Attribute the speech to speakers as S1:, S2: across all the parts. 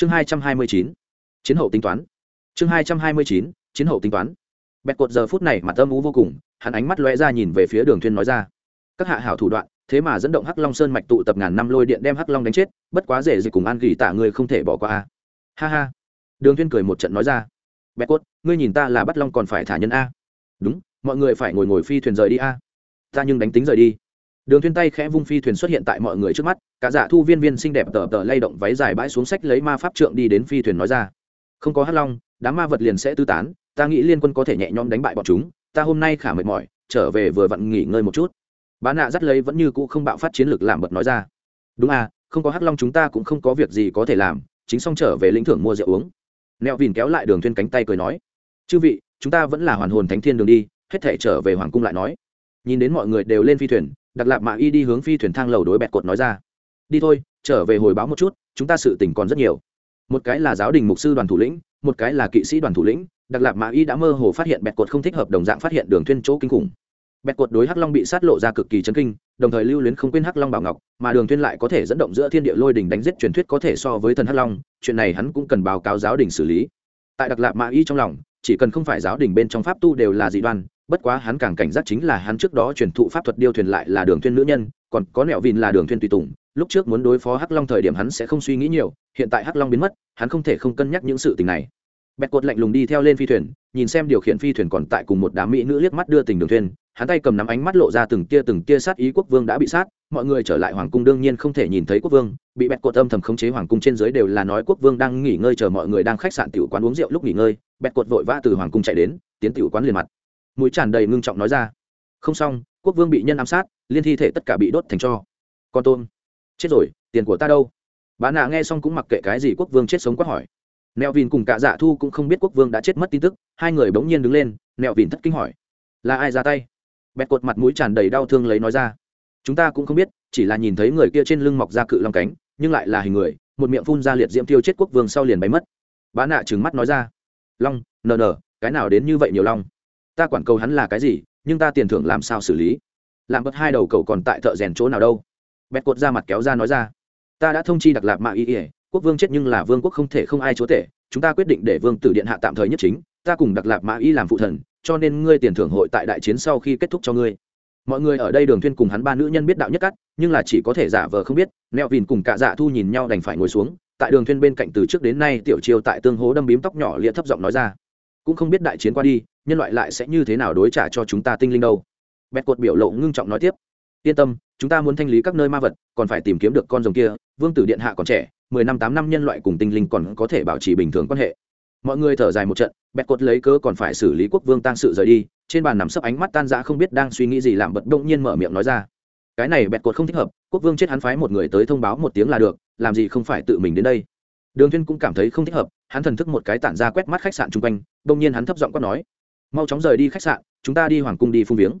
S1: chương hai trăm hai mươi chín, chiến hậu tính toán. Chương hai trăm hai mươi chín, chiến hậu tính toán. Bẹt cột giờ phút này mặt âm ú vô cùng, hắn ánh mắt lóe ra nhìn về phía đường thuyên nói ra. Các hạ hảo thủ đoạn, thế mà dẫn động hắc long sơn mạch tụ tập ngàn năm lôi điện đem hắc long đánh chết, bất quá dễ gì cùng an gỉ tạ người không thể bỏ qua a. Ha ha. Đường thuyên cười một trận nói ra. Bẹt cột, ngươi nhìn ta là bắt long còn phải thả nhân a. Đúng, mọi người phải ngồi ngồi phi thuyền rời đi a. Ta nhưng đánh tính rời đi. Đường thuyên tay khẽ vung phi thuyền xuất hiện tại mọi người trước mắt cả dạ thu viên viên xinh đẹp tờ tờ lay động váy dài bãi xuống sách lấy ma pháp trượng đi đến phi thuyền nói ra. Không có hắc long, đám ma vật liền sẽ tư tán, ta nghĩ liên quân có thể nhẹ nhõm đánh bại bọn chúng, ta hôm nay khả mệt mỏi, trở về vừa vặn nghỉ ngơi một chút. Bán nạ dắt lấy vẫn như cũ không bạo phát chiến lược làm bật nói ra. Đúng à không có hắc long chúng ta cũng không có việc gì có thể làm, chính xong trở về lĩnh thưởng mua rượu uống. Neo vìn kéo lại đường thuyên cánh tay cười nói. Chư vị, chúng ta vẫn là hoàn hồn thánh thiên đường đi, hết thể trở về hoàng cung lại nói. Nhìn đến mọi người đều lên phi thuyền, đặc lạp mạ y đi hướng phi thuyền thang lầu đối bẹt cột nói ra đi thôi, trở về hồi báo một chút, chúng ta sự tình còn rất nhiều. Một cái là giáo đình mục sư đoàn thủ lĩnh, một cái là kỵ sĩ đoàn thủ lĩnh, đặc lạc mạ y đã mơ hồ phát hiện bẹt cột không thích hợp đồng dạng phát hiện đường thuyên chỗ kinh khủng. Bẹt cột đối hắc long bị sát lộ ra cực kỳ chấn kinh, đồng thời lưu luyến không quên hắc long bảo ngọc, mà đường thuyên lại có thể dẫn động giữa thiên địa lôi đỉnh đánh giết truyền thuyết có thể so với thần hắc long, chuyện này hắn cũng cần báo cáo giáo đình xử lý. Tại đặc lạc mạ y trong lòng, chỉ cần không phải giáo đình bên trong pháp tu đều là dị đoan, bất quá hắn càng cảnh giác chính là hắn trước đó truyền thụ pháp thuật điêu thuyền lại là đường thuyên nữ nhân, còn có nẹo vìn là đường thuyên tùy tùng lúc trước muốn đối phó hắc long thời điểm hắn sẽ không suy nghĩ nhiều, hiện tại hắc long biến mất, hắn không thể không cân nhắc những sự tình này. Bẹt cột lạnh lùng đi theo lên phi thuyền, nhìn xem điều khiển phi thuyền còn tại cùng một đám mỹ nữ liếc mắt đưa tình đường thuyền, hắn tay cầm nắm ánh mắt lộ ra từng tia từng tia sát ý quốc vương đã bị sát, mọi người trở lại hoàng cung đương nhiên không thể nhìn thấy quốc vương, bị bẹt cột âm thầm khống chế hoàng cung trên dưới đều là nói quốc vương đang nghỉ ngơi chờ mọi người đang khách sạn tiểu quán uống rượu lúc nghỉ ngơi, bẹt cột vội vã từ hoàng cung chạy đến, tiến tiểu quán liền mặt. Mũi tràn đầy ngưng trọng nói ra, không xong, quốc vương bị nhân ám sát, liên thi thể tất cả bị đốt thành cho. Con tôm chết rồi, tiền của ta đâu? Bà nạ nghe xong cũng mặc kệ cái gì quốc vương chết sống quát hỏi. Nẹo vìn cùng cả dạ thu cũng không biết quốc vương đã chết mất tin tức, hai người bỗng nhiên đứng lên, nẹo vìn thất kinh hỏi. Là ai ra tay? Bẹt cột mặt mũi tràn đầy đau thương lấy nói ra. Chúng ta cũng không biết, chỉ là nhìn thấy người kia trên lưng mọc ra cự long cánh, nhưng lại là hình người, một miệng phun ra liệt diễm tiêu chết quốc vương sau liền bay mất. Bá nạ trừng mắt nói ra. Long, nờ nờ, cái nào đến như vậy nhiều long? Ta quản cầu hắn là cái gì, nhưng ta tiền thưởng làm sao xử lý? Làm bất hai đầu cầu còn tại thợ rèn chỗ nào đâu? Bẹt cột ra mặt kéo ra nói ra, ta đã thông chi đặc lạc mạ y ỉa quốc vương chết nhưng là vương quốc không thể không ai chúa tể, chúng ta quyết định để vương tử điện hạ tạm thời nhất chính, ta cùng đặc lạc mã y làm phụ thần, cho nên ngươi tiền thưởng hội tại đại chiến sau khi kết thúc cho ngươi. Mọi người ở đây đường thuyên cùng hắn ba nữ nhân biết đạo nhất cắt, nhưng là chỉ có thể giả vờ không biết neo vìn cùng cả dạ thu nhìn nhau đành phải ngồi xuống, tại đường thuyên bên cạnh từ trước đến nay tiểu chiêu tại tương hố đâm bím tóc nhỏ liệt thấp giọng nói ra, cũng không biết đại chiến qua đi, nhân loại lại sẽ như thế nào đối trả cho chúng ta tinh linh đâu. Bẹt cột biểu lộ ngưng trọng nói tiếp, yên tâm chúng ta muốn thanh lý các nơi ma vật, còn phải tìm kiếm được con rồng kia, vương tử điện hạ còn trẻ, mười năm tám năm nhân loại cùng tinh linh còn có thể bảo trì bình thường quan hệ. Mọi người thở dài một trận, bẹt cột lấy cớ còn phải xử lý quốc vương tăng sự rời đi, trên bàn nằm sấp ánh mắt tan rã không biết đang suy nghĩ gì làm bật đông nhiên mở miệng nói ra. Cái này bẹt cột không thích hợp, quốc vương chết hắn phái một người tới thông báo một tiếng là được, làm gì không phải tự mình đến đây. Đường thiên cũng cảm thấy không thích hợp, hắn thần thức một cái tản ra quét mắt khách sạn chung quanh đông nhiên hắn thấp giọng quát nói, mau chóng rời đi khách sạn, chúng ta đi hoàng cung đi phung viếng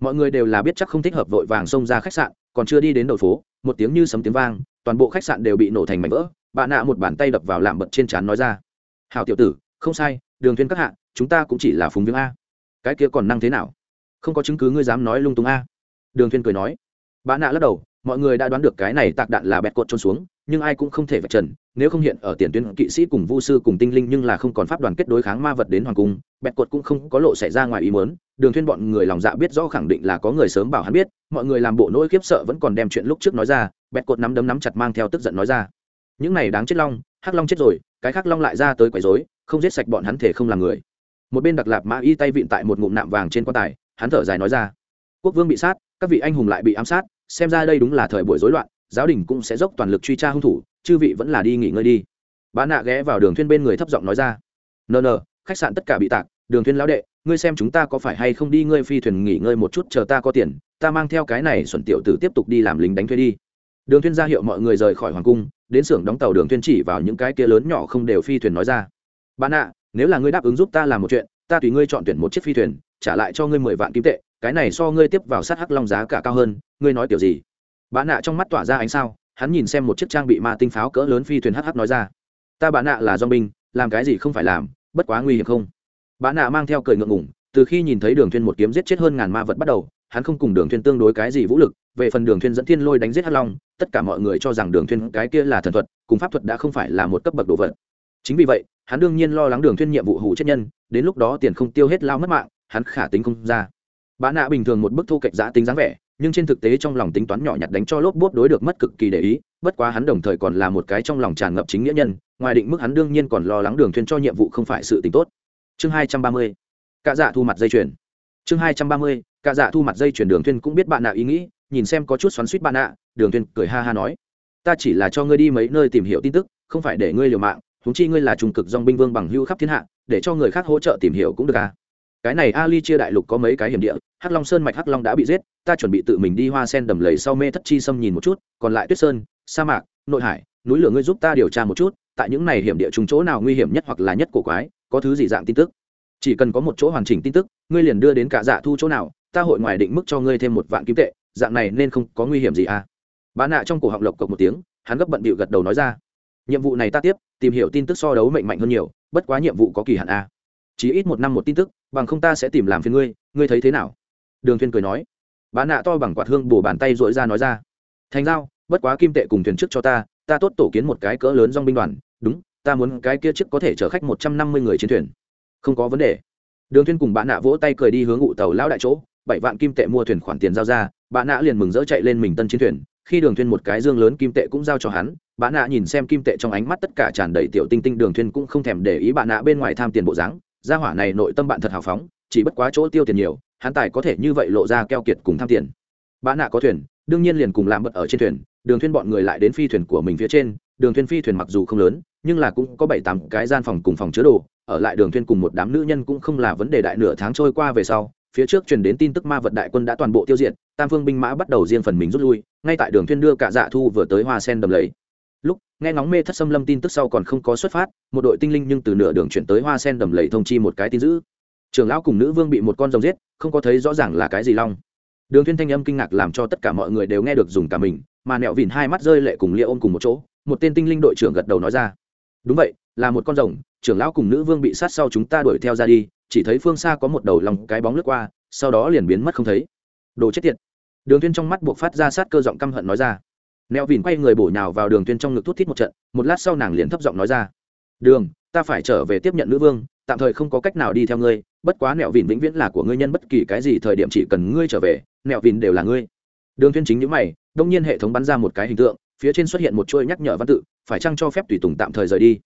S1: mọi người đều là biết chắc không thích hợp vội vàng xông ra khách sạn, còn chưa đi đến đầu phố, một tiếng như sấm tiếng vang, toàn bộ khách sạn đều bị nổ thành mảnh vỡ, bà nạ một bàn tay đập vào làm bật trên trán nói ra. Hào tiểu tử, không sai, đường thuyên các hạ, chúng ta cũng chỉ là phùng viếng a. Cái kia còn năng thế nào? Không có chứng cứ ngươi dám nói lung tung a. Đường thuyên cười nói. Bà nạ lắc đầu mọi người đã đoán được cái này tạc đạn là bẹt cột trôn xuống, nhưng ai cũng không thể vạch trần, nếu không hiện ở tiền tuyến kỵ sĩ cùng vu sư cùng tinh linh nhưng là không còn pháp đoàn kết đối kháng ma vật đến hoàng cung, bẹt cột cũng không có lộ xảy ra ngoài ý muốn. Đường thuyên bọn người lòng dạ biết rõ khẳng định là có người sớm bảo hắn biết, mọi người làm bộ nỗi khiếp sợ vẫn còn đem chuyện lúc trước nói ra, bẹt cột nắm đấm nắm chặt mang theo tức giận nói ra. Những này đáng chết long, hắc long chết rồi, cái khác long lại ra tới quấy rối, không giết sạch bọn hắn thể không làm người. Một bên đặc lạp mã y tay vịn tại một ngụm nạm vàng trên quan tài, hắn thở dài nói ra. Quốc vương bị sát, các vị anh hùng lại bị ám sát xem ra đây đúng là thời buổi rối loạn, giáo đình cũng sẽ dốc toàn lực truy tra hung thủ, chư vị vẫn là đi nghỉ ngơi đi. Bá nạ ghé vào đường thuyên bên người thấp giọng nói ra. Nờ nờ khách sạn tất cả bị tạc, đường thuyên lão đệ, ngươi xem chúng ta có phải hay không đi ngươi phi thuyền nghỉ ngơi một chút chờ ta có tiền, ta mang theo cái này xuẩn tiểu tử tiếp tục đi làm lính đánh thuê đi. Đường thuyên ra hiệu mọi người rời khỏi hoàng cung, đến xưởng đóng tàu đường thuyên chỉ vào những cái kia lớn nhỏ không đều phi thuyền nói ra. Bà nạ, nếu là ngươi đáp ứng giúp ta làm một chuyện, ta tùy ngươi chọn tuyển một chiếc phi thuyền, trả lại cho ngươi mười vạn kim tệ, cái này so ngươi tiếp vào sát hắc long giá cả cao hơn ngươi nói tiểu gì? Bà nạ trong mắt tỏa ra ánh sao, hắn nhìn xem một chiếc trang bị ma tinh pháo cỡ lớn phi thuyền hh nói ra. Ta bà nạ là do binh làm cái gì không phải làm, bất quá nguy hiểm không? Bà nạ mang theo cười ngượng ngủng từ khi nhìn thấy đường thuyên một kiếm giết chết hơn ngàn ma vật bắt đầu, hắn không cùng đường thuyên tương đối cái gì vũ lực, về phần đường thuyên dẫn thiên lôi đánh giết hắc long, tất cả mọi người cho rằng đường thuyên cái kia là thần thuật, cùng pháp thuật đã không phải là một cấp bậc đồ vật. Chính vì vậy, hắn đương nhiên lo lắng đường thuyên nhiệm vụ hủ chết nhân, đến lúc đó tiền không tiêu hết lao mất mạng, hắn khả tính không ra. Bà nạ bình thường một bức thu kịch giã tính dáng vẻ nhưng trên thực tế trong lòng tính toán nhỏ nhặt đánh cho lốp bốp đối được mất cực kỳ để ý, bất quá hắn đồng thời còn là một cái trong lòng tràn ngập chính nghĩa nhân, ngoài định mức hắn đương nhiên còn lo lắng đường thuyên cho nhiệm vụ không phải sự tình tốt. Chương hai trăm ba mươi cả dạ thu mặt dây chuyền. Chương hai trăm ba mươi cả dạ thu mặt dây chuyền đường thuyên cũng biết bạn nạ ý nghĩ, nhìn xem có chút xoắn xuýt bạn nạ đường thuyên cười ha ha nói. Ta chỉ là cho ngươi đi mấy nơi tìm hiểu tin tức, không phải để ngươi liều mạng chúng chi ngươi là trung cực dòng binh vương bằng hưu khắp thiên hạ, để cho người khác hỗ trợ tìm hiểu cũng được à cái này ali chia đại lục có mấy cái hiểm địa, hắc long sơn mạch, hắc long đã bị giết, ta chuẩn bị tự mình đi hoa sen đầm lầy sau mê thất chi xâm nhìn một chút, còn lại tuyết sơn, sa mạc, nội hải, núi lửa ngươi giúp ta điều tra một chút, tại những này hiểm địa trùng chỗ nào nguy hiểm nhất hoặc là nhất cổ quái, có thứ gì dạng tin tức? Chỉ cần có một chỗ hoàn chỉnh tin tức, ngươi liền đưa đến cả dạ thu chỗ nào, ta hội ngoài định mức cho ngươi thêm một vạn kim tệ, dạng này nên không có nguy hiểm gì à? Bá nạ trong cổ họng lộc cộc một tiếng, hắn gấp bận bịu gật đầu nói ra. Nhiệm vụ này ta tiếp, tìm hiểu tin tức so đấu mệnh mạnh hơn nhiều, bất quá nhiệm vụ có kỳ hạn a chỉ ít một năm một tin tức bằng không ta sẽ tìm làm phiền ngươi ngươi thấy thế nào? Đường thuyên cười nói. Bá nạ to bằng quạt hương bổ bàn tay dội ra nói ra. Thành giao, bất quá kim tệ cùng thuyền trước cho ta ta tốt tổ kiến một cái cỡ lớn dòng binh đoàn, đúng, ta muốn cái kia chiếc có thể chở khách một trăm năm mươi người trên thuyền. Không có vấn đề. Đường thuyên cùng bá nạ vỗ tay cười đi hướng ngụ tàu lão đại chỗ, bảy vạn kim tệ mua thuyền khoản tiền giao ra, bá nạ liền mừng rỡ chạy lên mình tân chiến thuyền, khi đường thuyên một cái dương lớn kim tệ cũng giao cho hắn, bá nạ nhìn xem kim tệ trong ánh mắt tất cả tràn đầy tiểu tinh tinh, đường thuyên cũng không thèm để ý bá nạ bên ngoài tham tiền bộ dáng gia hỏa này nội tâm bạn thật hào phóng, chỉ bất quá chỗ tiêu tiền nhiều, hắn tài có thể như vậy lộ ra keo kiệt cùng tham tiền. Bà nạ có thuyền, đương nhiên liền cùng làm bật ở trên thuyền, đường thuyền bọn người lại đến phi thuyền của mình phía trên, đường thuyền phi thuyền mặc dù không lớn, nhưng là cũng có bảy tám cái gian phòng cùng phòng chứa đồ, ở lại đường thuyền cùng một đám nữ nhân cũng không là vấn đề đại nửa tháng trôi qua về sau, phía trước truyền đến tin tức ma vật đại quân đã toàn bộ tiêu diệt, tam phương binh mã bắt đầu riêng phần mình rút lui, ngay tại đường thuyền đưa cả dạ thu vừa tới hoa sen đầm lầy lúc, nghe ngóng mê thất xâm lâm tin tức sau còn không có xuất phát, một đội tinh linh nhưng từ nửa đường chuyển tới hoa sen đầm lầy thông chi một cái tin dữ. Trưởng lão cùng nữ vương bị một con rồng giết, không có thấy rõ ràng là cái gì long. Đường thiên thanh âm kinh ngạc làm cho tất cả mọi người đều nghe được dùng cả mình, mà nẹo vỉn hai mắt rơi lệ cùng lia ôm cùng một chỗ, một tên tinh linh đội trưởng gật đầu nói ra. Đúng vậy, là một con rồng, trưởng lão cùng nữ vương bị sát sau chúng ta đuổi theo ra đi, chỉ thấy phương xa có một đầu lòng cái bóng lướt qua, sau đó liền biến mất không thấy. Đồ chết tiệt. Đường thiên trong mắt buộc phát ra sát cơ giọng căm hận nói ra neo vìn quay người bổ nhào vào đường tuyên trong ngực thút thít một trận, một lát sau nàng liền thấp giọng nói ra. Đường, ta phải trở về tiếp nhận nữ vương, tạm thời không có cách nào đi theo ngươi, bất quá nẹo vìn vĩnh viễn là của ngươi nhân bất kỳ cái gì thời điểm chỉ cần ngươi trở về nẹo vìn đều là ngươi. Đường tuyên chính những mày, đông nhiên hệ thống bắn ra một cái hình tượng, phía trên xuất hiện một chuỗi nhắc nhở văn tự, phải chăng cho phép tùy tùng tạm thời rời đi?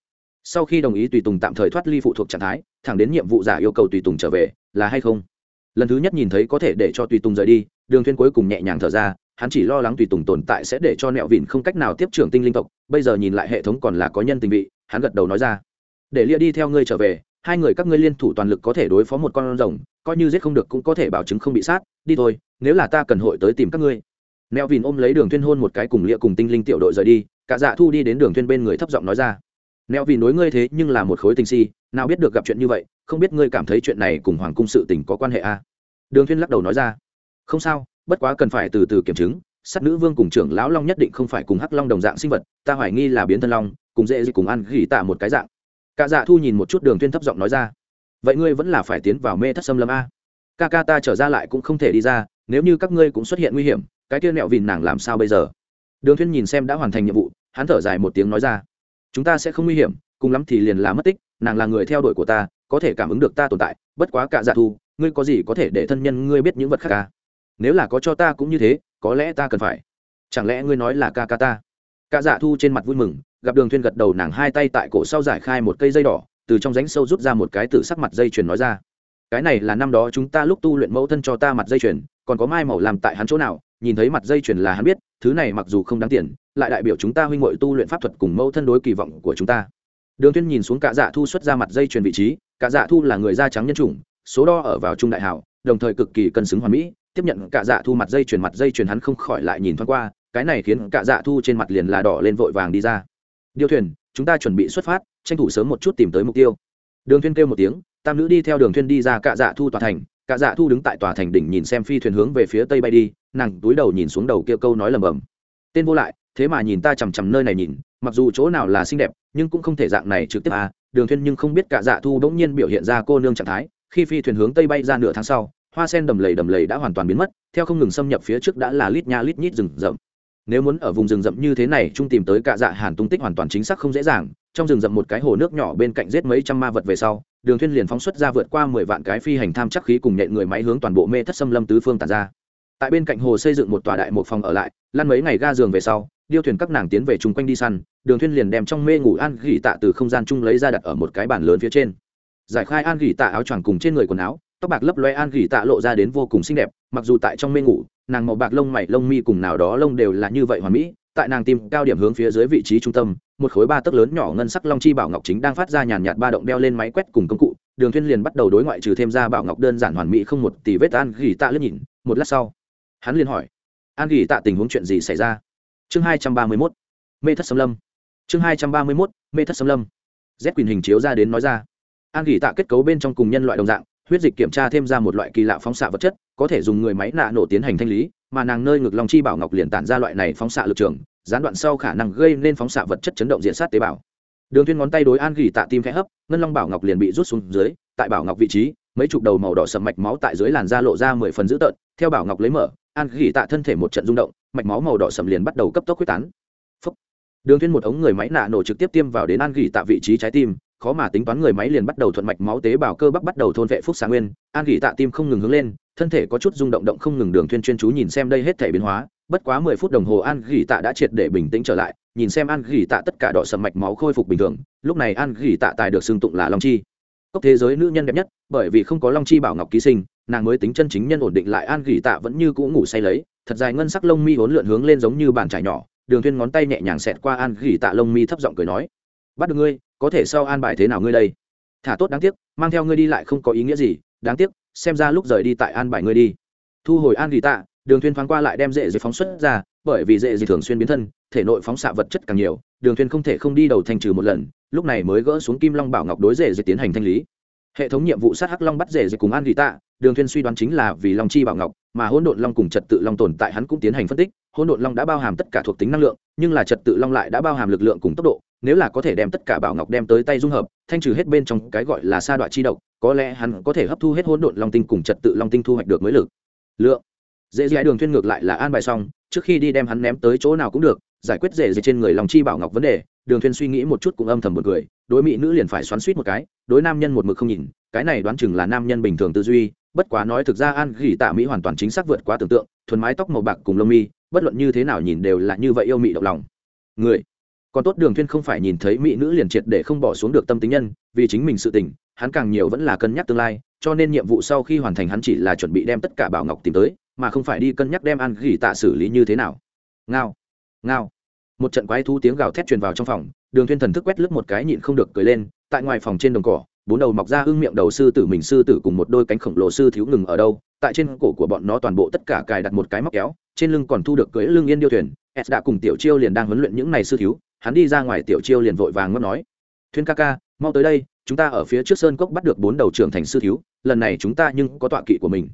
S1: Sau khi đồng ý tùy tùng tạm thời thoát ly phụ thuộc trạng thái, thẳng đến nhiệm vụ giả yêu cầu tùy tùng trở về, là hay không? Lần thứ nhất nhìn thấy có thể để cho tùy tùng rời đi, đường thuyên cuối cùng nhẹ nhàng thở ra hắn chỉ lo lắng tùy tùng tồn tại sẽ để cho nẹo vịn không cách nào tiếp trưởng tinh linh tộc, bây giờ nhìn lại hệ thống còn là có nhân tình vị, hắn gật đầu nói ra. Để lia đi theo ngươi trở về, hai người các ngươi liên thủ toàn lực có thể đối phó một con rồng, coi như giết không được cũng có thể bảo chứng không bị sát, đi thôi, nếu là ta cần hội tới tìm các ngươi. Nẹo vịn ôm lấy đường thuyên hôn một cái cùng lia cùng tinh linh tiểu đội rời đi, cả dạ thu đi đến đường thuyên bên người thấp giọng nói ra. Nẹo vịn đối ngươi thế nhưng là một khối tình si, nào biết được gặp chuyện như vậy, không biết ngươi cảm thấy chuyện này cùng hoàng cung sự tình có quan hệ a à? đường thuyên lắc đầu nói ra. Không sao bất quá cần phải từ từ kiểm chứng Sắt nữ vương cùng trưởng lão long nhất định không phải cùng hắc long đồng dạng sinh vật, ta hoài nghi là biến thân long, cùng dễ gì cùng ăn gỉ tạ một cái dạng. Cả dạ thu nhìn một chút đường thuyên thấp giọng nói ra. Vậy ngươi vẫn là phải tiến vào mê thất xâm lâm a. Ca ca ta trở ra lại cũng không thể đi ra, nếu như các ngươi cũng xuất hiện nguy hiểm, cái kia nẹo vìn nàng làm sao bây giờ? Đường thuyên nhìn xem đã hoàn thành nhiệm vụ, hắn thở dài một tiếng nói ra. Chúng ta sẽ không nguy hiểm, cùng lắm thì liền là mất tích, nàng là người theo đuổi của ta, có thể cảm ứng được ta tồn tại, bất quá cả dạ thu, ngươi có gì có thể để thân nhân ngươi biết những vật khác ca? Nếu là có cho ta cũng như thế, có lẽ ta cần phải. Chẳng lẽ ngươi nói là ca ca ta? Cả dạ thu trên mặt vui mừng, gặp đường thuyên gật đầu nàng hai tay tại cổ sau giải khai một cây dây đỏ, từ trong rãnh sâu rút ra một cái tử sắc mặt dây chuyền nói ra. Cái này là năm đó chúng ta lúc tu luyện mẫu thân cho ta mặt dây chuyền, còn có mai màu làm tại hắn chỗ nào, nhìn thấy mặt dây chuyền là hắn biết, thứ này mặc dù không đáng tiền, lại đại biểu chúng ta huynh muội tu luyện pháp thuật cùng mẫu thân đối kỳ vọng của chúng ta. Đường thuyên nhìn xuống cả dạ thu xuất ra mặt dây chuyền vị trí, cả dạ thu là người da trắng nhân chủng, số đo ở vào trung đại hảo, đồng thời cực kỳ cân xứng hoàn mỹ tiếp nhận cả dạ thu mặt dây chuyền mặt dây chuyền hắn không khỏi lại nhìn thoáng qua, cái này khiến cả dạ thu trên mặt liền là đỏ lên vội vàng đi ra. Điêu thuyền, chúng ta chuẩn bị xuất phát, tranh thủ sớm một chút tìm tới mục tiêu. Đường thuyên kêu một tiếng, tam nữ đi theo đường thuyên đi ra cả dạ thu tòa thành. Cả dạ thu đứng tại tòa thành đỉnh nhìn xem phi thuyền hướng về phía tây bay đi, nàng túi đầu nhìn xuống đầu kia câu nói lầm bầm. Tên vô lại, thế mà nhìn ta chằm chằm nơi này nhìn, mặc dù chỗ nào là xinh đẹp, nhưng cũng không thể dạng này trực tiếp à. Đường thuyên nhưng không biết cả dạ thu đống nhiên biểu hiện ra cô nương trạng thái, khi phi thuyền hướng tây bay ra nửa tháng sau hoa sen đầm lầy đầm lầy đã hoàn toàn biến mất, theo không ngừng xâm nhập phía trước đã là lít nha lít nhít rừng rậm. Nếu muốn ở vùng rừng rậm như thế này trung tìm tới cạ dạ hàn tung tích hoàn toàn chính xác không dễ dàng, trong rừng rậm một cái hồ nước nhỏ bên cạnh giết mấy trăm ma vật về sau, đường thuyên liền phóng xuất ra vượt qua mười vạn cái phi hành tham chắc khí cùng nhện người máy hướng toàn bộ mê thất xâm lâm tứ phương tản ra. Tại bên cạnh hồ xây dựng một tòa đại một phòng ở lại, lăn mấy ngày ga giường về sau, điêu thuyền các nàng tiến về chung quanh đi săn, đường thuyên liền đem trong mê ngủ an gỉ tạ từ không gian chung lấy ra đặt ở một cái bàn lớn phía trên. Giải khai an gỉ tạ áo choàng cùng trên người quần áo tóc bạc lấp loe an gỉ tạ lộ ra đến vô cùng xinh đẹp, mặc dù tại trong mê ngủ, nàng màu bạc lông mày, lông mi cùng nào đó lông đều là như vậy hoàn mỹ, tại nàng tìm cao điểm hướng phía dưới vị trí trung tâm, một khối ba tấc lớn nhỏ ngân sắc long chi bảo ngọc chính đang phát ra nhàn nhạt ba động đeo lên máy quét cùng công cụ, đường thuyên liền bắt đầu đối ngoại trừ thêm ra bảo ngọc đơn giản hoàn mỹ không một tỷ vết an gỉ tạ liếc nhìn, một lát sau, hắn liền hỏi, an gỉ tạ tình huống chuyện gì xảy ra? Chương hai trăm ba mươi 231 mê thất xâm lâm. Chương hai trăm ba mươi 231 mê thất xâm lâm. Z quyền hình chiếu ra đến nói ra. An gỉ tạ kết cấu bên trong cùng nhân loại đồng dạng huyết dịch kiểm tra thêm ra một loại kỳ lạ phóng xạ vật chất, có thể dùng người máy nạ nổ tiến hành thanh lý, mà nàng nơi ngực long chi bảo ngọc liền tản ra loại này phóng xạ lực trường, gián đoạn sau khả năng gây nên phóng xạ vật chất chấn động diện sát tế bào đường thuyên ngón tay đối an gỉ tạ tim khẽ hấp, ngân long bảo ngọc liền bị rút xuống dưới, tại bảo ngọc vị trí, mấy chục đầu màu đỏ sầm mạch máu tại dưới làn da lộ ra mười phần dữ tợn, theo bảo ngọc lấy mở, an gỉ tạ thân thể một trận rung động, mạch máu màu đỏ sầm liền bắt đầu cấp tốc quyết tán Phúc. đường thuyên một ống người máy nạ nổ trực tiếp tiêm vào đến an gỉ tạ vị trí trái tim khó mà tính toán người máy liền bắt đầu thuận mạch máu tế bào cơ bắp bắt đầu thôn vệ phúc sáng nguyên. An gỉ tạ tim không ngừng hướng lên, thân thể có chút rung động động không ngừng đường thuyên chuyên chú nhìn xem đây hết thể biến hóa. Bất quá mười phút đồng hồ an gỉ tạ đã triệt để bình tĩnh trở lại, nhìn xem an gỉ tạ tất cả đỏ sầm mạch máu khôi phục bình thường. Lúc này an gỉ tạ tài được xưng tụng là long chi. Cốc thế giới nữ nhân đẹp nhất, bởi vì không có long chi bảo ngọc ký sinh, nàng mới tính chân chính nhân ổn định lại. An gỉ tạ vẫn như cũ ngủ say lấy, thật dài ngân sắc lông mi hốn lượn hướng lên giống như bàn trải nhỏ, đường thuyên ngón tay nhẹ nhàng xẹt qua an gỉ tạ lông mi thấp giọng cười nói, bắt được ngươi có thể sau an bài thế nào ngươi đây? Thả tốt đáng tiếc, mang theo ngươi đi lại không có ý nghĩa gì, đáng tiếc, xem ra lúc rời đi tại an bài ngươi đi. Thu hồi an ghi tạ, đường thuyên thoáng qua lại đem dễ dễ phóng xuất ra, bởi vì dễ dễ thường xuyên biến thân, thể nội phóng xạ vật chất càng nhiều, đường thuyên không thể không đi đầu thanh trừ một lần, lúc này mới gỡ xuống kim long bảo ngọc đối dễ dễ tiến hành thanh lý. Hệ thống nhiệm vụ sát hắc long bắt dễ dễ cùng an ghi tạ, đường thuyên suy đoán chính là vì long chi bảo ngọc, mà hỗn độn long cùng trật tự long tồn tại hắn cũng tiến hành phân tích. Hỗn độn long đã bao hàm tất cả thuộc tính năng lượng, nhưng là trật tự long lại đã bao hàm lực lượng cùng tốc độ nếu là có thể đem tất cả bảo ngọc đem tới tay dung hợp, thanh trừ hết bên trong cái gọi là sa đoạn chi độc, có lẽ hắn có thể hấp thu hết hỗn độn long tinh cùng trật tự long tinh thu hoạch được mới lực. Lượng. Dễ dãi đường thuyên ngược lại là an bài xong, trước khi đi đem hắn ném tới chỗ nào cũng được, giải quyết dễ dễ trên người lòng chi bảo ngọc vấn đề, đường thuyên suy nghĩ một chút cũng âm thầm buồn cười, đối mỹ nữ liền phải xoắn xuýt một cái, đối nam nhân một mực không nhìn, cái này đoán chừng là nam nhân bình thường tư duy, bất quá nói thực ra an gỉ tạ mỹ hoàn toàn chính xác vượt quá tưởng tượng, thuần mái tóc màu bạc cùng lông mi, bất luận như thế nào nhìn đều là như vậy yêu mị động lòng. Người còn tốt đường thuyên không phải nhìn thấy mỹ nữ liền triệt để không bỏ xuống được tâm tính nhân, vì chính mình sự tình, hắn càng nhiều vẫn là cân nhắc tương lai, cho nên nhiệm vụ sau khi hoàn thành hắn chỉ là chuẩn bị đem tất cả bảo ngọc tìm tới, mà không phải đi cân nhắc đem an gỉ tạ xử lý như thế nào. Ngao ngao. Một trận quái thú tiếng gào thét truyền vào trong phòng, đường thuyên thần thức quét lướt một cái nhịn không được cười lên, tại ngoài phòng trên đồng cỏ, bốn đầu mọc ra ưng miệng đầu sư tử mình sư tử cùng một đôi cánh khổng lồ sư thiếu ngừng ở đâu, tại trên cổ của bọn nó toàn bộ tất cả cài đặt một cái móc kéo, trên lưng còn thu được cưỡi lưng yên điêu thuyền, s đã cùng tiểu chiêu liền đang huấn luyện những này sư thiếu hắn đi ra ngoài tiểu chiêu liền vội vàng ngấp nói thuyên ca ca, mau tới đây, chúng ta ở phía trước sơn cốc bắt được bốn đầu trưởng thành sư thiếu, lần này chúng ta nhưng có tọa kỵ của mình.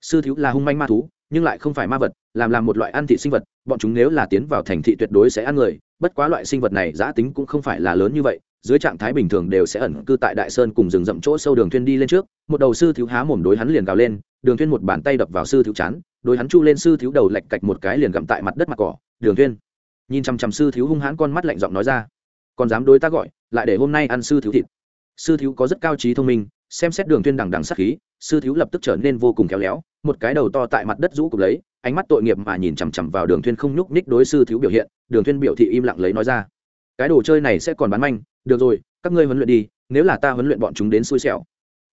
S1: Sư thiếu là hung manh ma thú, nhưng lại không phải ma vật, làm làm một loại ăn thị sinh vật, bọn chúng nếu là tiến vào thành thị tuyệt đối sẽ ăn người, bất quá loại sinh vật này giã tính cũng không phải là lớn như vậy, dưới trạng thái bình thường đều sẽ ẩn cư tại đại sơn cùng rừng rậm chỗ sâu đường thuyên đi lên trước, một đầu sư thiếu há mồm đối hắn liền gào lên, đường thuyên một bàn tay đập vào sư thiếu chán, đối hắn chu lên sư thiếu đầu lệch cạch một cái liền gặm tại mặt đất mặt cỏ, đường thuyên nhìn chằm chằm sư thiếu hung hãn con mắt lạnh giọng nói ra. Còn dám đối ta gọi, lại để hôm nay ăn sư thiếu thịt. Sư thiếu có rất cao trí thông minh, xem xét đường thiên đằng đằng sát khí, sư thiếu lập tức trở nên vô cùng khéo léo, một cái đầu to tại mặt đất rũ cục lấy, ánh mắt tội nghiệp mà nhìn chằm chằm vào đường thiên không nhúc nhích đối sư thiếu biểu hiện, đường thiên biểu thị im lặng lấy nói ra. Cái đồ chơi này sẽ còn bán manh, được rồi, các ngươi huấn luyện đi, nếu là ta huấn luyện bọn chúng đến xui xẻo.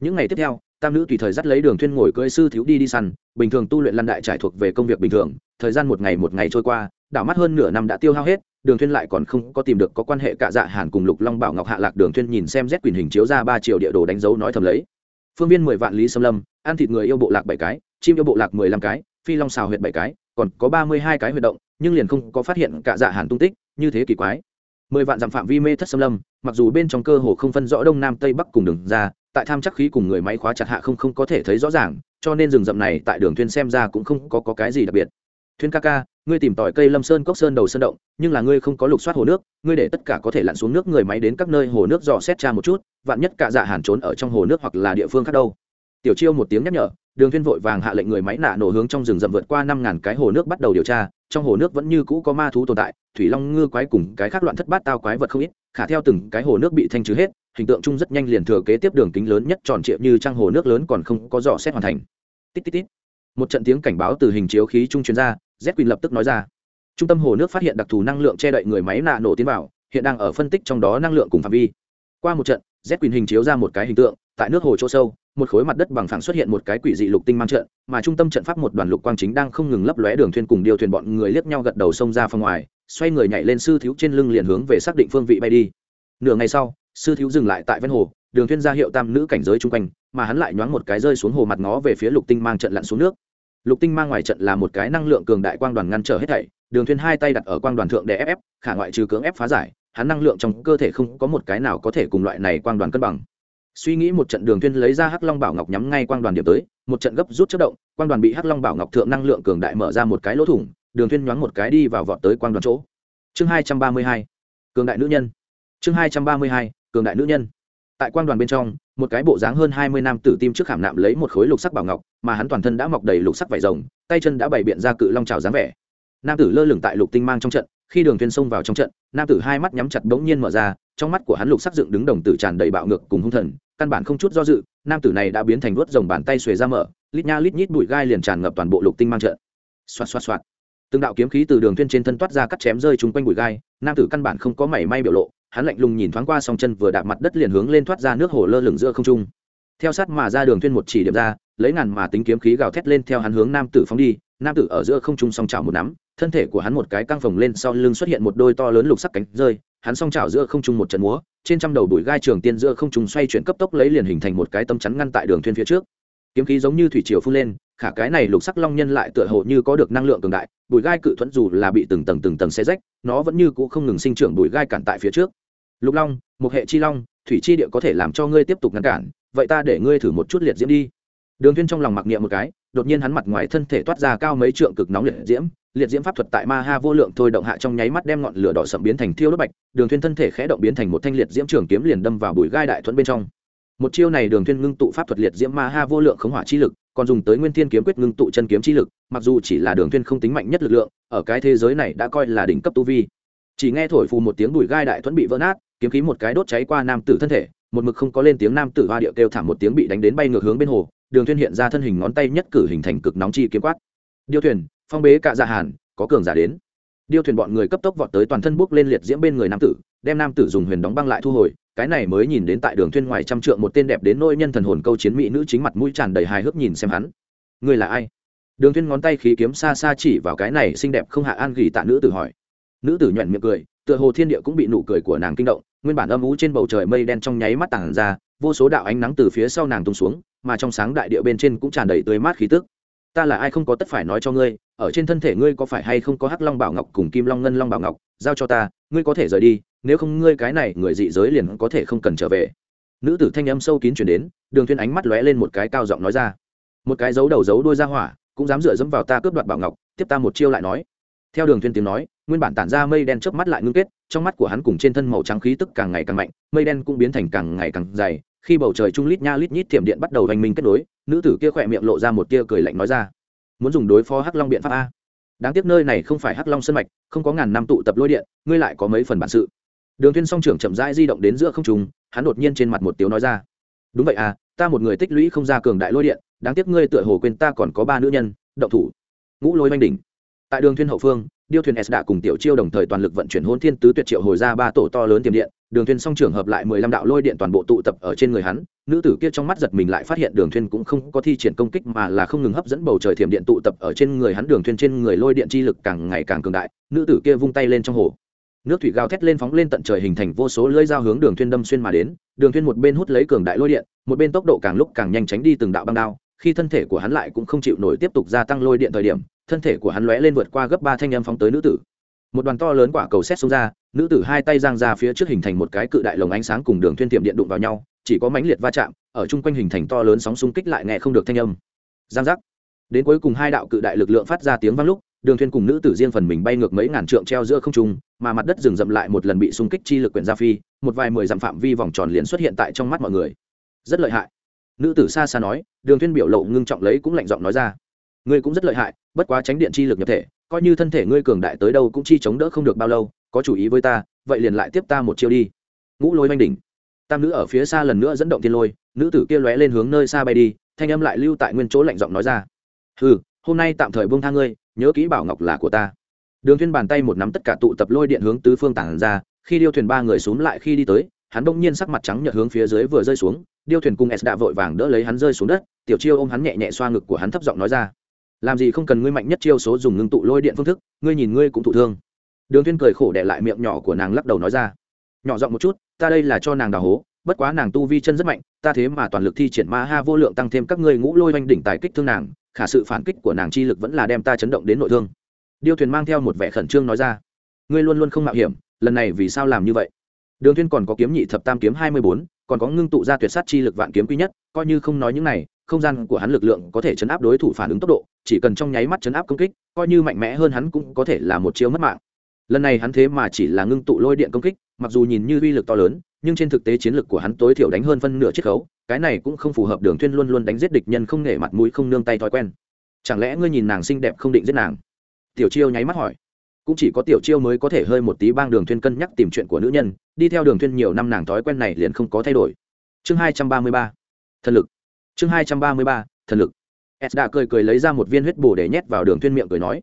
S1: Những ngày tiếp theo, tam nữ tùy thời dắt lấy đường thuyên ngồi cưỡi sư thiếu đi đi săn, bình thường tu luyện lăn đại trải thuộc về công việc bình thường, thời gian một ngày một ngày trôi qua đảo mắt hơn nửa năm đã tiêu hao hết đường thuyên lại còn không có tìm được có quan hệ cả dạ hàn cùng lục long bảo ngọc hạ lạc đường thuyên nhìn xem z quyền hình chiếu ra ba triệu địa đồ đánh dấu nói thầm lấy. Phương viên mười vạn lý xâm lâm ăn thịt người yêu bộ lạc bảy cái chim yêu bộ lạc mười lăm cái phi long xào huyệt bảy cái còn có ba mươi hai cái huyệt động nhưng liền không có phát hiện cả dạ hàn tung tích như thế kỳ quái. Mười vạn dặm phạm vi mê thất xâm lâm mặc dù bên trong cơ hồ không phân rõ đông nam tây bắc cùng đường ra tại tham chắc khí cùng người máy khóa chặt hạ không không có thể thấy rõ ràng cho nên rừng rậm này tại đường thuyên xem ra cũng không có, có cái gì đặc biệt thuyên ca ca, ngươi tìm tỏi cây lâm sơn cốc sơn đầu sơn động, nhưng là ngươi không có lục soát hồ nước, ngươi để tất cả có thể lặn xuống nước người máy đến các nơi hồ nước dò xét tra một chút, vạn nhất cả dạ hàn trốn ở trong hồ nước hoặc là địa phương khác đâu. Tiểu chiêu một tiếng nhắc nhở, đường thiên vội vàng hạ lệnh người máy nạ nổ hướng trong rừng rậm vượt qua năm ngàn cái hồ nước bắt đầu điều tra, trong hồ nước vẫn như cũ có ma thú tồn tại, thủy long ngư quái cùng cái khác loạn thất bát tao quái vật không ít, khả theo từng cái hồ nước bị thanh trừ hết, hình tượng chung rất nhanh liền thừa kế tiếp đường kính lớn nhất tròn trịa như trang hồ nước lớn còn không có dò xét hoàn thành. Tít tít tít. Một trận tiếng cảnh báo từ hình chiếu khí trung chuyên gia z quỳnh lập tức nói ra. Trung tâm hồ nước phát hiện đặc thù năng lượng che đậy người máy nạ nổ tiến vào, hiện đang ở phân tích trong đó năng lượng cùng phạm vi. Qua một trận, z quỳnh hình chiếu ra một cái hình tượng, tại nước hồ chỗ sâu, một khối mặt đất bằng phẳng xuất hiện một cái quỷ dị lục tinh mang trận, mà trung tâm trận pháp một đoàn lục quang chính đang không ngừng lấp lóe đường thuyền cùng điều thuyền bọn người liếc nhau gật đầu xông ra phòng ngoài, xoay người nhảy lên sư thiếu trên lưng liền hướng về xác định phương vị bay đi. Nửa ngày sau, sư thiếu dừng lại tại ven hồ, đường thuyền ra hiệu tam nữ cảnh giới chung quanh, mà hắn lại nhoáng một cái rơi xuống hồ mặt ngó về phía lục tinh mang trận lặn xuống nước lục tinh mang ngoài trận là một cái năng lượng cường đại quang đoàn ngăn trở hết thảy, đường thuyên hai tay đặt ở quang đoàn thượng để ép ép, khả ngoại trừ cưỡng ép phá giải, hắn năng lượng trong cơ thể không có một cái nào có thể cùng loại này quang đoàn cân bằng. Suy nghĩ một trận đường thuyên lấy ra hắc long bảo ngọc nhắm ngay quang đoàn điểm tới, một trận gấp rút chất động, quang đoàn bị hắc long bảo ngọc thượng năng lượng cường đại mở ra một cái lỗ thủng, đường thuyên nhoáng một cái đi vào vọt tới quang đoàn chỗ. Chương hai trăm ba mươi hai, cường đại nữ nhân. Chương hai trăm ba mươi hai, cường đại nữ nhân tại quan đoàn bên trong, một cái bộ dáng hơn hai mươi nam tử tim trước khảm nạm lấy một khối lục sắc bảo ngọc, mà hắn toàn thân đã mọc đầy lục sắc vảy rồng, tay chân đã bày biện ra cự long trào dáng vẻ. Nam tử lơ lửng tại lục tinh mang trong trận, khi đường thiên xông vào trong trận, nam tử hai mắt nhắm chặt bỗng nhiên mở ra, trong mắt của hắn lục sắc dựng đứng đồng tử tràn đầy bạo ngược cùng hung thần, căn bản không chút do dự, nam tử này đã biến thành vuốt rồng bàn tay xuề ra mở, lít nha lít nhít bụi gai liền tràn ngập toàn bộ lục tinh mang trận. Xoạt xoạt xoạt. Từng đạo kiếm khí từ đường thuyên trên thân toát ra cắt chém rơi chúng quanh bụi gai, nam tử căn bản không có mảy may biểu lộ hắn lạnh lùng nhìn thoáng qua song chân vừa đạp mặt đất liền hướng lên thoát ra nước hồ lơ lửng giữa không trung. Theo sát mà ra đường thuyên một chỉ điểm ra, lấy ngàn mà tính kiếm khí gào thét lên theo hắn hướng nam tử phóng đi, nam tử ở giữa không trung song chảo một nắm, thân thể của hắn một cái căng phồng lên sau lưng xuất hiện một đôi to lớn lục sắc cánh rơi, hắn song chảo giữa không trung một trận múa, trên trăm đầu đuổi gai trường tiên giữa không trung xoay chuyển cấp tốc lấy liền hình thành một cái tâm chắn ngăn tại đường Thuyên phía trước. Kiếm khí giống như thủy triều phun lên, khả cái này lục sắc long nhân lại tựa hồ như có được năng lượng cường đại bụi gai cự thuẫn dù là bị từng tầng từng tầng xe rách, nó vẫn như cũ không ngừng sinh trưởng bụi gai cản tại phía trước lục long, một hệ chi long, thủy chi địa có thể làm cho ngươi tiếp tục ngăn cản, vậy ta để ngươi thử một chút liệt diễm đi. Đường thiên trong lòng mặc niệm một cái, đột nhiên hắn mặt ngoài thân thể toát ra cao mấy trượng cực nóng liệt diễm liệt diễm pháp thuật tại ma ha vô lượng thôi động hạ trong nháy mắt đem ngọn lửa đỏ sậm biến thành thiêu đốt bạch, đường thuyên thân thể khẽ động biến thành một thanh liệt diễm trường kiếm liền đâm vào bụi gai đại thuẫn bên trong. Một chiêu này đường thuyên ngưng tụ pháp thuật liệt diễm ma ha vô lượng khống hỏa chi lực, còn dùng tới nguyên thiên kiếm quyết ngưng tụ chân kiếm chi lực, mặc dù chỉ là đường thuyên không tính mạnh nhất lực lượng, ở cái thế giới này đã coi là đỉnh cấp tu vi. Chỉ nghe thổi phù một tiếng bụi gai đại thuẫn bị vỡ nát kiếm khí một cái đốt cháy qua nam tử thân thể, một mực không có lên tiếng nam tử hoa điệu kêu thảm một tiếng bị đánh đến bay ngược hướng bên hồ, đường thuyên hiện ra thân hình ngón tay nhất cử hình thành cực nóng chi kiếm quát. Điêu thuyền, phong bế cạ dạ hàn, có cường giả đến. Điêu thuyền bọn người cấp tốc vọt tới toàn thân bước lên liệt diễm bên người nam tử, đem nam tử dùng huyền đóng băng lại thu hồi, cái này mới nhìn đến tại đường thuyên ngoài trăm trượng một tên đẹp đến nỗi nhân thần hồn câu chiến mỹ nữ chính mặt mũi tràn đầy hài hước nhìn xem hắn. Người là ai? Đường thuyên ngón tay khí kiếm xa xa chỉ vào cái này xinh đẹp không hạ an gỉ tạ nữ tử hỏi. Nữ tử nhọn miệng cười tựa hồ thiên địa cũng bị nụ cười của nàng kinh động, nguyên bản âm ú trên bầu trời mây đen trong nháy mắt tàng ra, vô số đạo ánh nắng từ phía sau nàng tung xuống, mà trong sáng đại địa bên trên cũng tràn đầy tươi mát khí tức. Ta là ai không có tất phải nói cho ngươi, ở trên thân thể ngươi có phải hay không có hắc long bảo ngọc cùng kim long ngân long bảo ngọc, giao cho ta, ngươi có thể rời đi, nếu không ngươi cái này người dị giới liền có thể không cần trở về. Nữ tử thanh âm sâu kín chuyển đến, đường thuyên ánh mắt lóe lên một cái cao giọng nói ra. Một cái dấu đầu dấu đuôi ra hỏa, cũng dám dựa dẫm vào ta cướp đoạt bảo ngọc, tiếp ta một chiêu lại nói. Theo đường thuyên tiếng nói nguyên bản tản ra mây đen chớp mắt lại ngưng kết, trong mắt của hắn cùng trên thân màu trắng khí tức càng ngày càng mạnh, mây đen cũng biến thành càng ngày càng dày, khi bầu trời trung lít nha lít nhít tiệm điện bắt đầu hành minh kết nối, nữ tử kia khỏe miệng lộ ra một tia cười lạnh nói ra. Muốn dùng đối phó hắc long biện pháp a. Đáng tiếc nơi này không phải hắc long sân mạch, không có ngàn năm tụ tập lôi điện, ngươi lại có mấy phần bản sự. Đường thiên song trưởng chậm rãi di động đến giữa không trung, hắn đột nhiên trên mặt một tiếng nói ra. Đúng vậy à ta một người tích lũy không ra cường đại lôi điện, đáng tiếc ngươi tựa hồ quên ta còn có ba nữ nhân, động thủ. Ngũ lôi oanh đỉnh. Tại đường thiên hậu phương điêu thuyền s đã cùng tiểu chiêu đồng thời toàn lực vận chuyển hôn thiên tứ tuyệt triệu hồi ra ba tổ to lớn tiềm điện, đường thuyền song trường hợp lại mười lăm đạo lôi điện toàn bộ tụ tập ở trên người hắn, nữ tử kia trong mắt giật mình lại phát hiện đường thuyền cũng không có thi triển công kích mà là không ngừng hấp dẫn bầu trời thiểm điện tụ tập ở trên người hắn, đường thuyền trên người lôi điện chi lực càng ngày càng cường đại, nữ tử kia vung tay lên trong hồ. Nước thủy gào thét lên phóng lên tận trời hình thành vô số lưỡi dao hướng đường thuyền đâm xuyên mà đến, đường thuyền một bên hút lấy cường đại lôi điện, một bên tốc độ càng lúc càng nhanh tránh đi từng đạo băng đao, khi thân thể của hắn lại cũng không chịu nổi tiếp tục gia tăng lôi điện thời điểm thân thể của hắn lóe lên vượt qua gấp ba thanh âm phóng tới nữ tử. Một đoàn to lớn quả cầu xét xuống ra, nữ tử hai tay giang ra phía trước hình thành một cái cự đại lồng ánh sáng cùng đường thuyên tiệm điện đụng vào nhau, chỉ có mãnh liệt va chạm, ở chung quanh hình thành to lớn sóng xung kích lại nghe không được thanh âm. Giang giác. Đến cuối cùng hai đạo cự đại lực lượng phát ra tiếng vang lúc, đường thuyên cùng nữ tử riêng phần mình bay ngược mấy ngàn trượng treo giữa không trung, mà mặt đất dừng dậm lại một lần bị xung kích chi lực quyển ra phi, một vài mười dặm phạm vi vòng tròn liền xuất hiện tại trong mắt mọi người. Rất lợi hại. Nữ tử xa xa nói, đường thuyên biểu lộ ngưng trọng lấy cũng lạnh giọng nói ra ngươi cũng rất lợi hại, bất quá tránh điện chi lực nhập thể, coi như thân thể ngươi cường đại tới đâu cũng chi chống đỡ không được bao lâu, có chủ ý với ta, vậy liền lại tiếp ta một chiêu đi. Ngũ lôi oanh đỉnh. Tam nữ ở phía xa lần nữa dẫn động thiên lôi, nữ tử kia lóe lên hướng nơi xa bay đi, thanh âm lại lưu tại nguyên chỗ lạnh giọng nói ra. Hừ, hôm nay tạm thời buông tha ngươi, nhớ kỹ bảo ngọc là của ta. Đường Thiên bàn tay một nắm tất cả tụ tập lôi điện hướng tứ phương tản ra, khi điêu thuyền ba người xuống lại khi đi tới, hắn đung nhiên sắc mặt trắng nhợt hướng phía dưới vừa rơi xuống, điêu thuyền cùng s đã vội vàng đỡ lấy hắn rơi xuống đất, tiểu chiêu ôm hắn nhẹ nhẹ xoa ngực của hắn thấp giọng nói ra làm gì không cần ngươi mạnh nhất chiêu số dùng ngưng tụ lôi điện phương thức ngươi nhìn ngươi cũng thụ thương. Đường thiên cười khổ để lại miệng nhỏ của nàng lắc đầu nói ra. Nhỏ giọng một chút ta đây là cho nàng đào hố bất quá nàng tu vi chân rất mạnh ta thế mà toàn lực thi triển ma ha vô lượng tăng thêm các ngươi ngũ lôi oanh đỉnh tài kích thương nàng khả sự phản kích của nàng chi lực vẫn là đem ta chấn động đến nội thương. Điêu thuyền mang theo một vẻ khẩn trương nói ra. Ngươi luôn luôn không mạo hiểm lần này vì sao làm như vậy? Đường thiên còn có kiếm nhị thập tam kiếm hai mươi bốn, còn có ngưng tụ ra tuyệt sát chi lực vạn kiếm quý nhất coi như không nói những này không gian của hắn lực lượng có thể chấn áp đối thủ phản ứng tốc độ, chỉ cần trong nháy mắt chấn áp công kích, coi như mạnh mẽ hơn hắn cũng có thể là một chiêu mất mạng. Lần này hắn thế mà chỉ là ngưng tụ lôi điện công kích, mặc dù nhìn như uy lực to lớn, nhưng trên thực tế chiến lực của hắn tối thiểu đánh hơn phân nửa chiết khấu, cái này cũng không phù hợp đường thuyên luôn luôn đánh giết địch nhân không nể mặt mũi, không nương tay thói quen. Chẳng lẽ ngươi nhìn nàng xinh đẹp không định giết nàng? Tiểu chiêu nháy mắt hỏi. Cũng chỉ có tiểu chiêu mới có thể hơi một tí bang đường thuyên cân nhắc tìm chuyện của nữ nhân, đi theo đường thuyên nhiều năm nàng thói quen này liền không có thay đổi. Chương hai trăm ba mươi ba. Thần lực chương hai trăm ba mươi ba, thần lực. S đã cười cười lấy ra một viên huyết bổ để nhét vào đường thuyên miệng cười nói,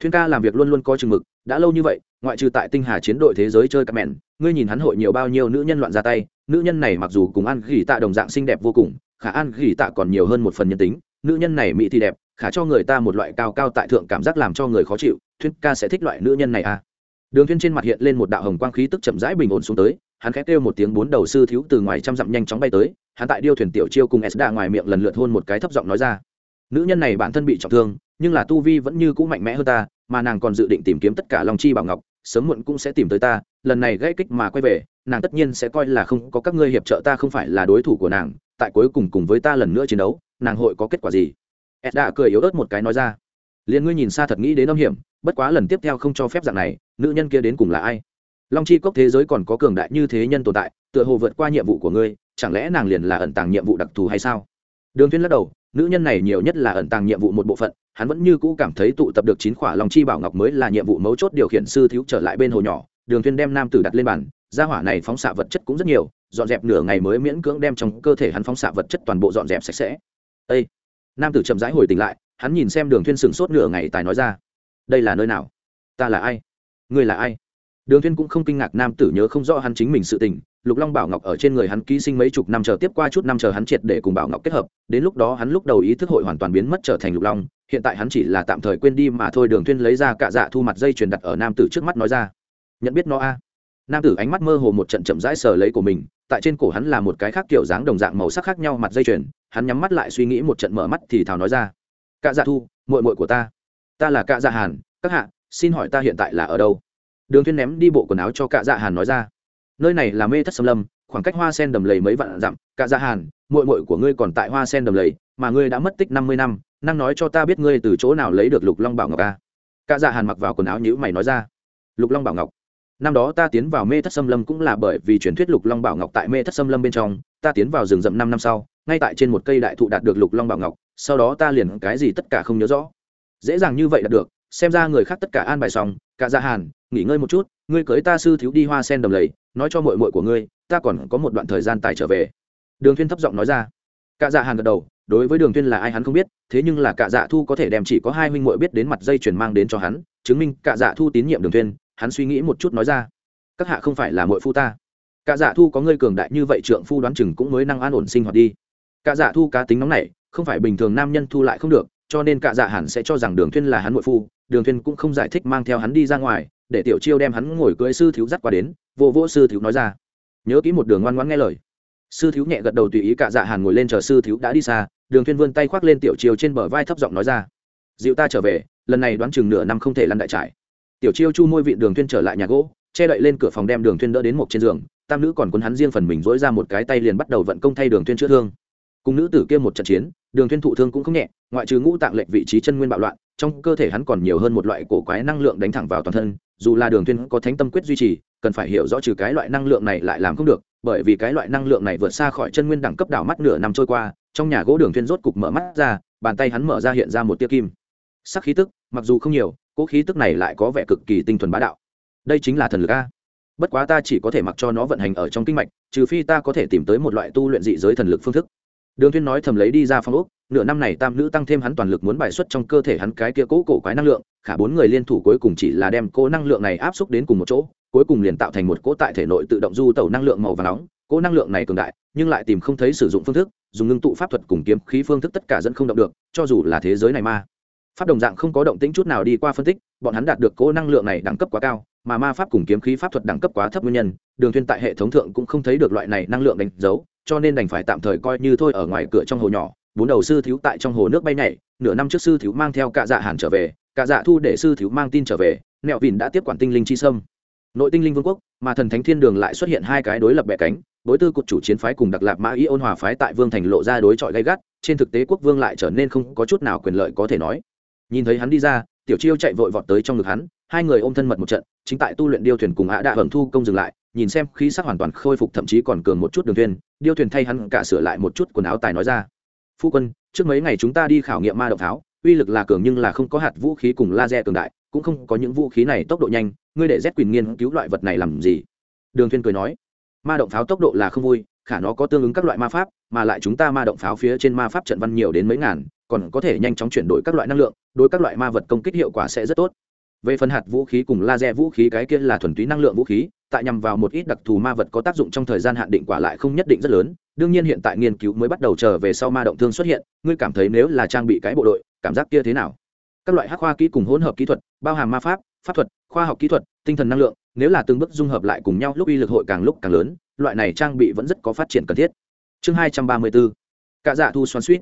S1: thuyên ca làm việc luôn luôn có chừng mực, đã lâu như vậy, ngoại trừ tại tinh hà chiến đội thế giới chơi cặp mẹn, ngươi nhìn hắn hội nhiều bao nhiêu nữ nhân loạn ra tay, nữ nhân này mặc dù cùng an gỉ tạ đồng dạng xinh đẹp vô cùng, khả an gỉ tạ còn nhiều hơn một phần nhân tính, nữ nhân này mỹ thì đẹp, khả cho người ta một loại cao cao tại thượng cảm giác làm cho người khó chịu, thuyên ca sẽ thích loại nữ nhân này à? Đường thuyên trên mặt hiện lên một đạo hồng quang khí tức chậm rãi bình ổn xuống tới hắn khẽ kêu một tiếng bốn đầu sư thiếu từ ngoài trăm dặm nhanh chóng bay tới, hắn tại điêu thuyền tiểu chiêu cùng s ngoài miệng lần lượt hôn một cái thấp giọng nói ra. Nữ nhân này bản thân bị trọng thương, nhưng là tu vi vẫn như cũ mạnh mẽ hơn ta, mà nàng còn dự định tìm kiếm tất cả long chi bảo ngọc, sớm muộn cũng sẽ tìm tới ta, lần này gãy kích mà quay về, nàng tất nhiên sẽ coi là không có các ngươi hiệp trợ ta không phải là đối thủ của nàng, tại cuối cùng cùng với ta lần nữa chiến đấu, nàng hội có kết quả gì? Ed đã cười yếu ớt một cái nói ra. Liền ngươi nhìn xa thật nghĩ đến âm hiểm, bất quá lần tiếp theo không cho phép dạng này, nữ nhân kia đến cùng là ai? Long chi cốc thế giới còn có cường đại như thế nhân tồn tại, tựa hồ vượt qua nhiệm vụ của ngươi, chẳng lẽ nàng liền là ẩn tàng nhiệm vụ đặc thù hay sao? Đường Thiên lắc đầu, nữ nhân này nhiều nhất là ẩn tàng nhiệm vụ một bộ phận, hắn vẫn như cũ cảm thấy tụ tập được chín khỏa long chi bảo ngọc mới là nhiệm vụ mấu chốt điều khiển sư thiếu trở lại bên hồ nhỏ. Đường Thiên đem nam tử đặt lên bàn, gia hỏa này phóng xạ vật chất cũng rất nhiều, dọn dẹp nửa ngày mới miễn cưỡng đem trong cơ thể hắn phóng xạ vật chất toàn bộ dọn dẹp sạch sẽ. Ê! nam tử chậm rãi hồi tỉnh lại, hắn nhìn xem đường Thiên sừng sốt nửa ngày, tài nói ra, đây là nơi nào? Ta là ai? Ngươi là ai? Đường thiên cũng không kinh ngạc nam tử nhớ không rõ hắn chính mình sự tình, lục long bảo ngọc ở trên người hắn ký sinh mấy chục năm chờ tiếp qua chút năm chờ hắn triệt để cùng bảo ngọc kết hợp, đến lúc đó hắn lúc đầu ý thức hội hoàn toàn biến mất trở thành lục long, hiện tại hắn chỉ là tạm thời quên đi mà thôi. Đường thiên lấy ra cạ dạ thu mặt dây truyền đặt ở nam tử trước mắt nói ra, nhận biết nó a? Nam tử ánh mắt mơ hồ một trận chậm rãi sờ lấy của mình, tại trên cổ hắn là một cái khác kiểu dáng đồng dạng màu sắc khác nhau mặt dây chuyền, hắn nhắm mắt lại suy nghĩ một trận mở mắt thì thào nói ra, Cạ dạ thu, muội muội của ta ta là Cạ dạ hàn, các hạ, xin hỏi ta hiện tại là ở đâu? Đường tuyên ném đi bộ quần áo cho cạ dạ hàn nói ra. Nơi này là mê thất xâm lâm, khoảng cách hoa sen đầm lầy mấy vạn dặm. Cạ dạ hàn, muội muội của ngươi còn tại hoa sen đầm lầy, mà ngươi đã mất tích năm mươi năm, năng nói cho ta biết ngươi từ chỗ nào lấy được lục long bảo ngọc a cạ dạ hàn mặc vào quần áo nhữ mày nói ra. Lục long bảo ngọc. Năm đó ta tiến vào mê thất xâm lâm cũng là bởi vì truyền thuyết lục long bảo ngọc tại mê thất xâm lâm bên trong, ta tiến vào rừng rậm năm năm sau, ngay tại trên một cây đại thụ đạt được lục long bảo ngọc, sau đó ta liền cái gì tất cả không nhớ rõ. Dễ dàng như vậy đạt được, xem ra người khác tất cả an bài xong cả dạ hàn nghỉ ngơi một chút, ngươi cưới ta sư thiếu đi hoa sen đầm lầy, nói cho mội mội của ngươi, ta còn có một đoạn thời gian tài trở về. Đường Thiên thấp giọng nói ra. Cả dạ hàn gật đầu, đối với đường Thiên là ai hắn không biết, thế nhưng là cả dạ thu có thể đem chỉ có hai huynh muội biết đến mặt dây chuyển mang đến cho hắn, chứng minh cả dạ thu tín nhiệm đường Thiên. hắn suy nghĩ một chút nói ra. Các hạ không phải là muội phu ta. Cả dạ thu có ngươi cường đại như vậy trượng phu đoán chừng cũng mới năng an ổn sinh hoạt đi. Cả dạ thu cá tính nóng nảy, không phải bình thường nam nhân thu lại không được cho nên cả dạ hẳn sẽ cho rằng đường thuyên là hắn nội phu, đường thuyên cũng không giải thích mang theo hắn đi ra ngoài, để tiểu chiêu đem hắn ngồi cưỡi sư thiếu dắt qua đến, vô vô sư thiếu nói ra. Nhớ kỹ một đường ngoan ngoãn nghe lời. Sư thiếu nhẹ gật đầu tùy ý cả dạ hàn ngồi lên chờ sư thiếu đã đi xa, đường thuyên vươn tay khoác lên tiểu chiêu trên bờ vai thấp giọng nói ra. Dịu ta trở về, lần này đoán chừng nửa năm không thể lăn đại trải tiểu chiêu chu môi vị đường thuyên trở lại nhà gỗ, che đậy lên cửa phòng đem đường thuyên đỡ đến một trên giường, tam nữ còn cuốn hắn riêng phần mình dỗi ra một cái tay liền bắt đầu vận công thay đường thuyên chữa thương. Cùng nữ tử kia một trận chiến đường thuyên thụ thương cũng không nhẹ, ngoại trừ ngũ tạng lệnh vị trí chân nguyên bạo loạn, trong cơ thể hắn còn nhiều hơn một loại cổ quái năng lượng đánh thẳng vào toàn thân, dù là đường thuyên có thánh tâm quyết duy trì, cần phải hiểu rõ trừ cái loại năng lượng này lại làm không được, bởi vì cái loại năng lượng này vượt xa khỏi chân nguyên đẳng cấp đảo mắt nửa năm trôi qua, trong nhà gỗ đường thuyên rốt cục mở mắt ra, bàn tay hắn mở ra hiện ra một tia kim. Sắc khí tức, mặc dù không nhiều cỗ khí tức này lại có vẻ cực kỳ tinh thuần bá đạo. Đây chính là thần lực a. Bất quá ta chỉ có thể mặc cho nó vận hành ở trong kinh mạch, trừ phi ta có thể tìm tới một loại tu luyện dị giới thần lực phương thức đường thuyên nói thầm lấy đi ra phong ốc, nửa năm này tam nữ tăng thêm hắn toàn lực muốn bài xuất trong cơ thể hắn cái kia cố cổ quái năng lượng, khả bốn người liên thủ cuối cùng chỉ là đem cố năng lượng này áp xúc đến cùng một chỗ, cuối cùng liền tạo thành một cỗ tại thể nội tự động du tẩu năng lượng màu vàng nóng. Cỗ năng lượng này cường đại, nhưng lại tìm không thấy sử dụng phương thức, dùng ngưng tụ pháp thuật cùng kiếm khí phương thức tất cả dẫn không động được, cho dù là thế giới này ma. Pháp đồng dạng không có động tĩnh chút nào đi qua phân tích, bọn hắn đạt được cỗ năng lượng này đẳng cấp quá cao, mà ma pháp cùng kiếm khí pháp thuật đẳng cấp quá thấp nguyên nhân, đường thuyên tại hệ thống thượng cũng không thấy được loại này năng lượng đánh dấu cho nên đành phải tạm thời coi như thôi ở ngoài cửa trong hồ nhỏ, bốn đầu sư thiếu tại trong hồ nước bay nhảy, nửa năm trước sư thiếu mang theo cạ dạ hàn trở về, cạ dạ thu để sư thiếu mang tin trở về, nẹo vìn đã tiếp quản tinh linh chi sâm. Nội tinh linh vương quốc, mà thần thánh thiên đường lại xuất hiện hai cái đối lập bẻ cánh, đối tư cục chủ chiến phái cùng đặc lạc mã y ôn hòa phái tại vương thành lộ ra đối chọi gay gắt, trên thực tế quốc vương lại trở nên không có chút nào quyền lợi có thể nói. Nhìn thấy hắn đi ra, tiểu chiêu chạy vội vọt tới trong ngực hắn, hai người ôm thân mật một trận, chính tại tu luyện điêu thuyền cùng ạ đạ hầm thu công dừng lại nhìn xem khí sắc hoàn toàn khôi phục thậm chí còn cường một chút đường thuyền, điêu thuyền thay hắn cả sửa lại một chút quần áo tài nói ra. Phu quân, trước mấy ngày chúng ta đi khảo nghiệm ma động tháo, uy lực là cường nhưng là không có hạt vũ khí cùng laser cường đại, cũng không có những vũ khí này tốc độ nhanh, ngươi để z quyền nghiên cứu loại vật này làm gì? Đường thuyền cười nói. Ma động pháo tốc độ là không vui, khả nó có tương ứng các loại ma pháp, mà lại chúng ta ma động pháo phía trên ma pháp trận văn nhiều đến mấy ngàn, còn có thể nhanh chóng chuyển đổi các loại năng lượng, đối các loại ma vật công kích hiệu quả sẽ rất tốt. Về phần hạt vũ khí cùng laser vũ khí cái kia là thuần túy năng lượng vũ khí tại nhằm vào một ít đặc thù ma vật có tác dụng trong thời gian hạn định quả lại không nhất định rất lớn. Đương nhiên hiện tại nghiên cứu mới bắt đầu trở về sau ma động thương xuất hiện, ngươi cảm thấy nếu là trang bị cái bộ đội, cảm giác kia thế nào? Các loại hắc khoa kỹ cùng hỗn hợp kỹ thuật, bao hàm ma pháp pháp thuật, khoa học kỹ thuật, tinh thần năng lượng, nếu là từng bước dung hợp lại cùng nhau, lúc uy lực hội càng lúc càng lớn, loại này trang bị vẫn rất có phát triển cần thiết. Chương hai trăm ba mươi 234 cạ dạ thu xoắn suýt.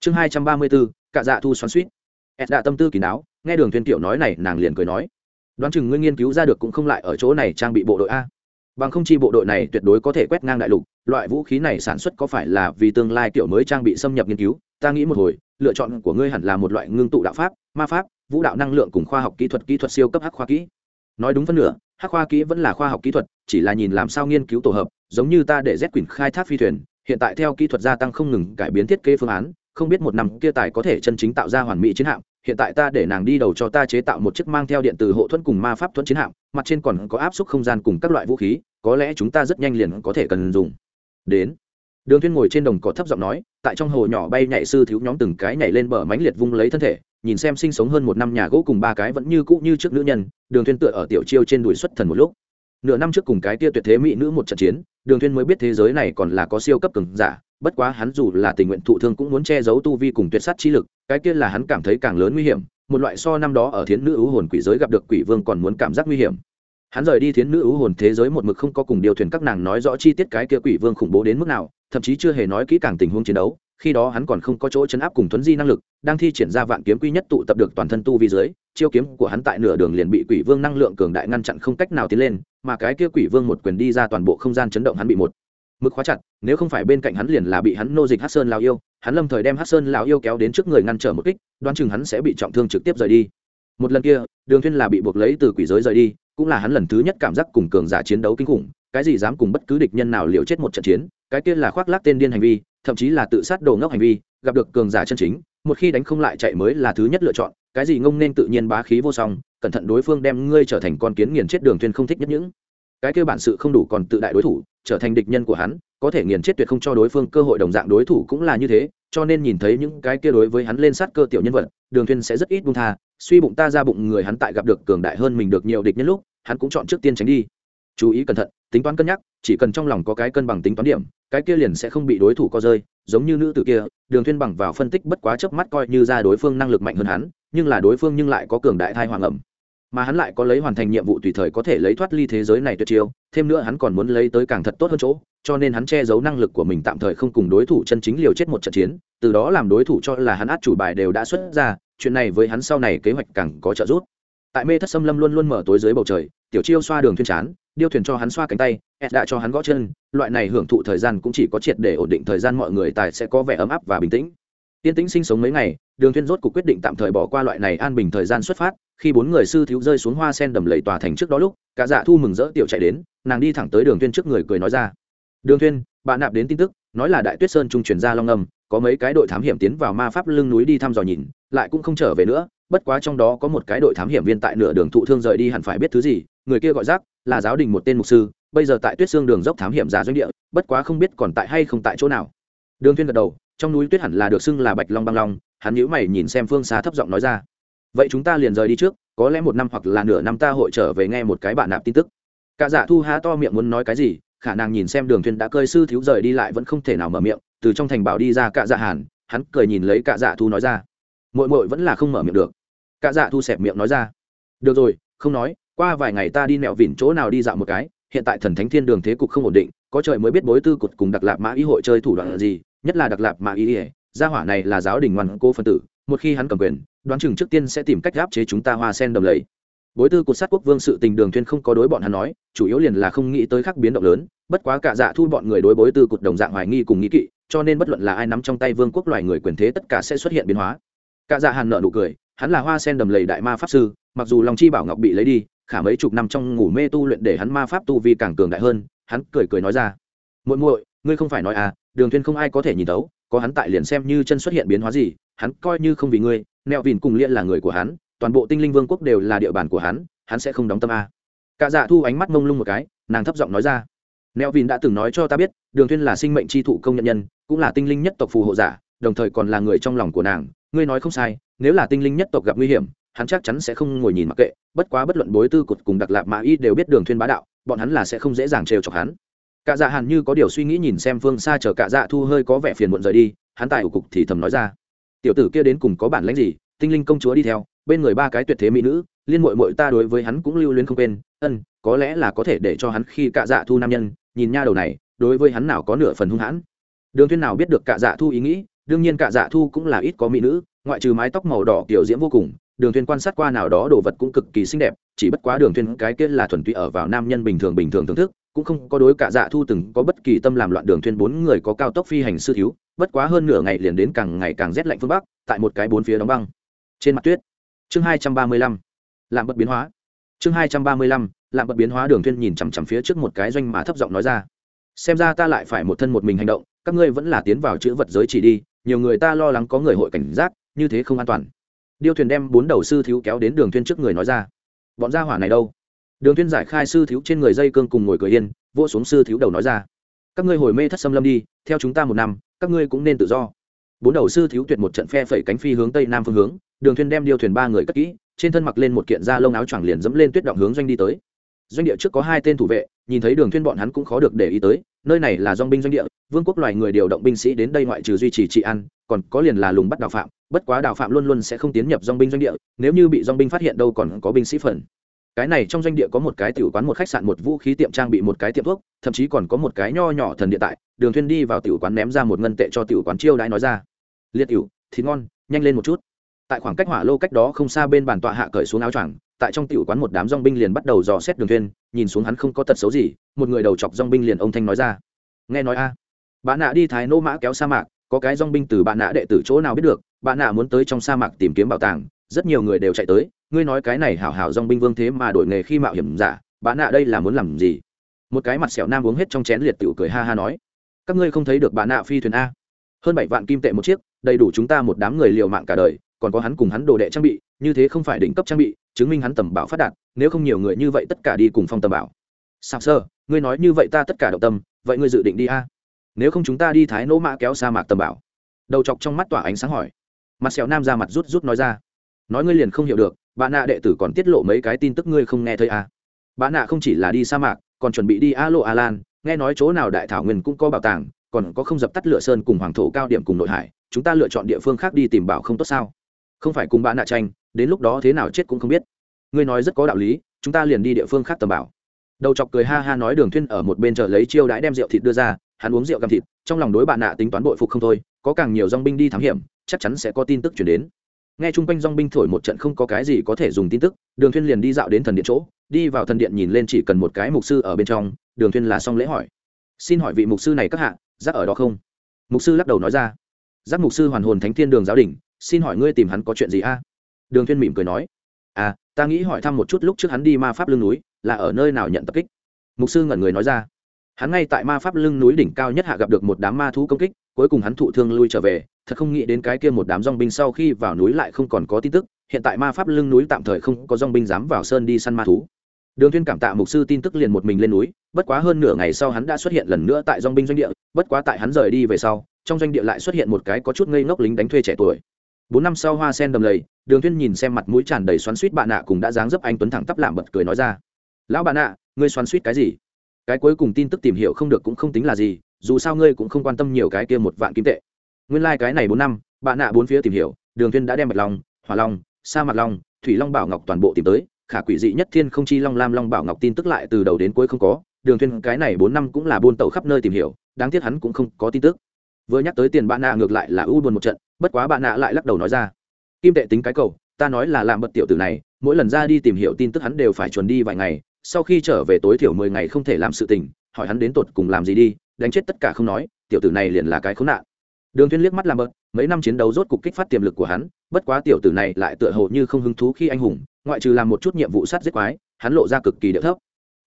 S1: Chương hai trăm ba mươi 234 cạ dạ thu xoắn suýt. Ed đã tâm tư kỳ đáo nghe đường thiên tiểu nói này, nàng liền cười nói đoán chừng ngươi nghiên cứu ra được cũng không lại ở chỗ này trang bị bộ đội a. Bằng không chi bộ đội này tuyệt đối có thể quét ngang đại lục, loại vũ khí này sản xuất có phải là vì tương lai tiểu mới trang bị xâm nhập nghiên cứu? Ta nghĩ một hồi, lựa chọn của ngươi hẳn là một loại ngưng tụ đạo pháp, ma pháp, vũ đạo năng lượng cùng khoa học kỹ thuật kỹ thuật siêu cấp hắc khoa kỹ. Nói đúng phân nửa, hắc khoa kỹ vẫn là khoa học kỹ thuật, chỉ là nhìn làm sao nghiên cứu tổ hợp, giống như ta để z quyển khai thác phi thuyền, hiện tại theo kỹ thuật gia tăng không ngừng cải biến thiết kế phương án không biết một năm kia tài có thể chân chính tạo ra hoàn mỹ chiến hạm, hiện tại ta để nàng đi đầu cho ta chế tạo một chiếc mang theo điện từ hộ thuẫn cùng ma pháp thuẫn chiến hạm, mặt trên còn có áp suất không gian cùng các loại vũ khí, có lẽ chúng ta rất nhanh liền có thể cần dùng. Đến. Đường thiên ngồi trên đồng cỏ thấp giọng nói, tại trong hồ nhỏ bay nhảy sư thiếu nhóm từng cái nhảy lên bờ mánh liệt vung lấy thân thể, nhìn xem sinh sống hơn một năm nhà gỗ cùng ba cái vẫn như cũ như trước nữ nhân, đường thiên tựa ở tiểu chiêu trên đùi xuất thần một lúc. Nửa năm trước cùng cái kia tuyệt thế mỹ nữ một trận chiến, đường thiên mới biết thế giới này còn là có siêu cấp cường giả bất quá hắn dù là tình nguyện thụ thương cũng muốn che giấu tu vi cùng tuyệt sát chi lực, cái kia là hắn cảm thấy càng lớn nguy hiểm, một loại so năm đó ở thiến nữ u hồn quỷ giới gặp được quỷ vương còn muốn cảm giác nguy hiểm. Hắn rời đi thiến nữ u hồn thế giới một mực không có cùng điều thuyền các nàng nói rõ chi tiết cái kia quỷ vương khủng bố đến mức nào, thậm chí chưa hề nói kỹ càng tình huống chiến đấu, khi đó hắn còn không có chỗ chấn áp cùng tuấn di năng lực, đang thi triển ra vạn kiếm quy nhất tụ tập được toàn thân tu vi dưới chiêu kiếm của hắn tại nửa đường liền bị quỷ vương năng lượng cường đại ngăn chặn không cách nào tiến lên, mà cái kia quỷ vương một quyền đi ra toàn bộ không gian chấn động hắn bị một mức khóa chặt, nếu không phải bên cạnh hắn liền là bị hắn nô dịch hát sơn lao yêu, hắn lâm thời đem hát sơn lao yêu kéo đến trước người ngăn trở một kích, đoán chừng hắn sẽ bị trọng thương trực tiếp rời đi. Một lần kia, đường thiên là bị buộc lấy từ quỷ giới rời đi, cũng là hắn lần thứ nhất cảm giác cùng cường giả chiến đấu kinh khủng, cái gì dám cùng bất cứ địch nhân nào liều chết một trận chiến, cái kia là khoác lác tên điên hành vi, thậm chí là tự sát đồ ngốc hành vi, gặp được cường giả chân chính, một khi đánh không lại chạy mới là thứ nhất lựa chọn, cái gì ngông nên tự nhiên bá khí vô song, cẩn thận đối phương đem ngươi trở thành con kiến nghiền chết đường thiên không thích nhất những cái kia bản sự không đủ còn tự đại đối thủ, trở thành địch nhân của hắn, có thể nghiền chết tuyệt không cho đối phương cơ hội đồng dạng đối thủ cũng là như thế, cho nên nhìn thấy những cái kia đối với hắn lên sát cơ tiểu nhân vật, đường thiên sẽ rất ít buông tha, suy bụng ta ra bụng người hắn tại gặp được cường đại hơn mình được nhiều địch nhân lúc, hắn cũng chọn trước tiên tránh đi. Chú ý cẩn thận, tính toán cân nhắc, chỉ cần trong lòng có cái cân bằng tính toán điểm, cái kia liền sẽ không bị đối thủ co rơi, giống như nữ tử kia, đường thiên bằng vào phân tích bất quá chớp mắt coi như ra đối phương năng lực mạnh hơn hắn, nhưng là đối phương nhưng lại có cường đại thai hoàng ẩm mà hắn lại có lấy hoàn thành nhiệm vụ tùy thời có thể lấy thoát ly thế giới này tuyệt chiêu, thêm nữa hắn còn muốn lấy tới càng thật tốt hơn chỗ, cho nên hắn che giấu năng lực của mình tạm thời không cùng đối thủ chân chính liều chết một trận chiến, từ đó làm đối thủ cho là hắn át chủ bài đều đã xuất ra, chuyện này với hắn sau này kế hoạch càng có trợ giúp. Tại mê thất xâm lâm luôn luôn mở tối dưới bầu trời, tiểu chiêu xoa đường thuyền chán, điêu thuyền cho hắn xoa cánh tay ed đã cho hắn gõ chân, loại này hưởng thụ thời gian cũng chỉ có triệt để ổn định thời gian mọi người tài sẽ có vẻ ấm áp và bình tĩnh tiên tĩnh sinh sống mấy ngày, đường thuyên rốt cuộc quyết định tạm thời bỏ qua loại này an bình thời gian xuất phát, khi bốn người sư thiếu rơi xuống hoa sen đầm lầy tòa thành trước đó lúc, cả dạ thu mừng rỡ tiểu chạy đến, nàng đi thẳng tới đường thuyên trước người cười nói ra. Đường thuyên, bạn nạp đến tin tức, nói là đại tuyết sơn trung truyền ra long âm, có mấy cái đội thám hiểm tiến vào ma pháp lưng núi đi thăm dò nhìn, lại cũng không trở về nữa, bất quá trong đó có một cái đội thám hiểm viên tại nửa đường thụ thương rời đi hẳn phải biết thứ gì, người kia gọi rác là giáo đình một tên mục sư, bây giờ tại tuyết xương đường dốc thám hiểm giả doanh địa, bất quá không biết còn tại hay không tại chỗ nào. Đường tuyên gật đầu trong núi tuyết hẳn là được xưng là bạch long băng long, hắn nhíu mày nhìn xem phương xa thấp giọng nói ra. Vậy chúng ta liền rời đi trước, có lẽ một năm hoặc là nửa năm ta hội trở về nghe một cái bạn nạp tin tức. Cả dạ thu há to miệng muốn nói cái gì, khả năng nhìn xem đường thuyền đã cơi sư thiếu rời đi lại vẫn không thể nào mở miệng, từ trong thành bảo đi ra cả dạ hàn, hắn cười nhìn lấy cả dạ thu nói ra. Mội mội vẫn là không mở miệng được. Cả dạ thu xẹp miệng nói ra. Được rồi, không nói, qua vài ngày ta đi mẹo vỉn chỗ nào đi dạo một cái, hiện tại thần thánh thiên đường thế cục không ổn định, có trời mới biết bối tư cục cùng đặc lạc mã ý hội chơi thủ đoạn là gì nhất là đặc lạp mà ý ỉa gia hỏa này là giáo đình ngoan cố phân tử, một khi hắn cầm quyền, đoán chừng trước tiên sẽ tìm cách gáp chế chúng ta hoa sen đầm lầy. Bối tư của sát quốc vương sự tình đường thuyên không có đối bọn hắn nói, chủ yếu liền là không nghĩ tới khắc biến động lớn, bất quá cả dạ thu bọn người đối bối tư cột đồng dạng hoài nghi cùng nghĩ kỵ, cho nên bất luận là ai nắm trong tay vương quốc loài người quyền thế tất cả sẽ xuất hiện biến hóa. Cả dạ hàn nợ nụ cười, hắn là hoa sen đầm lầy đại ma pháp sư, mặc dù long chi bảo ngọc bị lấy đi, khả mấy chục năm trong ngủ mê tu luyện để hắn ma pháp tu vi càng cường đại hơn, hắn cười cười nói ra, muội muội, ngươi không phải nói à đường thuyên không ai có thể nhìn thấu, có hắn tại liền xem như chân xuất hiện biến hóa gì, hắn coi như không vì ngươi, Nẹo vìn cùng liên là người của hắn, toàn bộ tinh linh vương quốc đều là địa bàn của hắn hắn sẽ không đóng tâm a. Cả dạ thu ánh mắt mông lung một cái, nàng thấp giọng nói ra. Nẹo vìn đã từng nói cho ta biết, đường thuyên là sinh mệnh chi thụ công nhận nhân, cũng là tinh linh nhất tộc phù hộ giả, đồng thời còn là người trong lòng của nàng. Ngươi nói không sai, nếu là tinh linh nhất tộc gặp nguy hiểm, hắn chắc chắn sẽ không ngồi nhìn mặc kệ, bất quá bất luận bối tư cột cùng đặc lạp mã y đều biết đường thuyên bá đạo, bọn hắn là sẽ không dễ dàng trêu chọc hắn cả dạ hàn như có điều suy nghĩ nhìn xem phương xa chờ cả dạ thu hơi có vẻ phiền muộn rời đi, hắn tại ủ cục thì thầm nói ra. Tiểu tử kia đến cùng có bản lãnh gì? Tinh linh công chúa đi theo, bên người ba cái tuyệt thế mỹ nữ, liên mội mội ta đối với hắn cũng lưu luyến không quên. Ân, có lẽ là có thể để cho hắn khi cạ dạ thu nam nhân, nhìn nha đầu này, đối với hắn nào có nửa phần hung hãn. Đường thuyên nào biết được cạ dạ thu ý nghĩ, đương nhiên cạ dạ thu cũng là ít có mỹ nữ, ngoại trừ mái tóc màu đỏ kiểu diễm vô cùng, đường thuyên quan sát qua nào đó đồ vật cũng cực kỳ xinh đẹp, chỉ bất quá đường thuyên cái kia là thuần túy ở vào nam nhân bình thường bình thường thưởng thức cũng không có đối cả dạ thu từng có bất kỳ tâm làm loạn đường thuyên bốn người có cao tốc phi hành sư thiếu, bất quá hơn nửa ngày liền đến càng ngày càng rét lạnh phương bắc, tại một cái bốn phía đóng băng. Trên mặt tuyết, chương hai trăm ba mươi lăm làm bất biến hóa. Chương hai trăm ba mươi lăm làm bất biến hóa đường thuyên nhìn chằm chằm phía trước một cái doanh mã thấp giọng nói ra. Xem ra ta lại phải một thân một mình hành động, các ngươi vẫn là tiến vào chữ vật giới chỉ đi, nhiều người ta lo lắng có người hội cảnh giác, như thế không an toàn. Điêu thuyền đem bốn đầu sư thiếu kéo đến đường thuyên trước người nói ra. Bọn gia hỏa này đâu? Đường thuyên giải khai sư thiếu trên người dây cương cùng ngồi cười yên, vỗ xuống sư thiếu đầu nói ra. Các ngươi hồi mê thất xâm lâm đi, theo chúng ta một năm, các ngươi cũng nên tự do. Bốn đầu sư thiếu tuyệt một trận phe phẩy cánh phi hướng tây nam phương hướng, đường thuyền đem điêu thuyền ba người cất kỹ, trên thân mặc lên một kiện da lông áo choàng liền dẫm lên tuyết động hướng doanh đi tới. Doanh địa trước có hai tên thủ vệ, nhìn thấy đường thuyền bọn hắn cũng khó được để ý tới, nơi này là dong binh doanh địa, vương quốc loài người điều động binh sĩ đến đây ngoại trừ duy trì trị an, còn có liền là lùng bắt đào phạm, bất quá đào phạm luôn luôn sẽ không tiến nhập dong binh doanh địa, nếu như bị dong binh phát hiện đâu còn có binh sĩ phần cái này trong doanh địa có một cái tiểu quán một khách sạn, một vũ khí tiệm trang bị, một cái tiệm thuốc, thậm chí còn có một cái nho nhỏ thần địa tại. Đường thuyên đi vào tiểu quán ném ra một ngân tệ cho tiểu quán chiêu đãi nói ra. Liệt tiểu thịt ngon, nhanh lên một chút. Tại khoảng cách hỏa lô cách đó không xa bên bàn tọa hạ cởi xuống áo choàng, tại trong tiểu quán một đám dong binh liền bắt đầu dò xét đường thuyên, nhìn xuống hắn không có tật xấu gì, một người đầu chọc dong binh liền ông thanh nói ra. Nghe nói a, bạn nạ đi thái nô mã kéo sa mạc, có cái dong binh từ bạn nạ đệ tử chỗ nào biết được, bạn nạ muốn tới trong sa mạc tìm kiếm bảo tàng rất nhiều người đều chạy tới, ngươi nói cái này hảo hảo dong binh vương thế mà đổi nghề khi mạo hiểm giả bạn nạ đây là muốn làm gì? Một cái mặt sẹo nam uống hết trong chén liệt tiểu cười ha ha nói, các ngươi không thấy được bạn nạ phi thuyền a? Hơn bảy vạn kim tệ một chiếc, đầy đủ chúng ta một đám người liều mạng cả đời, còn có hắn cùng hắn đồ đệ trang bị, như thế không phải đỉnh cấp trang bị, chứng minh hắn tầm bảo phát đạt, nếu không nhiều người như vậy tất cả đi cùng phong tầm bảo. Sao sơ, ngươi nói như vậy ta tất cả động tâm, vậy ngươi dự định đi a? Nếu không chúng ta đi thái nỗ mã kéo sa mạc tầm bảo. Đầu chọc trong mắt tỏa ánh sáng hỏi. Mặt sẹo nam ra mặt rút rút nói ra nói ngươi liền không hiểu được bạn nạ đệ tử còn tiết lộ mấy cái tin tức ngươi không nghe thấy à. bạn nạ không chỉ là đi sa mạc, còn chuẩn bị đi a lộ a lan nghe nói chỗ nào đại thảo nguyên cũng có bảo tàng, còn có không dập tắt lửa sơn cùng hoàng thổ cao điểm cùng nội hải, chúng ta lựa chọn địa phương khác đi tìm bảo không tốt sao? Không phải cùng bạn nạ tranh, đến lúc đó thế nào chết cũng không biết. Ngươi nói rất có đạo lý, chúng ta liền đi địa phương khác tầm bảo. Đầu chọc cười ha ha nói đường thuyên ở một bên chờ lấy chiêu đãi đem rượu thịt đưa ra, hắn uống rượu găm thịt, trong lòng đối bạn nạ tính toán bội phục không thôi, có càng nhiều dòng binh đi thám hiểm, chắc chắn sẽ có tin tức chuyển đến nghe chung quanh dong binh thổi một trận không có cái gì có thể dùng tin tức, đường thuyên liền đi dạo đến thần điện chỗ, đi vào thần điện nhìn lên chỉ cần một cái mục sư ở bên trong, đường thuyên là xong lễ hỏi. Xin hỏi vị mục sư này các hạ giác ở đó không? Mục sư lắc đầu nói ra. Giác mục sư hoàn hồn thánh thiên đường giáo đình xin hỏi ngươi tìm hắn có chuyện gì a? Đường thuyên mỉm cười nói. À ta nghĩ hỏi thăm một chút lúc trước hắn đi ma pháp lưng núi, là ở nơi nào nhận tập kích? Mục sư ngẩn người nói ra. Hắn ngay tại ma pháp lưng núi đỉnh cao nhất hạ gặp được một đám ma thú công kích, cuối cùng hắn thụ thương lui trở về thật không nghĩ đến cái kia một đám dong binh sau khi vào núi lại không còn có tin tức, hiện tại ma pháp lưng núi tạm thời không có dong binh dám vào sơn đi săn ma thú. Đường thiên cảm tạ mục sư tin tức liền một mình lên núi, bất quá hơn nửa ngày sau hắn đã xuất hiện lần nữa tại dong binh doanh địa, bất quá tại hắn rời đi về sau, trong doanh địa lại xuất hiện một cái có chút ngây ngốc lính đánh thuê trẻ tuổi. Bốn năm sau hoa sen đầm lầy, đường thiên nhìn xem mặt mũi tràn đầy xoắn xuýt bạn nạ cùng đã dáng dấp anh tuấn thẳng tắp làm bật cười nói ra. Lão bạn nạ, ngươi xoắn xuýt cái gì? Cái cuối cùng tin tức tìm hiểu không được cũng không tính là gì, dù sao ngươi cũng không quan tâm nhiều cái kia một vạn kim tệ nguyên lai like cái này bốn năm, bạn nạ bốn phía tìm hiểu, đường thiên đã đem bạch long, hỏa long, sa mặt long, thủy long bảo ngọc toàn bộ tìm tới, khả quỷ dị nhất thiên không chi long, lam long bảo ngọc tin tức lại từ đầu đến cuối không có, đường thiên cái này bốn năm cũng là buôn tàu khắp nơi tìm hiểu, đáng tiếc hắn cũng không có tin tức. Vừa nhắc tới tiền bạn nạ ngược lại là u buồn một trận, bất quá bạn nạ lại lắc đầu nói ra, kim tệ tính cái cầu, ta nói là làm bật tiểu tử này, mỗi lần ra đi tìm hiểu tin tức hắn đều phải chuẩn đi vài ngày, sau khi trở về tối thiểu mười ngày không thể làm sự tình, hỏi hắn đến tột cùng làm gì đi, đánh chết tất cả không nói, tiểu tử này liền là cái khốn nạn đường thiên liếc mắt làm bợt, mấy năm chiến đấu rốt cục kích phát tiềm lực của hắn bất quá tiểu tử này lại tựa hồ như không hứng thú khi anh hùng ngoại trừ làm một chút nhiệm vụ sát giết quái hắn lộ ra cực kỳ điệu thấp.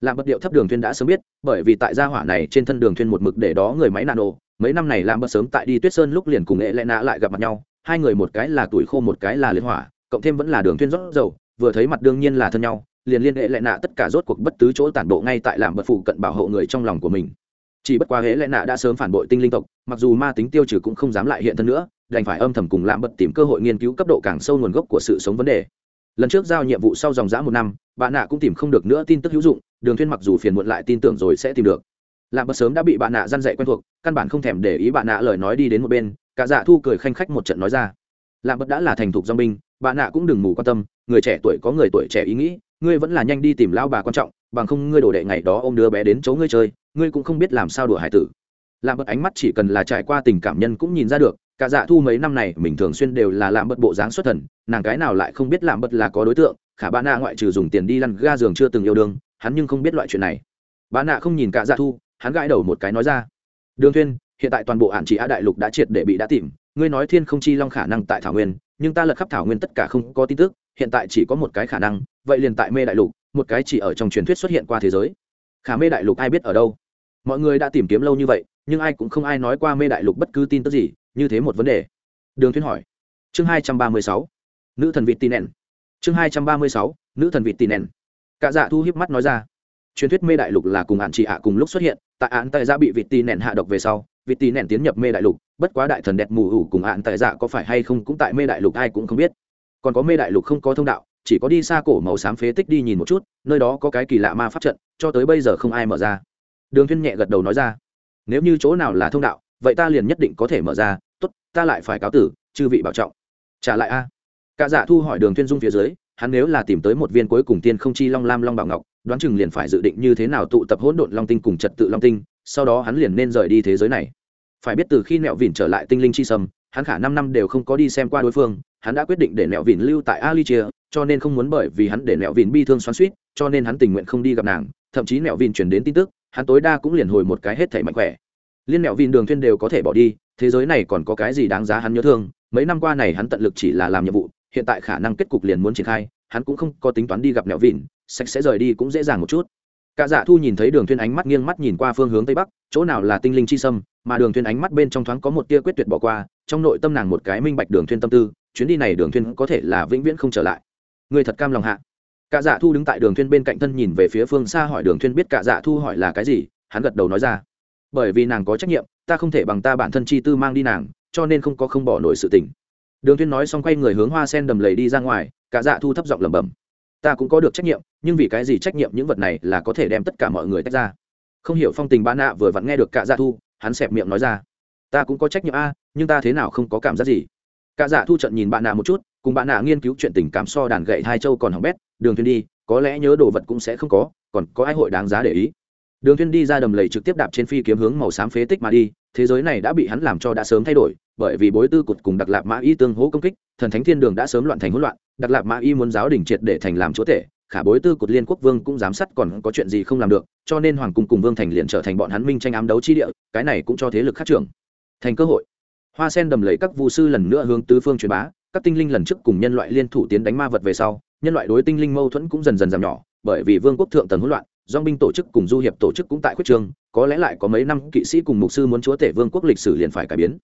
S1: Làm bật điệu thấp đường thiên đã sớm biết bởi vì tại gia hỏa này trên thân đường thiên một mực để đó người máy nano mấy năm này làm bật sớm tại đi tuyết sơn lúc liền cùng nghệ lệ nã lại gặp mặt nhau hai người một cái là tuổi khô một cái là liên hỏa cộng thêm vẫn là đường thiên rót dầu vừa thấy mặt đương nhiên là thân nhau liền liên hệ lại nạ tất cả rốt cuộc bất tứ chỗ tản bộ ngay tại làm bật phụ cận bảo hộ người trong lòng của mình chỉ bất quá hễ lẽ nạ đã sớm phản bội tinh linh tộc, mặc dù ma tính tiêu trừ cũng không dám lại hiện thân nữa, đành phải âm thầm cùng lạm bật tìm cơ hội nghiên cứu cấp độ càng sâu nguồn gốc của sự sống vấn đề. Lần trước giao nhiệm vụ sau dòng dã một năm, bạn nạ cũng tìm không được nữa tin tức hữu dụng, đường thuyên mặc dù phiền muộn lại tin tưởng rồi sẽ tìm được. Lạm bật sớm đã bị bạn nạ gian dạy quen thuộc, căn bản không thèm để ý bạn nạ lời nói đi đến một bên, cả dạ thu cười khanh khách một trận nói ra. Lạm bật đã là thành thục giang binh, bạn nạ cũng đừng mù quan tâm, người trẻ tuổi có người tuổi trẻ ý nghĩ, ngươi vẫn là nhanh đi tìm lao bà quan trọng, bằng không ngươi đổ đệ ngày đó ôm đứa bé đến chỗ ngươi chơi ngươi cũng không biết làm sao đùa hải tử. Làm bật ánh mắt chỉ cần là trải qua tình cảm nhân cũng nhìn ra được, cả dạ thu mấy năm này mình thường xuyên đều là làm bật bộ dáng xuất thần, nàng cái nào lại không biết làm bật là có đối tượng, khả bà nạ ngoại trừ dùng tiền đi lăn ga giường chưa từng yêu đương, hắn nhưng không biết loại chuyện này. Bà nạ không nhìn cả dạ thu, hắn gãi đầu một cái nói ra, đường thuyên hiện tại toàn bộ ản chỉ á đại lục đã triệt để bị đã tìm, ngươi nói thiên không chi long khả năng tại thảo nguyên, nhưng ta lật khắp thảo nguyên tất cả không có tin tức, hiện tại chỉ có một cái khả năng, vậy liền tại mê đại lục, một cái chỉ ở trong truyền thuyết xuất hiện qua thế giới. Khả mê đại lục ai biết ở đâu? Mọi người đã tìm kiếm lâu như vậy, nhưng ai cũng không ai nói qua mê đại lục bất cứ tin tức gì, như thế một vấn đề. Đường thuyên hỏi. Chương hai trăm ba mươi sáu. Nữ thần vịt tì nèn chương hai trăm ba mươi sáu. Nữ thần vịt tì nèn cả dạ thu hiếp mắt nói ra. Truyền thuyết mê đại lục là cùng hạn chị hạ cùng lúc xuất hiện, tại án tại gia bị vịt tì nèn hạ độc về sau, vịt tì nèn tiến nhập mê đại lục, bất quá đại thần đẹp mù ủ cùng hạn tại dạ có phải hay không cũng tại mê đại lục ai cũng không biết. Còn có mê đại lục không có thông đạo, chỉ có đi xa cổ màu xám phế tích đi nhìn một chút, nơi đó có cái kỳ lạ ma pháp trận, cho tới bây giờ không ai mở ra đường Viên nhẹ gật đầu nói ra. Nếu như chỗ nào là thông đạo, vậy ta liền nhất định có thể mở ra. Tốt, ta lại phải cáo tử, chư vị bảo trọng. Trả lại a. Cả dạ thu hỏi đường Viên dung phía dưới, hắn nếu là tìm tới một viên cuối cùng tiên không chi long lam long bảo ngọc, đoán chừng liền phải dự định như thế nào tụ tập hỗn độn long tinh cùng trật tự long tinh, sau đó hắn liền nên rời đi thế giới này. Phải biết từ khi nẹo vỉn trở lại tinh linh chi sâm, hắn khả năm năm đều không có đi xem qua đối phương, hắn đã quyết định để nẹo vỉn lưu tại alicia, cho nên không muốn bởi vì hắn để nẹo vỉn bi thương xoắn suýt cho nên hắn tình nguyện không đi gặp nàng, thậm chí nẹo vỉn truyền đến tin tức hắn tối đa cũng liền hồi một cái hết thể mạnh khỏe. Liên nẹo vin đường thuyên đều có thể bỏ đi, thế giới này còn có cái gì đáng giá hắn nhớ thương? Mấy năm qua này hắn tận lực chỉ là làm nhiệm vụ, hiện tại khả năng kết cục liền muốn triển khai, hắn cũng không có tính toán đi gặp nẹo vin, sạch sẽ rời đi cũng dễ dàng một chút. Cả dạ thu nhìn thấy đường thuyên ánh mắt nghiêng mắt nhìn qua phương hướng tây bắc, chỗ nào là tinh linh chi sâm, mà đường thuyên ánh mắt bên trong thoáng có một tia quyết tuyệt bỏ qua, trong nội tâm nàng một cái minh bạch đường thuyên tâm tư, chuyến đi này đường thuyên có thể là vĩnh viễn không trở lại. Người thật cam lòng hạ cả dạ thu đứng tại đường thuyên bên cạnh thân nhìn về phía phương xa hỏi đường thuyên biết cả dạ thu hỏi là cái gì, hắn gật đầu nói ra. Bởi vì nàng có trách nhiệm, ta không thể bằng ta bản thân chi tư mang đi nàng, cho nên không có không bỏ nổi sự tình. Đường thuyên nói xong quay người hướng hoa sen đầm lầy đi ra ngoài, cả dạ thu thấp giọng lẩm bẩm. Ta cũng có được trách nhiệm, nhưng vì cái gì trách nhiệm những vật này là có thể đem tất cả mọi người tách ra? Không hiểu phong tình ba nạ vừa vặn nghe được cả dạ thu, hắn xẹp miệng nói ra. Ta cũng có trách nhiệm a, nhưng ta thế nào không có cảm giác gì? Cả dạ thu trận nhìn bạn nạ một chút, cùng bạn nạ nghiên cứu chuyện tình cảm so đàn gậy hai châu còn hỏng bét đường thuyền đi, có lẽ nhớ đồ vật cũng sẽ không có, còn có ai hội đáng giá để ý. Đường thuyền đi ra đầm lầy trực tiếp đạp trên phi kiếm hướng màu xám phế tích mà đi, thế giới này đã bị hắn làm cho đã sớm thay đổi, bởi vì bối tư cụt cùng đặc lạp mã y tương hỗ công kích, thần thánh thiên đường đã sớm loạn thành hỗn loạn, đặc lạp mã y muốn giáo đình triệt để thành làm chúa tể, khả bối tư cụt liên quốc vương cũng giám sát còn có chuyện gì không làm được, cho nên hoàng cung cùng vương thành liền trở thành bọn hắn minh tranh ám đấu chi địa, cái này cũng cho thế lực khác trưởng thành cơ hội. Hoa sen đầm lầy các vu sư lần nữa hướng tứ phương truyền bá, các tinh linh lần trước cùng nhân loại liên thủ tiến đánh ma vật về sau nhân loại đối tinh linh mâu thuẫn cũng dần dần giảm nhỏ, bởi vì vương quốc thượng tầng hỗn loạn dong binh tổ chức cùng du hiệp tổ chức cũng tại khuyết trường có lẽ lại có mấy năm kỵ sĩ cùng mục sư muốn chúa tể vương quốc lịch sử liền phải cải biến.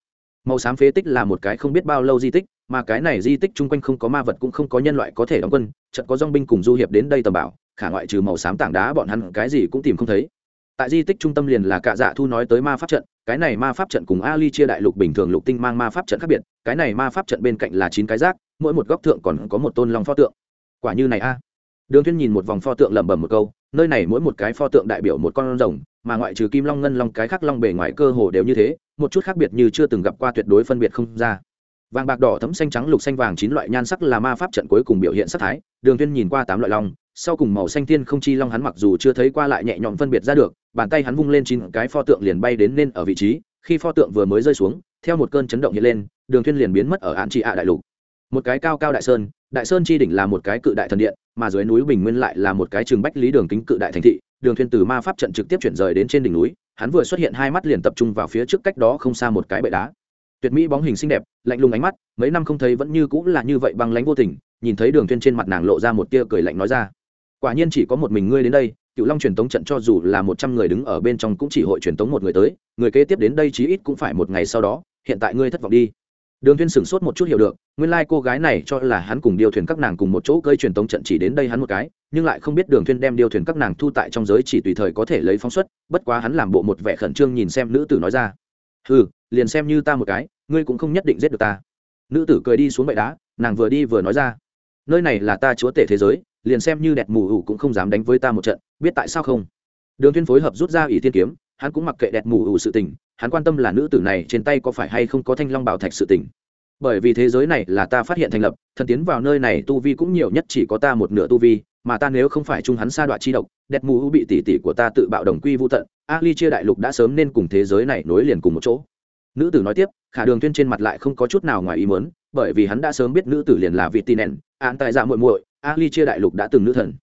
S1: Màu xám phế tích là một cái không biết bao lâu di tích, mà cái này di tích chung quanh không có ma vật cũng không có nhân loại có thể đóng quân trận có dong binh cùng du hiệp đến đây tầm bảo, khả ngoại trừ màu xám tảng đá bọn hắn cái gì cũng tìm không thấy. Tại di tích trung tâm liền là cạ dạ thu nói tới ma pháp trận, cái này ma pháp trận cùng ali chia đại lục bình thường lục tinh mang ma pháp trận khác biệt, cái này ma pháp trận bên cạnh là chín cái rác mỗi một góc thượng còn có một tôn long pho tượng quả như này a. Đường thiên nhìn một vòng pho tượng lẩm bẩm một câu, nơi này mỗi một cái pho tượng đại biểu một con rồng, mà ngoại trừ kim long ngân long, cái khác long bề ngoài cơ hồ đều như thế, một chút khác biệt như chưa từng gặp qua tuyệt đối phân biệt không ra. Vàng bạc đỏ thấm xanh trắng lục xanh vàng chín loại nhan sắc là ma pháp trận cuối cùng biểu hiện sắc thái, đường thiên nhìn qua tám loại long, sau cùng màu xanh thiên không chi long hắn mặc dù chưa thấy qua lại nhẹ nhõm phân biệt ra được, bàn tay hắn vung lên chín cái pho tượng liền bay đến nên ở vị trí, khi pho tượng vừa mới rơi xuống, theo một cơn chấn động hiện lên, đường thiên liền biến mất ở án trị ạ đại lục. Một cái cao cao đại sơn đại sơn chi đỉnh là một cái cự đại thần điện, mà dưới núi bình nguyên lại là một cái trường bách lý đường kính cự đại thành thị. Đường thiên từ ma pháp trận trực tiếp chuyển rời đến trên đỉnh núi, hắn vừa xuất hiện hai mắt liền tập trung vào phía trước cách đó không xa một cái bệ đá. Tuyệt mỹ bóng hình xinh đẹp, lạnh lùng ánh mắt, mấy năm không thấy vẫn như cũng là như vậy băng lãnh vô tình, nhìn thấy đường thiên trên mặt nàng lộ ra một tia cười lạnh nói ra. Quả nhiên chỉ có một mình ngươi đến đây, cựu long truyền tống trận cho dù là một trăm người đứng ở bên trong cũng chỉ hội truyền tống một người tới, người kế tiếp đến đây chí ít cũng phải một ngày sau đó, hiện tại ngươi thất vọng đi đường thiên sửng sốt một chút hiểu được, nguyên lai cô gái này cho là hắn cùng điều thuyền các nàng cùng một chỗ cơi truyền tống trận chỉ đến đây hắn một cái, nhưng lại không biết đường thiên đem điều thuyền các nàng thu tại trong giới chỉ tùy thời có thể lấy phóng xuất, bất quá hắn làm bộ một vẻ khẩn trương nhìn xem nữ tử nói ra. Hừ, liền xem như ta một cái, ngươi cũng không nhất định giết được ta. Nữ tử cười đi xuống bệ đá, nàng vừa đi vừa nói ra. Nơi này là ta chúa tể thế giới, liền xem như đẹp mù ủ cũng không dám đánh với ta một trận, biết tại sao không? Đường thiên phối hợp rút ra ỷ thiên kiếm, hắn cũng mặc kệ đẹp mù ủ sự tình hắn quan tâm là nữ tử này trên tay có phải hay không có thanh long bảo thạch sự tình. Bởi vì thế giới này là ta phát hiện thành lập, thần tiến vào nơi này tu vi cũng nhiều nhất chỉ có ta một nửa tu vi, mà ta nếu không phải chung hắn sa đoạn chi độc, đẹp mù bị tỷ tỷ của ta tự bạo đồng quy vô tận ali chia đại lục đã sớm nên cùng thế giới này nối liền cùng một chỗ. Nữ tử nói tiếp, khả đường tuyên trên mặt lại không có chút nào ngoài ý muốn, bởi vì hắn đã sớm biết nữ tử liền là vị tì nẹn an tại dạ muội muội ali chia đại lục đã từng nữ thần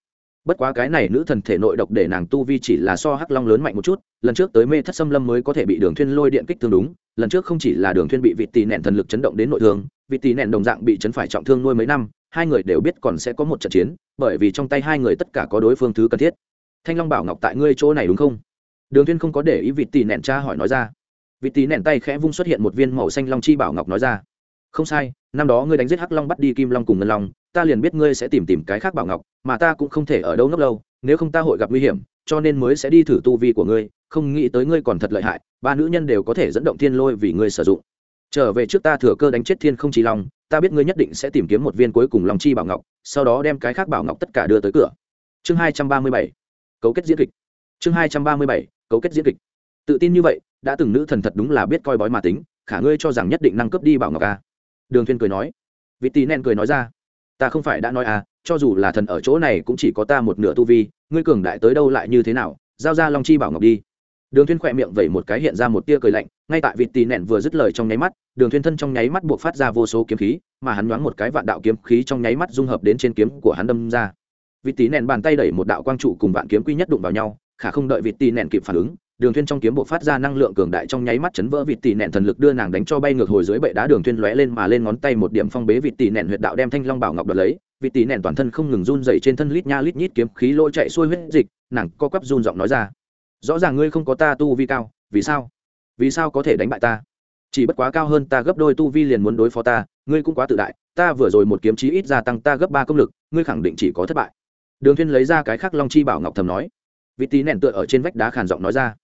S1: bất quá cái này nữ thần thể nội độc để nàng tu vi chỉ là so hắc long lớn mạnh một chút, lần trước tới mê thất xâm lâm mới có thể bị đường thuyên lôi điện kích thương đúng, lần trước không chỉ là đường thuyên bị vị tỷ nẹn thần lực chấn động đến nội thương, vị tỷ nẹn đồng dạng bị chấn phải trọng thương nuôi mấy năm, hai người đều biết còn sẽ có một trận chiến, bởi vì trong tay hai người tất cả có đối phương thứ cần thiết. Thanh long bảo ngọc tại ngươi chỗ này đúng không? Đường thuyên không có để ý vị tỷ nẹn tra hỏi nói ra. Vị tỷ nẹn tay khẽ vung xuất hiện một viên màu xanh long chi bảo ngọc nói ra. Không sai, năm đó ngươi đánh giết hắc long bắt đi kim long cùng ngân long ta liền biết ngươi sẽ tìm tìm cái khác bảo ngọc, mà ta cũng không thể ở đâu nấp lâu, nếu không ta hội gặp nguy hiểm, cho nên mới sẽ đi thử tu vi của ngươi, không nghĩ tới ngươi còn thật lợi hại, ba nữ nhân đều có thể dẫn động thiên lôi vì ngươi sử dụng. Trở về trước ta thừa cơ đánh chết thiên không chi long, ta biết ngươi nhất định sẽ tìm kiếm một viên cuối cùng long chi bảo ngọc, sau đó đem cái khác bảo ngọc tất cả đưa tới cửa. Chương hai trăm ba mươi bảy, cấu kết diễn kịch. Chương hai trăm ba mươi bảy, cấu kết diễn kịch. Tự tin như vậy, đã từng nữ thần thật đúng là biết coi bói mà tính, khả ngươi cho rằng nhất định năng cấp đi bảo ngọc ca đường thiên cười nói. Vị tì nén cười nói ra ta không phải đã nói à cho dù là thần ở chỗ này cũng chỉ có ta một nửa tu vi, ngươi cường đại tới đâu lại như thế nào? Giao ra long chi bảo ngọc đi. Đường thiên khỏe miệng vẩy một cái hiện ra một tia cười lạnh, ngay tại vị tì nẹn vừa dứt lời trong nháy mắt, đường thiên thân trong nháy mắt buộc phát ra vô số kiếm khí, mà hắn nhoáng một cái vạn đạo kiếm khí trong nháy mắt dung hợp đến trên kiếm của hắn đâm ra. Vị tì nẹn bàn tay đẩy một đạo quang trụ cùng vạn kiếm quy nhất đụng vào nhau, khả không đợi vị tì nẹn kịp phản ứng đường thuyên trong kiếm bộ phát ra năng lượng cường đại trong nháy mắt chấn vỡ vịt tỷ nện thần lực đưa nàng đánh cho bay ngược hồi dưới bệ đá. Đường thuyên lóe lên mà lên ngón tay một điểm phong bế vịt tỷ nện huyệt đạo đem thanh long bảo ngọc đoạt lấy. Vịt tỷ nện toàn thân không ngừng run rẩy trên thân lít nha lít nhít kiếm khí lôi chạy xuôi huyết dịch, nàng co quắp run giọng nói ra. Rõ ràng ngươi không có ta tu vi cao, vì sao? Vì sao có thể đánh bại ta? Chỉ bất quá cao hơn ta gấp đôi tu vi liền muốn đối phó ta, ngươi cũng quá tự đại, ta vừa rồi một kiếm chí ít gia tăng ta gấp ba công lực, ngươi khẳng định chỉ có thất bại. Đường thuyên lấy ra cái khắc long chi bảo ngọc thầm nói. Vị tí nện tựa ở trên vách đá khàn giọng nói ra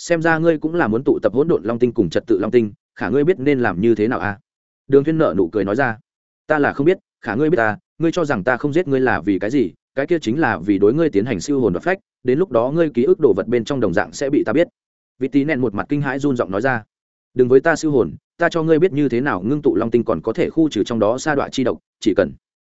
S1: xem ra ngươi cũng là muốn tụ tập hỗn độn long tinh cùng trật tự long tinh, khả ngươi biết nên làm như thế nào à? Đường thiên nợ nụ cười nói ra. Ta là không biết, khả ngươi biết ta ngươi cho rằng ta không giết ngươi là vì cái gì, cái kia chính là vì đối ngươi tiến hành siêu hồn và phách, đến lúc đó ngươi ký ức đồ vật bên trong đồng dạng sẽ bị ta biết. Vị tí nẹn một mặt kinh hãi run giọng nói ra. Đừng với ta siêu hồn, ta cho ngươi biết như thế nào ngưng tụ long tinh còn có thể khu trừ trong đó sa đoạn chi độc, chỉ cần.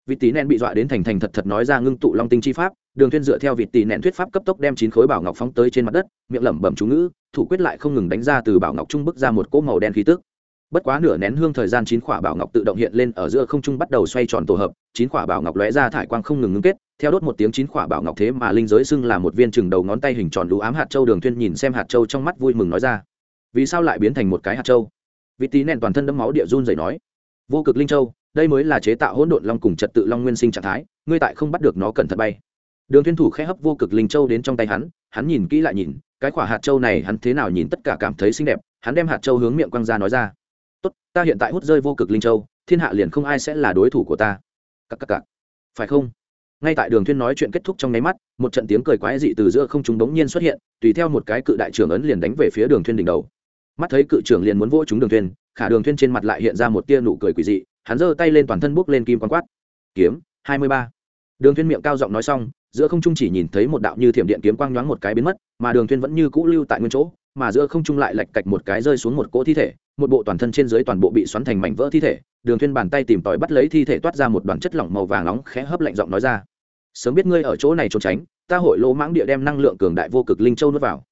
S1: Vị tí nẹn bị dọa đến thành thành thật thật nói ra ngưng tụ long tinh chi pháp đường thiên dựa theo vịt tỷ nện thuyết pháp cấp tốc đem chín khối bảo ngọc phóng tới trên mặt đất, miệng lẩm bẩm chú ngữ, thủ quyết lại không ngừng đánh ra từ bảo ngọc trung bức ra một cỗ màu đen khí tức. Bất quá nửa nén hương thời gian chín khỏa bảo ngọc tự động hiện lên ở giữa không trung bắt đầu xoay tròn tổ hợp, chín khỏa bảo ngọc lóe ra thải quang không ngừng ngưng kết, theo đốt một tiếng chín khỏa bảo ngọc thế mà linh giới xưng là một viên chừng đầu ngón tay hình tròn lũ ám hạt châu, đường thiên nhìn xem hạt châu trong mắt vui mừng nói ra. Vì sao lại biến thành một cái hạt châu? Vị tí nện toàn thân đẫm máu địa run rẩy nói. Vô cực linh châu, đây mới là chế tạo hỗn độn long cùng trật tự long nguyên sinh trạng thái, ngươi tại không bắt được nó cẩn thận bay đường thiên thủ khẽ hấp vô cực linh châu đến trong tay hắn hắn nhìn kỹ lại nhìn cái quả hạt châu này hắn thế nào nhìn tất cả cảm thấy xinh đẹp hắn đem hạt châu hướng miệng quăng ra nói ra. Tốt ta hiện tại hút rơi vô cực linh châu thiên hạ liền không ai sẽ là đối thủ của ta. Cắc cắc cắc. phải không? Ngay tại đường Thiên nói chuyện kết thúc trong nháy mắt một trận tiếng cười quái dị từ giữa không trung đống nhiên xuất hiện tùy theo một cái cự đại trưởng ấn liền đánh về phía đường Thiên đỉnh đầu. Mắt thấy cự trưởng liền muốn vỗ chúng đường Thiên, khả đường Thiên trên mặt lại hiện ra một tia nụ cười quỷ dị hắn giơ tay lên toàn thân bước lên kim quan quát. Kiếm hai mươi ba. Đường Thiên miệng cao giọng nói xong giữa không trung chỉ nhìn thấy một đạo như thiểm điện kiếm quang nhoáng một cái biến mất, mà đường thuyên vẫn như cũ lưu tại nguyên chỗ, mà giữa không trung lại lệch cạch một cái rơi xuống một cỗ thi thể, một bộ toàn thân trên dưới toàn bộ bị xoắn thành mảnh vỡ thi thể, đường thuyên bàn tay tìm tòi bắt lấy thi thể toát ra một đoàn chất lỏng màu vàng nóng khẽ hấp lạnh giọng nói ra. Sớm biết ngươi ở chỗ này trốn tránh, ta hội lỗ mãng địa đem năng lượng cường đại vô cực linh châu nuốt vào.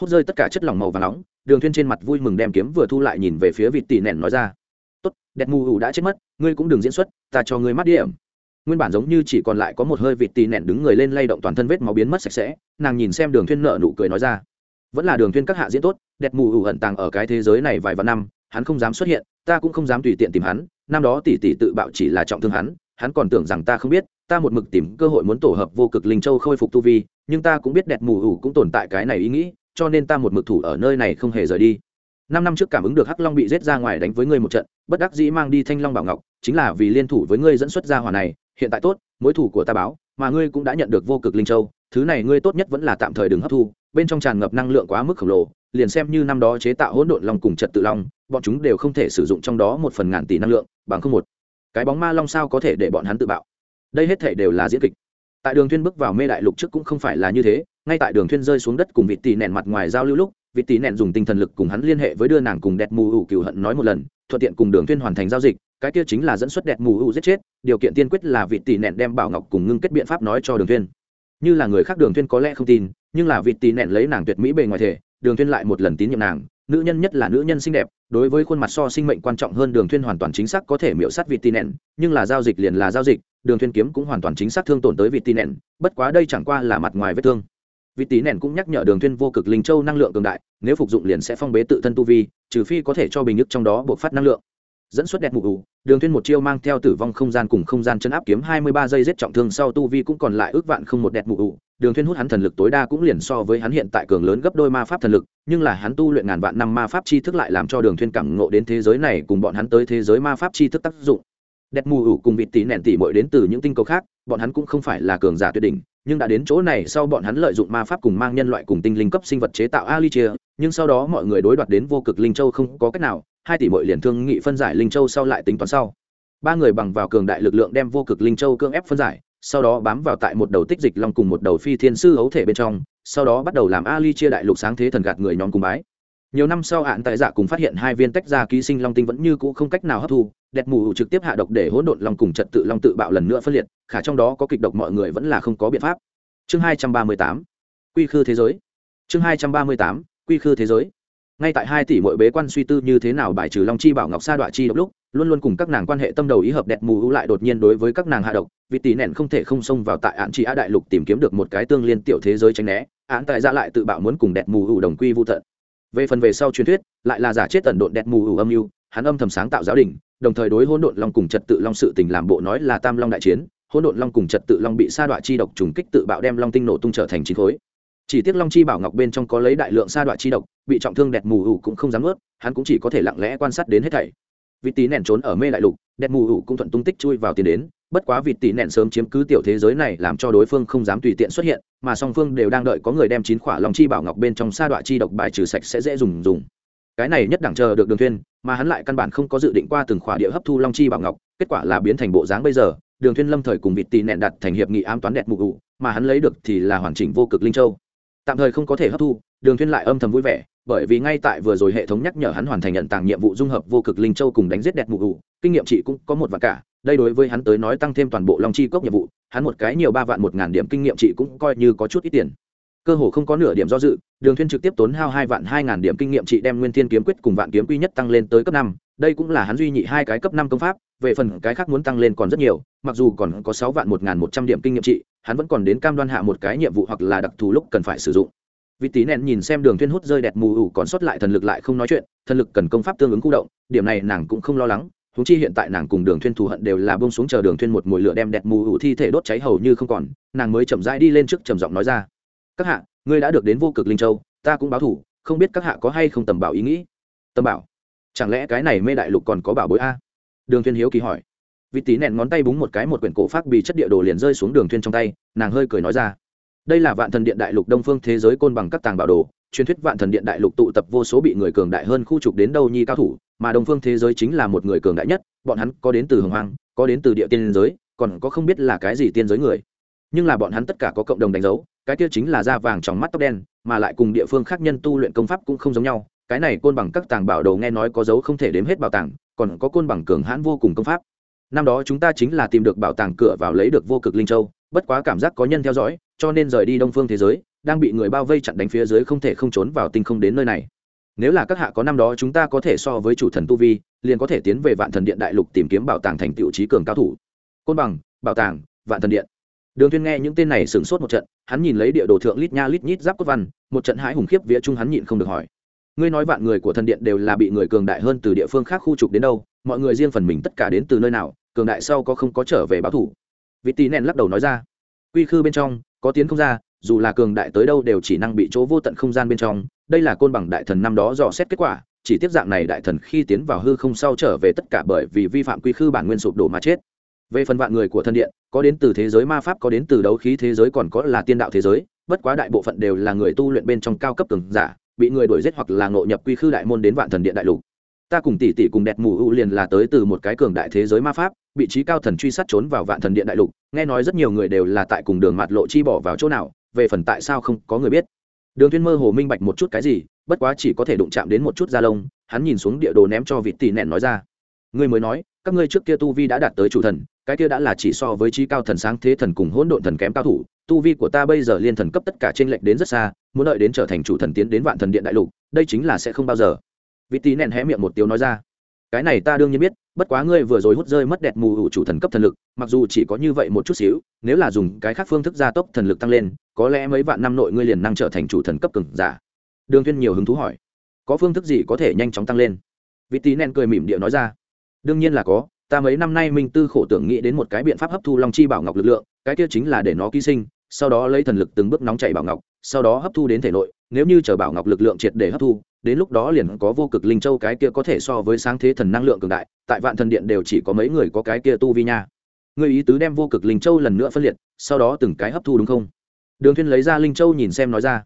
S1: Hút rơi tất cả chất lỏng màu vàng nóng, đường thuyên trên mặt vui mừng đem kiếm vừa thu lại nhìn về phía vịt tỷ nẹn nói ra. Tốt đẹp mù ủ đã chết mất, ngươi cũng đừng diễn xuất, ta cho ngươi mắt điểm nguyên bản giống như chỉ còn lại có một hơi vịt tì nẹn đứng người lên lay động toàn thân vết máu biến mất sạch sẽ, nàng nhìn xem đường thuyên nợ nụ cười nói ra. Vẫn là đường thuyên các hạ diễn tốt, đẹp mù ủ ẩn tàng ở cái thế giới này vài vạn năm, hắn không dám xuất hiện, ta cũng không dám tùy tiện tìm hắn, năm đó tỷ tỷ tự bạo chỉ là trọng thương hắn hắn còn tưởng rằng ta không biết, ta một mực tìm cơ hội muốn tổ hợp vô cực linh châu khôi phục tu vi, nhưng ta cũng biết đẹp mù ủ cũng tồn tại cái này ý nghĩ, cho nên ta một mực thủ ở nơi này không hề rời đi. Năm năm trước cảm ứng được hắc long bị giết ra ngoài đánh với ngươi một trận, bất đắc dĩ mang đi thanh long bảo ngọc, chính là vì liên thủ với ngươi dẫn xuất ra hỏa này hiện tại tốt, mối thủ của ta báo, mà ngươi cũng đã nhận được vô cực linh châu, thứ này ngươi tốt nhất vẫn là tạm thời đừng hấp thu, bên trong tràn ngập năng lượng quá mức khổng lồ, liền xem như năm đó chế tạo hỗn độn long cùng trật tự long, bọn chúng đều không thể sử dụng trong đó một phần ngàn tỷ năng lượng, bằng không một cái bóng ma long sao có thể để bọn hắn tự bạo. Đây hết thể đều là diễn kịch. Tại đường thuyên bước vào mê đại lục trước cũng không phải là như thế, ngay tại đường thuyên rơi xuống đất cùng vị tỷ nẹn mặt ngoài giao lưu lúc vị tỷ nẹn dùng tinh thần lực cùng hắn liên hệ với đưa nàng cùng đẹp mù ủ cửu hận nói một lần, thuận tiện cùng đường thuyên hoàn thành giao dịch cái kia chính là dẫn xuất đẹp mù u giết chết, điều kiện tiên quyết là vị tỷ nẹn đem bảo ngọc cùng ngưng kết biện pháp nói cho đường thuyên. Như là người khác đường thuyên có lẽ không tin, nhưng là vị tỷ nẹn lấy nàng tuyệt mỹ bề ngoài thể, đường thuyên lại một lần tín nhiệm nàng, nữ nhân nhất là nữ nhân xinh đẹp, đối với khuôn mặt so sinh mệnh quan trọng hơn đường thuyên hoàn toàn chính xác có thể miểu sát vị tỷ nẹn, nhưng là giao dịch liền là giao dịch, đường thuyên kiếm cũng hoàn toàn chính xác thương tổn tới vị tỷ nẹn, bất quá đây chẳng qua là mặt ngoài vết thương. Vị tỷ nẹn cũng nhắc nhở đường thuyên vô cực linh châu năng lượng cường đại, nếu phục dụng liền sẽ phong bế tự thân tu vi, trừ phi có thể cho bình nhức trong đó buộc phát năng lượng dẫn xuất đẹp mụ ủ, đường thuyên một chiêu mang theo tử vong không gian cùng không gian chân áp kiếm 23 giây giết trọng thương sau tu vi cũng còn lại ước vạn không một đẹp mụ ủ. Đường thuyên hút hắn thần lực tối đa cũng liền so với hắn hiện tại cường lớn gấp đôi ma pháp thần lực, nhưng là hắn tu luyện ngàn vạn năm ma pháp chi thức lại làm cho đường thuyên cảm ngộ đến thế giới này cùng bọn hắn tới thế giới ma pháp chi thức tác dụng. Đẹp mù ủ cùng vị tỷ nẹn tỷ muội đến từ những tinh cầu khác, bọn hắn cũng không phải là cường giả tuyệt đỉnh, nhưng đã đến chỗ này sau bọn hắn lợi dụng ma pháp cùng mang nhân loại cùng tinh linh cấp sinh vật chế tạo alicia nhưng sau đó mọi người đối đoạt đến vô cực linh châu không có cách nào, hai tỷ mọi liền thương nghị phân giải linh châu sau lại tính toán sau. Ba người bằng vào cường đại lực lượng đem vô cực linh châu cưỡng ép phân giải, sau đó bám vào tại một đầu tích dịch long cùng một đầu phi thiên sư ấu thể bên trong, sau đó bắt đầu làm ali chia đại lục sáng thế thần gạt người nhóm cùng bái. Nhiều năm sau hạn tại dạ cùng phát hiện hai viên tách ra ký sinh long tinh vẫn như cũ không cách nào hấp thu đẹp mù trực tiếp hạ độc để hỗn độn long cùng trật tự long tự bạo lần nữa phân liệt, khả trong đó có kịch độc mọi người vẫn là không có biện pháp. Chương hai trăm ba mươi tám. Quy khư thế giới. Chương hai trăm ba mươi tám quy khư thế giới. Ngay tại hai tỷ mỗi bế quan suy tư như thế nào bài trừ long chi bảo ngọc sa đoạ chi độc lúc, luôn luôn cùng các nàng quan hệ tâm đầu ý hợp đẹp mù lại đột nhiên đối với các nàng hạ độc, vì tỷ nẹn không thể không xông vào tại án chỉ á đại lục tìm kiếm được một cái tương liên tiểu thế giới tránh né, án tại ra lại tự bạo muốn cùng đẹp mù hữu đồng quy vô tận. Về phần về sau truyền thuyết, lại là giả chết tần độn đẹp mù hữu âm mưu, hắn âm thầm sáng tạo giáo đình, đồng thời đối hỗn độn long cùng trật tự long sự tình làm bộ nói là tam long đại chiến, hỗn độn long cùng trật tự long bị sa đoạ chi độc trùng kích tự bạo đem long tinh nổ tung trở thành chín khối chỉ tiếc long chi bảo ngọc bên trong có lấy đại lượng sa đoạn chi độc, bị trọng thương đẹp mù ủ cũng không dám ướt hắn cũng chỉ có thể lặng lẽ quan sát đến hết thảy. Vị tí nẹn trốn ở mê đại lục đẹp mù ủ cũng thuận tung tích chui vào tiền đến, bất quá vị tỷ nện sớm chiếm cứ tiểu thế giới này làm cho đối phương không dám tùy tiện xuất hiện, mà song phương đều đang đợi có người đem chín khỏa long chi bảo ngọc bên trong sa đoạn chi độc bài trừ sạch sẽ dễ dùng dùng. Cái này nhất đẳng chờ được đường thuyên mà hắn lại căn bản không có dự định qua từng khỏa địa hấp thu long chi bảo ngọc, kết quả là biến thành bộ dáng bây giờ, đường thuyên lâm thời cùng vị tỷ nện đặt thành hiệp nghị ám toán đẹp mù ủ mà hắn lấy được thì là hoàn chỉnh vô cực linh châu tạm thời không có thể hấp thu, đường thuyên lại âm thầm vui vẻ, bởi vì ngay tại vừa rồi hệ thống nhắc nhở hắn hoàn thành nhận tàng nhiệm vụ dung hợp vô cực linh châu cùng đánh giết đẹp mù ủ, kinh nghiệm trị cũng có một vạn cả, đây đối với hắn tới nói tăng thêm toàn bộ long chi cốc nhiệm vụ, hắn một cái nhiều ba vạn một ngàn điểm kinh nghiệm trị cũng coi như có chút ít tiền. Cơ hồ không có nửa điểm do dự, đường thuyên trực tiếp tốn hao hai vạn hai ngàn điểm kinh nghiệm trị đem nguyên thiên kiếm quyết cùng vạn kiếm quy nhất tăng lên tới cấp năm, đây cũng là hắn duy nhị hai cái cấp năm công pháp, về phần cái khác muốn tăng lên còn rất nhiều, mặc dù còn có sáu vạn một ngàn một trăm điểm kinh nghiệm trị hắn vẫn còn đến cam đoan hạ một cái nhiệm vụ hoặc là đặc thù lúc cần phải sử dụng. Vị tí Nén nhìn xem đường thuyên hút rơi đẹp mù ủ còn sót lại thần lực lại không nói chuyện, thần lực cần công pháp tương ứng khu động, điểm này nàng cũng không lo lắng chúng chi hiện tại nàng cùng đường thuyên thù hận đều là buông xuống chờ đường thuyên một mùi lửa đem đẹp mù ủ thi thể đốt cháy hầu như không còn, nàng mới chậm rãi đi lên trước trầm giọng nói ra. Các hạ, ngươi đã được đến vô cực linh châu, ta cũng báo thủ, không biết các hạ có hay không tầm bảo ý nghĩ? Tầm bảo? Chẳng lẽ cái này mê đại lục còn có bảo bối a? Đường thuyên hiếu kỳ hỏi vị tí nẹn ngón tay búng một cái một quyển cổ pháp bì chất địa đồ liền rơi xuống đường thuyên trong tay, nàng hơi cười nói ra. Đây là vạn thần điện đại lục đông phương thế giới côn bằng các tàng bảo đồ, truyền thuyết vạn thần điện đại lục tụ tập vô số bị người cường đại hơn khu trục đến đâu nhi cao thủ, mà đông phương thế giới chính là một người cường đại nhất, bọn hắn có đến từ hồng hoang, có đến từ địa tiên giới, còn có không biết là cái gì tiên giới người. Nhưng là bọn hắn tất cả có cộng đồng đánh dấu, cái kia chính là da vàng trong mắt tóc đen, mà lại cùng địa phương khác nhân tu luyện công pháp cũng không giống nhau, cái này côn bằng các tàng bảo đồ nghe nói có dấu không thể đếm hết bảo tàng, còn có côn bằng cường hãn vô cùng công pháp năm đó chúng ta chính là tìm được bảo tàng cửa vào lấy được vô cực linh châu, bất quá cảm giác có nhân theo dõi, cho nên rời đi đông phương thế giới, đang bị người bao vây chặn đánh phía dưới không thể không trốn vào tinh không đến nơi này. Nếu là các hạ có năm đó chúng ta có thể so với chủ thần tu vi, liền có thể tiến về vạn thần điện đại lục tìm kiếm bảo tàng thành tiệu trí cường cao thủ. Côn bằng, bảo tàng, vạn thần điện. Đường tuyên nghe những tên này sửng sốt một trận, hắn nhìn lấy địa đồ thượng lít nha lít nhít giáp cốt văn, một trận hãi hùng khiếp vía chung hắn nhịn không được hỏi ngươi nói vạn người của thần điện đều là bị người cường đại hơn từ địa phương khác khu trục đến đâu, mọi người riêng phần mình tất cả đến từ nơi nào, cường đại sau có không có trở về báo thủ. Vị tý nện lắc đầu nói ra. Quy khư bên trong, có tiến không ra, dù là cường đại tới đâu đều chỉ năng bị chỗ vô tận không gian bên trong. Đây là côn bằng đại thần năm đó dò xét kết quả, chỉ tiếp dạng này đại thần khi tiến vào hư không sau trở về tất cả bởi vì vi phạm quy khư bản nguyên sụp đổ mà chết. Về phần vạn người của thân điện, có đến từ thế giới ma pháp, có đến từ đấu khí thế giới còn có là tiên đạo thế giới, bất quá đại bộ phận đều là người tu luyện bên trong cao cấp cường giả bị người đuổi giết hoặc là ngộ nhập quy khư đại môn đến vạn thần điện đại lục. Ta cùng tỷ tỷ cùng đẹp mù u liền là tới từ một cái cường đại thế giới ma pháp, vị trí cao thần truy sát trốn vào vạn thần điện đại lục, nghe nói rất nhiều người đều là tại cùng đường mặt lộ chi bỏ vào chỗ nào, về phần tại sao không có người biết. Đường tuyên mơ hồ minh bạch một chút cái gì, bất quá chỉ có thể đụng chạm đến một chút da lông, hắn nhìn xuống địa đồ ném cho vị tỷ nẹn nói ra. Ngươi mới nói, các ngươi trước kia tu vi đã đạt tới chủ thần cái kia đã là chỉ so với trí cao thần sáng thế thần cùng hỗn độn thần kém cao thủ, tu vi của ta bây giờ liên thần cấp tất cả trên lệnh đến rất xa, muốn đợi đến trở thành chủ thần tiến đến vạn thần điện đại lục, đây chính là sẽ không bao giờ. Vị tí nẹn hé miệng một tiếng nói ra. Cái này ta đương nhiên biết, bất quá ngươi vừa rồi hút rơi mất đẹp mù hữu chủ thần cấp thần lực, mặc dù chỉ có như vậy một chút xíu, nếu là dùng cái khác phương thức gia tốc thần lực tăng lên, có lẽ mấy vạn năm nội ngươi liền năng trở thành chủ thần cấp cường giả. Đường Viên nhiều hứng thú hỏi. Có phương thức gì có thể nhanh chóng tăng lên? Vị tí nẹn cười mỉm điệu nói ra. Đương nhiên là có ta mấy năm nay minh tư khổ tưởng nghĩ đến một cái biện pháp hấp thu long chi bảo ngọc lực lượng, cái kia chính là để nó ký sinh, sau đó lấy thần lực từng bước nóng chảy bảo ngọc, sau đó hấp thu đến thể nội, nếu như chờ bảo ngọc lực lượng triệt để hấp thu, đến lúc đó liền có vô cực linh châu cái kia có thể so với sáng thế thần năng lượng cường đại, tại vạn thần điện đều chỉ có mấy người có cái kia tu vi nha. Người ý tứ đem vô cực linh châu lần nữa phân liệt, sau đó từng cái hấp thu đúng không? Đường thuyên lấy ra linh châu nhìn xem nói ra.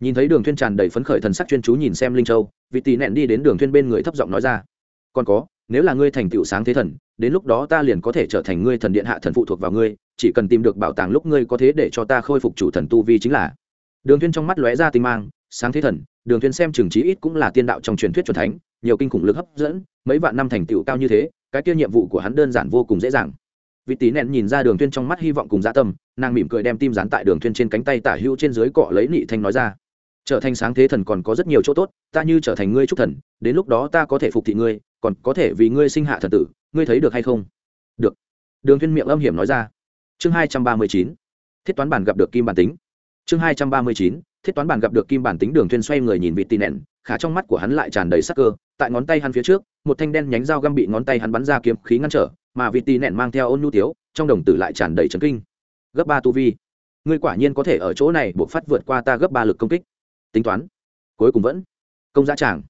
S1: Nhìn thấy đường thuyên tràn đầy phấn khởi thần sắc chuyên chú nhìn xem linh châu, vị tỷ nẹn đi đến đường thuyên bên người thấp giọng nói ra còn có, nếu là ngươi thành tựu sáng thế thần, đến lúc đó ta liền có thể trở thành ngươi thần điện hạ thần phụ thuộc vào ngươi, chỉ cần tìm được bảo tàng lúc ngươi có thế để cho ta khôi phục chủ thần tu vi chính là. Đường thuyên trong mắt lóe ra tinh mang, sáng thế thần, đường thuyên xem trường trí ít cũng là tiên đạo trong truyền thuyết chuẩn thánh, nhiều kinh khủng lực hấp dẫn, mấy vạn năm thành tựu cao như thế, cái kia nhiệm vụ của hắn đơn giản vô cùng dễ dàng. Vị tí nẹn nhìn ra đường thuyên trong mắt hy vọng cùng dạ tâm, nàng mỉm cười đem tim dán tại đường thuyên trên cánh tay tả hữu trên dưới cọ lấy nị thanh nói ra trở thành sáng thế thần còn có rất nhiều chỗ tốt, ta như trở thành ngươi trúc thần, đến lúc đó ta có thể phục thị ngươi, còn có thể vì ngươi sinh hạ thần tử, ngươi thấy được hay không? Được. Đường thiên miệng âm hiểm nói ra. Chương hai trăm ba mươi chín. Thiết toán bản gặp được kim bản tính. Chương hai trăm ba mươi chín. Thiết toán bản gặp được kim bản tính, đường thiên xoay người nhìn vị tì nẹn khả trong mắt của hắn lại tràn đầy sắc cơ. Tại ngón tay hắn phía trước, một thanh đen nhánh dao găm bị ngón tay hắn bắn ra kiếm khí ngăn trở, mà vị tì nẹn mang theo ôn nhu tiếu, trong đồng tử lại tràn đầy chấn kinh. Gấp ba tu vi. Ngươi quả nhiên có thể ở chỗ này buộc phát vượt qua ta gấp ba lực công kích tính toán. Cuối cùng vẫn. Công giá tràng.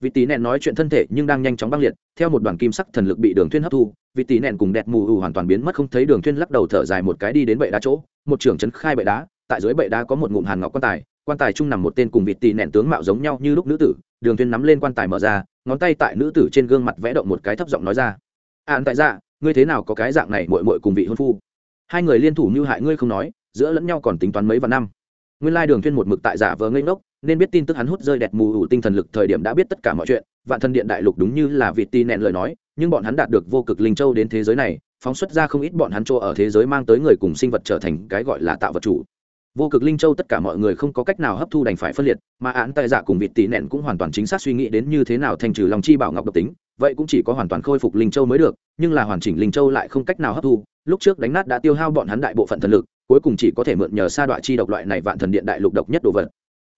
S1: Vị tỷ nẹn nói chuyện thân thể nhưng đang nhanh chóng băng liệt, theo một đoàn kim sắc thần lực bị đường thuyên hấp thu, vị tỷ nẹn cùng đẹp mù ù hoàn toàn biến mất không thấy đường thuyên lắc đầu thở dài một cái đi đến bệ đá chỗ. Một trưởng chấn khai bệ đá, tại dưới bệ đá có một ngụm hàn ngọc quan tài quan tài trung nằm một tên cùng vị tỷ nẹn tướng mạo giống nhau như lúc nữ tử. Đường thuyên nắm lên quan tài mở ra, ngón tay tại nữ tử trên gương mặt vẽ động một cái thấp giọng nói ra. Ạn tại dạ ngươi thế nào có cái dạng này muội muội cùng vị hôn phu? Hai người liên thủ như hại ngươi không nói, giữa lẫn nhau còn tính toán mấy vạn năm nguyên lai đường thuyên một mực tại giả vờ ngây ngốc, nên biết tin tức hắn hút rơi đẹp mù ủ tinh thần lực thời điểm đã biết tất cả mọi chuyện, vạn thần điện đại lục đúng như là vị tin nẹn lời nói, nhưng bọn hắn đạt được vô cực linh châu đến thế giới này, phóng xuất ra không ít bọn hắn chỗ ở thế giới mang tới người cùng sinh vật trở thành cái gọi là tạo vật chủ vô cực linh châu tất cả mọi người không có cách nào hấp thu đành phải phân liệt, mà án tại giả cùng vị tỷ nẹn cũng hoàn toàn chính xác suy nghĩ đến như thế nào thành trừ lòng chi bảo ngọc độc tính, vậy cũng chỉ có hoàn toàn khôi phục linh châu mới được, nhưng là hoàn chỉnh linh châu lại không cách nào hấp thu, lúc trước đánh nát đã tiêu hao bọn hắn đại bộ phận thần lực, cuối cùng chỉ có thể mượn nhờ sa đoạn chi độc loại này vạn thần điện đại lục độc nhất đồ vật.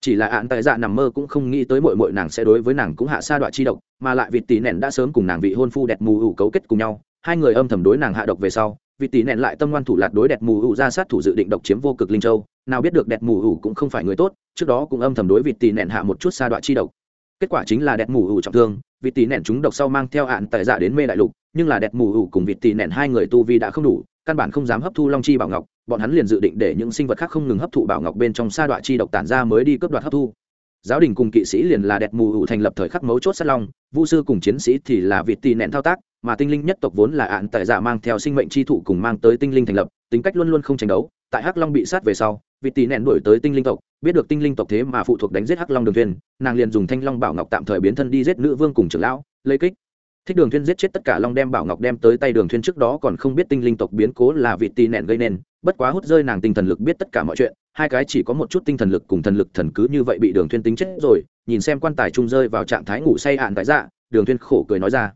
S1: Chỉ là án tại dạ nằm mơ cũng không nghĩ tới mội mội nàng sẽ đối với nàng cũng hạ sa đoạn chi độc, mà lại vị tỷ nẹn đã sớm cùng nàng vị hôn phu đẹp mù ủ cấu kết cùng nhau, hai người âm thầm đối nàng hạ độc về sau vị tỷ nẹn lại tâm ngoan thủ lạt đối đẹp mù ủ ra sát thủ dự định độc chiếm vô cực linh châu nào biết được đẹp mù ủ cũng không phải người tốt, trước đó cũng âm thầm đối vịt tì nẹn hạ một chút sa đoạn chi độc. Kết quả chính là đẹp mù ủ trọng thương, vịt tì nẹn chúng độc sau mang theo hạn tại dạ đến mê đại lục, nhưng là đẹp mù ủ cùng vịt tì nẹn hai người tu vi đã không đủ, căn bản không dám hấp thu long chi bảo ngọc, bọn hắn liền dự định để những sinh vật khác không ngừng hấp thụ bảo ngọc bên trong sa đoạn chi độc tản ra mới đi cướp đoạt hấp thu. Giáo đình cùng kỵ sĩ liền là đẹp mù ủ thành lập thời khắc mấu chốt sát long, vu sư cùng chiến sĩ thì là vịt tì nẹn thao tác, mà tinh linh nhất tộc vốn là ạn tại dạ mang theo sinh mệnh chi thụ cùng mang tới tinh linh thành lập, tính cách luôn luôn không tranh đấu, tại hắc long bị sát về sau vị tỷ nẹn đuổi tới tinh linh tộc, biết được tinh linh tộc thế mà phụ thuộc đánh giết hắc long đường thuyền, nàng liền dùng thanh long bảo ngọc tạm thời biến thân đi giết nữ vương cùng trưởng lão, lấy kích. Thích đường thuyên giết chết tất cả long đem bảo ngọc đem tới tay đường thuyên trước đó còn không biết tinh linh tộc biến cố là vị tỷ nẹn gây nên, bất quá hút rơi nàng tinh thần lực biết tất cả mọi chuyện, hai cái chỉ có một chút tinh thần lực cùng thần lực thần cứ như vậy bị đường thuyên tính chết rồi, nhìn xem quan tài trung rơi vào trạng thái ngủ say hạn tại dạ đường thuyên khổ cười nói ra,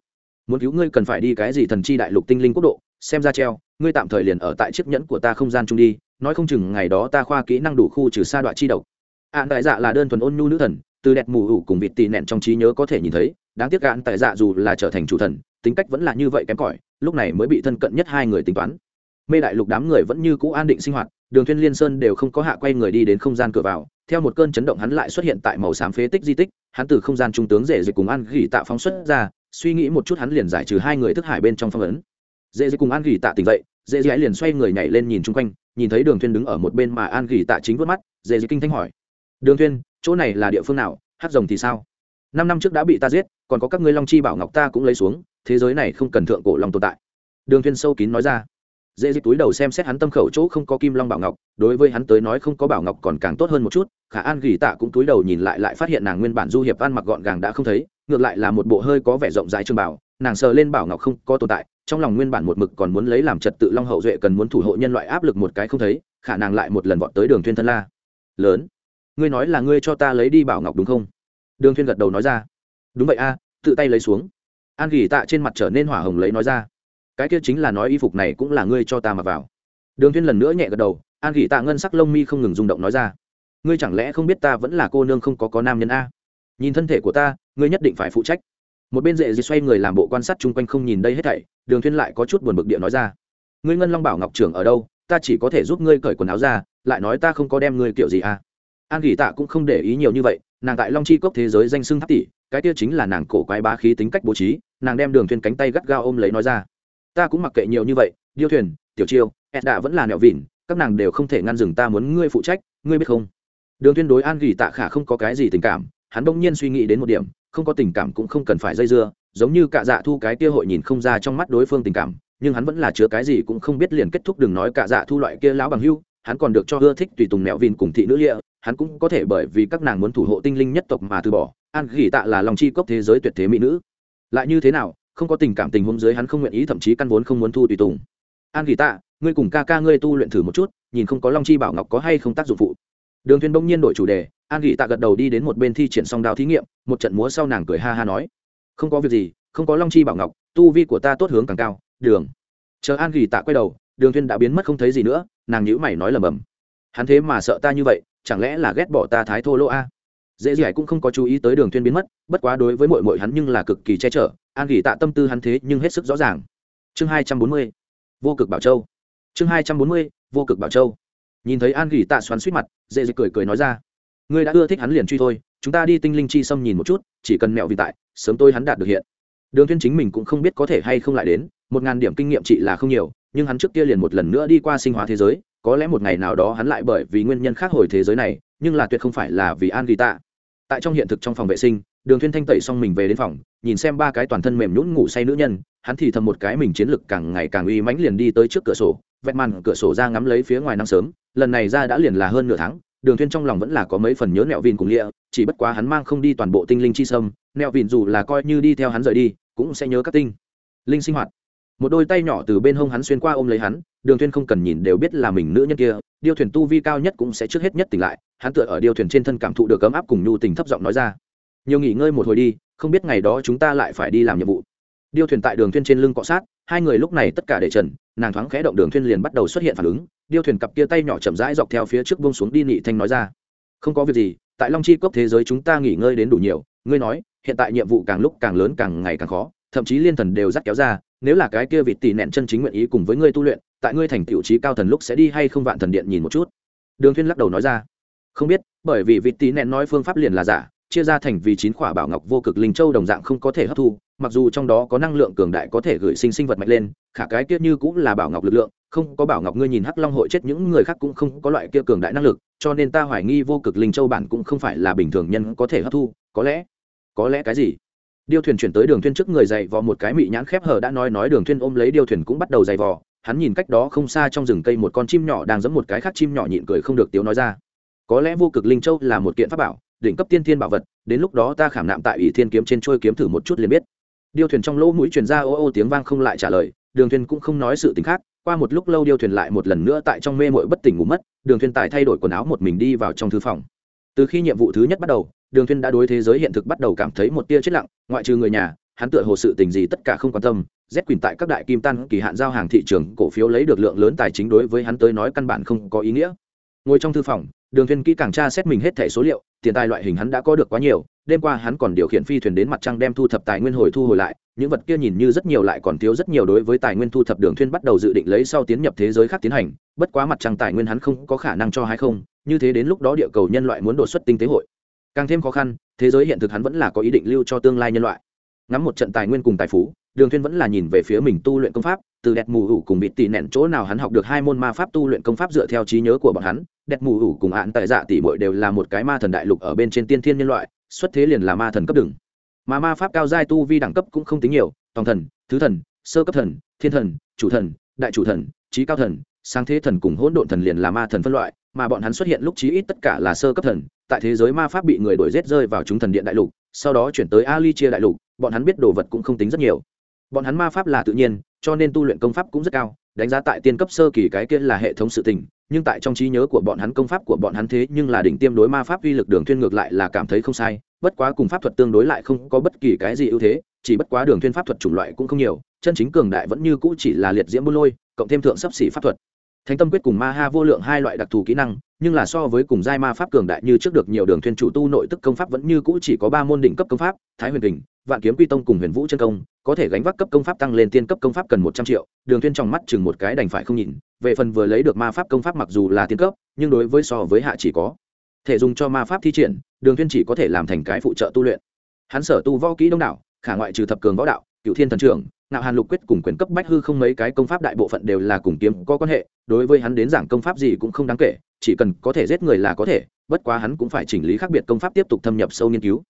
S1: muốn cứu ngươi cần phải đi cái gì thần chi đại lục tinh linh quốc độ, xem ra treo, ngươi tạm thời liền ở tại chiếc nhẫn của ta không gian trung đi nói không chừng ngày đó ta khoa kỹ năng đủ khu trừ sa đoạn chi độc. Ạn đại dạ là đơn thuần ôn nhu nữ thần từ đẹp mù ủ cùng vịt tì nẹn trong trí nhớ có thể nhìn thấy đáng tiếc gạn tại dạ dù là trở thành chủ thần tính cách vẫn là như vậy kém cỏi lúc này mới bị thân cận nhất hai người tính toán. Mê đại lục đám người vẫn như cũ an định sinh hoạt đường thuyên liên sơn đều không có hạ quay người đi đến không gian cửa vào theo một cơn chấn động hắn lại xuất hiện tại màu xám phế tích di tích hắn từ không gian trung tướng rể dịch cùng an gỉ tạ phóng xuất ra suy nghĩ một chút hắn liền giải trừ hai người thức hải bên trong phong ấn. Dễ dịch cùng an gỉ tạ tỉnh dậy, dễ dãi liền xoay người nhảy lên nhìn chung quanh nhìn thấy đường thuyên đứng ở một bên mà an gỉ tạ chính vớt mắt dễ dịch kinh thanh hỏi. Đường thuyên, chỗ này là địa phương nào, hát rồng thì sao? Năm năm trước đã bị ta giết, còn có các ngươi long chi bảo ngọc ta cũng lấy xuống, thế giới này không cần thượng cổ long tồn tại. Đường thuyên sâu kín nói ra. Dễ dịch túi đầu xem xét hắn tâm khẩu chỗ không có kim long bảo ngọc, đối với hắn tới nói không có bảo ngọc còn càng tốt hơn một chút, khả an gỉ tạ cũng túi đầu nhìn lại lại phát hiện nàng nguyên bản du hiệp ăn mặc gọn gàng đã không thấy, ngược lại là một bộ hơi có vẻ rộng rãi trường bảo, nàng sờ lên bảo ngọc không có tồn tại trong lòng nguyên bản một mực còn muốn lấy làm trật tự long hậu duệ cần muốn thủ hộ nhân loại áp lực một cái không thấy, khả năng lại một lần vọt tới đường thiên thân la. Lớn, ngươi nói là ngươi cho ta lấy đi bảo ngọc đúng không? Đường thiên gật đầu nói ra. Đúng vậy a, tự tay lấy xuống. An gỉ tạ trên mặt trở nên hỏa hồng lấy nói ra. Cái kia chính là nói y phục này cũng là ngươi cho ta mặc vào. Đường thiên lần nữa nhẹ gật đầu, an gỉ tạ ngân sắc lông mi không ngừng rung động nói ra. Ngươi chẳng lẽ không biết ta vẫn là cô nương không có có nam nhân a? Nhìn thân thể của ta, ngươi nhất định phải phụ trách. Một bên dễ dì xoay người làm bộ quan sát chung quanh không nhìn đây hết thảy đường thuyên lại có chút buồn bực địa nói ra. Ngươi ngân long bảo ngọc trưởng ở đâu? Ta chỉ có thể giúp ngươi cởi quần áo ra, lại nói ta không có đem ngươi kiểu gì à? An gỉ tạ cũng không để ý nhiều như vậy, nàng tại long chi cốc thế giới danh xưng tháp tỷ, cái kia chính là nàng cổ quái bá khí tính cách bố trí, nàng đem đường thuyên cánh tay gắt gao ôm lấy nói ra. Ta cũng mặc kệ nhiều như vậy, điêu thuyền, tiểu chiêu, ed đã vẫn là nẹo vỉn các nàng đều không thể ngăn dừng ta muốn ngươi phụ trách, ngươi biết không? Đường Thuyên đối an gỉ tạ khả không có cái gì tình cảm, hắn bỗng nhiên suy nghĩ đến một điểm, không có tình cảm cũng không cần phải dây dưa giống như cạ dạ thu cái kia hội nhìn không ra trong mắt đối phương tình cảm, nhưng hắn vẫn là chứa cái gì cũng không biết liền kết thúc đừng nói cạ dạ thu loại kia lão bằng hưu, hắn còn được cho ưa thích tùy tùng nẹo vin cùng thị nữ lịa, hắn cũng có thể bởi vì các nàng muốn thủ hộ tinh linh nhất tộc mà từ bỏ. An gỉ tạ là lòng chi cốc thế giới tuyệt thế mỹ nữ. Lại như thế nào, không có tình cảm tình huống dưới hắn không nguyện ý, thậm chí căn vốn không muốn thu tùy tùng. An gỉ tạ, ngươi cùng ca ca ngươi tu luyện thử một chút, nhìn không có long chi bảo ngọc có hay không tác dụng phụ. Đường thuyền bỗng nhiên đổi chủ đề, an gỉ tạ gật đầu đi đến một bên thi triển song đao thí nghiệm, một trận múa sau nàng cười ha ha nói không có việc gì, không có long chi bảo ngọc, tu vi của ta tốt hướng càng cao, đường. Chờ an gỉ tạ quay đầu, đường thiên đã biến mất không thấy gì nữa, nàng nhíu mày nói lầm bầm. Hắn thế mà sợ ta như vậy, chẳng lẽ là ghét bỏ ta thái thô lỗ a? Dễ Dãi cũng không có chú ý tới đường thiên biến mất, bất quá đối với muội muội hắn nhưng là cực kỳ che chở, an gỉ tạ tâm tư hắn thế nhưng hết sức rõ ràng. Chương hai trăm bốn mươi, vô cực bảo châu. Chương hai trăm bốn mươi, vô cực bảo châu. Nhìn thấy an gỉ tạ xoắn suýt mặt, dễ Dãi cười cười nói ra ngươi đã ưa thích hắn liền truy thôi, chúng ta đi tinh linh chi xâm nhìn một chút, chỉ cần mẹo vì tại, sớm tôi hắn đạt được hiện. Đường Thiên chính mình cũng không biết có thể hay không lại đến, một ngàn điểm kinh nghiệm trị là không nhiều, nhưng hắn trước kia liền một lần nữa đi qua sinh hóa thế giới, có lẽ một ngày nào đó hắn lại bởi vì nguyên nhân khác hồi thế giới này, nhưng là tuyệt không phải là vì an gỉ tạ. Tại trong hiện thực trong phòng vệ sinh, đường Thiên thanh tẩy xong mình về đến phòng, nhìn xem ba cái toàn thân mềm nhũn ngủ say nữ nhân, hắn thì thầm một cái mình chiến lực càng ngày càng uy mãnh liền đi tới trước cửa sổ vẹn màn cửa sổ ra ngắm lấy phía ngoài năm sớm, lần này ra đã liền là hơn nửa tháng đường thuyên trong lòng vẫn là có mấy phần nhớ nẹo vìn cùng lịa, chỉ bất quá hắn mang không đi toàn bộ tinh linh chi sâm, nẹo vìn dù là coi như đi theo hắn rời đi, cũng sẽ nhớ các tinh linh sinh hoạt. Một đôi tay nhỏ từ bên hông hắn xuyên qua ôm lấy hắn, đường thuyên không cần nhìn đều biết là mình nữ nhân kia, điêu thuyền tu vi cao nhất cũng sẽ trước hết nhất tỉnh lại, hắn tựa ở điêu thuyền trên thân cảm thụ được ấm áp cùng nhu tình thấp giọng nói ra. Nhiều nghỉ ngơi một hồi đi, không biết ngày đó chúng ta lại phải đi làm nhiệm vụ. Điêu thuyền tại đường thuyên trên lưng cọ sát, hai người lúc này tất cả để trần, nàng thoáng khẽ động đường thuyên liền bắt đầu xuất hiện phản ứng điêu thuyền cặp kia tay nhỏ chậm rãi dọc theo phía trước buông xuống đi nị thanh nói ra. Không có việc gì, tại long chi cốc thế giới chúng ta nghỉ ngơi đến đủ nhiều, ngươi nói, hiện tại nhiệm vụ càng lúc càng lớn càng ngày càng khó, thậm chí liên thần đều dắt kéo ra, nếu là cái kia vịt tỷ nẹn chân chính nguyện ý cùng với ngươi tu luyện, tại ngươi thành tiểu trí cao thần lúc sẽ đi hay không vạn thần điện nhìn một chút. Đường thuyên lắc đầu nói ra. Không biết, bởi vì vịt tỷ nẹn nói phương pháp liền là giả, chia ra thành vì chín khỏa bảo ngọc vô cực linh châu đồng dạng không có thể hấp thu, mặc dù trong đó có năng lượng cường đại có thể gửi sinh sinh vật mạnh lên khả cái kia như cũng là bảo ngọc lực lượng, không có bảo ngọc ngươi nhìn hắc long hội chết những người khác cũng không có loại kia cường đại năng lực, cho nên ta hoài nghi vô cực linh châu bản cũng không phải là bình thường nhân có thể hấp thu, có lẽ có lẽ cái gì? Điêu thuyền chuyển tới đường thuyền trước người dày vò một cái mị nhãn khép hờ đã nói nói đường thuyền ôm lấy điêu thuyền cũng bắt đầu dày vò, hắn nhìn cách đó không xa trong rừng cây một con chim nhỏ đang giẫm một cái khác chim nhỏ nhịn cười không được tiếu nói ra. Có lẽ vô cực linh châu là một kiện pháp bảo, đỉnh cấp tiên thiên bảo vật, đến lúc đó ta khảm nạm tại ủy thiên kiếm trên trôi kiếm thử một chút liền biết. Điêu thuyền trong lỗ mũi truyền ra ô ô tiếng vang không lại trả lời đường thuyền cũng không nói sự tình khác, qua một lúc lâu điêu thuyền lại một lần nữa tại trong mê mội bất tỉnh ngủ mất, đường thuyền tài thay đổi quần áo một mình đi vào trong thư phòng. Từ khi nhiệm vụ thứ nhất bắt đầu, đường thuyền đã đối thế giới hiện thực bắt đầu cảm thấy một tia chết lặng, ngoại trừ người nhà, hắn tựa hồ sự tình gì tất cả không quan tâm, z quỳnh tại các đại kim tan kỳ hạn giao hàng thị trường cổ phiếu lấy được lượng lớn tài chính đối với hắn tới nói căn bản không có ý nghĩa. Ngồi trong thư phòng, đường thuyền kỹ càng tra xét mình hết thẻ số liệu, tiền tài loại hình hắn đã có được quá nhiều đêm qua hắn còn điều khiển phi thuyền đến mặt trăng đem thu thập tài nguyên hồi thu hồi lại, những vật kia nhìn như rất nhiều lại còn thiếu rất nhiều đối với tài nguyên thu thập đường thuyên bắt đầu dự định lấy sau tiến nhập thế giới khác tiến hành, bất quá mặt trăng tài nguyên hắn không có khả năng cho hay không, như thế đến lúc đó địa cầu nhân loại muốn đột xuất tinh tế hội. Càng thêm khó khăn, thế giới hiện thực hắn vẫn là có ý định lưu cho tương lai nhân loại. Ngắm một trận tài nguyên cùng tài phú, đường thuyên vẫn là nhìn về phía mình tu luyện công pháp, từ đẹp mù ủ cùng bị tỉ nẹn chỗ nào hắn học được hai môn ma pháp tu luyện công pháp dựa theo trí nhớ của bọn hắn đẹp mù ủ cùng hạn tại dạ tỷ muội đều là một cái ma thần đại lục ở bên trên tiên thiên nhân loại xuất thế liền là ma thần cấp đừng mà ma pháp cao giai tu vi đẳng cấp cũng không tính nhiều, tòng thần, thứ thần, sơ cấp thần, thiên thần, chủ thần, đại chủ thần, trí cao thần, sáng thế thần cùng hỗn độn thần liền là ma thần phân loại, mà bọn hắn xuất hiện lúc chí ít tất cả là sơ cấp thần, tại thế giới ma pháp bị người đuổi giết rơi vào chúng thần điện đại lục, sau đó chuyển tới ali chia đại lục, bọn hắn biết đồ vật cũng không tính rất nhiều. Bọn hắn ma pháp là tự nhiên, cho nên tu luyện công pháp cũng rất cao, đánh giá tại tiên cấp sơ kỳ cái kia là hệ thống sự tình nhưng tại trong trí nhớ của bọn hắn công pháp của bọn hắn thế nhưng là đỉnh tiêm đối ma pháp uy lực đường thuyên ngược lại là cảm thấy không sai, bất quá cùng pháp thuật tương đối lại không có bất kỳ cái gì ưu thế, chỉ bất quá đường thuyên pháp thuật chủng loại cũng không nhiều, chân chính cường đại vẫn như cũ chỉ là liệt diễm buôn lôi, cộng thêm thượng sắp xỉ pháp thuật. Thánh tâm quyết cùng ma ha vô lượng hai loại đặc thù kỹ năng, nhưng là so với cùng giai ma pháp cường đại như trước được nhiều đường thuyên chủ tu nội tức công pháp vẫn như cũ chỉ có ba môn đỉnh cấp công pháp, thái huyền kình vạn kiếm quy tông cùng huyền vũ chân công, có thể gánh vác cấp công pháp tăng lên tiên cấp công pháp cần một trăm triệu, đường thuyên trong mắt chừng một cái đành phải không nhìn, về phần vừa lấy được ma pháp công pháp mặc dù là tiên cấp, nhưng đối với so với hạ chỉ có. Thể dùng cho ma pháp thi triển, đường thuyên chỉ có thể làm thành cái phụ trợ tu luyện. Hắn sở tu võ kỹ đông đảo, khả ngoại trừ thập cường võ đạo cựu thiên thần trưởng nạo hàn lục quyết cùng quyền cấp bách hư không mấy cái công pháp đại bộ phận đều là cùng kiếm có quan hệ, đối với hắn đến giảng công pháp gì cũng không đáng kể, chỉ cần có thể giết người là có thể, bất quá hắn cũng phải chỉnh lý khác biệt công pháp tiếp tục thâm nhập sâu nghiên cứu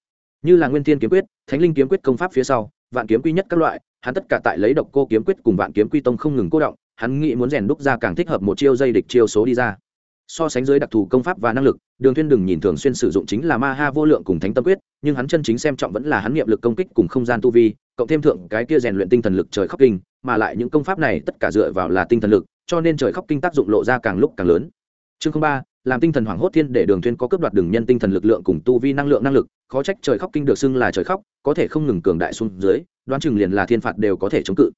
S1: như là nguyên thiên kiếm quyết, thánh linh kiếm quyết công pháp phía sau, vạn kiếm quy nhất các loại, hắn tất cả tại lấy độc cô kiếm quyết cùng vạn kiếm quy tông không ngừng cô động, hắn nghĩ muốn rèn đúc ra càng thích hợp một chiêu dây địch chiêu số đi ra. So sánh dưới đặc thù công pháp và năng lực, đường thiên đừng nhìn thường xuyên sử dụng chính là ma ha vô lượng cùng thánh tâm quyết, nhưng hắn chân chính xem trọng vẫn là hắn niệm lực công kích cùng không gian tu vi, cộng thêm thượng cái kia rèn luyện tinh thần lực trời khóc kinh, mà lại những công pháp này tất cả dựa vào là tinh thần lực, cho nên trời khóc kinh tác dụng lộ ra càng lúc càng lớn. Chương ba làm tinh thần hoàng hốt thiên để đường thuyên có cướp đoạt đường nhân tinh thần lực lượng cùng tu vi năng lượng năng lực, khó trách trời khóc kinh được xưng là trời khóc, có thể không ngừng cường đại xuống dưới, đoán chừng liền là thiên phạt đều có thể chống cự.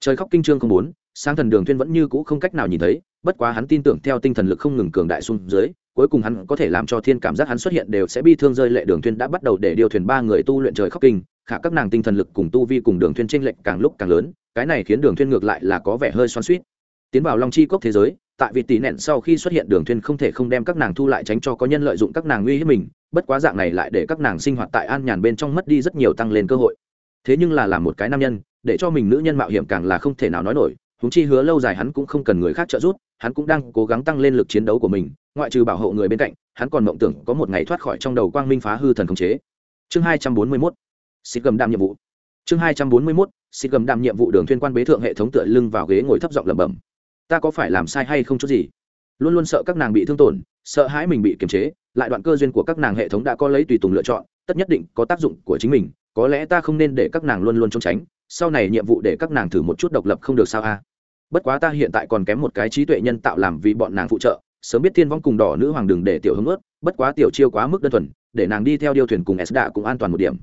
S1: Trời khóc kinh trương không muốn sang thần đường thuyên vẫn như cũ không cách nào nhìn thấy, bất quá hắn tin tưởng theo tinh thần lực không ngừng cường đại xuống dưới, cuối cùng hắn có thể làm cho thiên cảm giác hắn xuất hiện đều sẽ bi thương rơi lệ đường thuyên đã bắt đầu để điều thuyền ba người tu luyện trời khóc kinh, khả các nàng tinh thần lực cùng tu vi cùng đường thuyên trên lệnh càng lúc càng lớn, cái này khiến đường thuyên ngược lại là có vẻ hơi xoắn xuýt. Tiến vào long chi cốc thế giới tại vị tỷ nện sau khi xuất hiện đường thuyên không thể không đem các nàng thu lại tránh cho có nhân lợi dụng các nàng uy hiếp mình, bất quá dạng này lại để các nàng sinh hoạt tại an nhàn bên trong mất đi rất nhiều tăng lên cơ hội. Thế nhưng là làm một cái nam nhân, để cho mình nữ nhân mạo hiểm càng là không thể nào nói nổi húng chi hứa lâu dài hắn cũng không cần người khác trợ giúp, hắn cũng đang cố gắng tăng lên lực chiến đấu của mình, ngoại trừ bảo hộ người bên cạnh, hắn còn mộng tưởng có một ngày thoát khỏi trong đầu quang minh phá hư thần khống chế. Chương hai trăm bốn mươi 241 xịt gầm đam nhiệm vụ. Chương hai trăm bốn mươi 241 xịt gầm đam nhiệm vụ đường thuyên quan bế thượng hệ thống tựa lưng vào ghế ngồi thấp giọng lẩm bẩm ta có phải làm sai hay không chút gì? Luôn luôn sợ các nàng bị thương tổn, sợ hãi mình bị kiềm chế, lại đoạn cơ duyên của các nàng hệ thống đã có lấy tùy tùng lựa chọn, tất nhất định có tác dụng của chính mình, có lẽ ta không nên để các nàng luôn luôn trốn tránh, sau này nhiệm vụ để các nàng thử một chút độc lập không được sao a? Bất quá ta hiện tại còn kém một cái trí tuệ nhân tạo làm vì bọn nàng phụ trợ, sớm biết thiên vong cùng đỏ nữ hoàng đường để tiểu hứng ướt, bất quá tiểu chiêu quá mức đơn thuần, để nàng đi theo điêu thuyền cùng s đạ cũng an toàn một điểm.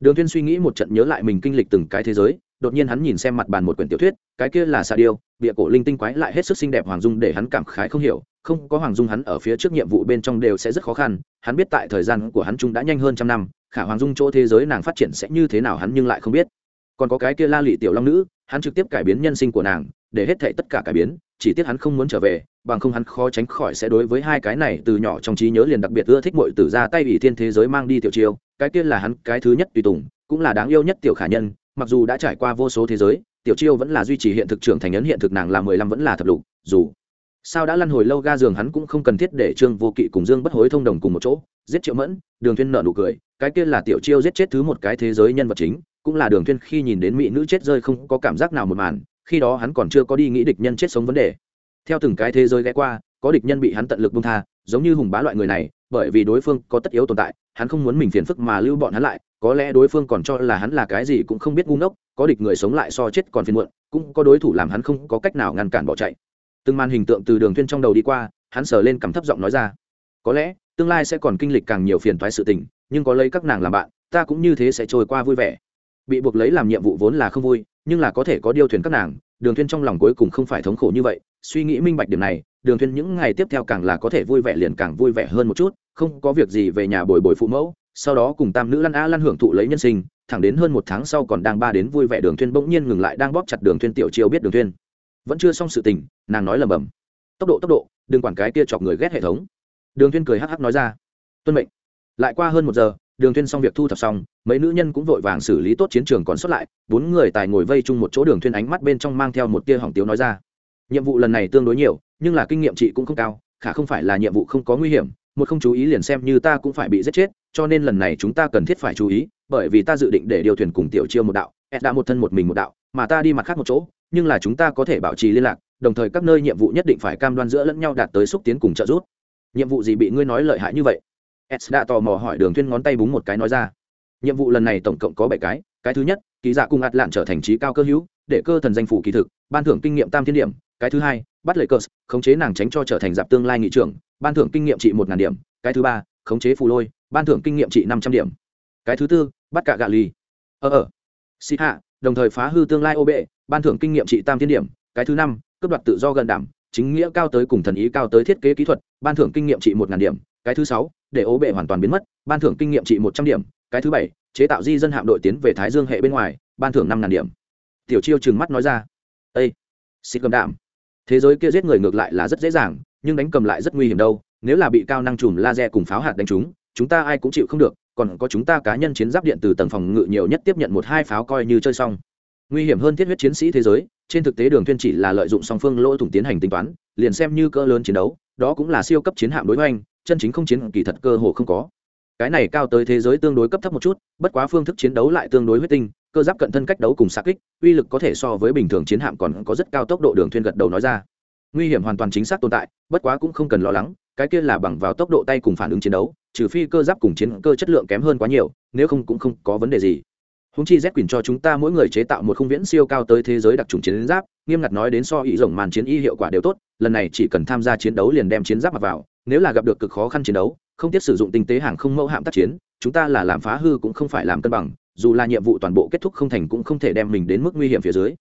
S1: Đường thiên suy nghĩ một trận nhớ lại mình kinh lịch từng cái thế giới, đột nhiên hắn nhìn xem mặt bàn một quyển tiểu thuyết, cái kia là xà điêu bịa cổ linh tinh quái lại hết sức xinh đẹp hoàng dung để hắn cảm khái không hiểu, không có hoàng dung hắn ở phía trước nhiệm vụ bên trong đều sẽ rất khó khăn, hắn biết tại thời gian của hắn trung đã nhanh hơn trăm năm, khả hoàng dung chỗ thế giới nàng phát triển sẽ như thế nào hắn nhưng lại không biết. Còn có cái kia la lị tiểu long nữ, hắn trực tiếp cải biến nhân sinh của nàng, để hết thảy tất cả cải biến, chỉ tiếc hắn không muốn trở về, bằng không hắn khó tránh khỏi sẽ đối với hai cái này từ nhỏ trong trí nhớ liền đặc biệt ưa thích muội tử ra tay ủy thiên thế giới mang đi tiểu chiêu, cái kia là hắn cái thứ nhất tùy tùng, cũng là đáng yêu nhất tiểu khả nhân, mặc dù đã trải qua vô số thế giới tiểu chiêu vẫn là duy trì hiện thực trưởng thành ấn hiện thực nàng là mười lăm vẫn là thập lục, dù sao đã lăn hồi lâu ga giường hắn cũng không cần thiết để trương vô kỵ cùng dương bất hối thông đồng cùng một chỗ, giết triệu mẫn, đường Thiên nợ nụ cười, cái kia là tiểu chiêu giết chết thứ một cái thế giới nhân vật chính, cũng là đường Thiên khi nhìn đến mỹ nữ chết rơi không có cảm giác nào một màn, khi đó hắn còn chưa có đi nghĩ địch nhân chết sống vấn đề. Theo từng cái thế giới ghé qua, có địch nhân bị hắn tận lực buông tha, giống như hùng bá loại người này, bởi vì đối phương có tất yếu tồn tại, hắn không muốn mình phiền phức mà lưu bọn hắn lại có lẽ đối phương còn cho là hắn là cái gì cũng không biết ngu ngốc, có địch người sống lại so chết còn phiền muộn, cũng có đối thủ làm hắn không có cách nào ngăn cản bỏ chạy. Từng màn hình tượng từ đường thuyên trong đầu đi qua, hắn sờ lên cằm thấp giọng nói ra, có lẽ, tương lai sẽ còn kinh lịch càng nhiều phiền toái sự tình, nhưng có lấy các nàng làm bạn, ta cũng như thế sẽ trôi qua vui vẻ. Bị buộc lấy làm nhiệm vụ vốn là không vui, nhưng là có thể có điều thuyền các nàng, đường thuyên trong lòng cuối cùng không phải thống khổ như vậy, suy nghĩ minh bạch điểm này, đường thuyên những ngày tiếp theo càng là có thể vui vẻ liền càng vui vẻ hơn một chút, không có việc gì về nhà bồi bồi phụ mẫu sau đó cùng tam nữ lăn a lăn hưởng thụ lấy nhân sinh, thẳng đến hơn một tháng sau còn đang ba đến vui vẻ đường thuyên bỗng nhiên ngừng lại đang bóp chặt đường thuyên tiểu chiêu biết đường thuyên vẫn chưa xong sự tình, nàng nói lầm bầm tốc độ tốc độ, đừng quản cái kia chọc người ghét hệ thống. Đường thuyên cười hắc hắc nói ra. Tuân mệnh. Lại qua hơn một giờ, đường thuyên xong việc thu thập xong, mấy nữ nhân cũng vội vàng xử lý tốt chiến trường còn sót lại, bốn người tài ngồi vây chung một chỗ đường thuyên ánh mắt bên trong mang theo một tia hỏng tiếu nói ra. Nhiệm vụ lần này tương đối nhiều, nhưng là kinh nghiệm chị cũng không cao, khả không phải là nhiệm vụ không có nguy hiểm một không chú ý liền xem như ta cũng phải bị giết chết, cho nên lần này chúng ta cần thiết phải chú ý, bởi vì ta dự định để điều thuyền cùng tiểu chiêu một đạo ed đã một thân một mình một đạo, mà ta đi mặt khác một chỗ, nhưng là chúng ta có thể bảo trì liên lạc, đồng thời các nơi nhiệm vụ nhất định phải cam đoan giữa lẫn nhau đạt tới xúc tiến cùng trợ giúp. Nhiệm vụ gì bị ngươi nói lợi hại như vậy? Ed đã tò mò hỏi đường thuyên ngón tay búng một cái nói ra. Nhiệm vụ lần này tổng cộng có bảy cái cái thứ nhất, ký dạ cùng ạt lạn trở thành trí cao cơ hữu, để cơ thần danh phủ kỳ thực ban thưởng kinh nghiệm tam thiên điểm, cái thứ hai, bắt lấy cờ khống chế nàng tránh cho trở thành dạp tương lai nghị trưởng, ban thưởng kinh nghiệm trị một ngàn điểm, cái thứ ba, khống chế phù lôi, ban thưởng kinh nghiệm trị năm trăm điểm. Cái thứ tư, bắt cả gạ ly ờ ờ. Xị hạ, đồng thời phá hư tương lai ô bệ, ban thưởng kinh nghiệm trị tam thiên điểm, cái thứ năm cấp đoạt tự do gần đảm, chính nghĩa cao tới cùng thần ý cao tới thiết kế kỹ thuật, ban thưởng kinh nghiệm trị một ngàn điểm, cái thứ sáu, để ô bệ hoàn toàn biến mất, ban thưởng kinh nghiệm trị một trăm điểm, cái thứ bảy, chế tạo di dân hạm đội tiến về thái dương hệ bên ngoài, ban thưởng năm ngàn điểm. Tiểu chiêu trừng mắt nói ra ây xịt cầm đạm. Thế giới kia giết người ngược lại là rất dễ dàng, nhưng đánh cầm lại rất nguy hiểm đâu. Nếu là bị cao năng chùm laser cùng pháo hạt đánh chúng chúng ta ai cũng chịu không được. Còn có chúng ta cá nhân chiến giáp điện từ tầng phòng ngự nhiều nhất tiếp nhận một hai pháo coi như chơi xong. Nguy hiểm hơn thiết huyết chiến sĩ thế giới, trên thực tế đường thuyên chỉ là lợi dụng song phương lỗ thủng tiến hành tính toán, liền xem như cỡ lớn chiến đấu, đó cũng là siêu cấp chiến hạm đối hoành, chân chính không chiến kỳ thật cơ hồ không có. Cái này cao tới thế giới tương đối cấp thấp một chút, bất quá phương thức chiến đấu lại tương đối huyết tinh cơ giáp cận thân cách đấu cùng xa kích, uy lực có thể so với bình thường chiến hạm còn có rất cao tốc độ đường thuyên gật đầu nói ra. Nguy hiểm hoàn toàn chính xác tồn tại, bất quá cũng không cần lo lắng, cái kia là bằng vào tốc độ tay cùng phản ứng chiến đấu, trừ phi cơ giáp cùng chiến cơ chất lượng kém hơn quá nhiều, nếu không cũng không có vấn đề gì. Húng chi z quyền cho chúng ta mỗi người chế tạo một khung viễn siêu cao tới thế giới đặc trùng chiến giáp, nghiêm ngặt nói đến so ý rồng màn chiến y hiệu quả đều tốt, lần này chỉ cần tham gia chiến đấu liền đem chiến giáp mặc vào, nếu là gặp được cực khó khăn chiến đấu, không tiếp sử dụng tinh tế hàng không mẫu hạm tác chiến, chúng ta là làm phá hư cũng không phải làm cân bằng dù là nhiệm vụ toàn bộ kết thúc không thành cũng không thể đem mình đến mức nguy hiểm phía dưới.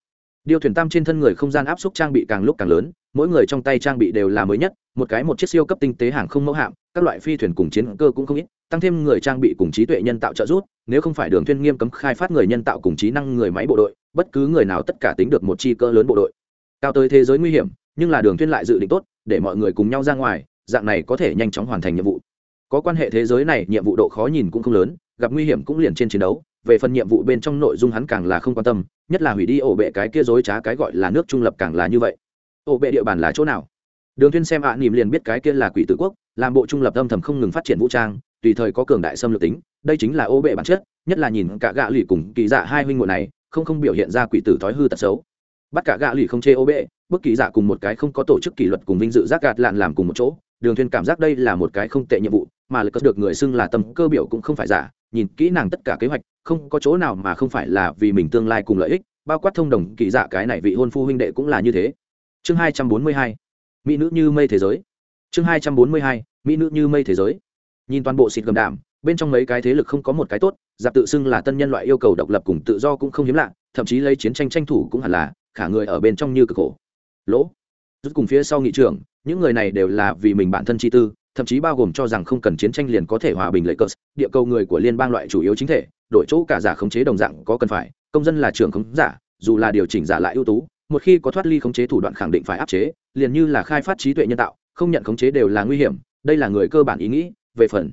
S1: Điêu thuyền tam trên thân người không gian áp suất trang bị càng lúc càng lớn, mỗi người trong tay trang bị đều là mới nhất, một cái một chiếc siêu cấp tinh tế hàng không mẫu hạm, các loại phi thuyền cùng chiến cơ cũng không ít, tăng thêm người trang bị cùng trí tuệ nhân tạo trợ giúp, nếu không phải đường thuyên nghiêm cấm khai phát người nhân tạo cùng trí năng người máy bộ đội, bất cứ người nào tất cả tính được một chi cơ lớn bộ đội. Cao tới thế giới nguy hiểm, nhưng là đường thuyên lại dự định tốt, để mọi người cùng nhau ra ngoài, dạng này có thể nhanh chóng hoàn thành nhiệm vụ. Có quan hệ thế giới này, nhiệm vụ độ khó nhìn cũng không lớn, gặp nguy hiểm cũng liền trên chiến đấu về phần nhiệm vụ bên trong nội dung hắn càng là không quan tâm nhất là hủy đi ổ bệ cái kia dối trá cái gọi là nước trung lập càng là như vậy. Ổ bệ địa bàn là chỗ nào? Đường thuyên xem ạ à, nỉm liền biết cái kia là quỷ tử quốc làm bộ trung lập âm thầm không ngừng phát triển vũ trang tùy thời có cường đại xâm lược tính đây chính là ô bệ bản chất nhất là nhìn cả gạ lì cùng kỳ dạ hai huynh muội này không không biểu hiện ra quỷ tử thói hư tật xấu. Bắt cả gạ lì không chê ô bệ bức kỳ dạ cùng một cái không có tổ chức kỷ luật cùng vinh dự giác gạt lạn làm cùng một chỗ đường thuyên cảm giác đây là một cái không tệ nhiệm vụ mà lực được người xưng là tâm cơ biểu cũng không phải giả nhìn kỹ nàng tất cả kế hoạch không có chỗ nào mà không phải là vì mình tương lai cùng lợi ích, bao quát thông đồng kỳ dạ cái này vị hôn phu huynh đệ cũng là như thế. Chương hai trăm bốn mươi hai, mỹ nữ như mây thế giới. Chương hai trăm bốn mươi hai, mỹ nữ như mây thế giới. Nhìn toàn bộ xịt gầm đạm, bên trong mấy cái thế lực không có một cái tốt, giặc tự xưng là tân nhân loại yêu cầu độc lập cùng tự do cũng không hiếm lạ, thậm chí lấy chiến tranh tranh thủ cũng hẳn là, khả người ở bên trong như cực khổ. Lỗ, rút cùng phía sau nghị trưởng, những người này đều là vì mình bản thân chi tư thậm chí bao gồm cho rằng không cần chiến tranh liền có thể hòa bình lợi cờ địa cầu người của liên bang loại chủ yếu chính thể, đổi chỗ cả giả khống chế đồng dạng có cần phải, công dân là trưởng khống giả, dù là điều chỉnh giả lại ưu tú, một khi có thoát ly khống chế thủ đoạn khẳng định phải áp chế, liền như là khai phát trí tuệ nhân tạo, không nhận khống chế đều là nguy hiểm, đây là người cơ bản ý nghĩ. Về phần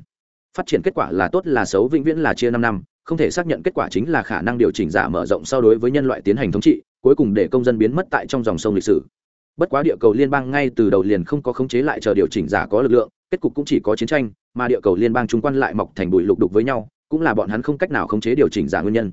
S1: phát triển kết quả là tốt là xấu, vĩnh viễn là chia năm năm, không thể xác nhận kết quả chính là khả năng điều chỉnh giả mở rộng so đối với nhân loại tiến hành thống trị, cuối cùng để công dân biến mất tại trong dòng sông lịch sử. Bất quá địa cầu liên bang ngay từ đầu liền không có khống chế lại chờ điều chỉnh giả có lực lượng kết cục cũng chỉ có chiến tranh, mà địa cầu liên bang trung quan lại mọc thành bụi lục đục với nhau, cũng là bọn hắn không cách nào khống chế điều chỉnh giả nguyên nhân.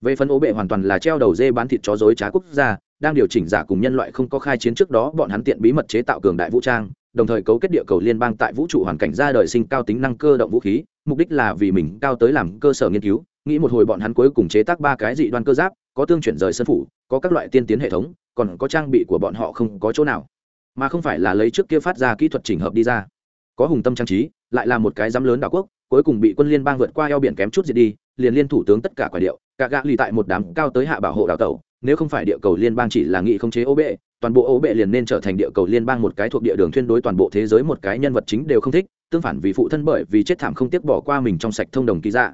S1: Về phần ố bệ hoàn toàn là treo đầu dê bán thịt chó dối trá quốc gia, đang điều chỉnh giả cùng nhân loại không có khai chiến trước đó, bọn hắn tiện bí mật chế tạo cường đại vũ trang, đồng thời cấu kết địa cầu liên bang tại vũ trụ hoàn cảnh ra đời sinh cao tính năng cơ động vũ khí, mục đích là vì mình cao tới làm cơ sở nghiên cứu, nghĩ một hồi bọn hắn cuối cùng chế tác ba cái dị đoan cơ giáp, có tương chuyển rời sân phủ, có các loại tiên tiến hệ thống, còn có trang bị của bọn họ không có chỗ nào. Mà không phải là lấy trước kia phát ra kỹ thuật chỉnh hợp đi ra có hùng tâm trang trí, lại là một cái dám lớn đảo quốc, cuối cùng bị quân liên bang vượt qua eo biển kém chút diệt đi, liền liên thủ tướng tất cả quả điệu, cả gạ lì tại một đám cao tới hạ bảo hộ đảo tàu, nếu không phải địa cầu liên bang chỉ là nghị không chế ô bệ, toàn bộ ô bệ liền nên trở thành địa cầu liên bang một cái thuộc địa đường thuyên đối toàn bộ thế giới một cái nhân vật chính đều không thích, tương phản vì phụ thân bởi vì chết thảm không tiếc bỏ qua mình trong sạch thông đồng ký dạ.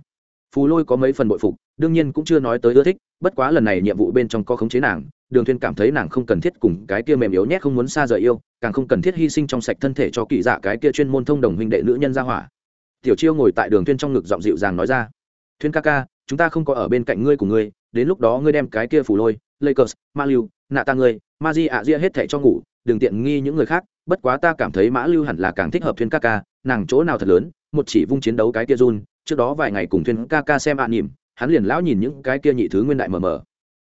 S1: Phù lôi có mấy phần bội phục, đương nhiên cũng chưa nói tới ưa thích, bất quá lần này nhiệm vụ bên trong có khống chế nàng đường thuyên cảm thấy nàng không cần thiết cùng cái kia mềm yếu nhét không muốn xa rời yêu, càng không cần thiết hy sinh trong sạch thân thể cho kỳ dạ cái kia chuyên môn thông đồng huynh đệ nữ nhân ra hỏa. Tiểu chiêu ngồi tại đường thuyên trong ngực giọng dịu dàng nói ra, thuyên ca ca, chúng ta không có ở bên cạnh ngươi của ngươi, đến lúc đó ngươi đem cái kia phủ lôi, lakers, ma lưu, nạ ta ngươi, ma di ạ ria hết thảy cho ngủ, đừng tiện nghi những người khác, bất quá ta cảm thấy mã lưu hẳn là càng thích hợp thuyên ca ca, nàng chỗ nào thật lớn, một chỉ vung chiến đấu cái kia run, trước đó vài ngày cùng thuyên ca ca xem ạ à nỉm, hắn liền lão nhìn những cái kia nhị thứ nguyên đại mờ mờ.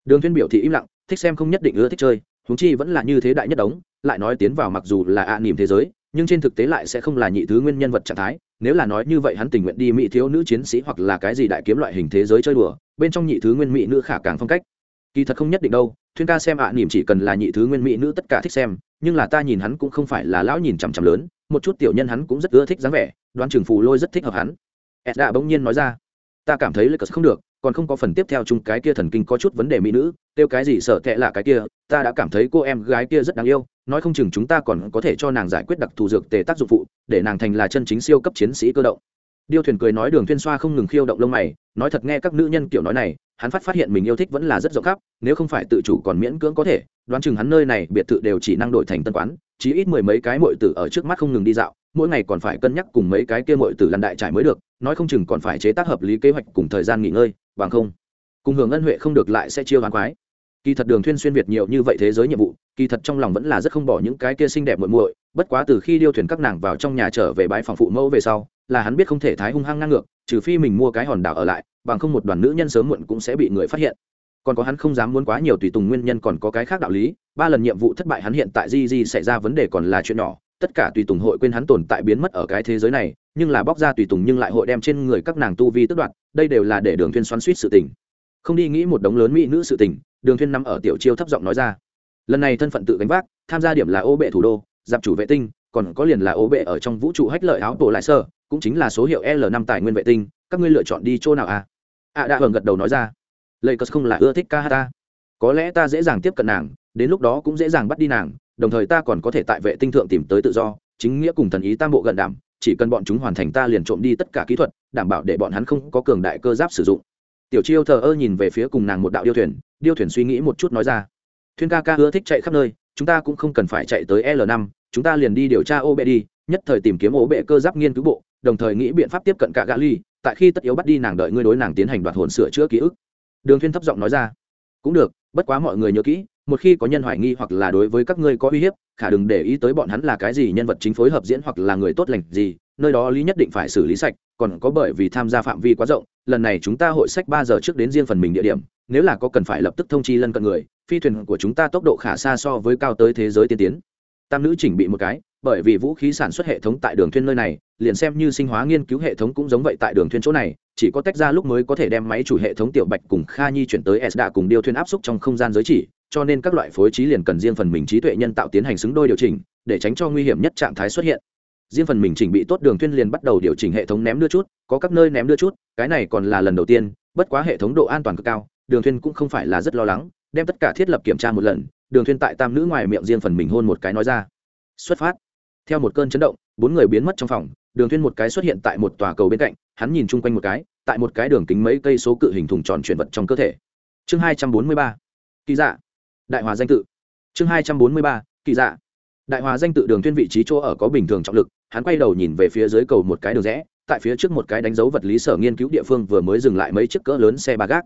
S1: Đường thuyên biểu thị im lặng thích xem không nhất định ưa thích chơi huống chi vẫn là như thế đại nhất đống lại nói tiến vào mặc dù là ạ à nỉm thế giới nhưng trên thực tế lại sẽ không là nhị thứ nguyên nhân vật trạng thái. Nếu là nói như vậy hắn tình nguyện đi mỹ thiếu nữ chiến sĩ hoặc là cái gì đại kiếm loại hình thế giới chơi đùa bên trong nhị thứ nguyên mỹ nữ khả càng phong cách. Kỳ thật không nhất định đâu thuyên ca xem ạ à, nỉm chỉ cần là nhị thứ nguyên mỹ nữ tất cả thích xem nhưng là ta nhìn hắn cũng không phải là lão nhìn chằm chằm lớn một chút tiểu nhân hắn cũng rất ưa thích dáng vẻ đoán trường phù lôi rất thích hợp hắn. Ed đã bỗng nhiên nói ra ta cảm thấy Lakers không được, còn không có phần tiếp theo chung cái kia thần kinh có chút vấn đề mỹ nữ, tiêu cái gì sợ tệ là cái kia, ta đã cảm thấy cô em gái kia rất đáng yêu, nói không chừng chúng ta còn có thể cho nàng giải quyết đặc thù dược tề tác dụng phụ, để nàng thành là chân chính siêu cấp chiến sĩ cơ động. Điêu thuyền cười nói Đường thiên Xoa không ngừng khiêu động lông mày, nói thật nghe các nữ nhân kiểu nói này, hắn phát phát hiện mình yêu thích vẫn là rất rộng khắp, nếu không phải tự chủ còn miễn cưỡng có thể, đoán chừng hắn nơi này biệt thự đều chỉ năng đổi thành tân quán, chỉ ít mười mấy cái muội tử ở trước mắt không ngừng đi dạo, mỗi ngày còn phải cân nhắc cùng mấy cái kia muội tử lăn đại trải mới được, nói không chừng còn phải chế tác hợp lý kế hoạch cùng thời gian nghỉ ngơi, bằng không, cùng hưởng ân huệ không được lại sẽ chiêu hoán quái. Kỳ thật Đường Thuyên xuyên việt nhiều như vậy thế giới nhiệm vụ, kỳ thật trong lòng vẫn là rất không bỏ những cái kia xinh đẹp muội muội, bất quá từ khi điêu thuyền các nàng vào trong nhà trở về bãi phòng phụ mẫu về sau, là hắn biết không thể thái hung hăng ngang ngược, trừ phi mình mua cái hòn đảo ở lại, bằng không một đoàn nữ nhân sớm muộn cũng sẽ bị người phát hiện còn có hắn không dám muốn quá nhiều tùy tùng nguyên nhân còn có cái khác đạo lý ba lần nhiệm vụ thất bại hắn hiện tại di di xảy ra vấn đề còn là chuyện nhỏ tất cả tùy tùng hội quên hắn tồn tại biến mất ở cái thế giới này nhưng là bóc ra tùy tùng nhưng lại hội đem trên người các nàng tu vi tước đoạt đây đều là để đường thuyên xoắn suýt sự tình. Không đi nghĩ một đống lớn mỹ nữ sự tình, đường thuyên nằm ở tiểu chiêu thấp giọng nói ra. Lần này thân phận tự gánh vác, tham gia điểm là ô bệ thủ đô, giáp chủ vệ tinh, còn có liền là ô bệ ở trong vũ trụ hách lợi áo tổ lại sơ, cũng chính là số hiệu l 5 tài nguyên vệ tinh, các ngươi lựa chọn đi chỗ nào à? À đã hờn gật đầu nói ra. Lây cất không là ưa thích ca ta. Có lẽ ta dễ dàng tiếp cận nàng, đến lúc đó cũng dễ dàng bắt đi nàng, đồng thời ta còn có thể tại vệ tinh thượng tìm tới tự do, chính nghĩa cùng thần ý tam bộ gần đảm chỉ cần bọn chúng hoàn thành ta liền trộm đi tất cả kỹ thuật, đảm bảo để bọn hắn không có cường đại cơ giáp sử dụng. Tiểu chiêu thờ ơ nhìn về phía cùng nàng một đạo điêu thuyền điêu thuyền suy nghĩ một chút nói ra. Thuyền ca ca ưa thích chạy khắp nơi, chúng ta cũng không cần phải chạy tới l 5 chúng ta liền đi điều tra ô bệ đi, nhất thời tìm kiếm ô bệ cơ giáp nghiên cứu bộ, đồng thời nghĩ biện pháp tiếp cận cả gã ly, tại khi tất yếu bắt đi nàng đợi ngươi đối nàng tiến hành đoạt hồn sửa chữa ký ức. Đường thuyên thấp giọng nói ra. Cũng được bất quá mọi người nhớ kỹ, một khi có nhân hoài nghi hoặc là đối với các ngươi có uy hiếp, khả đừng để ý tới bọn hắn là cái gì, nhân vật chính phối hợp diễn hoặc là người tốt lành gì, nơi đó lý nhất định phải xử lý sạch, còn có bởi vì tham gia phạm vi quá rộng, lần này chúng ta hội sách ba giờ trước đến riêng phần mình địa điểm, nếu là có cần phải lập tức thông chi lân cận người, phi thuyền của chúng ta tốc độ khả xa so với cao tới thế giới tiên tiến. Tam nữ chỉnh bị một cái, bởi vì vũ khí sản xuất hệ thống tại đường thuyên nơi này, liền xem như sinh hóa nghiên cứu hệ thống cũng giống vậy tại đường thuyên chỗ này chỉ có tách ra lúc mới có thể đem máy chủ hệ thống tiểu bạch cùng kha nhi chuyển tới s đã cùng điều thuyền áp xúc trong không gian giới chỉ, cho nên các loại phối trí liền cần riêng phần mình trí tuệ nhân tạo tiến hành xứng đôi điều chỉnh, để tránh cho nguy hiểm nhất trạng thái xuất hiện. Riêng phần mình chỉnh bị tốt đường thuyên liền bắt đầu điều chỉnh hệ thống ném đưa chút, có các nơi ném đưa chút, cái này còn là lần đầu tiên, bất quá hệ thống độ an toàn cực cao, đường thuyên cũng không phải là rất lo lắng, đem tất cả thiết lập kiểm tra một lần, đường thuyên tại tam nữ ngoài miệng riêng phần mình hôn một cái nói ra. Xuất phát. Theo một cơn chấn động, bốn người biến mất trong phòng đường thuyên một cái xuất hiện tại một tòa cầu bên cạnh, hắn nhìn chung quanh một cái, tại một cái đường kính mấy cây số cự hình thùng tròn chuyển vật trong cơ thể. Chương hai trăm bốn mươi ba, kỳ dạ. Đại hòa danh tự. Chương hai trăm bốn mươi ba, kỳ dạ. Đại hòa danh tự đường thuyên vị trí chỗ ở có bình thường trọng lực, hắn quay đầu nhìn về phía dưới cầu một cái đường rẽ, tại phía trước một cái đánh dấu vật lý sở nghiên cứu địa phương vừa mới dừng lại mấy chiếc cỡ lớn xe ba gác.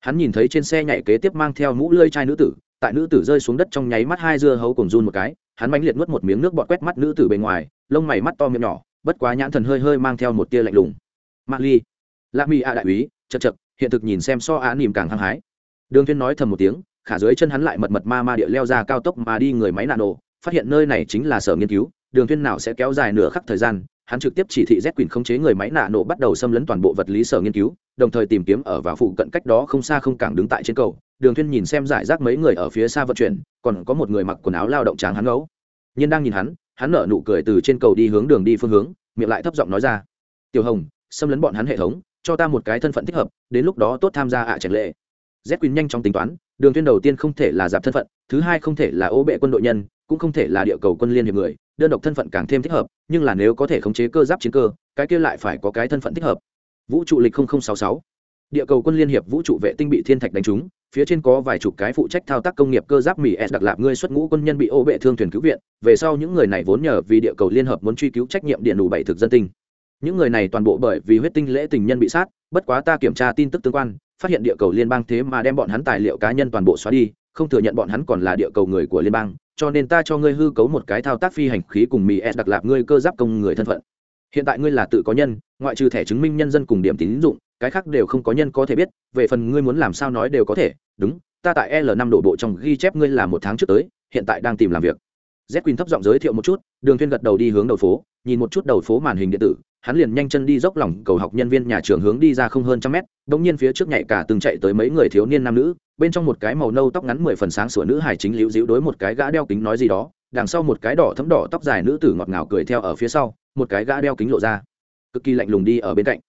S1: Hắn nhìn thấy trên xe nhảy kế tiếp mang theo mũ lơi chai nữ tử, tại nữ tử rơi xuống đất trong nháy mắt hai dưa hấu cùng run một cái, hắn mãnh liệt nuốt một miếng nước bọt quét mắt nữ tử bề ngoài, lông mày mắt to miệng nhỏ bất quá nhãn thần hơi hơi mang theo một tia lạnh lùng mạc ly lạc mi a đại úy chật chật hiện thực nhìn xem so á nỉm càng hăng hái đường thiên nói thầm một tiếng khả dưới chân hắn lại mật mật ma ma địa leo ra cao tốc mà đi người máy nano phát hiện nơi này chính là sở nghiên cứu đường thiên nào sẽ kéo dài nửa khắc thời gian hắn trực tiếp chỉ thị Z Quỷ khống chế người máy nạ nổ bắt đầu xâm lấn toàn bộ vật lý sở nghiên cứu, đồng thời tìm kiếm ở vào phụ cận cách đó không xa không cảng đứng tại trên cầu. Đường Thuyên nhìn xem giải rác mấy người ở phía xa vận chuyển, còn có một người mặc quần áo lao động trắng hắn ngấu. Nhân đang nhìn hắn, hắn nở nụ cười từ trên cầu đi hướng đường đi phương hướng, miệng lại thấp giọng nói ra: "Tiểu Hồng, xâm lấn bọn hắn hệ thống, cho ta một cái thân phận thích hợp, đến lúc đó tốt tham gia ạ à lệ." Z Quỷ nhanh chóng tính toán, đường tuyên đầu tiên không thể là giảm thân phận, thứ hai không thể là ô bệ quân đội nhân, cũng không thể là địa cầu quân liên hiệp người, đơn độc thân phận càng thêm thích hợp nhưng là nếu có thể khống chế cơ giáp chiến cơ cái kia lại phải có cái thân phận thích hợp vũ trụ lịch 0066 địa cầu quân liên hiệp vũ trụ vệ tinh bị thiên thạch đánh trúng phía trên có vài chục cái phụ trách thao tác công nghiệp cơ giáp mỹ s đặc lạp ngươi xuất ngũ quân nhân bị ô bệ thương thuyền cứu viện, về sau những người này vốn nhờ vì địa cầu liên hợp muốn truy cứu trách nhiệm điện đủ bảy thực dân tinh. Những người này toàn bộ bởi vì huyết tinh lễ tình nhân bị sát, bất quá ta kiểm tra tin tức tương quan, phát hiện địa cầu liên bang thế mà đem bọn hắn tài liệu cá nhân toàn bộ xóa đi, không thừa nhận bọn hắn còn là địa cầu người của liên bang, cho nên ta cho ngươi hư cấu một cái thao tác phi hành khí cùng mỹ s đặc lạp ngươi cơ giáp công người thân phận. Hiện tại ngươi là tự có nhân, ngoại trừ thẻ chứng minh nhân dân cùng điểm tín dụng cái khác đều không có nhân có thể biết, về phần ngươi muốn làm sao nói đều có thể, đúng, ta tại l năm đổ bộ trong ghi chép ngươi là một tháng trước tới, hiện tại đang tìm làm việc. Z quỳnh thấp giọng giới thiệu một chút, đường thuyên gật đầu đi hướng đầu phố, nhìn một chút đầu phố màn hình điện tử, hắn liền nhanh chân đi dốc lòng cầu học nhân viên nhà trường hướng đi ra không hơn trăm mét đống nhiên phía trước nhảy cả từng chạy tới mấy người thiếu niên nam nữ, bên trong một cái màu nâu tóc ngắn mười phần sáng sủa nữ hải chính liễu diễu đối một cái gã đeo kính nói gì đó, đằng sau một cái đỏ thấm đỏ tóc dài nữ tử ngọt ngào cười theo ở phía sau, một cái gã đeo kính lộ ra. Cực kỳ lạnh lùng đi ở bên cạnh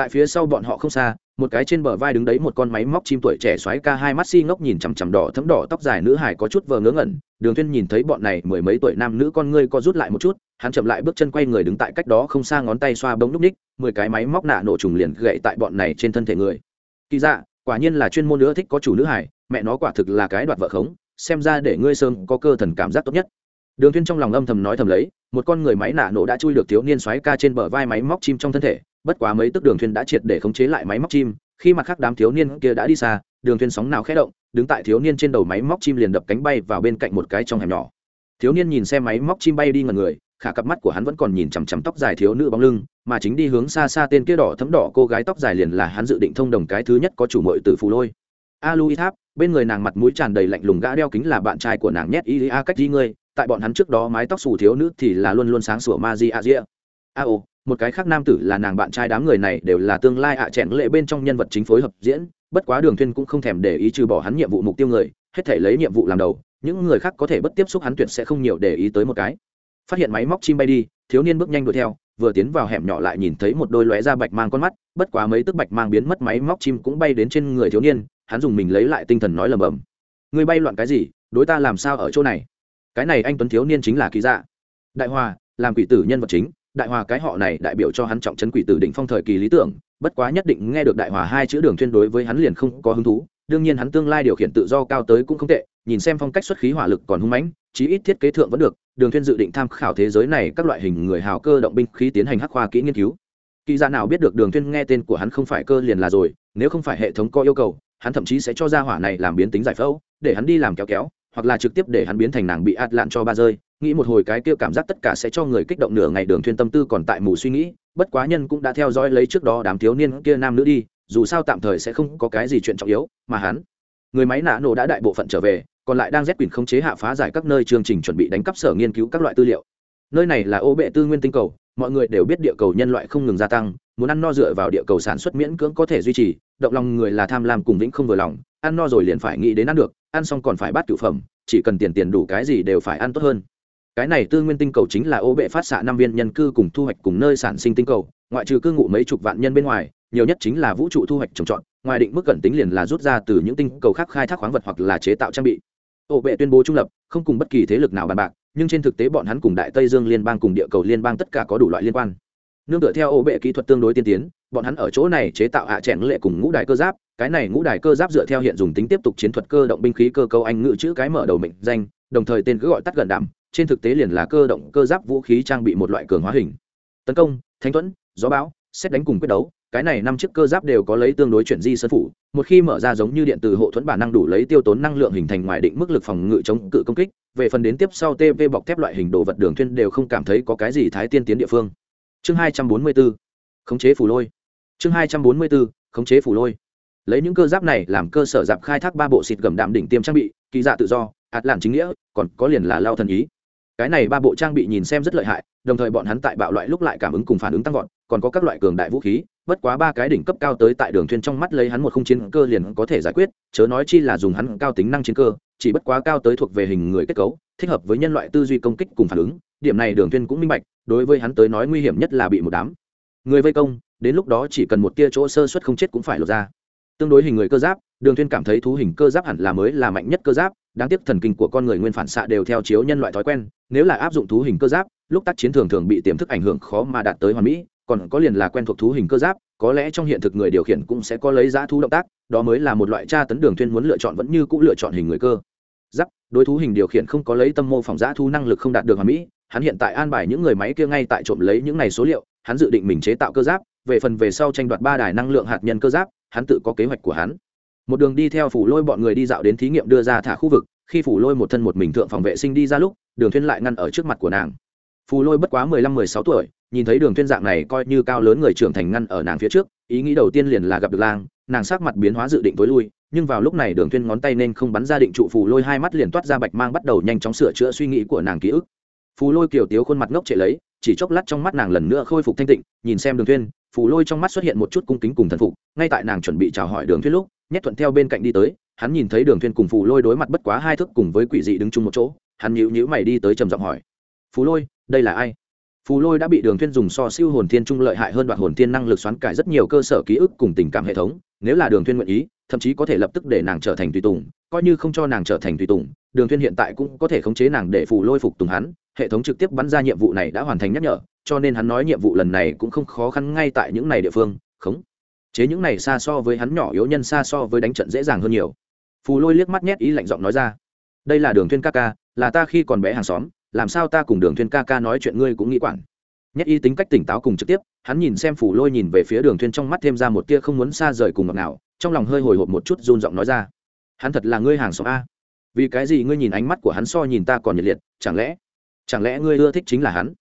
S1: tại phía sau bọn họ không xa, một cái trên bờ vai đứng đấy một con máy móc chim tuổi trẻ xoáy ca hai mắt si ngốc nhìn chằm chằm đỏ thấm đỏ tóc dài nữ hải có chút vờ ngớ ngẩn. Đường thiên nhìn thấy bọn này mười mấy tuổi nam nữ con ngươi co rút lại một chút, hắn chậm lại bước chân quay người đứng tại cách đó không xa ngón tay xoa bông núp ních, mười cái máy móc nạ nổ trùng liền gậy tại bọn này trên thân thể người. Kỳ dạ quả nhiên là chuyên môn nữa thích có chủ nữ hải mẹ nó quả thực là cái đoạt vợ khống, xem ra để ngươi sơn có cơ thần cảm giác tốt nhất. Đường thiên trong lòng âm thầm nói thầm lấy, một con người máy nạ nổ đã chui được thiếu niên xoáy ca trên bờ vai máy móc chim trong thân thể bất quá mấy tức đường thuyền đã triệt để khống chế lại máy móc chim, khi mặt khác đám thiếu niên kia đã đi xa, đường thuyền sóng nào khẽ động, đứng tại thiếu niên trên đầu máy móc chim liền đập cánh bay vào bên cạnh một cái trong hẻm nhỏ. Thiếu niên nhìn xe máy móc chim bay đi ngần người, khả cặp mắt của hắn vẫn còn nhìn chằm chằm tóc dài thiếu nữ bóng lưng, mà chính đi hướng xa xa tên kia đỏ thấm đỏ cô gái tóc dài liền là hắn dự định thông đồng cái thứ nhất có chủ mội từ phù lôi. A lui tháp, bên người nàng mặt mũi tràn đầy lạnh lùng gã đeo kính là bạn trai của nàng nhét y a cách đi ngươi, tại bọn hắn trước đó mái tóc xù thiếu nữ thì là luôn luôn sáng sủa ma di a ria a ô một cái khác nam tử là nàng bạn trai đám người này đều là tương lai ạ à chẹn lệ bên trong nhân vật chính phối hợp diễn, bất quá đường thuyên cũng không thèm để ý trừ bỏ hắn nhiệm vụ mục tiêu người, hết thể lấy nhiệm vụ làm đầu, những người khác có thể bất tiếp xúc hắn tuyệt sẽ không nhiều để ý tới một cái. Phát hiện máy móc chim bay đi, thiếu niên bước nhanh đuổi theo, vừa tiến vào hẻm nhỏ lại nhìn thấy một đôi lóe da bạch mang con mắt, bất quá mấy tức bạch mang biến mất máy móc chim cũng bay đến trên người thiếu niên, hắn dùng mình lấy lại tinh thần nói lầm bầm. Người bay loạn cái gì, đối ta làm sao ở chỗ này? Cái này anh tuấn thiếu niên chính là ký dạ đại hòa, làm quỷ tử nhân vật chính đại hòa cái họ này đại biểu cho hắn trọng trấn quỷ tử đỉnh phong thời kỳ lý tưởng, bất quá nhất định nghe được đại hòa hai chữ đường thuyên đối với hắn liền không có hứng thú, đương nhiên hắn tương lai điều khiển tự do cao tới cũng không tệ, nhìn xem phong cách xuất khí hỏa lực còn hung mãnh, chí ít thiết kế thượng vẫn được, đường thuyên dự định tham khảo thế giới này các loại hình người hào cơ động binh khí tiến hành hắc khoa kỹ nghiên cứu. Kỳ gia nào biết được đường thuyên nghe tên của hắn không phải cơ liền là rồi, nếu không phải hệ thống có yêu cầu, hắn thậm chí sẽ cho ra hỏa này làm biến tính giải phẫu, để hắn đi làm kéo kéo, hoặc là trực tiếp để hắn biến thành nàng bị ạt lạn cho ba rơi nghĩ một hồi cái kia cảm giác tất cả sẽ cho người kích động nửa ngày đường thuyên tâm tư còn tại mù suy nghĩ, bất quá nhân cũng đã theo dõi lấy trước đó đám thiếu niên kia nam nữ đi, dù sao tạm thời sẽ không có cái gì chuyện trọng yếu, mà hắn, người máy nã nổ đã đại bộ phận trở về, còn lại đang rét quyền không chế hạ phá giải các nơi chương trình chuẩn bị đánh cắp sở nghiên cứu các loại tư liệu. Nơi này là ô bệ tư nguyên tinh cầu, mọi người đều biết địa cầu nhân loại không ngừng gia tăng, muốn ăn no dựa vào địa cầu sản xuất miễn cưỡng có thể duy trì, động lòng người là tham lam cùng vĩnh không vừa lòng, ăn no rồi liền phải nghĩ đến ăn được, ăn xong còn phải bắt cửu phẩm, chỉ cần tiền tiền đủ cái gì đều phải ăn tốt hơn cái này tư nguyên tinh cầu chính là ô bệ phát xạ năm viên nhân cư cùng thu hoạch cùng nơi sản sinh tinh cầu, ngoại trừ cư ngụ mấy chục vạn nhân bên ngoài, nhiều nhất chính là vũ trụ thu hoạch trồng trọt, ngoài định mức cẩn tính liền là rút ra từ những tinh cầu khác khai thác khoáng vật hoặc là chế tạo trang bị. Ô bệ tuyên bố trung lập, không cùng bất kỳ thế lực nào bàn bạc, nhưng trên thực tế bọn hắn cùng đại tây dương liên bang cùng địa cầu liên bang tất cả có đủ loại liên quan. Nương tựa theo ô bệ kỹ thuật tương đối tiên tiến, bọn hắn ở chỗ này chế tạo hạ à chèn lệ cùng ngũ đài cơ giáp, cái này ngũ đài cơ giáp dựa theo hiện dùng tính tiếp tục chiến thuật cơ động binh khí cơ cấu anh ngữ chữ cái mở đầu mệnh danh, đồng thời tên cứ gọi tắt gần đảm trên thực tế liền là cơ động, cơ giáp vũ khí trang bị một loại cường hóa hình. Tấn công, thánh thuẫn, gió bão, xét đánh cùng quyết đấu, cái này năm chiếc cơ giáp đều có lấy tương đối chuyển di sân phủ, một khi mở ra giống như điện từ hộ thuẫn bản năng đủ lấy tiêu tốn năng lượng hình thành ngoài định mức lực phòng ngự chống cự công kích, về phần đến tiếp sau tv bọc thép loại hình đồ vật đường thuyên đều không cảm thấy có cái gì thái tiên tiến địa phương. Chương hai trăm bốn mươi 244 khống chế phủ lôi. Chương hai trăm bốn mươi 244 khống chế phủ lôi. Lấy những cơ giáp này làm cơ sở dạp khai thác ba bộ xịt gầm đạm đỉnh tiêm trang bị, kỳ dạ tự do ạt lạn chính nghĩa, còn có liền là lao thần ý cái này ba bộ trang bị nhìn xem rất lợi hại, đồng thời bọn hắn tại bạo loại lúc lại cảm ứng cùng phản ứng tăng vọt, còn có các loại cường đại vũ khí, bất quá ba cái đỉnh cấp cao tới tại đường thuyền trong mắt lấy hắn một không chiến cơ liền có thể giải quyết, chớ nói chi là dùng hắn cao tính năng chiến cơ, chỉ bất quá cao tới thuộc về hình người kết cấu, thích hợp với nhân loại tư duy công kích cùng phản ứng, điểm này đường thuyền cũng minh bạch, đối với hắn tới nói nguy hiểm nhất là bị một đám người vây công, đến lúc đó chỉ cần một tia chỗ sơ suất không chết cũng phải lột ra. Tương đối hình người cơ giáp, đường thuyền cảm thấy thú hình cơ giáp hẳn là mới là mạnh nhất cơ giáp đáng tiếc thần kinh của con người nguyên phản xạ đều theo chiếu nhân loại thói quen, nếu là áp dụng thú hình cơ giáp, lúc tác chiến thường thường bị tiềm thức ảnh hưởng khó mà đạt tới hoàn mỹ, còn có liền là quen thuộc thú hình cơ giáp, có lẽ trong hiện thực người điều khiển cũng sẽ có lấy giá thú động tác, đó mới là một loại tra tấn đường thuyên muốn lựa chọn vẫn như cũ lựa chọn hình người cơ. Giáp, đối thú hình điều khiển không có lấy tâm mô phỏng giá thú năng lực không đạt được hoàn mỹ, hắn hiện tại an bài những người máy kia ngay tại trộm lấy những này số liệu, hắn dự định mình chế tạo cơ giáp, về phần về sau tranh đoạt ba đài năng lượng hạt nhân cơ giáp, hắn tự có kế hoạch của hắn một đường đi theo phủ lôi bọn người đi dạo đến thí nghiệm đưa ra thả khu vực, khi phủ lôi một thân một mình thượng phòng vệ sinh đi ra lúc, đường thuyên lại ngăn ở trước mặt của nàng. Phù lôi bất quá mười lăm, mười sáu tuổi, nhìn thấy đường thuyên dạng này coi như cao lớn người trưởng thành ngăn ở nàng phía trước, ý nghĩ đầu tiên liền là gặp được lang, nàng sắc mặt biến hóa dự định tối lui, nhưng vào lúc này đường thuyên ngón tay nên không bắn ra định trụ phù lôi hai mắt liền toát ra bạch mang bắt đầu nhanh chóng sửa chữa suy nghĩ của nàng ký ức. Phù lôi kiều tiếu khuôn mặt ngốc trệ lấy, chỉ chốc lát trong mắt nàng lần nữa khôi phục thanh tịnh, nhìn xem đường thuyên phù lôi trong mắt xuất hiện một chút cung kính cùng thần phục, ngay tại nàng chuẩn bị chào hỏi đường thuyên lúc nhét thuận theo bên cạnh đi tới, hắn nhìn thấy đường thuyên cùng phù lôi đối mặt bất quá hai thước cùng với quỷ dị đứng chung một chỗ, hắn nhíu nhíu mày đi tới trầm giọng hỏi, phù lôi, đây là ai? Phù lôi đã bị đường thuyên dùng so siêu hồn thiên trung lợi hại hơn đoạn hồn thiên năng lực xoắn cải rất nhiều cơ sở ký ức cùng tình cảm hệ thống, nếu là đường thuyên nguyện ý, thậm chí có thể lập tức để nàng trở thành tùy tùng, coi như không cho nàng trở thành tùy tùng, đường thuyên hiện tại cũng có thể khống chế nàng để phù lôi phục tùng hắn, hệ thống trực tiếp bắn ra nhiệm vụ này đã hoàn thành nhắc nhở, cho nên hắn nói nhiệm vụ lần này cũng không khó khăn ngay tại những này địa phương khống chế những này xa so với hắn nhỏ yếu nhân xa so với đánh trận dễ dàng hơn nhiều. Phù lôi liếc mắt nhét ý lạnh giọng nói ra. Đây là đường thuyên ca ca, là ta khi còn bé hàng xóm, làm sao ta cùng đường thuyên ca ca nói chuyện ngươi cũng nghĩ quản. Nhất y tính cách tỉnh táo cùng trực tiếp, hắn nhìn xem phủ lôi nhìn về phía đường thuyên trong mắt thêm ra một tia không muốn xa rời cùng ngọt nào trong lòng hơi hồi hộp một chút run giọng nói ra. Hắn thật là ngươi hàng xóm a. Vì cái gì ngươi nhìn ánh mắt của hắn so nhìn ta còn nhiệt liệt, chẳng lẽ chẳng lẽ ngươi ưa thích chính là hắn?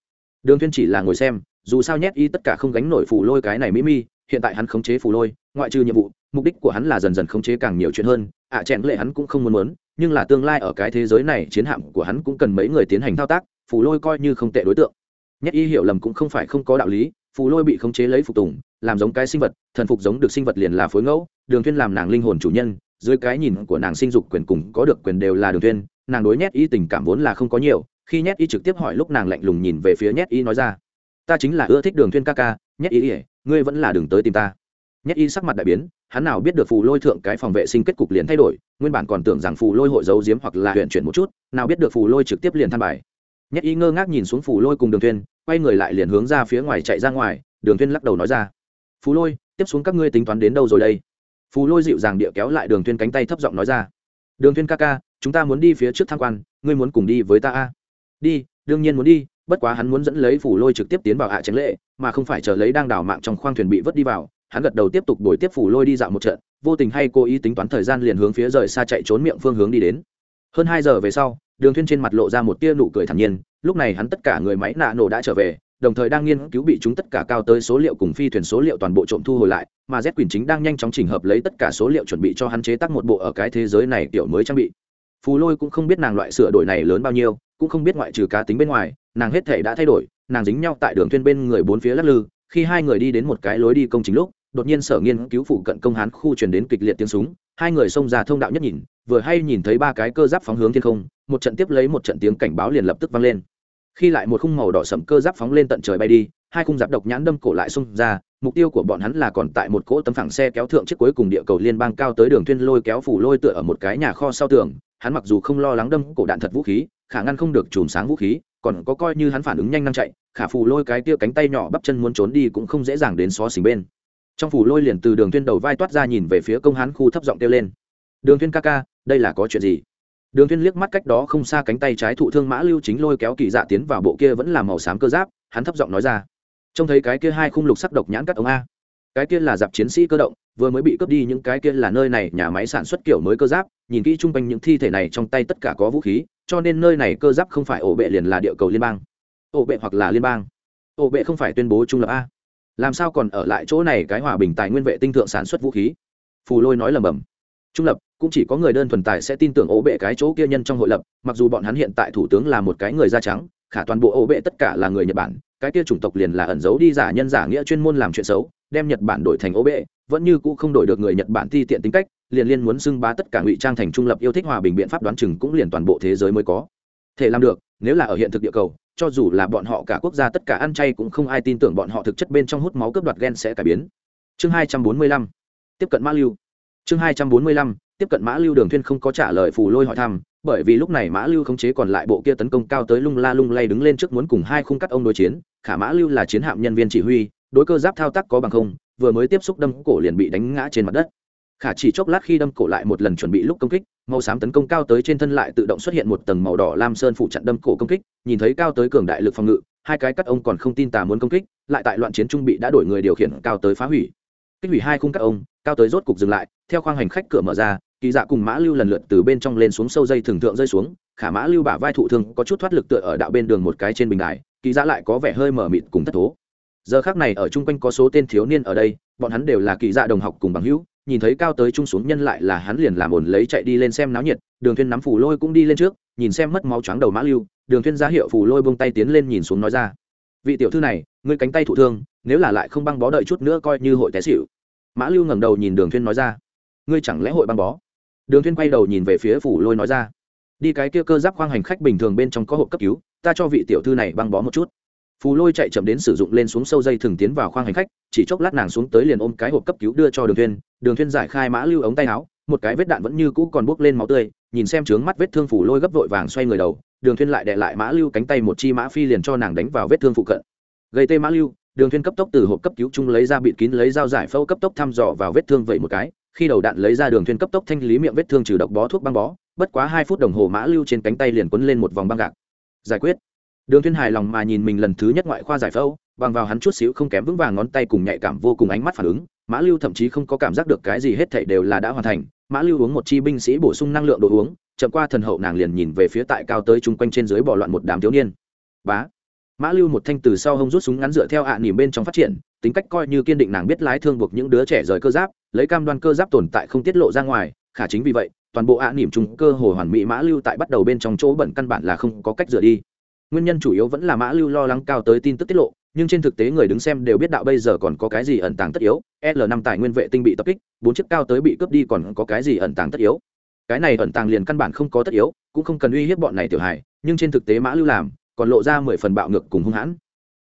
S1: Đường thuyên chỉ là ngồi xem, dù sao nhét y tất cả không gánh nổi phủ lôi cái này mỹ mi hiện tại hắn khống chế phù lôi ngoại trừ nhiệm vụ mục đích của hắn là dần dần khống chế càng nhiều chuyện hơn ạ à, lệ hắn cũng không muốn muốn nhưng là tương lai ở cái thế giới này chiến hạm của hắn cũng cần mấy người tiến hành thao tác phù lôi coi như không tệ đối tượng. Nhất y hiểu lầm cũng không phải không có đạo lý phù lôi bị khống chế lấy phục tùng làm giống cái sinh vật thần phục giống được sinh vật liền là phối ngẫu đường thuyên làm nàng linh hồn chủ nhân dưới cái nhìn của nàng sinh dục quyền cùng có được quyền đều là đường thuyên nàng đối nhét y tình cảm vốn là không có nhiều khi nhét y trực tiếp hỏi lúc nàng lạnh lùng nhìn về phía nhét y nói ra ta chính là ưa thích đường thuyên ca ca nhét y ngươi vẫn là đường tới tìm ta. Nhất y sắc mặt đại biến, hắn nào biết được phù lôi thượng cái phòng vệ sinh kết cục liền thay đổi, nguyên bản còn tưởng rằng phù lôi hội giấu giếm hoặc là huyện chuyển một chút, nào biết được phù lôi trực tiếp liền than bài. Nhất y ngơ ngác nhìn xuống phù lôi cùng đường thuyên quay người lại liền hướng ra phía ngoài chạy ra ngoài, đường thuyên lắc đầu nói ra. Phù lôi, tiếp xuống các ngươi tính toán đến đâu rồi đây? Phù lôi dịu dàng địa kéo lại đường thuyên cánh tay thấp giọng nói ra. Đường thuyên ca ca, chúng ta muốn đi phía trước tham quan, ngươi muốn cùng đi với ta a? Đi, đương nhiên muốn đi bất quá hắn muốn dẫn lấy phủ lôi trực tiếp tiến vào hạ tránh lệ mà không phải chờ lấy đang đảo mạng trong khoang thuyền bị vớt đi vào, hắn gật đầu tiếp tục đổi tiếp phủ lôi đi dạo một trận, vô tình hay cố ý tính toán thời gian liền hướng phía rời xa chạy trốn miệng phương hướng đi đến. Hơn hai giờ về sau, đường thuyên trên mặt lộ ra một tia nụ cười thản nhiên, lúc này hắn tất cả người máy nạ nổ đã trở về, đồng thời đang nghiên cứu bị chúng tất cả cao tới số liệu cùng phi thuyền số liệu toàn bộ trộm thu hồi lại, mà z quyền chính đang nhanh chóng chỉnh hợp lấy tất cả số liệu chuẩn bị cho hắn chế tác một bộ ở cái thế giới này kiểu mới trang bị. Phù lôi cũng không biết nàng loại sửa đổi này lớn bao nhiêu cũng không biết ngoại trừ cá tính bên ngoài, nàng hết thể đã thay đổi, nàng dính nhau tại đường thuyên bên người bốn phía lắc lư, khi hai người đi đến một cái lối đi công chính lúc, đột nhiên sở nghiên cứu phụ cận công hán khu truyền đến kịch liệt tiếng súng, hai người xông ra thông đạo nhất nhìn, vừa hay nhìn thấy ba cái cơ giáp phóng hướng thiên không, một trận tiếp lấy một trận tiếng cảnh báo liền lập tức vang lên. Khi lại một khung màu đỏ sẫm cơ giáp phóng lên tận trời bay đi, hai khung giáp độc nhãn đâm cổ lại xung ra, mục tiêu của bọn hắn là còn tại một cỗ tấm phẳng xe kéo thượng chiếc cuối cùng địa cầu liên bang cao tới đường thuyên lôi kéo phủ lôi tựa ở một cái nhà kho sau tường, hắn mặc dù không lo lắng đâm cổ đạn thật vũ khí khả ngăn không được chùm sáng vũ khí, còn có coi như hắn phản ứng nhanh năng chạy, khả phù lôi cái tia cánh tay nhỏ bắp chân muốn trốn đi cũng không dễ dàng đến xó xỉnh bên. Trong phủ lôi liền từ đường tuyên đầu vai toát ra nhìn về phía công hán khu thấp giọng kêu lên. Đường tuyên ca ca, đây là có chuyện gì? Đường tuyên liếc mắt cách đó không xa cánh tay trái thụ thương mã lưu chính lôi kéo kỳ dạ tiến vào bộ kia vẫn là màu xám cơ giáp, hắn thấp giọng nói ra. Trông thấy cái kia hai khung lục sắc độc nhãn cắt ống a. Cái kia là dạp chiến sĩ cơ động, vừa mới bị cướp đi những cái kia là nơi này nhà máy sản xuất kiểu mới cơ giáp, nhìn kỹ chung quanh những thi thể này trong tay tất cả có vũ khí cho nên nơi này cơ giáp không phải ổ bệ liền là địa cầu liên bang. Ổ bệ hoặc là liên bang. Ổ bệ không phải tuyên bố trung lập a. Làm sao còn ở lại chỗ này cái hòa bình tài nguyên vệ tinh thượng sản xuất vũ khí? Phù lôi nói lầm bầm trung lập, cũng chỉ có người đơn thuần tài sẽ tin tưởng ổ bệ cái chỗ kia nhân trong hội lập, mặc dù bọn hắn hiện tại thủ tướng là một cái người da trắng, khả toàn bộ ổ bệ tất cả là người nhật bản, cái kia chủng tộc liền là ẩn giấu đi giả nhân giả nghĩa chuyên môn làm chuyện xấu, đem nhật bản đổi thành ổ bệ, vẫn như cũ không đổi được người nhật bản ti tiện tính cách liền liên muốn xưng bá tất cả ngụy trang thành trung lập yêu thích hòa bình biện pháp đoán chừng cũng liền toàn bộ thế giới mới có. Thể làm được, nếu là ở hiện thực địa cầu, cho dù là bọn họ cả quốc gia tất cả ăn chay cũng không ai tin tưởng bọn họ thực chất bên trong hút máu cướp đoạt ghen sẽ cải biến. Chương hai trăm bốn mươi lăm, tiếp cận mã lưu. Chương hai trăm bốn mươi lăm, tiếp cận mã lưu đường thuyên không có trả lời phù lôi hỏi thăm, bởi vì lúc này mã lưu khống chế còn lại bộ kia tấn công cao tới lung la lung lay đứng lên trước muốn cùng hai khung cắt ông đối chiến, khả mã lưu là chiến hạm nhân viên chỉ huy, đối cơ giáp thao tác có bằng không, vừa mới tiếp xúc đâm cổ liền bị đánh ngã trên mặt đất khả chỉ chốc lát khi đâm cổ lại một lần chuẩn bị lúc công kích, màu xám tấn công cao tới trên thân lại tự động xuất hiện một tầng màu đỏ lam sơn phụ chặn đâm cổ công kích, nhìn thấy cao tới cường đại lực phòng ngự, hai cái cắt ông còn không tin tà muốn công kích, lại tại loạn chiến trung bị đã đổi người điều khiển cao tới phá hủy. Kích hủy hai khung cắt ông, cao tới rốt cục dừng lại, theo khoang hành khách cửa mở ra, kỳ dạ cùng mã lưu lần lượt từ bên trong lên xuống sâu dây thường thượng rơi xuống, khả mã lưu bả vai thụ thương có chút thoát lực tựa ở đạo bên đường một cái trên bình đài, kỳ dạ lại có vẻ hơi mở mịt cùng thất thố. Giờ khác này ở chung quanh có số tên thiếu niên ở đây, bọn hắn đều là kỳ dạ đồng học cùng bằng hữu nhìn thấy cao tới trung xuống nhân lại là hắn liền làm ổn lấy chạy đi lên xem náo nhiệt, đường thuyên nắm phủ lôi cũng đi lên trước, nhìn xem mất máu choáng đầu mã lưu, đường thuyên ra hiệu phủ lôi buông tay tiến lên nhìn xuống nói ra. Vị tiểu thư này, ngươi cánh tay thụ thương, nếu là lại không băng bó đợi chút nữa coi như hội té xỉu. Mã lưu ngẩng đầu nhìn đường thuyên nói ra. Ngươi chẳng lẽ hội băng bó? Đường thuyên quay đầu nhìn về phía phủ lôi nói ra. Đi cái kia cơ giáp khoang hành khách bình thường bên trong có hộp cấp cứu, ta cho vị tiểu thư này băng bó một chút phù lôi chạy chậm đến sử dụng lên xuống sâu dây thường tiến vào khoang hành khách, chỉ chốc lát nàng xuống tới liền ôm cái hộp cấp cứu đưa cho đường thuyên. Đường thuyên giải khai mã lưu ống tay áo, một cái vết đạn vẫn như cũ còn bốc lên máu tươi, nhìn xem trướng mắt vết thương phù lôi gấp vội vàng xoay người đầu, đường thuyên lại đè lại mã lưu cánh tay một chi mã phi liền cho nàng đánh vào vết thương phụ cận. Gây tê mã lưu, đường thuyên cấp tốc từ hộp cấp cứu chung lấy ra bịt kín lấy dao giải phẫu cấp tốc thăm dò vào vết thương vậy một cái, khi đầu đạn lấy ra đường thuyên cấp tốc thanh lý miệng vết thương trừ độc bó thuốc băng bó, bất quá hai phút đồng hồ mã lưu trên cánh tay liền quấn lên một vòng băng gạc. Giải quyết đường Thiên hài lòng mà nhìn mình lần thứ nhất ngoại khoa giải phẫu, bằng vào hắn chút xíu không kém vững vàng ngón tay cùng nhạy cảm vô cùng ánh mắt phản ứng, mã lưu thậm chí không có cảm giác được cái gì hết thảy đều là đã hoàn thành. Mã lưu uống một chi binh sĩ bổ sung năng lượng đồ uống, chậm qua thần hậu nàng liền nhìn về phía tại cao tới trung quanh trên dưới bỏ loạn một đám thiếu niên. Bá. Mã lưu một thanh từ sau hông rút súng ngắn dựa theo ạ à nỉm bên trong phát triển, tính cách coi như kiên định nàng biết lái thương buộc những đứa trẻ rời cơ giáp, lấy cam đoan cơ giáp tồn tại không tiết lộ ra ngoài, khả chính vì vậy, toàn bộ ạ à nỉm chung cơ hồ hoàn mỹ mã lưu tại bắt đầu bên trong chỗ bẩn căn bản là không có cách rửa đi nguyên nhân chủ yếu vẫn là mã lưu lo lắng cao tới tin tức tiết lộ, nhưng trên thực tế người đứng xem đều biết đạo bây giờ còn có cái gì ẩn tàng tất yếu, l năm tài nguyên vệ tinh bị tập kích, bốn chiếc cao tới bị cướp đi còn có cái gì ẩn tàng tất yếu. Cái này ẩn tàng liền căn bản không có tất yếu, cũng không cần uy hiếp bọn này tiểu hài, nhưng trên thực tế mã lưu làm, còn lộ ra mười phần bạo ngược cùng hung hãn.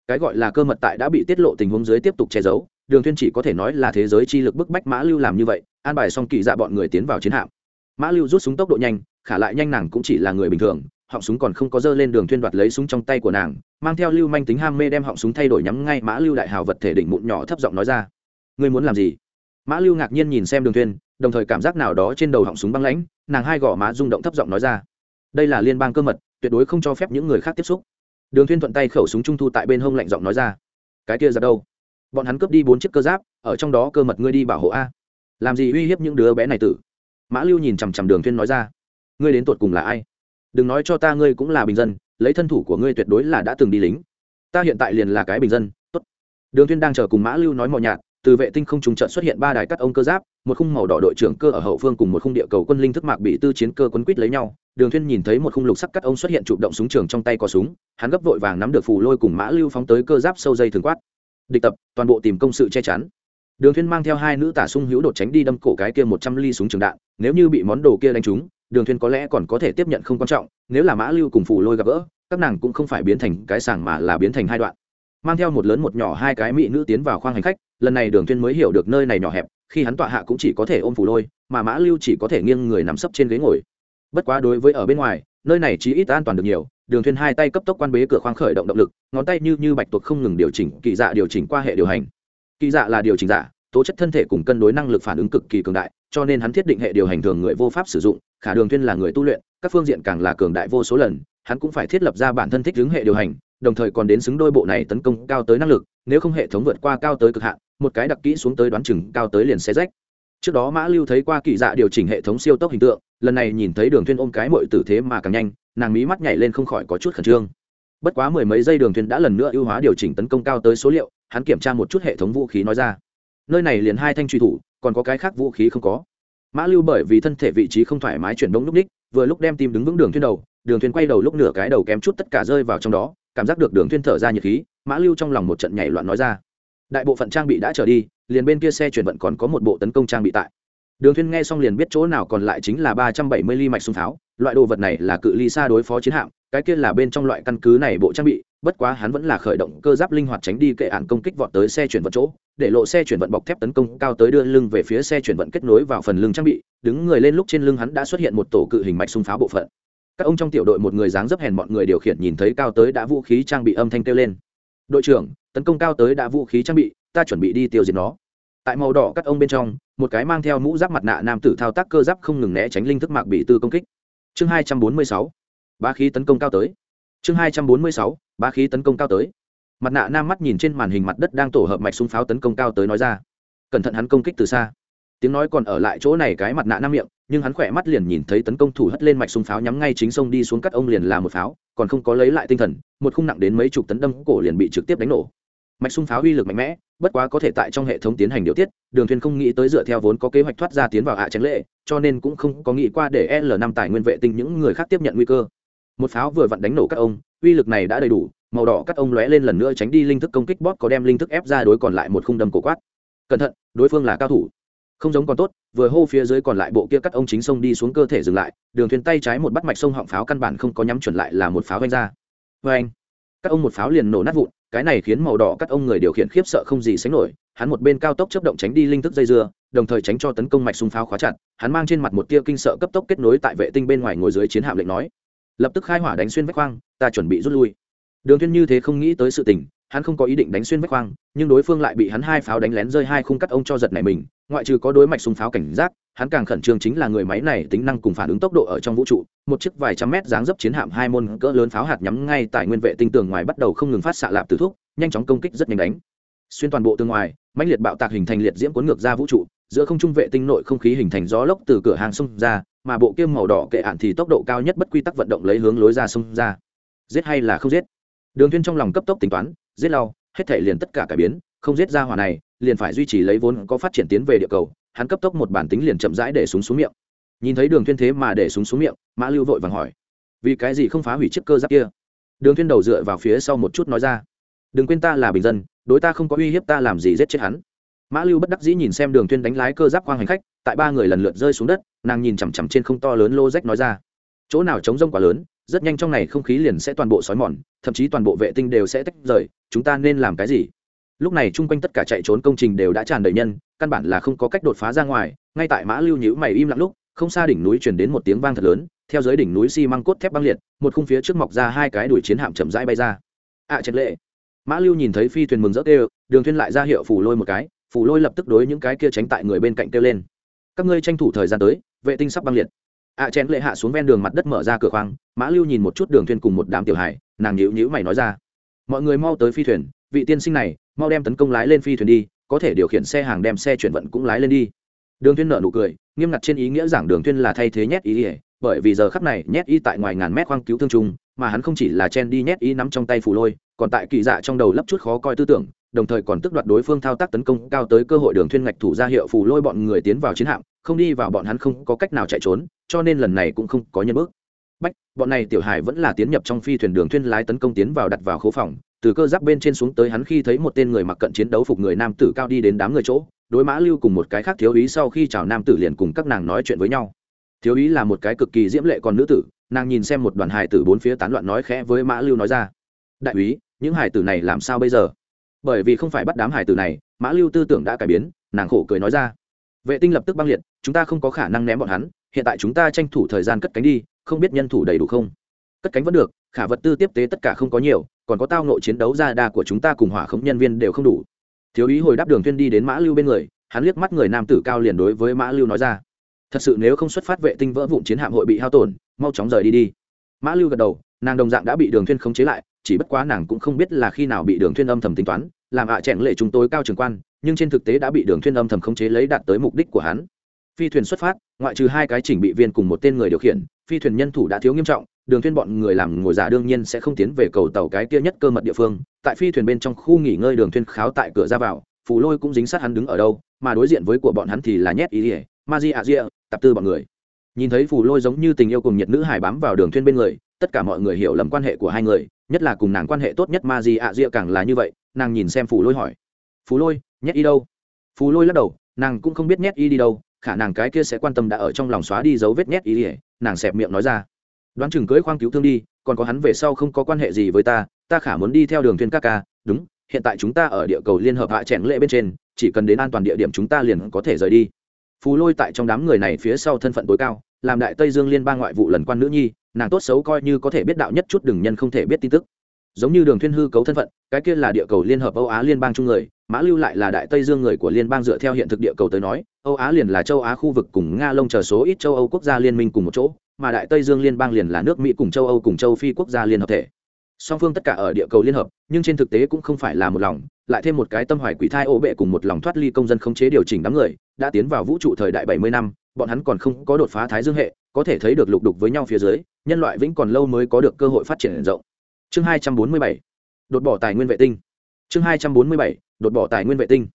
S1: Cái gọi là cơ mật tại đã bị tiết lộ tình huống dưới tiếp tục che giấu, đường thuyên chỉ có thể nói là thế giới chi lực bức bách mã lưu làm như vậy, an bài xong kỳ dạ bọn người tiến vào chiến hạm. Mã lưu rút súng tốc độ nhanh, khả lại nhanh nàng cũng chỉ là người bình thường họng súng còn không có dơ lên đường thuyên đoạt lấy súng trong tay của nàng, mang theo lưu manh tính ham mê đem họng súng thay đổi nhắm ngay mã lưu đại hào vật thể đỉnh mụn nhỏ thấp giọng nói ra. Ngươi muốn làm gì? Mã lưu ngạc nhiên nhìn xem đường thuyên, đồng thời cảm giác nào đó trên đầu họng súng băng lãnh, nàng hai gò má rung động thấp giọng nói ra. Đây là liên bang cơ mật, tuyệt đối không cho phép những người khác tiếp xúc. Đường thuyên thuận tay khẩu súng trung thu tại bên hông lạnh giọng nói ra. Cái kia ra đâu? Bọn hắn cướp đi bốn chiếc cơ giáp, ở trong đó cơ mật ngươi đi bảo hộ a. Làm gì uy hiếp những đứa bé này tử? Mã lưu nhìn chằm chằm đường thuyên nói ra. Ngươi đến tột cùng là ai? Đừng nói cho ta ngươi cũng là bình dân, lấy thân thủ của ngươi tuyệt đối là đã từng đi lính. Ta hiện tại liền là cái bình dân, tốt. Đường Thiên đang chờ cùng mã lưu nói mò nhạt, từ vệ tinh không trùng trận xuất hiện ba đài cắt ông cơ giáp, một khung màu đỏ đội trưởng cơ ở hậu phương cùng một khung địa cầu quân linh thức mạc bị tư chiến cơ quấn quít lấy nhau. Đường Thiên nhìn thấy một khung lục sắc cắt ông xuất hiện chụp động súng trường trong tay có súng, hắn gấp vội vàng nắm được phù lôi cùng mã lưu phóng tới cơ giáp sâu dây thường quát. Địch tập, toàn bộ tìm công sự che chắn đường thuyên mang theo hai nữ tả sung hữu đột tránh đi đâm cổ cái kia một trăm ly súng trường đạn, nếu như bị món đồ kia đánh trúng, đường thuyên có lẽ còn có thể tiếp nhận không quan trọng, nếu là mã lưu cùng phù lôi gặp gỡ, các nàng cũng không phải biến thành cái sàng mà là biến thành hai đoạn. Mang theo một lớn một nhỏ hai cái mỹ nữ tiến vào khoang hành khách, lần này đường thuyên mới hiểu được nơi này nhỏ hẹp, khi hắn tọa hạ cũng chỉ có thể ôm phù lôi, mà mã lưu chỉ có thể nghiêng người nằm sấp trên ghế ngồi. Bất quá đối với ở bên ngoài, nơi này chỉ ít an toàn được nhiều, đường thuyên hai tay cấp tốc quan bế cửa khoang khởi động động lực, ngón tay như như bạch tuộc không ngừng điều chỉnh, kỳ dạ điều chỉnh qua hệ điều hành kỳ dạ là điều chỉnh giả, tố chất thân thể cùng cân đối năng lực phản ứng cực kỳ cường đại, cho nên hắn thiết định hệ điều hành thường người vô pháp sử dụng, khả đường Thiên là người tu luyện, các phương diện càng là cường đại vô số lần, hắn cũng phải thiết lập ra bản thân thích ứng hệ điều hành, đồng thời còn đến xứng đôi bộ này tấn công cao tới năng lực, nếu không hệ thống vượt qua cao tới cực hạn, một cái đặc kỹ xuống tới đoán chừng cao tới liền xe rách. Trước đó mã lưu thấy qua kỳ dạ điều chỉnh hệ thống siêu tốc hình tượng, lần này nhìn thấy đường thuyên ôm cái muội tử thế mà càng nhanh, nàng mí mắt nhảy lên không khỏi có chút khẩn trương. Bất quá mười mấy giây đường thuyên đã lần nữa ưu hóa điều chỉnh tấn công cao tới số liệu hắn kiểm tra một chút hệ thống vũ khí nói ra. Nơi này liền hai thanh truy thủ, còn có cái khác vũ khí không có. Mã lưu bởi vì thân thể vị trí không thoải mái chuyển động lúc ních vừa lúc đem tim đứng vững đường thuyên đầu, đường thuyên quay đầu lúc nửa cái đầu kém chút tất cả rơi vào trong đó, cảm giác được đường thuyên thở ra nhiệt khí, mã lưu trong lòng một trận nhảy loạn nói ra. Đại bộ phận trang bị đã trở đi, liền bên kia xe chuyển vận còn có một bộ tấn công trang bị tại. Đường thuyên nghe xong liền biết chỗ nào còn lại chính là ba trăm bảy mươi ly mạch súng tháo loại đồ vật này là cự ly xa đối phó chiến hạm, cái kia là bên trong loại căn cứ này bộ trang bị bất quá hắn vẫn là khởi động cơ giáp linh hoạt tránh đi kệ ạn công kích vọt tới xe chuyển vận chỗ, để lộ xe chuyển vận bọc thép tấn công cao tới đưa lưng về phía xe chuyển vận kết nối vào phần lưng trang bị, đứng người lên lúc trên lưng hắn đã xuất hiện một tổ cự hình mạch xung pháo bộ phận. Các ông trong tiểu đội một người dáng dấp hèn mọi người điều khiển nhìn thấy cao tới đã vũ khí trang bị âm thanh kêu lên. Đội trưởng, tấn công cao tới đã vũ khí trang bị, ta chuẩn bị đi tiêu diệt nó. Tại màu đỏ các ông bên trong, một cái mang theo mũ giáp mặt nạ nam tử thao tác cơ giáp không ngừng né tránh linh thức mạc bị tư công kích. Chương hai trăm bốn mươi sáu, ba khí tấn công cao tới. Chương hai trăm bốn mươi sáu ba khí tấn công cao tới. Mặt nạ nam mắt nhìn trên màn hình mặt đất đang tổ hợp mạch súng pháo tấn công cao tới nói ra. Cẩn thận hắn công kích từ xa. Tiếng nói còn ở lại chỗ này cái mặt nạ nam miệng, nhưng hắn khỏe mắt liền nhìn thấy tấn công thủ hất lên mạch súng pháo nhắm ngay chính sông đi xuống cắt ông liền là một pháo, còn không có lấy lại tinh thần, một khung nặng đến mấy chục tấn đâm cổ liền bị trực tiếp đánh nổ. Mạch súng pháo uy lực mạnh mẽ, bất quá có thể tại trong hệ thống tiến hành điều tiết, đường thuyền không nghĩ tới dựa theo vốn có kế hoạch thoát ra tiến vào hạ tránh lệ, cho nên cũng không có nghĩ qua để l năm tài nguyên vệ tinh những người khác tiếp nhận nguy cơ một pháo vừa vặn đánh nổ các ông, uy lực này đã đầy đủ, màu đỏ các ông lóe lên lần nữa tránh đi linh thức công kích bót có đem linh thức ép ra đối còn lại một khung đâm cổ quát. Cẩn thận, đối phương là cao thủ. Không giống còn tốt, vừa hô phía dưới còn lại bộ kia cắt ông chính sông đi xuống cơ thể dừng lại, đường thuyền tay trái một bắt mạch sông họng pháo căn bản không có nhắm chuẩn lại là một pháo vanh ra. Vê anh các ông một pháo liền nổ nát vụn, cái này khiến màu đỏ các ông người điều khiển khiếp sợ không gì sánh nổi, hắn một bên cao tốc chấp động tránh đi linh thức dây dưa, đồng thời tránh cho tấn công mạch súng pháo khóa chặt, hắn mang trên mặt một tia kinh sợ cấp tốc kết nối tại vệ tinh bên ngoài ngồi dưới chiến hạm lệnh nói lập tức khai hỏa đánh xuyên vách khoang, ta chuẩn bị rút lui. Đường thiên như thế không nghĩ tới sự tình, hắn không có ý định đánh xuyên vách khoang, nhưng đối phương lại bị hắn hai pháo đánh lén rơi hai khung cắt ông cho giật này mình, ngoại trừ có đối mạch súng pháo cảnh giác, hắn càng khẩn trương chính là người máy này tính năng cùng phản ứng tốc độ ở trong vũ trụ, một chiếc vài trăm mét dáng dấp chiến hạm hai môn cỡ lớn pháo hạt nhắm ngay tại nguyên vệ tinh tường ngoài bắt đầu không ngừng phát xạ lạp từ thuốc nhanh chóng công kích rất nhanh đánh. Xuyên toàn bộ tường ngoài, mãnh liệt bạo tạc hình thành liệt diễm cuốn ngược ra vũ trụ giữa không trung vệ tinh nội không khí hình thành gió lốc từ cửa hàng xông ra, mà bộ kia màu đỏ kệ ạn thì tốc độ cao nhất bất quy tắc vận động lấy hướng lối ra xông ra. Giết hay là không giết? Đường thiên trong lòng cấp tốc tính toán, giết lau, hết thể liền tất cả cải biến, không giết ra hỏa này, liền phải duy trì lấy vốn có phát triển tiến về địa cầu, hắn cấp tốc một bản tính liền chậm rãi để súng xuống miệng. Nhìn thấy đường thiên thế mà để súng xuống miệng, mã lưu vội vàng hỏi, vì cái gì không phá hủy chiếc cơ giáp kia? Đường thiên đầu dựa vào phía sau một chút nói ra, đừng quên ta là bình dân, đối ta không có uy hiếp ta làm gì giết chết hắn mã lưu bất đắc dĩ nhìn xem đường Thuyên đánh lái cơ giáp khoang hành khách tại ba người lần lượt rơi xuống đất nàng nhìn chằm chằm trên không to lớn lô rách nói ra. Chỗ nào trống rông quá lớn rất nhanh trong này không khí liền sẽ toàn bộ sói mòn thậm chí toàn bộ vệ tinh đều sẽ tách rời chúng ta nên làm cái gì? Lúc này chung quanh tất cả chạy trốn công trình đều đã tràn đầy nhân căn bản là không có cách đột phá ra ngoài ngay tại mã lưu nhữ mày im lặng lúc không xa đỉnh núi chuyển đến một tiếng vang thật lớn theo dưới đỉnh núi xi măng cốt thép băng liệt một khung phía trước mọc ra hai cái đuổi chiến hạm chậm rãi bay ra. Ạ à, trật lệ. Mã lưu nhìn thấy phi thuyền mừng rỡ kêu đường thuyên lại ra hiệu phủ lôi một cái phủ lôi lập tức đối những cái kia tránh tại người bên cạnh kêu lên. Các ngươi tranh thủ thời gian tới vệ tinh sắp băng liệt. Ạ à, chén lệ hạ xuống ven đường mặt đất mở ra cửa khoang mã lưu nhìn một chút đường thuyên cùng một đám tiểu hải nàng nhữ nhữ mày nói ra. Mọi người mau tới phi thuyền vị tiên sinh này mau đem tấn công lái lên phi thuyền đi có thể điều khiển xe hàng đem xe chuyển vận cũng lái lên đi. Đường thuyên nở nụ cười nghiêm ngặt trên ý nghĩa giảng đường thuyên là thay thế nhét ý ỉa bởi vì giờ khắc này nhét y tại ngoài ngàn mét khoang cứu thương trung mà hắn không chỉ là chen đi nhét y nắm trong tay phủ lôi còn tại kỳ dạ trong đầu lấp chút khó coi tư tưởng đồng thời còn tức đoạt đối phương thao tác tấn công cao tới cơ hội đường thuyên ngạch thủ ra hiệu phủ lôi bọn người tiến vào chiến hạm, không đi vào bọn hắn không có cách nào chạy trốn, cho nên lần này cũng không có nhân bước. Bách, bọn này tiểu hải vẫn là tiến nhập trong phi thuyền đường thuyên lái tấn công tiến vào đặt vào khố phòng, từ cơ giáp bên trên xuống tới hắn khi thấy một tên người mặc cận chiến đấu phục người nam tử cao đi đến đám người chỗ, đối mã lưu cùng một cái khác thiếu úy sau khi chào nam tử liền cùng các nàng nói chuyện với nhau. Thiếu úy là một cái cực kỳ diễm lệ còn nữ tử, nàng nhìn xem một đoàn hải tử bốn phía tán loạn nói khẽ với mã lưu nói ra. Đại úy, những hải tử này làm sao bây giờ? Bởi vì không phải bắt đám hải tử này, mã lưu tư tưởng đã cải biến, nàng khổ cười nói ra. Vệ tinh lập tức băng liệt, chúng ta không có khả năng ném bọn hắn, hiện tại chúng ta tranh thủ thời gian cất cánh đi, không biết nhân thủ đầy đủ không? Cất cánh vẫn được, khả vật tư tiếp tế tất cả không có nhiều, còn có tao nội chiến đấu ra đa của chúng ta cùng hỏa khống nhân viên đều không đủ. Thiếu ý hồi đáp đường tuyên đi đến mã lưu bên người, hắn liếc mắt người nam tử cao liền đối với mã lưu nói ra. Thật sự nếu không xuất phát vệ tinh vỡ vụn chiến hạm hội bị hao tổn, mau chóng rời đi đi. Mã lưu gật đầu, nàng đồng dạng đã bị đường thuyên khống chế lại chỉ bất quá nàng cũng không biết là khi nào bị đường thuyên âm thầm tính toán, làm ạ à lệ chúng tôi cao trường quan, nhưng trên thực tế đã bị đường thuyên âm thầm khống chế lấy đạt tới mục đích của hắn. Phi thuyền xuất phát, ngoại trừ hai cái chỉnh bị viên cùng một tên người điều khiển, phi thuyền nhân thủ đã thiếu nghiêm trọng, đường thuyên bọn người làm ngồi giả đương nhiên sẽ không tiến về cầu tàu cái kia nhất cơ mật địa phương, tại phi thuyền bên trong khu nghỉ ngơi đường thuyên kháo tại cửa ra vào, phù lôi cũng dính sát hắn đứng ở đâu, mà đối diện với của bọn hắn thì là nhét ý ỉa ma di ạ ria tập tư bọn người. Nhìn thấy phù lôi giống như tình yêu cùng nhiệt nữ hải bám vào đường thuyên bên người, tất cả mọi người hiểu lầm quan hệ của hai người nhất là cùng nàng quan hệ tốt nhất ma di ạ ria càng là như vậy, nàng nhìn xem phù lôi hỏi. Phù lôi, nhét y đâu? Phù lôi lắc đầu, nàng cũng không biết nhét y đi đâu, khả nàng cái kia sẽ quan tâm đã ở trong lòng xóa đi dấu vết nhét y ỉa nàng xẹp miệng nói ra. Đoán chừng cưới khoang cứu thương đi, còn có hắn về sau không có quan hệ gì với ta ta khả muốn đi theo đường thuyền ca ca, đúng, hiện tại chúng ta ở địa cầu liên hợp hạ chèn lệ bên trên, chỉ cần đến an toàn địa điểm chúng ta liền có thể rời đi. Phù lôi tại trong đám người này phía sau thân phận tối cao làm đại tây dương liên bang ngoại vụ lần quan nữ nhi nàng tốt xấu coi như có thể biết đạo nhất chút đừng nhân không thể biết tin tức giống như đường thuyên hư cấu thân phận cái kia là địa cầu liên hợp âu á liên bang chung người mã lưu lại là đại tây dương người của liên bang dựa theo hiện thực địa cầu tới nói âu á liền là châu á khu vực cùng nga lông chờ số ít châu âu quốc gia liên minh cùng một chỗ mà đại tây dương liên bang liền là nước mỹ cùng châu âu cùng châu phi quốc gia liên hợp thể song phương tất cả ở địa cầu liên hợp nhưng trên thực tế cũng không phải là một lòng lại thêm một cái tâm hoài quỷ thai ô bệ cùng một lòng thoát ly công dân khống chế điều chỉnh đám người đã tiến vào vũ trụ thời đại bảy mươi năm bọn hắn còn không có đột phá thái dương hệ, có thể thấy được lục đục với nhau phía dưới, nhân loại vĩnh còn lâu mới có được cơ hội phát triển rộng. Chương hai trăm bốn mươi bảy, đột bỏ tài nguyên vệ tinh. Chương hai trăm bốn mươi bảy, đột bỏ tài nguyên vệ tinh.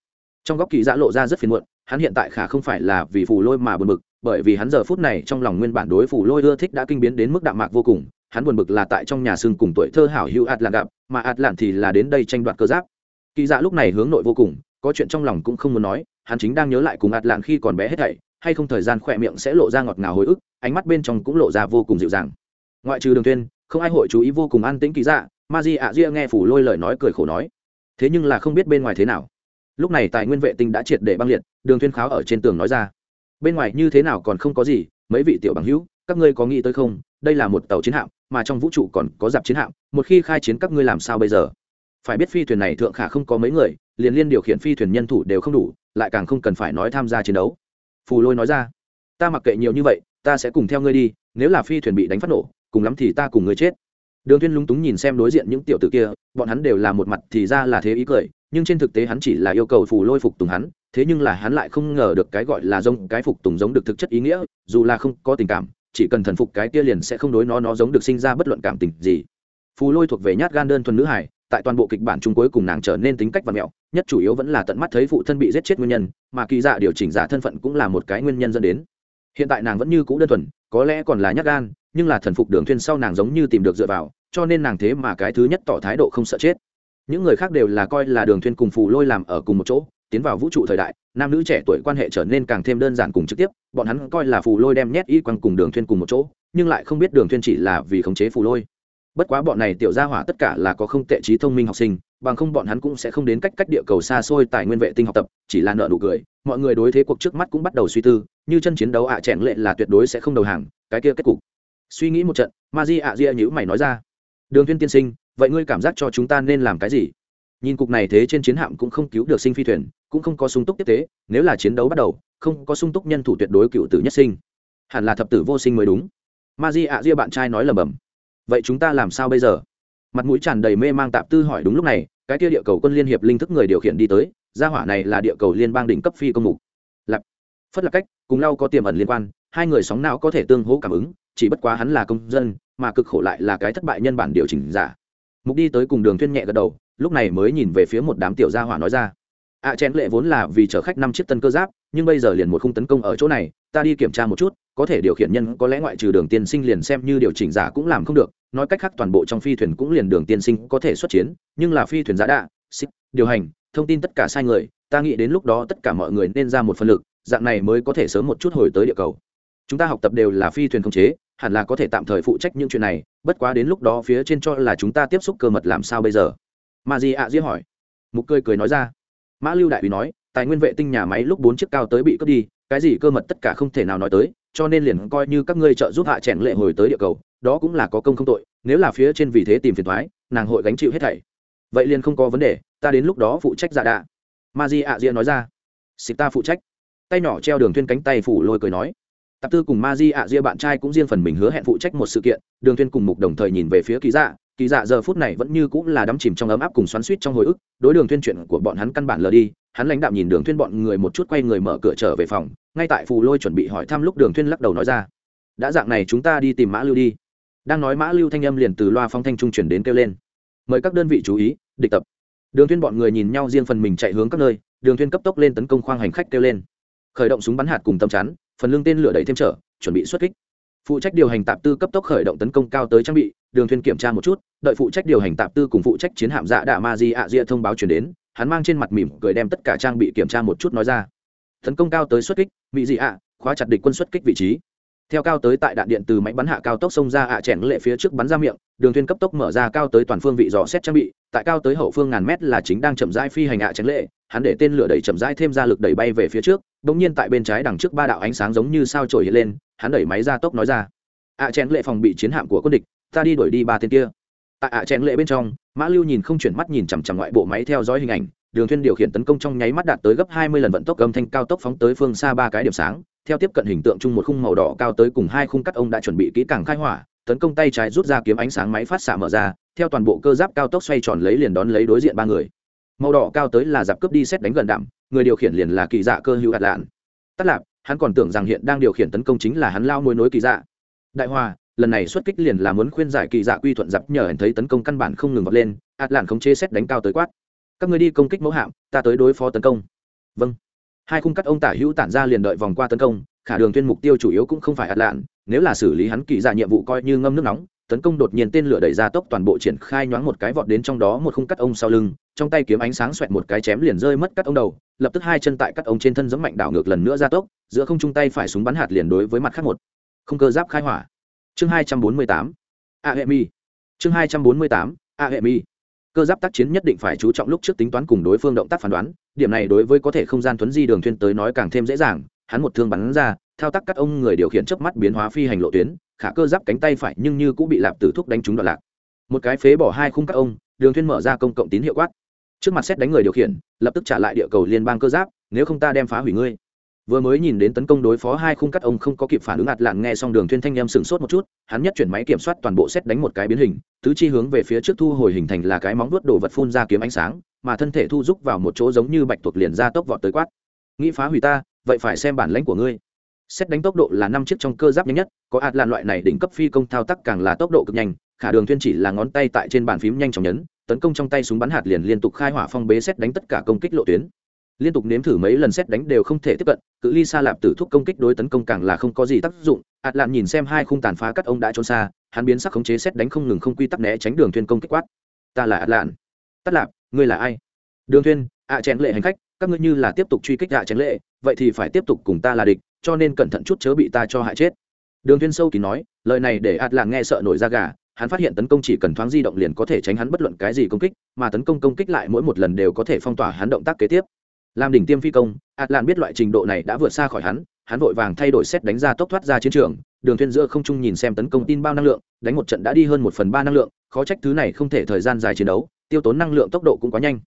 S1: Trong góc kỳ giã lộ ra rất phiền muộn, hắn hiện tại khả không phải là vì phù lôi mà buồn bực, bởi vì hắn giờ phút này trong lòng nguyên bản đối phù lôi ưa thích đã kinh biến đến mức đạm mạc vô cùng, hắn buồn bực là tại trong nhà xương cùng tuổi thơ hảo hữu ạt lạn gặp, mà ạt lạn thì là đến đây tranh đoạt cơ giáp. Kỳ dạ lúc này hướng nội vô cùng, có chuyện trong lòng cũng không muốn nói, hắn chính đang nhớ lại cùng ạt lạn khi còn bé hết thảy hay không thời gian khỏe miệng sẽ lộ ra ngọt ngào hồi ức, ánh mắt bên trong cũng lộ ra vô cùng dịu dàng. Ngoại trừ đường tuyên, không ai hội chú ý vô cùng an tĩnh kỳ dạ ma di ạ ria nghe phủ lôi lời nói cười khổ nói. Thế nhưng là không biết bên ngoài thế nào. Lúc này tài nguyên vệ tinh đã triệt để băng liệt, đường tuyên kháo ở trên tường nói ra. Bên ngoài như thế nào còn không có gì, mấy vị tiểu bằng hữu, các ngươi có nghĩ tới không? Đây là một tàu chiến hạm, mà trong vũ trụ còn có dạp chiến hạm, một khi khai chiến các ngươi làm sao bây giờ? Phải biết phi thuyền này thượng khả không có mấy người, liền liên điều khiển phi thuyền nhân thủ đều không đủ, lại càng không cần phải nói tham gia chiến đấu phù lôi nói ra, ta mặc kệ nhiều như vậy, ta sẽ cùng theo ngươi đi, nếu là phi thuyền bị đánh phát nổ, cùng lắm thì ta cùng ngươi chết. Đường Thiên lúng túng nhìn xem đối diện những tiểu tử kia, bọn hắn đều là một mặt thì ra là thế ý cười, nhưng trên thực tế hắn chỉ là yêu cầu phù lôi phục tùng hắn, thế nhưng là hắn lại không ngờ được cái gọi là giống, cái phục tùng giống được thực chất ý nghĩa, dù là không có tình cảm, chỉ cần thần phục cái kia liền sẽ không đối nó nó giống được sinh ra bất luận cảm tình gì. Phù lôi thuộc về nhát gan đơn thuần nữ hải tại toàn bộ kịch bản chung cuối cùng nàng trở nên tính cách và mẹo, nhất chủ yếu vẫn là tận mắt thấy phụ thân bị giết chết nguyên nhân, mà kỳ dạ điều chỉnh giả thân phận cũng là một cái nguyên nhân dẫn đến. Hiện tại nàng vẫn như cũ đơn thuần, có lẽ còn là nhát gan, nhưng là thần phục đường thuyên sau nàng giống như tìm được dựa vào, cho nên nàng thế mà cái thứ nhất tỏ thái độ không sợ chết. Những người khác đều là coi là đường thuyên cùng phù lôi làm ở cùng một chỗ, tiến vào vũ trụ thời đại, nam nữ trẻ tuổi quan hệ trở nên càng thêm đơn giản cùng trực tiếp, bọn hắn coi là phù lôi đem nhét y quăng cùng đường thuyên cùng một chỗ, nhưng lại không biết đường thuyên chỉ là vì khống chế phù lôi bất quá bọn này tiểu gia hỏa tất cả là có không tệ trí thông minh học sinh, bằng không bọn hắn cũng sẽ không đến cách cách địa cầu xa xôi tài nguyên vệ tinh học tập, chỉ là nợ nụ cười, mọi người đối thế cuộc trước mắt cũng bắt đầu suy tư, như chân chiến đấu ạ à lệ là tuyệt đối sẽ không đầu hàng, cái kia kết cục. Suy nghĩ một trận ma di ạ di nhữ mày nói ra, đường Viên tiên sinh, vậy ngươi cảm giác cho chúng ta nên làm cái gì? Nhìn cục này thế trên chiến hạm cũng không cứu được sinh phi thuyền, cũng không có sung túc tiếp tế, nếu là chiến đấu bắt đầu, không có sung túc nhân thủ tuyệt đối cựu tử nhất sinh. Hẳn là thập tử vô sinh mới đúng. Ma di ạ di bạn trai nói lầm bầm vậy chúng ta làm sao bây giờ? Mặt mũi tràn đầy mê mang tạp tư hỏi đúng lúc này cái kia địa cầu quân liên hiệp linh thức người điều khiển đi tới gia hỏa này là địa cầu liên bang đỉnh cấp phi công mục. Lặp phất là cách cùng lau có tiềm ẩn liên quan hai người sóng não có thể tương hỗ cảm ứng chỉ bất quá hắn là công dân mà cực khổ lại là cái thất bại nhân bản điều chỉnh giả. Mục đi tới cùng đường thuyên nhẹ gật đầu lúc này mới nhìn về phía một đám tiểu gia hỏa nói ra. Ạ à, chén lệ vốn là vì chở khách năm chiếc tân cơ giáp nhưng bây giờ liền một khung tấn công ở chỗ này ta đi kiểm tra một chút có thể điều khiển nhân có lẽ ngoại trừ đường tiên sinh liền xem như điều chỉnh giả cũng làm không được, nói cách khác toàn bộ trong phi thuyền cũng liền đường tiên sinh có thể xuất chiến, nhưng là phi thuyền giả đạ, xích, điều hành, thông tin tất cả sai người, ta nghĩ đến lúc đó tất cả mọi người nên ra một phân lực, dạng này mới có thể sớm một chút hồi tới địa cầu. Chúng ta học tập đều là phi thuyền không chế, hẳn là có thể tạm thời phụ trách những chuyện này, bất quá đến lúc đó phía trên cho là chúng ta tiếp xúc cơ mật làm sao bây giờ? Mà gì ạ à dĩa hỏi. Mục cười cười nói ra. Mã lưu đại úy nói, tài nguyên vệ tinh nhà máy lúc bốn chiếc cao tới bị cướp đi cái gì cơ mật tất cả không thể nào nói tới, cho nên liền coi như các ngươi trợ giúp hạ trẻn lệ hồi tới địa cầu, đó cũng là có công không tội, nếu là phía trên vì thế tìm phiền thoái nàng hội gánh chịu hết thảy. Vậy liền không có vấn đề, ta đến lúc đó phụ trách dạ đạ. Ma di ạ diễn nói ra. Xịt ta phụ trách. Tay nhỏ treo đường thuyên cánh tay phủ lôi cười nói. Tạp tư cùng ma di ạ ria bạn trai cũng riêng phần mình hứa hẹn phụ trách một sự kiện, đường thuyên cùng mục đồng thời nhìn về phía kỳ dạ. Kỳ dạ giờ phút này vẫn như cũng là đắm chìm trong ấm áp cùng xoắn suýt trong hồi ức, đối đường thuyên chuyện của bọn hắn căn bản lờ đi, hắn lãnh đạm nhìn đường thuyên bọn người một chút quay người mở cửa trở về phòng ngay tại phù lôi chuẩn bị hỏi thăm lúc đường Thuyên lắc đầu nói ra, đã dạng này chúng ta đi tìm mã lưu đi. Đang nói mã lưu thanh âm liền từ loa phong thanh trung chuyển đến kêu lên, mời các đơn vị chú ý, địch tập. Đường Thuyên bọn người nhìn nhau riêng phần mình chạy hướng các nơi, đường Thuyên cấp tốc lên tấn công khoang hành khách kêu lên. Khởi động súng bắn hạt cùng tầm chắn, phần lưng tên lửa đẩy thêm trở, chuẩn bị xuất kích. Phụ trách điều hành tạp tư cấp tốc khởi động tấn công cao tới trang bị, đường thuyên kiểm tra một chút, đợi phụ trách điều hành tạp tư cùng phụ trách chiến hạm dạ đạ ma di ạ Diệ thông báo truyền đến, hắn mang trên mặt mỉm cười đem tất cả trang bị kiểm tra một chút nói ra tấn công cao tới xuất kích, mỹ dị ạ, khóa chặt địch quân xuất kích vị trí. Theo cao tới tại đạn điện từ máy bắn hạ cao tốc xông ra ạ à chèn lệ phía trước bắn ra miệng, đường thuyên cấp tốc mở ra cao tới toàn phương vị dò xét trang bị, tại cao tới hậu phương ngàn mét là chính đang chậm rãi phi hành ạ à chèn lệ, hắn để tên lửa đẩy chậm rãi thêm ra lực đẩy bay về phía trước đống nhiên tại bên trái đằng trước ba đạo ánh sáng giống như sao trổi hiện lên, hắn đẩy máy ra tốc nói ra. Ạ chèn lệ phòng bị chiến hạm của quân địch, ta đi đuổi đi ba tên kia. Tại ạ chèn lệ bên trong, mã lưu nhìn không chuyển mắt nhìn chằm chằm ngoại bộ máy theo dõi hình ảnh đường thuyên điều khiển tấn công trong nháy mắt đạt tới gấp hai mươi lần vận tốc âm thanh cao tốc phóng tới phương xa ba cái điểm sáng. Theo tiếp cận hình tượng chung một khung màu đỏ cao tới cùng hai khung cắt, ông đã chuẩn bị kỹ càng khai hỏa, tấn công tay trái rút ra kiếm ánh sáng máy phát xạ mở ra, theo toàn bộ cơ giáp cao tốc xoay tròn lấy liền đón lấy đối diện ba người. Màu đỏ cao tới là giáp cướp đi xét đánh gần đạm, người điều khiển liền là kỳ dạ cơ hữu ạt lạn. Tất lạp, hắn còn tưởng rằng hiện đang điều khiển tấn công chính là hắn lao nuôi nối kỳ dạ. Đại hòa, lần này xuất kích liền là muốn khuyên giải kỳ dạ quy thuận giặc nhờ hắn thấy tấn công căn bản không ngừng vọt lên ạt lạn không chế xét đánh cao tới quát các người đi công kích mẫu hạm, ta tới đối phó tấn công. Vâng. Hai khung cắt ông tả hữu tản ra liền đợi vòng qua tấn công, khả đường tuyên mục tiêu chủ yếu cũng không phải ạt lạn, nếu là xử lý hắn kỳ dạ nhiệm vụ coi như ngâm nước nóng, tấn công đột nhiên tên lửa đẩy ra tốc toàn bộ triển khai nhoáng một cái vọt đến trong đó một khung cắt ông sau lưng, trong tay kiếm ánh sáng xoẹt một cái chém liền rơi mất cắt ông đầu, lập tức hai chân tại cắt ông trên thân giẫm mạnh đảo ngược lần nữa ra tốc, giữa không trung tay phải súng bắn hạt liền đối với mặt khác một. Không cơ giáp khai hỏa. Chương hai trăm bốn mươi tám. A hệ mi. Chương hai trăm bốn mươi tám. A hệ mi cơ giáp tác chiến nhất định phải chú trọng lúc trước tính toán cùng đối phương động tác phán đoán, điểm này đối với có thể không gian thuấn di đường thuyên tới nói càng thêm dễ dàng, hắn một thương bắn ra, thao tác cắt ông người điều khiển chớp mắt biến hóa phi hành lộ tuyến, khả cơ giáp cánh tay phải nhưng như cũng bị lạp tử thúc đánh trúng đoạn lạc. Một cái phế bỏ hai khung cắt ông, đường thuyên mở ra công cộng tín hiệu quát. Trước mặt xét đánh người điều khiển, lập tức trả lại địa cầu liên bang cơ giáp, nếu không ta đem phá hủy ngươi vừa mới nhìn đến tấn công đối phó hai khung cắt ông không có kịp phản ứng ạt lạn nghe xong đường thuyên thanh em sừng sốt một chút, hắn nhất chuyển máy kiểm soát toàn bộ xét đánh một cái biến hình, tứ chi hướng về phía trước thu hồi hình thành là cái móng vuốt đổ vật phun ra kiếm ánh sáng, mà thân thể thu rúc vào một chỗ giống như bạch tuộc liền ra tốc vọt tới quát. Nghĩ phá hủy ta, vậy phải xem bản lãnh của ngươi. Xét đánh tốc độ là năm chiếc trong cơ giáp nhanh nhất, có ạt lạn loại này đỉnh cấp phi công thao tác càng là tốc độ cực nhanh, khả đường thuyên chỉ là ngón tay tại trên bàn phím nhanh chóng nhấn, tấn công trong tay súng bắn hạt liền liên tục khai hỏa phong bế xét đánh tất cả công kích lộ tuyến liên tục nếm thử mấy lần xét đánh đều không thể tiếp cận, cự ly xa lạp tử thúc công kích đối tấn công càng là không có gì tác dụng. Ạt lạn nhìn xem hai khung tàn phá cắt ông đã trốn xa, hắn biến sắc khống chế xét đánh không ngừng không quy tắc né tránh đường thuyên công kích quát. Ta là ạt lạn. Tất lạp, ngươi là ai? Đường thuyên ạ à chén lệ hành khách, các ngươi như là tiếp tục truy kích ạ à chén lệ, vậy thì phải tiếp tục cùng ta là địch, cho nên cẩn thận chút chớ bị ta cho hại chết. Đường thuyên sâu kín nói, lời này để ạt lạn nghe sợ nổi da gà, hắn phát hiện tấn công chỉ cần thoáng di động liền có thể tránh hắn bất luận cái gì công kích, mà tấn công công kích lại mỗi một lần đều có thể phong tỏa hắn động tác kế tiếp làm đỉnh tiêm phi công atlan biết loại trình độ này đã vượt xa khỏi hắn hắn vội vàng thay đổi xét đánh ra tốc thoát ra chiến trường, đường thuyên giữa không trung nhìn xem tấn công tin bao năng lượng, đánh một trận đã đi hơn một phần ba năng lượng, khó trách thứ này không thể thời gian dài chiến đấu, tiêu tốn năng lượng tốc độ cũng quá nhanh.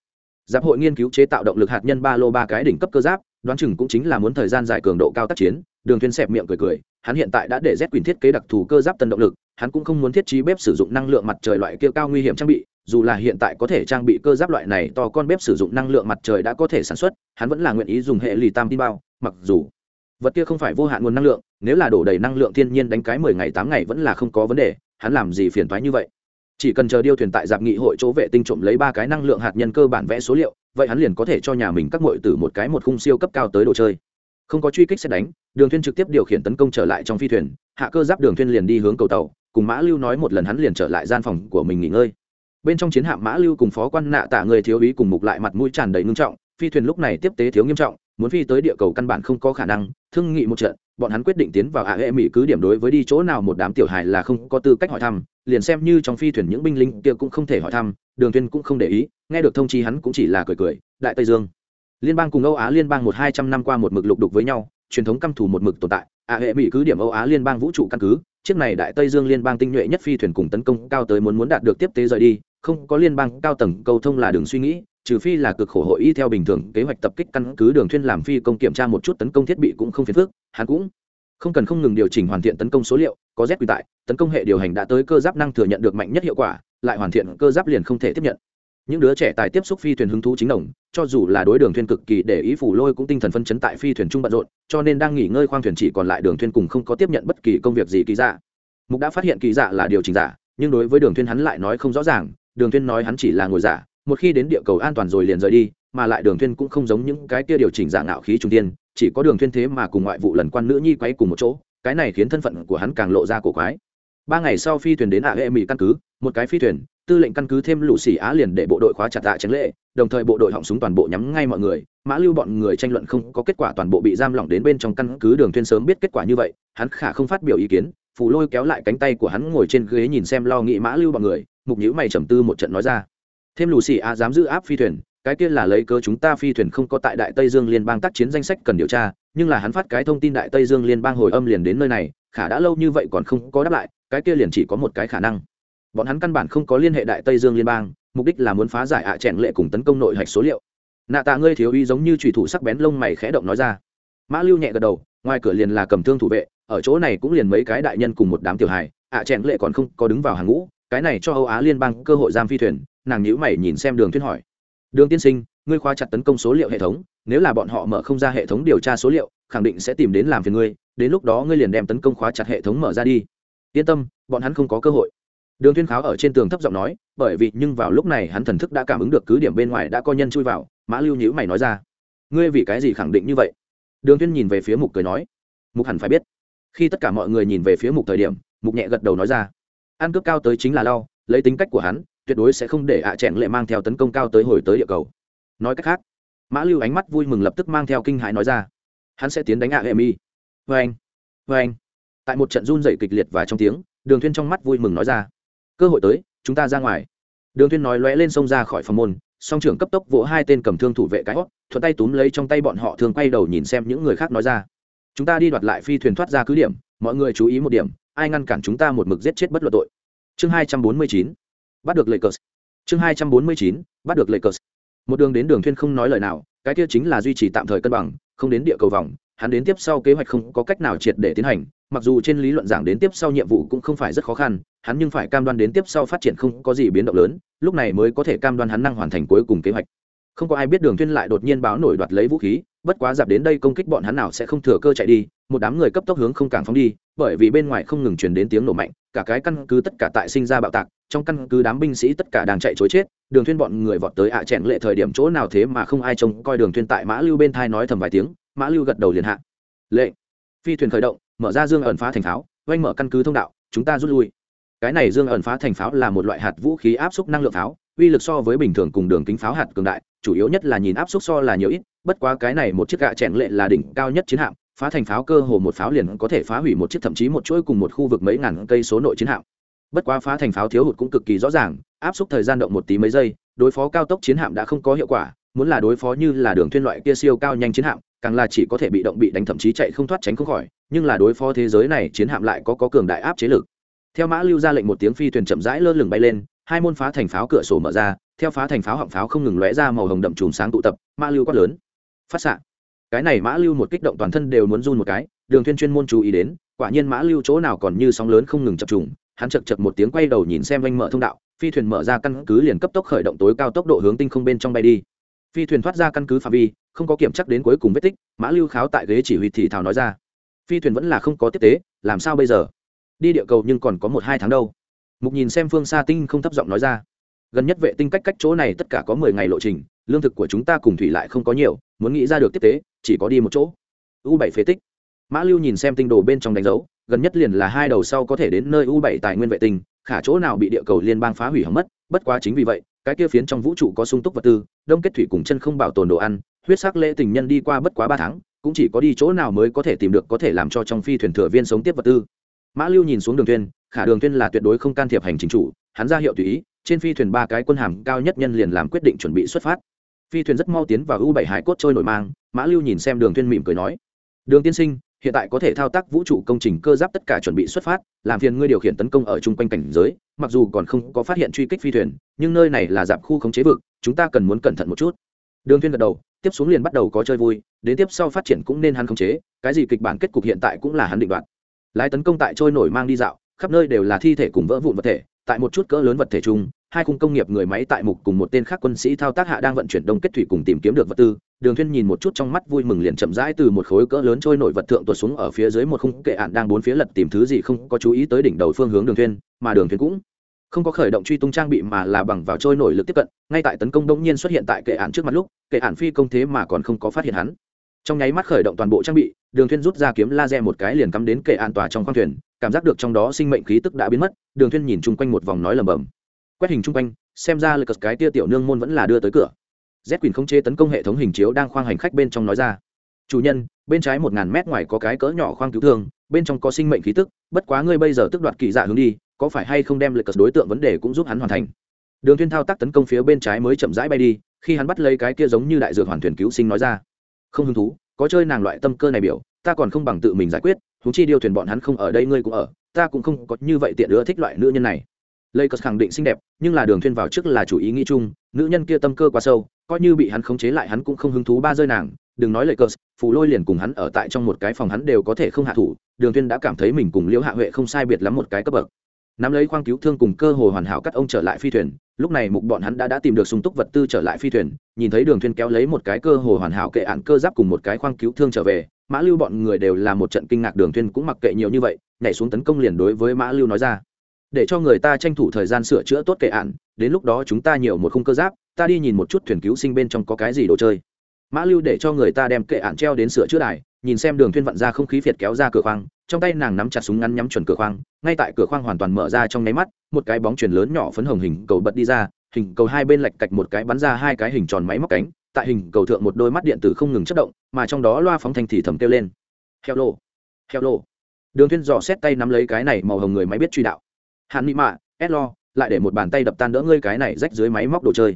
S1: Giáp hội nghiên cứu chế tạo động lực hạt nhân ba lô ba cái đỉnh cấp cơ giáp, đoán chừng cũng chính là muốn thời gian dài cường độ cao tác chiến, đường thuyên xẹp miệng cười cười, hắn hiện tại đã để z quyền thiết kế đặc thù cơ giáp tân động lực, hắn cũng không muốn thiết trí bếp sử dụng năng lượng mặt trời loại kia cao nguy hiểm trang bị dù là hiện tại có thể trang bị cơ giáp loại này to con bếp sử dụng năng lượng mặt trời đã có thể sản xuất, hắn vẫn là nguyện ý dùng hệ lì tam tin bao, mặc dù vật kia không phải vô hạn nguồn năng lượng, nếu là đổ đầy năng lượng thiên nhiên đánh cái mười ngày tám ngày vẫn là không có vấn đề, hắn làm gì phiền thoái như vậy? Chỉ cần chờ điêu thuyền tại dạp nghị hội chỗ vệ tinh trộm lấy ba cái năng lượng hạt nhân cơ bản vẽ số liệu, vậy hắn liền có thể cho nhà mình các mội từ một cái một khung siêu cấp cao tới đồ chơi. Không có truy kích xét đánh, đường thuyền trực tiếp điều khiển tấn công trở lại trong phi thuyền, hạ cơ giáp đường thuyền liền đi hướng cầu tàu, cùng mã lưu nói một lần hắn liền trở lại gian phòng của mình nghỉ ngơi bên trong chiến hạm mã lưu cùng phó quan nạ tạ người thiếu úy cùng mục lại mặt mũi tràn đầy ngưng trọng, phi thuyền lúc này tiếp tế thiếu nghiêm trọng, muốn phi tới địa cầu căn bản không có khả năng, thương nghị một trận, bọn hắn quyết định tiến vào ạ hệ mỹ cứ điểm đối với đi chỗ nào một đám tiểu hài là không có tư cách hỏi thăm, liền xem như trong phi thuyền những binh lính kia cũng không thể hỏi thăm, đường tuyên cũng không để ý, nghe được thông chi hắn cũng chỉ là cười cười, đại tây dương. Liên bang cùng âu á liên bang một hai trăm năm qua một mực lục đục với nhau, truyền thống căm thù một mực tồn tại, ạ hệ mỹ cứ điểm âu á liên bang vũ trụ căn cứ, chiếc này đại tây dương liên bang tinh nhuệ nhất phi thuyền cùng tấn công cao tới muốn muốn đạt được tiếp tế rời đi không có liên bang cao tầng cầu thông là đường suy nghĩ, trừ phi là cực khổ hội y theo bình thường kế hoạch tập kích căn cứ đường thuyên làm phi công kiểm tra một chút tấn công thiết bị cũng không phiền phức, hắn cũng không cần không ngừng điều chỉnh hoàn thiện tấn công số liệu, có z quy tại, tấn công hệ điều hành đã tới cơ giáp năng thừa nhận được mạnh nhất hiệu quả, lại hoàn thiện cơ giáp liền không thể tiếp nhận. Những đứa trẻ tài tiếp xúc phi thuyền hứng thú chính đồng, cho dù là đối đường thuyền cực kỳ để ý phủ lôi cũng tinh thần phân chấn tại phi thuyền trung bận rộn, cho nên đang nghỉ ngơi khoang thuyền chỉ còn lại đường thuyền cùng không có tiếp nhận bất kỳ công việc gì kỳ dạ. Mục đã phát hiện kỳ dạ là điều chỉnh giả, nhưng đối với đường thuyền hắn lại nói không rõ ràng đường Thuyên nói hắn chỉ là ngồi giả, một khi đến địa cầu an toàn rồi liền rời đi, mà lại đường Thuyên cũng không giống những cái kia điều chỉnh giả ngạo khí trung tiên, chỉ có đường Thuyên thế mà cùng ngoại vụ lần quan nữ nhi quấy cùng một chỗ, cái này khiến thân phận của hắn càng lộ ra cổ quái. Ba ngày sau phi thuyền đến ạ hệ mỹ căn cứ, một cái phi thuyền, tư lệnh căn cứ thêm lũ xì á liền để bộ đội khóa chặt tạ tránh lệ, đồng thời bộ đội họng súng toàn bộ nhắm ngay mọi người, mã lưu bọn người tranh luận không có kết quả toàn bộ bị giam lỏng đến bên trong căn cứ. Đường thuyên sớm biết kết quả như vậy, hắn khả không phát biểu ý kiến, phù lôi kéo lại cánh tay của hắn ngồi trên ghế nhìn xem lo nghĩ mã lưu bọn người mục nhữ mày trầm tư một trận nói ra. Thêm lù xì a dám giữ áp phi thuyền, cái kia là lấy cớ chúng ta phi thuyền không có tại đại tây dương liên bang tác chiến danh sách cần điều tra, nhưng là hắn phát cái thông tin đại tây dương liên bang hồi âm liền đến nơi này, khả đã lâu như vậy còn không có đáp lại, cái kia liền chỉ có một cái khả năng. Bọn hắn căn bản không có liên hệ đại tây dương liên bang, mục đích là muốn phá giải ạ à lệ cùng tấn công nội hạch số liệu. Nạ tạ ngươi thiếu uy giống như trùy thủ sắc bén lông mày khẽ động nói ra. Mã lưu nhẹ gật đầu, ngoài cửa liền là cầm thương thủ vệ, ở chỗ này cũng liền mấy cái đại nhân cùng một đám tiểu hài, ạ à lệ còn không có đứng vào hàng ngũ cái này cho âu á liên bang cơ hội giam phi thuyền, nàng nhữ mày nhìn xem đường thuyên hỏi. Đường tiên sinh, ngươi khoa chặt tấn công số liệu hệ thống, nếu là bọn họ mở không ra hệ thống điều tra số liệu, khẳng định sẽ tìm đến làm phiền ngươi, đến lúc đó ngươi liền đem tấn công khóa chặt hệ thống mở ra đi. Yên tâm, bọn hắn không có cơ hội. Đường Thiên kháo ở trên tường thấp giọng nói, bởi vì nhưng vào lúc này hắn thần thức đã cảm ứng được cứ điểm bên ngoài đã có nhân chui vào, mã lưu nhữ mày nói ra. Ngươi vì cái gì khẳng định như vậy? Đường Thiên nhìn về phía mục cười nói. Mục hẳn phải biết. Khi tất cả mọi người nhìn về phía mục thời điểm, mục nhẹ gật đầu nói ra ăn cướp cao tới chính là lao lấy tính cách của hắn, tuyệt đối sẽ không để ạ à lệ mang theo tấn công cao tới hồi tới địa cầu. Nói cách khác, mã lưu ánh mắt vui mừng lập tức mang theo kinh hãi nói ra, hắn sẽ tiến đánh ạ hệ mi. Vê anh vê anh. Tại một trận run dày kịch liệt và trong tiếng, đường thuyên trong mắt vui mừng nói ra, cơ hội tới, chúng ta ra ngoài. Đường thuyên nói lóe lên sông ra khỏi phòng môn, song trưởng cấp tốc vỗ hai tên cầm thương thủ vệ cái hót, thuận tay túm lấy trong tay bọn họ thường quay đầu nhìn xem những người khác nói ra, chúng ta đi đoạt lại phi thuyền thoát ra cứ điểm, mọi người chú ý một điểm ai ngăn cản chúng ta một mực giết chết bất luận tội. Chương hai trăm bốn mươi chín, bắt được lệ cờ. Chương hai trăm bốn mươi chín, bắt được lệ cờ. Một đường đến đường thuyên không nói lời nào, cái kia chính là duy trì tạm thời cân bằng, không đến địa cầu vòng, hắn đến tiếp sau kế hoạch không có cách nào triệt để tiến hành, mặc dù trên lý luận giảng đến tiếp sau nhiệm vụ cũng không phải rất khó khăn, hắn nhưng phải cam đoan đến tiếp sau phát triển không có gì biến động lớn, lúc này mới có thể cam đoan hắn năng hoàn thành cuối cùng kế hoạch. Không có ai biết đường thuyên lại đột nhiên báo nổi đoạt lấy vũ khí, bất quá dạp đến đây công kích bọn hắn nào sẽ không thừa cơ chạy đi một đám người cấp tốc hướng không cảng phóng đi, bởi vì bên ngoài không ngừng truyền đến tiếng nổ mạnh, cả cái căn cứ tất cả tại sinh ra bạo tạc, trong căn cứ đám binh sĩ tất cả đang chạy trối chết, đường thuyên bọn người vọt tới ạ à lệ thời điểm chỗ nào thế mà không ai trông coi đường thuyên tại mã lưu bên thai nói thầm vài tiếng, mã lưu gật đầu liền hạ. Lệ. Phi thuyền khởi động, mở ra dương ẩn phá thành pháo, oanh mở căn cứ thông đạo, chúng ta rút lui. Cái này dương ẩn phá thành pháo là một loại hạt vũ khí áp suất năng lượng pháo, uy lực so với bình thường cùng đường kính pháo hạt cường đại, chủ yếu nhất là nhìn áp suất so là nhiều ít, bất quá cái này một chiếc gạ chèn lệ là đỉnh cao nhất chiến hạm phá thành pháo cơ hồ một pháo liền có thể phá hủy một chiếc thậm chí một chuỗi cùng một khu vực mấy ngàn cây số nội chiến hạm. Bất quá phá thành pháo thiếu hụt cũng cực kỳ rõ ràng, áp suất thời gian động một tí mấy giây, đối phó cao tốc chiến hạm đã không có hiệu quả, muốn là đối phó như là đường thuyên loại kia siêu cao nhanh chiến hạm, càng là chỉ có thể bị động bị đánh thậm chí chạy không thoát tránh không khỏi, nhưng là đối phó thế giới này chiến hạm lại có có cường đại áp chế lực. Theo mã lưu ra lệnh một tiếng phi thuyền chậm rãi lơ lửng bay lên, hai môn phá thành pháo cửa sổ mở ra, theo phá thành pháo họng pháo không ngừng lóe ra màu hồng đậm chùm sáng tụ tập, mã lưu quát lớn. Phát xạ cái này mã lưu một kích động toàn thân đều muốn run một cái, đường thiên chuyên môn chú ý đến, quả nhiên mã lưu chỗ nào còn như sóng lớn không ngừng chập trùng, hắn chật chật một tiếng quay đầu nhìn xem anh mở thông đạo, phi thuyền mở ra căn cứ liền cấp tốc khởi động tối cao tốc độ hướng tinh không bên trong bay đi. Phi thuyền thoát ra căn cứ phạm vi, không có kiểm chắc đến cuối cùng vết tích, mã lưu kháo tại ghế chỉ huy thì thảo nói ra. Phi thuyền vẫn là không có tiếp tế, làm sao bây giờ? Đi địa cầu nhưng còn có một hai tháng đâu. Mục nhìn xem phương xa tinh không thấp giọng nói ra. Gần nhất vệ tinh cách cách chỗ này tất cả có mười ngày lộ trình, lương thực của chúng ta cùng thủy lại không có nhiều, muốn nghĩ ra được tiếp tế chỉ có đi một chỗ. U bảy phế tích. Mã lưu nhìn xem tinh đồ bên trong đánh dấu, gần nhất liền là hai đầu sau có thể đến nơi u bảy tài nguyên vệ tinh, khả chỗ nào bị địa cầu liên bang phá hủy hỏng mất, bất quá chính vì vậy, cái kia phiến trong vũ trụ có sung túc vật tư, đông kết thủy cùng chân không bảo tồn đồ ăn, huyết sắc lễ tình nhân đi qua bất quá ba tháng, cũng chỉ có đi chỗ nào mới có thể tìm được có thể làm cho trong phi thuyền thừa viên sống tiếp vật tư. Mã lưu nhìn xuống đường thuyền, khả đường thuyền là tuyệt đối không can thiệp hành chính chủ, hắn ra hiệu tùy ý, trên phi thuyền ba cái quân hàm cao nhất nhân liền làm quyết định chuẩn bị xuất phát phi thuyền rất mau tiến vào u bảy hải cốt trôi nổi mang, mã lưu nhìn xem đường Thuyên mỉm cười nói, đường tiên sinh, hiện tại có thể thao tác vũ trụ công trình cơ giáp tất cả chuẩn bị xuất phát, làm phiền ngươi điều khiển tấn công ở chung quanh cảnh giới, mặc dù còn không có phát hiện truy kích phi thuyền, nhưng nơi này là dạp khu khống chế vực, chúng ta cần muốn cẩn thận một chút. Đường thuyên gật đầu, tiếp xuống liền bắt đầu có chơi vui, đến tiếp sau phát triển cũng nên hắn khống chế, cái gì kịch bản kết cục hiện tại cũng là hắn định đoạt. Lái tấn công tại trôi nổi mang đi dạo, khắp nơi đều là thi thể cùng vỡ vụn vật thể, tại một chút cỡ lớn vật thể chung hai khung công nghiệp người máy tại mục cùng một tên khác quân sĩ thao tác hạ đang vận chuyển đông kết thủy cùng tìm kiếm được vật tư. Đường thuyên nhìn một chút trong mắt vui mừng liền chậm rãi từ một khối cỡ lớn trôi nổi vật thượng tuột xuống ở phía dưới một khung kệ ạn đang bốn phía lật tìm thứ gì không có chú ý tới đỉnh đầu phương hướng đường thuyên, mà đường thuyên cũng không có khởi động truy tung trang bị mà là bằng vào trôi nổi lực tiếp cận. Ngay tại tấn công đông nhiên xuất hiện tại kệ ạn trước mặt lúc, kệ ạn phi công thế mà còn không có phát hiện hắn. Trong nháy mắt khởi động toàn bộ trang bị, đường thuyên rút ra kiếm laser một cái liền cắm đến kệ an tòa trong khoang thuyền, cảm giác được trong đó sinh mệnh khí tức đã biến mất. Đường thuyên nhìn chung quanh một vòng nói lẩm bẩm quét hình chung quanh, xem ra lực cái tia tiểu nương môn vẫn là đưa tới cửa. Z quyền khống chế tấn công hệ thống hình chiếu đang khoang hành khách bên trong nói ra. Chủ nhân, bên trái một ngàn mét ngoài có cái cỡ nhỏ khoang cứu thương, bên trong có sinh mệnh khí tức, bất quá ngươi bây giờ tức đoạt kỳ dạ hướng đi, có phải hay không đem lực đối tượng vấn đề cũng giúp hắn hoàn thành? Đường Thiên thao tác tấn công phía bên trái mới chậm rãi bay đi, khi hắn bắt lấy cái kia giống như đại dược hoàn thuyền cứu sinh nói ra. Không hứng thú, có chơi nàng loại tâm cơ này biểu, ta còn không bằng tự mình giải quyết thú chi điều thuyền bọn hắn không ở đây, ngươi cũng ở, ta cũng không có như vậy tiện ưa thích loại nữ nhân này lây cất khẳng định xinh đẹp, nhưng là đường thuyên vào trước là chủ ý nghĩ chung, nữ nhân kia tâm cơ quá sâu, coi như bị hắn khống chế lại hắn cũng không hứng thú ba rơi nàng. Đừng nói lây cất, phù lôi liền cùng hắn ở tại trong một cái phòng hắn đều có thể không hạ thủ, đường thuyên đã cảm thấy mình cùng liễu hạ huệ không sai biệt lắm một cái cấp bậc. Nắm lấy khoang cứu thương cùng cơ hồ hoàn hảo cắt ông trở lại phi thuyền, lúc này mục bọn hắn đã đã tìm được sung túc vật tư trở lại phi thuyền, nhìn thấy đường thuyên kéo lấy một cái cơ hồ hoàn hảo kệ ạn cơ giáp cùng một cái khoang cứu thương trở về, mã lưu bọn người đều là một trận kinh ngạc, đường thuyên cũng mặc kệ nhiều như vậy, nhảy xuống tấn công liền đối với mã lưu nói ra để cho người ta tranh thủ thời gian sửa chữa tốt kệ ạn đến lúc đó chúng ta nhiều một khung cơ giáp, ta đi nhìn một chút thuyền cứu sinh bên trong có cái gì đồ chơi. Mã lưu để cho người ta đem kệ ạn treo đến sửa chữa đài, nhìn xem đường thuyên vặn ra không khí phiệt kéo ra cửa khoang, trong tay nàng nắm chặt súng ngắn nhắm chuẩn cửa khoang, ngay tại cửa khoang hoàn toàn mở ra trong nháy mắt, một cái bóng chuyển lớn nhỏ phấn hồng hình cầu bật đi ra, hình cầu hai bên lệch cạch một cái bắn ra hai cái hình tròn máy móc cánh, tại hình cầu thượng một đôi mắt điện tử không ngừng chất động, mà trong đó loa phóng thanh thì thầm kêu lên. Hello. Lô lô đường thuyên dò xét tay nắm lấy cái này màu hồng người máy biết truy đạo hắn mị mạ, ét lo, lại để một bàn tay đập tan đỡ ngươi cái này rách dưới máy móc đồ chơi.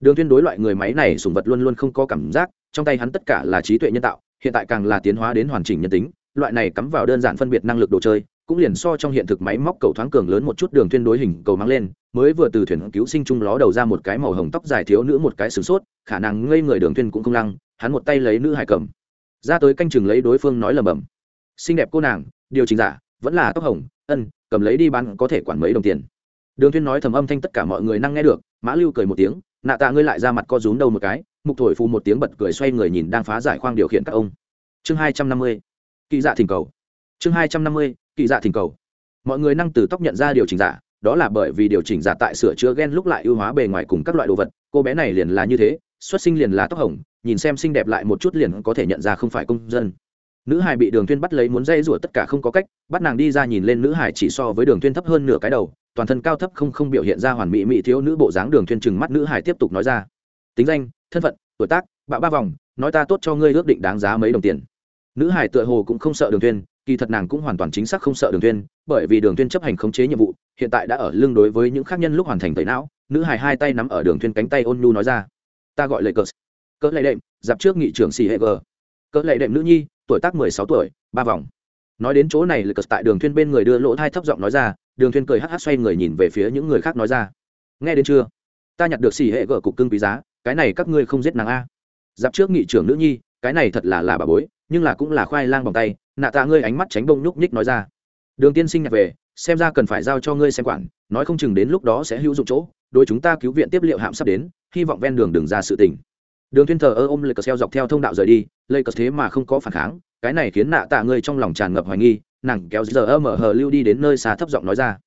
S1: Đường Thiên đối loại người máy này sủng vật luôn luôn không có cảm giác, trong tay hắn tất cả là trí tuệ nhân tạo, hiện tại càng là tiến hóa đến hoàn chỉnh nhân tính, loại này cắm vào đơn giản phân biệt năng lực đồ chơi, cũng liền so trong hiện thực máy móc cầu thoáng cường lớn một chút đường Thiên đối hình cầu mang lên, mới vừa từ thuyền cứu sinh trung ló đầu ra một cái màu hồng tóc dài thiếu nữ một cái sửng sốt, khả năng ngây người đường Thiên cũng không lăng, hắn một tay lấy nữ hải cầm. Ra tới canh chừng lấy đối phương nói lầm bầm xinh đẹp cô nàng, điều chỉnh giả, vẫn là tóc hồng ân, cầm lấy đi bán có thể quản mấy đồng tiền. Đường thuyên nói thầm âm thanh tất cả mọi người năng nghe được, mã lưu cười một tiếng, nạ tạ ngươi lại ra mặt co rúm đầu một cái. Mục thổi phù một tiếng bật cười xoay người nhìn đang phá giải khoang điều khiển các ông. Chương hai trăm năm mươi kỳ dạ thỉnh cầu. Chương hai trăm năm mươi kỳ dạ thỉnh cầu. Mọi người năng từ tóc nhận ra điều chỉnh giả, đó là bởi vì điều chỉnh giả tại sửa chữa gen lúc lại ưu hóa bề ngoài cùng các loại đồ vật, cô bé này liền là như thế, xuất sinh liền là tóc hồng, nhìn xem xinh đẹp lại một chút liền có thể nhận ra không phải công dân nữ hải bị đường tuyên bắt lấy muốn dây rủa tất cả không có cách, bắt nàng đi ra nhìn lên nữ hải chỉ so với đường tuyên thấp hơn nửa cái đầu, toàn thân cao thấp không không biểu hiện ra hoàn mỹ mỹ thiếu nữ bộ dáng đường tuyên chừng mắt nữ hải tiếp tục nói ra. Tính danh, thân phận, tuổi tác bạo ba vòng, nói ta tốt cho ngươi ước định đáng giá mấy đồng tiền. Nữ hải tựa hồ cũng không sợ đường tuyên kỳ thật nàng cũng hoàn toàn chính xác không sợ đường tuyên bởi vì đường tuyên chấp hành khống chế nhiệm vụ, hiện tại đã ở lưng đối với những khác nhân lúc hoàn thành tẩy não, nữ hải hai tay nắm ở đường tuyên cánh tay ôn nhu nói ra. Ta gọi lệ cờ cỡ lệ đệm, dạp trước nghị trưởng xì hệ g cỡ lệ đệm nữ nhi tuổi tác mười sáu tuổi, ba vòng. Nói đến chỗ này lực cờ tại đường tuyên bên người đưa lỗ thai thấp giọng nói ra, đường tuyên cười hắt hắt xoay người nhìn về phía những người khác nói ra. Nghe đến chưa? Ta nhặt được xì hệ gở cục cưng quý giá, cái này các ngươi không giết nàng a. Dạp trước nghị trưởng nữ nhi, cái này thật là là bà bối, nhưng là cũng là khoai lang bằng tay, nạ tạ ngươi ánh mắt tránh bông nhúc nhích nói ra. Đường tiên sinh nhặt về, xem ra cần phải giao cho ngươi xem quản, nói không chừng đến lúc đó sẽ hữu dụng chỗ, đối chúng ta cứu viện tiếp liệu hạm sắp đến, hy vọng ven đường đừng ra sự tình. Đường thiên thờ ơ ôm lê cờ xeo dọc theo thông đạo rời đi lê cờ thế mà không có phản kháng, cái này khiến nạ tạ ngươi trong lòng tràn ngập hoài nghi, nàng kéo giờ ơ mở hờ lưu đi đến nơi xa thấp giọng nói ra.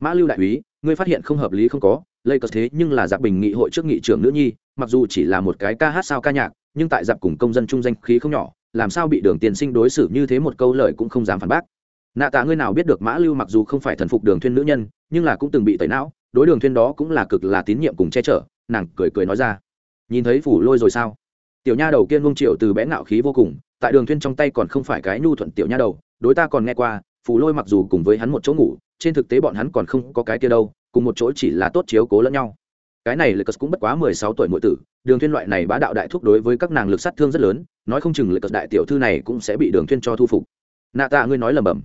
S1: Mã lưu đại úy, ngươi phát hiện không hợp lý không có lê cờ thế nhưng là giặc bình nghị hội trước nghị trưởng nữ nhi, mặc dù chỉ là một cái ca hát sao ca nhạc, nhưng tại giặc cùng công dân trung danh khí không nhỏ, làm sao bị đường tiền sinh đối xử như thế một câu lời cũng không dám phản bác. Nạ tạ ngươi nào biết được mã lưu mặc dù không phải thần phục đường thuyên nữ nhân, nhưng là cũng từng bị tẩy não, đối đường thuyên đó cũng là cực là tín nhiệm cùng che chở, nàng cười cười nói ra. Nhìn thấy phủ lôi rồi sao? Tiểu nha đầu kia ngông triệu từ bé ngạo khí vô cùng, tại đường thuyên trong tay còn không phải cái nhu thuận tiểu nha đầu, đối ta còn nghe qua, phù lôi mặc dù cùng với hắn một chỗ ngủ, trên thực tế bọn hắn còn không có cái kia đâu, cùng một chỗ chỉ là tốt chiếu cố lẫn nhau. Cái này lực cũng bất quá mười sáu tuổi muội tử, đường thuyên loại này bá đạo đại thúc đối với các nàng lực sát thương rất lớn, nói không chừng lực đại tiểu thư này cũng sẽ bị đường thuyên cho thu phục. Nạ tạ ngươi nói lầm bầm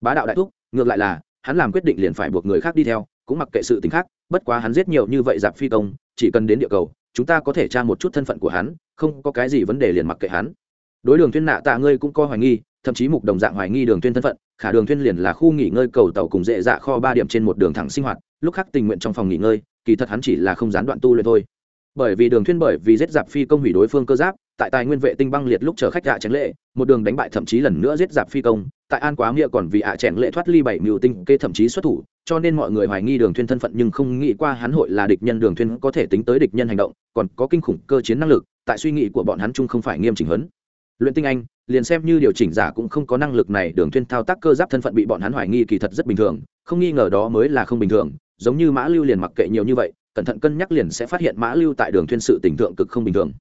S1: bá đạo đại thúc, ngược lại là, hắn làm quyết định liền phải buộc người khác đi theo, cũng mặc kệ sự tình khác, bất quá hắn giết nhiều như vậy giặc phi công, chỉ cần đến địa cầu chúng ta có thể tra một chút thân phận của hắn, không có cái gì vấn đề liền mặc kệ hắn. Đối đường thuyên nạ tạ ngươi cũng có hoài nghi, thậm chí mục đồng dạng hoài nghi đường thuyên thân phận, khả đường thuyên liền là khu nghỉ ngơi cầu tàu cùng dễ dạ kho ba điểm trên một đường thẳng sinh hoạt, lúc khác tình nguyện trong phòng nghỉ ngơi, kỳ thật hắn chỉ là không gián đoạn tu luyện thôi bởi vì đường thuyên bởi vì giết giặc phi công hủy đối phương cơ giáp, tại tài nguyên vệ tinh băng liệt lúc chờ khách hạ chén lệ, một đường đánh bại thậm chí lần nữa giết giặc phi công, tại an quá nghĩa còn vì hạ chén lệ thoát ly bảy mưu tinh kê thậm chí xuất thủ, cho nên mọi người hoài nghi đường thuyên thân phận nhưng không nghĩ qua hắn hội là địch nhân đường thuyên có thể tính tới địch nhân hành động, còn có kinh khủng cơ chiến năng lực, tại suy nghĩ của bọn hắn chung không phải nghiêm chỉnh huấn. Luyện tinh anh, liền xem như điều chỉnh giả cũng không có năng lực này, đường thuyên thao tác cơ giáp thân phận bị bọn hắn hoài nghi kỳ thật rất bình thường, không nghi ngờ đó mới là không bình thường, giống như mã lưu liền mặc kệ nhiều như vậy cẩn thận cân nhắc liền sẽ phát hiện mã lưu tại đường thuyên sự tình tượng cực không bình thường.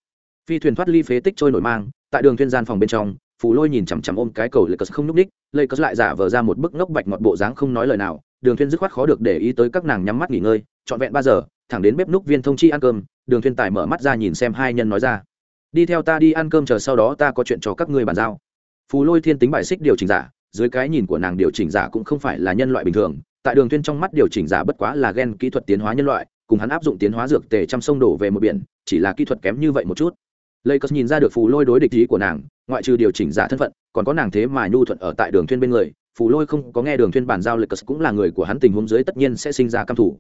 S1: Phi thuyền thoát ly phế tích trôi nổi mang, tại đường thuyên gian phòng bên trong, phù lôi nhìn chằm chằm ôm cái cầu lấy cờ không núp đích lấy cờ lại giả vờ ra một bức ngốc bạch ngọt bộ dáng không nói lời nào, đường thuyên dứt khoát khó được để ý tới các nàng nhắm mắt nghỉ ngơi, trọn vẹn ba giờ, thẳng đến bếp núc viên thông chi ăn cơm, đường thuyên tài mở mắt ra nhìn xem hai nhân nói ra. Đi theo ta đi ăn cơm chờ sau đó ta có chuyện cho các ngươi bàn giao. Phù lôi thiên tính bài xích điều chỉnh giả, dưới cái nhìn của nàng điều chỉnh giả cũng không phải là nhân loại bình thường, tại đường thuyên trong mắt điều chỉnh giả bất quá là gen kỹ thuật tiến hóa nhân loại cùng hắn áp dụng tiến hóa dược tề trăm sông đổ về một biển, chỉ là kỹ thuật kém như vậy một chút. Lây cất nhìn ra được phù lôi đối địch ý của nàng, ngoại trừ điều chỉnh giả thân phận, còn có nàng thế mà nhu thuận ở tại đường thuyên bên người, phù lôi không có nghe đường thuyên bàn giao lây cất cũng là người của hắn tình huống dưới tất nhiên sẽ sinh ra cam thủ.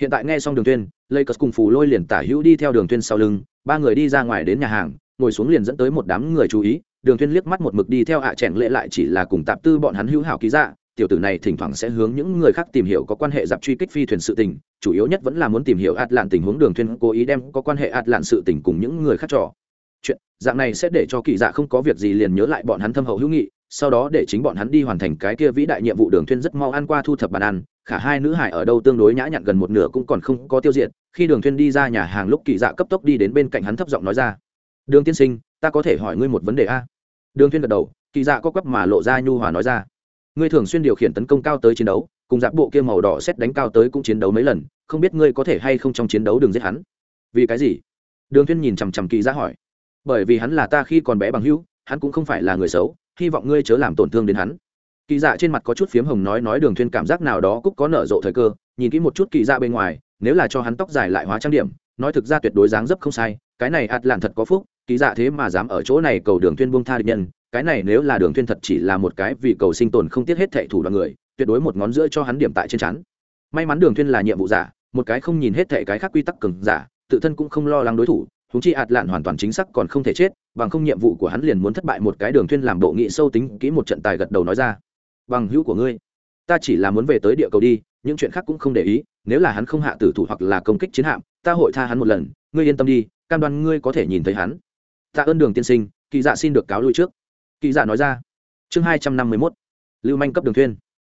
S1: Hiện tại nghe xong đường thuyên lây cất cùng phù lôi liền tả hữu đi theo đường thuyên sau lưng, ba người đi ra ngoài đến nhà hàng, ngồi xuống liền dẫn tới một đám người chú ý, đường thuyên liếc mắt một mực đi theo hạ à lệ lại chỉ là cùng tạp tư bọn hắn hữu hảo ký dạ tiểu tử này thỉnh thoảng sẽ hướng những người khác tìm hiểu có quan hệ giặc truy kích phi thuyền sự tình, chủ yếu nhất vẫn là muốn tìm hiểu ạt lạn tình huống đường thuyền, cố ý đem có quan hệ ạt lạn sự tình cùng những người khác trò. Chuyện, dạng này sẽ để cho kỳ dạ không có việc gì liền nhớ lại bọn hắn thâm hậu hữu nghị, sau đó để chính bọn hắn đi hoàn thành cái kia vĩ đại nhiệm vụ đường thuyền rất mau ăn qua thu thập bàn ăn, khả hai nữ hải ở đâu tương đối nhã nhặn gần một nửa cũng còn không có tiêu diệt, khi đường thuyền đi ra nhà hàng lúc kỳ dạ cấp tốc đi đến bên cạnh hắn thấp giọng nói ra, đường tiên sinh, ta có thể hỏi ngươi một vấn đề a. Đường thuyền gật đầu kỳ dạ có quắp mà lộ ra nhu hòa nói ra ngươi thường xuyên điều khiển tấn công cao tới chiến đấu, cùng giáp bộ kia màu đỏ xét đánh cao tới cũng chiến đấu mấy lần, không biết ngươi có thể hay không trong chiến đấu đừng giết hắn. Vì cái gì? Đường thuyên nhìn chằm chằm kỳ ra hỏi. Bởi vì hắn là ta khi còn bé bằng hữu, hắn cũng không phải là người xấu, hy vọng ngươi chớ làm tổn thương đến hắn. Kỳ dạ trên mặt có chút phiếm hồng nói nói đường thuyên cảm giác nào đó cũng có nở rộ thời cơ, nhìn kỹ một chút kỳ dạ bên ngoài, nếu là cho hắn tóc dài lại hóa trang điểm, nói thực ra tuyệt đối dáng dấp không sai, cái này ạt lạn thật có phúc kỳ dạ thế mà dám ở chỗ này cầu đường thuyên buông tha địch nhân cái này nếu là đường thuyên thật chỉ là một cái vì cầu sinh tồn không tiếc hết thệ thủ đoạn người, tuyệt đối một ngón giữa cho hắn điểm tại trên chắn may mắn đường thuyên là nhiệm vụ giả, một cái không nhìn hết thệ cái khác quy tắc cường giả, tự thân cũng không lo lắng đối thủ chúng chi ạt lạn hoàn toàn chính xác còn không thể chết, bằng không nhiệm vụ của hắn liền muốn thất bại một cái đường thuyên làm bộ nghị sâu tính kỹ một trận tài gật đầu nói ra. Bằng hữu của ngươi, ta chỉ là muốn về tới địa cầu đi, những chuyện khác cũng không để ý, nếu là hắn không hạ tử thủ hoặc là công kích chiến hạm, ta hội tha hắn một lần, ngươi yên tâm đi, cam đoan ngươi có thể nhìn thấy hắn. Ta ơn đường tiên sinh, kỳ dạ xin được cáo lui trước kỳ dạ nói ra. Chương hai trăm năm mươi mốt, lưu manh cấp đường thuyên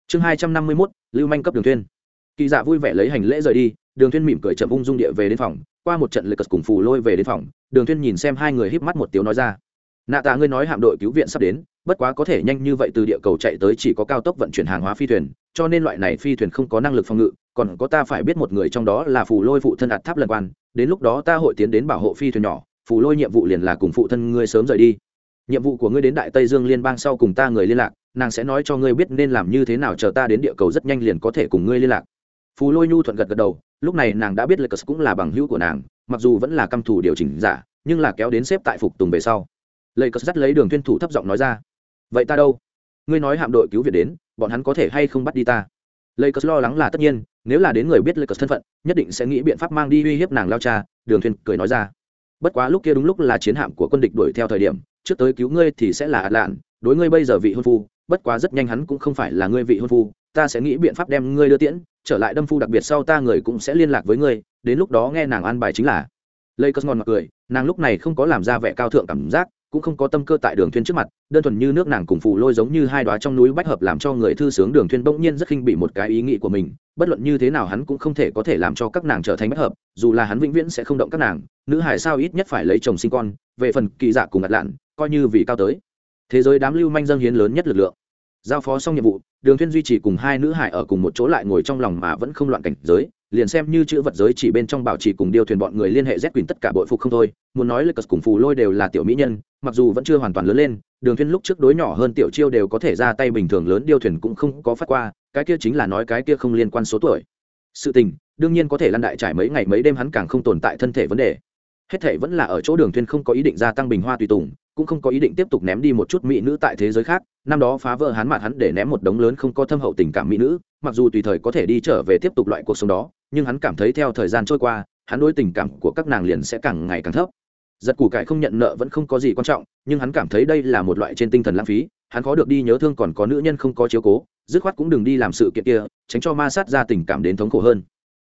S1: chương hai trăm năm mươi mốt, lưu manh cấp đường thuyên kỳ dạ vui vẻ lấy hành lễ rời đi, đường thuyên mỉm cười chậm ung dung địa về đến phòng, qua một trận lệ cật cùng phù lôi về đến phòng, đường thuyên nhìn xem hai người híp mắt một tiếng nói ra. Nạ tạ ngươi nói hạm đội cứu viện sắp đến, bất quá có thể nhanh như vậy từ địa cầu chạy tới chỉ có cao tốc vận chuyển hàng hóa phi thuyền, cho nên loại này phi thuyền không có năng lực phòng ngự, còn có ta phải biết một người trong đó là phù lôi phụ thân ạt tháp lần quan, đến lúc đó ta hội tiến đến bảo hộ phi thuyền nhỏ, phù lôi nhiệm vụ liền là cùng phụ thân ngươi sớm rời đi nhiệm vụ của ngươi đến đại tây dương liên bang sau cùng ta người liên lạc, nàng sẽ nói cho ngươi biết nên làm như thế nào chờ ta đến địa cầu rất nhanh liền có thể cùng ngươi liên lạc. Phù lôi nhu thuận gật gật đầu, lúc này nàng đã biết lệch cũng là bằng hữu của nàng, mặc dù vẫn là căm thủ điều chỉnh giả, nhưng là kéo đến xếp tại phục tùng về sau. Lệ cờ dắt lấy đường tuyên thủ thấp giọng nói ra, vậy ta đâu? Ngươi nói hạm đội cứu viện đến, bọn hắn có thể hay không bắt đi ta? Lệ cờ lo lắng là tất nhiên, nếu là đến người biết lệ cờ thân phận, nhất định sẽ nghĩ biện pháp mang đi uy hiếp nàng lao cha, đường thuyên cười nói ra. Bất quá lúc kia đúng lúc là chiến hạm của quân địch đuổi theo thời điểm trước tới cứu ngươi thì sẽ là ạt lạn, đối ngươi bây giờ vị hôn phu, bất quá rất nhanh hắn cũng không phải là ngươi vị hôn phu, ta sẽ nghĩ biện pháp đem ngươi đưa tiễn, trở lại đâm phu đặc biệt sau ta người cũng sẽ liên lạc với ngươi, đến lúc đó nghe nàng an bài chính là. Lây cất ngon mặt cười, nàng lúc này không có làm ra vẻ cao thượng cảm giác, cũng không có tâm cơ tại đường thuyên trước mặt, đơn thuần như nước nàng cùng phù lôi giống như hai đóa trong núi bách hợp làm cho người thư sướng đường thuyên bỗng nhiên rất khinh bị một cái ý nghĩ của mình, bất luận như thế nào hắn cũng không thể có thể làm cho các nàng trở thành bách hợp, dù là hắn vĩnh viễn sẽ không động các nàng, nữ hải sao ít nhất phải lấy chồng sinh con, về phần kỳ dạ cùng ngặt lạn coi như vì cao tới. Thế giới đám lưu manh dâng hiến lớn nhất lực lượng. Giao phó xong nhiệm vụ, đường thuyên duy trì cùng hai nữ hải ở cùng một chỗ lại ngồi trong lòng mà vẫn không loạn cảnh giới, liền xem như chữ vật giới chỉ bên trong bảo trì cùng điều thuyền bọn người liên hệ z quyền tất cả bội phục không thôi. Muốn nói lực cùng phù lôi đều là tiểu mỹ nhân, mặc dù vẫn chưa hoàn toàn lớn lên, đường thuyên lúc trước đối nhỏ hơn tiểu chiêu đều có thể ra tay bình thường lớn điêu thuyền cũng không có phát qua, cái kia chính là nói cái kia không liên quan số tuổi. Sự tình, đương nhiên có thể lăn đại trải mấy ngày mấy đêm hắn càng không tồn tại thân thể vấn đề. Hết thể vẫn là ở chỗ đường thuyên không có ý định gia tăng bình hoa tùy tùng cũng không có ý định tiếp tục ném đi một chút mỹ nữ tại thế giới khác, năm đó phá vỡ hắn mặt hắn để ném một đống lớn không có thâm hậu tình cảm mỹ nữ, mặc dù tùy thời có thể đi trở về tiếp tục loại cuộc sống đó, nhưng hắn cảm thấy theo thời gian trôi qua, hắn đối tình cảm của các nàng liền sẽ càng ngày càng thấp. Giật củ cải không nhận nợ vẫn không có gì quan trọng, nhưng hắn cảm thấy đây là một loại trên tinh thần lãng phí, hắn khó được đi nhớ thương còn có nữ nhân không có chiếu cố, dứt khoát cũng đừng đi làm sự kiện kia, tránh cho ma sát ra tình cảm đến thống khổ hơn.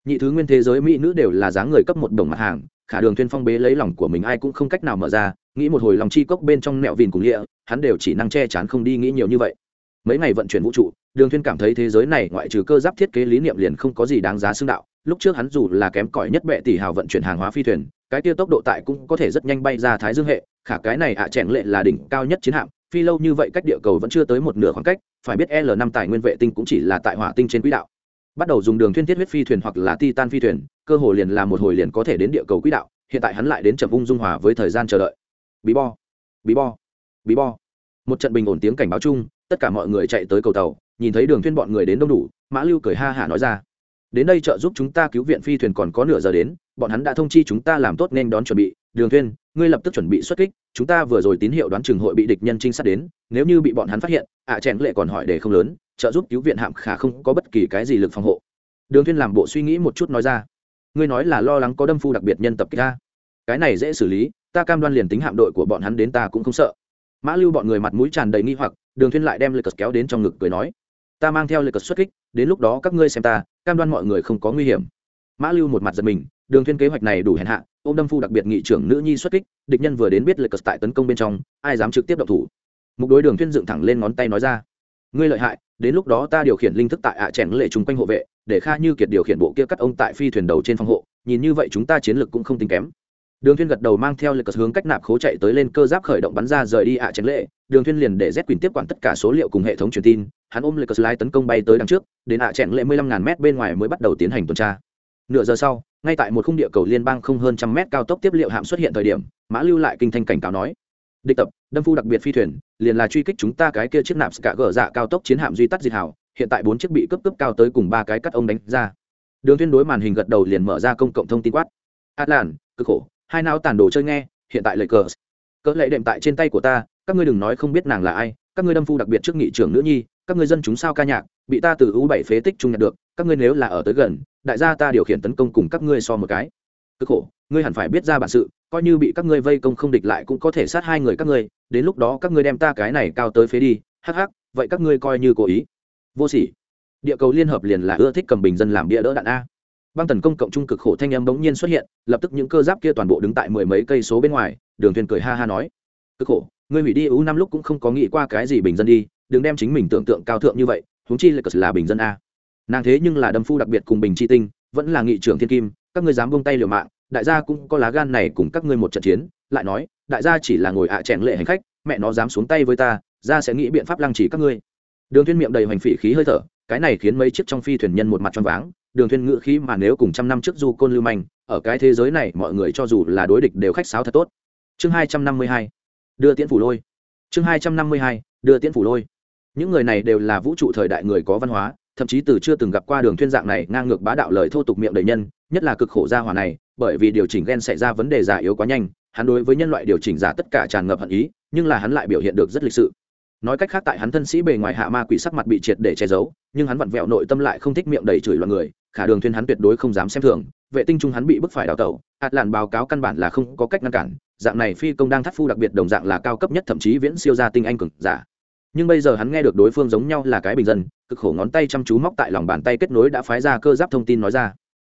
S1: Nhị thứ nguyên thế giới mỹ nữ đều là dáng người cấp một đồng mặt hàng, khả đường thuyên phong bế lấy lòng của mình ai cũng không cách nào mở ra nghĩ một hồi lòng chi cốc bên trong nẹo vìn cùng lịa, hắn đều chỉ năng che chắn không đi nghĩ nhiều như vậy. Mấy ngày vận chuyển vũ trụ, đường thiên cảm thấy thế giới này ngoại trừ cơ giáp thiết kế lý niệm liền không có gì đáng giá xương đạo. Lúc trước hắn dù là kém cỏi nhất bệ tỷ hào vận chuyển hàng hóa phi thuyền, cái kia tốc độ tại cũng có thể rất nhanh bay ra thái dương hệ, khả cái này ạ à chèn lệ là đỉnh cao nhất chiến hạm, phi lâu như vậy cách địa cầu vẫn chưa tới một nửa khoảng cách, phải biết l năm tài nguyên vệ tinh cũng chỉ là tại hỏa tinh trên quỹ đạo. Bắt đầu dùng đường thiên thiết huyết phi thuyền hoặc là titan phi thuyền, cơ hồ liền là một hồi liền có thể đến địa cầu quỹ đạo, hiện tại hắn lại đến chậm ung dung hòa với thời gian chờ đợi bí bo. Bí bo. Bí bo. Một trận bình ổn tiếng cảnh báo chung, tất cả mọi người chạy tới cầu tàu, nhìn thấy đường thuyên bọn người đến đông đủ, mã lưu cười ha hả nói ra. Đến đây trợ giúp chúng ta cứu viện phi thuyền còn có nửa giờ đến, bọn hắn đã thông chi chúng ta làm tốt nên đón chuẩn bị. Đường thuyên ngươi lập tức chuẩn bị xuất kích, chúng ta vừa rồi tín hiệu đoán chừng hội bị địch nhân trinh sát đến, nếu như bị bọn hắn phát hiện, ạ à chèn lệ còn hỏi để không lớn, trợ giúp cứu viện hạm khả không có bất kỳ cái gì lực phòng hộ. Đường thuyên làm bộ suy nghĩ một chút nói ra. Ngươi nói là lo lắng có đâm phu đặc biệt nhân tập kích ta. Cái này dễ xử lý ta cam đoan liền tính hạm đội của bọn hắn đến ta cũng không sợ. Mã lưu bọn người mặt mũi tràn đầy nghi hoặc, đường thuyên lại đem lệ cật kéo đến trong ngực cười nói, ta mang theo lệ cật xuất kích, đến lúc đó các ngươi xem ta, cam đoan mọi người không có nguy hiểm. Mã lưu một mặt giật mình, đường thuyên kế hoạch này đủ hèn hạ, ôm đâm phu đặc biệt nghị trưởng nữ nhi xuất kích, địch nhân vừa đến biết lệ cật tại tấn công bên trong, ai dám trực tiếp động thủ. Mục đối đường thuyên dựng thẳng lên ngón tay nói ra, ngươi lợi hại, đến lúc đó ta điều khiển linh thức tại ạ à chèn lệ trung quanh hộ vệ, để kha như kiệt điều khiển bộ kia cắt ông tại phi thuyền đầu trên phòng hộ, nhìn như vậy chúng ta chiến lược cũng không tính kém đường Thiên gật đầu mang theo lực hướng cách nạp khố chạy tới lên cơ giáp khởi động bắn ra rời đi ạ à lệ. Đường Thiên liền để z quyền tiếp quản tất cả số liệu cùng hệ thống truyền tin. Hắn ôm lực lái tấn công bay tới đằng trước, đến ạ à chèn lệ 15.000 mét bên ngoài mới bắt đầu tiến hành tuần tra. Nửa giờ sau, ngay tại một khung địa cầu liên bang không hơn trăm mét cao tốc tiếp liệu hạm xuất hiện thời điểm, mã lưu lại kinh thanh cảnh cáo nói, địch tập, đâm phu đặc biệt phi thuyền, liền là truy kích chúng ta cái kia chiếc nạp cả gờ dạ cao tốc chiến hạm duy tắt diệt hảo hiện tại bốn chiếc bị cấp cấp cao tới cùng ba cái cắt ông đánh ra. Đường Thiên đối màn hình gật đầu liền mở ra công cộng thông tin quát, atlan, cực khổ hai não tàn đồ chơi nghe, hiện tại lời cờ. Cỡ lệ đệm tại trên tay của ta, các ngươi đừng nói không biết nàng là ai, các ngươi đâm phu đặc biệt trước nghị trưởng nữ nhi, các ngươi dân chúng sao ca nhạc, bị ta từ u bảy phế tích trung nhận được, các ngươi nếu là ở tới gần, đại gia ta điều khiển tấn công cùng các ngươi so một cái. Cực khổ, ngươi hẳn phải biết ra bản sự, coi như bị các ngươi vây công không địch lại cũng có thể sát hai người các ngươi, đến lúc đó các ngươi đem ta cái này cao tới phế đi, hắc hắc, vậy các ngươi coi như cố ý. Vô sỉ. Địa cầu liên hợp liền là ưa thích cầm bình dân làm bia đỡ đạn a băng tần công cộng trung cực khổ thanh âm bỗng nhiên xuất hiện, lập tức những cơ giáp kia toàn bộ đứng tại mười mấy cây số bên ngoài, đường thuyền cười ha ha nói. Cực khổ, ngươi hủy đi ưu năm lúc cũng không có nghĩ qua cái gì bình dân đi, đừng đem chính mình tưởng tượng cao thượng như vậy, huống chi là là bình dân a. Nàng thế nhưng là đâm phu đặc biệt cùng bình chi tinh, vẫn là nghị trưởng thiên kim, các ngươi dám buông tay liều mạng, đại gia cũng có lá gan này cùng các ngươi một trận chiến, lại nói, đại gia chỉ là ngồi ạ à lệ hành khách, mẹ nó dám xuống tay với ta, ra sẽ nghĩ biện pháp lăng trì các ngươi. Đường thiên miệng đầy hoành phỉ khí hơi thở, cái này khiến mấy chiếc trong phi thuyền nhân một mặt choáng váng đường thuyên ngựa khí mà nếu cùng trăm năm trước du côn lưu manh, ở cái thế giới này mọi người cho dù là đối địch đều khách sáo thật tốt. Chương hai trăm năm mươi hai, đưa tiễn phủ lôi. Chương hai trăm năm mươi hai, đưa tiễn phủ lôi. Những người này đều là vũ trụ thời đại người có văn hóa, thậm chí từ chưa từng gặp qua đường thuyên dạng này ngang ngược bá đạo lời thô tục miệng đầy nhân, nhất là cực khổ gia hỏa này, bởi vì điều chỉnh gen xảy ra vấn đề giả yếu quá nhanh, hắn đối với nhân loại điều chỉnh giả tất cả tràn ngập hận ý, nhưng là hắn lại biểu hiện được rất lịch sự. Nói cách khác tại hắn thân sĩ bề ngoài hạ ma quỷ sắc mặt bị triệt để che giấu, nhưng hắn vặn vẹo nội tâm lại không thích miệng đầy chửi loạn người khả đường thuyên hắn tuyệt đối không dám xem thường, vệ tinh trung hắn bị bức phải đào tẩu, ạt làn báo cáo căn bản là không có cách ngăn cản, dạng này phi công đang thắt phu đặc biệt đồng dạng là cao cấp nhất thậm chí viễn siêu gia tinh anh cực giả. Nhưng bây giờ hắn nghe được đối phương giống nhau là cái bình dân, cực khổ ngón tay chăm chú móc tại lòng bàn tay kết nối đã phái ra cơ giáp thông tin nói ra.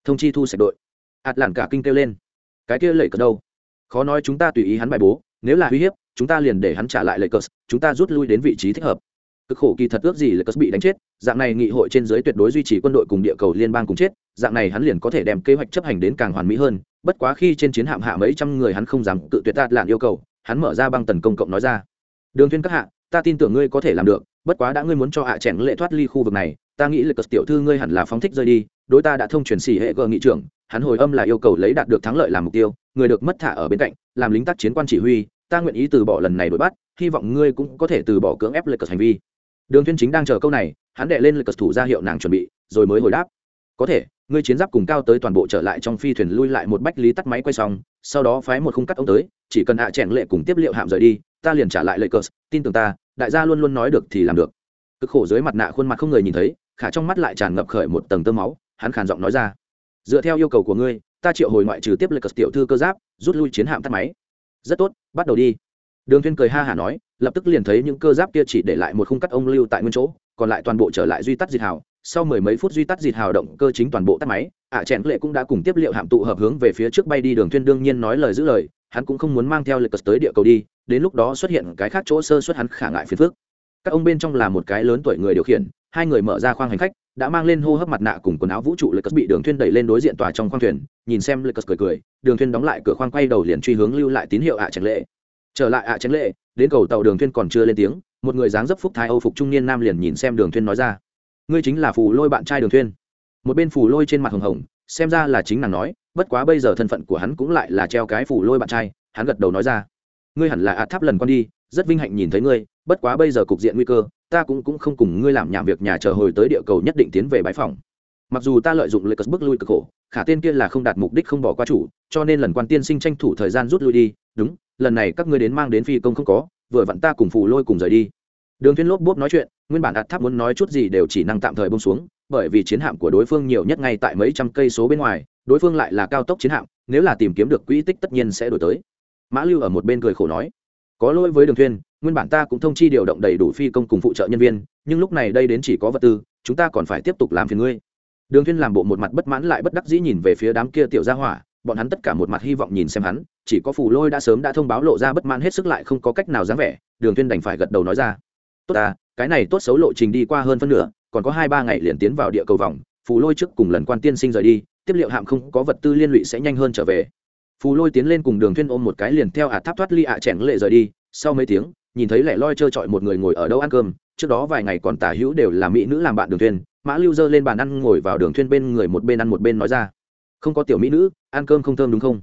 S1: Thông chi thu sạch đội. Ạt làn cả kinh kêu lên. Cái kia lệ cờ đâu? Khó nói chúng ta tùy ý hắn bài bố, nếu là uy hiếp, chúng ta liền để hắn trả lại lệ cờ, chúng ta rút lui đến vị trí thích hợp. Cực khổ kỳ thật ước gì lệ cờ bị đánh chết dạng này nghị hội trên giới tuyệt đối duy trì quân đội cùng địa cầu liên bang cùng chết, dạng này hắn liền có thể đem kế hoạch chấp hành đến càng hoàn mỹ hơn, bất quá khi trên chiến hạm hạ mấy trăm người hắn không dám cự tuyệt tạt lạn yêu cầu, hắn mở ra băng tần công cộng nói ra. Đường thuyên các hạ, ta tin tưởng ngươi có thể làm được, bất quá đã ngươi muốn cho hạ chèn lệ thoát ly khu vực này, ta nghĩ lực tiểu thư ngươi hẳn là phóng thích rơi đi, đối ta đã thông truyền xỉ hệ gờ nghị trưởng, hắn hồi âm là yêu cầu lấy đạt được thắng lợi làm mục tiêu, người được mất thả ở bên cạnh, làm lính tác chiến quan chỉ huy, ta nguyện ý từ bỏ lần này đuổi bắt, hy vọng ngươi cũng có thể từ bỏ cưỡng ép lực hành vi đường thiên chính đang chờ câu này, hắn đệ lên lực cờ thủ ra hiệu nàng chuẩn bị, rồi mới hồi đáp. Có thể, ngươi chiến giáp cùng cao tới toàn bộ trở lại trong phi thuyền lui lại một bách lý tắt máy quay xong, sau đó phái một khung cắt ông tới, chỉ cần hạ chèn lệ cùng tiếp liệu hạm rời đi, ta liền trả lại lệ cờ, tin tưởng ta, đại gia luôn luôn nói được thì làm được. Cực khổ dưới mặt nạ khuôn mặt không người nhìn thấy, khả trong mắt lại tràn ngập khởi một tầng tơ máu, hắn khàn giọng nói ra. Dựa theo yêu cầu của ngươi, ta triệu hồi ngoại trừ tiếp lệ cờ tiểu thư cơ giáp, rút lui chiến hạm tắt máy. Rất tốt, bắt đầu đi đường thiên cười ha hả nói lập tức liền thấy những cơ giáp kia chỉ để lại một khung cắt ông lưu tại nguyên chỗ còn lại toàn bộ trở lại duy tắt diệt hào. Sau mười mấy phút duy tắt diệt hào động cơ chính toàn bộ tắt máy ạ à, chèn lệ cũng đã cùng tiếp liệu hạm tụ hợp hướng về phía trước bay đi. Đường thiên đương nhiên nói lời giữ lời hắn cũng không muốn mang theo lực cất tới địa cầu đi đến lúc đó xuất hiện cái khác chỗ sơ suất hắn khả ngại phiền phức. Các ông bên trong là một cái lớn tuổi người điều khiển hai người mở ra khoang hành khách đã mang lên hô hấp mặt nạ cùng quần áo vũ trụ lực cất bị đường thuyên đẩy lên đối diện tòa trong khoang thuyền nhìn xem lực cất cười cười. Đường thuyên đóng lại cửa khoang quay đầu liền truy hướng lưu lại tín hiệu ạ à lệ trở lại ạ à lệ đến cầu tàu đường thuyên còn chưa lên tiếng, một người dáng dấp phúc thái âu phục trung niên nam liền nhìn xem đường thuyên nói ra. Ngươi chính là phù lôi bạn trai đường thuyên một bên phù lôi trên mặt hồng hồng, xem ra là chính nàng nói, bất quá bây giờ thân phận của hắn cũng lại là treo cái phù lôi bạn trai, hắn gật đầu nói ra. Ngươi hẳn là ạ, tháp lần con đi, rất vinh hạnh nhìn thấy ngươi, bất quá bây giờ cục diện nguy cơ, ta cũng cũng không cùng ngươi làm nhảm việc nhà chờ hồi tới địa cầu nhất định tiến về bãi phòng. Mặc dù ta lợi dụng lợi cất bước lui cực khổ, khả tên kia là không đạt mục đích không bỏ qua chủ, cho nên lần quan tiên sinh tranh thủ thời gian rút lui đi, đúng lần này các ngươi đến mang đến phi công không có, vừa vặn ta cùng phù lôi cùng rời đi. Đường thiên lốp bốp nói chuyện, nguyên bản ạt tháp muốn nói chút gì đều chỉ năng tạm thời bông xuống, bởi vì chiến hạm của đối phương nhiều nhất ngay tại mấy trăm cây số bên ngoài, đối phương lại là cao tốc chiến hạm, nếu là tìm kiếm được quỹ tích tất nhiên sẽ đổi tới. Mã lưu ở một bên cười khổ nói, có lỗi với đường thuyên nguyên bản ta cũng thông chi điều động đầy đủ phi công cùng phụ trợ nhân viên, nhưng lúc này đây đến chỉ có vật tư, chúng ta còn phải tiếp tục làm phiền ngươi. Đường thuyên làm bộ một mặt bất mãn lại bất đắc dĩ nhìn về phía đám kia tiểu gia hỏa bọn hắn tất cả một mặt hy vọng nhìn xem hắn, chỉ có phù lôi đã sớm đã thông báo lộ ra bất mãn hết sức lại không có cách nào dáng vẻ, đường thiên đành phải gật đầu nói ra. Tốt ta, cái này tốt xấu lộ trình đi qua hơn phân nửa, còn có hai ba ngày liền tiến vào địa cầu vòng, phù lôi trước cùng lần quan tiên sinh rời đi, tiếp liệu hạm không có vật tư liên lụy sẽ nhanh hơn trở về. Phù lôi tiến lên cùng đường thuyên ôm một cái liền theo ạt tháp thoát ly ạ chèn lệ rời đi, sau mấy tiếng, nhìn thấy lẻ loi chơi trọi một người ngồi ở đâu ăn cơm, trước đó vài ngày còn tả hữu đều là mỹ nữ làm bạn đường thuyên mã lưu dơ lên bàn ăn ngồi vào đường thuyên bên người một bên ăn một bên nói ra không có tiểu mỹ nữ, ăn cơm không thơm đúng không?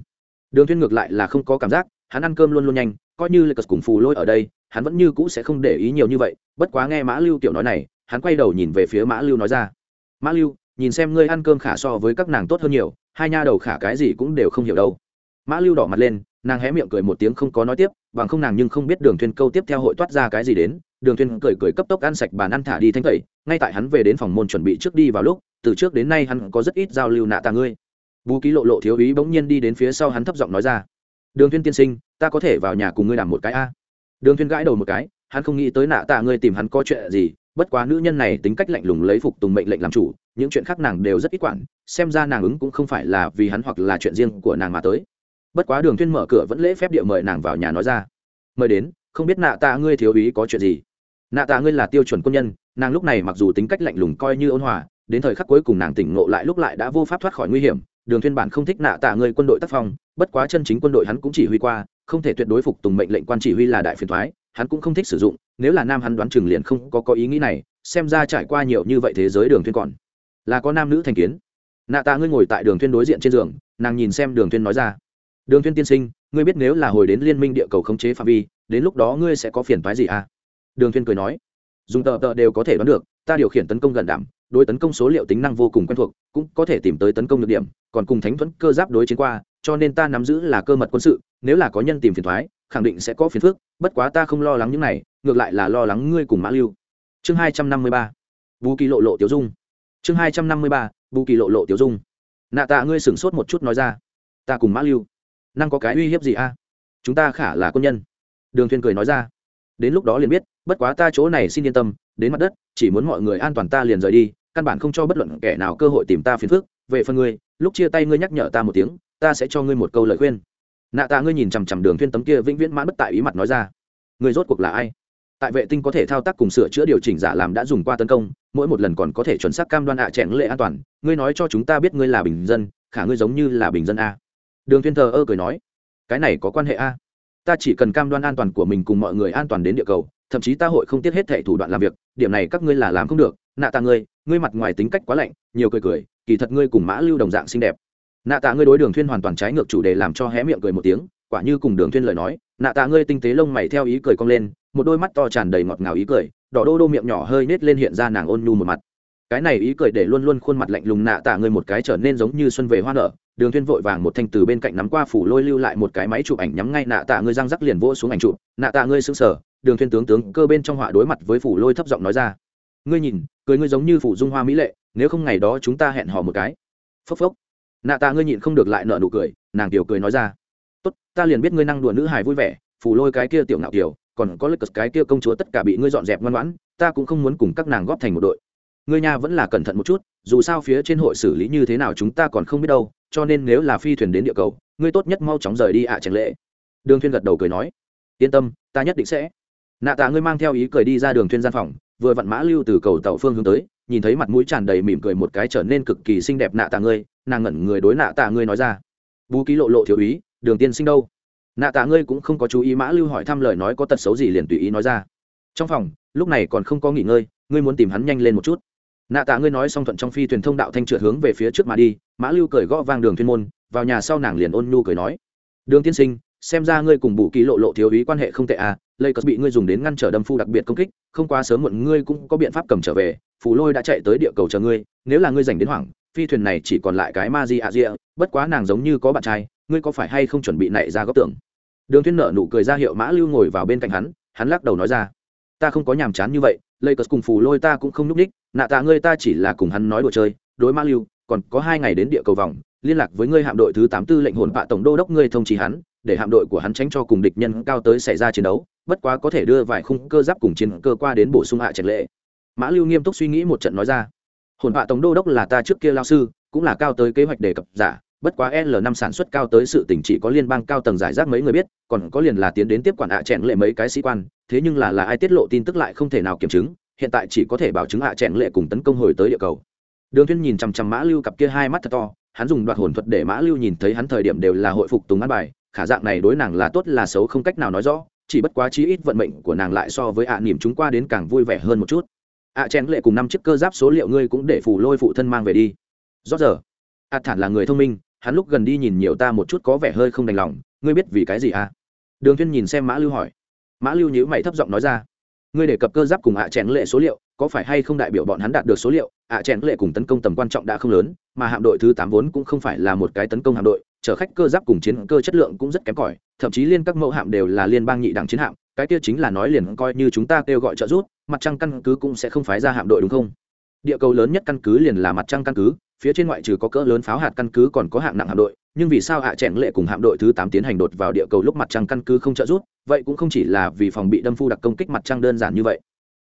S1: Đường thuyên ngược lại là không có cảm giác, hắn ăn cơm luôn luôn nhanh, coi như là cật cùng phù lôi ở đây, hắn vẫn như cũ sẽ không để ý nhiều như vậy, bất quá nghe mã lưu tiểu nói này, hắn quay đầu nhìn về phía mã lưu nói ra, mã lưu, nhìn xem ngươi ăn cơm khả so với các nàng tốt hơn nhiều, hai nha đầu khả cái gì cũng đều không hiểu đâu. Mã lưu đỏ mặt lên, nàng hé miệng cười một tiếng không có nói tiếp, bằng không nàng nhưng không biết đường thuyên câu tiếp theo hội toát ra cái gì đến, đường thuyên cười cười cấp tốc ăn sạch bàn ăn thả đi thanh tẩy, ngay tại hắn về đến phòng môn chuẩn bị trước đi vào lúc, từ trước đến nay hắn có rất ít giao lưu nạ ta ngươi bú ký lộ lộ thiếu úy bỗng nhiên đi đến phía sau hắn thấp giọng nói ra. Đường thiên tiên sinh, ta có thể vào nhà cùng ngươi đàm một cái a. Đường thiên gãi đầu một cái, hắn không nghĩ tới nạ tạ ngươi tìm hắn có chuyện gì, bất quá nữ nhân này tính cách lạnh lùng lấy phục tùng mệnh lệnh làm chủ, những chuyện khác nàng đều rất ít quản, xem ra nàng ứng cũng không phải là vì hắn hoặc là chuyện riêng của nàng mà tới. Bất quá đường thiên mở cửa vẫn lễ phép địa mời nàng vào nhà nói ra. Mời đến, không biết nạ tạ ngươi thiếu úy có chuyện gì? Nạ tạ ngươi là tiêu chuẩn quân nhân, nàng lúc này mặc dù tính cách lạnh lùng coi như ôn hòa, đến thời khắc cuối cùng nàng tỉnh ngộ lại lúc lại đã vô pháp thoát khỏi nguy hiểm đường thuyên bản không thích nạ tạ người quân đội tác phong, bất quá chân chính quân đội hắn cũng chỉ huy qua, không thể tuyệt đối phục tùng mệnh lệnh quan chỉ huy là đại phiền toái, hắn cũng không thích sử dụng, nếu là nam hắn đoán chừng liền không có có ý nghĩ này, xem ra trải qua nhiều như vậy thế giới đường thuyên còn là có nam nữ thành kiến. Nạ tạ ngươi ngồi tại đường thuyên đối diện trên giường, nàng nhìn xem đường thuyên nói ra, đường thuyên tiên sinh, ngươi biết nếu là hồi đến liên minh địa cầu khống chế phạm vi, đến lúc đó ngươi sẽ có phiền toái gì à? Đường thuyên cười nói, dùng tờ tờ đều có thể đoán được, ta điều khiển tấn công gần đảm đối tấn công số liệu tính năng vô cùng quen thuộc, cũng có thể tìm tới tấn công được điểm, còn cùng thánh thuẫn cơ giáp đối chiến qua, cho nên ta nắm giữ là cơ mật quân sự, nếu là có nhân tìm phiền thoái, khẳng định sẽ có phiền phức, bất quá ta không lo lắng những này, ngược lại là lo lắng ngươi cùng mã lưu. Chương hai trăm năm mươi ba bù kỳ lộ lộ tiểu dung. Chương hai trăm năm mươi ba bù kỳ lộ lộ tiểu dung. Nạ tạ ngươi sửng sốt một chút nói ra. Ta cùng mã lưu. Năng có cái uy hiếp gì a? Chúng ta khả là quân nhân. Đường thuyên cười nói ra. Đến lúc đó liền biết, bất quá ta chỗ này xin yên tâm, đến mặt đất, chỉ muốn mọi người an toàn ta liền rời đi căn bản không cho bất luận kẻ nào cơ hội tìm ta phiền phức. Về phần ngươi, lúc chia tay ngươi nhắc nhở ta một tiếng, ta sẽ cho ngươi một câu lời khuyên. Nạ tạ ngươi nhìn chằm chằm đường thuyên tấm kia vĩnh viễn mãn bất tại ý mặt nói ra. Ngươi rốt cuộc là ai? Tại vệ tinh có thể thao tác cùng sửa chữa điều chỉnh giả làm đã dùng qua tấn công, mỗi một lần còn có thể chuẩn xác cam đoan ạ à lệ an toàn. Ngươi nói cho chúng ta biết ngươi là bình dân, khả ngươi giống như là bình dân a. Đường Thiên thờ ơ cười nói, cái này có quan hệ a? Ta chỉ cần cam đoan an toàn của mình cùng mọi người an toàn đến địa cầu, thậm chí ta hội không tiếc hết thệ thủ đoạn làm việc, điểm này các ngươi là làm không được nạ tạ ngươi ngươi mặt ngoài tính cách quá lạnh, nhiều cười cười, kỳ thật ngươi cùng mã lưu đồng dạng xinh đẹp. Nạ tạ ngươi đối đường thuyên hoàn toàn trái ngược chủ đề làm cho hé miệng cười một tiếng, quả như cùng đường thuyên lời nói, nạ tạ ngươi tinh tế lông mày theo ý cười cong lên, một đôi mắt to tràn đầy ngọt ngào ý cười, đỏ đô đô miệng nhỏ hơi nết lên hiện ra nàng ôn nhu một mặt. Cái này ý cười để luôn luôn khuôn mặt lạnh lùng nạ tạ ngươi một cái trở nên giống như xuân về hoa nở, đường thuyên vội vàng một thanh từ bên cạnh nắm qua phủ lôi lưu lại một cái máy chụp ảnh nhắm ngay nạ tạ ngươi răng rắc liền vỗ xuống ảnh chụp, nạ tạ ngươi sững sờ, đường thuyên tướng tướng cơ bên trong họa đối mặt với phủ lôi thấp giọng nói ra. Ngươi nhìn cười ngươi giống như phủ dung hoa mỹ lệ nếu không ngày đó chúng ta hẹn hò một cái. Phốc phốc. Nạ tạ ngươi nhịn không được lại nợ nụ cười nàng tiểu cười nói ra. Tốt ta liền biết ngươi năng đùa nữ hài vui vẻ phủ lôi cái kia tiểu ngạo tiểu, còn có lực cái kia công chúa tất cả bị ngươi dọn dẹp ngoan ngoãn ta cũng không muốn cùng các nàng góp thành một đội. Ngươi nha vẫn là cẩn thận một chút dù sao phía trên hội xử lý như thế nào chúng ta còn không biết đâu cho nên nếu là phi thuyền đến địa cầu ngươi tốt nhất mau chóng rời đi ạ à tránh lệ. Đường thuyên gật đầu cười nói. Yên tâm ta nhất định sẽ. Nạ tạ ngươi mang theo ý cười đi ra đường thuyên gian phòng vừa vặn mã lưu từ cầu tàu phương hướng tới, nhìn thấy mặt mũi tràn đầy mỉm cười một cái trở nên cực kỳ xinh đẹp nạ tạ ngươi, nàng ngẩn người đối nạ tạ ngươi nói ra. Bú ký lộ lộ thiếu ý, đường tiên sinh đâu? Nạ tạ ngươi cũng không có chú ý mã lưu hỏi thăm lời nói có tật xấu gì liền tùy ý nói ra. Trong phòng, lúc này còn không có nghỉ ngơi, ngươi muốn tìm hắn nhanh lên một chút. Nạ tạ ngươi nói xong thuận trong phi thuyền thông đạo thanh trượt hướng về phía trước mà đi, mã lưu cười gõ vang đường thiên môn, vào nhà sau nàng liền ôn nhu cười nói. Đường tiên sinh, xem ra ngươi cùng bù ký lộ lộ thiếu ý quan hệ không tệ à lây cất bị ngươi dùng đến ngăn trở đâm phu đặc biệt công kích, không quá sớm muộn ngươi cũng có biện pháp cầm trở về, phù lôi đã chạy tới địa cầu chờ ngươi, nếu là ngươi dành đến hoảng, phi thuyền này chỉ còn lại cái ma di ạ rịa bất quá nàng giống như có bạn trai, ngươi có phải hay không chuẩn bị nảy ra góc tưởng? Đường thiên nợ nụ cười ra hiệu mã lưu ngồi vào bên cạnh hắn hắn lắc đầu nói ra, ta không có nhàm chán như vậy lây cất cùng phù lôi ta cũng không núp đích, nạ tạ ngươi ta chỉ là cùng hắn nói đùa chơi, đối mã lưu, còn có hai ngày đến địa cầu vòng, liên lạc với ngươi hạm đội thứ tám tư lệnh hồn bạ tổng đô đốc ngươi thông chỉ hắn để hạm đội của hắn tránh cho cùng địch nhân cao tới xảy ra chiến đấu, bất quá có thể đưa vài khung cơ giáp cùng chiến cơ qua đến bổ sung hạ trạch lệ. Mã lưu nghiêm túc suy nghĩ một trận nói ra, hồn họa tổng đô đốc là ta trước kia lao sư, cũng là cao tới kế hoạch đề cập giả, bất quá l năm sản xuất cao tới sự tỉnh chỉ có liên bang cao tầng giải rác mấy người biết, còn có liền là tiến đến tiếp quản hạ trẹn lệ mấy cái sĩ quan, thế nhưng là là ai tiết lộ tin tức lại không thể nào kiểm chứng, hiện tại chỉ có thể bảo chứng hạ trẹn lệ cùng tấn công hồi tới địa cầu. Đường thiên nhìn chằm chằm mã lưu cặp kia hai mắt thật to, hắn dùng đoạt hồn thuật để mã lưu nhìn thấy hắn thời điểm đều là hội phục tùng ăn bài khả dạng này đối nàng là tốt là xấu không cách nào nói rõ, chỉ bất quá chí ít vận mệnh của nàng lại so với ạ niềm chúng qua đến càng vui vẻ hơn một chút. Ạ chen lệ cùng năm chiếc cơ giáp số liệu ngươi cũng để phủ lôi phụ thân mang về đi. Rót giờ, ạ thản là người thông minh, hắn lúc gần đi nhìn nhiều ta một chút có vẻ hơi không đành lòng, ngươi biết vì cái gì à? Đường thiên nhìn xem mã lưu hỏi. Mã lưu nhíu mày thấp giọng nói ra. Ngươi đề cập cơ giáp cùng ạ chen lệ số liệu, có phải hay không đại biểu bọn hắn đạt được số liệu? Ạ chen lệ cùng tấn công tầm quan trọng đã không lớn, mà hạm đội thứ tám vốn cũng không phải là một cái tấn công hạm đội chở khách cơ giáp cùng chiến cơ chất lượng cũng rất kém cỏi, thậm chí liên các mẫu hạm đều là liên bang nhị đẳng chiến hạm, cái kia chính là nói liền coi như chúng ta kêu gọi trợ giúp, mặt trăng căn cứ cũng sẽ không phái ra hạm đội đúng không? Địa cầu lớn nhất căn cứ liền là mặt trăng căn cứ, phía trên ngoại trừ có cỡ lớn pháo hạt căn cứ còn có hạng nặng hạm đội, nhưng vì sao hạ à lệ cùng hạm đội thứ tám tiến hành đột vào địa cầu lúc mặt trăng căn cứ không trợ giúp, vậy cũng không chỉ là vì phòng bị đâm phu đặc công kích mặt trăng đơn giản như vậy.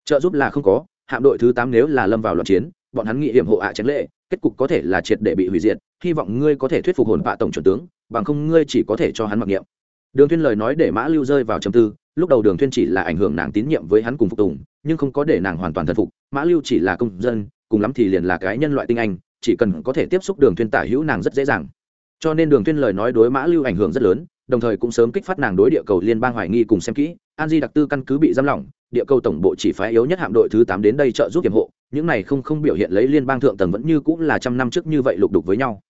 S1: Trợ giúp là không có, hạm đội thứ tám nếu là lâm vào loạn chiến bọn hắn nghĩ hiểm hộ ạ à lệ, kết cục có thể là triệt để bị hủy diệt, hy vọng ngươi có thể thuyết phục hồn bạ tổng chuẩn tướng, bằng không ngươi chỉ có thể cho hắn mặc niệm. Đường thuyên lời nói để mã lưu rơi vào trầm tư, lúc đầu đường thuyên chỉ là ảnh hưởng nàng tín nhiệm với hắn cùng phục tùng, nhưng không có để nàng hoàn toàn thần phục. Mã lưu chỉ là công dân, cùng lắm thì liền là cái nhân loại tinh anh, chỉ cần có thể tiếp xúc đường thuyên tả hữu nàng rất dễ dàng. Cho nên đường thuyên lời nói đối mã lưu ảnh hưởng rất lớn, đồng thời cũng sớm kích phát nàng đối địa cầu liên bang hoài nghi cùng xem kỹ. An di đặc tư căn cứ bị giam lỏng, địa cầu tổng bộ chỉ phái yếu nhất hạm đội thứ tám đến đây trợ giúp kiểm hộ những này không không biểu hiện lấy liên bang thượng tầng vẫn như cũng là trăm năm trước như vậy lục đục với nhau.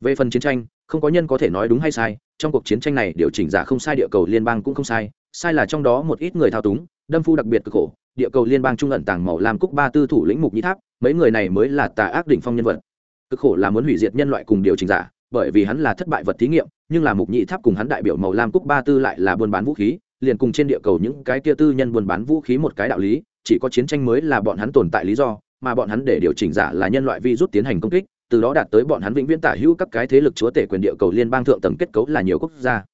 S1: Về phần chiến tranh, không có nhân có thể nói đúng hay sai, trong cuộc chiến tranh này điều chỉnh giả không sai, địa cầu liên bang cũng không sai sai là trong đó một ít người thao túng, đâm phu đặc biệt cực khổ, địa cầu liên bang trung ẩn tàng màu làm cúc ba tư thủ lĩnh mục nhĩ tháp, mấy người này mới là tà ác đỉnh phong nhân vật. Cực khổ là muốn hủy diệt nhân loại cùng điều chỉnh giả, bởi vì hắn là thất bại vật thí nghiệm, nhưng là mục nhĩ tháp cùng hắn đại biểu màu lam cúc ba tư lại là buôn bán vũ khí, liền cùng trên địa cầu những cái kia tư nhân buôn bán vũ khí một cái đạo lý, chỉ có chiến tranh mới là bọn hắn tồn tại lý do mà bọn hắn để điều chỉnh giả là nhân loại virus tiến hành công kích, từ đó đạt tới bọn hắn vĩnh viễn tả hữu các cái thế lực chúa tể quyền địa cầu liên bang thượng tầng kết cấu là nhiều quốc gia.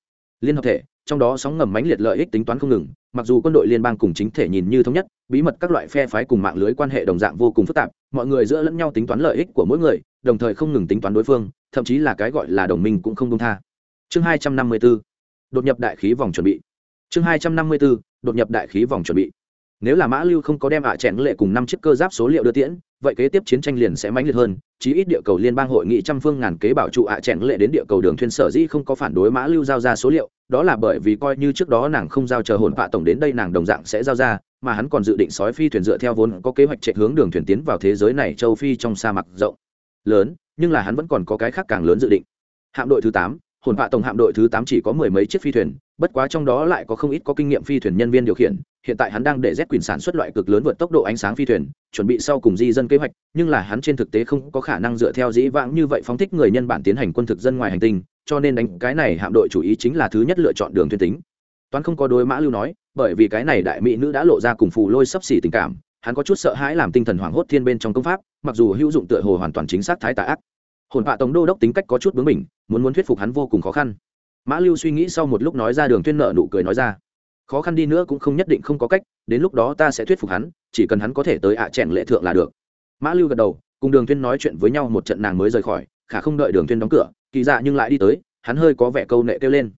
S1: Liên hợp thể, trong đó sóng ngầm mãnh liệt lợi ích tính toán không ngừng, mặc dù quân đội liên bang cùng chính thể nhìn như thống nhất, bí mật các loại phe phái cùng mạng lưới quan hệ đồng dạng vô cùng phức tạp, mọi người giữa lẫn nhau tính toán lợi ích của mỗi người, đồng thời không ngừng tính toán đối phương, thậm chí là cái gọi là đồng minh cũng không công tha. Chương hai trăm năm mươi 254 đột nhập đại khí vòng chuẩn bị. Chương hai trăm năm mươi 254 đột nhập đại khí vòng chuẩn bị nếu là mã lưu không có đem ạ à chèn lệ cùng năm chiếc cơ giáp số liệu đưa tiễn, vậy kế tiếp chiến tranh liền sẽ mãnh liệt hơn, chí ít địa cầu liên bang hội nghị trăm phương ngàn kế bảo trụ ạ à chèn lệ đến địa cầu đường thuyền sở dĩ không có phản đối mã lưu giao ra số liệu, đó là bởi vì coi như trước đó nàng không giao chờ hồn vạ tổng đến đây nàng đồng dạng sẽ giao ra, mà hắn còn dự định sói phi thuyền dựa theo vốn có kế hoạch chạy hướng đường thuyền tiến vào thế giới này châu phi trong sa mạc rộng. Lớn, nhưng là hắn vẫn còn có cái khác càng lớn dự định. Hạm đội thứ tám, hồn vạ tổng hạm đội thứ tám chỉ có mười mấy chiếc phi thuyền bất quá trong đó lại có không ít có kinh nghiệm phi thuyền nhân viên điều khiển hiện tại hắn đang để Z quyền sản xuất loại cực lớn vượt tốc độ ánh sáng phi thuyền, chuẩn bị sau cùng di dân kế hoạch, nhưng là hắn trên thực tế không có khả năng dựa theo dĩ vãng như vậy phóng thích người nhân bản tiến hành quân thực dân ngoài hành tinh, cho nên đánh cái này hạm đội chủ ý chính là thứ nhất lựa chọn đường thuyền tính. Toán không có đối mã lưu nói, bởi vì cái này đại mỹ nữ đã lộ ra cùng phù lôi sắp xỉ tình cảm, hắn có chút sợ hãi làm tinh thần hoảng hốt thiên bên trong công pháp mặc dù hữu dụng tựa hồ hoàn toàn chính xác thái tà ác hồn bạ tổng đô đốc tính cách có chút bướng mình muốn muốn thuyết phục hắn vô cùng khó khăn mã lưu suy nghĩ sau một lúc nói ra đường tuyên nợ nụ cười nói ra. Khó khăn đi nữa cũng không nhất định không có cách, đến lúc đó ta sẽ thuyết phục hắn, chỉ cần hắn có thể tới ạ à lệ thượng là được. Mã lưu gật đầu, cùng đường tuyên nói chuyện với nhau một trận nàng mới rời khỏi, khả không đợi đường tuyên đóng cửa, kỳ dạ nhưng lại đi tới, hắn hơi có vẻ câu nệ kêu lên.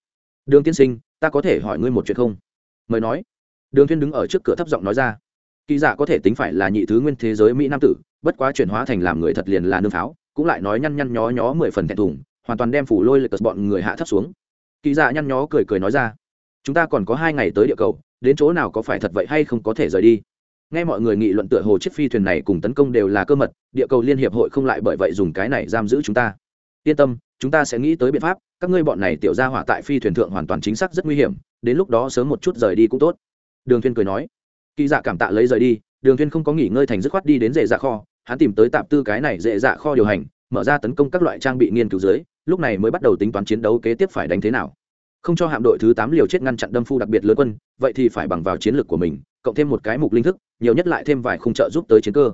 S1: Đường tiên sinh, ta có thể hỏi ngươi một chuyện không? Mời nói. Đường tuyên đứng ở trước cửa thấp giọng nói ra. Kỳ dạ có thể tính phải là nhị thứ nguyên thế giới mỹ nam tử, bất quá chuyển hóa thành làm người thật liền là nương pháo, cũng lại nói nhăn nhăn nhó nhó mười phần thẹn thùng, hoàn toàn đem phủ lôi lực bọn người hạ thấp xuống kỳ dạ nhăn nhó cười cười nói ra. Chúng ta còn có hai ngày tới địa cầu, đến chỗ nào có phải thật vậy hay không có thể rời đi. Nghe mọi người nghị luận tựa hồ chiếc phi thuyền này cùng tấn công đều là cơ mật, địa cầu liên hiệp hội không lại bởi vậy dùng cái này giam giữ chúng ta. Yên tâm, chúng ta sẽ nghĩ tới biện pháp, các ngươi bọn này tiểu ra hỏa tại phi thuyền thượng hoàn toàn chính xác rất nguy hiểm, đến lúc đó sớm một chút rời đi cũng tốt. Đường Thiên cười nói. Kỳ dạ cảm tạ lấy rời đi, đường Thiên không có nghỉ ngơi thành dứt khoát đi đến dễ dạ kho, hắn tìm tới tạm tư cái này dễ dạ kho điều hành mở ra tấn công các loại trang bị nghiên cứu dưới, lúc này mới bắt đầu tính toán chiến đấu kế tiếp phải đánh thế nào. Không cho hạm đội thứ tám liều chết ngăn chặn đâm phu đặc biệt lớn quân, vậy thì phải bằng vào chiến lược của mình, cộng thêm một cái mục linh thức, nhiều nhất lại thêm vài khung trợ giúp tới chiến cơ.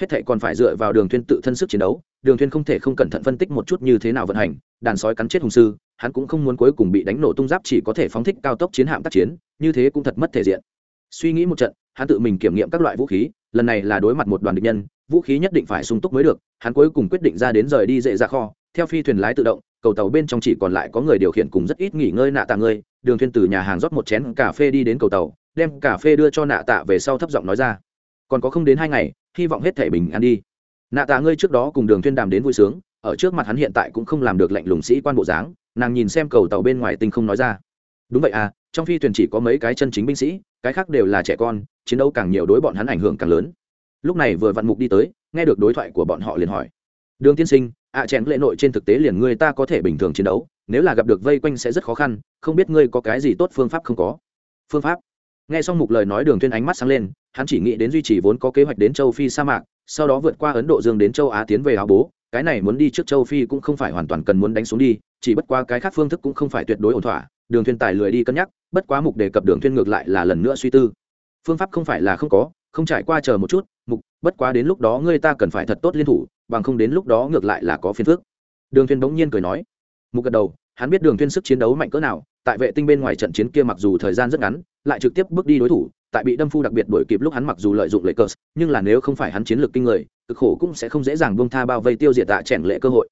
S1: Hết thệ còn phải dựa vào đường thuyên tự thân sức chiến đấu, đường thuyên không thể không cẩn thận phân tích một chút như thế nào vận hành, đàn sói cắn chết hùng sư, hắn cũng không muốn cuối cùng bị đánh nổ tung giáp chỉ có thể phóng thích cao tốc chiến hạm tác chiến, như thế cũng thật mất thể diện. Suy nghĩ một trận, hắn tự mình kiểm nghiệm các loại vũ khí, lần này là đối mặt một đoàn địch nhân vũ khí nhất định phải sung túc mới được, hắn cuối cùng quyết định ra đến rời đi dễ ra kho, theo phi thuyền lái tự động, cầu tàu bên trong chỉ còn lại có người điều khiển cùng rất ít nghỉ ngơi nạ tạ ngươi, đường thuyền từ nhà hàng rót một chén cà phê đi đến cầu tàu, đem cà phê đưa cho nạ tạ về sau thấp giọng nói ra. Còn có không đến hai ngày, hy vọng hết thể bình an đi. Nạ tạ ngươi trước đó cùng đường thuyên đàm đến vui sướng, ở trước mặt hắn hiện tại cũng không làm được lạnh lùng sĩ quan bộ dáng, nàng nhìn xem cầu tàu bên ngoài tinh không nói ra. Đúng vậy à trong phi thuyền chỉ có mấy cái chân chính binh sĩ, cái khác đều là trẻ con, chiến đấu càng nhiều đối bọn hắn ảnh hưởng càng lớn lúc này vừa vặn mục đi tới, nghe được đối thoại của bọn họ liền hỏi. Đường tiên sinh, ạ à chèn lệ nội trên thực tế liền ngươi ta có thể bình thường chiến đấu, nếu là gặp được vây quanh sẽ rất khó khăn, không biết ngươi có cái gì tốt phương pháp không có? Phương pháp? Nghe xong mục lời nói đường tuyên ánh mắt sáng lên, hắn chỉ nghĩ đến duy trì vốn có kế hoạch đến châu phi sa mạc, sau đó vượt qua ấn độ dương đến châu á tiến về áo bố, cái này muốn đi trước châu phi cũng không phải hoàn toàn cần muốn đánh xuống đi, chỉ bất qua cái khác phương thức cũng không phải tuyệt đối ổn thỏa, đường thuyên tài lười đi cân nhắc, bất quá mục đề cập đường thuyên ngược lại là lần nữa suy tư. Phương pháp không phải là không có, không trải qua chờ một chút mục, bất quá đến lúc đó ngươi ta cần phải thật tốt liên thủ, bằng không đến lúc đó ngược lại là có phiền phức. Đường Thiên bỗng nhiên cười nói. Mục gật đầu, hắn biết đường Thiên sức chiến đấu mạnh cỡ nào, tại vệ tinh bên ngoài trận chiến kia mặc dù thời gian rất ngắn, lại trực tiếp bước đi đối thủ, tại bị đâm phu đặc biệt đuổi kịp lúc hắn mặc dù lợi dụng lệ cờ nhưng là nếu không phải hắn chiến lược kinh người, cực khổ cũng sẽ không dễ dàng buông tha bao vây tiêu diệt tạ chèn lệ cơ hội.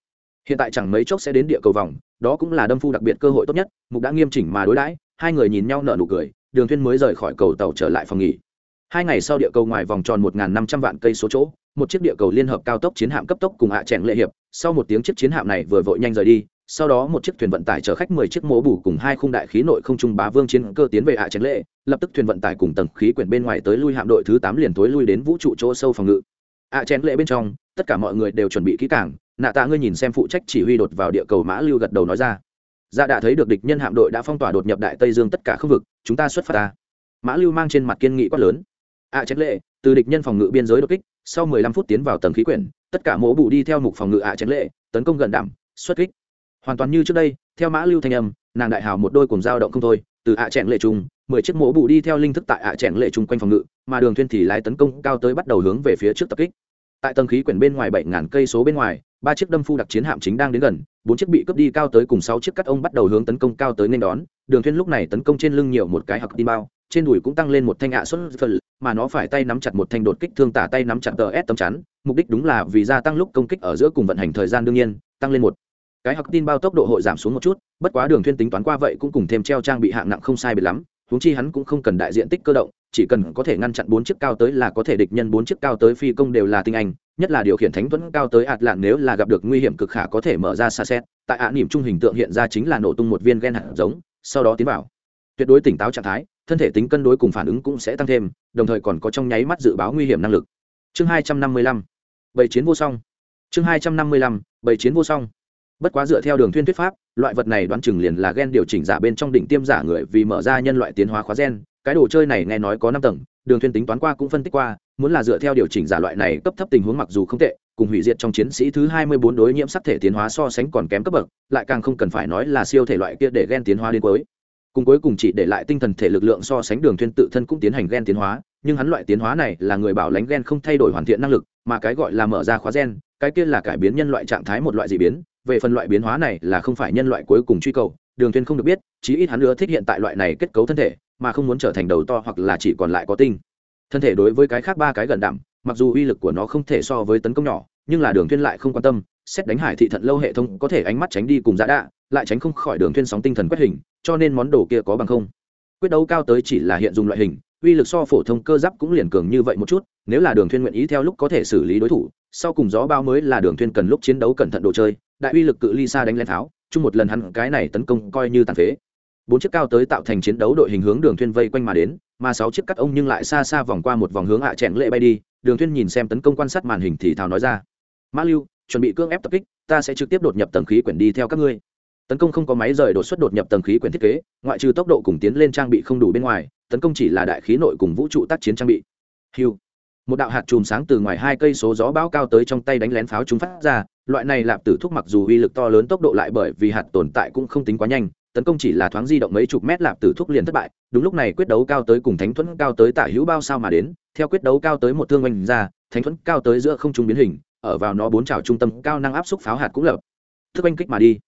S1: Hiện tại chẳng mấy chốc sẽ đến địa cầu vòng, đó cũng là đâm phu đặc biệt cơ hội tốt nhất, mục đã nghiêm chỉnh mà đối đãi, hai người nhìn nhau nở nụ cười, đường thuyên mới rời khỏi cầu tàu trở lại phòng nghỉ hai ngày sau địa cầu ngoài vòng tròn một năm trăm vạn cây số chỗ, một chiếc địa cầu liên hợp cao tốc chiến hạm cấp tốc cùng hạ trẻng lệ hiệp, sau một tiếng chiếc chiến hạm này vừa vội nhanh rời đi, sau đó một chiếc thuyền vận tải chở khách mười chiếc mố bù cùng hai khung đại khí nội không trung bá vương chiến cơ tiến về hạ chèn lệ, lập tức thuyền vận tải cùng tầng khí quyển bên ngoài tới lui hạm đội thứ tám liền tối lui đến vũ trụ chỗ sâu phòng ngự. Hạ chèn lệ bên trong, tất cả mọi người đều chuẩn bị kỹ càng, nạ tạ ngươi nhìn xem phụ trách chỉ huy đột vào địa cầu mã lưu gật đầu nói ra. Dạ đã thấy được địch nhân hạm đội đã phong tỏa đột nhập đại tây dương tất cả khu vực, chúng ta xuất phát ta. Mã lưu mang trên mặt kiên nghị quát lớn ạ à, chén lệ từ địch nhân phòng ngự biên giới đột kích sau 15 phút tiến vào tầng khí quyển tất cả mỗ bụ đi theo mục phòng ngự ạ à chén lệ tấn công gần đảm xuất kích. Hoàn toàn như trước đây theo mã lưu thanh âm nàng đại hào một đôi cùng dao động không thôi từ ạ à lệ trung mười chiếc mỗ bụ đi theo linh thức tại ạ chén lệ trung quanh phòng ngự mà đường thuyên thì lái tấn công cao tới bắt đầu hướng về phía trước tập kích. Tại tầng khí quyển bên ngoài bảy ngàn cây số bên ngoài ba chiếc đâm phu đặc chiến hạm chính đang đến gần bốn chiếc bị cướp đi cao tới cùng sáu chiếc cắt ông bắt đầu hướng tấn công cao tới nên đón. Đường thuyên lúc này tấn công trên lưng nhiều một cái hặc tin bao trên đùi cũng tăng lên một thanh ạ xuất phần mà nó phải tay nắm chặt một thanh đột kích thương tả tay nắm chặt tờ s tấm chắn, mục đích đúng là vì gia tăng lúc công kích ở giữa cùng vận hành thời gian đương nhiên, tăng lên một. Cái học tin bao tốc độ hội giảm xuống một chút, bất quá đường thuyên tính toán qua vậy cũng cùng thêm treo trang bị hạng nặng không sai biệt lắm, huống chi hắn cũng không cần đại diện tích cơ động, chỉ cần có thể ngăn chặn bốn chiếc cao tới là có thể địch nhân bốn chiếc cao tới phi công đều là tinh anh, nhất là điều khiển thánh tuấn cao tới ạt lạn nếu là gặp được nguy hiểm cực khả có thể mở ra xa xét, tại ạ niệm trung hình tượng hiện ra chính là nổ tung một viên gen hạt giống, sau đó tiến vào tuyệt đối tỉnh táo trạng thái, thân thể tính cân đối cùng phản ứng cũng sẽ tăng thêm, đồng thời còn có trong nháy mắt dự báo nguy hiểm năng lực. Chương hai trăm năm mươi lăm. Bảy chiến vô song. Chương hai trăm năm mươi lăm. Bảy chiến vô song. Bất quá dựa theo đường thuyên thuyết pháp, loại vật này đoán chừng liền là gen điều chỉnh giả bên trong đỉnh tiêm giả người vì mở ra nhân loại tiến hóa khóa gen. Cái đồ chơi này nghe nói có năm tầng, đường thuyên tính toán qua cũng phân tích qua, muốn là dựa theo điều chỉnh giả loại này cấp thấp tình huống mặc dù không tệ, cùng hủy diệt trong chiến sĩ thứ hai mươi bốn đối nhiễm sắc thể tiến hóa so sánh còn kém cấp bậc, lại càng không cần phải nói là siêu thể loại kia để gen tiến hóa đến cuối cùng cuối cùng chỉ để lại tinh thần thể lực lượng so sánh đường thuyên tự thân cũng tiến hành gen tiến hóa, nhưng hắn loại tiến hóa này là người bảo lãnh gen không thay đổi hoàn thiện năng lực, mà cái gọi là mở ra khóa gen, cái kia là cải biến nhân loại trạng thái một loại dị biến. Về phần loại biến hóa này là không phải nhân loại cuối cùng truy cầu, đường thuyên không được biết, chí ít hắn nữa thích hiện tại loại này kết cấu thân thể, mà không muốn trở thành đầu to hoặc là chỉ còn lại có tinh. Thân thể đối với cái khác ba cái gần đạm, mặc dù uy lực của nó không thể so với tấn công nhỏ, nhưng là đường thuyên lại không quan tâm, xét đánh hải thị thận lâu hệ thống có thể ánh mắt tránh đi cùng giá đạ lại tránh không khỏi đường thuyên sóng tinh thần quét hình, cho nên món đồ kia có bằng không. Quyết đấu cao tới chỉ là hiện dùng loại hình, uy lực so phổ thông cơ giáp cũng liền cường như vậy một chút, nếu là đường thuyên nguyện ý theo lúc có thể xử lý đối thủ, sau cùng gió bao mới là đường thuyên cần lúc chiến đấu cẩn thận đồ chơi, đại uy lực cự ly xa đánh lên tháo, chung một lần hắn cái này tấn công coi như tàn phế. Bốn chiếc cao tới tạo thành chiến đấu đội hình hướng đường thuyên vây quanh mà đến, mà sáu chiếc cắt ông nhưng lại xa xa vòng qua một vòng hướng hạ chèn lệ bay đi, đường thuyên nhìn xem tấn công quan sát màn hình thì thào nói ra. Mã lưu, chuẩn bị cương ép tập kích, ta sẽ trực tiếp đột nhập tầng khí quyển đi theo các ngươi tấn công không có máy rời đột xuất đột nhập tầng khí quyển thiết kế, ngoại trừ tốc độ cùng tiến lên trang bị không đủ bên ngoài, tấn công chỉ là đại khí nội cùng vũ trụ tác chiến trang bị. Hưu. một đạo hạt chùm sáng từ ngoài hai cây số gió bão cao tới trong tay đánh lén pháo chúng phát ra, loại này lạp tử thuốc mặc dù uy lực to lớn tốc độ lại bởi vì hạt tồn tại cũng không tính quá nhanh, tấn công chỉ là thoáng di động mấy chục mét lạp tử thuốc liền thất bại, đúng lúc này quyết đấu cao tới cùng thánh thuẫn cao tới tả hữu bao sao mà đến, theo quyết đấu cao tới một thương oanh ra, thánh thuẫn cao tới giữa không trung biến hình, ở vào nó bốn trào trung tâm cao năng áp xúc pháo hạt cũng lập. Thức oanh kích mà đi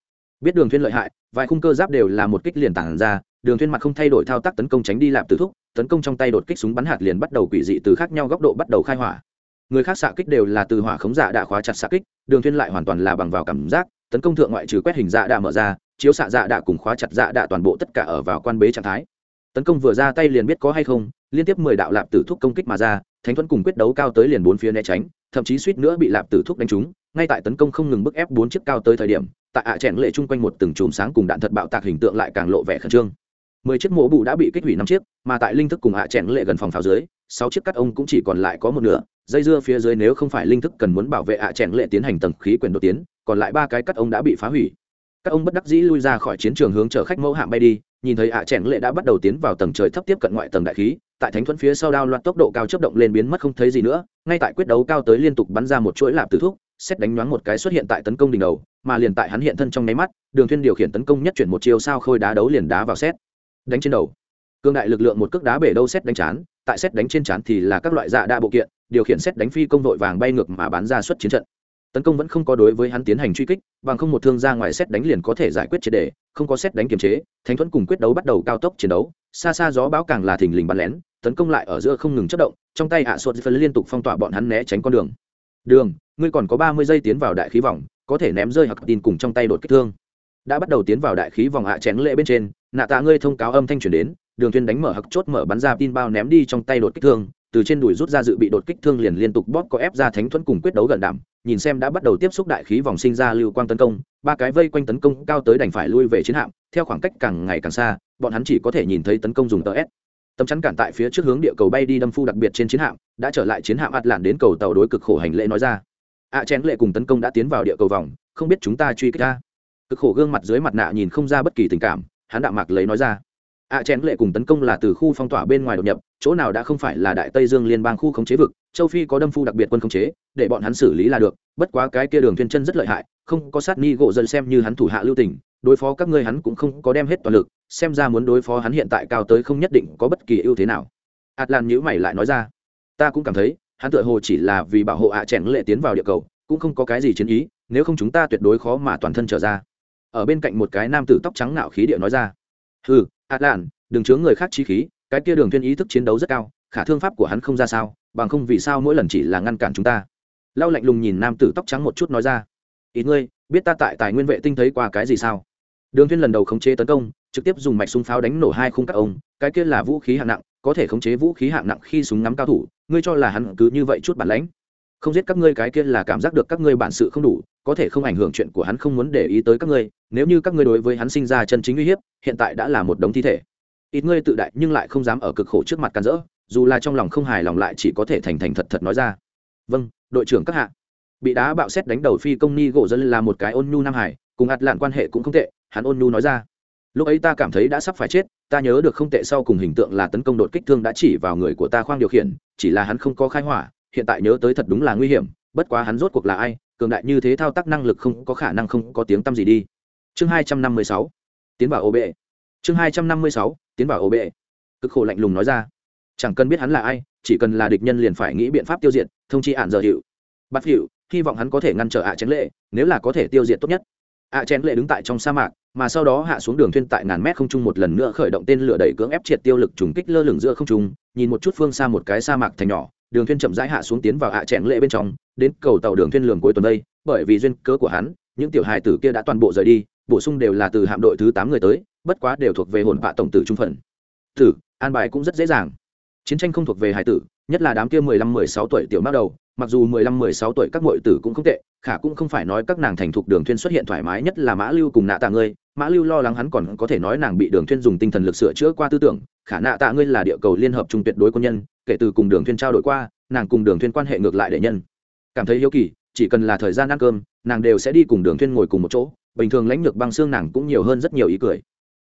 S1: biết đường thuyên lợi hại, vài khung cơ giáp đều là một kích liền tản ra, đường thuyên mặt không thay đổi thao tác tấn công tránh đi lạp tử thúc, tấn công trong tay đột kích súng bắn hạt liền bắt đầu quỷ dị từ khác nhau góc độ bắt đầu khai hỏa. Người khác xạ kích đều là từ hỏa khống dạ đã khóa chặt xạ kích, đường thuyên lại hoàn toàn là bằng vào cảm giác, tấn công thượng ngoại trừ quét hình dạ đã mở ra, chiếu xạ dạ đã cùng khóa chặt dạ đã toàn bộ tất cả ở vào quan bế trạng thái. Tấn công vừa ra tay liền biết có hay không, liên tiếp mười đạo lạp tử thúc công kích mà ra thánh thuẫn cùng quyết đấu cao tới liền bốn phía né tránh, thậm chí suýt nữa bị lạp tử thúc đánh trúng, ngay tại tấn công không ngừng bức ép bốn chiếc cao tới thời điểm, tại ạ à lệ chung quanh một từng chùm sáng cùng đạn thật bạo tạc hình tượng lại càng lộ vẻ khẩn trương. Mười chiếc mổ bụ đã bị kích hủy năm chiếc, mà tại linh thức cùng ạ à lệ gần phòng pháo dưới, sáu chiếc cắt ông cũng chỉ còn lại có một nửa, dây dưa phía dưới nếu không phải linh thức cần muốn bảo vệ ạ à lệ tiến hành tầng khí quyển đột tiến, còn lại ba cái cắt ông đã bị phá hủy. Các ông bất đắc dĩ lui ra khỏi chiến trường hướng chở khách mẫu hạm bay đi nhìn thấy ạ à lệ đã bắt đầu tiến vào tầng trời thấp tiếp cận ngoại tầng đại khí, tại thánh thuẫn phía sau đao loạt tốc độ cao chấp động lên biến mất không thấy gì nữa, ngay tại quyết đấu cao tới liên tục bắn ra một chuỗi lạp từ thuốc xét đánh nhoáng một cái xuất hiện tại tấn công đỉnh đầu, mà liền tại hắn hiện thân trong nháy mắt, đường thuyên điều khiển tấn công nhất chuyển một chiều sao khôi đá đấu liền đá vào xét đánh trên đầu. Cương đại lực lượng một cước đá bể đâu xét đánh chán, tại xét đánh trên chán thì là các loại dạ đa bộ kiện, điều khiển xét đánh phi công đội vàng bay ngược mà bán ra xuất chiến trận tấn công vẫn không có đối với hắn tiến hành truy kích, bằng không một thương ra ngoài xét đánh liền có thể giải quyết triệt đề, không có xét đánh kiềm chế, thánh thuẫn cùng quyết đấu bắt đầu cao tốc chiến đấu, xa xa gió bão càng là thình lình bắn lén, tấn công lại ở giữa không ngừng chất động, trong tay ạ sốt phân liên tục phong tỏa bọn hắn né tránh con đường. Đường, ngươi còn có ba mươi giây tiến vào đại khí vòng, có thể ném rơi hoặc tin cùng trong tay đột kích thương. Đã bắt đầu tiến vào đại khí vòng hạ chén lệ bên trên, nạ tạ ngươi thông cáo âm thanh truyền đến, đường tuyên đánh mở hặc chốt mở bắn ra tin bao ném đi trong tay đột kích thương từ trên đùi rút ra dự bị đột kích thương liền liên tục bóp có ép ra thánh thuẫn cùng quyết đấu gần đảm nhìn xem đã bắt đầu tiếp xúc đại khí vòng sinh ra lưu quang tấn công ba cái vây quanh tấn công cao tới đành phải lui về chiến hạm theo khoảng cách càng ngày càng xa bọn hắn chỉ có thể nhìn thấy tấn công dùng tờ s. Tấm chắn cản tại phía trước hướng địa cầu bay đi đâm phu đặc biệt trên chiến hạm đã trở lại chiến hạm ạt lạn đến cầu tàu đối cực khổ hành lễ nói ra. Ạ à, chén lệ cùng tấn công đã tiến vào địa cầu vòng không biết chúng ta truy kích ra cực khổ gương mặt dưới mặt nạ nhìn không ra bất kỳ tình cảm hắn đạm mạc lấy nói ra ạ à, chén lệ cùng tấn công là từ khu phong tỏa bên ngoài đột nhập chỗ nào đã không phải là đại tây dương liên bang khu khống chế vực châu phi có đâm phu đặc biệt quân khống chế để bọn hắn xử lý là được bất quá cái kia đường thiên chân rất lợi hại không có sát ni gỗ dân xem như hắn thủ hạ lưu tình đối phó các ngươi hắn cũng không có đem hết toàn lực xem ra muốn đối phó hắn hiện tại cao tới không nhất định có bất kỳ ưu thế nào. Atlan nhữ mày lại nói ra ta cũng cảm thấy hắn tựa hồ chỉ là vì bảo hộ ạ à lệ tiến vào địa cầu cũng không có cái gì chiến ý nếu không chúng ta tuyệt đối khó mà toàn thân trở ra. Ở bên cạnh một cái nam tử tóc trắng nạo khí địa nói ra ừ À, atlan đừng chướng người khác chi khí, cái kia đường thuyên ý thức chiến đấu rất cao, khả thương pháp của hắn không ra sao, bằng không vì sao mỗi lần chỉ là ngăn cản chúng ta. Lau lạnh lùng nhìn nam tử tóc trắng một chút nói ra. Ít ngươi, biết ta tại tài nguyên vệ tinh thấy qua cái gì sao? Đường thuyên lần đầu khống chế tấn công, trực tiếp dùng mạch súng pháo đánh nổ hai khung các ông, cái kia là vũ khí hạng nặng, có thể khống chế vũ khí hạng nặng khi súng ngắm cao thủ, ngươi cho là hắn cứ như vậy chút bản lãnh? Không giết các ngươi cái kia là cảm giác được các ngươi bản sự không đủ có thể không ảnh hưởng chuyện của hắn không muốn để ý tới các ngươi, nếu như các ngươi đối với hắn sinh ra chân chính uy hiếp, hiện tại đã là một đống thi thể. Ít ngươi tự đại nhưng lại không dám ở cực khổ trước mặt can dỡ dù là trong lòng không hài lòng lại chỉ có thể thành thành thật thật nói ra. Vâng đội trưởng các hạ. Bị đá bạo xét đánh đầu phi công ni gỗ dân là một cái ôn nhu nam hải, cùng ạt lạn quan hệ cũng không tệ, hắn ôn nhu nói ra. Lúc ấy ta cảm thấy đã sắp phải chết, ta nhớ được không tệ sau cùng hình tượng là tấn công đột kích thương đã chỉ vào người của ta khoang điều khiển, chỉ là hắn không có khai hỏa, hiện tại nhớ tới thật đúng là nguy hiểm, bất quá hắn rốt cuộc là ai cường đại như thế thao tác năng lực không có khả năng không có tiếng tăm gì đi. Chương hai trăm năm mươi sáu, tiến vào ô bệ chương hai trăm năm mươi sáu, tiến vào ổ bệ cực khổ lạnh lùng nói ra. Chẳng cần biết hắn là ai, chỉ cần là địch nhân liền phải nghĩ biện pháp tiêu diệt, thông chi ạn giờ hiệu. Bắt hiệu, hy vọng hắn có thể ngăn trở ạ chén lệ, nếu là có thể tiêu diệt tốt nhất. Ạ chén lệ đứng tại trong sa mạc, mà sau đó hạ xuống đường thuyên tại ngàn mét không trung một lần nữa khởi động tên lửa đẩy cưỡng ép triệt tiêu lực trùng kích lơ lửng giữa không trung, nhìn một chút phương xa một cái sa mạc thành nhỏ đường thuyên chậm rãi hạ xuống tiến vào ạ chèn lệ bên trong, đến cầu tàu đường thuyên lường cuối tuần đây, bởi vì duyên cớ của hắn, những tiểu hài tử kia đã toàn bộ rời đi, bổ sung đều là từ hạm đội thứ tám người tới, bất quá đều thuộc về hồn vạ tổng tử trung phận tử, an bài cũng rất dễ dàng. Chiến tranh không thuộc về hải tử, nhất là đám kia mười lăm, mười sáu tuổi tiểu mắc đầu, mặc dù mười lăm, mười sáu tuổi các muội tử cũng không tệ, khả cũng không phải nói các nàng thành thục đường thuyên xuất hiện thoải mái nhất là mã lưu cùng nạ tạ ngươi, mã lưu lo lắng hắn còn có thể nói nàng bị đường thuyên dùng tinh thần lực sửa chữa qua tư tưởng khả nạ tạ ngươi là địa cầu liên hợp trung tuyệt đối quân nhân, kể từ cùng đường thuyên trao đổi qua, nàng cùng đường thuyên quan hệ ngược lại để nhân. Cảm thấy hiếu kỳ, chỉ cần là thời gian ăn cơm, nàng đều sẽ đi cùng đường thuyên ngồi cùng một chỗ, bình thường lãnh lược băng xương nàng cũng nhiều hơn rất nhiều ý cười.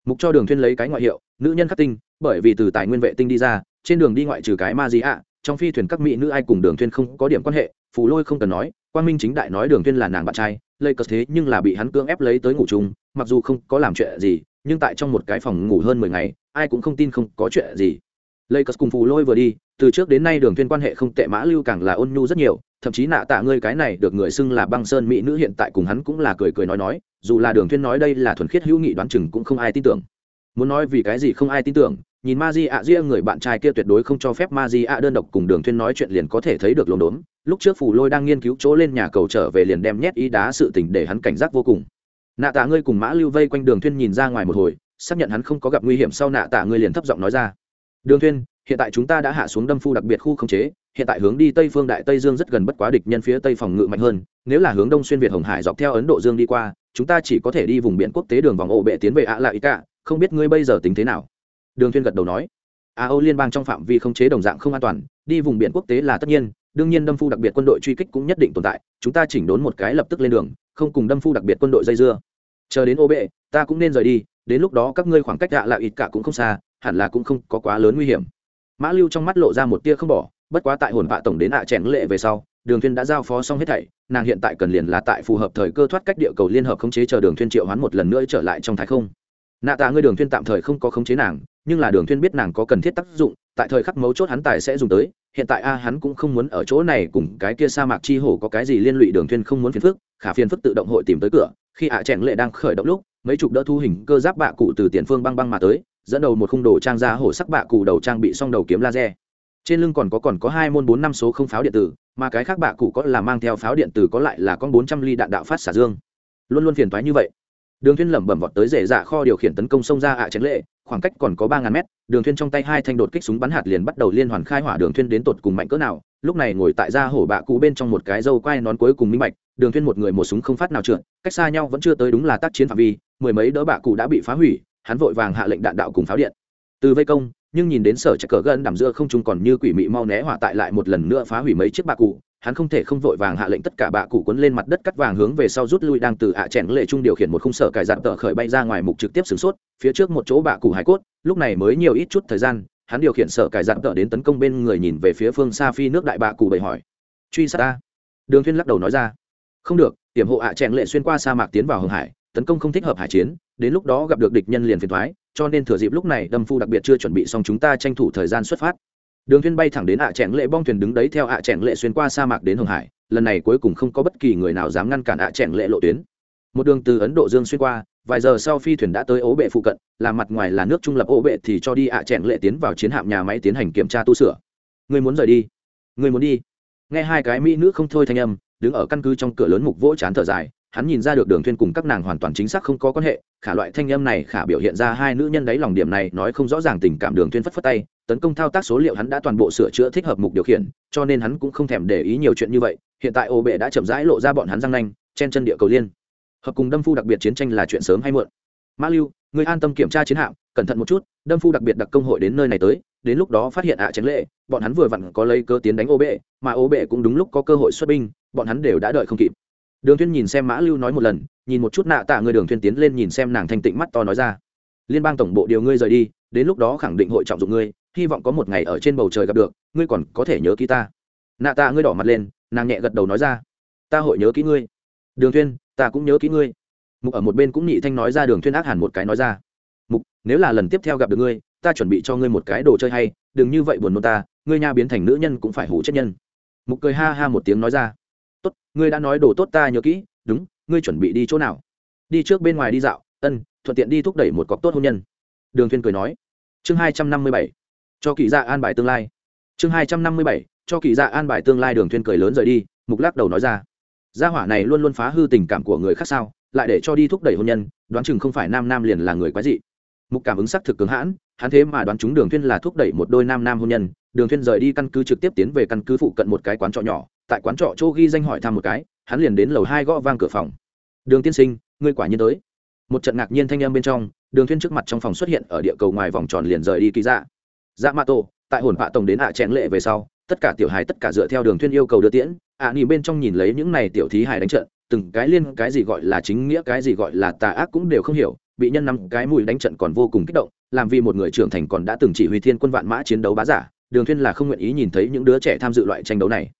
S1: Mục cho đường thuyên lấy cái ngoại hiệu, nữ nhân khắc tinh, bởi vì từ tài nguyên vệ tinh đi ra, trên đường đi ngoại trừ cái ma gì ạ, trong phi thuyền các mỹ nữ ai cùng đường thuyên không có điểm quan hệ, phù lôi không cần nói quan minh chính đại nói đường thuyên là nàng bạn trai lây cờ thế nhưng là bị hắn cưỡng ép lấy tới ngủ chung, mặc dù không có làm chuyện gì nhưng tại trong một cái phòng ngủ hơn mười ngày, ai cũng không tin không có chuyện gì. Lây cờ cùng phù lôi vừa đi, từ trước đến nay đường thuyên quan hệ không tệ, mã lưu càng là ôn nhu rất nhiều, thậm chí nạ tạ ngươi cái này được người xưng là băng sơn mỹ nữ hiện tại cùng hắn cũng là cười cười nói nói, dù là đường thuyên nói đây là thuần khiết hữu nghị đoán chừng cũng không ai tin tưởng. Muốn nói vì cái gì không ai tin tưởng, nhìn ma di ạ riêng người bạn trai kia tuyệt đối không cho phép ma di ạ đơn độc cùng đường thuyên nói chuyện liền có thể thấy được lồn đốn. Lúc trước phù lôi đang nghiên cứu chỗ lên nhà cầu trở về liền đem nhét ý đá sự tình để hắn cảnh giác vô cùng nạ tạ ngươi cùng mã lưu vây quanh đường thuyên nhìn ra ngoài một hồi, xác nhận hắn không có gặp nguy hiểm sau nạ tạ ngươi liền thấp giọng nói ra. Đường thuyên, hiện tại chúng ta đã hạ xuống đâm phu đặc biệt khu khống chế, hiện tại hướng đi tây phương đại tây dương rất gần bất quá địch nhân phía tây phòng ngự mạnh hơn, nếu là hướng đông xuyên việt hồng hải dọc theo ấn độ dương đi qua, chúng ta chỉ có thể đi vùng biển quốc tế đường vòng ổ bệ tiến về ạ lại cả không biết ngươi bây giờ tính thế nào? Đường thuyên gật đầu nói. A âu liên bang trong phạm vi khống chế đồng dạng không an toàn, đi vùng biển quốc tế là tất nhiên đương nhiên đâm phu đặc biệt quân đội truy kích cũng nhất định tồn tại, chúng ta chỉnh đốn một cái lập tức lên đường, không cùng đâm phu đặc biệt quân đội dây dưa. Chờ đến ô bệ, ta cũng nên rời đi, đến lúc đó các ngươi khoảng cách hạ là ít cả cũng không xa, hẳn là cũng không có quá lớn nguy hiểm. Mã lưu trong mắt lộ ra một tia không bỏ, bất quá tại hồn vạ tổng đến hạ chèn lệ về sau, đường thuyên đã giao phó xong hết thảy, nàng hiện tại cần liền là tại phù hợp thời cơ thoát cách địa cầu liên hợp khống chế chờ đường thuyên triệu hoán một lần nữa trở lại trong thái không. Nạ tạ ngươi đường thuyên tạm thời không có khống chế nàng, nhưng là đường thuyên biết nàng có cần thiết tác dụng, tại thời khắc mấu chốt hắn tài sẽ dùng tới hiện tại a hắn cũng không muốn ở chỗ này cùng cái kia sa mạc chi hổ có cái gì liên lụy đường thuyên không muốn phiền phức, khả phiền phức tự động hội tìm tới cửa, khi ạ chèn lệ đang khởi động lúc, mấy chục đỡ thu hình cơ giáp bạ cụ từ tiền phương băng băng mà tới, dẫn đầu một khung đồ trang ra hổ sắc bạ cụ đầu trang bị song đầu kiếm laser. Trên lưng còn có còn có hai môn bốn năm số không pháo điện tử, mà cái khác bạ cụ có là mang theo pháo điện tử có lại là con bốn trăm ly đạn đạo phát xả dương. Luôn luôn phiền toái như vậy. Đường thuyên lẩm bẩm vọt tới rể dạ kho điều khiển tấn công xông ra ạ chén lệ khoảng cách còn có ba ngàn mét, đường thuyên trong tay hai thanh đột kích súng bắn hạt liền bắt đầu liên hoàn khai hỏa đường thuyên đến tột cùng mạnh cỡ nào. Lúc này ngồi tại gia hổ bạ cụ bên trong một cái dâu quai nón cuối cùng minh bạch, đường thuyên một người một súng không phát nào trượt, cách xa nhau vẫn chưa tới đúng là tác chiến phạm vi, mười mấy đỡ bạ cụ đã bị phá hủy, hắn vội vàng hạ lệnh đạn đạo cùng pháo điện. Từ vây công, nhưng nhìn đến sở chạy cờ gần đảm giữa không trung còn như quỷ mị mau né hỏa tại lại một lần nữa phá hủy mấy chiếc bạ cụ hắn không thể không vội vàng hạ lệnh tất cả bạ cụ quấn lên mặt đất cắt vàng hướng về sau rút lui đang từ ạ à chèn lệ trung điều khiển một khung sở cải dạn tờ khởi bay ra ngoài mục trực tiếp sửng sốt, phía trước một chỗ bạ cụ hải cốt, lúc này mới nhiều ít chút thời gian, hắn điều khiển sở cải dạn tờ đến tấn công bên người nhìn về phía phương xa phi nước đại bạ cụ bày hỏi. Truy sát ta? Đường thiên lắc đầu nói ra. Không được tiềm hộ ạ à chèn lệ xuyên qua sa mạc tiến vào hồng hải, tấn công không thích hợp hải chiến, đến lúc đó gặp được địch nhân liền phiền thoái cho nên thừa dịp lúc này đâm phu đặc biệt chưa chuẩn bị xong chúng ta tranh thủ thời gian xuất phát đường thuyên bay thẳng đến ạ à chèn lệ bong thuyền đứng đấy theo ạ à chèn lệ xuyên qua sa mạc đến hồng hải, lần này cuối cùng không có bất kỳ người nào dám ngăn cản ạ à chèn lệ lộ tuyến. Một đường từ ấn độ dương xuyên qua, vài giờ sau phi thuyền đã tới ố bệ phụ cận, là mặt ngoài là nước trung lập ố bệ thì cho đi ạ chèn lệ tiến vào chiến hạm nhà máy tiến hành kiểm tra tu sửa. Người muốn rời đi? Người muốn đi? Nghe hai cái mỹ nữ không thôi thanh âm, đứng ở căn cứ trong cửa lớn mục vỗ chán thở dài hắn nhìn ra được đường thuyên cùng các nàng hoàn toàn chính xác không có quan hệ, khả loại thanh âm này khả biểu hiện ra hai nữ nhân đấy lòng điểm này nói không rõ ràng tình cảm đường thuyên phất phất tay, tấn công thao tác số liệu hắn đã toàn bộ sửa chữa thích hợp mục điều khiển, cho nên hắn cũng không thèm để ý nhiều chuyện như vậy, hiện tại ô bệ đã chậm rãi lộ ra bọn hắn răng nanh, chen chân địa cầu liên. Hợp cùng đâm phu đặc biệt chiến tranh là chuyện sớm hay muộn. Mã lưu, người an tâm kiểm tra chiến hạm, cẩn thận một chút, đâm phu đặc biệt đặc công hội đến nơi này tới, đến lúc đó phát hiện ạ tránh lệ, bọn hắn vừa vặn có lấy cơ tiến đánh ô bệ, mà ô bệ cũng đúng lúc có cơ hội xuất binh, bọn hắn đều đã đợi không kịp đường thuyên nhìn xem mã lưu nói một lần, nhìn một chút nạ tạ người đường thuyên tiến lên nhìn xem nàng thanh tịnh mắt to nói ra. Liên bang tổng bộ điều ngươi rời đi, đến lúc đó khẳng định hội trọng dụng ngươi, hy vọng có một ngày ở trên bầu trời gặp được, ngươi còn có thể nhớ kỹ ta. Nạ tạ ngươi đỏ mặt lên, nàng nhẹ gật đầu nói ra. Ta hội nhớ kỹ ngươi. Đường thuyên, ta cũng nhớ kỹ ngươi. Mục ở một bên cũng nhị thanh nói ra, đường thuyên ác hẳn một cái nói ra. Mục, nếu là lần tiếp theo gặp được ngươi, ta chuẩn bị cho ngươi một cái đồ chơi hay, đừng như vậy buồn nôn ta, ngươi nha biến thành nữ nhân cũng phải hủ chết nhân. Mục cười ha ha một tiếng nói ra tốt, ngươi đã nói đồ tốt ta nhớ kỹ, đúng, ngươi chuẩn bị đi chỗ nào? Đi trước bên ngoài đi dạo, ân, thuận tiện đi thúc đẩy một cọc tốt hôn nhân. Đường Thiên cười nói. Chương hai trăm năm mươi bảy, cho kỳ dạ an bài tương lai. Chương hai trăm năm mươi bảy, cho kỳ dạ an bài tương lai đường Thiên cười lớn rời đi, mục lắc đầu nói ra. Gia hỏa này luôn luôn phá hư tình cảm của người khác sao, lại để cho đi thúc đẩy hôn nhân, đoán chừng không phải nam nam liền là người quái dị. Mục cảm ứng sắc thực cứng hãn, hắn thế mà đoán chúng đường Thiên là thúc đẩy một đôi nam nam hôn nhân. Đường Thiên rời đi căn cứ trực tiếp tiến về căn cứ phụ cận một cái quán trọ nhỏ tại quán trọ chỗ ghi danh hỏi thăm một cái hắn liền đến lầu hai gõ vang cửa phòng. Đường tiên sinh ngươi quả nhiên tới. Một trận ngạc nhiên thanh âm bên trong đường thuyên trước mặt trong phòng xuất hiện ở địa cầu ngoài vòng tròn liền rời đi ký dạ. Dạ ma tô tại hồn vạ tổng đến ạ à chén lệ về sau tất cả tiểu hài tất cả dựa theo đường thuyên yêu cầu đưa tiễn ạ à, nhìn bên trong nhìn lấy những này tiểu thí hài đánh trận từng cái liên cái gì gọi là chính nghĩa cái gì gọi là tà ác cũng đều không hiểu bị nhân năm cái mùi đánh trận còn vô cùng kích động làm vì một người trưởng thành còn đã từng chỉ huy thiên quân vạn mã chiến đấu bá giả đường thuyên là không nguyện ý nhìn thấy những đứa trẻ tham dự loại tranh đấu này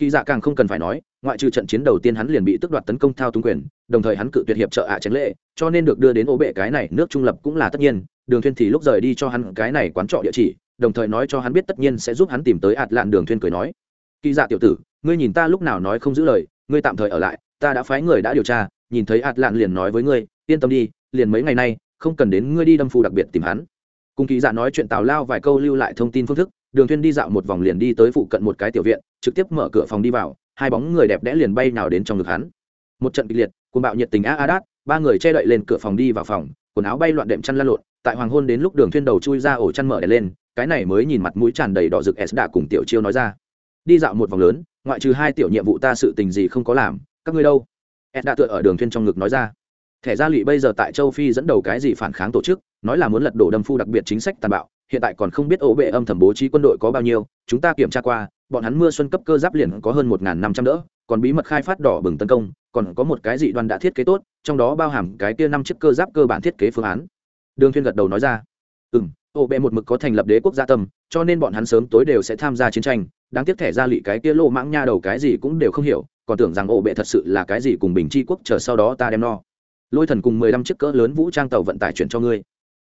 S1: kỳ dạ càng không cần phải nói, ngoại trừ trận chiến đầu tiên hắn liền bị tước đoạt tấn công thao túng quyền, đồng thời hắn cự tuyệt hiệp trợ ạ tránh lệ, cho nên được đưa đến ô bệ cái này nước trung lập cũng là tất nhiên, đường thuyên thì lúc rời đi cho hắn cái này quán trọ địa chỉ, đồng thời nói cho hắn biết tất nhiên sẽ giúp hắn tìm tới ạt lạn đường thuyên cười nói. Kỳ dạ tiểu tử, ngươi nhìn ta lúc nào nói không giữ lời, ngươi tạm thời ở lại, ta đã phái người đã điều tra, nhìn thấy ạt lạn liền nói với ngươi, yên tâm đi, liền mấy ngày nay, không cần đến ngươi đi đâm phù đặc biệt tìm hắn. Cùng kỳ dạ nói chuyện tào lao vài câu lưu lại thông tin phương thức đường thuyên đi dạo một vòng liền đi tới phụ cận một cái tiểu viện, trực tiếp mở cửa phòng đi vào, hai bóng người đẹp đẽ liền bay nào đến trong ngực hắn. Một trận kịch liệt, cuồng bạo nhiệt tình a a đát, ba người che đậy lên cửa phòng đi vào phòng, quần áo bay loạn đệm chăn lăn lộn, tại hoàng hôn đến lúc đường thuyên đầu chui ra ổ chăn mở đèn lên, cái này mới nhìn mặt mũi tràn đầy đỏ rực s đã cùng tiểu chiêu nói ra. Đi dạo một vòng lớn, ngoại trừ hai tiểu nhiệm vụ ta sự tình gì không có làm, các ngươi đâu? S đã tựa ở đường thuyên trong ngực nói ra. Thẻ gia lụy bây giờ tại châu phi dẫn đầu cái gì phản kháng tổ chức? Nói là muốn lật đổ đâm phu đặc biệt chính sách tàn bạo, hiện tại còn không biết ổ bệ âm thầm bố trí quân đội có bao nhiêu, chúng ta kiểm tra qua, bọn hắn mưa xuân cấp cơ giáp liền có hơn một năm trăm đỡ, còn bí mật khai phát đỏ bừng tấn công, còn có một cái dị đoan đã thiết kế tốt, trong đó bao hàm cái kia năm chiếc cơ giáp cơ bản thiết kế phương án. Đường thiên gật đầu nói ra. Ừ m ổ bệ một mực có thành lập đế quốc gia tâm, cho nên bọn hắn sớm tối đều sẽ tham gia chiến tranh, đáng tiếc thẻ ra lị cái kia lô mãng nha đầu cái gì cũng đều không hiểu, còn tưởng rằng ổ bệ thật sự là cái gì cùng bình tri quốc chờ sau đó ta đem no. Lôi thần cùng mười lăm chiếc cỡ lớn vũ trang tàu vận tải chuyển cho ngươi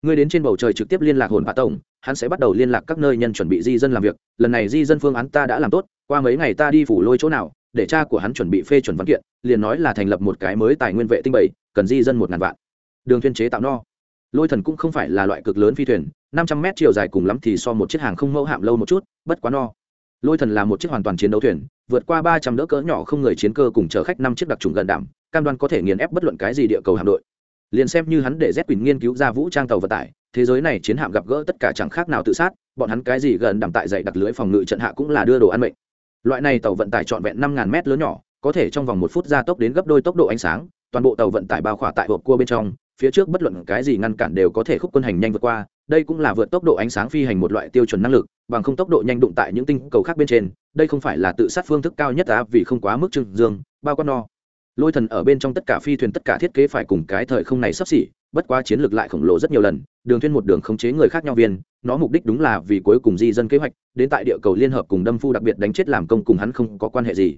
S1: ngươi đến trên bầu trời trực tiếp liên lạc hồn bạ tổng, hắn sẽ bắt đầu liên lạc các nơi nhân chuẩn bị di dân làm việc. Lần này di dân phương án ta đã làm tốt, qua mấy ngày ta đi phủ lôi chỗ nào, để cha của hắn chuẩn bị phê chuẩn văn kiện, liền nói là thành lập một cái mới tài nguyên vệ tinh bảy, cần di dân một ngàn vạn. Đường thuyên chế tạo no. Lôi thần cũng không phải là loại cực lớn phi thuyền, năm trăm mét chiều dài cùng lắm thì so một chiếc hàng không mẫu hạm lâu một chút, bất quá no. Lôi thần là một chiếc hoàn toàn chiến đấu thuyền, vượt qua ba trăm đỡ cỡ nhỏ không người chiến cơ cùng chở khách năm chiếc đặc trùng gần đảm, cam đoan có thể nghiền ép bất luận cái gì địa cầu hạm đội liền xem như hắn để z quỳnh nghiên cứu ra vũ trang tàu vận tải, thế giới này chiến hạm gặp gỡ tất cả chẳng khác nào tự sát, bọn hắn cái gì gần đảm tại dạy đặt lưới phòng ngự trận hạ cũng là đưa đồ ăn mệnh. Loại này tàu vận tải trọn vẹn năm ngàn mét lớn nhỏ, có thể trong vòng một phút gia tốc đến gấp đôi tốc độ ánh sáng, toàn bộ tàu vận tải bao khỏa tại hộp cua bên trong, phía trước bất luận cái gì ngăn cản đều có thể khúc quân hành nhanh vượt qua, đây cũng là vượt tốc độ ánh sáng phi hành một loại tiêu chuẩn năng lực, bằng không tốc độ nhanh đụng tại những tinh cầu khác bên trên, đây không phải là tự sát phương thức cao nhất á, vì không quá mức trưng dương, bao con no lôi thần ở bên trong tất cả phi thuyền tất cả thiết kế phải cùng cái thời không này sắp xỉ, bất quá chiến lược lại khổng lồ rất nhiều lần, đường thuyên một đường khống chế người khác nhau viên, nó mục đích đúng là vì cuối cùng di dân kế hoạch, đến tại địa cầu liên hợp cùng đâm phu đặc biệt đánh chết làm công cùng hắn không có quan hệ gì.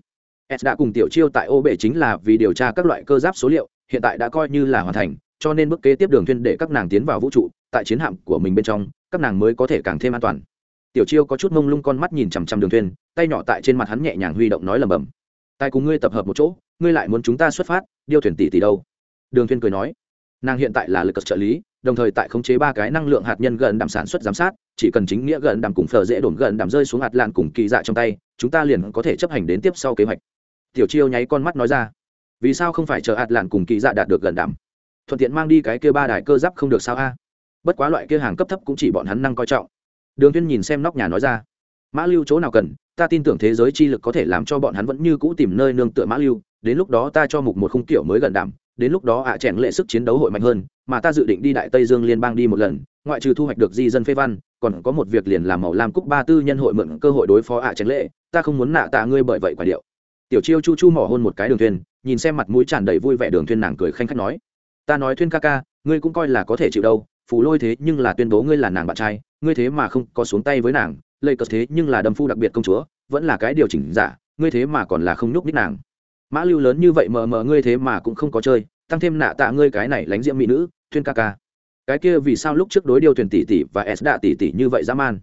S1: S đã cùng tiểu chiêu tại ô bệ chính là vì điều tra các loại cơ giáp số liệu, hiện tại đã coi như là hoàn thành, cho nên bước kế tiếp đường thuyên để các nàng tiến vào vũ trụ, tại chiến hạm của mình bên trong, các nàng mới có thể càng thêm an toàn. Tiểu chiêu có chút mông lung con mắt nhìn chằm chằm đường thuyên, tay nhỏ tại trên mặt hắn nhẹ nhàng huy động nói lẩm bẩm. Tay cùng ngươi tập hợp một chỗ ngươi lại muốn chúng ta xuất phát, điêu thuyền tỷ tỷ đâu? Đường thuyên cười nói. Nàng hiện tại là lực cật trợ lý, đồng thời tại khống chế ba cái năng lượng hạt nhân gần đảm sản xuất giám sát, chỉ cần chính nghĩa gần đảm cùng phở dễ đổn gần đảm rơi xuống hạt lạn cùng kỳ dạ trong tay, chúng ta liền có thể chấp hành đến tiếp sau kế hoạch. Tiểu chiêu nháy con mắt nói ra. Vì sao không phải chờ hạt lạn cùng kỳ dạ đạt được gần đảm thuận tiện mang đi cái kia ba đài cơ giáp không được sao a? Bất quá loại kia hàng cấp thấp cũng chỉ bọn hắn năng coi trọng. Đường thiên nhìn xem nóc nhà nói ra. Mã lưu chỗ nào cần, ta tin tưởng thế giới chi lực có thể làm cho bọn hắn vẫn như cũ tìm nơi nương tựa mã lưu đến lúc đó ta cho mục một khung kiểu mới gần đảm, đến lúc đó ạ à chèn lệ sức chiến đấu hội mạnh hơn, mà ta dự định đi đại tây dương liên bang đi một lần, ngoại trừ thu hoạch được di dân phê văn, còn có một việc liền làm màu lam cúc ba tư nhân hội mượn cơ hội đối phó ạ à chèn lệ, ta không muốn nạ tạ ngươi bởi vậy quả điệu. Tiểu chiêu chu chu mỏ hôn một cái đường thuyền, nhìn xem mặt mũi tràn đầy vui vẻ đường thuyền nàng cười khanh khách nói, ta nói thuyên ca ca, ngươi cũng coi là có thể chịu đâu, phù lôi thế nhưng là tuyên bố ngươi là nàng bạn trai, ngươi thế mà không có xuống tay với nàng lây cờ thế nhưng là đâm phu đặc biệt công chúa, vẫn là cái điều chỉnh giả, ngươi thế mà còn là không nhúc nít nàng mã lưu lớn như vậy mờ mờ ngươi thế mà cũng không có chơi, tăng thêm nạ tạ ngươi cái này lánh diễm mỹ nữ thuyên ca ca. Cái kia vì sao lúc trước đối điêu thuyền tỷ tỷ và s đạ tỷ tỷ như vậy dã man?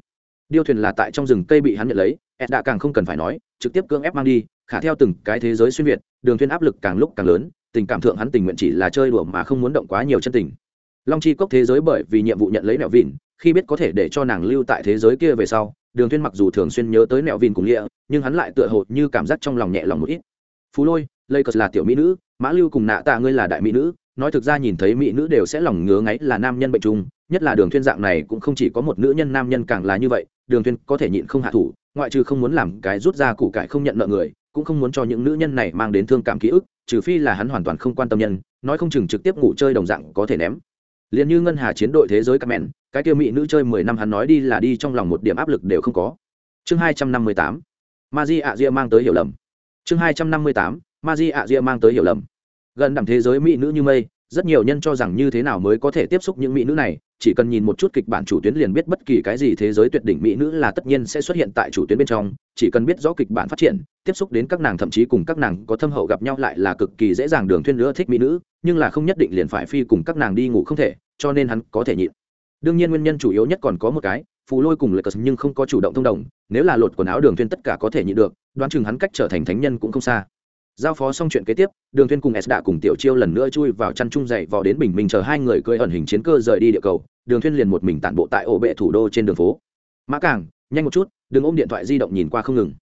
S1: Điêu thuyền là tại trong rừng cây bị hắn nhận lấy, s đạ càng không cần phải nói, trực tiếp cưỡng ép mang đi, khả theo từng cái thế giới xuyên việt, đường thuyên áp lực càng lúc càng lớn, tình cảm thượng hắn tình nguyện chỉ là chơi đùa mà không muốn động quá nhiều chân tình. Long chi cốc thế giới bởi vì nhiệm vụ nhận lấy nẹo vịn, khi biết có thể để cho nàng lưu tại thế giới kia về sau, đường thuyên mặc dù thường xuyên nhớ tới nẹo vịn cùng nghĩa nhưng hắn lại tựa hồ như cảm giác trong lòng nhẹ lòng một ít phú lôi lây cờ là tiểu mỹ nữ, mã lưu cùng nạ tạ ngươi là đại mỹ nữ. Nói thực ra nhìn thấy mỹ nữ đều sẽ lòng ngứa ngáy là nam nhân bệnh chung nhất là đường thuyên dạng này cũng không chỉ có một nữ nhân nam nhân càng là như vậy. Đường thuyên có thể nhịn không hạ thủ, ngoại trừ không muốn làm cái rút ra củ cải không nhận nợ người, cũng không muốn cho những nữ nhân này mang đến thương cảm ký ức, trừ phi là hắn hoàn toàn không quan tâm nhân, nói không chừng trực tiếp ngủ chơi đồng dạng có thể ném. Liền như ngân hà chiến đội thế giới các mẹn, cái kia mỹ nữ chơi mười năm hắn nói đi là đi trong lòng một điểm áp lực đều không có. Chương hai trăm năm mươi tám. Ma di ạ ria mang tới hiểu lầm chương hai trăm năm mươi tám, ma di ạ ria mang tới hiểu lầm. Gần đẳng thế giới mỹ nữ như mây, rất nhiều nhân cho rằng như thế nào mới có thể tiếp xúc những mỹ nữ này, chỉ cần nhìn một chút kịch bản chủ tuyến liền biết bất kỳ cái gì thế giới tuyệt đỉnh mỹ nữ là tất nhiên sẽ xuất hiện tại chủ tuyến bên trong, chỉ cần biết rõ kịch bản phát triển, tiếp xúc đến các nàng thậm chí cùng các nàng có thâm hậu gặp nhau lại là cực kỳ dễ dàng đường thuyên nữa thích mỹ nữ, nhưng là không nhất định liền phải phi cùng các nàng đi ngủ không thể, cho nên hắn có thể nhịn. Đương nhiên nguyên nhân chủ yếu nhất còn có một cái, phù lôi cùng lệ cờ nhưng không có chủ động thông đồng, nếu là lột quần áo đường thuyên tất cả có thể nhịn được đoán chừng hắn cách trở thành thánh nhân cũng không xa. Giao phó xong chuyện kế tiếp, đường thuyên cùng s đã cùng tiểu chiêu lần nữa chui vào chăn chung dậy vò đến bình minh chờ hai người cưỡi ẩn hình chiến cơ rời đi địa cầu, đường thuyên liền một mình tản bộ tại ổ bệ thủ đô trên đường phố. Mã cảng, nhanh một chút, đừng ôm điện thoại di động nhìn qua không ngừng.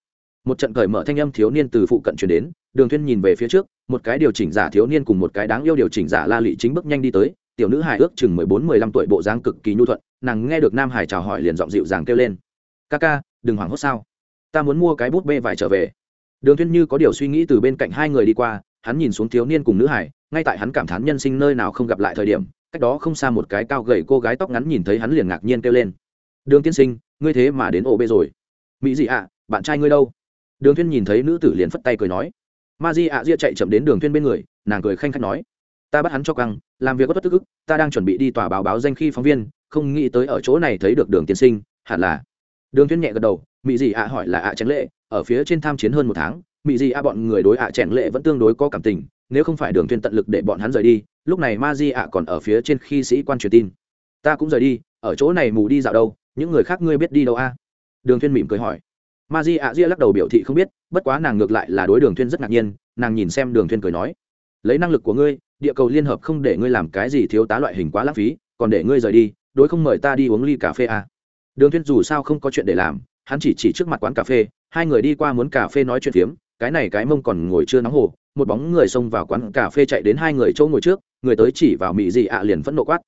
S1: Một trận cởi mở thanh âm thiếu niên từ phụ cận truyền đến, đường thuyên nhìn về phía trước, một cái điều chỉnh giả thiếu niên cùng một cái đáng yêu điều chỉnh giả la lị chính bước nhanh đi tới, tiểu nữ hài ước chừng mười bốn, mười lăm tuổi bộ dáng cực kỳ nhu thuận, nàng nghe được nam hải chào hỏi liền giọng dịu dàng kêu lên. Ca ca, đừng hoảng hốt sao? Ta muốn mua cái bút bê vải trở về. Đường Thiên như có điều suy nghĩ từ bên cạnh hai người đi qua, hắn nhìn xuống thiếu niên cùng nữ hải, ngay tại hắn cảm thán nhân sinh nơi nào không gặp lại thời điểm, cách đó không xa một cái cao gầy cô gái tóc ngắn nhìn thấy hắn liền ngạc nhiên kêu lên. Đường tiên sinh, ngươi thế mà đến ổ bê rồi. Mỹ dị ạ, bạn trai ngươi đâu? Đường Thiên nhìn thấy nữ tử liền phất tay cười nói. Ma di ạ ria chạy chậm đến đường Thiên bên người, nàng cười khanh khách nói. Ta bắt hắn cho căng, làm việc có tất tức ức, ta đang chuẩn bị đi tòa báo báo danh khi phóng viên, không nghĩ tới ở chỗ này thấy được đường tiên sinh, hẳn là đường thuyên nhẹ gật đầu mỹ dị ạ hỏi là ạ tránh lệ, ở phía trên tham chiến hơn một tháng mỹ dị ạ bọn người đối ạ trẻn lệ vẫn tương đối có cảm tình, nếu không phải đường thuyên tận lực để bọn hắn rời đi, lúc này ma di ạ còn ở phía trên khi sĩ quan truyền tin. Ta cũng rời đi, ở chỗ này mù đi dạo đâu, những người khác ngươi biết đi đâu a? Đường thuyên mỉm cười hỏi. Ma di ạ ria lắc đầu biểu thị không biết, bất quá nàng ngược lại là đối đường thuyên rất ngạc nhiên, nàng nhìn xem đường thuyên cười nói, lấy năng lực của ngươi, địa cầu liên hợp không để ngươi làm cái gì thiếu tá loại hình quá lãng phí, còn để ngươi rời đi, đối không mời ta đi uống ly cà phê à đường thuyên dù sao không có chuyện để làm hắn chỉ chỉ trước mặt quán cà phê hai người đi qua muốn cà phê nói chuyện phiếm cái này cái mông còn ngồi chưa nóng hồ một bóng người xông vào quán cà phê chạy đến hai người chỗ ngồi trước người tới chỉ vào mỹ dị ạ liền phẫn nộ quát.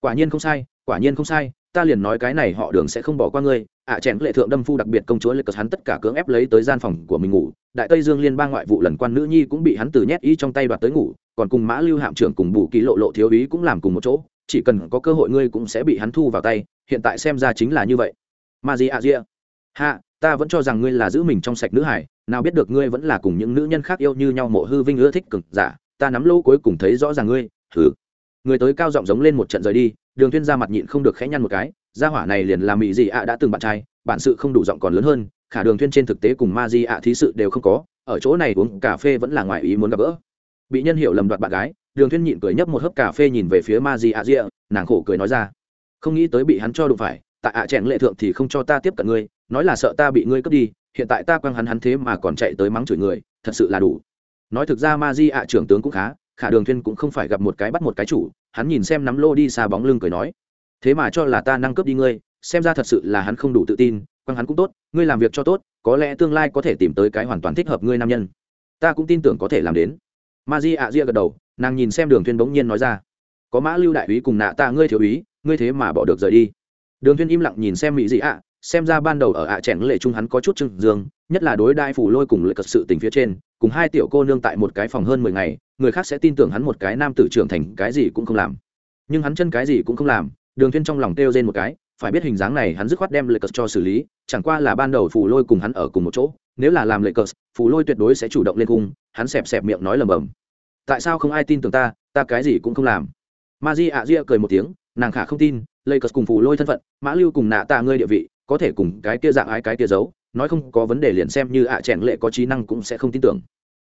S1: Quả nhiên không sai quả nhiên không sai ta liền nói cái này họ đường sẽ không bỏ qua ngươi ạ à, chèn lệ thượng đâm phu đặc biệt công chúa lệ cờ hắn tất cả cưỡng ép lấy tới gian phòng của mình ngủ đại tây dương liên bang ngoại vụ lần quan nữ nhi cũng bị hắn từ nhét y trong tay đoạt tới ngủ còn cùng mã lưu hạm trưởng cùng bù ký lộ lộ thiếu ý cũng làm cùng một chỗ chỉ cần có cơ hội ngươi cũng sẽ bị hắn thu vào tay, hiện tại xem ra chính là như vậy. Ma di a dia hạ ta vẫn cho rằng ngươi là giữ mình trong sạch nữ hải nào biết được ngươi vẫn là cùng những nữ nhân khác yêu như nhau mộ hư vinh ưa thích cực giả, ta nắm lỗ cuối cùng thấy rõ ràng ngươi thử người tới cao giọng giống lên một trận rời đi, đường tuyên ra mặt nhịn không được khẽ nhăn một cái, gia hỏa này liền làm mỹ gì ạ đã từng bạn trai, bản sự không đủ giọng còn lớn hơn, khả đường tuyên trên thực tế cùng ma di ạ thí sự đều không có, ở chỗ này uống cà phê vẫn là ngoài ý muốn gặp gỡ bị nhân hiệu lầm đoạt bạn gái, đường thuyên nhịn cười nhấp một hớp cà phê nhìn về phía ma di ạ rịa nàng khổ cười nói ra. Không nghĩ tới bị hắn cho đụng phải, tại ạ chèn lệ thượng thì không cho ta tiếp cận ngươi, nói là sợ ta bị ngươi cướp đi, hiện tại ta quăng hắn hắn thế mà còn chạy tới mắng chửi người, thật sự là đủ. Nói thực ra ma di ạ trưởng tướng cũng khá, khả đường thuyên cũng không phải gặp một cái bắt một cái chủ, hắn nhìn xem nắm lô đi xa bóng lưng cười nói, thế mà cho là ta năng cướp đi ngươi, xem ra thật sự là hắn không đủ tự tin, quăng hắn cũng tốt, ngươi làm việc cho tốt, có lẽ tương lai có thể tìm tới cái hoàn toàn thích hợp ngươi nam nhân. Ta cũng tin tưởng có thể làm đến ma di ạ ria gật đầu, nàng nhìn xem đường thuyên bỗng nhiên nói ra. Có mã lưu đại úy cùng nạ ta ngươi thiếu úy, ngươi thế mà bỏ được rời đi. Đường thuyên im lặng nhìn xem mỹ dị ạ, xem ra ban đầu ở ạ à chèn lệ trung hắn có chút trưng dương, nhất là đối đại phủ lôi cùng lệ cật sự tình phía trên, cùng hai tiểu cô nương tại một cái phòng hơn mười ngày, người khác sẽ tin tưởng hắn một cái nam tử trưởng thành, cái gì cũng không làm. Nhưng hắn chân cái gì cũng không làm, đường thiên trong lòng tiêu rên một cái phải biết hình dáng này hắn dứt khoát đem lệ cật cho xử lý, chẳng qua là ban đầu phù lôi cùng hắn ở cùng một chỗ, nếu là làm lệ cật phù lôi tuyệt đối sẽ chủ động lên cung, hắn xẹp xẹp miệng nói lầm bầm. Tại sao không ai tin tưởng ta ta cái gì cũng không làm. Ma di ạ ria cười một tiếng, nàng khả không tin lệ cật cùng phù lôi thân phận, mã lưu cùng nạ tạ ngươi địa vị, có thể cùng cái kia dạng ái cái kia giấu, nói không có vấn đề liền xem như ạ à lệ có trí năng cũng sẽ không tin tưởng.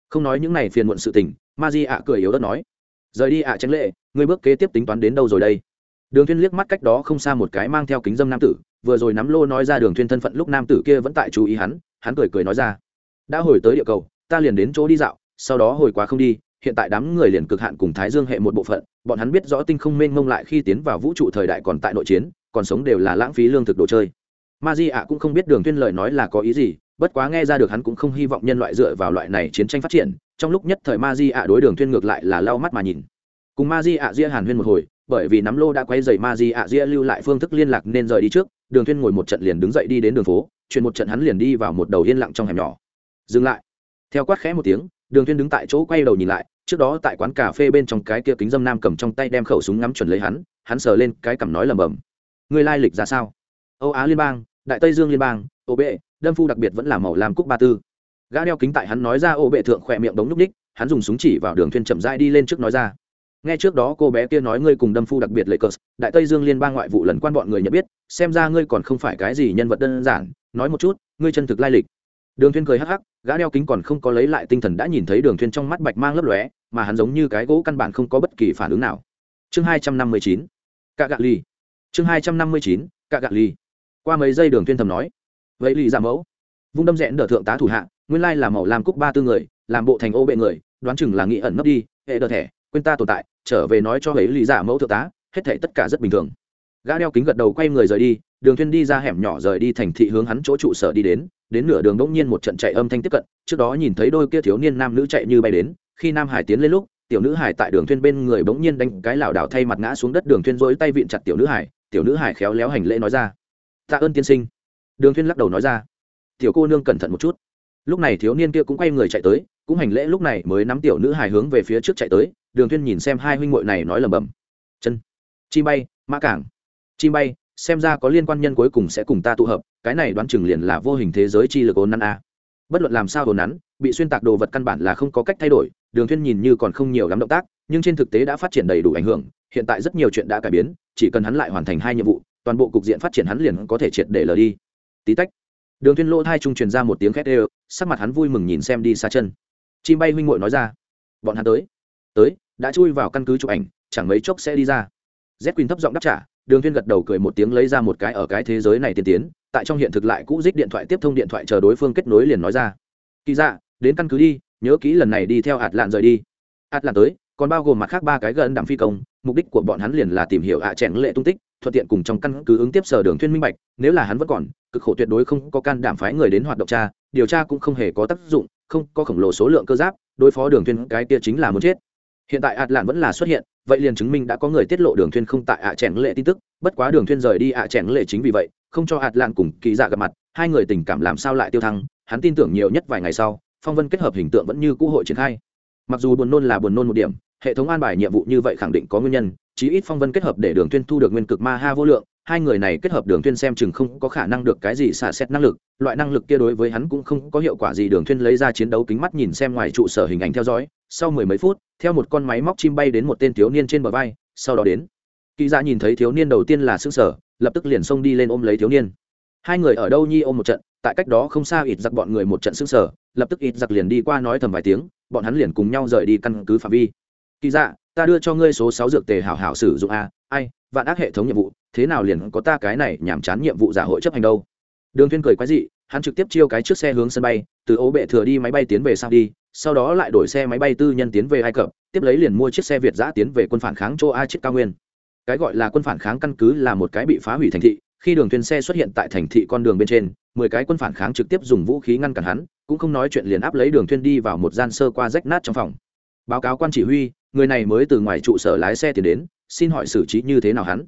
S1: Không nói những này phiền muộn sự tình ma di ạ cười yếu đất nói. Rời đi ạ à lệ, ngươi bước kế tiếp tính toán đến đâu rồi đây? Đường thuyên liếc mắt cách đó không xa một cái mang theo kính dâm nam tử, vừa rồi nắm lô nói ra đường thuyên thân phận lúc nam tử kia vẫn tại chú ý hắn hắn cười cười nói ra, đã hồi tới địa cầu, ta liền đến chỗ đi dạo, sau đó hồi quá không đi, hiện tại đám người liền cực hạn cùng thái dương hệ một bộ phận, bọn hắn biết rõ tinh không mênh mông lại khi tiến vào vũ trụ thời đại còn tại nội chiến, còn sống đều là lãng phí lương thực đồ chơi. Ma di ạ cũng không biết đường thiên lời nói là có ý gì, bất quá nghe ra được hắn cũng không hy vọng nhân loại dựa vào loại này chiến tranh phát triển, trong lúc nhất thời ma di ạ đối đường thiên ngược lại là lau mắt mà nhìn. Cùng ma di ạ ria hàn huyên một hồi bởi vì nắm lô đã quay dày ma di ạ ria lưu lại phương thức liên lạc nên rời đi trước, đường thuyên ngồi một trận liền đứng dậy đi đến đường phố, chuyển một trận hắn liền đi vào một đầu yên lặng trong hẻm nhỏ. Dừng lại. Theo quát khẽ một tiếng, đường thuyên đứng tại chỗ quay đầu nhìn lại, trước đó tại quán cà phê bên trong cái kia kính dâm nam cầm trong tay đem khẩu súng ngắm chuẩn lấy hắn hắn sờ lên cái cằm nói lẩm bẩm. Người lai lịch ra sao? Âu á liên bang, đại tây dương liên bang, ô bệ, đâm phu đặc biệt vẫn là màu làm cúc ba tư. Gã đeo kính tại hắn nói ra, ô bệ thượng khỏe miệng đống núc ních, hắn dùng súng chỉ vào đường thuyên chậm rãi đi lên trước nói ra nghe trước đó cô bé kia nói ngươi cùng đâm phu đặc biệt lệ cờ, đại tây dương liên bang ngoại vụ lần quan bọn người nhận biết, xem ra ngươi còn không phải cái gì nhân vật đơn giản. Nói một chút, ngươi chân thực lai lịch. Đường thuyên cười hắc hắc, gã đeo kính còn không có lấy lại tinh thần đã nhìn thấy đường thuyên trong mắt bạch mang lấp lóe, mà hắn giống như cái gỗ căn bản không có bất kỳ phản ứng nào. Chương hai trăm năm mươi chín, cạ gạ ly chương hai trăm năm mươi chín, cạ gạ ly qua mấy giây đường thuyên thầm nói, vậy ly giả mẫu. Vung đâm rẽn đỡ thượng tá thủ hạ, nguyên lai là màu làm cúc ba tư người, làm bộ thành ô bệ người, đoán chừng là nghĩ ẩn nấp đi, hệ đỡ thẻ, quên ta tồn tại trở về nói cho ấy lý giả mẫu thượng tá, hết thảy tất cả rất bình thường. Gã đeo kính gật đầu quay người rời đi, đường thuyên đi ra hẻm nhỏ rời đi thành thị hướng hắn chỗ trụ sở đi đến đến nửa đường đống nhiên một trận chạy âm thanh tiếp cận, trước đó nhìn thấy đôi kia thiếu niên nam nữ chạy như bay đến, khi nam hải tiến lên lúc, tiểu nữ hải tại đường thuyên bên người bỗng nhiên đánh cái lảo đảo thay mặt ngã xuống đất, đường thuyên rối tay vịn chặt tiểu nữ hải, tiểu nữ hải khéo léo hành lễ nói ra. Tạ ơn tiên sinh. Đường thuyên lắc đầu nói ra. Tiểu cô nương cẩn thận một chút. Lúc này thiếu niên kia cũng quay người chạy tới, cũng hành lễ lúc này mới nắm tiểu nữ hải hướng về phía trước chạy tới đường thuyên nhìn xem hai huynh muội này nói lẩm bẩm. Chân, chi bay, mã cảng. Chi bay, xem ra có liên quan nhân cuối cùng sẽ cùng ta tụ hợp, cái này đoán chừng liền là vô hình thế giới chi lực ôn năn a. Bất luận làm sao ôn nắn, bị xuyên tạc đồ vật căn bản là không có cách thay đổi, đường thuyên nhìn như còn không nhiều lắm động tác, nhưng trên thực tế đã phát triển đầy đủ ảnh hưởng, hiện tại rất nhiều chuyện đã cải biến, chỉ cần hắn lại hoàn thành hai nhiệm vụ, toàn bộ cục diện phát triển hắn liền có thể triệt để lờ đi. Tí tách, đường thuyên lỗ thai trung truyền ra một tiếng khét đều, sắc mặt hắn vui mừng nhìn xem đi xa chân. Chim bay huynh muội nói ra, bọn hắn tới tới, đã chui vào căn cứ chụp ảnh, chẳng mấy chốc sẽ đi ra. Z quỳnh thấp giọng đáp trả, đường thiên gật đầu cười một tiếng lấy ra một cái ở cái thế giới này tiên tiến, tại trong hiện thực lại cũ dích điện thoại tiếp thông điện thoại chờ đối phương kết nối liền nói ra. Kỳ dạ đến căn cứ đi, nhớ kỹ lần này đi theo hạt lạn rời đi. Hạt lạn tới, còn bao gồm mặt khác ba cái gần đẳng phi công, mục đích của bọn hắn liền là tìm hiểu ạ à lệ tung tích, thuận tiện cùng trong căn cứ ứng tiếp sở đường thuyên minh bạch, nếu là hắn vẫn còn, cực khổ tuyệt đối không có can đảm phái người đến hoạt động tra, điều tra cũng không hề có tác dụng, không có khổng lồ số lượng cơ giáp, đối phó đường thuyên cái kia chính là muốn chết hiện tại ạt lạn vẫn là xuất hiện, vậy liền chứng minh đã có người tiết lộ đường thuyên không tại ạ à lệ tin tức. Bất quá đường thuyên rời đi ạ à lệ chính vì vậy, không cho ạt lạn cùng kỳ dạ gặp mặt, hai người tình cảm làm sao lại tiêu thăng, hắn tin tưởng nhiều nhất vài ngày sau, phong vân kết hợp hình tượng vẫn như cũ hội triển khai. Mặc dù buồn nôn là buồn nôn một điểm, hệ thống an bài nhiệm vụ như vậy khẳng định có nguyên nhân, chí ít phong vân kết hợp để đường thuyên thu được nguyên cực ma ha vô lượng hai người này kết hợp đường thuyên xem chừng không có khả năng được cái gì xả xét năng lực, loại năng lực kia đối với hắn cũng không có hiệu quả gì. Đường thuyên lấy ra chiến đấu kính mắt nhìn xem ngoài trụ sở hình ảnh theo dõi, sau mười mấy phút, theo một con máy móc chim bay đến một tên thiếu niên trên bờ vai, sau đó đến kỳ giả nhìn thấy thiếu niên đầu tiên là sững sở, lập tức liền xông đi lên ôm lấy thiếu niên. Hai người ở đâu nhi ôm một trận, tại cách đó không xa ít giặc bọn người một trận sững sở, lập tức ít giặc liền đi qua nói thầm vài tiếng, bọn hắn liền cùng nhau rời đi căn cứ phạm vi. Kỳ dạ ta đưa cho ngươi số sáu dược tề hảo hảo sử dụng a, ai, vạn ác hệ thống nhiệm vụ, thế nào liền có ta cái này nhảm chán nhiệm vụ giả hội chấp hành đâu? Đường thiên cười quái dị, hắn trực tiếp chiêu cái trước xe hướng sân bay, từ ố bệ thừa đi máy bay tiến về sao đi sau đó lại đổi xe máy bay tư nhân tiến về ai cập, tiếp lấy liền mua chiếc xe việt giã tiến về quân phản kháng châu a chiếc cao nguyên. Cái gọi là quân phản kháng căn cứ là một cái bị phá hủy thành thị, khi đường thuyền xe xuất hiện tại thành thị con đường bên trên, mười cái quân phản kháng trực tiếp dùng vũ khí ngăn cản hắn, cũng không nói chuyện liền áp lấy đường thuyền đi vào một gian sơ qua rách nát trong phòng. Báo cáo quan chỉ huy người này mới từ ngoài trụ sở lái xe tiến đến, xin hỏi xử trí như thế nào hắn?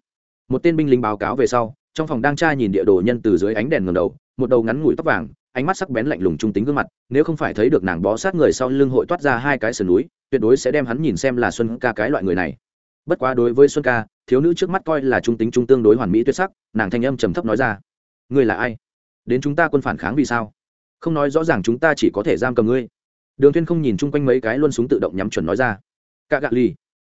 S1: Một tên binh lính báo cáo về sau, trong phòng đang tra nhìn địa đồ nhân từ dưới ánh đèn ngầm đầu, một đầu ngắn ngủi tóc vàng, ánh mắt sắc bén lạnh lùng trung tính gương mặt, nếu không phải thấy được nàng bó sát người sau lưng hội toát ra hai cái sườn núi, tuyệt đối sẽ đem hắn nhìn xem là xuân ca cái loại người này. Bất quá đối với xuân ca, thiếu nữ trước mắt coi là trung tính trung tương đối hoàn mỹ tuyệt sắc, nàng thanh âm trầm thấp nói ra, ngươi là ai? Đến chúng ta quân phản kháng vì sao? Không nói rõ ràng chúng ta chỉ có thể giam cầm ngươi. Đường thiên không nhìn chung quanh mấy cái luôn súng tự động nhắm chuẩn nói ra cả gạ ly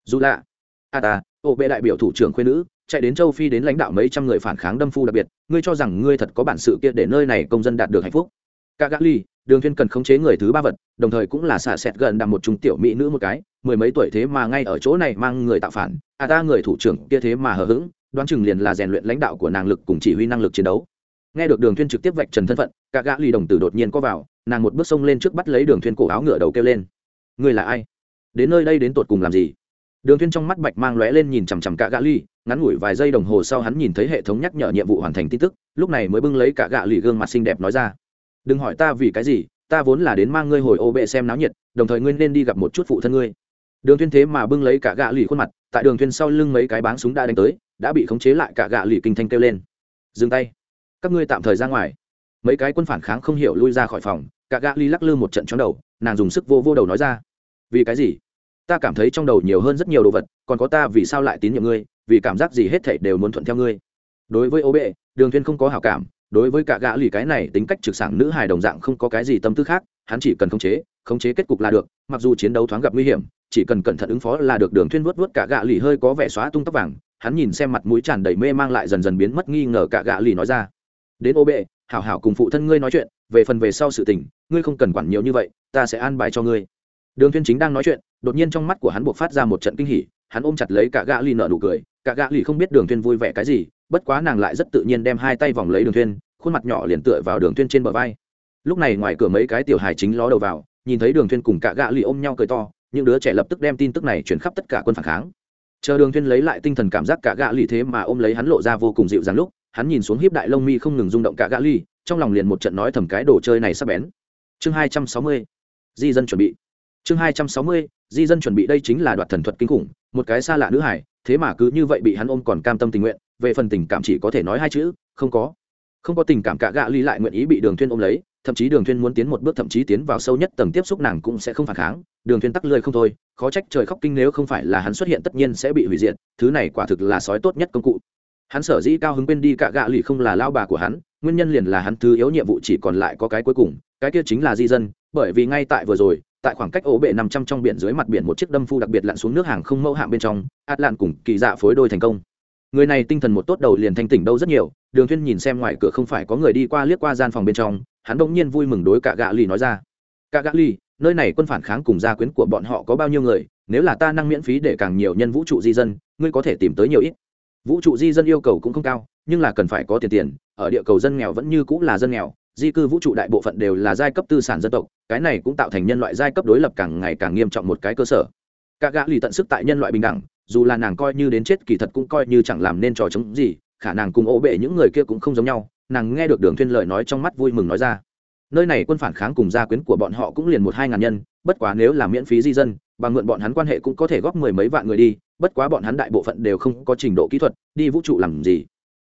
S1: dù lạ. A ta, ô bệ đại biểu thủ trưởng khuyên nữ, chạy đến châu phi đến lãnh đạo mấy trăm người phản kháng đâm phu đặc biệt, ngươi cho rằng ngươi thật có bản sự kia để nơi này công dân đạt được hạnh phúc. Cả gạ ly đường Thiên cần khống chế người thứ ba vật, đồng thời cũng là xả sẹt gần đằng một trung tiểu mỹ nữ một cái, mười mấy tuổi thế mà ngay ở chỗ này mang người tạo phản. À ta người thủ trưởng kia thế mà hờ hững, đoán chừng liền là rèn luyện lãnh đạo của nàng lực cùng chỉ huy năng lực chiến đấu. Nghe được đường thuyên trực tiếp vạch trần thân phận, cả gã ly đồng tử đột nhiên có vào, nàng một bước xông lên trước bắt lấy đường thuyên cổ áo ngựa đầu kêu lên. Ngươi là ai? Đến nơi đây đến tột cùng làm gì? Đường thuyên trong mắt bạch mang lóe lên nhìn chằm chằm cả gã ly ngắn ngủi vài giây đồng hồ sau hắn nhìn thấy hệ thống nhắc nhở nhiệm vụ hoàn thành tin tức, lúc này mới bưng lấy cả gã ly gương mặt xinh đẹp nói ra. Đừng hỏi ta vì cái gì, ta vốn là đến mang ngươi hồi ô bệ xem náo nhiệt, đồng thời ngươi nên đi gặp một chút phụ thân ngươi. Đường thuyên thế mà bưng lấy cả gã lì khuôn mặt, tại đường thuyên sau lưng mấy cái báng súng đã đánh tới, đã bị khống chế lại cả gã lì kinh thanh kêu lên. Dừng tay, các ngươi tạm thời ra ngoài. Mấy cái quân phản kháng không hiểu lui ra khỏi phòng, cả gã lì lắc lư một trận chóng đầu, nàng dùng sức vô vô đầu nói ra vì cái gì? Ta cảm thấy trong đầu nhiều hơn rất nhiều đồ vật, còn có ta vì sao lại tín nhiệm ngươi, vì cảm giác gì hết thảy đều muốn thuận theo ngươi. Đối với ô bệ, đường thiên không có hảo cảm, đối với cả gã lì cái này tính cách trực sảng nữ hài đồng dạng không có cái gì tâm tư khác, hắn chỉ cần khống chế khống chế kết cục là được, mặc dù chiến đấu thoáng gặp nguy hiểm, chỉ cần cẩn thận ứng phó là được, đường thuyên vuốt vuốt cả gã lì hơi có vẻ xóa tung tóc vàng, hắn nhìn xem mặt mũi tràn đầy mê mang lại dần dần biến mất nghi ngờ cả gã lì nói ra. Đến ô bệ, hảo hảo cùng phụ thân ngươi nói chuyện, về phần về sau sự tình, ngươi không cần quản nhiều như vậy, ta sẽ an bài cho ngươi đường Thiên chính đang nói chuyện đột nhiên trong mắt của hắn buộc phát ra một trận kinh hỉ hắn ôm chặt lấy cả gã lì nở nụ cười cả gã lì không biết đường Thiên vui vẻ cái gì bất quá nàng lại rất tự nhiên đem hai tay vòng lấy đường Thiên, khuôn mặt nhỏ liền tựa vào đường Thiên trên bờ vai. Lúc này ngoài cửa mấy cái tiểu hài chính ló đầu vào nhìn thấy đường Thiên cùng cả gã lì ôm nhau cười to những đứa trẻ lập tức đem tin tức này truyền khắp tất cả quân phản kháng. Chờ đường Thiên lấy lại tinh thần cảm giác cả gã lì thế mà ôm lấy hắn lộ ra vô cùng dịu dàng lúc hắn nhìn xuống hiếp đại lông mi không ngừng rung động cả gã lì trong lòng liền một trận nói thầm cái đồ chơi này sắp bén. Chương hai trăm sáu mươi di dân chuẩn bị chương hai trăm sáu mươi, di dân chuẩn bị đây chính là đoạt thần thuật kinh khủng, một cái xa lạ nữ hải, thế mà cứ như vậy bị hắn ôm còn cam tâm tình nguyện, về phần tình cảm chỉ có thể nói hai chữ, không có. Không có tình cảm cả gạ ly lại nguyện ý bị đường thuyên ôm lấy, thậm chí đường thuyên muốn tiến một bước thậm chí tiến vào sâu nhất tầng tiếp xúc nàng cũng sẽ không phản kháng, đường thuyên tắc lười không thôi, khó trách trời khóc kinh nếu không phải là hắn xuất hiện tất nhiên sẽ bị hủy diệt, thứ này quả thực là sói tốt nhất công cụ. Hắn sở dĩ cao hứng quên đi cả gạ lì không là lao bà của hắn, nguyên nhân liền là hắn thứ yếu nhiệm vụ chỉ còn lại có cái cuối cùng, cái kia chính là di dân, bởi vì ngay tại vừa rồi tại khoảng cách ổ bệ nằm trăm trong biển dưới mặt biển một chiếc đâm phu đặc biệt lặn xuống nước hàng không mẫu hạm bên trong, át lặn cùng kỳ dạ phối đôi thành công. Người này tinh thần một tốt đầu liền thanh tỉnh đâu rất nhiều, đường thuyên nhìn xem ngoài cửa không phải có người đi qua liếc qua gian phòng bên trong, hắn bỗng nhiên vui mừng đối cả gã lì nói ra. Cả gã lì, nơi này quân phản kháng cùng gia quyến của bọn họ có bao nhiêu người, nếu là ta năng miễn phí để càng nhiều nhân vũ trụ di dân, ngươi có thể tìm tới nhiều ít. Vũ trụ di dân yêu cầu cũng không cao, nhưng là cần phải có tiền tiền, ở địa cầu dân nghèo vẫn như cũng là dân nghèo di cư vũ trụ đại bộ phận đều là giai cấp tư sản dân tộc, cái này cũng tạo thành nhân loại giai cấp đối lập càng ngày càng nghiêm trọng một cái cơ sở. Cả gã lì tận sức tại nhân loại bình đẳng, dù là nàng coi như đến chết kỳ thật cũng coi như chẳng làm nên trò chống gì, khả năng cùng ô bệ những người kia cũng không giống nhau, nàng nghe được đường thuyên lời nói trong mắt vui mừng nói ra. Nơi này quân phản kháng cùng gia quyến của bọn họ cũng liền một hai ngàn nhân, bất quá nếu là miễn phí di dân, bằng mượn bọn hắn quan hệ cũng có thể góp mười mấy vạn người đi, bất quá bọn hắn đại bộ phận đều không có trình độ kỹ thuật, đi vũ trụ làm gì?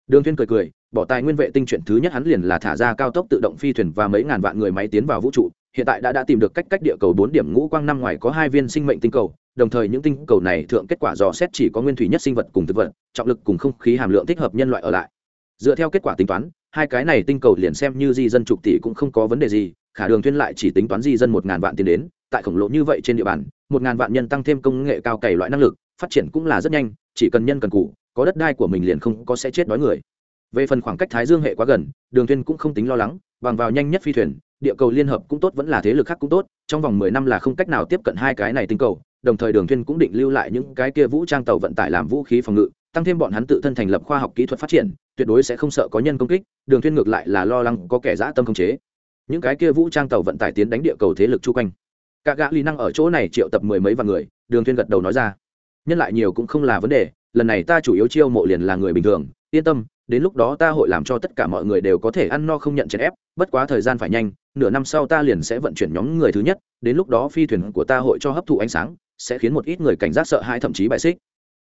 S1: Đường thuyên cười cười bỏ tài nguyên vệ tinh chuyện thứ nhất hắn liền là thả ra cao tốc tự động phi thuyền và mấy ngàn vạn người máy tiến vào vũ trụ. Hiện tại đã đã tìm được cách cách địa cầu bốn điểm ngũ quang năm ngoài có hai viên sinh mệnh tinh cầu, đồng thời những tinh cầu này thượng kết quả dò xét chỉ có nguyên thủy nhất sinh vật cùng thực vật, trọng lực cùng không khí hàm lượng thích hợp nhân loại ở lại. Dựa theo kết quả tính toán, hai cái này tinh cầu liền xem như di dân trục tỷ cũng không có vấn đề gì, khả đường thuyên lại chỉ tính toán di dân một ngàn vạn tiền đến, tại khổng lồ như vậy trên địa bàn, một ngàn vạn nhân tăng thêm công nghệ cao cày loại năng lực, phát triển cũng là rất nhanh, chỉ cần nhân cần cụ có đất đai của mình liền không có sẽ chết đói người về phần khoảng cách thái dương hệ quá gần, đường thuyên cũng không tính lo lắng, bằng vào nhanh nhất phi thuyền, địa cầu liên hợp cũng tốt, vẫn là thế lực khác cũng tốt, trong vòng mười năm là không cách nào tiếp cận hai cái này tinh cầu, đồng thời đường thuyên cũng định lưu lại những cái kia vũ trang tàu vận tải làm vũ khí phòng ngự, tăng thêm bọn hắn tự thân thành lập khoa học kỹ thuật phát triển, tuyệt đối sẽ không sợ có nhân công kích, đường thuyên ngược lại là lo lắng có kẻ dã tâm không chế. Những cái kia vũ trang tàu vận tải tiến đánh địa cầu thế lực chu quanh. Cả gã lý năng ở chỗ này triệu tập mười mấy vạn người, đường thuyên gật đầu nói ra. Nhân lại nhiều cũng không là vấn đề, lần này ta chủ yếu chiêu mộ liền là người bình thường yên tâm, đến lúc đó ta hội làm cho tất cả mọi người đều có thể ăn no không nhận chèn ép, bất quá thời gian phải nhanh, nửa năm sau ta liền sẽ vận chuyển nhóm người thứ nhất, đến lúc đó phi thuyền của ta hội cho hấp thụ ánh sáng, sẽ khiến một ít người cảnh giác sợ hãi thậm chí bại xích.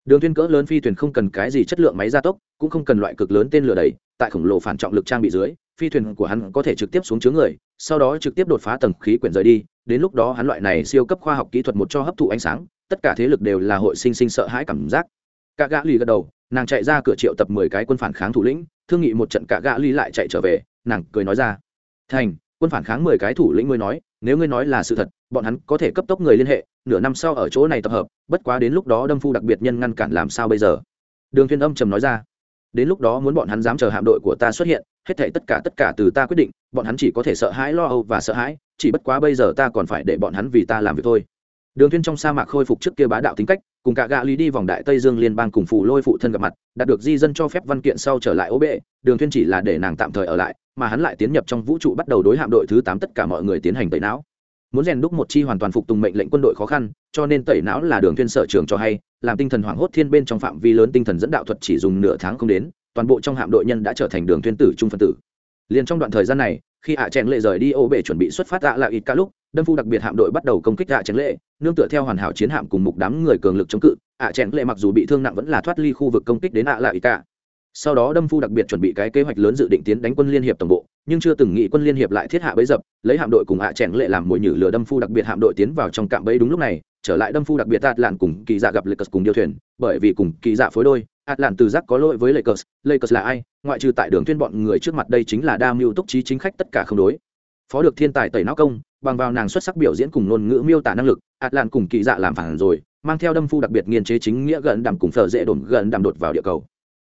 S1: Đường thuyên cỡ lớn phi thuyền không cần cái gì chất lượng máy gia tốc, cũng không cần loại cực lớn tên lửa đẩy tại khổng lồ phản trọng lực trang bị dưới, phi thuyền của hắn có thể trực tiếp xuống chứa người, sau đó trực tiếp đột phá tầng khí quyển rời đi, đến lúc đó hắn loại này siêu cấp khoa học kỹ thuật một cho hấp thụ ánh sáng, tất cả thế lực đều là hội sinh sinh sợ hãi cảm giác. Cả gã lì gật đầu nàng chạy ra cửa triệu tập mười cái quân phản kháng thủ lĩnh, thương nghị một trận cả gã ly lại chạy trở về, nàng cười nói ra. Thành, quân phản kháng mười cái thủ lĩnh mới nói, nếu ngươi nói là sự thật, bọn hắn có thể cấp tốc người liên hệ, nửa năm sau ở chỗ này tập hợp, bất quá đến lúc đó đâm phu đặc biệt nhân ngăn cản làm sao bây giờ? Đường thiên âm trầm nói ra. Đến lúc đó muốn bọn hắn dám chờ hạm đội của ta xuất hiện, hết thảy tất cả tất cả từ ta quyết định, bọn hắn chỉ có thể sợ hãi lo âu và sợ hãi, chỉ bất quá bây giờ ta còn phải để bọn hắn vì ta làm việc thôi đường thiên trong sa mạc khôi phục trước kia bá đạo tính cách, cùng cả gã lý đi vòng đại tây dương liên bang cùng phụ lôi phụ thân gặp mặt, đạt được di dân cho phép văn kiện sau trở lại ố bệ, đường thiên chỉ là để nàng tạm thời ở lại, mà hắn lại tiến nhập trong vũ trụ bắt đầu đối hạm đội thứ tám tất cả mọi người tiến hành tẩy não. Muốn rèn đúc một chi hoàn toàn phục tùng mệnh lệnh quân đội khó khăn, cho nên tẩy não là đường thiên sở trường cho hay, làm tinh thần hoảng hốt thiên bên trong phạm vi lớn tinh thần dẫn đạo thuật chỉ dùng nửa tháng không đến, toàn bộ trong hạm đội nhân đã trở thành đường thiên tử trung phân tử. Liền trong đoạn thời gian này, khi ạ à lệ rời đi ô bệ chuẩn bị xuất phát ạ là ít cả lúc đâm phu đặc biệt hạm đội bắt đầu công kích ạ à lệ, nương tựa theo hoàn hảo chiến hạm cùng mục đám người cường lực chống cự, ạ à lệ mặc dù bị thương nặng vẫn là thoát ly khu vực công kích đến ạ lại cả. Sau đó đâm phu đặc biệt chuẩn bị cái kế hoạch lớn dự định tiến đánh quân liên hiệp tổng bộ, nhưng chưa từng nghĩ quân liên hiệp lại thiết hạ bấy dập, lấy hạm đội cùng ạ chén lệ làm mồi nhử lừa đâm phu đặc biệt hạm đội tiến vào trong cạm bẫy đúng lúc này, trở lại đâm phu đặc biệt tạt lạn cùng kỳ dạ gặp lệ cờ cùng điều thuyền, bởi vì cùng kỳ dạ phối đôi ạt lạn từ giác có lỗi với lệ Lakers lệ là ai? Ngoại trừ tại đường tuyên bọn người trước mặt đây chính là đa mưu túc trí chính khách tất cả không đối. Phó được thiên tài tẩy não công bằng vào nàng xuất sắc biểu diễn cùng ngôn ngữ miêu tả năng lực ạt lạn cùng kỳ dạ làm phản rồi mang theo đâm phu đặc biệt nghiên chế chính nghĩa gần đàm cùng phở dễ đồn gần đàm đột vào địa cầu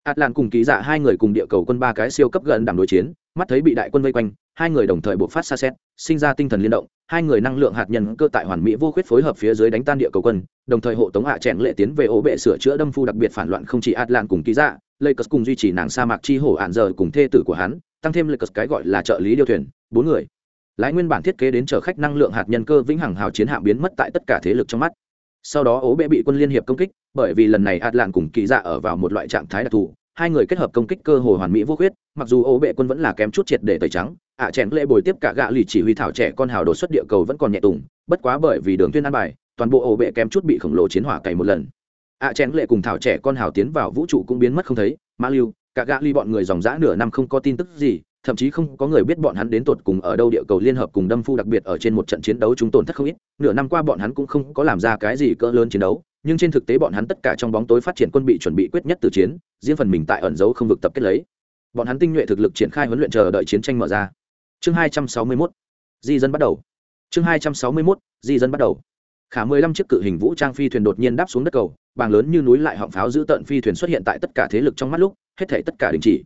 S1: Atlan cùng kỳ dạ hai người cùng địa cầu quân ba cái siêu cấp gần đảm đối chiến, mắt thấy bị đại quân vây quanh, hai người đồng thời buộc phát xa xét, sinh ra tinh thần liên động, hai người năng lượng hạt nhân cơ tại hoàn mỹ vô khuyết phối hợp phía dưới đánh tan địa cầu quân, đồng thời hộ tống hạ trẻn lệ tiến về ố bệ sửa chữa đâm phu đặc biệt phản loạn không chỉ Atlan cùng ký dạ, lê cất cùng duy trì nàng sa mạc chi hổ ản giờ cùng thê tử của hắn, tăng thêm lê cất cái gọi là trợ lý điều thuyền, bốn người. Lái nguyên bản thiết kế đến chở khách năng lượng hạt nhân cơ vĩnh hằng hào chiến hạm biến mất tại tất cả thế lực trong mắt. Sau đó ố bệ bị quân liên hiệp công kích, bởi vì lần này hạt lạng cùng kỳ dạ ở vào một loại trạng thái đặc thù, hai người kết hợp công kích cơ hồ hoàn mỹ vô khuyết mặc dù ố bệ quân vẫn là kém chút triệt để tẩy trắng ạ à chèn lệ bồi tiếp cả gạ lì chỉ huy thảo trẻ con hào đột xuất địa cầu vẫn còn nhẹ tùng bất quá bởi vì đường tuyên an bài toàn bộ ổ bệ kém chút bị khổng lồ chiến hỏa cày một lần ạ à chèn lệ cùng thảo trẻ con hào tiến vào vũ trụ cũng biến mất không thấy ma lưu cả gạ ly bọn người dòng dã nửa năm không có tin tức gì thậm chí không có người biết bọn hắn đến tột cùng ở đâu địa cầu liên hợp cùng đâm phu đặc biệt ở trên một trận chiến đấu chúng tổn thất không ít. Nửa năm qua bọn hắn cũng không có làm ra cái gì cỡ lớn chiến đấu, nhưng trên thực tế bọn hắn tất cả trong bóng tối phát triển quân bị chuẩn bị quyết nhất từ chiến, riêng phần mình tại ẩn giấu không vực tập kết lấy. Bọn hắn tinh nhuệ thực lực triển khai huấn luyện chờ đợi chiến tranh mở ra. Chương hai trăm sáu mươi 261 di dân bắt đầu. Chương hai trăm sáu mươi 261 di dân bắt đầu. Khả mười lăm chiếc cự hình vũ trang phi thuyền đột nhiên đáp xuống đất cầu, bàng lớn như núi lại họng pháo giữ tận phi thuyền xuất hiện tại tất cả thế lực trong mắt lúc, hết thể tất cả đình chỉ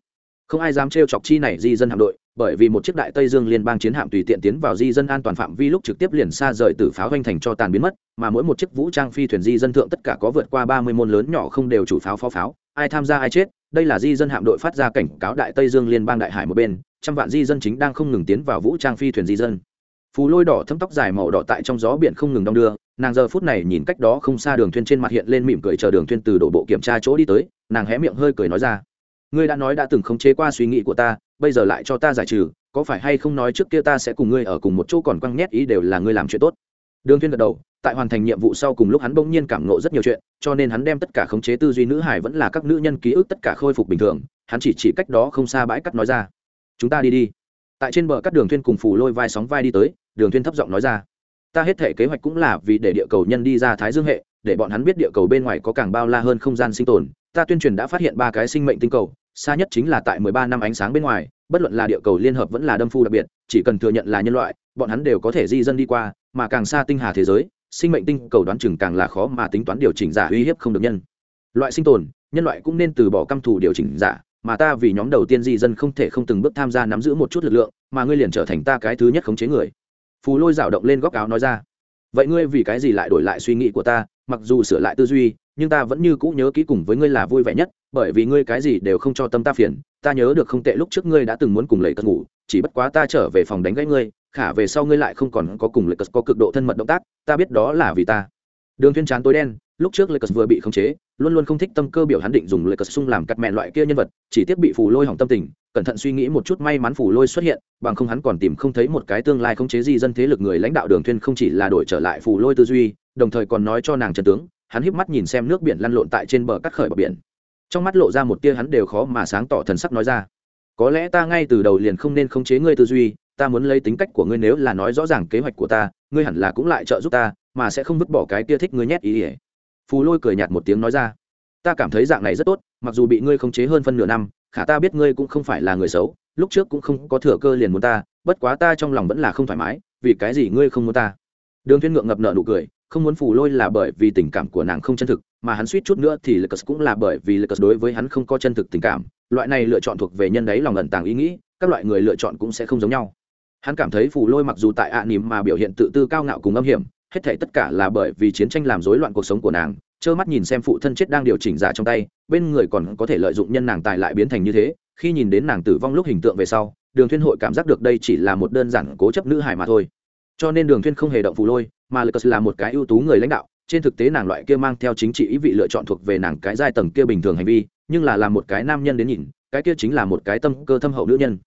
S1: không ai dám trêu chọc chi này di dân hạm đội, bởi vì một chiếc đại tây dương liên bang chiến hạm tùy tiện tiến vào di dân an toàn phạm vi lúc trực tiếp liền xa rời từ pháo hoành thành cho tàn biến mất, mà mỗi một chiếc vũ trang phi thuyền di dân thượng tất cả có vượt qua ba mươi môn lớn nhỏ không đều chủ pháo pháo pháo, ai tham gia ai chết, đây là di dân hạm đội phát ra cảnh cáo đại tây dương liên bang đại hải một bên, trăm vạn di dân chính đang không ngừng tiến vào vũ trang phi thuyền di dân. Phù lôi đỏ thâm tóc dài màu đỏ tại trong gió biển không ngừng đong đưa, nàng giờ phút này nhìn cách đó không xa đường thuyền trên mặt hiện lên mỉm cười chờ đường thuyền từ đổ bộ kiểm tra chỗ đi tới, nàng hé miệng hơi cười nói ra ngươi đã nói đã từng khống chế qua suy nghĩ của ta, bây giờ lại cho ta giải trừ, có phải hay không nói trước kia ta sẽ cùng ngươi ở cùng một chỗ còn quăng nhét ý đều là ngươi làm chuyện tốt. Đường thiên gật đầu, tại hoàn thành nhiệm vụ sau cùng lúc hắn bỗng nhiên cảm ngộ rất nhiều chuyện, cho nên hắn đem tất cả khống chế tư duy nữ hải vẫn là các nữ nhân ký ức tất cả khôi phục bình thường, hắn chỉ chỉ cách đó không xa bãi cắt nói ra. Chúng ta đi đi. Tại trên bờ cắt đường thiên cùng phủ lôi vai sóng vai đi tới, đường thiên thấp giọng nói ra. Ta hết thể kế hoạch cũng là vì để địa cầu nhân đi ra thái dương hệ, để bọn hắn biết địa cầu bên ngoài có càng bao la hơn không gian sinh tồn. Ta tuyên truyền đã phát hiện ba cái sinh mệnh tinh cầu xa nhất chính là tại mười ba năm ánh sáng bên ngoài, bất luận là địa cầu liên hợp vẫn là đâm phu đặc biệt, chỉ cần thừa nhận là nhân loại, bọn hắn đều có thể di dân đi qua, mà càng xa tinh hà thế giới, sinh mệnh tinh cầu đoán chừng càng là khó mà tính toán điều chỉnh giả uy hiếp không được nhân. Loại sinh tồn, nhân loại cũng nên từ bỏ căm thù điều chỉnh giả, mà ta vì nhóm đầu tiên di dân không thể không từng bước tham gia nắm giữ một chút lực lượng, mà ngươi liền trở thành ta cái thứ nhất khống chế người. Phù lôi dạo động lên góc áo nói ra. Vậy ngươi vì cái gì lại đổi lại suy nghĩ của ta mặc dù sửa lại tư duy, nhưng ta vẫn như cũ nhớ kỹ cùng với ngươi là vui vẻ nhất, bởi vì ngươi cái gì đều không cho tâm ta phiền, ta nhớ được không tệ lúc trước ngươi đã từng muốn cùng lấy cất ngủ, chỉ bất quá ta trở về phòng đánh gãy ngươi, khả về sau ngươi lại không còn có cùng lấy cất có cực độ thân mật động tác, ta biết đó là vì ta. Đường thiên chán tối đen, lúc trước lấy cất vừa bị khống chế, luôn luôn không thích tâm cơ biểu hắn định dùng lấy cất sung làm cắt mẹ loại kia nhân vật, chỉ tiếp bị phù lôi hỏng tâm tình, cẩn thận suy nghĩ một chút may mắn phù lôi xuất hiện, bằng không hắn còn tìm không thấy một cái tương lai khống chế gì dân thế lực người lãnh đạo đường thiên không chỉ là đổi trở lại phù lôi tư duy đồng thời còn nói cho nàng trần tướng, hắn híp mắt nhìn xem nước biển lăn lộn tại trên bờ cắt khởi bờ biển. Trong mắt lộ ra một tia hắn đều khó mà sáng tỏ thần sắc nói ra. Có lẽ ta ngay từ đầu liền không nên khống chế ngươi tư duy, ta muốn lấy tính cách của ngươi nếu là nói rõ ràng kế hoạch của ta, ngươi hẳn là cũng lại trợ giúp ta, mà sẽ không vứt bỏ cái tia thích ngươi nhét ý ỉa phù lôi cười nhạt một tiếng nói ra. Ta cảm thấy dạng này rất tốt, mặc dù bị ngươi khống chế hơn phân nửa năm, khả ta biết ngươi cũng không phải là người xấu, lúc trước cũng không có thừa cơ liền muốn ta, bất quá ta trong lòng vẫn là không thoải mái, vì cái gì ngươi không muốn ta? Đường thiên ngượng ngập nợ nụ cười không muốn phù lôi là bởi vì tình cảm của nàng không chân thực, mà hắn suýt chút nữa thì Lucas cũng là bởi vì Lucas đối với hắn không có chân thực tình cảm. Loại này lựa chọn thuộc về nhân đấy lòng ẩn tàng ý nghĩ, các loại người lựa chọn cũng sẽ không giống nhau. Hắn cảm thấy phù lôi mặc dù tại ạ à mà biểu hiện tự tư cao ngạo cùng âm hiểm, hết thể tất cả là bởi vì chiến tranh làm rối loạn cuộc sống của nàng, trơ mắt nhìn xem phụ thân chết đang điều chỉnh giả trong tay, bên người còn có thể lợi dụng nhân nàng tài lại biến thành như thế. Khi nhìn đến nàng tử vong lúc hình tượng về sau, đường thuyên hội cảm giác được đây chỉ là một đơn giản cố chấp nữ hài mà thôi cho nên đường thuyên không hề động phù lôi, mà lại là một cái ưu tú người lãnh đạo, trên thực tế nàng loại kia mang theo chính trị ý vị lựa chọn thuộc về nàng cái giai tầng kia bình thường hành vi, nhưng là làm một cái nam nhân đến nhìn, cái kia chính là một cái tâm cơ thâm hậu nữ nhân.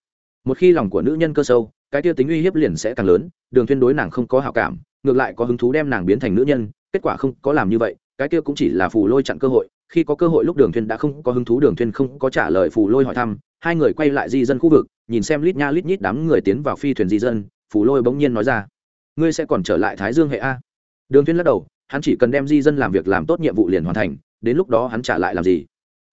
S1: Một khi lòng của nữ nhân cơ sâu, cái kia tính uy hiếp liền sẽ càng lớn, đường thuyên đối nàng không có hảo cảm, ngược lại có hứng thú đem nàng biến thành nữ nhân, kết quả không có làm như vậy, cái kia cũng chỉ là phù lôi chặn cơ hội, khi có cơ hội lúc đường thuyên đã không có hứng thú, đường thuyên không có trả lời phù lôi hỏi thăm, hai người quay lại di dân khu vực, nhìn xem lít nha lít nhít đám người tiến vào phi thuyền di dân, phù lôi bỗng nhiên nói ra ngươi sẽ còn trở lại thái dương hệ a. Đường thuyên lắc đầu, hắn chỉ cần đem di dân làm việc làm tốt nhiệm vụ liền hoàn thành, đến lúc đó hắn trả lại làm gì?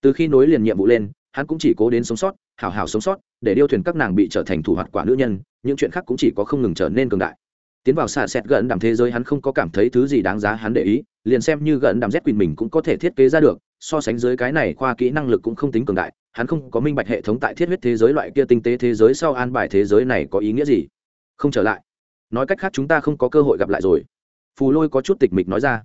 S1: Từ khi nối liền nhiệm vụ lên, hắn cũng chỉ cố đến sống sót, hảo hảo sống sót, để điêu thuyền các nàng bị trở thành thủ hoạt quả nữ nhân, những chuyện khác cũng chỉ có không ngừng trở nên cường đại. Tiến vào xạ xẹt gần đàm thế giới hắn không có cảm thấy thứ gì đáng giá hắn để ý, liền xem như gần đàm z quyền mình cũng có thể thiết kế ra được, so sánh dưới cái này khoa kỹ năng lực cũng không tính cường đại, hắn không có minh bạch hệ thống tại thiết huyết thế giới loại kia tinh tế thế giới sau an bài thế giới này có ý nghĩa gì. Không trở lại nói cách khác chúng ta không có cơ hội gặp lại rồi. Phù lôi có chút tịch mịch nói ra.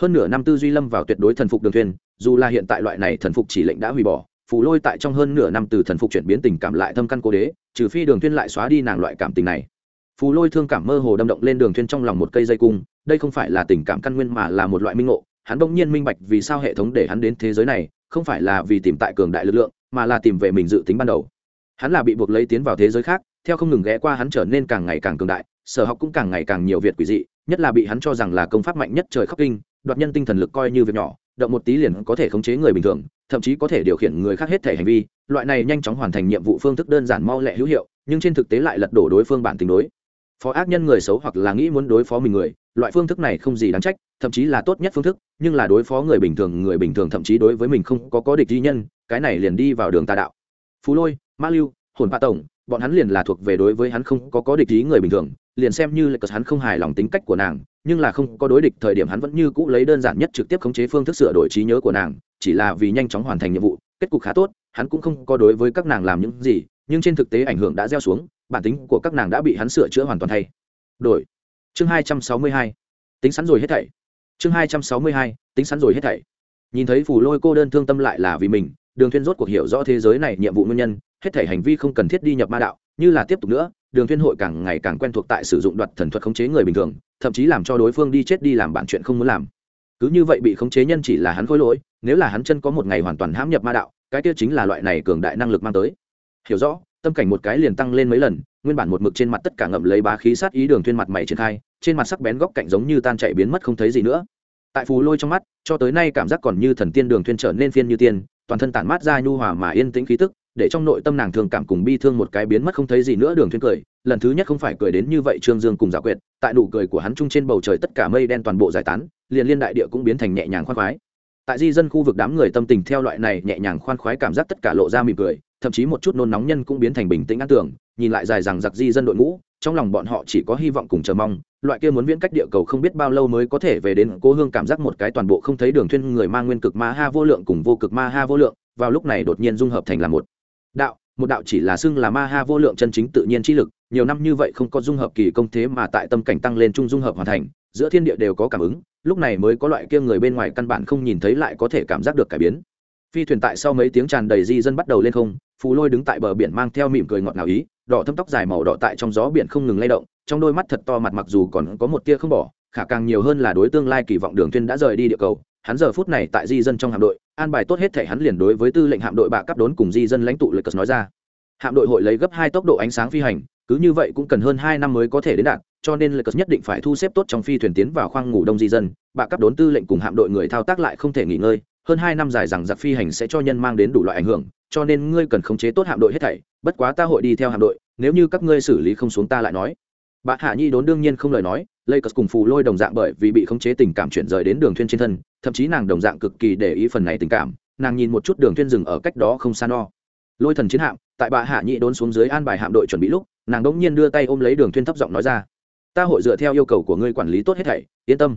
S1: Hơn nửa năm tư duy lâm vào tuyệt đối thần phục đường thuyền, dù là hiện tại loại này thần phục chỉ lệnh đã hủy bỏ, phù lôi tại trong hơn nửa năm từ thần phục chuyển biến tình cảm lại thâm căn cố đế, trừ phi đường thuyên lại xóa đi nàng loại cảm tình này. Phù lôi thương cảm mơ hồ đâm động lên đường thuyên trong lòng một cây dây cung, đây không phải là tình cảm căn nguyên mà là một loại minh ngộ, hắn bỗng nhiên minh bạch vì sao hệ thống để hắn đến thế giới này, không phải là vì tìm tại cường đại lực lượng, mà là tìm về mình dự tính ban đầu. Hắn là bị buộc lấy tiến vào thế giới khác, theo không ngừng ghé qua hắn trở nên càng ngày càng cường đại sở học cũng càng ngày càng nhiều việt quỷ dị, nhất là bị hắn cho rằng là công pháp mạnh nhất trời khắc kinh, đoạt nhân tinh thần lực coi như việc nhỏ, động một tí liền có thể khống chế người bình thường, thậm chí có thể điều khiển người khác hết thể hành vi. Loại này nhanh chóng hoàn thành nhiệm vụ phương thức đơn giản mau lẹ hữu hiệu, nhưng trên thực tế lại lật đổ đối phương bản tính đối. Phó ác nhân người xấu hoặc là nghĩ muốn đối phó mình người, loại phương thức này không gì đáng trách, thậm chí là tốt nhất phương thức, nhưng là đối phó người bình thường, người bình thường thậm chí đối với mình không có có địch duy nhân, cái này liền đi vào đường tà đạo. Phú lôi, ma lưu, hồn ba tổng, bọn hắn liền là thuộc về đối với hắn không có có địch ý người bình thường liền xem như lệch hắn không hài lòng tính cách của nàng, nhưng là không có đối địch thời điểm hắn vẫn như cũ lấy đơn giản nhất trực tiếp khống chế phương thức sửa đổi trí nhớ của nàng, chỉ là vì nhanh chóng hoàn thành nhiệm vụ, kết cục khá tốt, hắn cũng không có đối với các nàng làm những gì, nhưng trên thực tế ảnh hưởng đã gieo xuống, bản tính của các nàng đã bị hắn sửa chữa hoàn toàn thay đổi. Chương hai trăm sáu mươi hai, tính sẵn rồi hết thảy. Chương hai trăm sáu mươi hai, tính sẵn rồi hết thảy. Nhìn thấy phù lôi cô đơn thương tâm lại là vì mình, đường thuyên rốt cuộc hiểu rõ thế giới này nhiệm vụ nguyên nhân, hết thảy hành vi không cần thiết đi nhập ma đạo như là tiếp tục nữa, đường thiên hội càng ngày càng quen thuộc tại sử dụng đoạt thần thuật khống chế người bình thường, thậm chí làm cho đối phương đi chết đi làm bản chuyện không muốn làm. Cứ như vậy bị khống chế nhân chỉ là hắn khối lỗi, nếu là hắn chân có một ngày hoàn toàn hãm nhập ma đạo, cái kia chính là loại này cường đại năng lực mang tới. Hiểu rõ, tâm cảnh một cái liền tăng lên mấy lần, nguyên bản một mực trên mặt tất cả ngậm lấy bá khí sát ý đường thiên mặt mày triển khai, trên mặt sắc bén góc cạnh giống như tan chảy biến mất không thấy gì nữa. Tại phù lôi trong mắt, cho tới nay cảm giác còn như thần tiên đường thiên trở nên phiên như tiên, toàn thân tản mát ra nhu hòa mà yên tĩnh khí tức để trong nội tâm nàng thường cảm cùng bi thương một cái biến mất không thấy gì nữa, đường thuyên cười. Lần thứ nhất không phải cười đến như vậy, trương dương cùng giả quyệt, tại nụ cười của hắn trung trên bầu trời tất cả mây đen toàn bộ giải tán, liền liên đại địa cũng biến thành nhẹ nhàng khoan khoái. Tại di dân khu vực đám người tâm tình theo loại này nhẹ nhàng khoan khoái cảm giác tất cả lộ ra mỉm cười, thậm chí một chút nôn nóng nhân cũng biến thành bình tĩnh an tưởng nhìn lại dài rằng giặc di dân đội ngũ, trong lòng bọn họ chỉ có hy vọng cùng chờ mong, loại kia muốn viễn cách địa cầu không biết bao lâu mới có thể về đến cố hương cảm giác một cái toàn bộ không thấy đường thuyên người mang nguyên cực ma ha vô lượng cùng vô cực ma ha vô lượng, vào lúc này đột nhiên dung hợp thành là một đạo, một đạo chỉ là xưng là ma ha vô lượng chân chính tự nhiên trí lực, nhiều năm như vậy không có dung hợp kỳ công thế mà tại tâm cảnh tăng lên trung dung hợp hoàn thành, giữa thiên địa đều có cảm ứng, lúc này mới có loại kia người bên ngoài căn bản không nhìn thấy lại có thể cảm giác được cải biến. Phi thuyền tại sau mấy tiếng tràn đầy di dân bắt đầu lên không, phù lôi đứng tại bờ biển mang theo mỉm cười ngọt ngào ý, đỏ thâm tóc dài màu đỏ tại trong gió biển không ngừng lay động, trong đôi mắt thật to mặt mặc dù còn có một tia không bỏ, khả càng nhiều hơn là đối tương lai kỳ vọng đường tuyên đã rời đi địa cầu hắn giờ phút này tại di dân trong hạm đội, an bài tốt hết thể hắn liền đối với tư lệnh hạm đội bạ cắp đốn cùng di dân lãnh tụ lệ cất nói ra. Hạm đội hội lấy gấp hai tốc độ ánh sáng phi hành, cứ như vậy cũng cần hơn hai năm mới có thể đến đạt cho nên lệ cất nhất định phải thu xếp tốt trong phi thuyền tiến vào khoang ngủ đông di dân, bạ cắp đốn tư lệnh cùng hạm đội người thao tác lại không thể nghỉ ngơi, hơn hai năm dài rằng giặc phi hành sẽ cho nhân mang đến đủ loại ảnh hưởng, cho nên ngươi cần khống chế tốt hạm đội hết thảy, bất quá ta hội đi theo hạm đội, nếu như các ngươi xử lý không xuống ta lại nói bà hạ nhi đốn đương nhiên không lời nói lây cất cùng phù lôi đồng dạng bởi vì bị khống chế tình cảm chuyển rời đến đường thuyên trên thân, thậm chí nàng đồng dạng cực kỳ để ý phần này tình cảm, nàng nhìn một chút đường thuyên dừng ở cách đó không xa no. Lôi thần chiến hạm, tại bà hạ nhi đốn xuống dưới an bài hạm đội chuẩn bị lúc, nàng đống nhiên đưa tay ôm lấy đường thuyên thấp giọng nói ra, ta hội dựa theo yêu cầu của ngươi quản lý tốt hết thảy, yên tâm.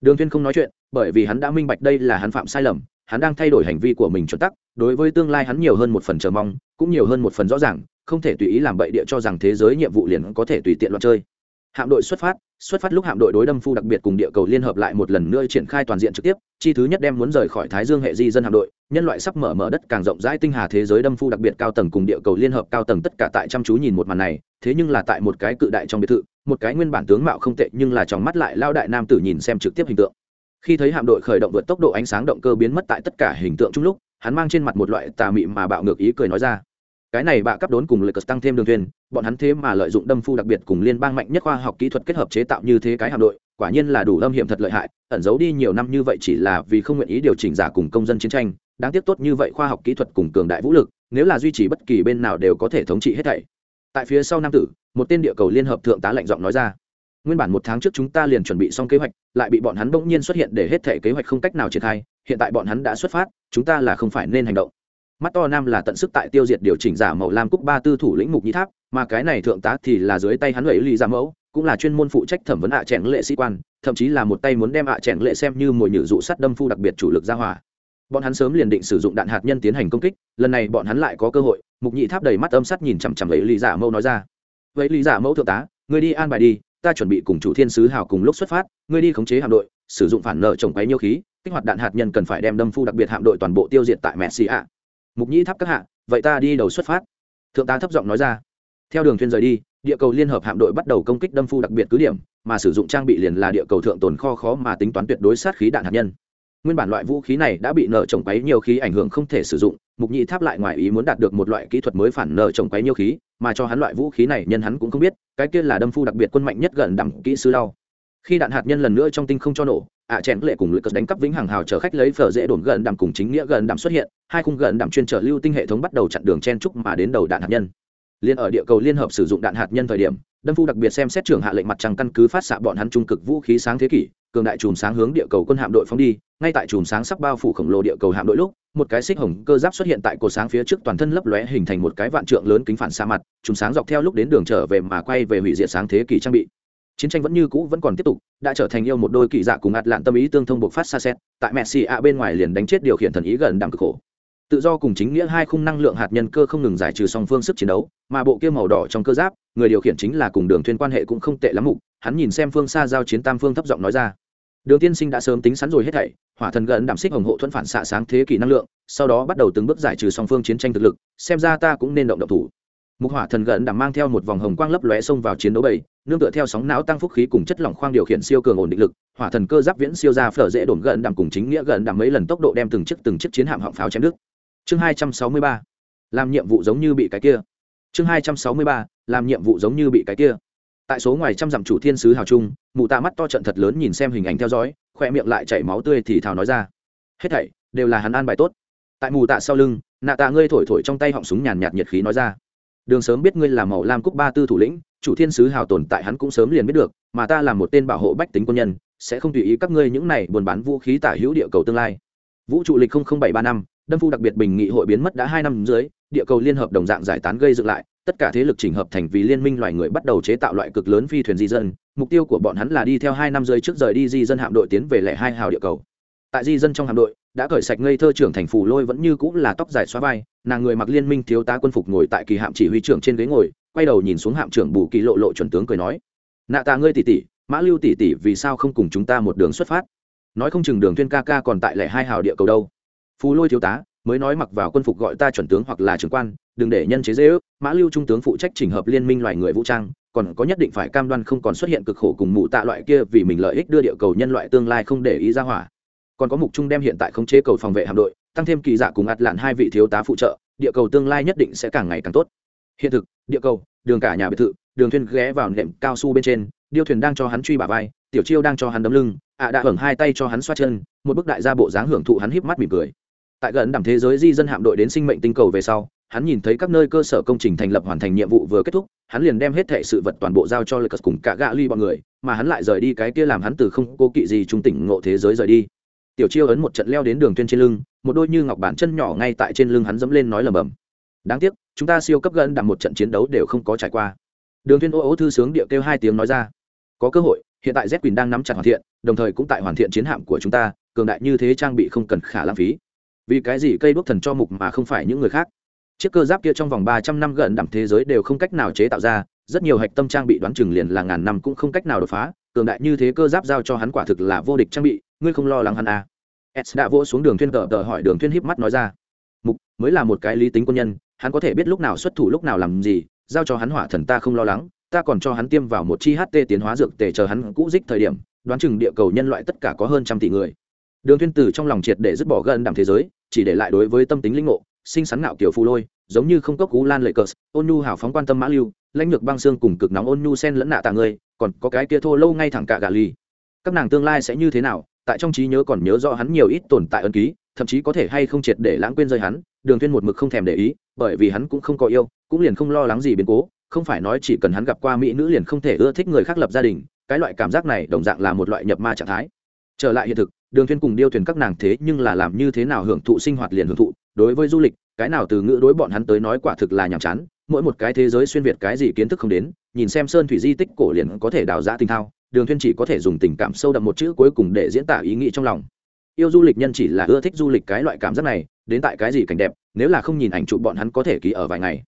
S1: Đường thuyên không nói chuyện, bởi vì hắn đã minh bạch đây là hắn phạm sai lầm, hắn đang thay đổi hành vi của mình chuẩn tắc, đối với tương lai hắn nhiều hơn một phần chờ mong, cũng nhiều hơn một phần rõ ràng không thể tùy ý làm bậy địa cho rằng thế giới nhiệm vụ liền có thể tùy tiện loạn chơi. Hạm đội xuất phát xuất phát lúc hạm đội đối đâm phu đặc biệt cùng địa cầu liên hợp lại một lần nữa triển khai toàn diện trực tiếp, chi thứ nhất đem muốn rời khỏi thái dương hệ di dân hạm đội, nhân loại sắp mở mở đất càng rộng rãi tinh hà thế giới đâm phu đặc biệt cao tầng cùng địa cầu liên hợp cao tầng tất cả tại chăm chú nhìn một màn này, thế nhưng là tại một cái cự đại trong biệt thự, một cái nguyên bản tướng mạo không tệ nhưng là trong mắt lại lao đại nam tử nhìn xem trực tiếp hình tượng. Khi thấy hạm đội khởi động vượt tốc độ ánh sáng động cơ biến mất tại tất cả hình tượng chung lúc, hắn mang trên mặt một loại tà mị mà bạo ngược ý cười nói ra cái này bạ cấp đốn cùng lực tăng thêm đường thuyền bọn hắn thế mà lợi dụng đâm phu đặc biệt cùng liên bang mạnh nhất khoa học kỹ thuật kết hợp chế tạo như thế cái hạm đội, quả nhiên là đủ âm hiểm thật lợi hại, ẩn giấu đi nhiều năm như vậy chỉ là vì không nguyện ý điều chỉnh giả cùng công dân chiến tranh, đáng tiếc tốt như vậy khoa học kỹ thuật cùng cường đại vũ lực, nếu là duy trì bất kỳ bên nào đều có thể thống trị hết thảy. Tại phía sau nam tử, một tên địa cầu liên hợp thượng tá lệnh giọng nói ra, nguyên bản một tháng trước chúng ta liền chuẩn bị xong kế hoạch, lại bị bọn hắn bỗng nhiên xuất hiện để hết thể kế hoạch không cách nào triển khai, hiện tại bọn hắn đã xuất phát, chúng ta là không phải nên hành động mắt to nam là tận sức tại tiêu diệt điều chỉnh giả màu lam cúc ba tư thủ lĩnh mục nhĩ tháp, mà cái này thượng tá thì là dưới tay hắn lẫy ly giả mẫu, cũng là chuyên môn phụ trách thẩm vấn ạ à chèn lệ sĩ quan, thậm chí là một tay muốn đem ạ à chèn lệ xem như mồi nhử dụ sắt đâm phu đặc biệt chủ lực ra hỏa. Bọn hắn sớm liền định sử dụng đạn hạt nhân tiến hành công kích, lần này bọn hắn lại có cơ hội, mục nhị tháp đầy mắt âm sắt nhìn chằm chằm lấy lý giả mẫu nói ra. Vậy lý giả mẫu thượng tá người đi an bài đi, ta chuẩn bị cùng chủ thiên sứ hào cùng lúc xuất phát, ngươi đi khống chế hạm đội, sử dụng phản nợ trồng quấy nhiêu khí, kích hoạt đạn hạt nhân cần phải đem đâm phu đặc biệt hạm đội toàn bộ tiêu diệt tại messi ạ mục nhĩ tháp các hạ, vậy ta đi đầu xuất phát. Thượng tá thấp giọng nói ra. Theo đường thuyền rời đi, địa cầu liên hợp hạm đội bắt đầu công kích đâm phu đặc biệt cứ điểm, mà sử dụng trang bị liền là địa cầu thượng tồn kho khó mà tính toán tuyệt đối sát khí đạn hạt nhân. Nguyên bản loại vũ khí này đã bị nợ trồng quấy nhiều khí ảnh hưởng không thể sử dụng, mục nhị tháp lại ngoài ý muốn đạt được một loại kỹ thuật mới phản nợ trồng quấy nhiều khí, mà cho hắn loại vũ khí này nhân hắn cũng không biết, cái kia là đâm phu đặc biệt quân mạnh nhất gần đẳng kỹ sư đau. Khi đạn hạt nhân lần nữa trong tinh không cho nổ ạ à chèn lệ cùng lực đánh cắp vĩnh hằng hào chở khách lấy phở dễ đồn gần đạm cùng chính nghĩa gần đạm xuất hiện, hai khung gần đạm chuyên trở lưu tinh hệ thống bắt đầu chặn đường chen trúc mà đến đầu đạn hạt nhân. Liên ở địa cầu liên hợp sử dụng đạn hạt nhân thời điểm, đâm phu đặc biệt xem xét trưởng hạ lệnh mặt trăng căn cứ phát xạ bọn hắn trung cực vũ khí sáng thế kỷ, cường đại chùm sáng hướng địa cầu quân hạm đội phóng đi, ngay tại chùm sáng sắp bao phủ khổng lồ địa cầu hạm đội lúc, một cái xích hồng cơ giáp xuất hiện tại cột sáng phía trước toàn thân lấp lóe hình thành một cái vạn trượng lớn kính phản xa mặt, chùm sáng dọc theo lúc đến đường trở về mà quay về hủy diệt sáng thế kỷ trang bị chiến tranh vẫn như cũ vẫn còn tiếp tục, đã trở thành yêu một đôi kỳ dạ cùng ạt lạn tâm ý tương thông buộc phát xa xét tại messi ạ bên ngoài liền đánh chết điều khiển thần ý gần đẳng cực khổ. Tự do cùng chính nghĩa hai khung năng lượng hạt nhân cơ không ngừng giải trừ song phương sức chiến đấu, mà bộ kia màu đỏ trong cơ giáp, người điều khiển chính là cùng đường thuyên quan hệ cũng không tệ lắm mục, hắn nhìn xem phương xa giao chiến tam phương thấp giọng nói ra. Đường tiên sinh đã sớm tính sẵn rồi hết thảy, hỏa thần gần đảm xích hồng hộ thuẫn phản xạ sáng thế kỷ năng lượng, sau đó bắt đầu từng bước giải trừ song phương chiến tranh thực lực, xem ra ta cũng nên động động thủ. Mục hỏa thần gần đảm mang theo một vòng hồng quang lấp lóe xông vào chiến đấu bầy nương tựa theo sóng não tăng phúc khí cùng chất lỏng khoang điều khiển siêu cường ổn định lực, hỏa thần cơ giáp viễn siêu ra phở dễ đổn gần đảm cùng chính nghĩa gần đảm mấy lần tốc độ đem từng chiếc từng chiếc chiến hạm họng pháo chém nước chương hai trăm sáu mươi ba. Làm nhiệm vụ giống như bị cái kia. Chương hai trăm sáu mươi ba. Làm nhiệm vụ giống như bị cái kia. Tại số ngoài trăm dặm chủ thiên sứ hào trung, mụ tạ mắt to trận thật lớn nhìn xem hình ảnh theo dõi, khoe miệng lại chảy máu tươi thì thào nói ra. Hết thảy đều là hắn an bài tốt. Tại mù tạ sau lưng, nạ tạ ngươi thổi thổi trong tay họng súng nhàn nhạt nhiệt khí nói ra. Đường sớm biết ngươi là màu lam cúc ba tư thủ lĩnh chủ thiên sứ hào tồn tại hắn cũng sớm liền biết được, mà ta là một tên bảo hộ bách tính quân nhân, sẽ không tùy ý các ngươi những này buôn bán vũ khí tả hữu địa cầu tương lai. Vũ trụ lịch bảy ba năm, đâm phu đặc biệt bình nghị hội biến mất đã hai năm dưới, địa cầu liên hợp đồng dạng giải tán gây dựng lại, tất cả thế lực chỉnh hợp thành vì liên minh loài người bắt đầu chế tạo loại cực lớn phi thuyền di dân, mục tiêu của bọn hắn là đi theo hai năm rơi trước rời đi di dân hạm đội tiến về lẻ hai hào địa cầu. Tại di dân trong hạm đội, đã cởi sạch ngây thơ trưởng thành phù lôi vẫn như cũng là tóc dài xóa vai, nàng người mặc liên minh thiếu tá quân phục ngồi tại kỳ hạm chỉ huy trưởng trên ghế ngồi quay đầu nhìn xuống hạm trưởng bù kỳ lộ lộ chuẩn tướng cười nói, nạ tạ ngươi tỷ tỷ mã lưu tỷ tỷ vì sao không cùng chúng ta một đường xuất phát? Nói không chừng đường thuyên ca ca còn tại lẻ hai hào địa cầu đâu. Phù lôi thiếu tá, mới nói mặc vào quân phục gọi ta chuẩn tướng hoặc là trưởng quan, đừng để nhân chế dễ ước. Mã lưu trung tướng phụ trách chỉnh hợp liên minh loài người vũ trang, còn có nhất định phải cam đoan không còn xuất hiện cực khổ cùng mụ tạ loại kia vì mình lợi ích đưa địa cầu nhân loại tương lai không để ý ra hỏa. Còn có mục trung đem hiện tại khống chế cầu phòng vệ hạm đội, tăng thêm kỳ giả cùng ạt lạn hai vị thiếu tá phụ trợ, địa cầu tương lai nhất định sẽ càng ngày càng tốt hiện thực, địa cầu, đường cả nhà biệt thự, đường thuyền ghé vào nệm cao su bên trên, điêu thuyền đang cho hắn truy bả vai, tiểu chiêu đang cho hắn đấm lưng, ạ đã hưởng hai tay cho hắn xoa chân, một bức đại gia bộ dáng hưởng thụ hắn híp mắt mỉm cười. Tại gần đẳng thế giới di dân hạm đội đến sinh mệnh tinh cầu về sau, hắn nhìn thấy các nơi cơ sở công trình thành lập hoàn thành nhiệm vụ vừa kết thúc, hắn liền đem hết thệ sự vật toàn bộ giao cho lực cùng cả gạ ly bọn người, mà hắn lại rời đi cái kia làm hắn từ không cố kỵ gì trung tỉnh ngộ thế giới rời đi. Tiểu chiêu ấn một trận leo đến đường tuyên trên lưng, một đôi như ngọc bản chân nhỏ ngay tại trên lưng hắn dẫm lên nói lầm bầm đáng tiếc chúng ta siêu cấp gần đặng một trận chiến đấu đều không có trải qua. Đường thiên ô ô thư sướng điệu kêu hai tiếng nói ra. Có cơ hội, hiện tại z quỳnh đang nắm chặt hoàn thiện, đồng thời cũng tại hoàn thiện chiến hạm của chúng ta, cường đại như thế trang bị không cần khả lãng phí. Vì cái gì cây đuốc thần cho mục mà không phải những người khác? Chiếc cơ giáp kia trong vòng ba trăm năm gần đẳng thế giới đều không cách nào chế tạo ra, rất nhiều hạch tâm trang bị đoán chừng liền là ngàn năm cũng không cách nào đột phá, cường đại như thế cơ giáp giao cho hắn quả thực là vô địch trang bị, ngươi không lo lắng hắn à. s đã vỗ xuống đường thuyên tờ tờ hỏi đường thuyên híp mắt nói ra. Mục, mới là một cái lý tính quân nhân hắn có thể biết lúc nào xuất thủ lúc nào làm gì, giao cho hắn hỏa thần ta không lo lắng, ta còn cho hắn tiêm vào một chi ht tiến hóa dược tề chờ hắn cũ dích thời điểm, đoán chừng địa cầu nhân loại tất cả có hơn trăm tỷ người. Đường Thiên từ trong lòng triệt để dứt bỏ gần đẳng thế giới, chỉ để lại đối với tâm tính linh ngộ, sinh sắn ngạo kiểu phù lôi, giống như không cốc cú lan lệ cờ, ôn nhu hào phóng quan tâm mã lưu, lãnh lược băng xương cùng cực nóng ôn nhu sen lẫn nạ tạ người, còn có cái kia thô lâu ngay thẳng cả gà ly các nàng tương lai sẽ như thế nào, tại trong trí nhớ còn nhớ rõ hắn nhiều ít tồn tại ân ký, thậm chí có thể hay không triệt để lãng quên rơi hắn, đường Thiên một mực không thèm để ý bởi vì hắn cũng không có yêu, cũng liền không lo lắng gì biến cố, không phải nói chỉ cần hắn gặp qua mỹ nữ liền không thể ưa thích người khác lập gia đình, cái loại cảm giác này đồng dạng là một loại nhập ma trạng thái. Trở lại hiện thực, đường thuyền cùng điêu thuyền các nàng thế nhưng là làm như thế nào hưởng thụ sinh hoạt liền hưởng thụ, đối với du lịch, cái nào từ ngữ đối bọn hắn tới nói quả thực là nhàm chán, mỗi một cái thế giới xuyên việt cái gì kiến thức không đến, nhìn xem sơn thủy di tích cổ liền có thể đào giã tinh thao, đường thuyên chỉ có thể dùng tình cảm sâu đậm một chữ cuối cùng để diễn tả ý nghĩ trong lòng. Yêu du lịch nhân chỉ là ưa thích du lịch cái loại cảm giác này đến tại cái gì cảnh đẹp, nếu là không nhìn ảnh chụp bọn hắn có thể ký ở vài ngày.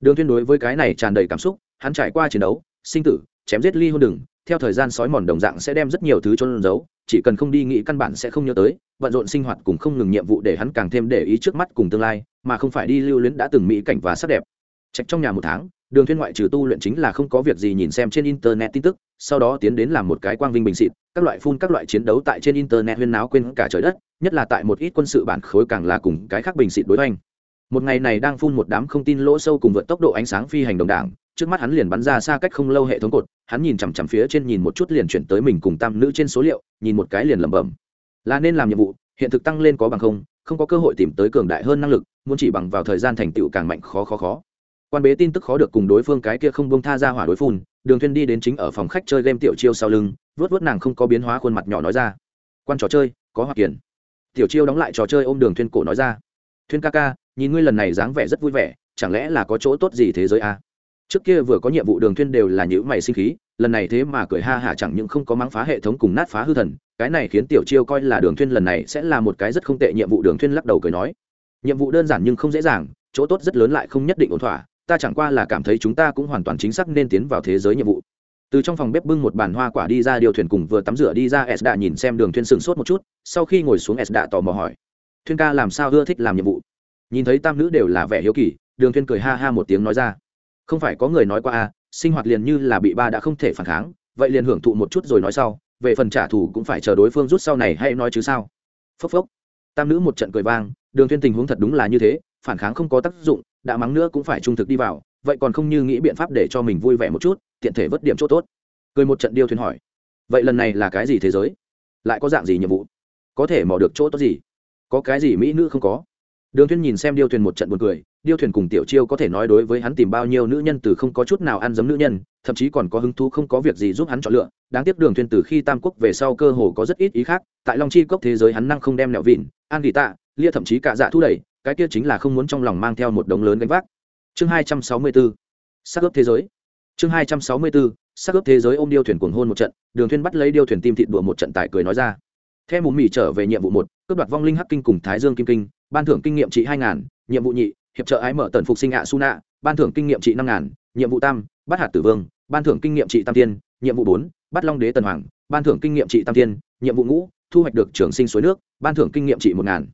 S1: Đường thuyên đối với cái này tràn đầy cảm xúc, hắn trải qua chiến đấu, sinh tử, chém giết ly hôn đừng, theo thời gian sói mòn đồng dạng sẽ đem rất nhiều thứ trôn giấu, chỉ cần không đi nghĩ căn bản sẽ không nhớ tới bận rộn sinh hoạt cùng không ngừng nhiệm vụ để hắn càng thêm để ý trước mắt cùng tương lai, mà không phải đi lưu luyến đã từng mỹ cảnh và sắc đẹp. Trạch trong nhà một tháng đường thuyên ngoại trừ tu luyện chính là không có việc gì nhìn xem trên internet tin tức, sau đó tiến đến làm một cái quang vinh bình xịt, các loại phun các loại chiến đấu tại trên internet huyên náo quên cả trời đất, nhất là tại một ít quân sự bản khối càng là cùng cái khác bình xịt đối hoành. Một ngày này đang phun một đám không tin lỗ sâu cùng vượt tốc độ ánh sáng phi hành đồng đảng, trước mắt hắn liền bắn ra xa cách không lâu hệ thống cột, hắn nhìn chằm chằm phía trên nhìn một chút liền chuyển tới mình cùng tam nữ trên số liệu, nhìn một cái liền lẩm bẩm. Là nên làm nhiệm vụ, hiện thực tăng lên có bằng không không có cơ hội tìm tới cường đại hơn năng lực, muốn chỉ bằng vào thời gian thành tựu càng mạnh khó khó khó quan bế tin tức khó được cùng đối phương cái kia không bông tha ra hỏa đối phun, đường thuyên đi đến chính ở phòng khách chơi game tiểu chiêu sau lưng vớt vớt nàng không có biến hóa khuôn mặt nhỏ nói ra. Quan trò chơi, có hoa kiển. Tiểu chiêu đóng lại trò chơi ôm đường thuyên cổ nói ra. Thuyên ca ca, nhìn ngươi lần này dáng vẻ rất vui vẻ, chẳng lẽ là có chỗ tốt gì thế giới à? trước kia vừa có nhiệm vụ đường thuyên đều là những mày sinh khí, lần này thế mà cười ha hả chẳng những không có mắng phá hệ thống cùng nát phá hư thần, cái này khiến tiểu chiêu coi là đường thuyên lần này sẽ là một cái rất không tệ nhiệm vụ, đường thuyên lắc đầu cười nói. Nhiệm vụ đơn giản nhưng không dễ dàng, chỗ tốt rất lớn lại không nhất định ổn thỏa ta chẳng qua là cảm thấy chúng ta cũng hoàn toàn chính xác nên tiến vào thế giới nhiệm vụ. Từ trong phòng bếp bưng một bàn hoa quả đi ra điều thuyền cùng vừa tắm rửa đi ra s đã nhìn xem đường thuyền sừng sốt một chút, sau khi ngồi xuống s đã tò mò hỏi thuyên ca làm sao ưa thích làm nhiệm vụ? Nhìn thấy tam nữ đều là vẻ hiếu kỳ, đường thuyên cười ha ha một tiếng nói ra, không phải có người nói qua à sinh hoạt liền như là bị ba đã không thể phản kháng, vậy liền hưởng thụ một chút rồi nói sau, về phần trả thù cũng phải chờ đối phương rút sau này hay nói chứ sao? Phốc phốc. Tam nữ một trận cười vang, đường thuyên tình huống thật đúng là như thế phản kháng không có tác dụng, đã mắng nữa cũng phải trung thực đi vào, vậy còn không như nghĩ biện pháp để cho mình vui vẻ một chút, tiện thể vớt điểm chỗ tốt. Cười một trận điêu thuyền hỏi, vậy lần này là cái gì thế giới? Lại có dạng gì nhiệm vụ? Có thể mò được chỗ tốt gì? Có cái gì mỹ nữ không có? Đường thuyên nhìn xem điêu thuyền một trận buồn cười, điêu thuyền cùng tiểu chiêu có thể nói đối với hắn tìm bao nhiêu nữ nhân từ không có chút nào ăn dấm nữ nhân, thậm chí còn có hứng thú không có việc gì giúp hắn chọn lựa. Đáng tiếc đường thuyên từ khi tam quốc về sau cơ hồ có rất ít ý khác, tại long chi cốc thế giới hắn năng không đem nẹo vịn, an ghi tạ lia thậm chí cả dạ thu đẩy cái kia chính là không muốn trong lòng mang theo một đống lớn gánh vác. Chương hai trăm sáu mươi bốn sắc ướp thế giới. Chương hai trăm sáu mươi bốn sắc ướp thế giới ôm điêu thuyền cuồng hôn một trận, đường thuyên bắt lấy điêu thuyền tim thịt đùa một trận tại cười nói ra. Theo mù mì trở về nhiệm vụ một, cướp đoạt vong linh hắc kinh cùng thái dương kim kinh, ban thưởng kinh nghiệm trị hai ngàn, nhiệm vụ nhị, hiệp trợ ái mở tần phục sinh ạ su nạ ban thưởng kinh nghiệm trị năm ngàn, nhiệm vụ tam, bắt hạt tử vương, ban thưởng kinh nghiệm trị tam tiên, nhiệm vụ bốn, bắt long đế tần hoàng, ban thưởng kinh nghiệm trị tam tiên, nhiệm vụ ngũ, thu hoạch được trường sinh suối nước, ban thưởng kinh nghiệm trị một ngàn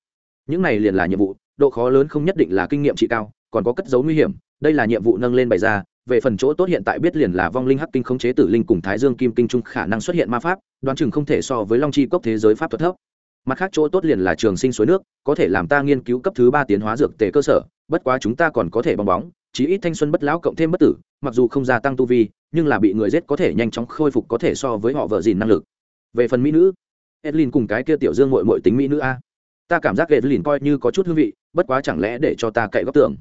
S1: những này liền là nhiệm vụ, độ khó lớn không nhất định là kinh nghiệm trị cao, còn có cất dấu nguy hiểm, đây là nhiệm vụ nâng lên bày ra, về phần chỗ tốt hiện tại biết liền là vong linh hắc kinh khống chế tử linh cùng thái dương kim kinh trung khả năng xuất hiện ma pháp, đoán chừng không thể so với long chi cốc thế giới pháp thuật thấp. Mặt khác chỗ tốt liền là trường sinh suối nước, có thể làm ta nghiên cứu cấp thứ ba tiến hóa dược tề cơ sở, bất quá chúng ta còn có thể bong bóng, chí ít thanh xuân bất lão cộng thêm bất tử, mặc dù không gia tăng tu vi, nhưng là bị người giết có thể nhanh chóng khôi phục có thể so với họ vợ dìn năng lực. Về phần mỹ nữ, edlin cùng cái kia tiểu dương mội mội tính mỹ nữ a ta cảm giác edlin coi như có chút hương vị bất quá chẳng lẽ để cho ta cậy góc tưởng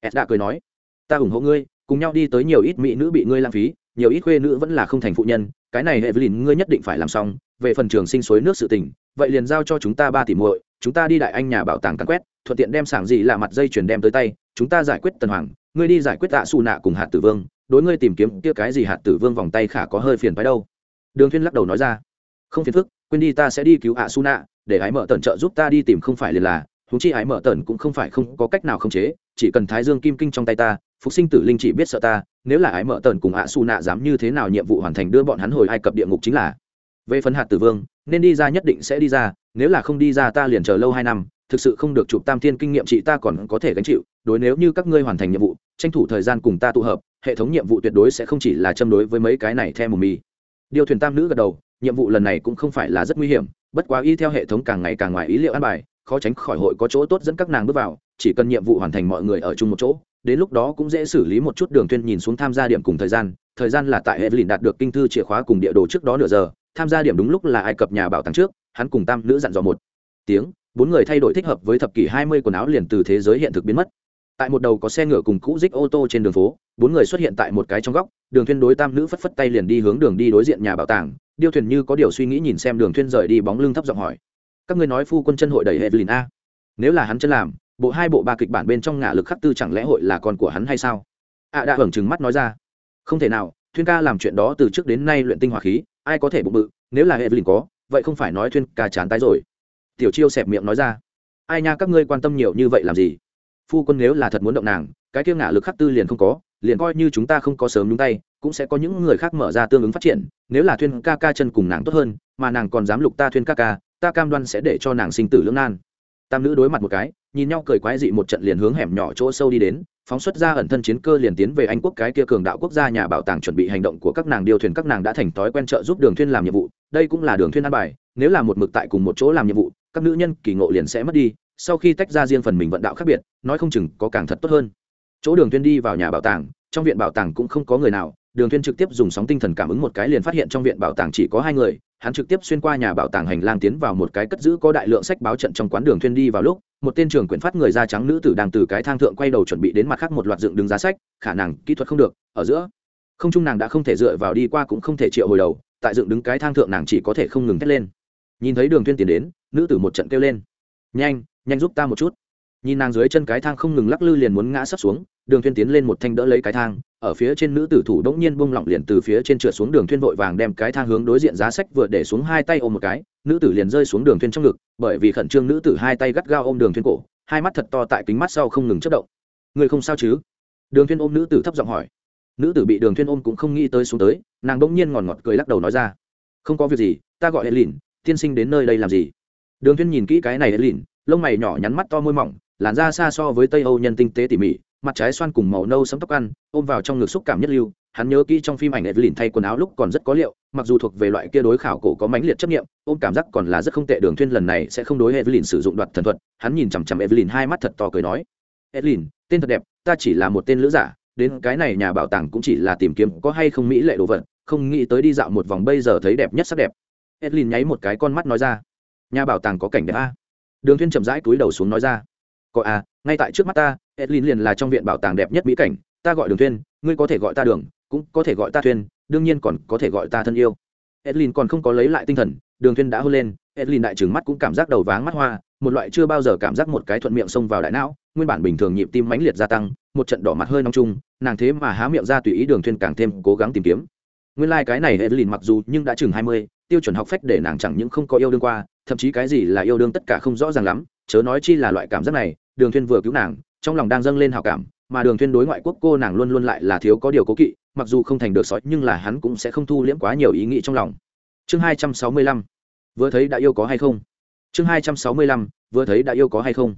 S1: ed đã cười nói ta ủng hộ ngươi cùng nhau đi tới nhiều ít mỹ nữ bị ngươi lãng phí nhiều ít khuê nữ vẫn là không thành phụ nhân cái này hệ lìn ngươi nhất định phải làm xong, về phần trường sinh suối nước sự tình, vậy liền giao cho chúng ta ba tỷ muội, chúng ta đi đại anh nhà bảo tàng cắn quét, thuận tiện đem sảng gì là mặt dây chuyển đem tới tay, chúng ta giải quyết tần hoàng, ngươi đi giải quyết tạ xù nạ cùng hạt tử vương, đối ngươi tìm kiếm kia cái gì hạt tử vương vòng tay khả có hơi phiền phái đâu. Đường Thiên lắc đầu nói ra, không phiền phức, quên đi ta sẽ đi cứu hạ su nạ, để hãy mở tận trợ giúp ta đi tìm không phải liền là, húng chi ái mở tần cũng không phải không có cách nào khống chế chỉ cần thái dương kim kinh trong tay ta phục sinh tử linh chỉ biết sợ ta nếu là ái mở tần cùng ạ xù nạ dám như thế nào nhiệm vụ hoàn thành đưa bọn hắn hồi ai cập địa ngục chính là. Về phần hạt tử vương nên đi ra nhất định sẽ đi ra nếu là không đi ra ta liền chờ lâu hai năm thực sự không được chụp tam thiên kinh nghiệm chị ta còn có thể gánh chịu đối nếu như các ngươi hoàn thành nhiệm vụ tranh thủ thời gian cùng ta tụ hợp hệ thống nhiệm vụ tuyệt đối sẽ không chỉ là châm đối với mấy cái này theo mù mì. Điều thuyền tam nữ gật đầu nhiệm vụ lần này cũng không phải là rất nguy hiểm, bất quá y theo hệ thống càng ngày càng ngoài ý liệu an bài, khó tránh khỏi hội có chỗ tốt dẫn các nàng bước vào, chỉ cần nhiệm vụ hoàn thành mọi người ở chung một chỗ, đến lúc đó cũng dễ xử lý một chút đường tuyên nhìn xuống tham gia điểm cùng thời gian thời gian là tại Evelyn đạt được kinh thư chìa khóa cùng địa đồ trước đó nửa giờ, tham gia điểm đúng lúc là ai cập nhà bảo tàng trước, hắn cùng tam nữ dặn dò một. Tiếng, bốn người thay đổi thích hợp với thập kỷ hai mươi quần áo liền từ thế giới hiện thực biến mất tại một đầu có xe ngựa cùng cũ dích ô tô trên đường phố, bốn người xuất hiện tại một cái trong góc, đường thuyên đối tam nữ phất phất tay liền đi hướng đường đi đối diện nhà bảo tàng, điêu thuyền như có điều suy nghĩ nhìn xem đường thuyên rời đi bóng lưng thấp giọng hỏi. Các ngươi nói phu quân chân hội đẩy Evelyn a? Nếu là hắn chân làm, bộ hai bộ ba kịch bản bên trong ngã lực khắc tư chẳng lẽ hội là con của hắn hay sao? À đã hưởng chừng mắt nói ra. Không thể nào, thuyên ca làm chuyện đó từ trước đến nay luyện tinh hỏa khí, ai có thể bụng bự, nếu là Evelyn có, vậy không phải nói thuyên ca chán tái rồi. Tiểu chiêu sẹp miệng nói ra. Ai nha, các ngươi quan tâm nhiều như vậy làm gì? Phu quân nếu là thật muốn động nàng, cái kia ngã lực khắc tư liền không có, liền coi như chúng ta không có sớm nhúng tay, cũng sẽ có những người khác mở ra tương ứng phát triển, nếu là thuyên ca ca chân cùng nàng tốt hơn, mà nàng còn dám lục ta thuyên ca ca, ta cam đoan sẽ để cho nàng sinh tử lưỡng nan. Tam nữ đối mặt một cái, nhìn nhau cười quái dị một trận liền hướng hẻm nhỏ chỗ sâu đi đến, phóng xuất ra ẩn thân chiến cơ liền tiến về anh quốc cái kia cường đạo quốc gia nhà bảo tàng chuẩn bị hành động của các nàng điêu thuyền các nàng đã thành thói quen trợ giúp đường thuyên làm nhiệm vụ, đây cũng là đường thuyên an bài, nếu là một mực tại cùng một chỗ làm nhiệm vụ, các nữ nhân kỳ ngộ liền sẽ mất đi sau khi tách ra riêng phần mình vận đạo khác biệt, nói không chừng có càng thật tốt hơn. Chỗ đường thuyên đi vào nhà bảo tàng, trong viện bảo tàng cũng không có người nào, đường thuyên trực tiếp dùng sóng tinh thần cảm ứng một cái liền phát hiện trong viện bảo tàng chỉ có hai người, hắn trực tiếp xuyên qua nhà bảo tàng hành lang tiến vào một cái cất giữ có đại lượng sách báo trận trong quán đường thuyên đi vào lúc, một tên trưởng quyển phát người da trắng nữ tử đang từ cái thang thượng quay đầu chuẩn bị đến mặt khác một loạt dựng đứng giá sách, khả năng kỹ thuật không được, ở giữa. Không trung nàng đã không thể dựa vào đi qua cũng không thể triệu hồi đầu, tại dựng đứng cái thang thượng nàng chỉ có thể không ngừng thét lên. Nhìn thấy đường thuyên tiến đến, nữ tử một trận kêu lên. Nhanh nhanh giúp ta một chút. Nhìn nàng dưới chân cái thang không ngừng lắc lư liền muốn ngã sấp xuống, đường thuyên tiến lên một thanh đỡ lấy cái thang, ở phía trên nữ tử thủ đống nhiên buông lỏng liền từ phía trên trượt xuống đường thuyên vội vàng đem cái thang hướng đối diện giá sách vừa để xuống hai tay ôm một cái, nữ tử liền rơi xuống đường thuyên trong ngực, bởi vì khẩn trương nữ tử hai tay gắt gao ôm đường thuyên cổ, hai mắt thật to tại kính mắt sau không ngừng chớp động. Người không sao chứ? Đường thuyên ôm nữ tử thấp giọng hỏi. Nữ tử bị đường thuyên ôm cũng không nghĩ tới xuống tới, nàng đống nhiên ngòn ngọt cười lắc đầu nói ra. Không có việc gì, ta gọi hệ lìn tiên sinh đến nơi đây làm gì? Đường thuyên nhìn kỹ cái này hệ lìn lông mày nhỏ nhắn mắt to môi mỏng, làn da xa so với tây âu nhân tinh tế tỉ mỉ, mặt trái xoan cùng màu nâu sẫm tóc ăn, ôm vào trong ngực xúc cảm nhất lưu, hắn nhớ kỹ trong phim ảnh evelyn thay quần áo lúc còn rất có liệu, mặc dù thuộc về loại kia đối khảo cổ có mãnh liệt chấp nghiệm ôm cảm giác còn là rất không tệ, đường thuyên lần này sẽ không đối evelyn sử dụng đoạt thần thuật, hắn nhìn chằm chằm evelyn hai mắt thật to cười nói evelyn tên thật đẹp, ta chỉ là một tên lữ giả, đến cái này nhà bảo tàng cũng chỉ là tìm kiếm có hay không mỹ lệ đồ vật, không nghĩ tới đi dạo một vòng bây giờ thấy đẹp nhất sắc đẹp. Evelyn nháy một cái con mắt nói ra, nhà bảo tàng có cảnh đẹp a đường thiên chậm rãi cúi đầu xuống nói ra. Có à ngay tại trước mắt ta, edlin liền là trong viện bảo tàng đẹp nhất mỹ cảnh, ta gọi đường thiên, ngươi có thể gọi ta đường, cũng có thể gọi ta thuyên đương nhiên còn có thể gọi ta thân yêu. Edlin còn không có lấy lại tinh thần, đường thiên đã hôn lên, edlin đại trừng mắt cũng cảm giác đầu váng mắt hoa, một loại chưa bao giờ cảm giác một cái thuận miệng xông vào đại não, nguyên bản bình thường nhịp tim mãnh liệt gia tăng, một trận đỏ mặt hơi nóng chung, nàng thế mà há miệng ra tùy ý đường thiên càng thêm cố gắng tìm kiếm nguyên lai like cái này edlin mặc dù nhưng đã chừng hai mươi tiêu chuẩn học phách để nàng chẳng những không có yêu đương qua thậm chí cái gì là yêu đương tất cả không rõ ràng lắm chớ nói chi là loại cảm giác này đường thuyên vừa cứu nàng trong lòng đang dâng lên hào cảm mà đường thuyên đối ngoại quốc cô nàng luôn luôn lại là thiếu có điều cố kỵ mặc dù không thành được sói nhưng là hắn cũng sẽ không thu liễm quá nhiều ý nghĩ trong lòng. Chương hai trăm sáu mươi lăm vừa thấy đã yêu có hay không? Chương hai trăm sáu mươi lăm vừa thấy đã yêu có hay không?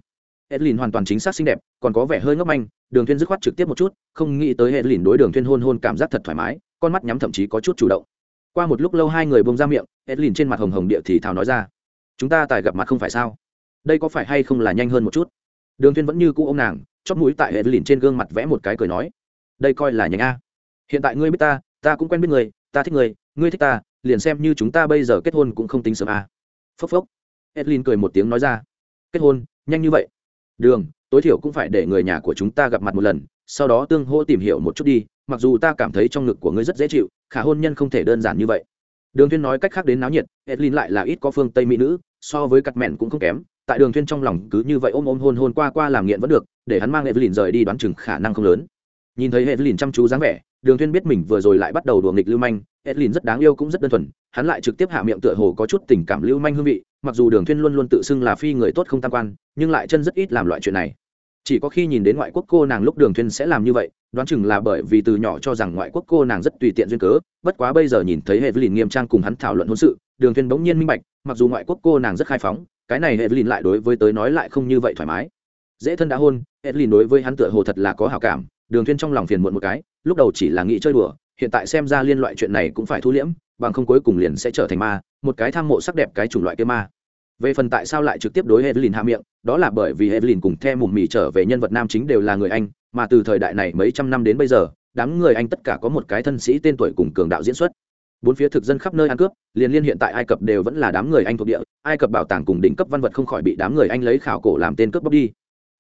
S1: Edlin hoàn toàn chính xác xinh đẹp, còn có vẻ hơi ngốc manh, Đường Thuyên dứt khoát trực tiếp một chút, không nghĩ tới Edlin đối Đường Thuyên hôn hôn cảm giác thật thoải mái, con mắt nhắm thậm chí có chút chủ động. Qua một lúc lâu hai người buông ra miệng, Edlin trên mặt hồng hồng địa thì thào nói ra: "Chúng ta tài gặp mặt không phải sao? Đây có phải hay không là nhanh hơn một chút?" đường thiên vẫn như cũ ô m nàng chót mũi tại edlin trên gương mặt vẽ một cái cười nói đây coi là nhanh a hiện tại ngươi biết ta ta cũng quen biết người ta thích người ngươi thích ta liền xem như chúng ta bây giờ kết hôn cũng không tính sớm a phốc phốc edlin cười một tiếng nói ra kết hôn nhanh như vậy đường tối thiểu cũng phải để người nhà của chúng ta gặp mặt một lần sau đó tương hô tìm hiểu một chút đi mặc dù ta cảm thấy trong ngực của ngươi rất dễ chịu, khả hôn nhân không thể đơn giản như vậy. Đường thiên nói cách khác đến náo nhiệt, edlin lại là ít có phương tây mỹ nữ, so với cặt mẹn cũng không kém, tại đường thuyên trong lòng cứ như vậy ôm ôm hôn hôn qua qua làm nghiện vẫn được, để hắn mang edlin rời đi đoán chừng khả năng không lớn. Nhìn thấy edlin chăm chú dáng vẻ, đường thuyên biết mình vừa rồi lại bắt đầu đùa nghịch lưu manh, edlin rất đáng yêu cũng rất đơn thuần, hắn lại trực tiếp hạ miệng tựa hồ có chút tình cảm lưu manh hương vị, mặc dù đường thuyên luôn luôn tự xưng là phi người tốt không tam quan, nhưng lại chân rất ít làm loại chuyện này chỉ có khi nhìn đến ngoại quốc cô nàng lúc đường thuyên sẽ làm như vậy, đoán chừng là bởi vì từ nhỏ cho rằng ngoại quốc cô nàng rất tùy tiện duyên cớ. Bất quá bây giờ nhìn thấy hệ vlin nghiêm trang cùng hắn thảo luận hôn sự, đường thuyên bỗng nhiên minh bạch, mặc dù ngoại quốc cô nàng rất khai phóng, cái này hệ vlin lại đối với tới nói lại không như vậy thoải mái. Dễ thân đã hôn hệ vlin đối với hắn tựa hồ thật là có hảo cảm, đường thuyên trong lòng phiền muộn một cái, lúc đầu chỉ là nghĩ chơi đùa, hiện tại xem ra liên loại chuyện này cũng phải thu liễm, bằng không cuối cùng liền sẽ trở thành ma, một cái tham mộ sắc đẹp cái chủng loại kia ma về phần tại sao lại trực tiếp đối Evelyn hạ miệng, đó là bởi vì Evelyn cùng The Mùm Mì trở về nhân vật nam chính đều là người Anh, mà từ thời đại này mấy trăm năm đến bây giờ, đám người Anh tất cả có một cái thân sĩ tên tuổi cùng cường đạo diễn xuất. Bốn phía thực dân khắp nơi ăn cướp, liền liên hiện tại Ai Cập đều vẫn là đám người Anh thuộc địa, Ai Cập bảo tàng cùng đỉnh cấp văn vật không khỏi bị đám người Anh lấy khảo cổ làm tên cướp bóc đi.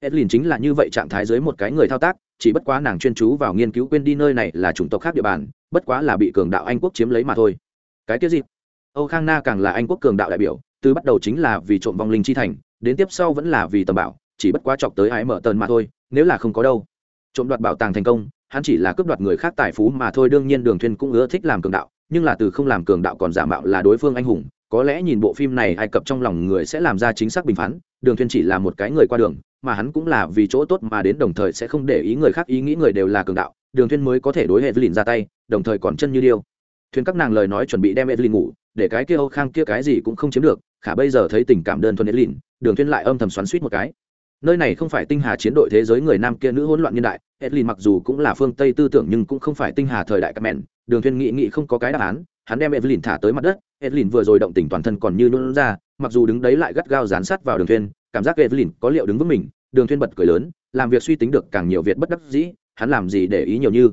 S1: Evelyn chính là như vậy trạng thái dưới một cái người thao tác, chỉ bất quá nàng chuyên chú vào nghiên cứu quên đi nơi này là chủng tộc khác địa bàn, bất quá là bị cường đạo Anh quốc chiếm lấy mà thôi. Cái kia gì? Âu Khang Na càng là Anh quốc cường đạo đại biểu, từ bắt đầu chính là vì trộm vong linh chi thành, đến tiếp sau vẫn là vì tầm bảo, chỉ bất quá chọc tới hãy mở tần mà thôi, nếu là không có đâu. Trộm đoạt bảo tàng thành công, hắn chỉ là cướp đoạt người khác tài phú mà thôi, đương nhiên đường thuyên cũng ưa thích làm cường đạo, nhưng là từ không làm cường đạo còn giả mạo là đối phương anh hùng, có lẽ nhìn bộ phim này ai cập trong lòng người sẽ làm ra chính xác bình phán, đường thuyên chỉ là một cái người qua đường, mà hắn cũng là vì chỗ tốt mà đến đồng thời sẽ không để ý người khác ý nghĩ người đều là cường đạo, đường thuyên mới có thể đối hệ với lìn ra tay, đồng thời còn chân như điêu thuyền các nàng lời nói chuẩn bị đem edlin ngủ, để cái kia Âu Khang kia cái gì cũng không chiếm được, khả bây giờ thấy tình cảm đơn thuần edlin Đường Thuyên lại âm thầm xoắn xuýt một cái. Nơi này không phải tinh hà chiến đội thế giới người nam kia nữ hỗn loạn nhân đại, edlin mặc dù cũng là phương Tây tư tưởng nhưng cũng không phải tinh hà thời đại các mẹn, Đường Thuyên nghĩ nghĩ không có cái đáp án, hắn đem edlin thả tới mặt đất, edlin vừa rồi động tình toàn thân còn như nhũn ra, mặc dù đứng đấy lại gắt gao dán sát vào Đường Thuyên, cảm giác edlin có liệu đứng vững mình, Đường Thuyên bật cười lớn, làm việc suy tính được càng nhiều việc bất đắc dĩ, hắn làm gì để ý nhiều như.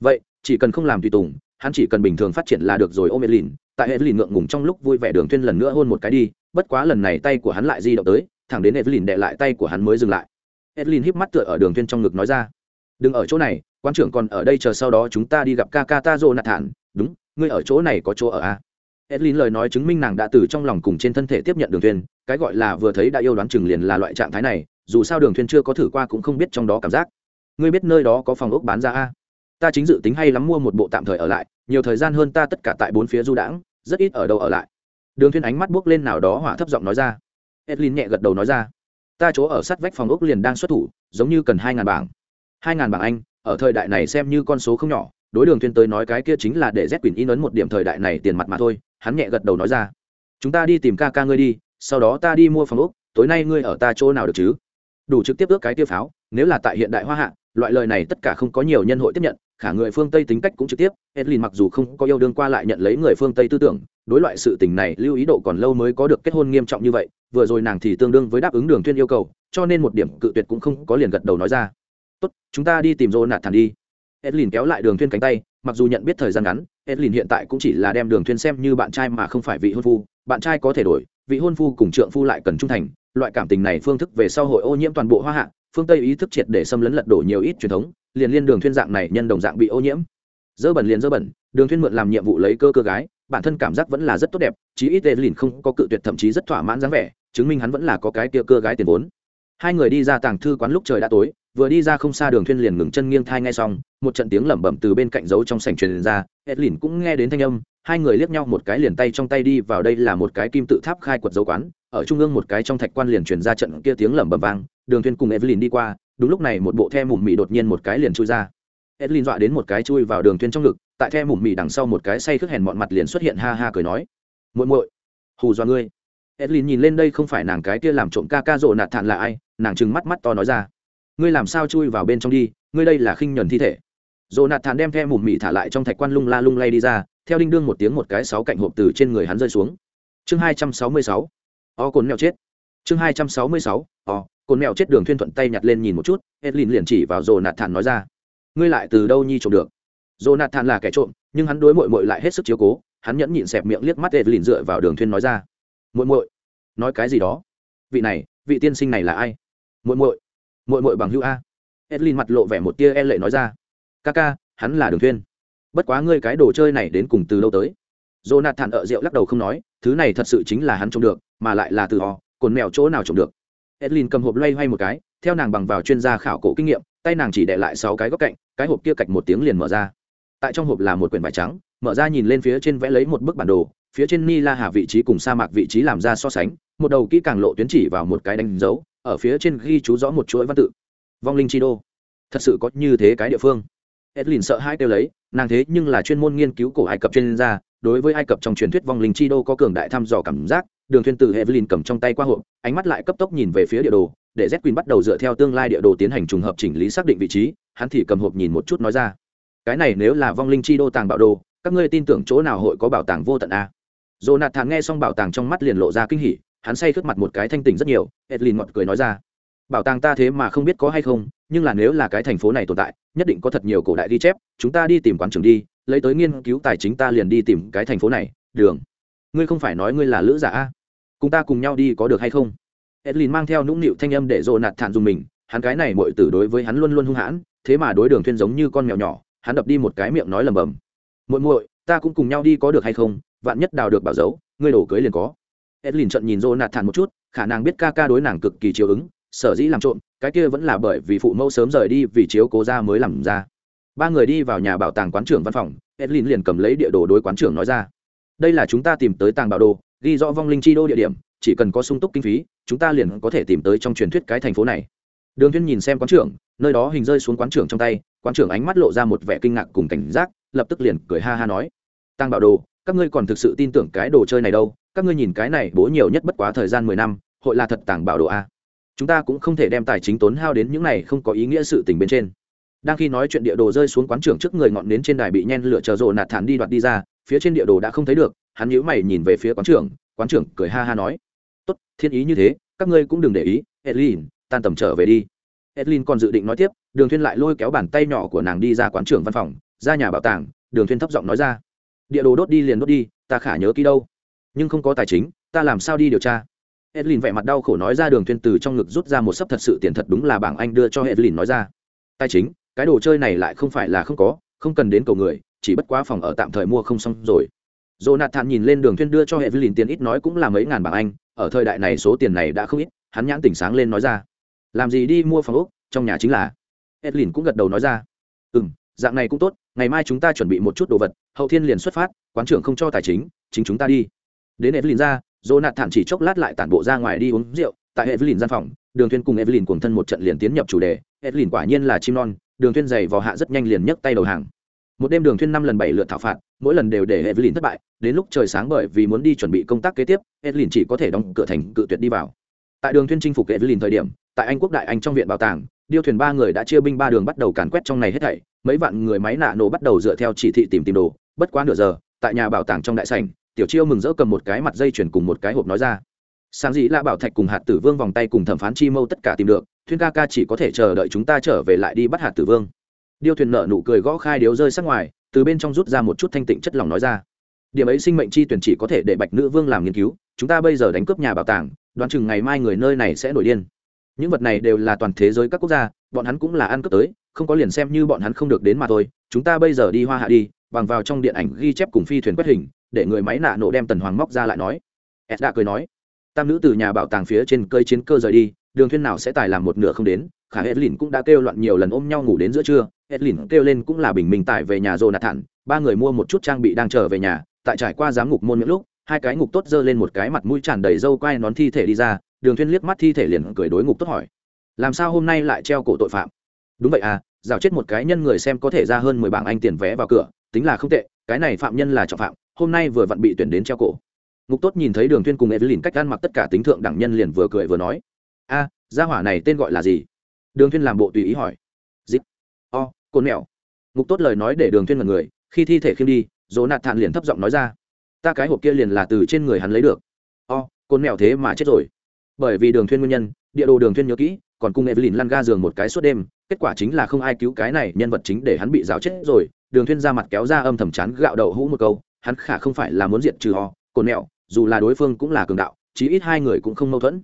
S1: Vậy, chỉ cần không làm tùy tùng, hắn chỉ cần bình thường phát triển là được rồi ôm Evelyn, tại Evelyn ngượng ngùng trong lúc vui vẻ đường tuyên lần nữa hôn một cái đi, bất quá lần này tay của hắn lại di động tới, thẳng đến Evelyn đè lại tay của hắn mới dừng lại. Evelyn híp mắt tựa ở đường tuyên trong ngực nói ra, đừng ở chỗ này, quan trưởng còn ở đây chờ sau đó chúng ta đi gặp Kaka Jonathan, nạt thản, đúng, ngươi ở chỗ này có chỗ ở à? Evelyn lời nói chứng minh nàng đã từ trong lòng cùng trên thân thể tiếp nhận đường tuyên, cái gọi là vừa thấy đã yêu đoán chừng liền là loại trạng thái này, dù sao đường tuyên chưa có thử qua cũng không biết trong đó cảm giác. Ngươi biết nơi đó có phòng ốc bán ra a? À? Ta chính dự tính hay lắm mua một bộ tạm thời ở lại, nhiều thời gian hơn ta tất cả tại bốn phía du đãng, rất ít ở đâu ở lại. Đường thiên ánh mắt buốc lên nào đó hỏa thấp giọng nói ra. Edlin nhẹ gật đầu nói ra. Ta chỗ ở sát vách phòng ốc liền đang xuất thủ, giống như cần hai ngàn bảng. Hai ngàn bảng anh, ở thời đại này xem như con số không nhỏ, đối đường thiên tới nói cái kia chính là để z quỳnh in ấn một điểm thời đại này tiền mặt mà thôi, hắn nhẹ gật đầu nói ra. Chúng ta đi tìm ca ca ngươi đi, sau đó ta đi mua phòng ốc, tối nay ngươi ở ta chỗ nào được chứ? Đủ trực tiếp ước cái tiêu pháo, nếu là tại hiện đại hoa hạ, loại lời này tất cả không có nhiều nhân hội tiếp nhận khả người phương tây tính cách cũng trực tiếp, edlin mặc dù không có yêu đương qua lại nhận lấy người phương tây tư tưởng, đối loại sự tình này lưu ý độ còn lâu mới có được kết hôn nghiêm trọng như vậy, vừa rồi nàng thì tương đương với đáp ứng đường tuyên yêu cầu, cho nên một điểm cự tuyệt cũng không có liền gật đầu nói ra. Tốt, chúng ta đi tìm rô nạt thản đi. Edlin kéo lại đường tuyên cánh tay, mặc dù nhận biết thời gian ngắn, edlin hiện tại cũng chỉ là đem đường tuyên xem như bạn trai mà không phải vị hôn phu, bạn trai có thể đổi, vị hôn phu cùng trượng phu lại cần trung thành, loại cảm tình này phương thức về sau hội ô nhiễm toàn bộ hoa hạ, phương tây ý thức triệt để xâm lấn lật đổ nhiều ít truyền thống liền liên đường thuyên dạng này nhân đồng dạng bị ô nhiễm. Dơ bẩn liền dơ bẩn, đường thuyên mượn làm nhiệm vụ lấy cơ cơ gái, bản thân cảm giác vẫn là rất tốt đẹp, chí ít liền không có cự tuyệt thậm chí rất thỏa mãn dáng vẻ, chứng minh hắn vẫn là có cái kia cơ gái tiền vốn. Hai người đi ra tàng thư quán lúc trời đã tối, vừa đi ra không xa đường thuyên liền ngừng chân nghiêng thai ngay xong, một trận tiếng lẩm bẩm từ bên cạnh giấu trong sảnh truyền ra edlin cũng nghe đến thanh âm, hai người liếc nhau một cái liền tay trong tay đi vào đây là một cái kim tự tháp khai quật dấu quán, ở trung ương một cái trong thạch quan liền truyền ra trận kia tiếng lẩm bẩm vang, đường thuyên cùng evelyn đi qua đúng lúc này một bộ the mùm mì đột nhiên một cái liền chui ra. Edlin dọa đến một cái chui vào đường thuyên trong ngực, tại the mùm mì đằng sau một cái say khước hèn mọn mặt liền xuất hiện ha ha cười nói. Muội muội, hù dọa ngươi. Edlin nhìn lên đây không phải nàng cái kia làm trộm ca ca rộ nạt thản là ai, nàng trừng mắt mắt to nói ra. Ngươi làm sao chui vào bên trong đi, ngươi đây là khinh nhẫn thi thể. Rộ nạt thản đem the mùm mì thả lại trong thạch quan lung la lung lay đi ra, theo đinh đương một tiếng một cái sáu cạnh hộp từ trên người hắn rơi xuống. Chương hai trăm sáu mươi sáu, o cồn mèo chết. Chương hai trăm sáu mươi sáu, o cồn mèo chết đường thuyên thuận tay nhặt lên nhìn một chút edlin liền chỉ vào rồ nạt thản nói ra. Ngươi lại từ đâu nhi trộm được? Rồ nạt thản là kẻ trộm nhưng hắn đối mội mội lại hết sức chiếu cố hắn nhẫn nhịn xẹp miệng liếc mắt edlin dựa vào đường thuyên nói ra. Muội muội, nói cái gì đó? Vị này vị tiên sinh này là ai? Muội muội, muội muội bằng hữu a. Edlin mặt lộ vẻ một tia e lệ nói ra. Ca ca hắn là đường thuyên bất quá ngươi cái đồ chơi này đến cùng từ đâu tới? Jonathan ở rượu lắc đầu không nói, thứ này thật sự chính là hắn trộm được, mà lại là từ họ, cồn mèo chỗ nào trộm được. Edlin cầm hộp loay hoay một cái, theo nàng bằng vào chuyên gia khảo cổ kinh nghiệm, tay nàng chỉ để lại sáu cái góc cạnh, cái hộp kia cạch một tiếng liền mở ra. Tại trong hộp là một quyển vải trắng, mở ra nhìn lên phía trên vẽ lấy một bức bản đồ phía trên ni la hà vị trí cùng sa mạc vị trí làm ra so sánh một đầu kỹ càng lộ tuyến chỉ vào một cái đánh dấu ở phía trên ghi chú rõ một chuỗi văn tự. Vong linh chi đô. Thật sự có như thế cái địa phương. Edlin sợ hai kêu lấy nàng thế nhưng là chuyên môn nghiên cứu cổ ai cập chuyên gia đối với ai cập trong truyền thuyết vong linh chi đô có cường đại thăm dò cảm giác đường thuyên từ evelyn cầm trong tay qua hộp ánh mắt lại cấp tốc nhìn về phía địa đồ để z bắt đầu dựa theo tương lai địa đồ tiến hành trùng hợp chỉnh lý xác định vị trí hắn thì cầm hộp nhìn một chút nói ra cái này nếu là vong linh chi đô tàng bảo đồ các ngươi tin tưởng chỗ nào hội có bảo tàng vô tận a Jonathan nghe xong bảo tàng trong mắt liền lộ ra kinh hỉ, hắn say khướt mặt một cái thanh tỉnh rất nhiều, Edlin ngọt cười nói ra: "Bảo tàng ta thế mà không biết có hay không, nhưng là nếu là cái thành phố này tồn tại, nhất định có thật nhiều cổ đại ghi chép, chúng ta đi tìm quán trưởng đi, lấy tới nghiên cứu tài chính ta liền đi tìm cái thành phố này, đường. Ngươi không phải nói ngươi là lữ giả a? Cùng ta cùng nhau đi có được hay không?" Edlin mang theo nũng nịu thanh âm để do nạt thản dùng mình, hắn cái này muội tử đối với hắn luôn luôn hung hãn, thế mà đối Đường Thuyên giống như con mèo nhỏ, hắn đập đi một cái miệng nói lầm bầm. "Muội muội, ta cũng cùng nhau đi có được hay không? vạn nhất đào được bảo dấu ngươi đổ cưới liền có edlin trận nhìn dồ nạt thản một chút khả năng biết ca ca đối nàng cực kỳ chiều ứng sở dĩ làm trộm cái kia vẫn là bởi vì phụ mẫu sớm rời đi vì chiếu cố ra mới làm ra ba người đi vào nhà bảo tàng quán trưởng văn phòng edlin liền cầm lấy địa đồ đối quán trưởng nói ra đây là chúng ta tìm tới tàng bảo đồ ghi rõ vong linh chi đô địa điểm, chỉ cần có sung túc kinh phí, chúng ta liền có thể tìm tới trong truyền thuyết cái thành phố này. Đường thiên nhìn xem quán trưởng, nơi đó hình rơi xuống quán trưởng trong tay, quán trưởng ánh mắt lộ ra một vẻ kinh ngạc cùng cảnh giác, lập tức liền cười ha ha nói. Tăng bảo đồ, các ngươi còn thực sự tin tưởng cái đồ chơi này đâu? Các ngươi nhìn cái này bố nhiều nhất bất quá thời gian mười năm, hội là thật tàng bảo đồ a. Chúng ta cũng không thể đem tài chính tốn hao đến những này không có ý nghĩa sự tình bên trên. Đang khi nói chuyện địa đồ rơi xuống quán trưởng trước người ngọn nến trên đài bị nhen lửa chờ rộ nạt thản đi đoạt đi ra, phía trên địa đồ đã không thấy được hắn nhíu mày nhìn về phía quán trưởng quán trưởng cười ha ha nói, tốt, thiên ý như thế, các ngươi cũng đừng để ý, edlin, tan tầm trở về đi. Edlin còn dự định nói tiếp, đường thuyên lại lôi kéo bàn tay nhỏ của nàng đi ra quán trưởng văn phòng, ra nhà bảo tàng, đường thuyên thấp giọng nói ra, địa đồ đốt đi liền đốt đi, ta khả nhớ kỹ đâu, nhưng không có tài chính, ta làm sao đi điều tra? Edlin vẻ mặt đau khổ nói ra đường thuyên từ trong ngực rút ra một sấp thật sự tiền thật đúng là bảng anh đưa cho edlin nói ra. Tài chính, cái đồ chơi này lại không phải là không có, không cần đến cầu người, chỉ bất quá phòng ở tạm thời mua không xong rồi. Jonathan nhìn lên đường thuyên đưa cho Evelyn tiền ít nói cũng là mấy ngàn bảng Anh, ở thời đại này số tiền này đã không ít, hắn nhãn tỉnh sáng lên nói ra. Làm gì đi mua phòng ốc, trong nhà chính là. Evelyn cũng gật đầu nói ra. Ừm, dạng này cũng tốt, ngày mai chúng ta chuẩn bị một chút đồ vật hậu thiên liền xuất phát quán trưởng không cho tài chính chính chúng ta đi đến evelyn ra Jonathan chỉ chốc lát lại tản bộ ra ngoài đi uống rượu tại evelyn gian phòng đường thuyên cùng evelyn cùng thân một trận liền tiến nhập chủ đề evelyn quả nhiên là chim non đường thuyên giày vào hạ rất nhanh liền nhấc tay đầu hàng một đêm đường thuyên năm lần bảy lượt thảo phạt, mỗi lần đều để evelyn thất bại, đến lúc trời sáng bởi vì muốn đi chuẩn bị công tác kế tiếp, evelyn chỉ có thể đóng cửa thành cự tuyệt đi vào. Tại đường thuyên chinh phục evelyn thời điểm, tại anh quốc đại anh trong viện bảo tàng, điêu thuyền ba người đã chia binh ba đường bắt đầu càn quét trong này hết thảy, mấy vạn người máy nạ nổ bắt đầu dựa theo chỉ thị tìm tìm đồ, bất quá nửa giờ, tại nhà bảo tàng trong đại sảnh, tiểu chiêu mừng rỡ cầm một cái mặt dây chuyển cùng một cái hộp nói ra. Sáng dĩ là bảo thạch cùng hạt tử vương vòng tay cùng thẩm phán chi mâu tất cả tìm được, thuyên ca ca chỉ có thể chờ đợi chúng ta trở về lại đi bắt hạt tử vương điêu thuyền nợ nụ cười gõ khai điếu rơi sắc ngoài, từ bên trong rút ra một chút thanh tịnh chất lỏng nói ra. Điểm ấy sinh mệnh chi tuyển chỉ có thể để bạch nữ vương làm nghiên cứu, chúng ta bây giờ đánh cướp nhà bảo tàng, đoán chừng ngày mai người nơi này sẽ nổi điên. Những vật này đều là toàn thế giới các quốc gia, bọn hắn cũng là ăn cướp tới, không có liền xem như bọn hắn không được đến mà thôi. Chúng ta bây giờ đi hoa hạ đi, bằng vào trong điện ảnh ghi chép cùng phi thuyền quét hình, để người máy nạ nổ đem tần hoàng móc ra lại nói. Ed đã cười nói, tam nữ từ nhà bảo tàng phía trên cơi chiến cơ rời đi, đường thuyên nào sẽ tài làm một nửa không đến, khả edlin cũng đã kêu loạn nhiều lần ôm nhau ngủ đến giữa trưa edlin kêu lên cũng là bình minh tải về nhà jonathan, ba người mua một chút trang bị đang chờ về nhà, tại trải qua giám ngục môn những lúc, hai cái ngục tốt dơ lên một cái mặt mũi tràn đầy râu quai nón thi thể đi ra, đường thuyên liếc mắt thi thể liền cười đối ngục tốt hỏi. Làm sao hôm nay lại treo cổ tội phạm? Đúng vậy à rào chết một cái nhân người xem có thể ra hơn mười bảng anh tiền vé vào cửa, tính là không tệ, cái này phạm nhân là trọng phạm, hôm nay vừa vặn bị tuyển đến treo cổ. Ngục tốt nhìn thấy đường thuyên cùng evelyn cách ăn mặc tất cả tính thượng đẳng nhân liền vừa cười vừa nói. A gia hỏa này tên gọi là gì? Đường thuyên làm bộ tùy ý hỏi. Zip côn mèo. Ngục tốt lời nói để đường thuyên mật người, khi thi thể khiêm đi, dỗ nạt thản liền thấp giọng nói ra, ta cái hộp kia liền là từ trên người hắn lấy được. O, côn mèo thế mà chết rồi. Bởi vì đường thuyên nguyên nhân, địa đồ đường thuyên nhớ kỹ, còn cùng evelyn lăn ga giường một cái suốt đêm, kết quả chính là không ai cứu cái này nhân vật chính để hắn bị rào chết rồi. Đường thuyên ra mặt kéo ra âm thầm chán gạo đậu hũ một câu, hắn khả không phải là muốn diệt trừ họ cồn mẹo dù là đối phương cũng là cường đạo, chí ít hai người cũng không mâu thuẫn.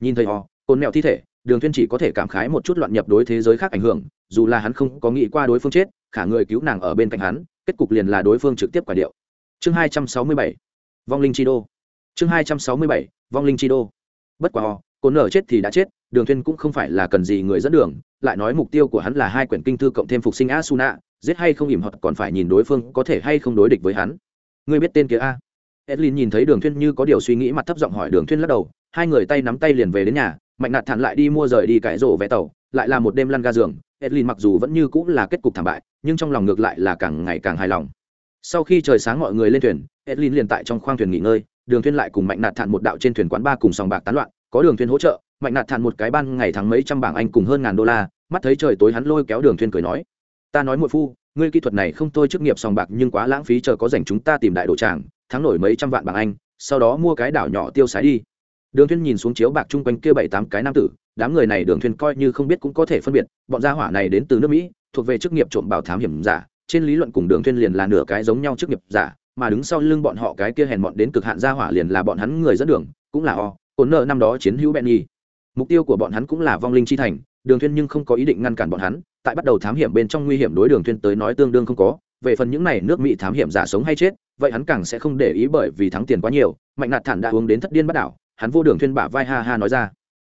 S1: Nhìn thấy họ cồn mẹo thi thể đường thuyên chỉ có thể cảm khái một chút loạn nhập đối thế giới khác ảnh hưởng, dù là hắn không có nghĩ qua đối phương chết, khả người cứu nàng ở bên cạnh hắn, kết cục liền là đối phương trực tiếp quả điệu. Chương hai trăm sáu mươi bảy, vong linh chi đô. Chương hai trăm sáu mươi bảy, vong linh chi đô. Bất quá họ cồn nở chết thì đã chết, đường thuyên cũng không phải là cần gì người dẫn đường, lại nói mục tiêu của hắn là hai quyển kinh thư cộng thêm phục sinh asuna, giết hay không ỉm hoặc còn phải nhìn đối phương có thể hay không đối địch với hắn. Ngươi biết tên kia a? Edlin nhìn thấy đường thuyên như có điều suy nghĩ mặt thấp giọng hỏi đường thuyên lắc đầu, hai người tay nắm tay liền về đến nhà mạnh nạt thản lại đi mua rời đi cải rổ vé tàu, lại là một đêm lăn ga giường. Edlin mặc dù vẫn như cũng là kết cục thảm bại, nhưng trong lòng ngược lại là càng ngày càng hài lòng. Sau khi trời sáng mọi người lên thuyền, edlin liền tại trong khoang thuyền nghỉ ngơi, đường thuyền lại cùng mạnh nạt thản một đạo trên thuyền quán ba cùng sòng bạc tán loạn, có đường thuyền hỗ trợ, mạnh nạt thản một cái ban ngày tháng mấy trăm bảng anh cùng hơn ngàn đô la, mắt thấy trời tối hắn lôi kéo đường thuyền cười nói, ta nói muội phu, ngươi kỹ thuật này không thôi chức nghiệp sòng bạc nhưng quá lãng phí, chờ có dành chúng ta tìm đại đồ tràng, thắng nổi mấy trăm vạn bảng anh, sau đó mua cái đảo nhỏ tiêu xài đi đường thuyên nhìn xuống chiếu bạc chung quanh kia bảy tám cái nam tử, đám người này đường thuyên coi như không biết cũng có thể phân biệt, bọn gia hỏa này đến từ nước mỹ, thuộc về chức nghiệp trộm bảo thám hiểm giả, trên lý luận cùng đường thuyên liền là nửa cái giống nhau chức nghiệp giả, mà đứng sau lưng bọn họ cái kia hèn bọn đến cực hạn gia hỏa liền là bọn hắn người dẫn đường, cũng là o cồn nợ năm đó chiến hữu benny. Mục tiêu của bọn hắn cũng là vong linh chi thành, đường thuyên nhưng không có ý định ngăn cản bọn hắn, tại bắt đầu thám hiểm bên trong nguy hiểm đối đường thuyên tới nói tương đương không có, về phần những này nước mỹ thám hiểm giả sống hay chết, vậy hắn càng sẽ không để ý bởi vì thắng tiền quá nhiều, mạnh nạt thản đã uống đến thất điên bắt đảo hắn vô đường thuyên bả vai ha ha nói ra.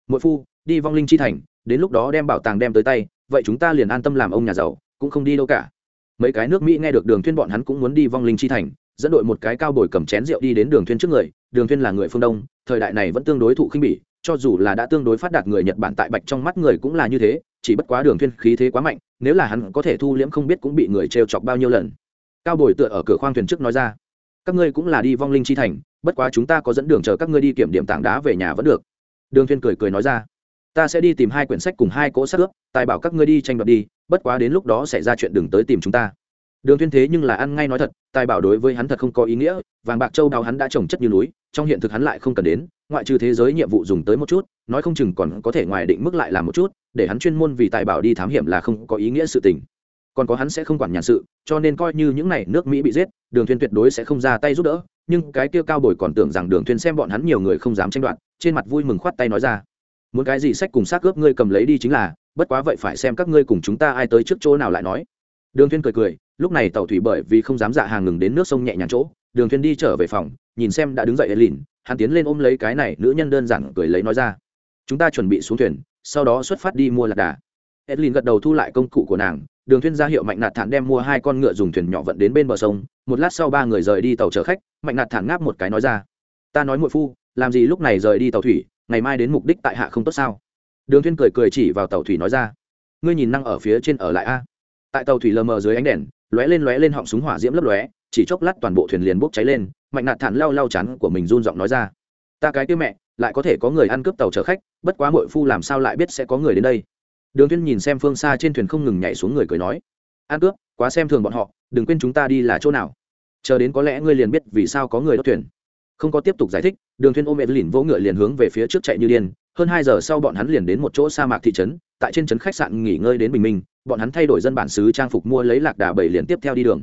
S1: Muội phu, đi vong linh chi thành, đến lúc đó đem bảo tàng đem tới tay, vậy chúng ta liền an tâm làm ông nhà giàu, cũng không đi đâu cả. Mấy cái nước mỹ nghe được đường thuyên bọn hắn cũng muốn đi vong linh chi thành, dẫn đội một cái cao bồi cầm chén rượu đi đến đường thuyên trước người, đường thuyên là người phương đông, thời đại này vẫn tương đối thụ khinh bỉ, cho dù là đã tương đối phát đạt người nhật bản tại bạch trong mắt người cũng là như thế, chỉ bất quá đường thuyên khí thế quá mạnh, nếu là hắn có thể thu liễm không biết cũng bị người treo chọc bao nhiêu lần. Cao bồi tựa ở cửa khoang thuyền trước nói ra các ngươi cũng là đi vong linh chi thành, bất quá chúng ta có dẫn đường chờ các ngươi đi kiểm điểm tảng đá về nhà vẫn được. Đường Thiên cười cười nói ra. Ta sẽ đi tìm hai quyển sách cùng hai cỗ xác ướp, tài bảo các ngươi đi tranh đoạt đi, bất quá đến lúc đó sẽ ra chuyện đừng tới tìm chúng ta. Đường Thiên thế nhưng là ăn ngay nói thật, tài bảo đối với hắn thật không có ý nghĩa, vàng bạc châu đào hắn đã trồng chất như núi, trong hiện thực hắn lại không cần đến, ngoại trừ thế giới nhiệm vụ dùng tới một chút, nói không chừng còn có thể ngoài định mức lại làm một chút, để hắn chuyên môn vì tài bảo đi thám hiểm là không có ý nghĩa sự tình còn có hắn sẽ không quản nhàn sự, cho nên coi như những này nước mỹ bị giết, đường thuyên tuyệt đối sẽ không ra tay giúp đỡ, nhưng cái kia cao bồi còn tưởng rằng đường thuyên xem bọn hắn nhiều người không dám tranh đoạt, trên mặt vui mừng khoát tay nói ra. Muốn cái gì sách cùng xác ướp ngươi cầm lấy đi chính là, bất quá vậy phải xem các ngươi cùng chúng ta ai tới trước chỗ nào lại nói. Đường thuyên cười cười, lúc này tàu thủy bởi vì không dám dạ hàng ngừng đến nước sông nhẹ nhàng chỗ, đường thuyên đi trở về phòng, nhìn xem đã đứng dậy lìn hắn tiến lên ôm lấy cái này nữ nhân đơn giản cười lấy nói ra. Chúng ta chuẩn bị xuống thuyền, sau đó xuất phát đi mua lạc đà. Edlin gật đầu thu lại công cụ của nàng đường thuyên ra hiệu mạnh nạt thản đem mua hai con ngựa dùng thuyền nhỏ vận đến bên bờ sông. Một lát sau ba người rời đi tàu chở khách, mạnh nạt thản ngáp một cái nói ra, ta nói muội phu, làm gì lúc này rời đi tàu thủy, ngày mai đến mục đích tại hạ không tốt sao? Đường thuyên cười cười chỉ vào tàu thủy nói ra, ngươi nhìn năng ở phía trên ở lại a. Tại tàu thủy lờ mờ dưới ánh đèn, lóe lên lóe lên họng súng hỏa diễm lấp lóe, chỉ chốc lát toàn bộ thuyền liền bốc cháy lên. Mạnh nạt thản lau lau chắn của mình run giọng nói ra, ta cái kia mẹ, lại có thể có người ăn cướp tàu chở khách, bất quá muội phu làm sao lại biết sẽ có người đến đây? Đường tuyên nhìn xem phương xa trên thuyền không ngừng nhảy xuống người cười nói, an cướp, quá xem thường bọn họ, đừng quên chúng ta đi là chỗ nào. Chờ đến có lẽ ngươi liền biết vì sao có người đốt thuyền. Không có tiếp tục giải thích, đường Thiên ôm mẹ lìn vỗ ngựa liền hướng về phía trước chạy như điên. Hơn hai giờ sau bọn hắn liền đến một chỗ sa mạc thị trấn, tại trên trấn khách sạn nghỉ ngơi đến bình minh, bọn hắn thay đổi dân bản xứ trang phục mua lấy lạc đà bảy liền tiếp theo đi đường.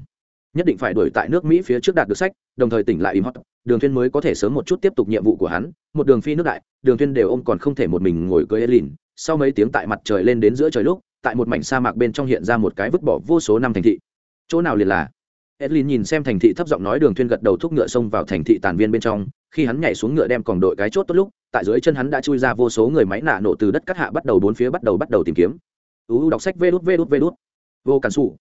S1: Nhất định phải đuổi tại nước mỹ phía trước đạt được sách, đồng thời tỉnh lại im hót đường thuyên mới có thể sớm một chút tiếp tục nhiệm vụ của hắn. Một đường phi nước đại, đường thuyên đều ôm còn không thể một mình ngồi cưỡi lìn sau mấy tiếng tại mặt trời lên đến giữa trời lúc, tại một mảnh sa mạc bên trong hiện ra một cái vứt bỏ vô số năm thành thị. Chỗ nào liền là? Edlin nhìn xem thành thị thấp giọng nói đường thuyên gật đầu thúc ngựa xông vào thành thị tàn viên bên trong, khi hắn nhảy xuống ngựa đem còn đội cái chốt tốt lúc, tại dưới chân hắn đã chui ra vô số người máy nạ nổ từ đất cắt hạ bắt đầu bốn phía bắt đầu bắt đầu tìm kiếm. Uu đọc sách, vê đút vê đút vê đút. Vô cản sụ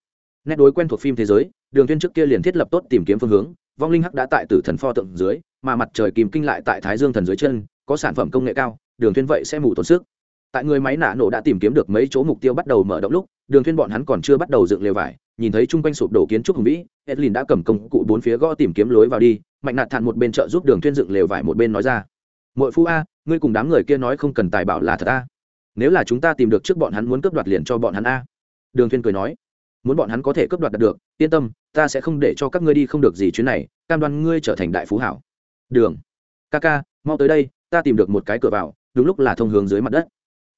S1: nét đối quen thuộc phim thế giới, đường thuyên trước kia liền thiết lập tốt tìm kiếm phương hướng, vong linh hắc đã tại tử thần pho tượng dưới, mà mặt trời kìm kinh lại tại thái dương thần dưới chân, có sản phẩm công nghệ cao, đường thuyên vậy sẽ mù tổn sức tại người máy nạ nổ đã tìm kiếm được mấy chỗ mục tiêu bắt đầu mở động lúc, đường thuyên bọn hắn còn chưa bắt đầu dựng lều vải, nhìn thấy chung quanh sụp đổ kiến trúc hùng vĩ, edlin đã cầm công cụ bốn phía gõ tìm kiếm lối vào đi, mạnh nạt thản một bên trợ giúp đường thuyên dựng lều vải một bên nói ra. Muội phu a, ngươi cùng đám người kia nói không cần tài bảo là thật a. Nếu là chúng ta tìm được trước bọn hắn muốn cướp đoạt liền cho bọn hắn a. Đường thuyên cười nói. Muốn bọn hắn có thể cướp đoạt được, yên tâm, ta sẽ không để cho các ngươi đi không được gì chuyến này, cam đoan ngươi trở thành đại phú hảo. Đường ca, mau tới đây, ta tìm được một cái cửa vào, đúng lúc là thông hướng dưới mặt đất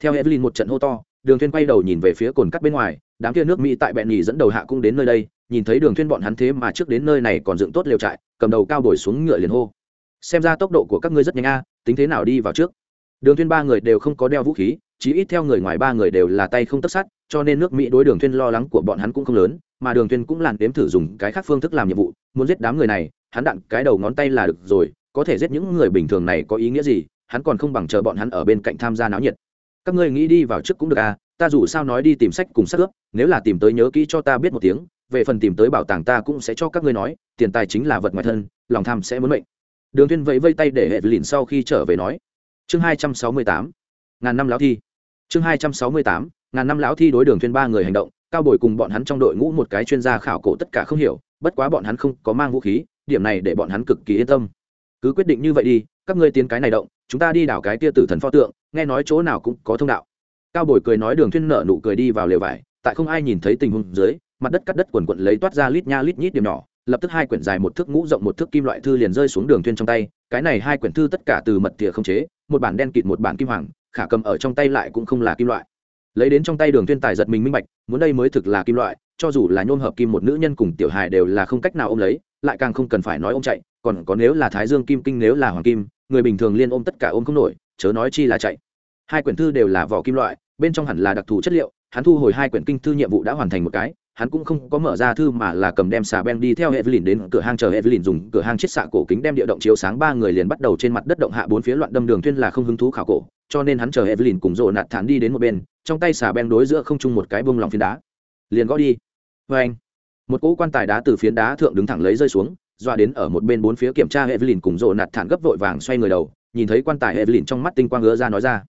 S1: theo evelyn một trận hô to, đường thuyên quay đầu nhìn về phía cồn cắt bên ngoài, đám kia nước mỹ tại bẹn nhì dẫn đầu hạ cũng đến nơi đây, nhìn thấy đường thuyên bọn hắn thế mà trước đến nơi này còn dựng tốt liều trại, cầm đầu cao đổi xuống ngựa liền hô. Xem ra tốc độ của các ngươi rất nhanh a, tính thế nào đi vào trước? Đường thuyên ba người đều không có đeo vũ khí, chí ít theo người ngoài ba người đều là tay không tất sát, cho nên nước mỹ đối đường thuyên lo lắng của bọn hắn cũng không lớn, mà đường thuyên cũng làn đếm thử dùng cái khác phương thức làm nhiệm vụ, muốn giết đám người này, hắn đạn cái đầu ngón tay là được rồi, có thể giết những người bình thường này có ý nghĩa gì, hắn còn không bằng chờ bọn hắn ở bên cạnh tham gia náo nhiệt các ngươi nghĩ đi vào trước cũng được à ta dù sao nói đi tìm sách cùng sách, ướp nếu là tìm tới nhớ kỹ cho ta biết một tiếng về phần tìm tới bảo tàng ta cũng sẽ cho các ngươi nói tiền tài chính là vật ngoài thân lòng tham sẽ muốn mệnh. Đường thiên vẫy vây tay để hệ lìn sau khi trở về nói. Chương hai trăm sáu mươi tám ngàn năm lão thi. Chương hai trăm sáu mươi tám ngàn năm lão thi đối đường thiên ba người hành động cao bồi cùng bọn hắn trong đội ngũ một cái chuyên gia khảo cổ tất cả không hiểu bất quá bọn hắn không có mang vũ khí điểm này để bọn hắn cực kỳ yên tâm. Cứ quyết định như vậy đi các ngươi tiến cái này động chúng ta đi đảo cái tia tử thần pho tượng nghe nói chỗ nào cũng có thông đạo. Cao bồi cười nói đường thuyên nợ nụ cười đi vào lều vải, tại không ai nhìn thấy tình huống dưới, mặt đất cắt đất quần quận lấy toát ra lít nha lít nhít điểm nhỏ, lập tức hai quyển dài một thước ngũ rộng một thước kim loại thư liền rơi xuống đường thuyên trong tay, cái này hai quyển thư tất cả từ mật tỉa không chế, một bản đen kịt một bản kim hoàng, khả cầm ở trong tay lại cũng không là kim loại. Lấy đến trong tay đường thuyên tài giật mình minh bạch, muốn đây mới thực là kim loại, cho dù là nhôm hợp kim một nữ nhân cùng tiểu hài đều là không cách nào ôm lấy, lại càng không cần phải nói ôm chạy, còn có nếu là thái dương kim kinh nếu là hoàng kim người bình thường liên ôm tất cả ôm không nổi chớ nói chi là chạy hai quyển thư đều là vỏ kim loại bên trong hẳn là đặc thù chất liệu hắn thu hồi hai quyển kinh thư nhiệm vụ đã hoàn thành một cái hắn cũng không có mở ra thư mà là cầm đem xà beng đi theo Evelyn đến cửa hang chờ Evelyn dùng cửa hang chiết xạ cổ kính đem địa động chiếu sáng ba người liền bắt đầu trên mặt đất động hạ bốn phía loạn đâm đường thuyên là không hứng thú khảo cổ, cho nên hắn chờ Evelyn cùng rộ nạt thản đi đến một bên, trong tay xà beng đối giữa không trung một cái bông lòng phiến đá. Liền gõ đi. Oeng. Một cỗ quan tài đá từ phiến đá thượng đứng thẳng lấy rơi xuống, doa đến ở một bên bốn phía kiểm tra Evelyn cùng rộ nạt thản gấp vội vàng xoay người đầu, nhìn thấy quan tài Evelyn trong mắt tinh quang ngứa ra nói ra: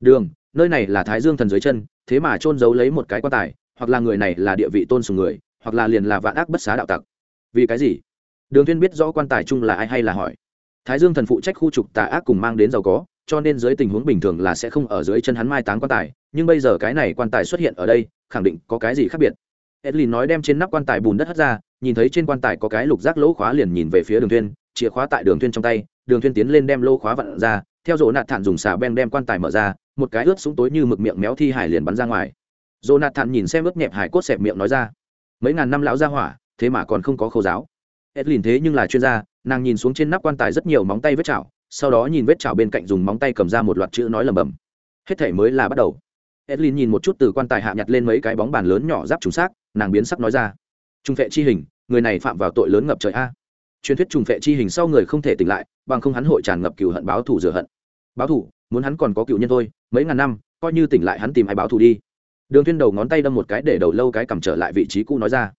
S1: "Đường, nơi này là Thái Dương thần dưới chân, thế mà trôn giấu lấy một cái quan tài, hoặc là người này là địa vị tôn sùng người, hoặc là liền là vạn ác bất xá đạo tặc. Vì cái gì? Đường thiên biết rõ quan tài chung là ai hay là hỏi. Thái dương thần phụ trách khu trục tà ác cùng mang đến giàu có cho nên dưới tình huống bình thường là sẽ không ở dưới chân hắn mai táng quan tài nhưng bây giờ cái này quan tài xuất hiện ở đây khẳng định có cái gì khác biệt. Edlin nói đem trên nắp quan tài bùn đất hất ra nhìn thấy trên quan tài có cái lục giác lỗ khóa liền nhìn về phía đường thiên chìa khóa tại đường thiên trong tay, đường thiên tiến lên đem lỗ khóa vặn ra, theo dỗ nạt thản dùng xà beng đem quan tài mở ra, một cái ướt súng tối như mực miệng méo thi hải liền bắn ra ngoài. Dỗ nạt thản nhìn xem ướt nhẹp hải cốt xẹp miệng nói ra, mấy ngàn năm lão gia hỏa, thế mà còn không có khâu giáo. Edlin thế nhưng là chuyên gia, nàng nhìn xuống trên nắp quan tài rất nhiều móng tay vết chảo, sau đó nhìn vết chảo bên cạnh dùng móng tay cầm ra một loạt chữ nói lầm bầm hết thể mới là bắt đầu. Edlin nhìn một chút từ quan tài hạ nhặt lên mấy cái bóng bàn lớn nhỏ giáp trùng xác, nàng biến sắc nói ra, trung vệ chi hình người này phạm vào tội lớn ngập trời a. Truyền thuyết trùng vệ chi hình sau người không thể tỉnh lại bằng không hắn hội tràn ngập cựu hận báo thù rửa hận. Báo thù, muốn hắn còn có cựu nhân thôi mấy ngàn năm coi như tỉnh lại hắn tìm ai báo thù đi. Đường thiên đầu ngón tay đâm một cái để đầu lâu cái cầm trở lại vị trí cũ nói ra.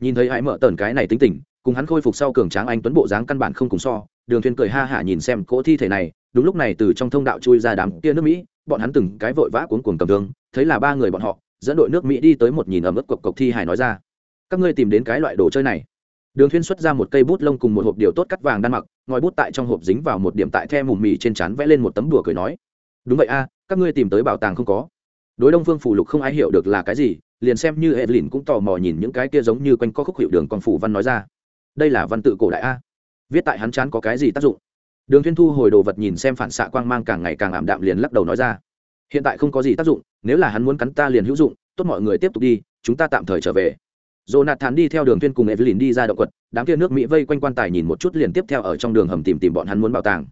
S1: Nhìn thấy hãy mở tần cái này tính tình cùng hắn khôi phục sau cường tráng anh tuấn bộ dáng căn bản không cùng so đường thiên cười ha hả nhìn xem cỗ thi thể này đúng lúc này từ trong thông đạo chui ra đám kia nước mỹ bọn hắn từng cái vội vã cuốn cuồng cầm thương thấy là ba người bọn họ dẫn đội nước mỹ đi tới một nhìn ẩm ướt cộc cộc thi hải nói ra các ngươi tìm đến cái loại đồ chơi này. Đường thiên xuất ra một cây bút lông cùng một hộp điều tốt cắt vàng đan mặc, ngòi bút tại trong hộp dính vào một điểm tại the mùm mì trên chán vẽ lên một tấm đùa cười nói, đúng vậy a, các ngươi tìm tới bảo tàng không có. Đối đông phương phủ lục không ai hiểu được là cái gì, liền xem như evelyn cũng tò mò nhìn những cái kia giống như quanh co khúc hiệu đường con phủ văn nói ra, đây là văn tự cổ đại a. Viết tại hắn chán có cái gì tác dụng? Đường thiên thu hồi đồ vật nhìn xem phản xạ quang mang càng ngày càng ảm đạm liền lắc đầu nói ra, hiện tại không có gì tác dụng, nếu là hắn muốn cắn ta liền hữu dụng, tốt mọi người tiếp tục đi, chúng ta tạm thời trở về. Jonathan đi theo đường thiên cùng Evelyn đi ra động quật, đám kia nước Mỹ vây quanh quan tài nhìn một chút liền tiếp theo ở trong đường hầm tìm tìm bọn hắn muốn bảo tàng.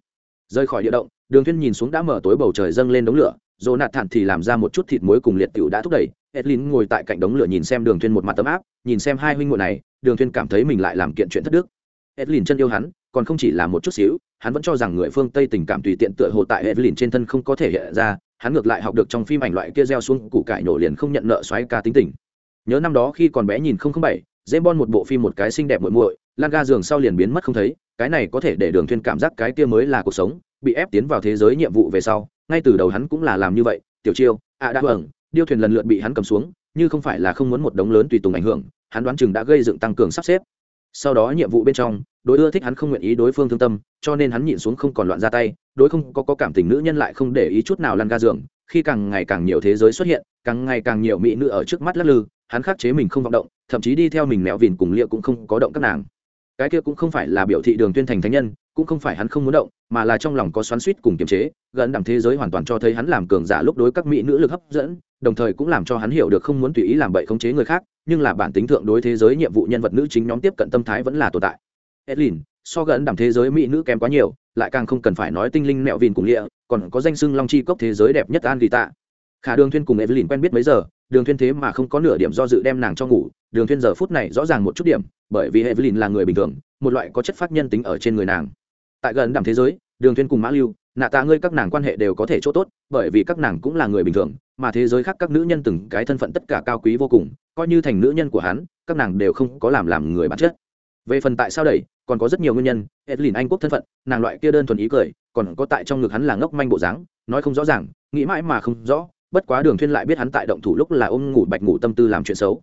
S1: Rời khỏi địa động, Đường Thiên nhìn xuống đã mở tối bầu trời dâng lên đống lửa, Jonathan thì làm ra một chút thịt muối cùng liệt tiểu đã thúc đẩy. Edlin ngồi tại cạnh đống lửa nhìn xem Đường tuyên một mặt tấm áp, nhìn xem hai huynh muội này, Đường tuyên cảm thấy mình lại làm kiện chuyện thất đức. Edlin chân yêu hắn, còn không chỉ là một chút xíu, hắn vẫn cho rằng người phương Tây tình cảm tùy tiện tựa hồ tại Edlin trên thân không có thể hiện ra, hắn ngược lại học được trong phim ảnh loại kia gieo xuống củ cải nổ liền không nhận nợ xoáy ca tính tình. Nhớ năm đó khi còn bé nhìn không không bảy, dễ bon một bộ phim một cái xinh đẹp muội muội, lan ga giường sau liền biến mất không thấy, cái này có thể để Đường Thuyên cảm giác cái kia mới là cuộc sống, bị ép tiến vào thế giới nhiệm vụ về sau, ngay từ đầu hắn cũng là làm như vậy, tiểu chiêu ạ à đã hưởng điêu thuyền lần lượt bị hắn cầm xuống như không phải là không muốn một đống lớn tùy tùng ảnh hưởng hắn đoán chừng đã gây dựng tăng cường sắp xếp. Sau đó nhiệm vụ bên trong đối ưa thích hắn không nguyện ý đối phương thương tâm cho nên hắn nhịn xuống không còn loạn ra tay đối không có, có cảm tình nữ nhân lại không để ý chút nào lăn ga giường khi càng ngày càng nhiều thế giới xuất hiện càng ngày càng nhiều mỹ nữ ở trước mắt lắc lư hắn khắc chế mình không vọng động, thậm chí đi theo mình mẹo vìn cùng liệu cũng không có động các nàng. Cái kia cũng không phải là biểu thị đường tuyên thành thánh nhân, cũng không phải hắn không muốn động, mà là trong lòng có xoắn suýt cùng kiềm chế, gần đẳng thế giới hoàn toàn cho thấy hắn làm cường giả lúc đối các mỹ nữ lực hấp dẫn, đồng thời cũng làm cho hắn hiểu được không muốn tùy ý làm bậy khống chế người khác, nhưng là bản tính thượng đối thế giới nhiệm vụ nhân vật nữ chính nhóm tiếp cận tâm thái vẫn là tồn tại. Edlin, so gần đẳng thế giới mỹ nữ kém quá nhiều, lại càng không cần phải nói tinh linh mẹo vìn cùng lịa còn có danh xưng long chi cốc thế giới đẹp nhất an ghi tạ. Khả đường thuyên cùng evelyn quen biết mấy giờ đường thuyên thế mà không có nửa điểm do dự đem nàng cho ngủ, đường thuyên giờ phút này rõ ràng một chút điểm, bởi vì evelyn là người bình thường, một loại có chất phát nhân tính ở trên người nàng. Tại gần đẳng thế giới, đường thuyên cùng mã lưu, nạ tạ ngươi các nàng quan hệ đều có thể chỗ tốt, bởi vì các nàng cũng là người bình thường, mà thế giới khác các nữ nhân từng cái thân phận tất cả cao quý vô cùng, coi như thành nữ nhân của hắn, các nàng đều không có làm làm người bản chất. Về phần tại sao đẩy, còn có rất nhiều nguyên nhân edlin anh quốc thân phận, nàng loại kia đơn thuần ý cười, còn có tại trong ngực hắn là ngốc manh bộ dáng, nói không rõ ràng, nghĩ mãi mà không rõ bất quá đường thuyên lại biết hắn tại động thủ lúc là ôm ngủ bạch ngủ tâm tư làm chuyện xấu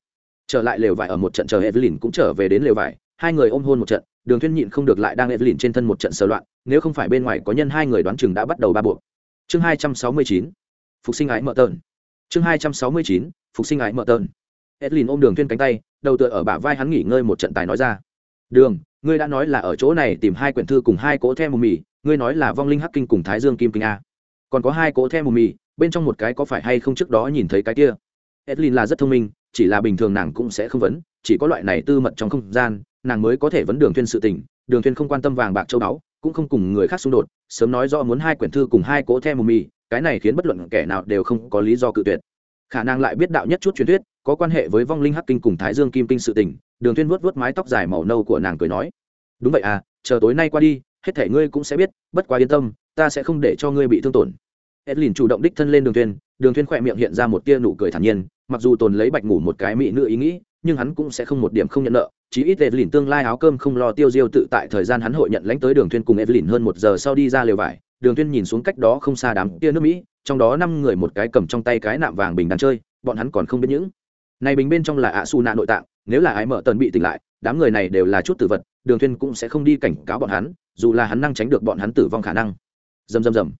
S1: trở lại lều vải ở một trận chờ evelyn cũng trở về đến lều vải, hai người ôm hôn một trận, đường thuyên nhịn không được lại đang evelyn trên thân một trận sờ loạn, nếu không phải bên ngoài có nhân hai người đoán chừng đã bắt đầu ba buộc. chương hai trăm sáu mươi chín, phục sinh ái mở tần. chương hai trăm sáu mươi chín, phục sinh ái mở tần. evelyn ôm đường thuyên cánh tay, đầu tựa ở bả vai hắn nghỉ ngơi một trận tài nói ra đường, ngươi đã nói là ở chỗ này tìm hai quyển thư cùng hai cỗ theo mù mì, ngươi nói là vong linh hắc kinh cùng thái dương kim kinh a còn có hai cỗ theo mù mì bên trong một cái có phải hay không trước đó nhìn thấy cái kia? Edlin là rất thông minh, chỉ là bình thường nàng cũng sẽ không vấn, chỉ có loại này tư mật trong không gian, nàng mới có thể vấn đường thuyên sự tình, đường thuyên không quan tâm vàng bạc châu báu, cũng không cùng người khác xung đột, sớm nói rõ muốn hai quyển thư cùng hai cỗ the mù mì, cái này khiến bất luận kẻ nào đều không có lý do cự tuyệt. Khả năng lại biết đạo nhất chút truyền thuyết, có quan hệ với vong linh hắc kinh cùng thái dương kim kinh sự tình, đường thuyên vuốt vuốt mái tóc dài màu nâu của nàng cười nói, đúng vậy à chờ tối nay qua đi, hết thể ngươi cũng sẽ biết, bất quá yên tâm, ta sẽ không để cho ngươi bị thương tổn edlin chủ động đích thân lên đường thuyên đường thuyên khỏe miệng hiện ra một tia nụ cười thản nhiên, mặc dù tồn lấy bạch ngủ một cái mỹ nữ ý nghĩ, nhưng hắn cũng sẽ không một điểm không nhận nợ, chí ít edlin tương lai áo cơm không lo tiêu diêu tự tại thời gian hắn hội nhận lãnh tới đường thuyên cùng edlin hơn một giờ sau đi ra lều vải, đường thuyên nhìn xuống cách đó không xa đám tia nước mỹ, trong đó năm người một cái cầm trong tay cái nạm vàng bình đàn chơi, bọn hắn còn không biết những. Này bình bên trong là ạ su nạ nội tạng, nếu là ai mở tần bị tỉnh lại, đám người này đều là chút tử vật, đường thuyên cũng sẽ không đi cảnh cáo bọn hắn, dù là hắn năng tránh được bọn hắn tử vong khả năng. Rầm rầm rầm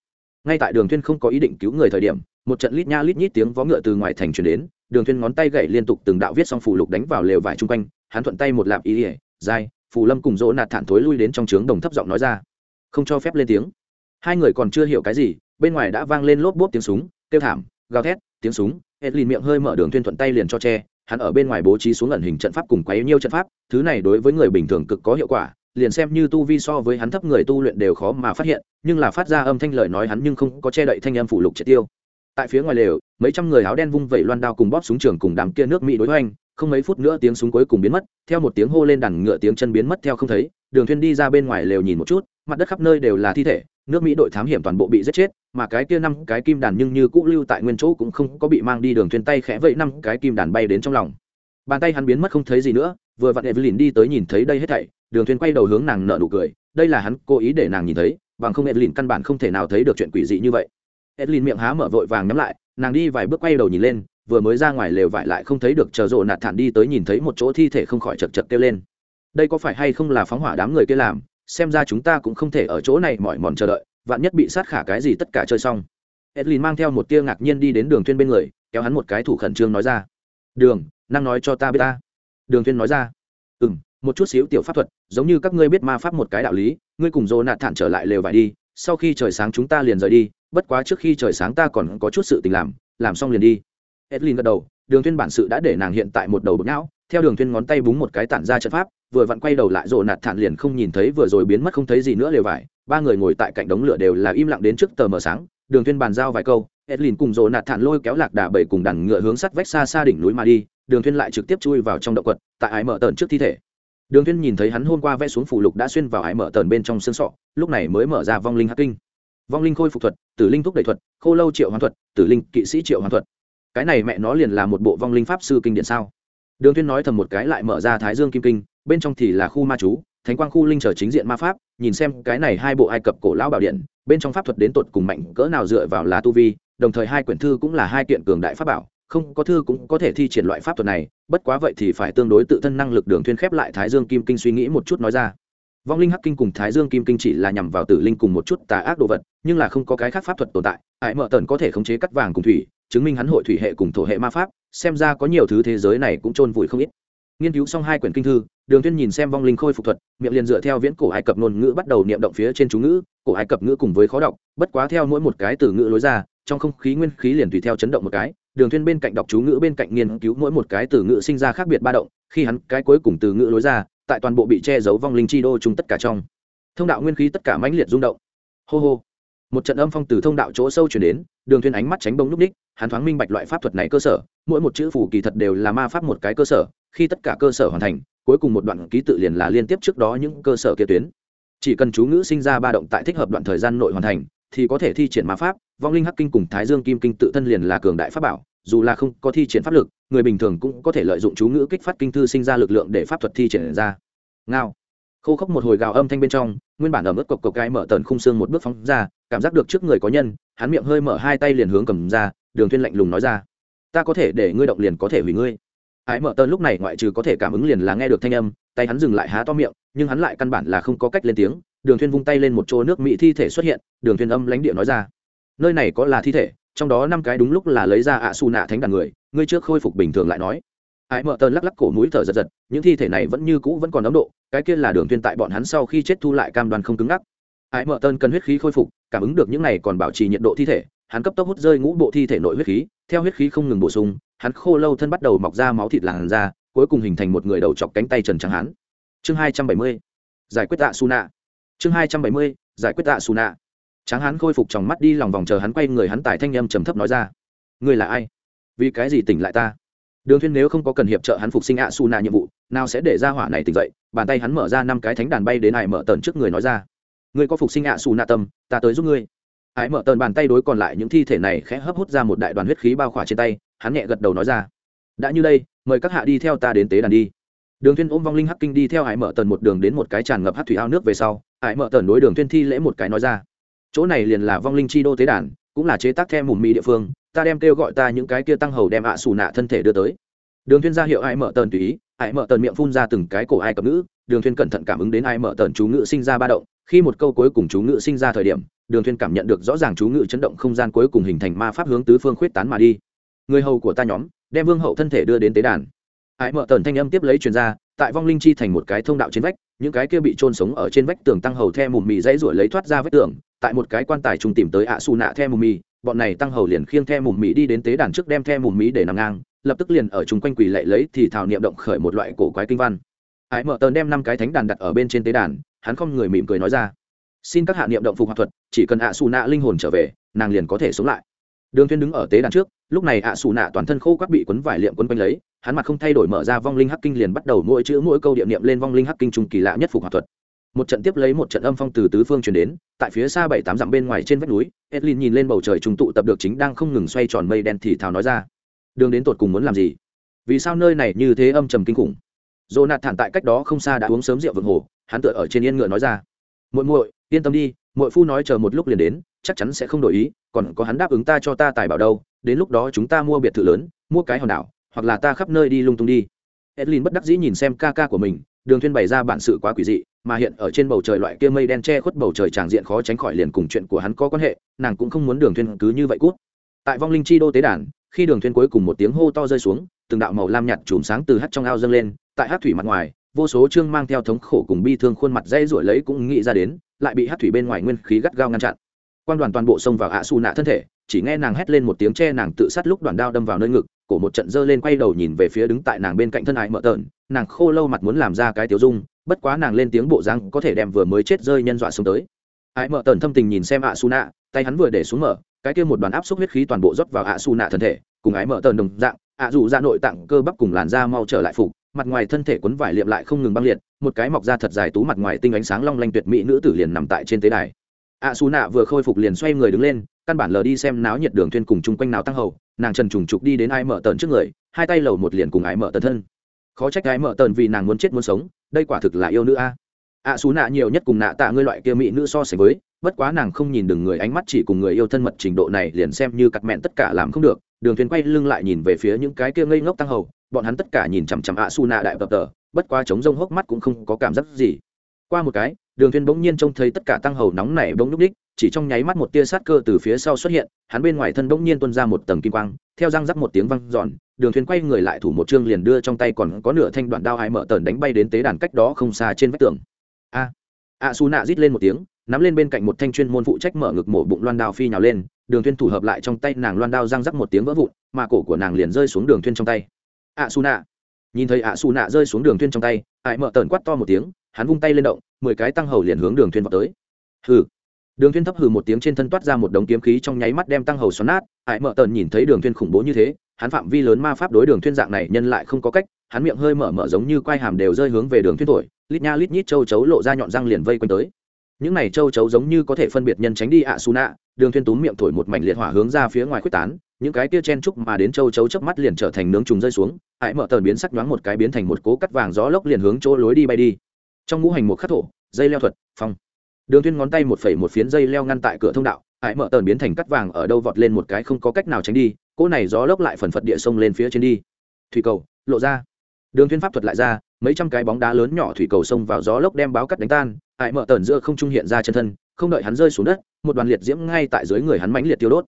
S1: ngay tại đường thuyên không có ý định cứu người thời điểm, một trận lít nha lít nhít tiếng vó ngựa từ ngoài thành truyền đến, đường thuyên ngón tay gậy liên tục từng đạo viết xong phù lục đánh vào lều vải trung quanh, hắn thuận tay một lạp ý ỉa dài, phù lâm cùng dỗ nạt thản thối lui đến trong trướng đồng thấp giọng nói ra. Không cho phép lên tiếng. Hai người còn chưa hiểu cái gì, bên ngoài đã vang lên lốp bốp tiếng súng tiêu thảm, gào thét, tiếng súng, edlin miệng hơi mở đường thuyên thuận tay liền cho che, hắn ở bên ngoài bố trí xuống ẩn hình trận pháp cùng quấy nhiêu trận pháp, thứ này đối với người bình thường cực có hiệu quả liền xem như tu vi so với hắn thấp người tu luyện đều khó mà phát hiện, nhưng là phát ra âm thanh lời nói hắn nhưng không có che đậy thanh âm phủ lục triệt tiêu. Tại phía ngoài lều, mấy trăm người áo đen vung vẩy loan đao cùng bóp súng trường cùng đám kia nước mỹ đối hoành, không mấy phút nữa tiếng súng cuối cùng biến mất, theo một tiếng hô lên đằng ngựa tiếng chân biến mất theo không thấy, đường thuyên đi ra bên ngoài lều nhìn một chút, mặt đất khắp nơi đều là thi thể, nước mỹ đội thám hiểm toàn bộ bị giết chết, mà cái kia năm cái kim đàn nhưng như cũ lưu tại nguyên chỗ cũng không có bị mang đi đường thuyên tay khẽ vậy năm cái kim đàn bay đến trong lòng. Bàn tay hắn biến mất không thấy gì nữa, vừa vặn evelyn đi tới nhìn thấy đây hết thảy đường thuyền quay đầu hướng nàng nở nụ cười, đây là hắn cố ý để nàng nhìn thấy, bằng không edlin căn bản không thể nào thấy được chuyện quỷ dị như vậy. Edlin miệng há mở vội vàng nhắm lại, nàng đi vài bước quay đầu nhìn lên, vừa mới ra ngoài lều vải lại không thấy được chờ rộ nạt thản đi tới nhìn thấy một chỗ thi thể không khỏi chật chật kêu lên. Đây có phải hay không là phóng hỏa đám người kia làm, xem ra chúng ta cũng không thể ở chỗ này mỏi mòn chờ đợi, vạn nhất bị sát khả cái gì tất cả chơi xong. Edlin mang theo một tia ngạc nhiên đi đến đường thuyên bên người, kéo hắn một cái thủ khẩn trương nói ra. Đường, năng nói cho ta biết ta. Đường thuyên nói ra. Ừm một chút xíu tiểu pháp thuật, giống như các ngươi biết ma pháp một cái đạo lý, ngươi cùng dồ nạt thản trở lại lều vải đi, sau khi trời sáng chúng ta liền rời đi, bất quá trước khi trời sáng ta còn có chút sự tình làm làm xong liền đi. Edlin gật đầu, đường thuyên bản sự đã để nàng hiện tại một đầu bực não, theo đường thuyên ngón tay búng một cái tản ra trận pháp, vừa vặn quay đầu lại dồ nạt thản liền không nhìn thấy vừa rồi biến mất không thấy gì nữa lều vải, ba người ngồi tại cạnh đống lửa đều là im lặng đến trước tờ mờ sáng, đường thuyên bàn giao vài câu, edlin cùng dồ nạt thản lôi kéo lạc đà bảy cùng đàn ngựa hướng sắt vách xa xa đỉnh núi mà đi, đường thuyên lại trực tiếp chui vào trong động quật, tại ái mở tần trước thi thể đường Thiên nhìn thấy hắn hôm qua vẽ xuống phủ lục đã xuyên vào hải mở tần bên trong xương sọ, lúc này mới mở ra vong linh hắc kinh. Vong linh khôi phục thuật, tử linh thúc đẩy thuật, khô lâu triệu hoàn thuật, tử linh kỵ sĩ triệu hoàn thuật. Cái này mẹ nó liền là một bộ vong linh pháp sư kinh điển sao? Đường Thiên nói thầm một cái lại mở ra thái dương kim kinh, bên trong thì là khu ma chú, thánh quang khu linh trở chính diện ma pháp, nhìn xem cái này hai bộ ai cập cổ lão bảo điện, bên trong pháp thuật đến tột cùng mạnh cỡ nào dựa vào là tu vi, đồng thời hai quyển thư cũng là hai kiện cường đại pháp bảo không có thư cũng có thể thi triển loại pháp thuật này, bất quá vậy thì phải tương đối tự thân năng lực đường thuyên khép lại thái dương kim kinh suy nghĩ một chút nói ra. Vong linh hắc kinh cùng thái dương kim kinh chỉ là nhằm vào tử linh cùng một chút tà ác đồ vật, nhưng là không có cái khác pháp thuật tồn tại, ải mở tần có thể khống chế cắt vàng cùng thủy, chứng minh hắn hội thủy hệ cùng thổ hệ ma pháp, xem ra có nhiều thứ thế giới này cũng trôn vùi không ít. Nghiên cứu xong hai quyển kinh thư, đường tuyên nhìn xem vong linh khôi phục thuật, miệng liền dựa theo viễn cổ ai cập ngôn ngữ bắt đầu niệm động phía trên chú ngữ, cổ ai cập ngữ cùng với khó đọc, bất quá theo mỗi một cái từ ngữ lối ra, trong không khí nguyên khí liền tùy theo chấn động một cái đường Thuyên bên cạnh đọc chú ngữ bên cạnh nghiên cứu mỗi một cái từ ngữ sinh ra khác biệt ba động, khi hắn cái cuối cùng từ ngữ lối ra, tại toàn bộ bị che giấu vong linh chi đô chung tất cả trong. Thông đạo nguyên khí tất cả mãnh liệt rung động. Hô hô. Một trận âm phong từ thông đạo chỗ sâu chuyển đến, đường Thuyên ánh mắt tránh bông núp đích hắn thoáng minh bạch loại pháp thuật này cơ sở, mỗi một chữ phù kỳ thật đều là ma pháp một cái cơ sở, khi tất cả cơ sở hoàn thành, cuối cùng một đoạn ký tự liền là liên tiếp trước đó những cơ sở kia tuyến. Chỉ cần chú ngữ sinh ra ba động tại thích hợp đoạn thời gian nội hoàn thành thì có thể thi triển ma pháp, vong linh hắc kinh cùng thái dương kim kinh tự thân liền là cường đại pháp bảo, dù là không có thi triển pháp lực, người bình thường cũng có thể lợi dụng chú ngữ kích phát kinh thư sinh ra lực lượng để pháp thuật thi triển ra. Ngao. Khô khốc một hồi gào âm thanh bên trong, nguyên bản ở mức cộc cộc cái mở tần khung xương một bước phóng ra, cảm giác được trước người có nhân, hắn miệng hơi mở hai tay liền hướng cầm ra, đường thiên lạnh lùng nói ra. Ta có thể để ngươi động liền có thể hủy ngươi. Ái mở tần lúc này ngoại trừ có thể cảm ứng liền là nghe được thanh âm, tay hắn dừng lại há to miệng, nhưng hắn lại căn bản là không có cách lên tiếng đường thiên vung tay lên một chỗ nước mỹ thi thể xuất hiện, đường thiên âm lãnh địa nói ra. Nơi này có là thi thể, trong đó năm cái đúng lúc là lấy ra ạ su nạ thánh đàn người, ngươi trước khôi phục bình thường lại nói. Ái mở tần lắc lắc cổ mũi thở giật giật, những thi thể này vẫn như cũ vẫn còn ấm độ, cái kia là đường Thiên tại bọn hắn sau khi chết thu lại cam đoan không cứng ngắc. Ái mở tần cần huyết khí khôi phục, cảm ứng được những này còn bảo trì nhiệt độ thi thể, hắn cấp tốc hút rơi ngũ bộ thi thể nội huyết khí, theo huyết khí không ngừng bổ sung, hắn khô lâu thân bắt đầu mọc ra máu thịt làn da, cuối cùng hình thành một người đầu chọc cánh tay trần trắng hắn. Chương hai trăm bảy mươi, giải quyết tạ su nạ chương hai trăm bảy mươi, giải quyết tạ su nạ tráng hắn khôi phục trong mắt đi lòng vòng chờ hắn quay người hắn tài thanh âm trầm thấp nói ra. Ngươi là ai? Vì cái gì tỉnh lại ta? Đường thiên nếu không có cần hiệp trợ hắn phục sinh ạ su nạ nhiệm vụ, nào sẽ để ra hỏa này tỉnh dậy? Bàn tay hắn mở ra năm cái thánh đàn bay đến ải mở tần trước người nói ra. Ngươi có phục sinh ạ su nạ tâm, ta tới giúp ngươi. Ải mở tần bàn tay đối còn lại những thi thể này khẽ hấp hút ra một đại đoàn huyết khí bao khỏa trên tay, hắn nhẹ gật đầu nói ra. Đã như đây, mời các hạ đi theo ta đến tế đàn đi đường thiên ôm vong linh hắc kinh đi theo Hải mở tần một đường đến một cái tràn ngập hắc thủy ao nước về sau, Hải mở tần đối đường thiên thi lễ một cái nói ra. Chỗ này liền là vong linh chi đô tế đàn, cũng là chế tác theo mùm mì địa phương, ta đem kêu gọi ta những cái kia tăng hầu đem ạ xù nạ thân thể đưa tới. Đường Thiên ra hiệu Hải mở tần tùy ý, hải mở tần miệng phun ra từng cái cổ ai cập ngữ, đường Thiên cẩn thận cảm ứng đến Hải mở tần chú ngữ sinh ra ba động, khi một câu cuối cùng chú ngữ sinh ra thời điểm, đường Thiên cảm nhận được rõ ràng chú ngữ chấn động không gian cuối cùng hình thành ma pháp hướng tứ phương khuyết tán mà đi. Người hầu của ta nhóm, đem vương hậu thân thể đưa đến tế đàn. Hải mở tần thanh âm tiếp lấy truyền ra, tại vong linh chi thành một cái thông đạo trên vách, những cái kia bị trôn sống ở trên vách tường tăng hầu the mùm mì dãy ruổi lấy thoát ra vách tường, tại một cái quan tài trùng tìm tới ạ xù nạ the mùm mì bọn này tăng hầu liền khiêng the mùm mì đi đến tế đàn trước đem the mùm mì để nằm ngang, lập tức liền ở chung quanh quỳ lệ lấy thì thảo niệm động khởi một loại cổ quái kinh văn. Ái mở Tần đem năm cái thánh đàn đặt ở bên trên tế đàn, hắn không người mỉm cười nói ra. Xin các hạ niệm động phục hoạt thuật, chỉ cần ạ xù nạ linh hồn trở về, nàng liền có thể sống lại. Đường thiên đứng ở tế đàn trước lúc này ạ xù nạ toàn thân khô quắc bị quấn vải liệm quấn quanh lấy, hắn mặt không thay đổi mở ra vong linh hắc kinh liền bắt đầu mỗi chữ mỗi câu điệm niệm lên vong linh hắc kinh trùng kỳ lạ nhất phục hòa thuật. Một trận tiếp lấy một trận âm phong từ tứ phương truyền đến, tại phía xa bảy tám dặm bên ngoài trên vách núi, edlin nhìn lên bầu trời trùng tụ tập được chính đang không ngừng xoay tròn mây đen thì thào nói ra, đường đến tột cùng muốn làm gì? Vì sao nơi này như thế âm trầm kinh khủng? Dồ nạt thản tại cách đó không xa đã uống sớm rượu vượng hồ, hắn tựa ở trên yên ngựa nói ra, muội muội, yên tâm đi, muội phu nói chờ một lúc liền đến, chắc chắn sẽ không đổi ý, còn có hắn đáp ứng ta cho ta tài bảo đâu đến lúc đó chúng ta mua biệt thự lớn, mua cái hòn đảo, hoặc là ta khắp nơi đi lung tung đi. Edlin bất đắc dĩ nhìn xem ca ca của mình, đường thuyên bày ra bản sự quá quỷ dị, mà hiện ở trên bầu trời loại kia mây đen che khuất bầu trời tràng diện khó tránh khỏi liền cùng chuyện của hắn có quan hệ, nàng cũng không muốn đường thuyên cứ như vậy cút. Tại vong linh chi đô tế đàn, khi đường thuyên cuối cùng một tiếng hô to rơi xuống, từng đạo màu lam nhạt chùm sáng từ hắt trong ao dâng lên, tại hắt thủy mặt ngoài, vô số trương mang theo thống khổ cùng bi thương khuôn mặt dây rủi lấy cũng nghĩ ra đến, lại bị hắt thủy bên ngoài nguyên khí gắt gao ngăn chặn quan đoàn toàn bộ xông vào ạ su nạ thân thể, chỉ nghe nàng hét lên một tiếng che nàng tự sát lúc đoàn đao đâm vào nơi ngực, cổ một trận dơ lên quay đầu nhìn về phía đứng tại nàng bên cạnh thân ái mở tợn nàng khô lâu mặt muốn làm ra cái tiểu dung, bất quá nàng lên tiếng bộ răng có thể đem vừa mới chết rơi nhân dọa xuống tới. Ái mở tợn thâm tình nhìn xem ạ su nạ, tay hắn vừa để xuống mở, cái kia một đoàn áp suất huyết khí toàn bộ rót vào ạ su nạ thân thể, cùng ái mở tợn đồng dạng, ạ dù ra nội tạng cơ bắp cùng làn da mau trở lại phục, mặt ngoài thân thể quấn vải liệm lại không ngừng băng liệt, một cái mọc ra thật dài tú mặt ngoài tinh ánh sáng long lanh tuyệt mỹ nữ tử liền nằm tại trên tế đài ạ su nạ vừa khôi phục liền xoay người đứng lên, căn bản lờ đi xem náo nhiệt đường thuyên cùng chung quanh nào tăng hầu, nàng trần trùng trục đi đến ai mở tần trước người, hai tay lầu một liền cùng ai mở tần thân. Khó trách ai mở tần vì nàng muốn chết muốn sống, đây quả thực là yêu nữ a. Ạ xú nạ nhiều nhất cùng nạ tạ ngươi loại kia mỹ nữ so sánh với, bất quá nàng không nhìn đừng người ánh mắt chỉ cùng người yêu thân mật trình độ này liền xem như cặt mẹn tất cả làm không được, đường thuyền quay lưng lại nhìn về phía những cái kia ngây ngốc tăng hầu, bọn hắn tất cả nhìn chằm chằm ạ xú nạ đại tập tờ, bất quá chống rông hốc mắt cũng không có cảm giác gì. Qua một cái đường Thiên bỗng nhiên trông thấy tất cả tăng hầu nóng nảy bỗng núp đích chỉ trong nháy mắt một tia sát cơ từ phía sau xuất hiện hắn bên ngoài thân bỗng nhiên tuôn ra một tầng kim quang theo răng rắc một tiếng vang, giòn đường Thiên quay người lại thủ một chương liền đưa trong tay còn có nửa thanh đoạn đao hai mở tần đánh bay đến tế đàn cách đó không xa trên vách tường. A! A su nạ rít lên một tiếng nắm lên bên cạnh một thanh chuyên môn phụ trách mở ngực mổ bụng loan đao phi nhào lên đường Thiên thủ hợp lại trong tay nàng loan đao răng rắc một tiếng vỡ vụn mà cổ của nàng liền rơi xuống đường Thiên trong tay. A su nạ nhìn thấy a su nạ rơi xuống đường Thiên trong tay ai mở tần quát to một tiếng, hắn vung tay lên động, mười cái tăng hầu liền hướng đường thuyền vào tới. Hừ. Đường thuyên thấp hừ một tiếng trên thân toát ra một đống kiếm khí trong nháy mắt đem tăng hầu xoắn nát, hải mở tần nhìn thấy đường thuyên khủng bố như thế, hắn phạm vi lớn ma pháp đối đường thuyên dạng này nhân lại không có cách, hắn miệng hơi mở mở giống như quai hàm đều rơi hướng về đường thuyên thổi, lít nha lít nhít châu chấu lộ ra nhọn răng liền vây quanh tới. Những này châu chấu giống như có thể phân biệt nhân tránh đi ạ su nạ đường thuyên túm miệng thổi một mảnh liệt hỏa hướng ra phía ngoài quyết tán những cái kia chen trúc mà đến châu chấu chớp mắt liền trở thành nướng trùng rơi xuống hãy mở tờn biến sắc nhoáng một cái biến thành một cố cắt vàng gió lốc liền hướng chỗ lối đi bay đi. Trong ngũ hành một khắc thổ, dây leo thuật, phong. Đường tuyên ngón tay một phẩy một phiến dây leo ngăn tại cửa thông đạo hãy mở tờn biến thành cắt vàng ở đâu vọt lên một cái không có cách nào tránh đi cỗ này gió lốc lại phần phật địa sông lên phía trên đi. Thủy cầu, lộ ra. Đường tuyên pháp thuật lại ra, mấy trăm cái bóng đá lớn nhỏ thủy cầu xông vào gió lốc đem báo cắt đánh tan hãy mở tờn giữa không trung hiện ra chân thân, không đợi hắn rơi xuống đất, một đoàn liệt diễm ngay tại dưới người hắn mãnh liệt tiêu đốt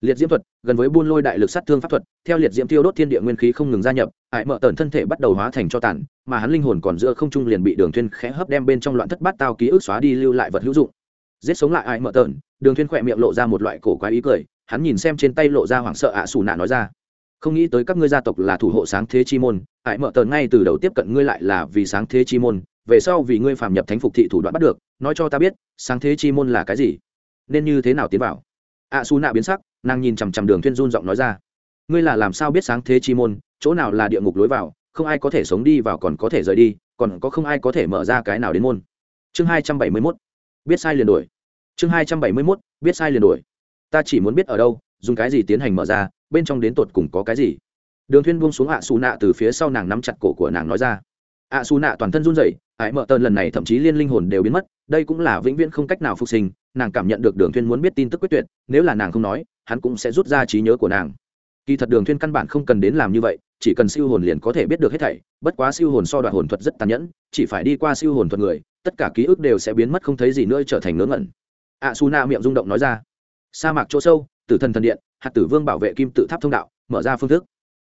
S1: liệt diễm thuật gần với buôn lôi đại lực sát thương pháp thuật theo liệt diễm tiêu đốt thiên địa nguyên khí không ngừng gia nhập ải mở tần thân thể bắt đầu hóa thành cho tàn mà hắn linh hồn còn giữa không trung liền bị đường thuyên khẽ hấp đem bên trong loạn thất bát tao ký ức xóa đi lưu lại vật hữu dụng. Giết sống lại ải mở tần đường thuyên khỏe miệng lộ ra một loại cổ quái ý cười hắn nhìn xem trên tay lộ ra hoảng sợ ạ à xù nạ nói ra không nghĩ tới các ngươi gia tộc là thủ hộ sáng thế chi môn ải mở tần ngay từ đầu tiếp cận ngươi lại là vì sáng thế chi môn về sau vì ngươi phàm nhập thánh phục thị thủ đoạn bắt được nói cho ta biết sáng thế chi môn là cái gì? Nên như thế nào tiến vào? ạ à, xù nạ biến sắc nàng nhìn chằm chằm đường thuyên run giọng nói ra. Ngươi là làm sao biết sáng thế chi môn, chỗ nào là địa ngục lối vào, không ai có thể sống đi vào còn có thể rời đi, còn có không ai có thể mở ra cái nào đến môn. Chương hai trăm bảy mươi 271 biết sai liền đổi chương hai trăm bảy mươi 271 biết sai liền đổi ta chỉ muốn biết ở đâu, dùng cái gì tiến hành mở ra, bên trong đến tột cùng có cái gì. Đường thuyên buông xuống ạ à xù nạ từ phía sau nàng nắm chặt cổ của nàng nói ra. ạ à xù nạ toàn thân run rẩy, ải mở tơn lần này thậm chí liên linh hồn đều biến mất, đây cũng là vĩnh viễn không cách nào phục sinh nàng cảm nhận được đường thuyên muốn biết tin tức quyết tuyệt, nếu là nàng không nói, hắn cũng sẽ rút ra trí nhớ của nàng. Kỳ thật đường thuyên căn bản không cần đến làm như vậy, chỉ cần siêu hồn liền có thể biết được hết thảy, bất quá siêu hồn so đoạn hồn thuật rất tàn nhẫn, chỉ phải đi qua siêu hồn thuật người, tất cả ký ức đều sẽ biến mất không thấy gì nữa trở thành ngớ ngẩn. Ạ su na miệng rung động nói ra. Sa mạc chỗ sâu, tử thần thần điện, hạt tử vương bảo vệ kim tự tháp thông đạo, mở ra phương thức.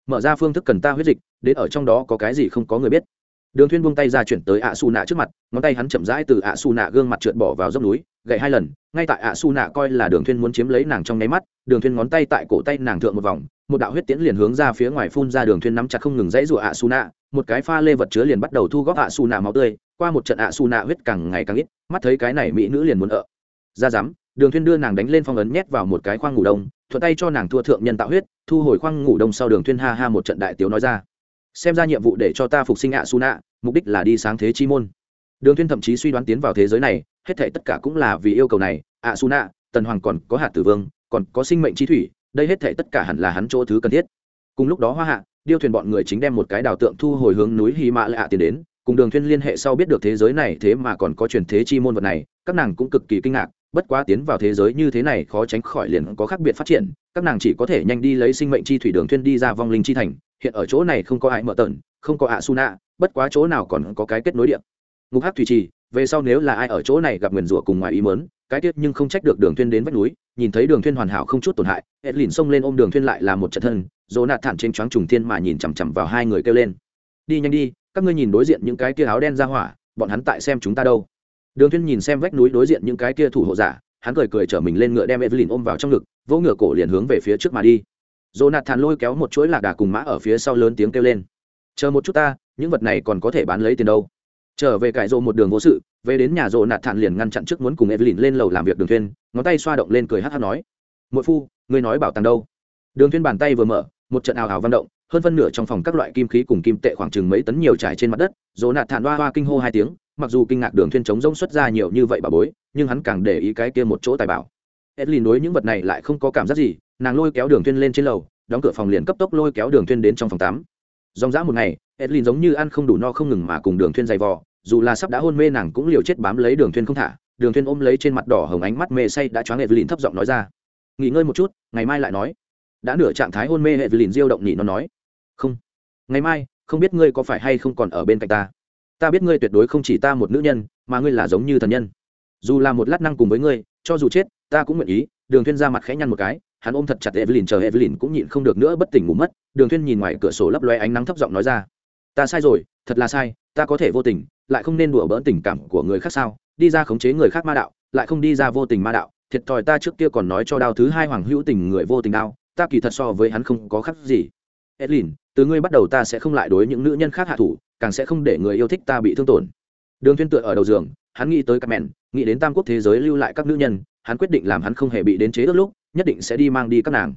S1: Mở ra phương thức cần ta huyết dịch, đến ở trong đó có cái gì không có người biết. Đường thuyên buông tay ra chuyển tới ạ su nạ trước mặt, ngón tay hắn chậm rãi từ ạ su nạ gương mặt trượt bỏ vào dốc núi gậy hai lần, ngay tại ạ su nạ coi là đường thuyên muốn chiếm lấy nàng trong nháy mắt, đường thuyên ngón tay tại cổ tay nàng thượng một vòng, một đạo huyết tiễn liền hướng ra phía ngoài phun ra đường thuyên nắm chặt không ngừng dãy rủa ạ su nạ một cái pha lê vật chứa liền bắt đầu thu góp ạ su nạ máu tươi, qua một trận ạ su nạ huyết càng ngày càng ít, mắt thấy cái này mỹ nữ liền muốn ở. Ra dám, đường thuyên đưa nàng đánh lên phong ấn nhét vào một cái khoang ngủ đông, thuận tay cho nàng thua thượng nhân tạo huyết, thu hồi khoang ngủ đông sau đường thuyên ha ha một trận đại tiểu nói ra. Xem ra nhiệm vụ để cho ta phục sinh ạ su nạ mục đích là đi sáng thế chi môn đường thuyên thậm chí suy đoán tiến vào thế giới này, hết thảy tất cả cũng là vì yêu cầu này. Ạ su nạ tần hoàng còn có hạt tử vương, còn có sinh mệnh chi thủy, đây hết thảy tất cả hẳn là hắn chỗ thứ cần thiết. Cùng lúc đó hoa hạ, điêu thuyền bọn người chính đem một cái đào tượng thu hồi hướng núi hy mã lạ tiến đến. Cùng đường thuyên liên hệ sau biết được thế giới này thế mà còn có truyền thế chi môn vật này, các nàng cũng cực kỳ kinh ngạc. Bất quá tiến vào thế giới như thế này khó tránh khỏi liền có khác biệt phát triển. Các nàng chỉ có thể nhanh đi lấy sinh mệnh chi thủy đường thuyên đi ra vong linh chi thành. Hiện ở chỗ này không có ai mở tận, không có ạ su nạ bất quá chỗ nào còn có cái kết nối điện ngục hát thủy trì về sau nếu là ai ở chỗ này gặp nguyền rủa cùng ngoài ý mớn cái tiết nhưng không trách được đường thuyên đến vách núi nhìn thấy đường thuyên hoàn hảo không chút tổn hại hết lìn xông lên ôm đường thuyên lại là một trận thân dỗ nạt thản trên choáng trùng thiên mà nhìn chằm chằm vào hai người kêu lên đi nhanh đi các ngươi nhìn đối diện những cái kia áo đen ra hỏa bọn hắn tại xem chúng ta đâu đường thuyên nhìn xem vách núi đối diện những cái kia thủ hộ giả hắn cười cười trở mình lên ngựa đem evelyn ôm vào trong ngực vỗ ngựa cổ liền hướng về phía trước mà đi Jonathan lôi kéo một chuỗi lạc đà cùng mã ở phía sau lớn tiếng kêu lên. "Chờ một chút ta, những vật này còn có thể bán lấy tiền đâu." Trở về cải rộ một đường vô sự, về đến nhà Jonathan liền ngăn chặn trước muốn cùng Evelyn lên lầu làm việc Đường Thuyên, ngón tay xoa động lên cười hắc hắc nói: "Muội phu, ngươi nói bảo tàng đâu?" Đường Thuyên bàn tay vừa mở, một trận ảo ảo văn động, hơn phân nửa trong phòng các loại kim khí cùng kim tệ khoảng chừng mấy tấn nhiều trải trên mặt đất, Jonathan hoa hoa kinh hô hai tiếng, mặc dù kinh ngạc Đường Thuyên chống rỗng xuất ra nhiều như vậy bà bối, nhưng hắn càng để ý cái kia một chỗ tài bảo. Evelyn đối những vật này lại không có cảm giác gì, nàng lôi kéo Đường Thuyên lên trên lầu, đóng cửa phòng liền cấp tốc lôi kéo đường thuyên đến trong phòng tắm dòng dã một ngày edlin giống như ăn không đủ no không ngừng mà cùng đường thuyên dày vò dù là sắp đã hôn mê nàng cũng liều chết bám lấy đường thuyên không thả đường thuyên ôm lấy trên mặt đỏ hồng ánh mắt mê say đã choáng evelyn thấp giọng nói ra. Nghỉ ngơi một chút ngày mai lại nói. Đã nửa trạng thái hôn mê evelyn diêu động nhị nó nói. Không. Ngày mai không biết ngươi có phải hay không còn ở bên cạnh ta. Ta biết ngươi tuyệt đối không chỉ ta một nữ nhân mà ngươi là giống như thần nhân. Dù là một lát năng cùng với ngươi cho dù chết ta cũng nguyện ý đường thuyên ra mặt khẽ nhăn một cái hắn ôm thật chặt Evelyn chờ Evelyn cũng nhịn không được nữa bất tỉnh ngủ mất, Đường Thuyên nhìn ngoài cửa sổ lấp lóe ánh nắng thấp giọng nói ra: "Ta sai rồi, thật là sai, ta có thể vô tình, lại không nên đùa bỡn tình cảm của người khác sao? Đi ra khống chế người khác ma đạo, lại không đi ra vô tình ma đạo, thiệt thòi ta trước kia còn nói cho đao thứ hai hoàng hữu tình người vô tình đao, ta kỳ thật so với hắn không có khác gì. Edlin, từ ngươi bắt đầu ta sẽ không lại đối những nữ nhân khác hạ thủ, càng sẽ không để người yêu thích ta bị thương tổn." Đường Thiên tựa ở đầu giường, hắn nghĩ tới Carmen, nghĩ đến tam quốc thế giới lưu lại các nữ nhân, hắn quyết định làm hắn không hề bị đến chế ước lúc, nhất định sẽ đi mang đi các nàng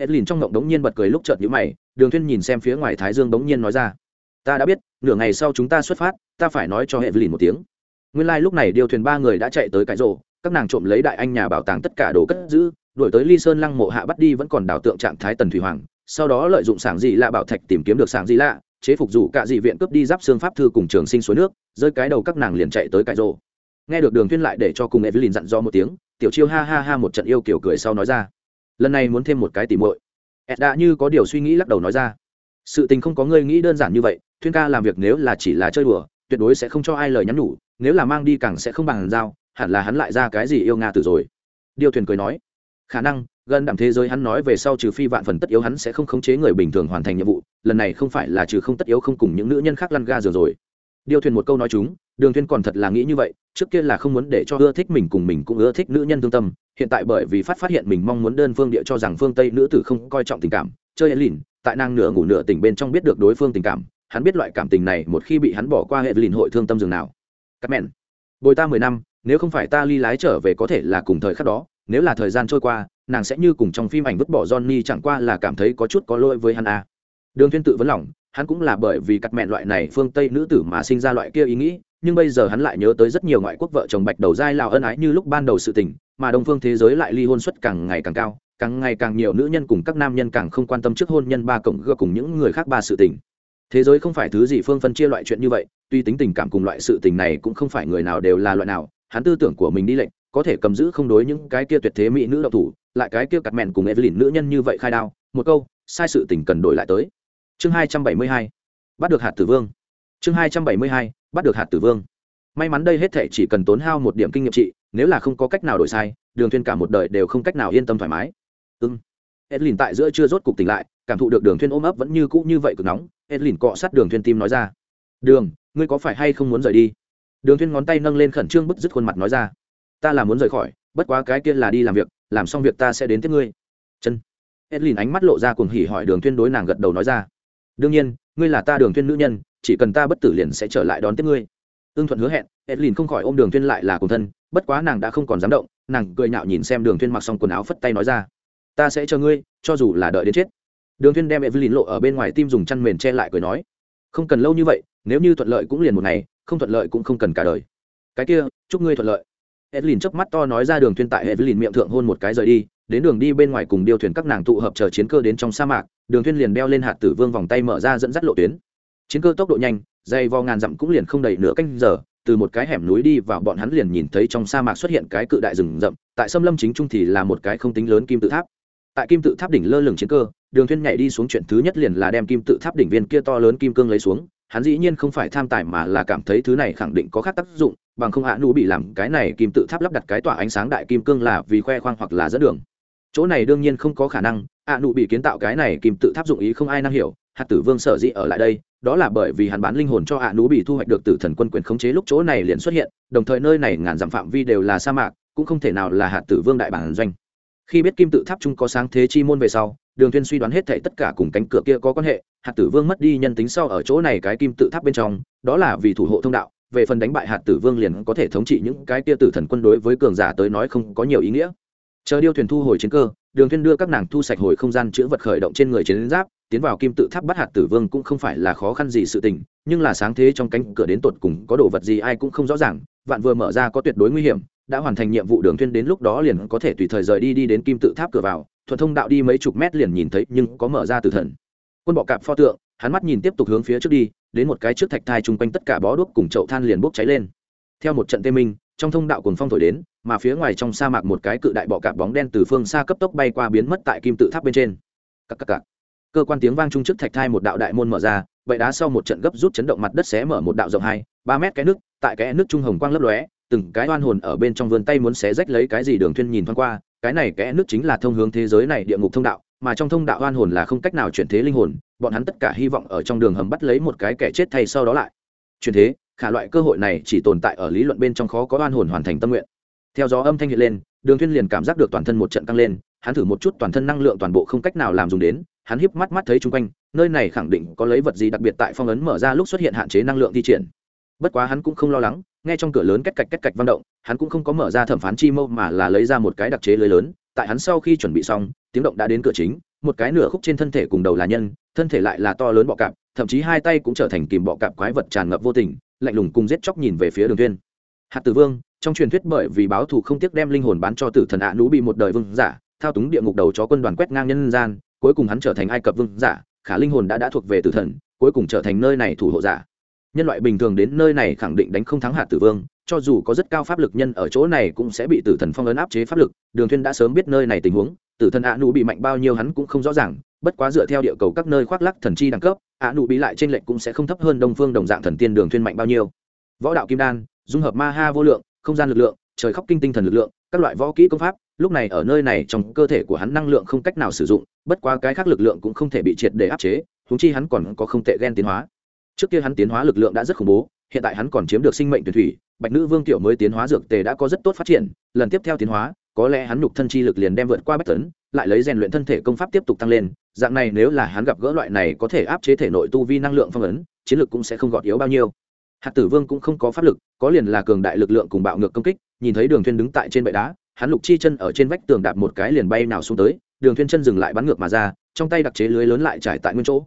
S1: edlin trong ngộng đống nhiên bật cười lúc chợt nhíu mày đường Thiên nhìn xem phía ngoài thái dương đống nhiên nói ra ta đã biết, nửa ngày sau chúng ta xuất phát, ta phải nói cho hệ vi lìn một tiếng. Nguyên lai lúc này điều thuyền ba người đã chạy tới cái rổ, các nàng trộm lấy đại anh nhà bảo tàng tất cả đồ cất giữ, đuổi tới ly sơn lăng mộ hạ bắt đi vẫn còn đảo tượng trạng thái tần thủy hoàng, sau đó lợi dụng sảng dị lạ bảo thạch tìm kiếm được sảng dị lạ, chế phục dù cả dị viện cướp đi giáp xương pháp thư cùng trường sinh suối nước, rơi cái đầu các nàng liền chạy tới cải rộ nghe được đường tuyên lại để cho cùng evelyn dặn dò một tiếng, tiểu chiêu ha ha ha một trận yêu kiểu cười sau nói ra. Lần này muốn thêm một cái tỉ muội. Ed đã như có điều suy nghĩ lắc đầu nói ra sự tình không có ngươi nghĩ đơn giản như vậy, thuyên ca làm việc nếu là chỉ là chơi đùa, tuyệt đối sẽ không cho ai lời nhắn nhủ, nếu là mang đi càng sẽ không bằng giao, hẳn là hắn lại ra cái gì yêu nga từ rồi. Điều thuyền cười nói, khả năng, gần đẳng thế giới hắn nói về sau trừ phi vạn phần tất yếu hắn sẽ không khống chế người bình thường hoàn thành nhiệm vụ, lần này không phải là trừ không tất yếu không cùng những nữ nhân khác lăn ga rồi rồi. Điều thuyền một câu nói chúng, đường thuyền còn thật là nghĩ như vậy, trước kia là không muốn để cho ưa thích mình cùng mình cũng ưa thích nữ nhân thương tâm, hiện tại bởi vì phát phát hiện mình mong muốn đơn phương địa cho rằng phương tây nữ tử không coi trọng tình cảm, chơi lìn tại nàng nửa ngủ nửa tỉnh bên trong biết được đối phương tình cảm, hắn biết loại cảm tình này một khi bị hắn bỏ qua hệ lìn hội thương tâm dường nào Cắt mẹn bồi ta mười năm, nếu không phải ta ly lái trở về có thể là cùng thời khắc đó, nếu là thời gian trôi qua, nàng sẽ như cùng trong phim ảnh vứt bỏ johnny chẳng qua là cảm thấy có chút có lỗi với hắn a à. đường thiên tự vấn lòng, hắn cũng là bởi vì cắt mẹn loại này phương tây nữ tử mà sinh ra loại kia ý nghĩ, nhưng bây giờ hắn lại nhớ tới rất nhiều ngoại quốc vợ chồng bạch đầu dai lào ân ái như lúc ban đầu sự tình, mà đông phương thế giới lại ly hôn suất càng ngày càng cao càng ngày càng nhiều nữ nhân cùng các nam nhân càng không quan tâm trước hôn nhân ba cộng gơ cùng những người khác ba sự tình. Thế giới không phải thứ gì phương phân chia loại chuyện như vậy, tuy tính tình cảm cùng loại sự tình này cũng không phải người nào đều là loại nào, hắn tư tưởng của mình đi lệnh, có thể cầm giữ không đối những cái kia tuyệt thế mỹ nữ độc thủ, lại cái kia cặt mẹn cùng evelyn nữ nhân như vậy khai đao, một câu, sai sự tình cần đổi lại tới. Chương hai trăm bảy mươi hai, bắt được hạt tử vương. Chương hai trăm bảy mươi hai, bắt được hạt tử vương. May mắn đây hết thể chỉ cần tốn hao một điểm kinh nghiệm trị, nếu là không có cách nào đổi sai, đường thuyên cả một đời đều không cách nào yên tâm thoải mái ưng edlin tại giữa chưa rốt cục tỉnh lại, cảm thụ được đường thuyên ôm ấp vẫn như cũ như vậy cực nóng. Edlin cọ sát đường thuyên tim nói ra. Đường, ngươi có phải hay không muốn rời đi? Đường thuyên ngón tay nâng lên khẩn trương bứt rứt khuôn mặt nói ra. Ta là muốn rời khỏi, bất quá cái kia là đi làm việc, làm xong việc ta sẽ đến tiếp ngươi. Chân. Edlin ánh mắt lộ ra cuồng hỉ hỏi đường thuyên đối nàng gật đầu nói ra. Đương nhiên, ngươi là ta đường thuyên nữ nhân, chỉ cần ta bất tử liền sẽ trở lại đón tiếp ngươi. Ưng thuận hứa hẹn, edlin không khỏi ôm đường thuyên lại là cùng thân, bất quá nàng đã không còn dám động, nàng cười nhạo nhìn xem đường thuyên mặc xong quần áo phất tay nói ra ta sẽ chờ ngươi, cho dù là đợi đến chết. Đường Thiên đem evelyn lộ ở bên ngoài tim dùng chăn mền che lại cười nói, không cần lâu như vậy, nếu như thuận lợi cũng liền một ngày, không thuận lợi cũng không cần cả đời. Cái kia, chúc ngươi thuận lợi. Evelyn chớp mắt to nói ra đường Thiên tại evelyn miệng thượng hôn một cái rời đi, đến đường đi bên ngoài cùng điêu thuyền các nàng tụ hợp chờ chiến cơ đến trong sa mạc, đường Thiên liền đeo lên hạt tử vương vòng tay mở ra dẫn dắt lộ tuyến. Chiến cơ tốc độ nhanh, dày vò ngàn dặm cũng liền không đầy nửa canh giờ, từ một cái hẻm núi đi vào bọn hắn liền nhìn thấy trong sa mạc xuất hiện cái cự đại rừng rậm, tại xâm lâm chính trung thì là một cái không tính lớn kim tự tháp tại kim tự tháp đỉnh lơ lửng chiến cơ, đường thuyên nhảy đi xuống chuyện thứ nhất liền là đem kim tự tháp đỉnh viên kia to lớn kim cương lấy xuống, hắn dĩ nhiên không phải tham tài mà là cảm thấy thứ này khẳng định có khác tác dụng, bằng không hạ nụ bị làm cái này kim tự tháp lắp đặt cái tỏa ánh sáng đại kim cương là vì khoe khoang hoặc là dẫn đường. Chỗ này đương nhiên không có khả năng hạ nụ bị kiến tạo cái này kim tự tháp dụng ý không ai năng hiểu, hạt tử vương sở dĩ ở lại đây, đó là bởi vì hắn bán linh hồn cho hạ nụ bị thu hoạch được tử thần quân quyền khống chế lúc chỗ này liền xuất hiện, đồng thời nơi này ngàn dặm phạm vi đều là sa mạc, cũng không thể nào là hạt tử vương đại bản doanh khi biết kim tự tháp chung có sáng thế chi môn về sau, đường tuyên suy đoán hết thảy tất cả cùng cánh cửa kia có quan hệ, hạt tử vương mất đi nhân tính sau ở chỗ này cái kim tự tháp bên trong, đó là vì thủ hộ thông đạo, về phần đánh bại hạt tử vương liền có thể thống trị những cái kia tử thần quân đối với cường giả tới nói không có nhiều ý nghĩa. Chờ điêu thuyền thu hồi chiến cơ, đường tuyên đưa các nàng thu sạch hồi không gian chữa vật khởi động trên người chiến giáp, tiến vào kim tự tháp bắt hạt tử vương cũng không phải là khó khăn gì sự tình, nhưng là sáng thế trong cánh cửa đến tột cùng có đồ vật gì ai cũng không rõ ràng, vạn vừa mở ra có tuyệt đối nguy hiểm đã hoàn thành nhiệm vụ đường thuyên đến lúc đó liền có thể tùy thời rời đi đi đến kim tự tháp cửa vào, thuận thông đạo đi mấy chục mét liền nhìn thấy nhưng có mở ra từ thần. Quân bọ cạp pho tượng, hắn mắt nhìn tiếp tục hướng phía trước đi, đến một cái trước thạch thai chung quanh tất cả bó đuốc cùng chậu than liền bốc cháy lên. Theo một trận tê minh, trong thông đạo cuồng phong thổi đến, mà phía ngoài trong sa mạc một cái cự đại bọ cạp bóng đen từ phương xa cấp tốc bay qua biến mất tại kim tự tháp bên trên. Các các các. cơ quan tiếng vang trung trước thạch thai một đạo đại môn mở ra, vậy đá sau một trận gấp rút chấn động mặt đất xé mở một đạo rộng hai, ba mét cái nước, tại cái nước trung hồng quang lấp lóe từng cái oan hồn ở bên trong vươn tay muốn xé rách lấy cái gì đường thuyên nhìn thoáng qua, cái này kẽ nước chính là thông hướng thế giới này địa ngục thông đạo, mà trong thông đạo oan hồn là không cách nào chuyển thế linh hồn, bọn hắn tất cả hy vọng ở trong đường hầm bắt lấy một cái kẻ chết thay sau đó lại. Chuyển thế, khả loại cơ hội này chỉ tồn tại ở lý luận bên trong khó có oan hồn hoàn thành tâm nguyện. Theo gió âm thanh hiện lên, đường thuyên liền cảm giác được toàn thân một trận căng lên, hắn thử một chút toàn thân năng lượng toàn bộ không cách nào làm dùng đến, hắn híp mắt mắt thấy chung quanh, nơi này khẳng định có lấy vật gì đặc biệt tại phong ấn mở ra lúc xuất hiện hạn chế năng lượng thi triển bất quá hắn cũng không lo lắng nghe trong cửa lớn cách cạch cách cạch vang động, hắn cũng không có mở ra thẩm phán chi mâu mà là lấy ra một cái đặc chế lưới lớn, tại hắn sau khi chuẩn bị xong, tiếng động đã đến cửa chính, một cái nửa khúc trên thân thể cùng đầu là nhân, thân thể lại là to lớn bọ cạp, thậm chí hai tay cũng trở thành kìm bọ cạp quái vật tràn ngập vô tình, lạnh lùng cùng giết chóc nhìn về phía đường tuyên hạt tử vương, trong truyền thuyết bởi vì báo thù không tiếc đem linh hồn bán cho tử thần ạ nú bị một đời vương giả, thao túng địa ngục đầu chó quân đoàn quét ngang nhân gian, cuối cùng hắn trở thành ai cập vương giả, khả linh hồn đã đã thuộc về tử thần, cuối cùng trở thành nơi này thủ hộ giả nhân loại bình thường đến nơi này khẳng định đánh không thắng hạt tử vương, cho dù có rất cao pháp lực nhân ở chỗ này cũng sẽ bị tử thần phong ấn áp chế pháp lực, đường thuyên đã sớm biết nơi này tình huống, tử thần ạ nụ bị mạnh bao nhiêu hắn cũng không rõ ràng, bất quá dựa theo địa cầu các nơi khoác lắc thần chi đẳng cấp, ạ nụ bị lại trên lệnh cũng sẽ không thấp hơn đông phương đồng dạng thần tiên đường thuyên mạnh bao nhiêu. Võ đạo kim đan, dung hợp ma ha vô lượng, không gian lực lượng, trời khóc kinh tinh thần lực lượng, các loại võ kỹ công pháp, lúc này ở nơi này trong cơ thể của hắn năng lượng không cách nào sử dụng, bất quá cái khác lực lượng cũng không thể bị triệt để áp chế chúng chi hắn còn có không tệ gen tiến hóa trước kia hắn tiến hóa lực lượng đã rất khủng bố, hiện tại hắn còn chiếm được sinh mệnh tuyển thủy, bạch nữ vương tiểu mới tiến hóa dược tề đã có rất tốt phát triển, lần tiếp theo tiến hóa, có lẽ hắn nhục thân chi lực liền đem vượt qua bách tấn, lại lấy rèn luyện thân thể công pháp tiếp tục tăng lên, dạng này nếu là hắn gặp gỡ loại này có thể áp chế thể nội tu vi năng lượng phong ấn, chiến lực cũng sẽ không gọt yếu bao nhiêu. Hạt tử vương cũng không có pháp lực, có liền là cường đại lực lượng cùng bạo ngược công kích, nhìn thấy đường thuyên đứng tại trên bệ đá, hắn lục chi chân ở trên vách tường đạp một cái liền bay nào xuống tới, đường thuyên chân dừng lại bắn ngược mà ra, trong tay đặc chế lưới lớn lại trải tại nguyên chỗ.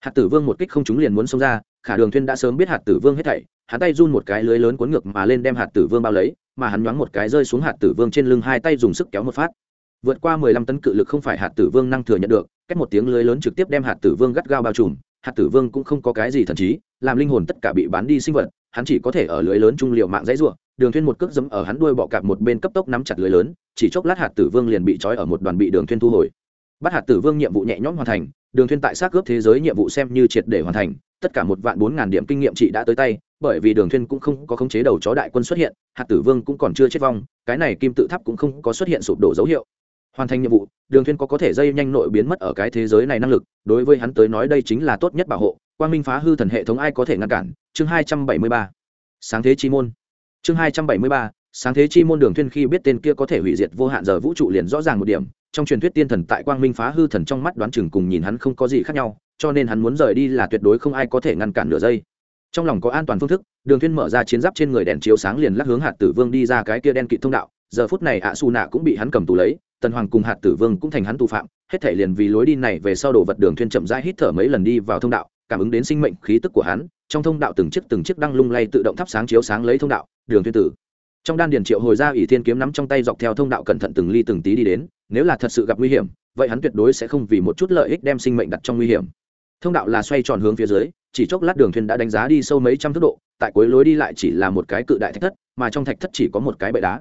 S1: Hạt tử vương một kích không trúng liền muốn xông ra khả đường thuyên đã sớm biết hạt tử vương hết thảy, hắn tay run một cái lưới lớn cuốn ngược mà lên đem hạt tử vương bao lấy, mà hắn nhoáng một cái rơi xuống hạt tử vương trên lưng hai tay dùng sức kéo một phát. Vượt qua mười lăm tấn cự lực không phải hạt tử vương năng thừa nhận được, cách một tiếng lưới lớn trực tiếp đem hạt tử vương gắt gao bao trùm, hạt tử vương cũng không có cái gì thần trí, làm linh hồn tất cả bị bán đi sinh vật, hắn chỉ có thể ở lưới lớn trung liều mạng dãy ruộng, đường thuyên một cước dẫm ở hắn đuôi bọ cạp một bên cấp tốc nắm chặt lưới lớn, chỉ chốc lát hạt tử vương liền bị trói ở một đoàn bị đường thuyên thu hồi. Bắt hạt tử vương nhiệm vụ nhẹ nhõm hoàn thành, đường thuyên tại xác cướp thế giới nhiệm vụ xem như triệt để hoàn thành tất cả một vạn bốn ngàn điểm kinh nghiệm trị đã tới tay, bởi vì đường thuyên cũng không có khống chế đầu chó đại quân xuất hiện, hạt tử vương cũng còn chưa chết vong, cái này kim tự tháp cũng không có xuất hiện sụp đổ dấu hiệu. Hoàn thành nhiệm vụ, đường thuyên có có thể dây nhanh nội biến mất ở cái thế giới này năng lực, đối với hắn tới nói đây chính là tốt nhất bảo hộ, quang minh phá hư thần hệ thống ai có thể ngăn cản? Chương hai trăm bảy mươi ba. Sáng thế chi môn. Chương hai trăm bảy mươi ba, sáng thế chi môn đường thuyên khi biết tên kia có thể hủy diệt vô hạn giờ vũ trụ liền rõ ràng một điểm trong truyền thuyết tiên thần tại quang minh phá hư thần trong mắt đoán chừng cùng nhìn hắn không có gì khác nhau, cho nên hắn muốn rời đi là tuyệt đối không ai có thể ngăn cản nửa giây. Trong lòng có an toàn phương thức, đường thuyên mở ra chiến giáp trên người đèn chiếu sáng liền lắc hướng hạt tử vương đi ra cái kia đen kịt thông đạo, giờ phút này ạ su nạ cũng bị hắn cầm tù lấy, tần hoàng cùng hạt tử vương cũng thành hắn tù phạm, hết thể liền vì lối đi này về sau đổ vật đường thuyên chậm rãi hít thở mấy lần đi vào thông đạo, cảm ứng đến sinh mệnh khí tức của hắn, trong thông đạo từng chiếc từng chiếc đang lung lay tự động thắp sáng chiếu sáng lấy thông đạo, đường thuyên tử. Trong đan điền triệu hồi ra ỷ thiên kiếm nắm trong tay dọc theo thông đạo cẩn thận từng ly từng tí đi đến nếu là thật sự gặp nguy hiểm, vậy hắn tuyệt đối sẽ không vì một chút lợi ích đem sinh mệnh đặt trong nguy hiểm. Thông đạo là xoay tròn hướng phía dưới, chỉ chốc lát đường thuyền đã đánh giá đi sâu mấy trăm thước độ, tại cuối lối đi lại chỉ là một cái cự đại thạch thất, mà trong thạch thất chỉ có một cái bệ đá.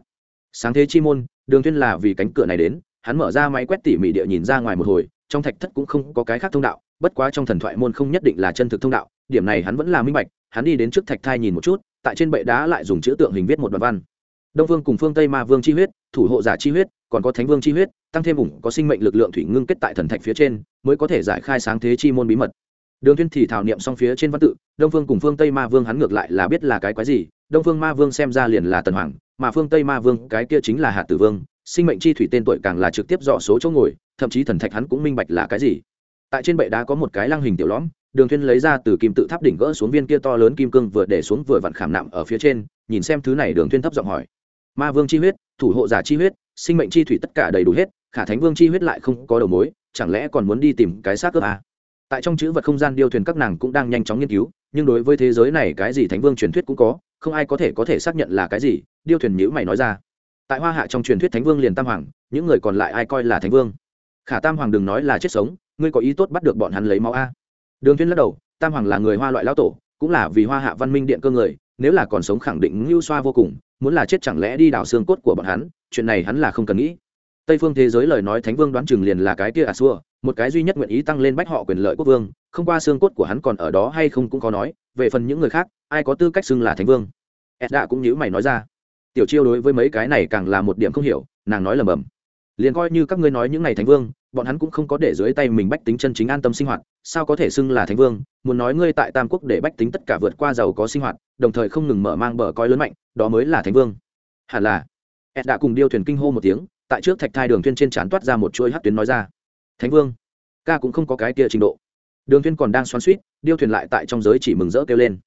S1: Sáng thế chi môn, đường thuyền là vì cánh cửa này đến, hắn mở ra máy quét tỉ mỉ địa nhìn ra ngoài một hồi, trong thạch thất cũng không có cái khác thông đạo, bất quá trong thần thoại môn không nhất định là chân thực thông đạo, điểm này hắn vẫn là minh bạch, hắn đi đến trước thạch thai nhìn một chút, tại trên bệ đá lại dùng chữ tượng hình viết một đoạn văn. Đông vương cùng phương tây ma vương chi huyết, thủ hộ giả chi huyết còn có thánh vương chi huyết, tăng thêm ủng có sinh mệnh lực lượng thủy ngưng kết tại thần thạch phía trên, mới có thể giải khai sáng thế chi môn bí mật. Đường thiên thì thảo niệm xong phía trên văn tự, đông phương cùng phương tây ma vương hắn ngược lại là biết là cái quái gì, đông phương ma vương xem ra liền là tần hoàng, mà phương tây ma vương cái kia chính là hạt tử vương, sinh mệnh chi thủy tên tuổi càng là trực tiếp dọ số chỗ ngồi, thậm chí thần thạch hắn cũng minh bạch là cái gì. Tại trên bệ đá có một cái lăng hình tiểu lõm, đường thiên lấy ra từ kim tự tháp đỉnh gỡ xuống viên kia to lớn kim cương vừa để xuống vừa vặn khảm nạm ở phía trên, nhìn xem thứ này đường thiên thấp giọng hỏi. Ma vương chi huyết thủ hộ giả chi huyết, sinh mệnh chi thủy tất cả đầy đủ hết, khả thánh vương chi huyết lại không có đầu mối, chẳng lẽ còn muốn đi tìm cái xác ướp à? tại trong chữ vật không gian điêu thuyền các nàng cũng đang nhanh chóng nghiên cứu, nhưng đối với thế giới này cái gì thánh vương truyền thuyết cũng có, không ai có thể có thể xác nhận là cái gì, điêu thuyền nhữ mày nói ra. Tại hoa hạ trong truyền thuyết thánh vương liền tam hoàng, những người còn lại ai coi là thánh vương? Khả tam hoàng đừng nói là chết sống, ngươi có ý tốt bắt được bọn hắn lấy máu a đường thuyên lắc đầu, tam hoàng là người hoa loại lão tổ cũng là vì hoa hạ văn minh điện cơ người, nếu là còn sống khẳng định lưu xoa vô cùng, muốn là chết chẳng lẽ đi đào xương cốt của bọn hắn, chuyện này hắn là không cần nghĩ. Tây phương thế giới lời nói thánh vương đoán chừng liền là cái kia à xua, một cái duy nhất nguyện ý tăng lên bách họ quyền lợi quốc vương, không qua xương cốt của hắn còn ở đó hay không cũng có nói, về phần những người khác, ai có tư cách xưng là thánh vương? Ed đã cũng nhữ mày nói ra. Tiểu chiêu đối với mấy cái này càng là một điểm không hiểu, nàng nói lầm bầm liền coi như các ngươi nói những ngày thánh vương bọn hắn cũng không có để dưới tay mình bách tính chân chính an tâm sinh hoạt, sao có thể xưng là thánh vương, muốn nói ngươi tại tam quốc để bách tính tất cả vượt qua giàu có sinh hoạt, đồng thời không ngừng mở mang bờ coi lớn mạnh, đó mới là thánh vương. Hẳn là. Ed đã cùng điêu thuyền kinh hô một tiếng, tại trước thạch thai đường thuyên trên trán toát ra một chuỗi hát tuyến nói ra. Thánh vương, ca cũng không có cái kia trình độ. Đường thuyên còn đang xoắn xuýt, điêu thuyền lại tại trong giới chỉ mừng rỡ kêu lên.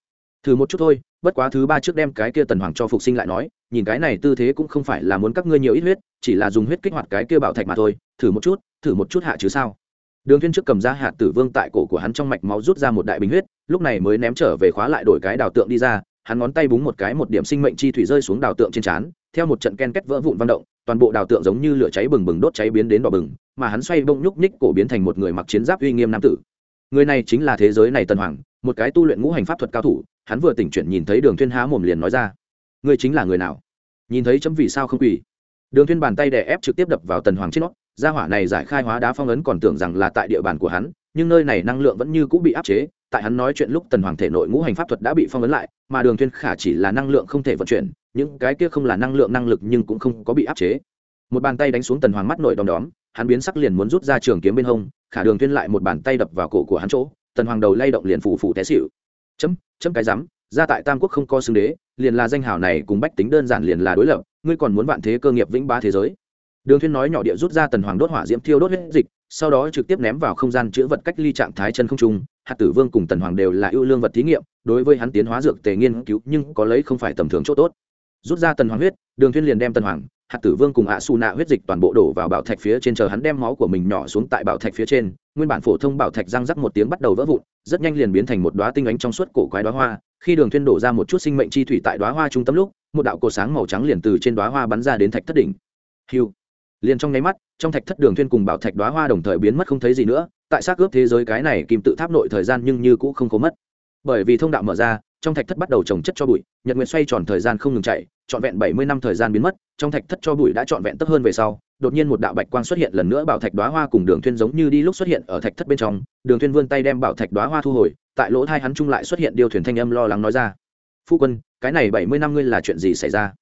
S1: Thử một chút thôi bất quá thứ ba trước đem cái kia tần hoàng cho phục sinh lại nói, nhìn cái này tư thế cũng không phải là muốn các ngươi nhiều ít huyết, chỉ là dùng huyết kích hoạt cái kia bảo thạch mà thôi, thử một chút, thử một chút hạ chứ sao. Đường thiên trước cầm ra hạt tử vương tại cổ của hắn trong mạch máu rút ra một đại bình huyết, lúc này mới ném trở về khóa lại đổi cái đào tượng đi ra, hắn ngón tay búng một cái một điểm sinh mệnh chi thủy rơi xuống đào tượng trên chán theo một trận ken kết vỡ vụn văn động, toàn bộ đào tượng giống như lửa cháy bừng bừng đốt cháy biến đến đỏ bừng, mà hắn xoay bông nhúc nhích cổ biến thành một người mặc chiến giáp uy nghiêm nam tử. Người này chính là thế giới này tần hoàng, một cái tu luyện ngũ hành pháp thuật cao thủ hắn vừa tỉnh chuyển nhìn thấy đường thuyên há mồm liền nói ra, ngươi chính là người nào? Nhìn thấy chấm vì sao không quỳ, đường thuyên bàn tay đè ép trực tiếp đập vào tần hoàng trên nó. Gia hỏa này giải khai hóa đá phong ấn còn tưởng rằng là tại địa bàn của hắn, nhưng nơi này năng lượng vẫn như cũ bị áp chế. Tại hắn nói chuyện lúc tần hoàng thể nội ngũ hành pháp thuật đã bị phong ấn lại, mà đường thuyên khả chỉ là năng lượng không thể vận chuyển, những cái kia không là năng lượng năng lực nhưng cũng không có bị áp chế. Một bàn tay đánh xuống tần hoàng mắt nội đom đóm, hắn biến sắc liền muốn rút ra trường kiếm bên hông, khả đường thuyên lại một bàn tay đập vào cổ của hắn chỗ, tần hoàng đầu lay động liền phủ phủ té xỉu chấm chấm cái rắm ra tại tam quốc không có xưng đế, liền là danh hào này cùng bách tính đơn giản liền là đối lập, ngươi còn muốn vạn thế cơ nghiệp vĩnh ba thế giới. Đường thuyên nói nhỏ địa rút ra tần hoàng đốt hỏa diễm thiêu đốt hết dịch, sau đó trực tiếp ném vào không gian chữa vật cách ly trạng thái chân không trung. Hạt tử vương cùng tần hoàng đều là ưu lương vật thí nghiệm, đối với hắn tiến hóa dược tề nghiên cứu nhưng có lấy không phải tầm thường chỗ tốt. Rút ra tần hoàng huyết, đường thuyên liền đem tần hoàng hạt tử vương cùng ạ xù nạ huyết dịch toàn bộ đổ vào bảo thạch phía trên, chờ hắn đem máu của mình nhỏ xuống tại bảo thạch phía trên, nguyên bản phổ thông bảo thạch răng rắc một tiếng bắt đầu vỡ vụn, rất nhanh liền biến thành một đóa tinh ánh trong suốt cổ quái đóa hoa. Khi đường thuyên đổ ra một chút sinh mệnh chi thủy tại đóa hoa trung tâm lúc, một đạo cổ sáng màu trắng liền từ trên đóa hoa bắn ra đến thạch thất đỉnh. Hiu! Liền trong nháy mắt, trong thạch thất đường thuyên cùng bảo thạch đóa hoa đồng thời biến mất không thấy gì nữa. Tại xác ướp thế giới cái này, kim tự tháp nội thời gian nhưng như cũ không có mất bởi vì thông đạo mở ra, trong thạch thất bắt đầu trồng chất cho bụi, nhật nguyệt xoay tròn thời gian không ngừng chạy, trọn vẹn bảy mươi năm thời gian biến mất, trong thạch thất cho bụi đã trọn vẹn tấp hơn về sau, đột nhiên một đạo bạch quang xuất hiện lần nữa bảo thạch đóa hoa cùng đường thuyên giống như đi lúc xuất hiện ở thạch thất bên trong. Đường thuyên vươn tay đem bảo thạch đóa hoa thu hồi, tại lỗ thai hắn trung lại xuất hiện điều thuyền thanh âm lo lắng nói ra. Phu quân, cái này bảy mươi năm ngươi là chuyện gì xảy ra?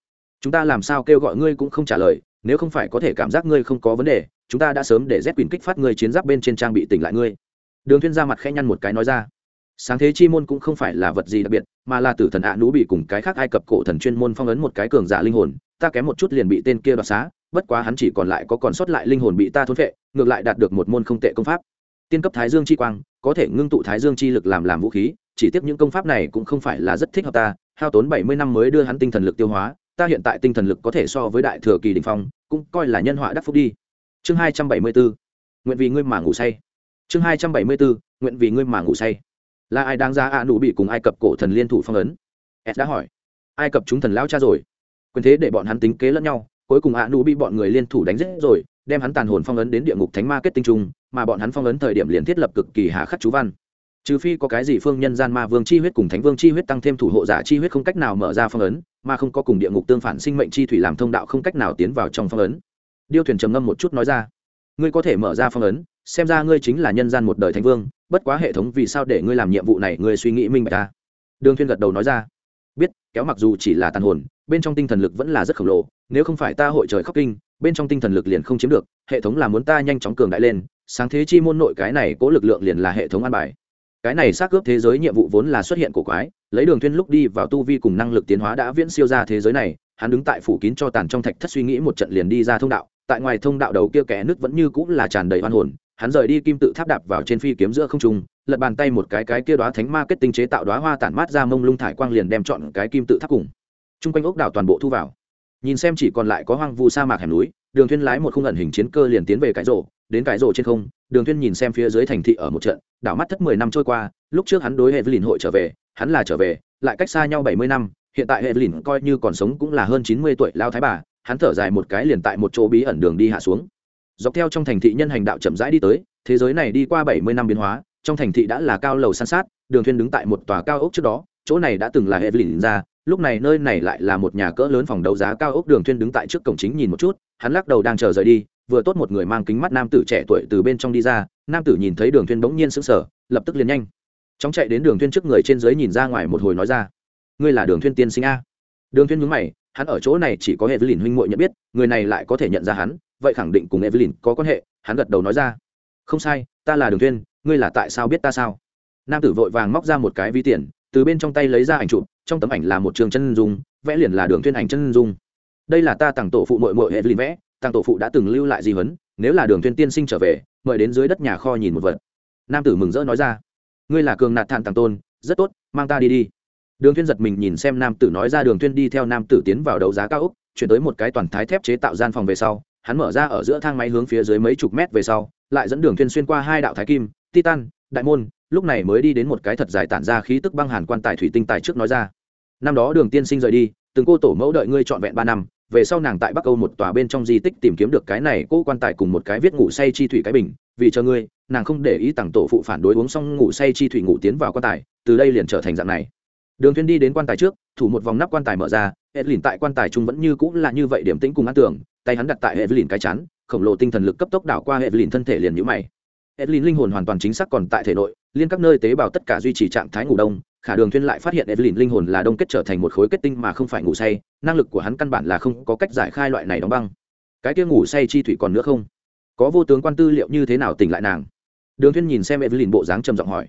S1: Chúng ta làm sao kêu gọi ngươi cũng không trả lời, nếu không phải có thể cảm giác ngươi không có vấn đề, chúng ta đã sớm để rét quyền kích phát ngươi chiến giáp bên trên trang bị tỉnh lại ngươi. Đường thuyên ra mặt khẽ nhăn một cái nói ra sáng thế chi môn cũng không phải là vật gì đặc biệt, mà là tử thần ạ nú bị cùng cái khác ai cập cổ thần chuyên môn phong ấn một cái cường giả linh hồn, ta kém một chút liền bị tên kia đoạt xá, bất quá hắn chỉ còn lại có còn sót lại linh hồn bị ta thôn phệ, ngược lại đạt được một môn không tệ công pháp. Tiên cấp thái dương chi quang, có thể ngưng tụ thái dương chi lực làm làm vũ khí, chỉ tiếp những công pháp này cũng không phải là rất thích hợp ta, hao tốn bảy mươi năm mới đưa hắn tinh thần lực tiêu hóa, ta hiện tại tinh thần lực có thể so với đại thừa kỳ đình phong, cũng coi là nhân họa đắc phúc đi. Chương hai trăm bảy mươi bốn nguyện vì ngươi mà ngủ say. Chương hai trăm bảy mươi bốn nguyện vì ngươi mà ngủ say là ai đáng ra a nụ bị cùng ai cập cổ thần liên thủ phong ấn? Ed đã hỏi. Ai cập chúng thần lao cha rồi. Quyền thế để bọn hắn tính kế lẫn nhau, cuối cùng a nụ bị bọn người liên thủ đánh giết rồi, đem hắn tàn hồn phong ấn đến địa ngục thánh ma kết tinh trung mà bọn hắn phong ấn thời điểm liền thiết lập cực kỳ hà khắc chú văn. Trừ phi có cái gì phương nhân gian ma vương chi huyết cùng thánh vương chi huyết tăng thêm thủ hộ giả chi huyết không cách nào mở ra phong ấn, mà không có cùng địa ngục tương phản sinh mệnh chi thủy làm thông đạo không cách nào tiến vào trong phong ấn. Điêu thuyền trầm ngâm một chút nói ra. Ngươi có thể mở ra phong ấn xem ra ngươi chính là nhân gian một đời thánh vương, bất quá hệ thống vì sao để ngươi làm nhiệm vụ này, ngươi suy nghĩ minh bạch ta? Đường Thiên gật đầu nói ra. Biết, kéo mặc dù chỉ là tàn hồn, bên trong tinh thần lực vẫn là rất khổng lồ, nếu không phải ta hội trời khóc kinh, bên trong tinh thần lực liền không chiếm được, hệ thống là muốn ta nhanh chóng cường đại lên, sáng thế chi môn nội cái này cố lực lượng liền là hệ thống an bài. Cái này xác cướp thế giới nhiệm vụ vốn là xuất hiện của quái, lấy đường Thiên lúc đi vào tu vi cùng năng lực tiến hóa đã viễn siêu ra thế giới này, hắn đứng tại phủ kín cho tàn trong thạch thất suy nghĩ một trận liền đi ra thông đạo, tại ngoài thông đạo đầu kia kẽ nước vẫn như cũng là tràn đầy oan hồn hắn rời đi kim tự tháp đạp vào trên phi kiếm giữa không trung, lật bàn tay một cái cái kia đóa thánh ma kết tinh chế tạo đóa hoa tản mát ra mông lung thải quang liền đem chọn cái kim tự tháp cùng. Trung quanh ốc đảo toàn bộ thu vào. Nhìn xem chỉ còn lại có hoang vu sa mạc hẻm núi, đường thuyên lái một khung ẩn hình chiến cơ liền tiến về cái rổ, đến cái rổ trên không, đường thuyên nhìn xem phía dưới thành thị ở một trận, đảo mắt thất mười năm trôi qua, lúc trước hắn đối hệ với lìn hội trở về, hắn là trở về, lại cách xa nhau bảy mươi năm, hiện tại hệ với lìn coi như còn sống cũng là hơn chín mươi tuổi, lao thái bà, hắn thở dài một cái liền tại một chỗ bí ẩn đường đi hạ xuống dọc theo trong thành thị nhân hành đạo chậm rãi đi tới thế giới này đi qua bảy mươi năm biến hóa trong thành thị đã là cao lầu san sát đường thuyên đứng tại một tòa cao ốc trước đó chỗ này đã từng là hệ lìn ra lúc này nơi này lại là một nhà cỡ lớn phòng đấu giá cao ốc đường thuyên đứng tại trước cổng chính nhìn một chút hắn lắc đầu đang chờ rời đi vừa tốt một người mang kính mắt nam tử trẻ tuổi từ bên trong đi ra nam tử nhìn thấy đường thuyên bỗng nhiên sững sờ lập tức liền nhanh. Chóng chạy đến đường thuyên trước người trên dưới nhìn ra ngoài một hồi nói ra ngươi là đường thuyên tiên sinh a? Đường thuyên nhướng mày hắn ở chỗ này chỉ có hệ với lìn huynh muội nhận biết, người này lại có thể nhận ra hắn, vậy khẳng định cùng Evelyn có quan hệ, hắn gật đầu nói ra. Không sai, ta là Đường Tuyên, ngươi là tại sao biết ta sao? Nam tử vội vàng móc ra một cái ví tiền, từ bên trong tay lấy ra ảnh chụp, trong tấm ảnh là một trường chân dung, vẽ liền là Đường Tuyên ảnh chân dung. Đây là ta tặng tổ phụ muội muội Evelyn vẽ, tặng tổ phụ đã từng lưu lại di huấn, nếu là Đường Tuyên tiên sinh trở về, mời đến dưới đất nhà kho nhìn một vật. Nam tử mừng rỡ nói ra, ngươi là cường nạt thản tàng tôn, rất tốt, mang ta đi đi đường Thuyên giật mình nhìn xem nam tử nói ra đường Thuyên đi theo nam tử tiến vào đấu giá cao ốc chuyển tới một cái toàn thái thép chế tạo gian phòng về sau hắn mở ra ở giữa thang máy hướng phía dưới mấy chục mét về sau, lại dẫn đường Thuyên xuyên qua hai đạo thái kim, titan, đại môn, lúc này mới đi đến một cái thật dài tản ra khí tức băng hàn quan tài thủy tinh tài trước nói ra. Năm đó đường tiên sinh rời đi, từng cô tổ mẫu đợi ngươi trọn vẹn ba năm, về sau nàng tại bắc âu một tòa bên trong di tích tìm kiếm được cái này cô quan tài cùng một cái viết ngủ say chi thủy cái bình, vì chờ ngươi, nàng không để ý tặng tổ phụ phản đối uống xong ngủ say chi thủy ngủ tiến vào quan tài, từ đây liền trở thành dạng này. Đường thuyên đi đến quan tài trước, thủ một vòng nắp quan tài mở ra, edlin tại quan tài trung vẫn như cũ là như vậy điểm tĩnh cùng ăn tưởng tay hắn đặt tại edlin cái chắn khổng lồ tinh thần lực cấp tốc đảo qua edlin thân thể liền nhũ mày. Edlin linh hồn hoàn toàn chính xác còn tại thể nội, liên các nơi tế bào tất cả duy trì trạng thái ngủ đông, khả đường thuyên lại phát hiện Evelyn linh hồn là đông kết trở thành một khối kết tinh mà không phải ngủ say, năng lực của hắn căn bản là không có cách giải khai loại này đóng băng. Cái kia ngủ say chi thủy còn nữa không? Có vô tướng quan tư liệu như thế nào tỉnh lại nàng? Đường thuyên nhìn xem Evelyn bộ dáng trầm giọng hỏi.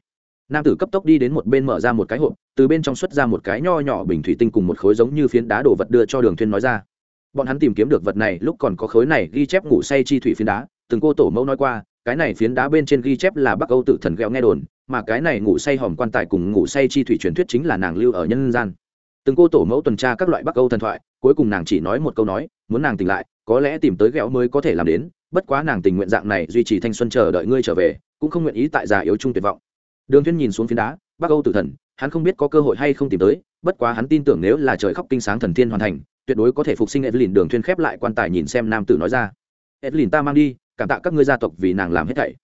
S1: Nam tử cấp tốc đi đến một bên mở ra một cái hộp, từ bên trong xuất ra một cái nho nhỏ bình thủy tinh cùng một khối giống như phiến đá đồ vật đưa cho đường thuyên nói ra bọn hắn tìm kiếm được vật này lúc còn có khối này ghi chép ngủ say chi thủy phiến đá, từng cô tổ mẫu nói qua, cái này phiến đá bên trên ghi chép là bắc âu tự thần gheo nghe đồn, mà cái này ngủ say hòm quan tài cùng ngủ say chi thủy truyền thuyết chính là nàng lưu ở nhân gian. Từng cô tổ mẫu tuần tra các loại bắc âu thần thoại, cuối cùng nàng chỉ nói một câu nói, muốn nàng tỉnh lại, có lẽ tìm tới ghẹo mới có thể làm đến, bất quá nàng tình nguyện dạng này duy trì thanh xuân chờ đợi ngươi trở về, cũng không nguyện ý tại già yếu chung tuyệt vọng. Đường thiên nhìn xuống phiến đá, bắc âu tử thần, hắn không biết có cơ hội hay không tìm tới, bất quá hắn tin tưởng nếu là trời khóc kinh sáng thần thiên hoàn thành tuyệt đối có thể phục sinh edlin đường thiên khép lại quan tài nhìn xem nam tử nói ra. Edlin ta mang đi, cảm tạ các ngươi gia tộc vì nàng làm hết thảy.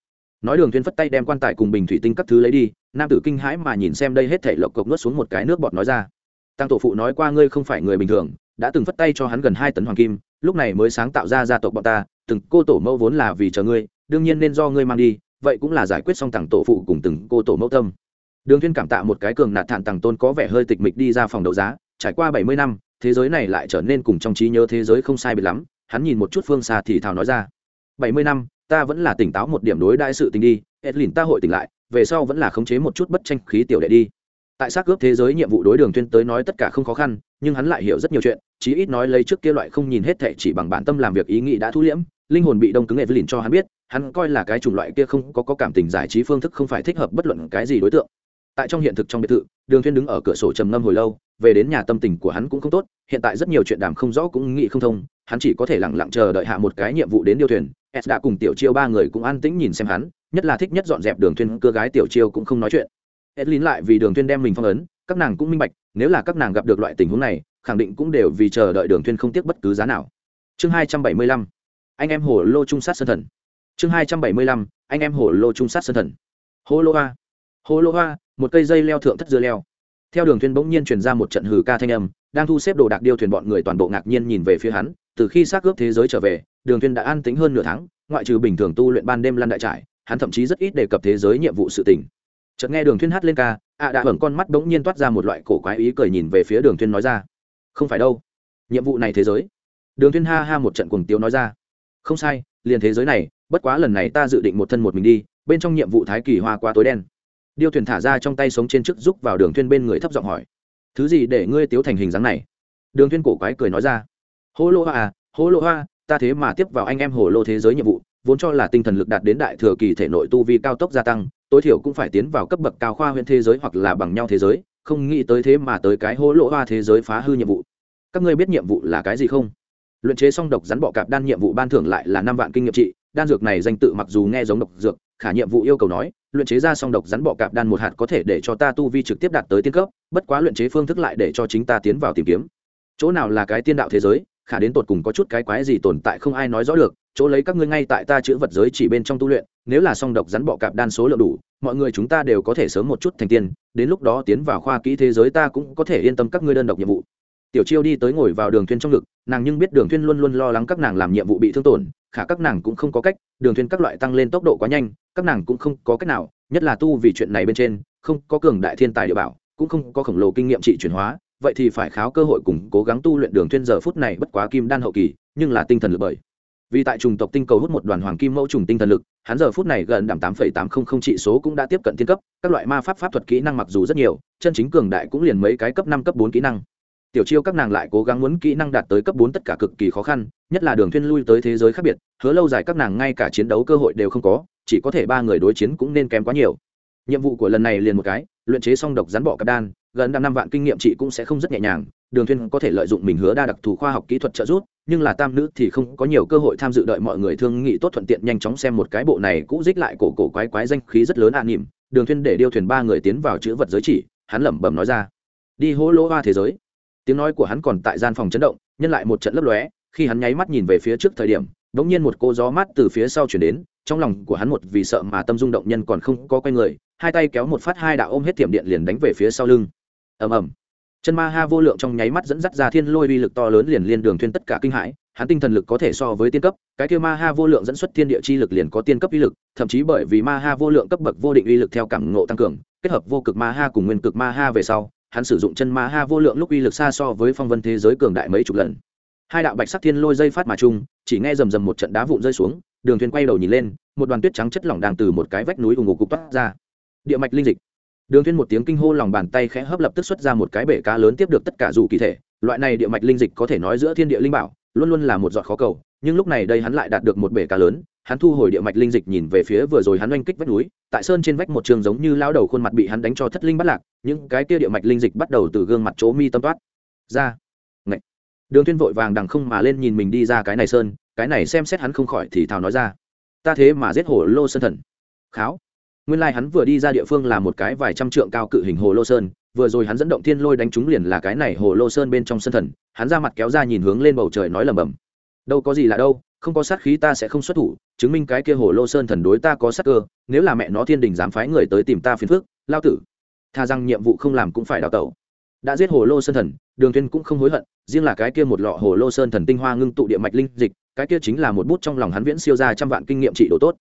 S1: Nói đường thiên phất tay đem quan tài cùng bình thủy tinh các thứ lấy đi, nam tử kinh hãi mà nhìn xem đây hết thảy lộc cộc nuốt xuống một cái nước bọt nói ra. Tăng tổ phụ nói qua ngươi không phải người bình thường, đã từng phất tay cho hắn gần hai tấn hoàng kim, lúc này mới sáng tạo ra gia tộc bọn ta, từng cô tổ mẫu vốn là vì chờ ngươi, đương nhiên nên do ngươi mang đi, vậy cũng là giải quyết xong tặng tổ phụ cùng từng cô tổ mẫu tâm. Đường thiên cảm tạ một cái cường nạt thản tàng tôn có vẻ hơi tịch mịch đi ra phòng đấu giá, trải qua bảy mươi năm thế giới này lại trở nên cùng trong trí nhớ thế giới không sai biệt lắm hắn nhìn một chút phương xa thì thào nói ra. Bảy mươi năm ta vẫn là tỉnh táo một điểm đối đại sự tình đi edlin ta hội tỉnh lại về sau vẫn là khống chế một chút bất tranh khí tiểu đệ đi. Tại xác cướp thế giới nhiệm vụ đối đường tuyên tới nói tất cả không khó khăn nhưng hắn lại hiểu rất nhiều chuyện chí ít nói lấy trước kia loại không nhìn hết thệ chỉ bằng bản tâm làm việc ý nghĩ đã thu liễm linh hồn bị đông cứng evelyn cho hắn biết hắn coi là cái chủng loại kia không có, có cảm tình giải trí phương thức không phải thích hợp bất luận cái gì đối tượng tại trong hiện thực trong biệt thự, đường thiên đứng ở cửa sổ trầm ngâm hồi lâu, về đến nhà tâm tình của hắn cũng không tốt, hiện tại rất nhiều chuyện đàm không rõ cũng nghĩ không thông, hắn chỉ có thể lặng lặng chờ đợi hạ một cái nhiệm vụ đến điêu thuyền. S đã cùng tiểu chiêu ba người cũng an tĩnh nhìn xem hắn, nhất là thích nhất dọn dẹp đường thiên cưa gái tiểu chiêu cũng không nói chuyện. Edlin lại vì đường thiên đem mình phong ấn, các nàng cũng minh bạch, nếu là các nàng gặp được loại tình huống này, khẳng định cũng đều vì chờ đợi đường thiên không tiếc bất cứ giá nào. Chương hai trăm bảy mươi lăm, anh em hồ lô trung sát sân thần. Chương hai trăm bảy mươi lăm, anh em hồ lô trung sát sân thần. Hồ lô a hồ lô hoa, một cây dây leo thượng thất dưa leo. Theo đường thuyền bỗng nhiên truyền ra một trận hừ ca thanh âm, đang thu xếp đồ đạc điêu thuyền bọn người toàn bộ ngạc nhiên nhìn về phía hắn, từ khi xác ướp thế giới trở về, đường thuyền đã an tính hơn nửa tháng, ngoại trừ bình thường tu luyện ban đêm lăn đại trải hắn thậm chí rất ít đề cập thế giới nhiệm vụ sự tình. Chợt nghe đường thuyên hát lên ca, ạ đã hưởng con mắt bỗng nhiên toát ra một loại cổ quái ý cười nhìn về phía đường thuyên nói ra, không phải đâu, nhiệm vụ này thế giới. Đường thuyên ha ha một trận cuồng tiếu nói ra, không sai, liền thế giới này, bất quá lần này ta dự định một thân một mình đi, bên trong nhiệm vụ thái kỳ hoa quá tối đen điêu thuyền thả ra trong tay sống trên trước giúp vào đường thuyên bên người thấp giọng hỏi. Thứ gì để ngươi tiếu thành hình dáng này? Đường thuyên cổ quái cười nói ra. Hô lô hoa à hô lô hoa, ta thế mà tiếp vào anh em hồ lô thế giới nhiệm vụ, vốn cho là tinh thần lực đạt đến đại thừa kỳ thể nội tu vi cao tốc gia tăng, tối thiểu cũng phải tiến vào cấp bậc cao khoa huyện thế giới hoặc là bằng nhau thế giới, không nghĩ tới thế mà tới cái hố lỗ hoa thế giới phá hư nhiệm vụ. Các ngươi biết nhiệm vụ là cái gì không? Luyện chế xong độc rắn bọ cạp đan nhiệm vụ ban thưởng lại là năm vạn kinh nghiệm trị, đan dược này danh tự mặc dù nghe giống độc dược khả nhiệm vụ yêu cầu nói, luyện chế ra song độc rắn bọ cạp đan một hạt có thể để cho ta tu vi trực tiếp đạt tới tiên cấp, bất quá luyện chế phương thức lại để cho chính ta tiến vào tìm kiếm. Chỗ nào là cái tiên đạo thế giới, khả đến tột cùng có chút cái quái gì tồn tại không ai nói rõ được, chỗ lấy các ngươi ngay tại ta chữ vật giới chỉ bên trong tu luyện, nếu là song độc rắn bọ cạp đan số lượng đủ, mọi người chúng ta đều có thể sớm một chút thành tiên, đến lúc đó tiến vào khoa kỹ thế giới ta cũng có thể yên tâm các ngươi đơn độc nhiệm vụ tiểu chiêu đi tới ngồi vào đường thuyên trong ngực, nàng nhưng biết đường thuyên luôn luôn lo lắng các nàng làm nhiệm vụ bị thương tổn, khả các nàng cũng không có cách, đường thuyên các loại tăng lên tốc độ quá nhanh, các nàng cũng không có cách nào, nhất là tu vì chuyện này bên trên, không có cường đại thiên tài địa bảo, cũng không có khổng lồ kinh nghiệm trị chuyển hóa, vậy thì phải kháo cơ hội cùng cố gắng tu luyện đường thuyên giờ phút này bất quá kim đan hậu kỳ, nhưng là tinh thần lực bởi. Vì tại trùng tộc tinh cầu hút một đoàn hoàng kim mẫu trùng tinh thần lực, hắn giờ phút này gần đảm tám phẩy tám không không trị số cũng đã tiếp cận thiên cấp, các loại ma pháp pháp thuật kỹ năng mặc dù rất nhiều, chân chính cường đại cũng liền mấy cái cấp năm, cấp bốn kỹ năng tiểu chiêu các nàng lại cố gắng muốn kỹ năng đạt tới cấp bốn tất cả cực kỳ khó khăn, nhất là đường thuyên lui tới thế giới khác biệt, hứa lâu dài các nàng ngay cả chiến đấu cơ hội đều không có, chỉ có thể ba người đối chiến cũng nên kém quá nhiều. Nhiệm vụ của lần này liền một cái, luyện chế xong độc rắn bỏ cạp đan, gần năm năm vạn kinh nghiệm chị cũng sẽ không rất nhẹ nhàng, đường thuyên có thể lợi dụng mình hứa đa đặc thù khoa học kỹ thuật trợ giúp, nhưng là tam nữ thì không có nhiều cơ hội tham dự đợi mọi người thương nghị tốt thuận tiện nhanh chóng xem một cái bộ này cũ dích lại cổ cổ quái quái danh khí rất lớn an à đường thuyên để điêu thuyền ba người tiến vào chữ vật giới chỉ, hắn lẩm bẩm nói ra. Đi hố lỗ hoa thế giới tiếng nói của hắn còn tại gian phòng chấn động, nhân lại một trận lấp lóe, khi hắn nháy mắt nhìn về phía trước thời điểm đ ỗ n g nhiên một cô gió mát từ phía sau chuyển đến, trong lòng của hắn một vì sợ mà tâm dung động nhân còn không có quay người, hai tay kéo một phát hai đạo ôm hết tiệm điện liền đánh về phía sau lưng. Ầm ầm. Chân ma ha vô lượng trong nháy mắt dẫn dắt ra thiên lôi uy lực to lớn liền liên đường thuyên tất cả kinh hãi, hắn tinh thần lực có thể so với tiên cấp, cái kia ma ha vô lượng dẫn xuất thiên địa chi lực liền có tiên cấp uy lực, thậm chí bởi vì ma ha vô lượng cấp bậc vô định uy lực theo cảm ngộ tăng cường, kết hợp vô cực ma ha cùng nguyên cực ma ha về sau hắn sử dụng chân ma ha vô lượng lúc uy lực xa so với phong vân thế giới cường đại mấy chục lần. Hai đạo bạch sắc thiên lôi dây phát mà chung, chỉ nghe rầm rầm một trận đá vụn rơi xuống, đường thuyền quay đầu nhìn lên, một đoàn tuyết trắng chất lỏng đang từ một cái vách núi ủng ngục cục toát ra. Địa mạch linh dịch. Đường thuyền một tiếng kinh hô lòng bàn tay khẽ hấp lập tức xuất ra một cái bể cá lớn tiếp được tất cả dù kỳ thể. Loại này địa mạch linh dịch có thể nói giữa thiên địa linh bảo, luôn luôn là một giọt khó cầu, nhưng lúc này đây hắn lại đạt được một bể cá lớn hắn thu hồi địa mạch linh dịch nhìn về phía vừa rồi hắn oanh kích vách núi, tại sơn trên vách một trường giống như lao đầu khuôn mặt bị hắn đánh cho thất linh bắt lạc, những cái kia địa mạch linh dịch bắt đầu từ gương mặt chỗ mi tâm toát ra. Ngậy. đường thiên vội vàng đằng không mà lên nhìn mình đi ra cái này sơn, cái này xem xét hắn không khỏi thì thào nói ra. Ta thế mà giết hồ lô sơn thần. Kháo! Nguyên lai hắn vừa đi ra địa phương là một cái vài trăm trượng cao cự hình hồ lô sơn, vừa rồi hắn dẫn động thiên lôi đánh trúng liền là cái này hồ lô sơn bên trong sân thần, hắn ra mặt kéo ra nhìn hướng lên bầu trời nói lầm bầm đâu có gì là đâu không có sát khí ta sẽ không xuất thủ, chứng minh cái kia hồ lô sơn thần đối ta có sát cơ, nếu là mẹ nó thiên đình dám phái người tới tìm ta phiền phước lao tử. Tha rằng nhiệm vụ không làm cũng phải đào tẩu. Đã giết hồ lô sơn thần, đường tuyên cũng không hối hận, riêng là cái kia một lọ hồ lô sơn thần tinh hoa ngưng tụ địa mạch linh dịch, cái kia chính là một bút trong lòng hắn viễn siêu ra trăm vạn kinh nghiệm trị độ tốt.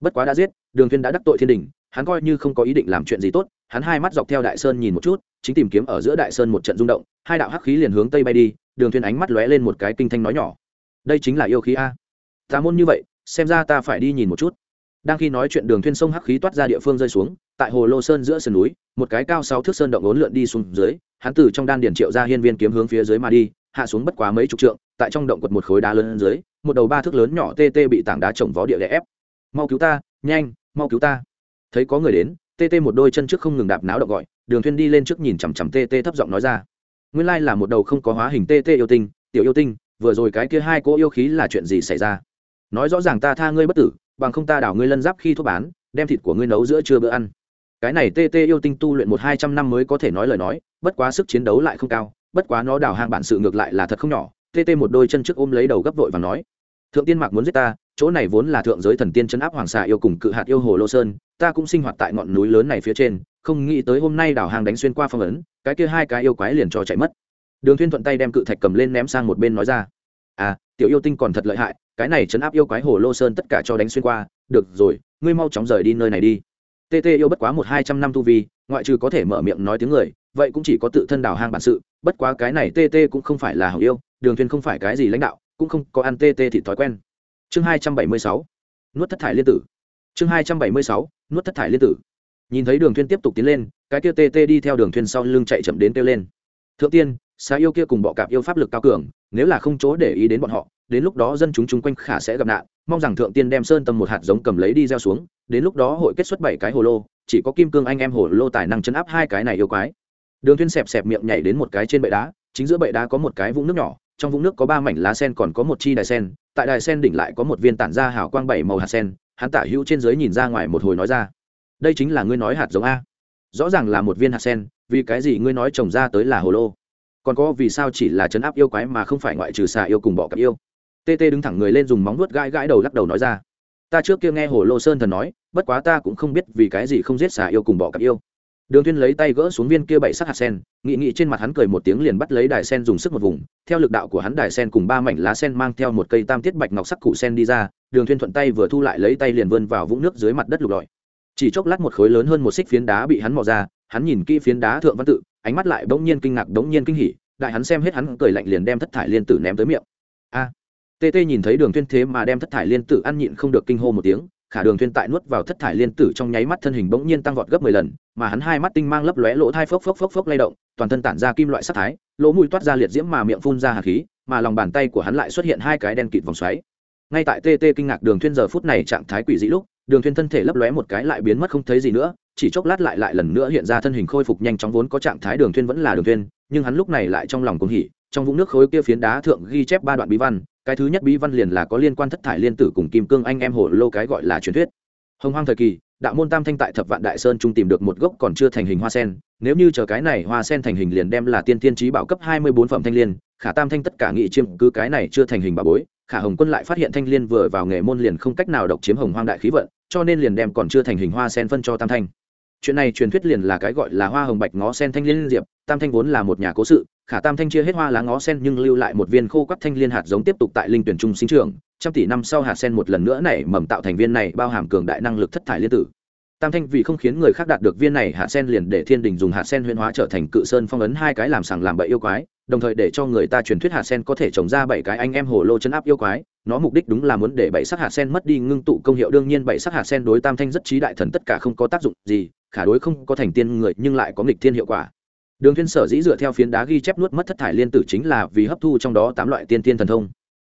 S1: Bất quá đã giết, đường thiên đã đắc tội thiên đình, hắn coi như không có ý định làm chuyện gì tốt, hắn hai mắt dọc theo đại sơn nhìn một chút, chính tìm kiếm ở giữa đại sơn một trận rung động, hai đạo hắc khí liền hướng tây bay đi, đường thiên ánh mắt lóe lên một cái kinh thanh nói nhỏ. Đây chính là yêu khí a tà môn như vậy, xem ra ta phải đi nhìn một chút. Đang khi nói chuyện đường Thuyên sông hắc khí toát ra địa phương rơi xuống, tại hồ lô sơn giữa sườn núi, một cái cao sáu thước sơn động ốn lượn đi xuống dưới, hắn từ trong đan điển triệu ra hiên viên kiếm hướng phía dưới mà đi, hạ xuống bất quá mấy chục trượng, tại trong động quật một khối đá lớn dưới, một đầu ba thước lớn nhỏ tê tê bị tảng đá trồng vó địa đè ép. Mau cứu ta, nhanh, mau cứu ta. Thấy có người đến, tê tê một đôi chân trước không ngừng đạp náo động gọi, đường thuyên đi lên trước nhìn chằm chằm tê tê thấp giọng nói ra. Nguyên lai là một đầu không có hóa hình tê tê yêu tinh, tiểu yêu tinh, vừa rồi cái kia hai cô yêu khí là chuyện gì xảy ra? Nói rõ ràng ta tha ngươi bất tử, bằng không ta đảo ngươi lân giáp khi thuốc bán, đem thịt của ngươi nấu giữa trưa bữa ăn. Cái này tê tê yêu tinh tu luyện một hai trăm năm mới có thể nói lời nói, bất quá sức chiến đấu lại không cao, bất quá nó đào hang bản sự ngược lại là thật không nhỏ. Tê tê một đôi chân trước ôm lấy đầu gấp vội và nói, thượng tiên mạc muốn giết ta, chỗ này vốn là thượng giới thần tiên chấn áp hoàng xà yêu cùng cự hạt yêu hồ lô sơn, ta cũng sinh hoạt tại ngọn núi lớn này phía trên, không nghĩ tới hôm nay đảo hàng đánh xuyên qua phong ấn, cái kia hai cái yêu quái liền cho chạy mất. Đường thuyên thuận tay đem cự thạch cầm lên ném sang một bên nói ra à tiểu yêu tinh còn thật lợi hại, cái này chấn áp yêu quái hồ lô sơn tất cả cho đánh xuyên qua, được rồi, ngươi mau chóng rời đi nơi này đi. Tt yêu bất quá một hai trăm năm tu vi, ngoại trừ có thể mở miệng nói tiếng người, vậy cũng chỉ có tự thân đào hang bản sự, bất quá cái này tt cũng không phải là hảo yêu, đường thuyền không phải cái gì lãnh đạo, cũng không có ăn tt thì thói quen. Chương hai trăm bảy mươi sáu, nuốt thất thải liên tử. Chương hai trăm bảy mươi sáu, nuốt thất thải liên tử. Nhìn thấy đường thuyền tiếp tục tiến lên, cái kia tt đi theo đường thuyền sau lưng chạy chậm đến kêu lên. Thượng tiên xa yêu kia cùng bọ cạp yêu pháp lực cao cường, nếu là không chỗ để ý đến bọn họ, đến lúc đó dân chúng chung quanh khả sẽ gặp nạn, mong rằng thượng tiên đem sơn tâm một hạt giống cầm lấy đi gieo xuống, đến lúc đó hội kết xuất bảy cái hồ lô, chỉ có kim cương anh em hồ lô tài năng chấn áp hai cái này yêu quái. Đường thuyên xẹp xẹp miệng nhảy đến một cái trên bệ đá, chính giữa bệ đá có một cái vũng nước nhỏ, trong vũng nước có ba mảnh lá sen còn có một chi đài sen, tại đài sen đỉnh lại có một viên tản ra hào quang bảy màu hạt sen, hắn tả hữu trên dưới nhìn ra ngoài một hồi nói ra. Đây chính là ngươi nói hạt giống a. Rõ ràng là một viên hạt sen, vì cái gì ngươi nói trồng ra tới là hồ lô? Còn có vì sao chỉ là chấn áp yêu quái mà không phải ngoại trừ xà yêu cùng bọ cặp yêu? Tê tê đứng thẳng người lên dùng móng vuốt gãi gãi đầu lắc đầu nói ra. Ta trước kia nghe hồ lô sơn thần nói, bất quá ta cũng không biết vì cái gì không giết xà yêu cùng bọ cặp yêu. Đường thiên lấy tay gỡ xuống viên kia bảy sắc hạt sen nghị nghị trên mặt hắn cười một tiếng liền bắt lấy đài sen dùng sức một vùng, theo lực đạo của hắn đài sen cùng ba mảnh lá sen mang theo một cây tam tiết bạch ngọc sắc cụ sen đi ra, đường thiên thuận tay vừa thu lại lấy tay liền vươn vào vũng nước dưới mặt đất lục lọi. Chỉ chốc lát một khối lớn hơn một xích phiến đá bị hắn mò ra, hắn nhìn kỹ phiến đá thượng văn tự ánh mắt lại bỗng nhiên kinh ngạc, bỗng nhiên kinh hỉ, đại hắn xem hết hắn, cười lạnh liền đem thất thải liên tử ném tới miệng. A. Tê tê nhìn thấy đường thiên thế mà đem thất thải liên tử ăn nhịn không được kinh hô một tiếng, khả đường thiên tại nuốt vào thất thải liên tử trong nháy mắt thân hình bỗng nhiên tăng vọt gấp mười lần, mà hắn hai mắt tinh mang lấp lóe lỗ thai phốc phốc phốc phốc lay động, toàn thân tản ra kim loại sắc thái, lỗ mũi toát ra liệt diễm mà miệng phun ra hạt khí, mà lòng bàn tay của hắn lại xuất hiện hai cái đen kịt vòng xoáy. Ngay tại tê tê kinh ngạc đường thiên giờ phút này trạng thái quỷ dị lúc đường thuyên thân thể lấp lóe một cái lại biến mất không thấy gì nữa, chỉ chốc lát lại lại lần nữa hiện ra thân hình khôi phục nhanh chóng vốn có trạng thái đường thuyên vẫn là đường thuyên nhưng hắn lúc này lại trong lòng cuồng hỉ, trong vũng nước khối kia phiến đá thượng ghi chép ba đoạn bí văn, cái thứ nhất bí văn liền là có liên quan thất thải liên tử cùng kim cương anh em hồ lô cái gọi là truyền thuyết. Hồng hoang thời kỳ, đạo môn tam thanh tại thập vạn đại sơn trung tìm được một gốc còn chưa thành hình hoa sen, nếu như chờ cái này hoa sen thành hình liền đem là tiên tiên trí bảo cấp hai mươi bốn phẩm thanh liên, khả tam thanh tất cả nghị chiêm cứ cái này chưa thành hình bà bối khả hồng quân lại phát hiện thanh liên vừa vào nghề môn liền không cách nào độc chiếm hồng hoang đại khí vận, cho nên liền đem còn chưa thành hình hoa sen phân cho tam thanh. Chuyện này truyền thuyết liền là cái gọi là hoa hồng bạch ngó sen thanh liên diệp, tam thanh vốn là một nhà cố sự, khả tam thanh chia hết hoa lá ngó sen nhưng lưu lại một viên khô quắt thanh liên hạt giống tiếp tục tại linh tuyển trung sinh trường trăm tỷ năm sau hạt sen một lần nữa nảy mầm tạo thành viên này bao hàm cường đại năng lực thất thải liên tử. Tam thanh vì không khiến người khác đạt được viên này hạt sen liền để thiên đình dùng hạt sen huyễn hóa trở thành cự sơn phong ấn hai cái làm sàng làm bậy yêu quái đồng thời để cho người ta truyền thuyết hạt sen có thể trồng ra bảy cái anh em hồ lô chấn áp yêu quái. Nó mục đích đúng là muốn để bảy sắc hạt sen mất đi ngưng tụ công hiệu. Đương nhiên bảy sắc hạt sen đối tam thanh rất trí đại thần tất cả không có tác dụng gì, khả đối không có thành tiên người, nhưng lại có nghịch thiên hiệu quả. Đường thiên sở dĩ dựa theo phiến đá ghi chép nuốt mất thất thải liên tử chính là vì hấp thu trong đó tám loại tiên tiên thần thông.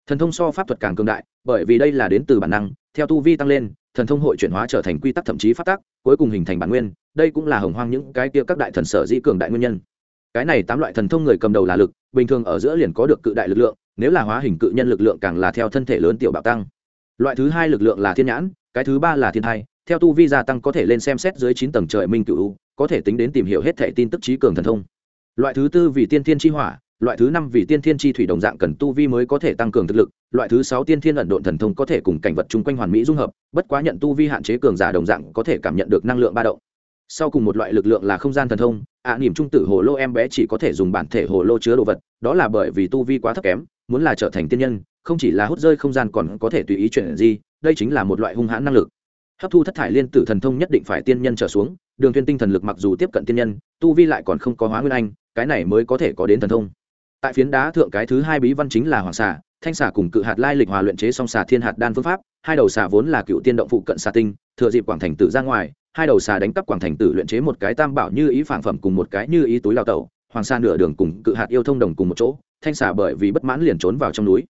S1: Thần thông so pháp thuật càng cường đại, bởi vì đây là đến từ bản năng, theo tu vi tăng lên, thần thông hội chuyển hóa trở thành quy tắc thậm chí phát tác cuối cùng hình thành bản nguyên. Đây cũng là hồng hoang những cái kia các đại thần sở dĩ cường đại nguyên nhân cái này tám loại thần thông người cầm đầu là lực, bình thường ở giữa liền có được cự đại lực lượng, nếu là hóa hình cự nhân lực lượng càng là theo thân thể lớn tiểu bạo tăng. Loại thứ hai lực lượng là thiên nhãn, cái thứ ba là thiên thai, theo tu vi gia tăng có thể lên xem xét dưới chín tầng trời minh cựu có thể tính đến tìm hiểu hết thể tin tức trí cường thần thông. Loại thứ tư vì tiên thiên chi hỏa, loại thứ năm vì tiên thiên chi thủy đồng dạng cần tu vi mới có thể tăng cường thực lực, loại thứ sáu tiên thiên ẩn độn thần thông có thể cùng cảnh vật chung quanh hoàn mỹ dung hợp, bất quá nhận tu vi hạn chế cường giả đồng dạng có thể cảm nhận được năng lượng ba động sau cùng một loại lực lượng là không gian thần thông ạ à, niềm trung tử hồ lô em bé chỉ có thể dùng bản thể hồ lô chứa đồ vật đó là bởi vì tu vi quá thấp kém muốn là trở thành tiên nhân không chỉ là hút rơi không gian còn có thể tùy ý chuyển gì đây chính là một loại hung hãn năng lực. Hấp thu thất thải liên tử thần thông nhất định phải tiên nhân trở xuống đường thiên tinh thần lực mặc dù tiếp cận tiên nhân tu vi lại còn không có hóa nguyên anh cái này mới có thể có đến thần thông. Tại phiến đá thượng cái thứ hai bí văn chính là hoàng xà thanh xà cùng cự hạt lai lịch hòa luyện chế song xà thiên hạt đan phương pháp hai đầu xà vốn là cựu tiên động phụ cận xà tinh thừa dịp quảng thành tử ra ngoài hai đầu xà đánh cắp quảng thành tử luyện chế một cái tam bảo như ý phản phẩm cùng một cái như ý túi lao tẩu, hoàng sa nửa đường cùng cự hạt yêu thông đồng cùng một chỗ, thanh xà bởi vì bất mãn liền trốn vào trong núi.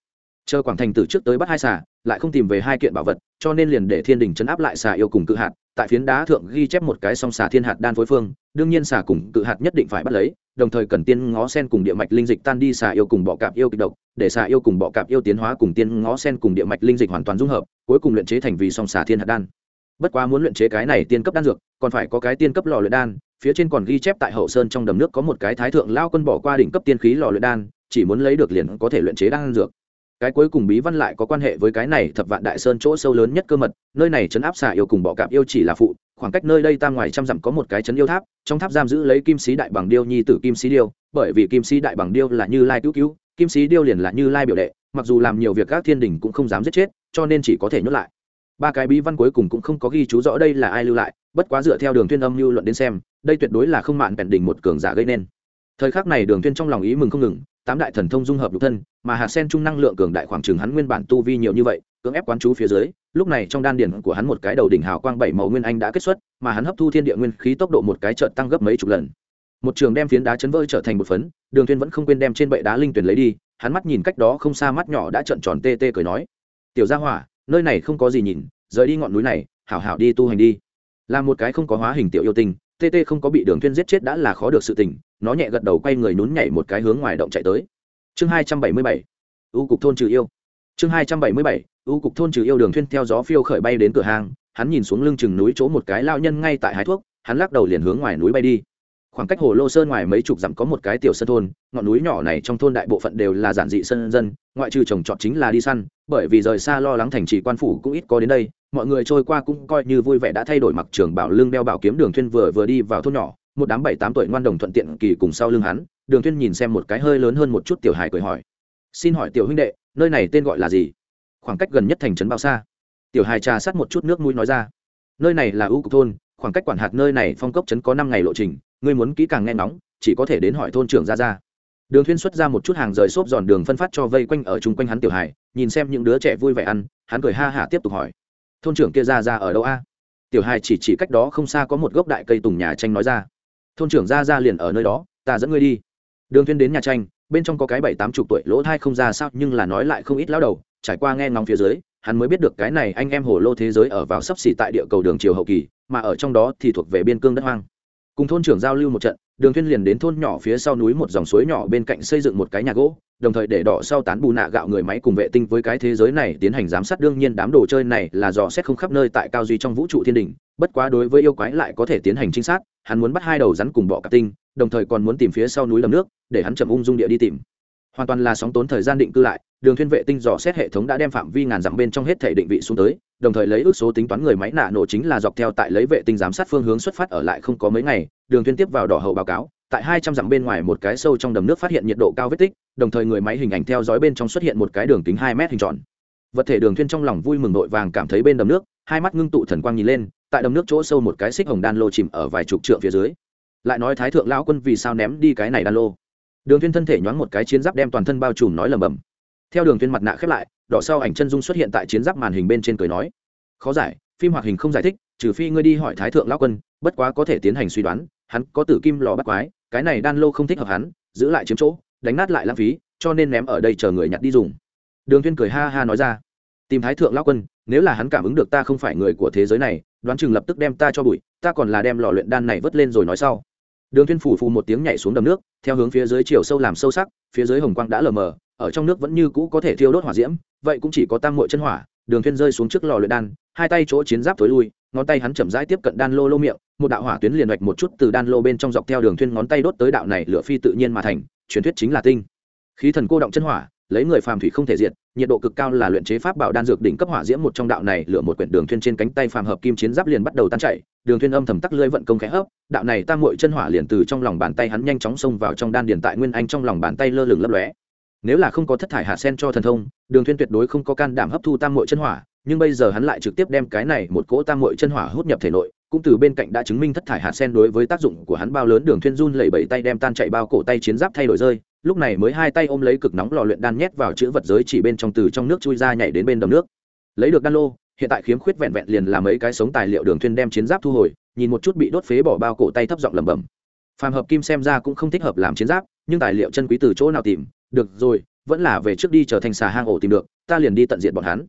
S1: Chờ quảng thành tử trước tới bắt hai xà, lại không tìm về hai kiện bảo vật, cho nên liền để thiên đình chấn áp lại xà yêu cùng cự hạt, tại phiến đá thượng ghi chép một cái song xà thiên hạt đan phối phương, đương nhiên xà cùng cự hạt nhất định phải bắt lấy, đồng thời cần tiên ngó sen cùng địa mạch linh dịch tan đi xà yêu cùng bọ cạp yêu kịch độc, để xà yêu cùng bọ cạp yêu tiến hóa cùng tiên ngó sen cùng địa mạch linh dịch hoàn toàn dung hợp, cuối cùng luyện chế thành vì song xà thiên hạt đan bất quá muốn luyện chế cái này tiên cấp đan dược, còn phải có cái tiên cấp lò luyện đan, phía trên còn ghi chép tại hậu sơn trong đầm nước có một cái thái thượng lao quân bỏ qua đỉnh cấp tiên khí lò luyện đan, chỉ muốn lấy được liền có thể luyện chế đan dược. Cái cuối cùng bí văn lại có quan hệ với cái này thập vạn đại sơn chỗ sâu lớn nhất cơ mật, nơi này chấn áp xả yêu cùng bọ cạp yêu chỉ là phụ, khoảng cách nơi đây ta ngoài trăm dặm có một cái chấn yêu tháp, trong tháp giam giữ lấy kim sĩ đại bằng điêu nhi tử kim sĩ điêu, bởi vì kim sĩ đại bằng điêu là như lai cứu cứu, kim sĩ điêu liền là như lai biểu đệ, mặc dù làm nhiều việc các thiên đình cũng không dám giết chết, cho nên chỉ có thể nhốt lại ba cái bí văn cuối cùng cũng không có ghi chú rõ đây là ai lưu lại, bất quá dựa theo đường tuyên âm lưu luận đến xem, đây tuyệt đối là không mạn bèn đỉnh một cường giả gây nên. Thời khắc này đường tuyên trong lòng ý mừng không ngừng, tám đại thần thông dung hợp lục thân, mà hạt sen trung năng lượng cường đại khoảng chừng hắn nguyên bản tu vi nhiều như vậy, cưỡng ép quán chú phía dưới, lúc này trong đan điển của hắn một cái đầu đỉnh hào quang bảy màu nguyên anh đã kết xuất, mà hắn hấp thu thiên địa nguyên khí tốc độ một cái chợt tăng gấp mấy chục lần. Một trường đem phiến đá chấn vỡ trở thành một phấn, đường tuyên vẫn không quên đem trên bệ đá linh tuyển lấy đi, hắn mắt nhìn cách đó không xa mắt nhỏ đã trợn tròn tê tê cười nói, tiểu gia hỏa nơi này không có gì nhìn, rời đi ngọn núi này, hảo hảo đi tu hành đi. Là một cái không có hóa hình tiểu yêu tinh, tê tê không có bị đường tuyên giết chết đã là khó được sự tình, nó nhẹ gật đầu quay người nhún nhảy một cái hướng ngoài động chạy tới. Chương hai trăm bảy mươi bảy u cục thôn trừ yêu. Chương hai trăm bảy mươi bảy u cục thôn trừ yêu đường thuyên theo gió phiêu khởi bay đến cửa hàng, hắn nhìn xuống lưng chừng núi chỗ một cái lao nhân ngay tại hái thuốc, hắn lắc đầu liền hướng ngoài núi bay đi khoảng cách hồ lô sơn ngoài mấy chục dặm có một cái tiểu sân thôn, ngọn núi nhỏ này trong thôn đại bộ phận đều là giản dị sân dân, ngoại trừ trồng trọt chính là đi săn, bởi vì rời xa lo lắng thành trì quan phủ cũng ít có đến đây, mọi người trôi qua cũng coi như vui vẻ đã thay đổi mặc trường bảo lưng đeo bảo kiếm đường thuyên vừa vừa đi vào thôn nhỏ, một đám bảy tám tuổi ngoan đồng thuận tiện kỳ cùng sau lưng hắn, đường thuyên nhìn xem một cái hơi lớn hơn một chút tiểu hài cười hỏi, xin hỏi tiểu huynh đệ, nơi này tên gọi là gì? Khoảng cách gần nhất thành trấn bao xa? Tiểu hài trà sát một chút nước mũi nói ra, nơi này là ưu cục thôn, khoảng cách quản hạt nơi này phong cốc trấn có năm ngày lộ trình ngươi muốn kỹ càng nghe nóng chỉ có thể đến hỏi thôn trưởng ra ra đường thuyên xuất ra một chút hàng rời xốp giòn đường phân phát cho vây quanh ở chung quanh hắn tiểu Hải, nhìn xem những đứa trẻ vui vẻ ăn hắn cười ha hả tiếp tục hỏi. Thôn trưởng kia ra ra ở đâu a? Tiểu Hải chỉ chỉ cách đó không xa có một gốc đại cây tùng nhà tranh nói ra. Thôn trưởng ra ra liền ở nơi đó ta dẫn ngươi đi. Đường thuyên đến nhà tranh bên trong có cái bảy tám chục tuổi lỗ thai không ra sao nhưng là nói lại không ít lão đầu trải qua nghe ngóng phía dưới hắn mới biết được cái này anh em hồ lô thế giới ở vào sắp xỉ tại địa cầu đường triều hậu kỳ mà ở trong đó thì thuộc về biên cương đất hoang cùng thôn trưởng giao lưu một trận, đường thuyên liền đến thôn nhỏ phía sau núi một dòng suối nhỏ bên cạnh xây dựng một cái nhà gỗ, đồng thời để đỏ sau tán bù nạ gạo người máy cùng vệ tinh với cái thế giới này tiến hành giám sát. Đương nhiên đám đồ chơi này là dò xét không khắp nơi tại cao duy trong vũ trụ thiên đình bất quá đối với yêu quái lại có thể tiến hành trinh sát, hắn muốn bắt hai đầu rắn cùng bọ cạp tinh, đồng thời còn muốn tìm phía sau núi lầm nước, để hắn chậm ung dung địa đi tìm. Hoàn toàn là sóng tốn thời gian định cư lại đường Thiên vệ tinh dò xét hệ thống đã đem phạm vi ngàn dặm bên trong hết thể định vị xuống tới, đồng thời lấy ước số tính toán người máy nạ nổ chính là dọc theo tại lấy vệ tinh giám sát phương hướng xuất phát ở lại không có mấy ngày, đường Thiên tiếp vào đỏ hậu báo cáo, tại hai trăm dặm bên ngoài một cái sâu trong đầm nước phát hiện nhiệt độ cao vết tích, đồng thời người máy hình ảnh theo dõi bên trong xuất hiện một cái đường kính hai mét hình tròn. Vật thể đường Thiên trong lòng vui mừng nội vàng cảm thấy bên đầm nước, hai mắt ngưng tụ thần quang nhìn lên, tại đầm nước chỗ sâu một cái xích hồng đan lô chìm ở vài chục trượng phía dưới. Lại nói thái thượng lão quân vì sao ném đi cái này đan lô? Đường Thiên thân thể nhoáng một cái chiến giáp đem toàn thân bao trùm nói lầm bầm theo đường tuyên mặt nạ khép lại, đỏ sau ảnh chân dung xuất hiện tại chiến giáp màn hình bên trên cười nói, khó giải, phim hoạt hình không giải thích, trừ phi ngươi đi hỏi thái thượng lão quân, bất quá có thể tiến hành suy đoán, hắn có tử kim lò bắt quái, cái này đan lô không thích hợp hắn, giữ lại chiếm chỗ, đánh nát lại lãng phí, cho nên ném ở đây chờ người nhặt đi dùng. Đường tuyên cười ha ha nói ra, tìm thái thượng lão quân, nếu là hắn cảm ứng được ta không phải người của thế giới này, đoán chừng lập tức đem ta cho bụi, ta còn là đem lò luyện đan này vớt lên rồi nói sau. Đường tuyên phủ phù một tiếng nhảy xuống đầm nước, theo hướng phía dưới chiều sâu làm sâu sắc, phía dưới hồng quang đã lờ mờ ở trong nước vẫn như cũ có thể thiêu đốt hỏa diễm, vậy cũng chỉ có tam muội chân hỏa, đường thuyên rơi xuống trước lò luyện đan, hai tay chỗ chiến giáp tối lui, ngón tay hắn chậm rãi tiếp cận đan lô lô miệng, một đạo hỏa tuyến liền hoạch một chút từ đan lô bên trong dọc theo đường thuyên ngón tay đốt tới đạo này lửa phi tự nhiên mà thành, truyền thuyết chính là tinh. Khí thần cô động chân hỏa, lấy người phàm thủy không thể diệt, nhiệt độ cực cao là luyện chế pháp bảo đan dược đỉnh cấp hỏa diễm một trong đạo này lửa một quyển đường thuyên trên cánh tay phàm hợp kim chiến giáp liền bắt đầu tan chảy, đường thuyên âm thầm tắc lưỡi vận công khẽ hấp, đạo này tam muội chân hỏa liền từ trong lòng bàn tay hắn nhanh chóng xông vào trong đan điền tại nguyên anh trong lòng bàn tay lơ lửng lấp lóe nếu là không có thất thải hạ sen cho thần thông, đường thuyên tuyệt đối không có can đảm hấp thu tam muội chân hỏa, nhưng bây giờ hắn lại trực tiếp đem cái này một cỗ tam muội chân hỏa hút nhập thể nội, cũng từ bên cạnh đã chứng minh thất thải hạt sen đối với tác dụng của hắn bao lớn, đường thuyên run lẩy bẩy tay đem tan chạy bao cổ tay chiến giáp thay đổi rơi, lúc này mới hai tay ôm lấy cực nóng lò luyện đan nhét vào chữ vật giới chỉ bên trong từ trong nước chui ra nhảy đến bên đầm nước. Lấy được đan lô, hiện tại khiếm khuyết vẹn vẹn liền là mấy cái sống tài liệu đường thuyên đem chiến giáp thu hồi, nhìn một chút bị đốt phế bỏ bao cổ tay thấp giọng lẩm bẩm. Phàm hợp kim xem ra cũng không thích hợp làm chiến giáp, nhưng tài liệu chân quý từ chỗ nào tìm được rồi, vẫn là về trước đi trở thành xà hang ổ tìm được, ta liền đi tận diện bọn hắn.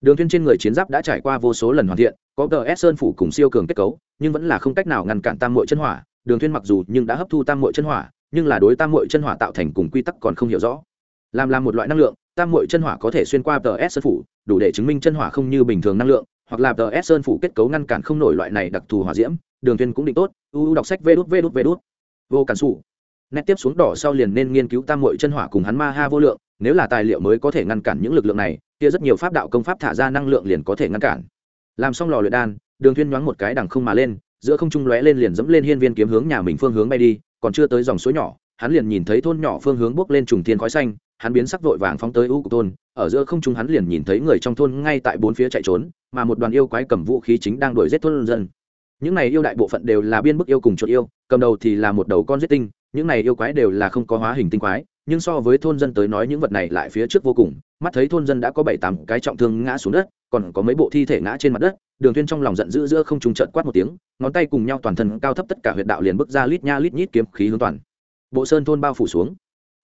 S1: Đường thuyên trên người chiến giáp đã trải qua vô số lần hoàn thiện, có gs sơn phủ cùng siêu cường kết cấu, nhưng vẫn là không cách nào ngăn cản tam muội chân hỏa. Đường thuyên mặc dù nhưng đã hấp thu tam muội chân hỏa, nhưng là đối tam muội chân hỏa tạo thành cùng quy tắc còn không hiểu rõ. Làm làm một loại năng lượng, tam muội chân hỏa có thể xuyên qua gs sơn phủ, đủ để chứng minh chân hỏa không như bình thường năng lượng, hoặc là gs sơn phủ kết cấu ngăn cản không nổi loại này đặc thù hỏa diễm. Đường thuyên cũng định tốt, u đọc sách vê đút vê đút vê đút. Vô cản sụ nét tiếp xuống đỏ sau liền nên nghiên cứu tam muội chân hỏa cùng hắn ma ha vô lượng, nếu là tài liệu mới có thể ngăn cản những lực lượng này, kia rất nhiều pháp đạo công pháp thả ra năng lượng liền có thể ngăn cản. Làm xong lò luyện đan, đường thuyên nhoáng một cái đằng không mà lên, giữa không trung lóe lên liền dẫm lên hiên viên kiếm hướng nhà mình phương hướng bay đi, còn chưa tới dòng suối nhỏ, hắn liền nhìn thấy thôn nhỏ phương hướng bước lên trùng thiên khói xanh, hắn biến sắc vội vàng phóng tới u của thôn, ở giữa không trung hắn liền nhìn thấy người trong thôn ngay tại bốn phía chạy trốn, mà một đoàn yêu quái cầm vũ khí chính đang đuổi giết thôn dân. Những này yêu đại bộ phận đều là biên bức yêu cùng chuột yêu, cầm đầu thì là một đầu con giết tinh những này yêu quái đều là không có hóa hình tinh quái, nhưng so với thôn dân tới nói những vật này lại phía trước vô cùng. Mắt thấy thôn dân đã có bảy tám cái trọng thương ngã xuống đất, còn có mấy bộ thi thể ngã trên mặt đất, đường tuyên trong lòng giận dữ giữa không trung trận quát một tiếng, ngón tay cùng nhau toàn thân cao thấp tất cả huyệt đạo liền bước ra lít nha lít nhít kiếm khí hướng toàn. Bộ sơn thôn bao phủ xuống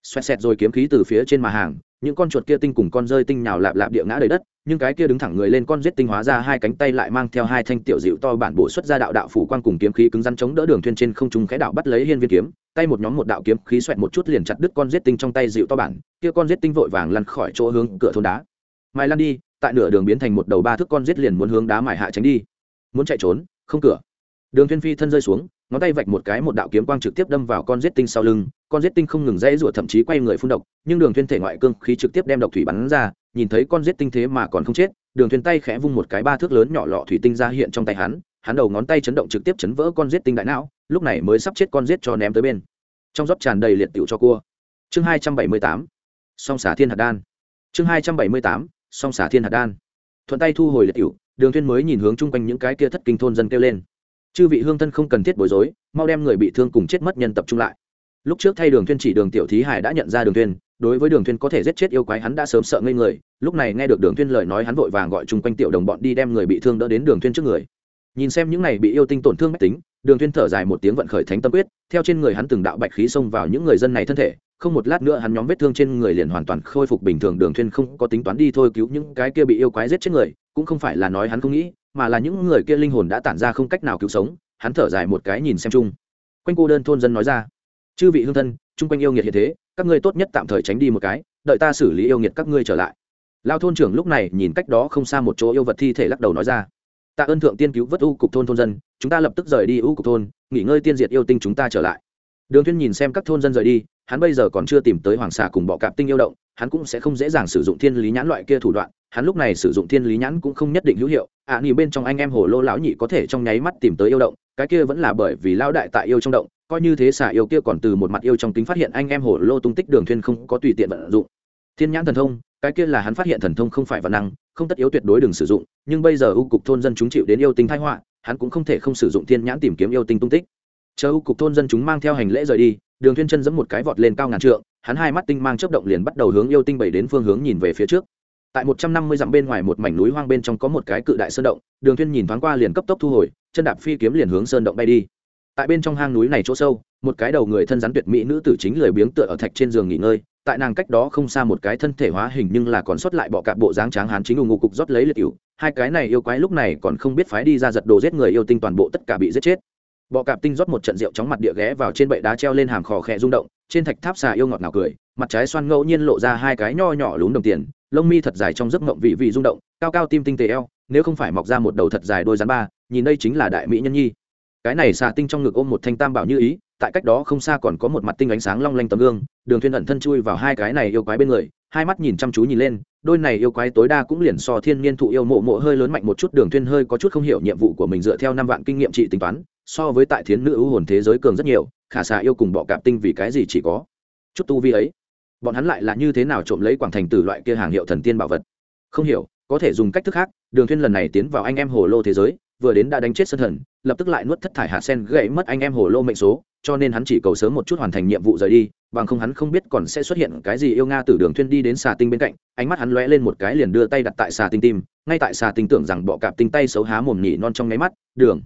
S1: xoẹt xẹt rồi kiếm khí từ phía trên mà hàng, những con chuột kia tinh cùng con rơi tinh nhào lạp lạp địa ngã đầy đất, nhưng cái kia đứng thẳng người lên con giết tinh hóa ra hai cánh tay lại mang theo hai thanh tiểu dịu to bản bổ xuất ra đạo đạo phủ quan cùng kiếm khí cứng rắn chống đỡ đường thuyên trên không trung khẽ đạo bắt lấy hiên viên kiếm, tay một nhóm một đạo kiếm khí xoẹt một chút liền chặt đứt con giết tinh trong tay dịu to bản, kia con giết tinh vội vàng lăn khỏi chỗ hướng cửa thôn đá. Mai lăn đi, tại nửa đường biến thành một đầu ba thước con giết liền muốn hướng đá mài hạ tránh đi. Muốn chạy trốn, không cửa đường Thiên phi thân rơi xuống, ngón tay vạch một cái một đạo kiếm quang trực tiếp đâm vào con giết tinh sau lưng, con giết tinh không ngừng dãy rủa thậm chí quay người phun độc, nhưng đường Thiên thể ngoại cương khí trực tiếp đem độc thủy bắn ra, nhìn thấy con giết tinh thế mà còn không chết, đường Thiên tay khẽ vung một cái ba thước lớn nhỏ lọ thủy tinh ra hiện trong tay hắn hắn đầu ngón tay chấn động trực tiếp chấn vỡ con giết tinh đại não, lúc này mới sắp chết con giết cho ném tới bên. Trong rót tràn đầy liệt tiểu cho cua. Chương hai trăm bảy mươi tám, song xả thiên hạt đan. Chương hai trăm bảy mươi tám, song xả thiên hạt đan. Thuận tay thu hồi liệt tiểu, đường Thiên mới nhìn hướng chung quanh những cái kia thất kinh thôn dân kêu lên chư vị hương thân không cần thiết bối rối, mau đem người bị thương cùng chết mất nhân tập trung lại. Lúc trước thay đường thuyên chỉ đường tiểu thí hải đã nhận ra đường thuyên đối với đường thuyên có thể giết chết yêu quái hắn đã sớm sợ ngây người, lúc này nghe được đường thuyên lời nói hắn vội vàng gọi chung quanh tiểu đồng bọn đi đem người bị thương đỡ đến đường thuyên trước người. Nhìn xem những này bị yêu tinh tổn thương mách tính, đường thuyên thở dài một tiếng vận khởi thánh tâm quyết, theo trên người hắn từng đạo bạch khí xông vào những người dân này thân thể, không một lát nữa hắn nhóm vết thương trên người liền hoàn toàn khôi phục bình thường, đường thuyên không có tính toán đi thôi cứu những cái kia bị yêu quái giết chết người, cũng không phải là nói hắn không nghĩ mà là những người kia linh hồn đã tản ra không cách nào cứu sống, hắn thở dài một cái nhìn xem chung. Quanh cô đơn thôn dân nói ra, chư vị hương thân, chung quanh yêu nghiệt hiện thế, các ngươi tốt nhất tạm thời tránh đi một cái, đợi ta xử lý yêu nghiệt các ngươi trở lại. Lao thôn trưởng lúc này nhìn cách đó không xa một chỗ yêu vật thi thể lắc đầu nói ra, tạ ơn thượng tiên cứu vớt u cục thôn thôn dân, chúng ta lập tức rời đi u cục thôn, nghỉ ngơi tiên diệt yêu tinh chúng ta trở lại. Đường thuyên nhìn xem các thôn dân rời đi hắn bây giờ còn chưa tìm tới hoàng xà cùng bọ cạp tinh yêu động hắn cũng sẽ không dễ dàng sử dụng thiên lý nhãn loại kia thủ đoạn hắn lúc này sử dụng thiên lý nhãn cũng không nhất định hữu hiệu. Ạ à, nghỉ bên trong anh em hồ lô lão nhị có thể trong nháy mắt tìm tới yêu động cái kia vẫn là bởi vì lão đại tại yêu trong động coi như thế xà yêu kia còn từ một mặt yêu trong kính phát hiện anh em hồ lô tung tích đường thuyên không có tùy tiện vận dụng. Thiên nhãn thần thông cái kia là hắn phát hiện thần thông không phải văn năng không tất yếu tuyệt đối đừng sử dụng nhưng bây giờ ưu cục thôn dân chúng chịu đến yêu tinh thái họa hắn cũng không thể không sử dụng thiên nhãn tìm kiếm yêu tinh tung tích. Chờ ưu cục thôn dân chúng mang theo hành lễ rời đi đường Thiên chân giẫm một cái vọt lên cao ngàn trượng, hắn hai mắt tinh mang chớp động liền bắt đầu hướng yêu tinh bảy đến phương hướng nhìn về phía trước. Tại một trăm năm mươi dặm bên ngoài một mảnh núi hoang bên trong có một cái cự đại sơn động, đường Thiên nhìn thoáng qua liền cấp tốc thu hồi, chân đạp phi kiếm liền hướng sơn động bay đi. Tại bên trong hang núi này chỗ sâu, một cái đầu người thân rắn tuyệt mỹ nữ tử chính lười biếng tựa ở thạch trên giường nghỉ ngơi, tại nàng cách đó không xa một cái thân thể hóa hình nhưng là còn sót lại bọ cạp bộ dáng tráng hán chính ù ngụ cục rót lấy liệt cựu hai cái này yêu quái lúc này còn không biết phái đi ra giật đồ giết người yêu tinh toàn bộ tất cả bị giết chết bọ cạp tinh rót một trận rượu chóng mặt địa ghé vào trên bệ đá treo lên hàm khò khẽ rung động, trên thạch tháp xà yêu ngọt ngào cười, mặt trái xoan ngẫu nhiên lộ ra hai cái nho nhỏ lún đồng tiền, lông mi thật dài trong giấc mộng vị vị rung động, cao cao tim tinh tế eo, nếu không phải mọc ra một đầu thật dài đôi rắn ba, nhìn đây chính là đại mỹ nhân nhi. Cái này xà tinh trong ngực ôm một thanh tam bảo như ý, tại cách đó không xa còn có một mặt tinh ánh sáng long lanh tấm gương, đường thuyên ẩn thân chui vào hai cái này yêu quái bên người, hai mắt nhìn chăm chú nhìn lên, đôi này yêu quái tối đa cũng liền so thiên nhiên thụ yêu mộ mộ hơi lớn mạnh một chút, đường thuyên hơi có chút không hiểu nhiệm vụ của mình dựa theo năm vạn kinh nghiệm trị tính toán so với tại thiến nữ ưu hồn thế giới cường rất nhiều, khả xà yêu cùng bọ cạp tinh vì cái gì chỉ có chút tu vi ấy. Bọn hắn lại là như thế nào trộm lấy quảng thành từ loại kia hàng hiệu thần tiên bảo vật? Không hiểu, có thể dùng cách thức khác, đường thuyên lần này tiến vào anh em hồ lô thế giới, vừa đến đã đánh chết sân thần, lập tức lại nuốt thất thải hạt sen gãy mất anh em hồ lô mệnh số, cho nên hắn chỉ cầu sớm một chút hoàn thành nhiệm vụ rời đi, bằng không hắn không biết còn sẽ xuất hiện cái gì yêu nga từ đường thuyên đi đến xà tinh bên cạnh, ánh mắt hắn lóe lên một cái liền đưa tay đặt tại xà tinh tim, ngay tại xà tinh tưởng rằng bọ cạp tinh tay xấu há mồm nhỉ non trong ngáy mắt, đường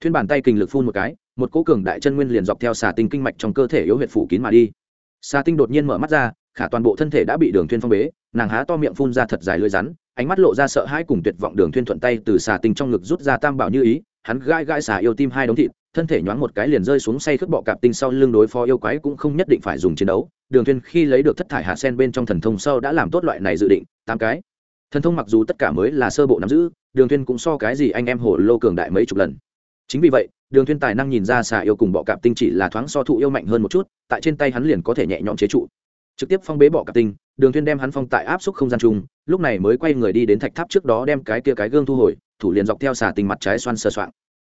S1: thuyên bàn tay kình lực phun một cái, một cỗ cường đại chân nguyên liền dọc theo xà tinh kinh mạch trong cơ thể yếu huyệt phủ kín mà đi. Xà tinh đột nhiên mở mắt ra, khả toàn bộ thân thể đã bị đường thuyên phong bế, nàng há to miệng phun ra thật dài lưỡi rắn, ánh mắt lộ ra sợ hãi cùng tuyệt vọng đường thuyên thuận tay từ xà tinh trong ngực rút ra tam bảo như ý, hắn gãi gãi xà yêu tim hai đống thịt, thân thể nhoáng một cái liền rơi xuống say khướt bọ cạp tinh sau lưng đối phó yêu quái cũng không nhất định phải dùng chiến đấu. Đường thuyên khi lấy được thất thải hạt sen bên trong thần thông sau đã làm tốt loại này dự định, tám cái. Thần thông mặc dù tất cả mới là sơ bộ nắm giữ, đường thuyên cũng so cái gì anh em hồ lô cường đại mấy chục lần chính vì vậy, đường thiên tài năng nhìn ra xà yêu cùng bọ cạp tinh chỉ là thoáng so thụ yêu mạnh hơn một chút, tại trên tay hắn liền có thể nhẹ nhõm chế trụ. Trực tiếp phong bế bọ cạp tinh, đường thiên đem hắn phong tại áp suất không gian chung, lúc này mới quay người đi đến thạch tháp trước đó đem cái kia cái gương thu hồi, thủ liền dọc theo xà tinh mặt trái xoan sơ soạn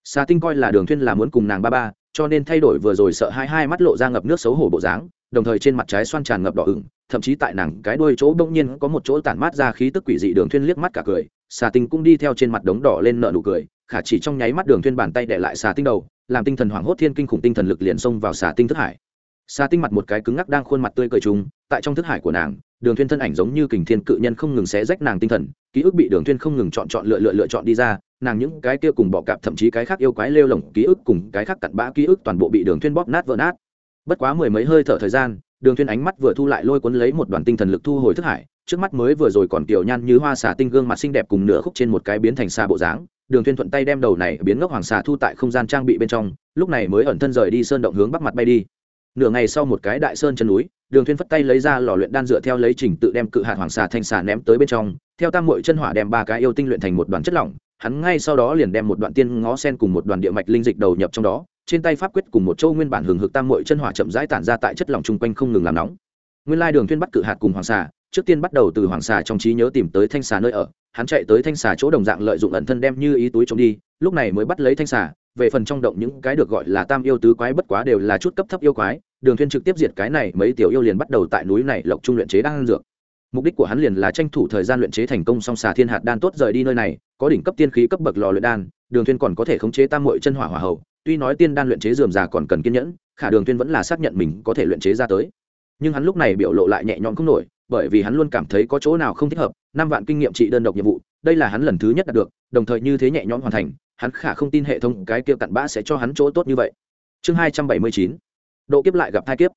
S1: xà tinh coi là đường thiên là muốn cùng nàng ba ba, cho nên thay đổi vừa rồi sợ hai hai mắt lộ ra ngập nước xấu hổ bộ dáng, đồng thời trên mặt trái xoan tràn ngập đỏ ửng, thậm chí tại nàng cái đuôi chỗ bỗng nhiên có một chỗ tản mát ra khí tức quỷ dị đường thiên liếc mắt cả cười, xà tinh cũng đi theo trên mặt đống đỏ lên nở nụ cười khả chỉ trong nháy mắt đường thuyên bàn tay để lại xà tinh đầu, làm tinh thần hoảng hốt thiên kinh khủng tinh thần lực liền xông vào xà tinh thức hải. Xà tinh mặt một cái cứng ngắc đang khuôn mặt tươi cười trùng, tại trong thức hải của nàng, đường thuyên thân ảnh giống như kình thiên cự nhân không ngừng xé rách nàng tinh thần, ký ức bị đường thuyên không ngừng chọn chọn lựa lựa lựa chọn đi ra, nàng những cái kia cùng bọ cạp thậm chí cái khác yêu quái lêu lổng ký ức cùng cái khác cặn bã ký ức toàn bộ bị đường thuyên bóp nát vỡ nát. Bất quá mười mấy hơi thở thời gian, đường thuyên ánh mắt vừa thu lại lôi cuốn lấy một đoàn tinh thần lực thu hồi thức hải, trước mắt mới vừa rồi còn tiểu nhan như hoa xà tinh gương mặt xinh đẹp cùng nửa khúc trên một cái biến thành xà bộ dáng đường thuyên thuận tay đem đầu này biến ngốc hoàng xà thu tại không gian trang bị bên trong, lúc này mới ẩn thân rời đi sơn động hướng bắc mặt bay đi. Nửa ngày sau một cái đại sơn chân núi, đường thuyên phất tay lấy ra lò luyện đan dựa theo lấy trình tự đem cự hạt hoàng xà thanh xà ném tới bên trong, theo tam muội chân hỏa đem ba cái yêu tinh luyện thành một đoàn chất lỏng, hắn ngay sau đó liền đem một đoạn tiên ngó sen cùng một đoàn địa mạch linh dịch đầu nhập trong đó, trên tay pháp quyết cùng một châu nguyên bản hừng hực tam muội chân hỏa chậm rãi tản ra tại chất lỏng chung quanh không ngừng làm nóng. Nguyên lai đường thuyên bắt cự hạt cùng hoàng xà, trước tiên bắt đầu từ hoàng xà trong trí nhớ tìm tới thanh xà nơi ở hắn chạy tới thanh xà chỗ đồng dạng lợi dụng ẩn thân đem như ý túi trộm đi, lúc này mới bắt lấy thanh xà, về phần trong động những cái được gọi là tam yêu tứ quái bất quá đều là chút cấp thấp yêu quái, đường Thiên trực tiếp diệt cái này, mấy tiểu yêu liền bắt đầu tại núi này lộc trung luyện chế đan dược. Mục đích của hắn liền là tranh thủ thời gian luyện chế thành công song xà thiên hạt đan tốt rời đi nơi này, có đỉnh cấp tiên khí cấp bậc lò luyện đan, đường Thiên còn có thể khống chế tam muội chân hỏa hỏa hậu, tuy nói tiên đan luyện chế dườm già còn cần kiên nhẫn, khả đường Thiên vẫn là xác nhận mình có thể luyện chế ra tới. Nhưng hắn lúc này biểu lộ lại nhẹ nhõm không nổi, bởi vì hắn luôn cảm thấy có chỗ nào không thích hợp năm vạn kinh nghiệm trị đơn độc nhiệm vụ, đây là hắn lần thứ nhất đạt được, đồng thời như thế nhẹ nhõm hoàn thành, hắn khả không tin hệ thống cái kia cặn bã sẽ cho hắn chỗ tốt như vậy. Chương hai trăm bảy mươi chín, độ kiếp lại gặp thai kiếp.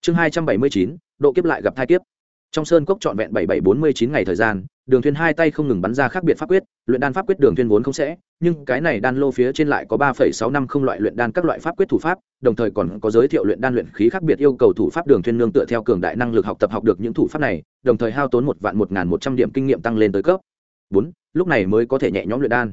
S1: Chương hai trăm bảy mươi chín, độ kiếp lại gặp thai kiếp. Trong sơn cốc trọn vẹn bảy bảy bốn mươi chín ngày thời gian đường thuyên hai tay không ngừng bắn ra khác biệt pháp quyết, luyện đan pháp quyết đường thuyên vốn không sẽ, nhưng cái này đan lô phía trên lại có ba phẩy sáu năm không loại luyện đan các loại pháp quyết thủ pháp, đồng thời còn có giới thiệu luyện đan luyện khí khác biệt yêu cầu thủ pháp đường thuyên nương tựa theo cường đại năng lực học tập học được những thủ pháp này, đồng thời hao tốn một vạn một ngàn một trăm điểm kinh nghiệm tăng lên tới cấp. Bốn, lúc này mới có thể nhẹ nhõm luyện đan.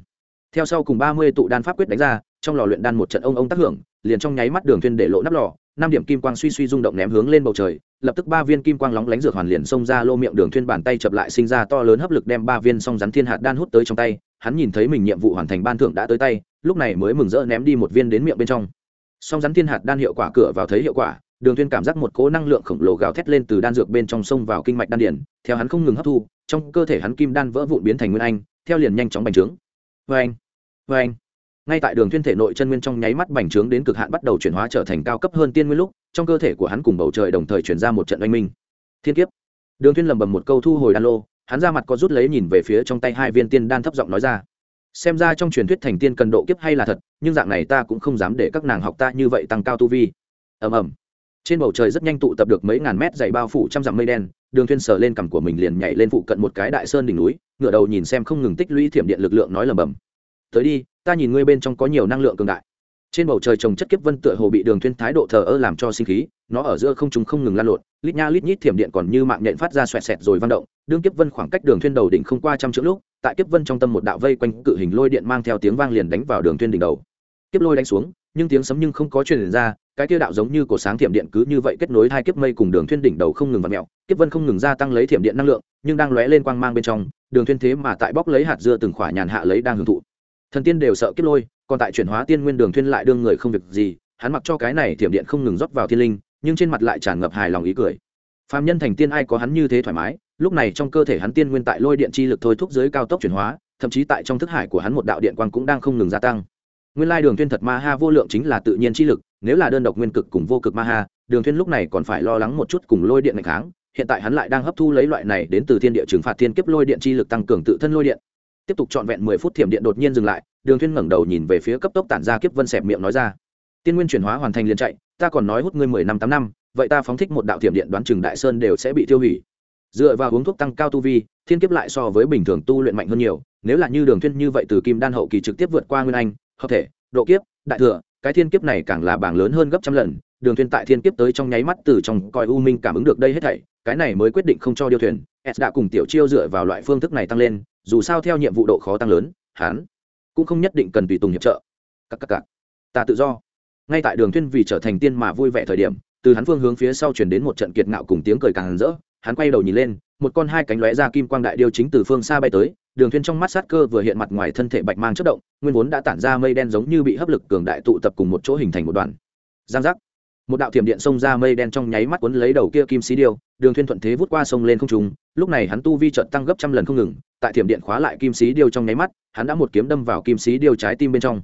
S1: Theo sau cùng ba mươi tụ đan pháp quyết đánh ra, trong lò luyện đan một trận ông ông tác hưởng, liền trong nháy mắt đường thuyên để lộ nắp lò năm điểm kim quang suy suy rung động ném hướng lên bầu trời, lập tức ba viên kim quang lóng lánh dược hoàn liền xông ra lô miệng đường thuyên bàn tay chập lại sinh ra to lớn hấp lực đem ba viên song rắn thiên hạt đan hút tới trong tay, hắn nhìn thấy mình nhiệm vụ hoàn thành ban thưởng đã tới tay, lúc này mới mừng rỡ ném đi một viên đến miệng bên trong. Song rắn thiên hạt đan hiệu quả cửa vào thấy hiệu quả, đường thuyên cảm giác một cỗ năng lượng khổng lồ gào thét lên từ đan dược bên trong sông vào kinh mạch đan điển theo hắn không ngừng hấp thu, trong cơ thể hắn kim đan vỡ vụn biến thành nguyên anh, theo liền nhanh chóng bành trướng. Vê anh vê anh ngay tại đường thiên thể nội chân nguyên trong nháy mắt bành trướng đến cực hạn bắt đầu chuyển hóa trở thành cao cấp hơn tiên nguyên lúc, trong cơ thể của hắn cùng bầu trời đồng thời chuyển ra một trận oanh minh. Thiên kiếp. Đường thiên lầm bầm một câu thu hồi đan lô, hắn ra mặt có rút lấy nhìn về phía trong tay hai viên tiên đan thấp giọng nói ra. Xem ra trong truyền thuyết thành tiên cần độ kiếp hay là thật, nhưng dạng này ta cũng không dám để các nàng học ta như vậy tăng cao tu vi. Ầm ầm. Trên bầu trời rất nhanh tụ tập được mấy ngàn mét dày bao phủ trăm dặm mây đen, đường thiên sờ lên cằm của mình liền nhảy lên phụ cận một cái đại sơn đỉnh núi, ngửa đầu nhìn xem không ngừng tích lũy thiểm điện lực lượng nói lầm bầm tới đi ta nhìn ngươi bên trong có nhiều năng lượng cường đại. Trên bầu trời trồng chất kiếp vân tựa hồ bị đường thuyên thái độ thờ ơ làm cho sinh khí, nó ở giữa không trung không ngừng lan lộn, lít nha lít nhít thiểm điện còn như mạng nhện phát ra xoẹt xẹt rồi vang động, đương kiếp vân khoảng cách đường thuyên đầu đỉnh không qua trăm chữ lúc, tại kiếp vân trong tâm một đạo vây quanh cự hình lôi điện mang theo tiếng vang liền đánh vào đường thuyên đỉnh đầu. Kiếp lôi đánh xuống, nhưng tiếng sấm nhưng không có truyền ra, cái kia đạo giống như cổ sáng thiểm điện cứ như vậy kết nối hai kiếp mây cùng đường thuyên đỉnh đầu không ngừng vặn mèo, kiếp vân không ngừng gia tăng lấy thiểm điện năng lượng, nhưng đang lóe lên quang mang bên trong, đường thuyên thế mà tại bóc lấy hạt dưa từng khỏa nhàn hạ lấy đang hưởng thụ thần tiên đều sợ kiếp lôi, còn tại chuyển hóa tiên nguyên đường thuyên lại đương người không việc gì, hắn mặc cho cái này thiểm điện không ngừng rót vào thiên linh, nhưng trên mặt lại tràn ngập hài lòng ý cười. Phàm nhân thành tiên ai có hắn như thế thoải mái, lúc này trong cơ thể hắn tiên nguyên tại lôi điện chi lực thôi thúc dưới cao tốc chuyển hóa, thậm chí tại trong thức hải của hắn một đạo điện quang cũng đang không ngừng gia tăng. Nguyên lai đường thuyên thật ma ha vô lượng chính là tự nhiên chi lực, nếu là đơn độc nguyên cực cùng vô cực ma ha, đường thuyên lúc này còn phải lo lắng một chút cùng lôi điện ngày kháng, hiện tại hắn lại đang hấp thu lấy loại này đến từ thiên địa trừng phạt thiên kiếp lôi điện chi lực tăng cường tự thân lôi điện tiếp tục trọn vẹn mười phút thiểm điện đột nhiên dừng lại, đường thuyên ngẩng đầu nhìn về phía cấp tốc tản ra kiếp vân sẹp miệng nói ra. Tiên nguyên chuyển hóa hoàn thành liền chạy, ta còn nói hút ngươi mười năm tám năm, vậy ta phóng thích một đạo thiểm điện đoán chừng đại sơn đều sẽ bị tiêu hủy. Dựa vào uống thuốc tăng cao tu vi, thiên kiếp lại so với bình thường tu luyện mạnh hơn nhiều, nếu là như đường thuyên như vậy từ kim đan hậu kỳ trực tiếp vượt qua nguyên anh, hợp thể, độ kiếp, đại thừa, cái thiên kiếp này càng là bảng lớn hơn gấp trăm lần, đường thuyên tại thiên kiếp tới trong nháy mắt từ trong coi u minh cảm ứng được đây hết thảy, cái này mới quyết định không cho điêu thuyền, s đã cùng tiểu chiêu dựa vào loại phương thức này tăng lên dù sao theo nhiệm vụ độ khó tăng lớn, hắn cũng không nhất định cần tùy tùng hiệp trợ. Các các các. Ta tự do. Ngay tại đường thuyên vì trở thành tiên mà vui vẻ thời điểm, từ hắn phương hướng phía sau truyền đến một trận kiệt ngạo cùng tiếng cười càng rỡ, hắn quay đầu nhìn lên, một con hai cánh lóe ra kim quang đại điêu chính từ phương xa bay tới, đường thuyên trong mắt sát cơ vừa hiện mặt ngoài thân thể bạch mang chớp động, nguyên vốn đã tản ra mây đen giống như bị hấp lực cường đại tụ tập cùng một chỗ hình thành một đoàn. Giang giác một đạo thiểm điện xông ra mây đen trong nháy mắt cuốn lấy đầu kia kim xí điêu, đường thuyên thuận thế vút qua sông lên không trung, lúc này hắn tu vi chợt tăng gấp trăm lần không ngừng, tại thiểm điện khóa lại kim xí điêu trong nháy mắt, hắn đã một kiếm đâm vào kim xí điêu trái tim bên trong.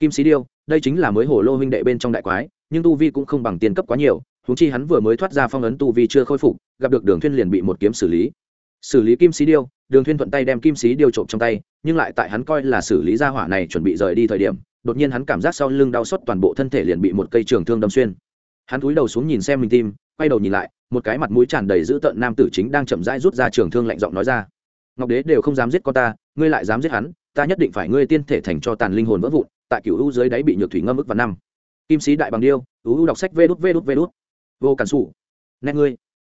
S1: Kim xí điêu, đây chính là mới hổ lô huynh đệ bên trong đại quái, nhưng tu vi cũng không bằng tiền cấp quá nhiều, huống chi hắn vừa mới thoát ra phong ấn tu vi chưa khôi phục, gặp được đường thuyên liền bị một kiếm xử lý. Xử lý kim xí điêu, đường thuyên thuận tay đem kim xí điêu trộm trong tay, nhưng lại tại hắn coi là xử lý gia hỏa này chuẩn bị rời đi thời điểm, đột nhiên hắn cảm giác sau lưng đau xót toàn bộ thân thể liền bị một cây trường thương đâm xuyên hắn cúi đầu xuống nhìn xem mình tim, quay đầu nhìn lại, một cái mặt mũi tràn đầy dữ tợn nam tử chính đang chậm rãi rút ra trường thương lạnh giọng nói ra. Ngọc đế đều không dám giết con ta, ngươi lại dám giết hắn, ta nhất định phải ngươi tiên thể thành cho tàn linh hồn vỡ vụn, tại cửu u dưới đáy bị nhược thủy ngâm ức vào năm. Kim sĩ đại bằng điêu, u đọc sách vê đút vê đút vê đút. Vô cản sủ, nét ngươi.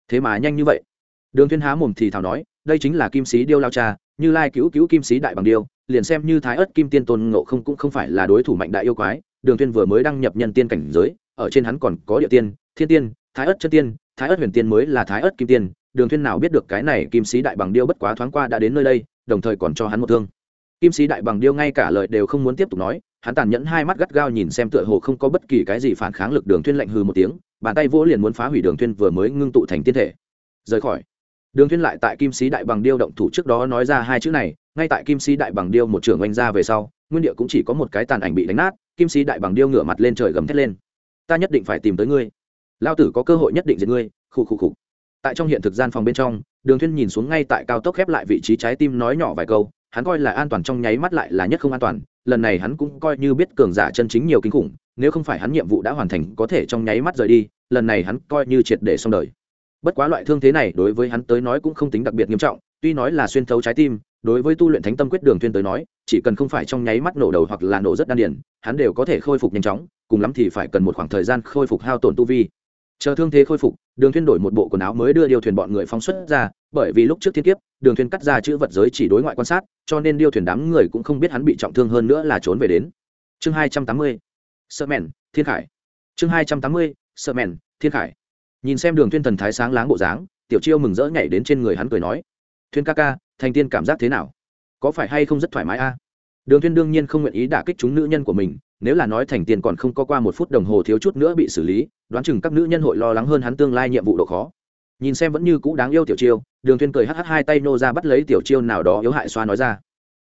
S1: Thế mà nhanh như vậy. Đường thiên há mồm thì thảo nói, đây chính là kim sĩ điêu lao cha, như lai cứu cứu kim sĩ đại bằng điêu, liền xem như thái ất kim tiên tôn ngộ không cũng không phải là đối thủ mạnh đại yêu quái, đường thiên vừa mới đăng nhập nhân tiên cảnh giới ở trên hắn còn có địa tiên, thiên tiên, thái ất chân tiên, thái ất huyền tiên mới là thái ất kim tiên, đường Thuyên nào biết được cái này kim sĩ đại bằng điêu bất quá thoáng qua đã đến nơi đây, đồng thời còn cho hắn một thương. Kim sĩ đại bằng điêu ngay cả lời đều không muốn tiếp tục nói, hắn tàn nhẫn hai mắt gắt gao nhìn xem tựa hồ không có bất kỳ cái gì phản kháng lực đường Thuyên lạnh hừ một tiếng, bàn tay vỗ liền muốn phá hủy đường Thuyên vừa mới ngưng tụ thành tiên thể. Rời khỏi. Đường Thuyên lại tại kim sĩ đại bằng điêu động thủ trước đó nói ra hai chữ này, ngay tại kim sĩ đại bằng điêu một trường oanh ra về sau, nguyên địa cũng chỉ có một cái tàn ảnh bị đánh nát, kim sĩ đại bằng điêu ngửa mặt lên trời gầm thét lên ta nhất định phải tìm tới ngươi. Lao tử có cơ hội nhất định giết ngươi khu khu khu tại trong hiện thực gian phòng bên trong, đường Thuyên nhìn xuống ngay tại cao tốc khép lại vị trí trái tim nói nhỏ vài câu, hắn coi là an toàn trong nháy mắt lại là nhất không an toàn, lần này hắn cũng coi như biết cường giả chân chính nhiều kinh khủng, nếu không phải hắn nhiệm vụ đã hoàn thành có thể trong nháy mắt rời đi, lần này hắn coi như triệt để xong đời. Bất quá loại thương thế này đối với hắn tới nói cũng không tính đặc biệt nghiêm trọng, tuy nói là xuyên thấu trái tim đối với tu luyện thánh tâm quyết đường thiên tới nói, chỉ cần không phải trong nháy mắt nổ đầu hoặc là nổ rất đan điền, hắn đều có thể khôi phục nhanh chóng, cùng lắm thì phải cần một khoảng thời gian khôi phục hao tổn tu vi. Chờ thương thế khôi phục, đường thuyên đổi một bộ quần áo mới đưa điều thuyền bọn người phóng xuất ra, bởi vì lúc trước thiên kiếp, đường thuyên cắt ra chữ vật giới chỉ đối ngoại quan sát, cho nên điêu thuyền đám người cũng không biết hắn bị trọng thương hơn nữa là trốn về đến. Chương hai trăm tám mươi, sợ mèn, thiên khải. Chương hai trăm tám mươi, sợ mèn, thiên khải. Nhìn xem đường thuyên thần thái sáng láng bộ dáng, tiểu chiêu mừng rỡ nhảy đến trên người hắn cười nói, thuyên ca ca thành tiên cảm giác thế nào? Có phải hay không rất thoải mái a? Đường Thiên đương nhiên không nguyện ý đả kích chúng nữ nhân của mình, nếu là nói thành tiên còn không có qua một phút đồng hồ thiếu chút nữa bị xử lý, đoán chừng các nữ nhân hội lo lắng hơn hắn tương lai nhiệm vụ độ khó. Nhìn xem vẫn như cũ đáng yêu tiểu chiêu, đường Thiên cười hắt hắt hai tay nô ra bắt lấy tiểu chiêu nào đó yếu hại xoa nói ra.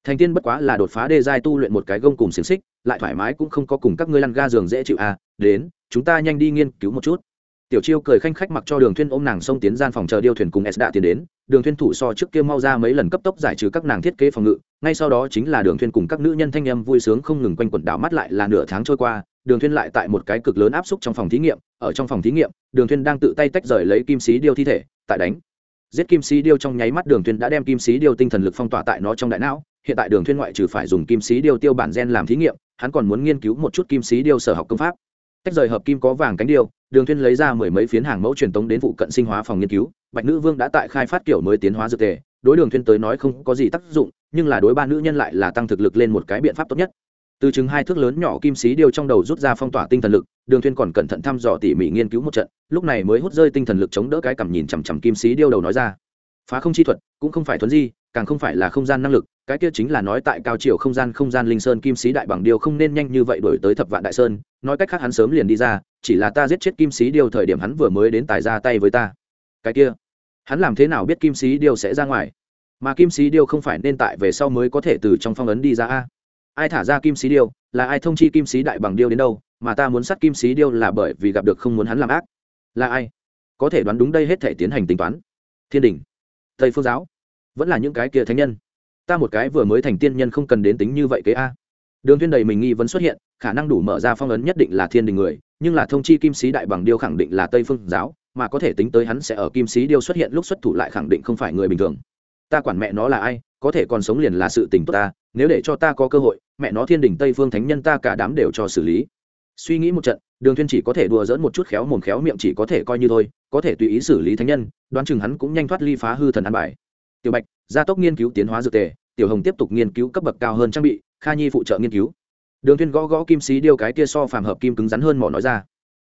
S1: Thành tiên bất quá là đột phá đê giai tu luyện một cái gông cùng xiềng xích, lại thoải mái cũng không có cùng các ngươi lăn ga giường dễ chịu à đến, chúng ta nhanh đi nghiên cứu một chút tiểu chiêu cười khanh khách mặc cho đường thuyên ôm nàng xông tiến gian phòng chờ điêu thuyền cùng s đã tiến đến. Đường thuyên thủ so trước kia mau ra mấy lần cấp tốc giải trừ các nàng thiết kế phòng ngự, ngay sau đó chính là đường thuyên cùng các nữ nhân thanh em vui sướng không ngừng quanh quẩn đảo mắt lại là nửa tháng trôi qua. Đường thuyên lại tại một cái cực lớn áp suất trong phòng thí nghiệm, ở trong phòng thí nghiệm, đường thuyên đang tự tay tách rời lấy kim sĩ điêu thi thể, tại đánh. Giết kim sĩ điêu trong nháy mắt đường thuyên đã đem kim sĩ điêu tinh thần lực phong tỏa tại nó trong đại não. Hiện tại đường thuyên ngoại trừ phải dùng kim sĩ điêu tiêu bản gen làm thí nghiệm, hắn còn muốn nghiên cứu một chút kim sĩ điêu sở học công pháp. Tách rời hợp kim có vàng cánh điêu đường thuyên lấy ra mười mấy phiến hàng mẫu truyền tống đến vụ cận sinh hóa phòng nghiên cứu, bạch nữ vương đã tại khai phát kiểu mới tiến hóa dược tề, đối đường thuyên tới nói không có gì tác dụng, nhưng là đối ba nữ nhân lại là tăng thực lực lên một cái biện pháp tốt nhất. Từ chứng hai thước lớn nhỏ kim xí điêu trong đầu rút ra phong tỏa tinh thần lực, đường thuyên còn cẩn thận thăm dò tỉ mỉ nghiên cứu một trận, lúc này mới hút rơi tinh thần lực chống đỡ cái cảm nhìn chằm chằm kim xí điêu đầu nói ra. Phá không chi thuật, cũng không phải thuấn di, càng không phải là không gian năng lực, cái kia chính là nói tại cao chiều không gian không gian linh sơn kim sĩ đại bằng điêu không nên nhanh như vậy đổi tới thập vạn đại sơn, nói cách khác hắn sớm liền đi ra chỉ là ta giết chết kim sĩ điêu thời điểm hắn vừa mới đến tài ra tay với ta. Cái kia, hắn làm thế nào biết kim sĩ điêu sẽ ra ngoài? Mà kim sĩ điêu không phải nên tại về sau mới có thể từ trong phong ấn đi ra a? Ai thả ra kim sĩ điêu, là ai thông chi kim sĩ đại bằng điêu đến đâu, mà ta muốn sát kim sĩ điêu là bởi vì gặp được không muốn hắn làm ác. Là ai? Có thể đoán đúng đây hết thể tiến hành tính toán. Thiên đình, tây phương giáo, vẫn là những cái kia thánh nhân. Ta một cái vừa mới thành tiên nhân không cần đến tính như vậy kế a. Đường thiên đầy mình nghi vấn xuất hiện, khả năng đủ mở ra phong ấn nhất định là thiên đình người nhưng là thông chi kim sĩ đại bằng điêu khẳng định là tây phương giáo, mà có thể tính tới hắn sẽ ở kim sĩ điêu xuất hiện lúc xuất thủ lại khẳng định không phải người bình thường. Ta quản mẹ nó là ai, có thể còn sống liền là sự tình tốt ta, nếu để cho ta có cơ hội, mẹ nó thiên đình tây phương thánh nhân ta cả đám đều cho xử lý. Suy nghĩ một trận, đường thiên chỉ có thể đùa dỡn một chút khéo mồm khéo miệng chỉ có thể coi như thôi, có thể tùy ý xử lý thánh nhân, đoán chừng hắn cũng nhanh thoát ly phá hư thần an bài. Tiểu bạch, gia tốc nghiên cứu tiến hóa dược tề, tiểu hồng tiếp tục nghiên cứu cấp bậc cao hơn trang bị, kha nhi phụ trợ nghiên cứu đường thiên gõ gõ kim xí điêu cái kia so phàm hợp kim cứng rắn hơn mỏ nói ra.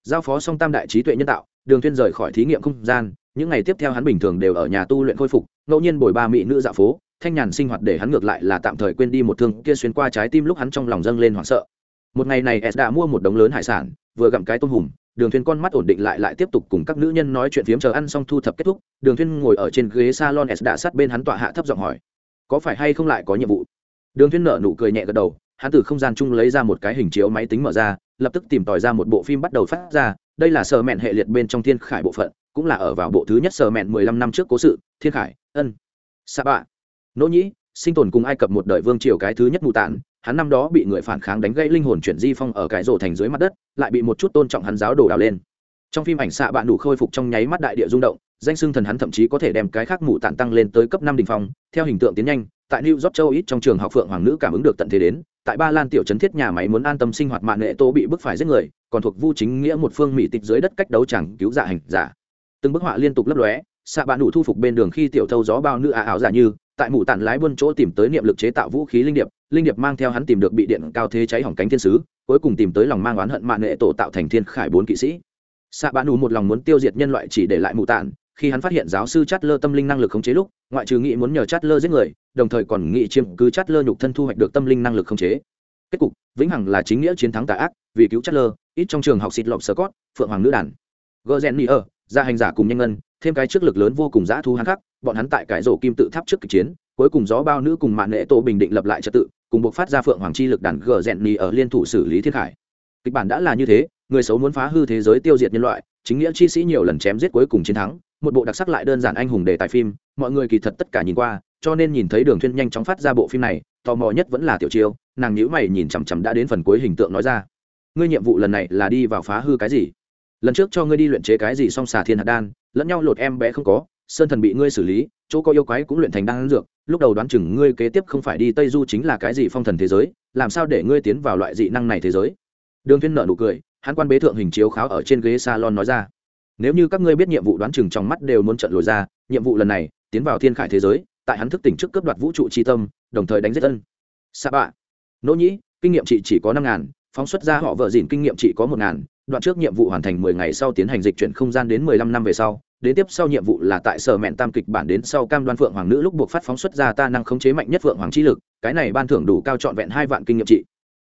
S1: Giao phó xong tam đại trí tuệ nhân tạo, đường thiên rời khỏi thí nghiệm không gian, những ngày tiếp theo hắn bình thường đều ở nhà tu luyện khôi phục, ngẫu nhiên bồi ba mỹ nữ dạo phố, thanh nhàn sinh hoạt để hắn ngược lại là tạm thời quên đi một thương kia xuyên qua trái tim lúc hắn trong lòng dâng lên hoảng sợ. Một ngày này s đã mua một đống lớn hải sản, vừa gặm cái tôm hùm, đường Thiên con mắt ổn định lại lại tiếp tục cùng các nữ nhân nói chuyện phiếm chờ ăn xong thu thập kết thúc, đường Thiên ngồi ở trên ghế salon s đã sát bên hắn tọa hạ thấp giọng hỏi, có phải hay không lại có nhiệm vụ? Đường Thiên nở nụ cười nhẹ gật đầu hắn từ không gian chung lấy ra một cái hình chiếu máy tính mở ra, lập tức tìm tòi ra một bộ phim bắt đầu phát ra. Đây là sở mẹn hệ liệt bên trong thiên khải bộ phận, cũng là ở vào bộ thứ nhất sở mẹn 15 năm trước cố sự, thiên khải, ân, sa bạ. Nỗ nhĩ, sinh tồn cùng ai cập một đời vương triều cái thứ nhất mù tản hắn năm đó bị người phản kháng đánh gây linh hồn chuyển di phong ở cái rổ thành dưới mặt đất, lại bị một chút tôn trọng hắn giáo đổ đào lên. Trong phim ảnh xạ bạn đủ khôi phục trong nháy mắt đại địa rung động, danh xưng thần hắn thậm chí có thể đem cái khác mù tản tăng lên tới cấp năm đỉnh phong, theo hình tượng tiến nhanh, tại new york, châu ít trong trường học phượng hoàng nữ cảm ứng được tận thế đến tại ba lan tiểu trấn thiết nhà máy muốn an tâm sinh hoạt mạng nghệ tô bị bức phải giết người, còn thuộc vu chính nghĩa một phương mỹ tịch dưới đất cách đấu chẳng cứu dạ hành giả. Từng bức họa liên tục lấp lóe, xạ bạn đủ thu phục bên đường khi tiểu thâu gió bao nữ ả ảo giả như, tại mù tản lái buôn chỗ tìm tới niệm lực chế tạo vũ khí linh điệp linh điệp mang theo hắn tìm được bị điện cao thế cháy hỏng cánh thiên sứ, cuối cùng tìm tới lòng mang oán hận mạng nghệ tổ tạo thành thiên khải bốn kỵ sĩ. Xạ bạn đủ một lòng muốn tiêu diệt nhân loại chỉ để lại mù tản khi hắn phát hiện giáo sư chát lơ tâm linh năng lực khống chế lúc, ngoại trừ nghĩ muốn nhờ chát lơ giết người, đồng thời còn nghĩ chiếm cứ chát lơ nhục thân thu hoạch được tâm linh năng lực khống chế. Kết cục, vĩnh hằng là chính nghĩa chiến thắng tà ác, vì cứu chát lơ ít trong trường học xịt lọc sơ cót phượng hoàng nữ đàn. Gờ rèn nỉ ở gia hành giả cùng nhanh ngân, thêm cái trước lực lớn vô cùng dã thu hắn khắc bọn hắn tại cải rổ kim tự tháp trước kịch chiến, cuối cùng gió bao nữ cùng mạng nghệ tổ bình định lập lại trật tự, cùng buộc phát ra phượng hoàng chi lực đàn gờ rèn nỉ ở liên thủ xử lý thiên khải. Kịch bản đã là như thế, người xấu muốn phá hư thế giới tiêu diệt nhân loại, chính nghĩa chi sĩ nhiều lần chém giết cuối cùng chiến thắng một bộ đặc sắc lại đơn giản anh hùng đề tài phim, mọi người kỳ thật tất cả nhìn qua, cho nên nhìn thấy đường thuyên nhanh chóng phát ra bộ phim này, tò mò nhất vẫn là tiểu chiêu, nàng nhíu mày nhìn chằm chằm đã đến phần cuối hình tượng nói ra, ngươi nhiệm vụ lần này là đi vào phá hư cái gì? Lần trước cho ngươi đi luyện chế cái gì song xà thiên hạt đan, lẫn nhau lột em bé không có, sơn thần bị ngươi xử lý, chỗ có yêu quái cũng luyện thành đan dược, lúc đầu đoán chừng ngươi kế tiếp không phải đi tây du chính là cái gì phong thần thế giới, làm sao để ngươi tiến vào loại dị năng này thế giới? Đường thiên nợ nụ cười, hắn quan bế thượng hình chiếu kháo ở trên ghế salon nói ra nếu như các ngươi biết nhiệm vụ đoán chừng trong mắt đều muốn trận lùi ra, nhiệm vụ lần này, tiến vào thiên khải thế giới, tại hắn thức tỉnh trước cướp đoạt vũ trụ tri tâm, đồng thời đánh giết ân. Sa bạ. Nỗ nhĩ, kinh nghiệm chị chỉ có năm ngàn, phóng xuất ra họ vợ dìn kinh nghiệm chị có một ngàn, đoạn trước nhiệm vụ hoàn thành mười ngày sau tiến hành dịch chuyển không gian đến mười lăm năm về sau, đến tiếp sau nhiệm vụ là tại sở mẹn tam kịch bản đến sau cam đoan phượng hoàng nữ lúc buộc phát phóng xuất ra ta năng khống chế mạnh nhất phượng hoàng chi lực, cái này ban thưởng đủ cao trọn vẹn hai vạn kinh nghiệm trị.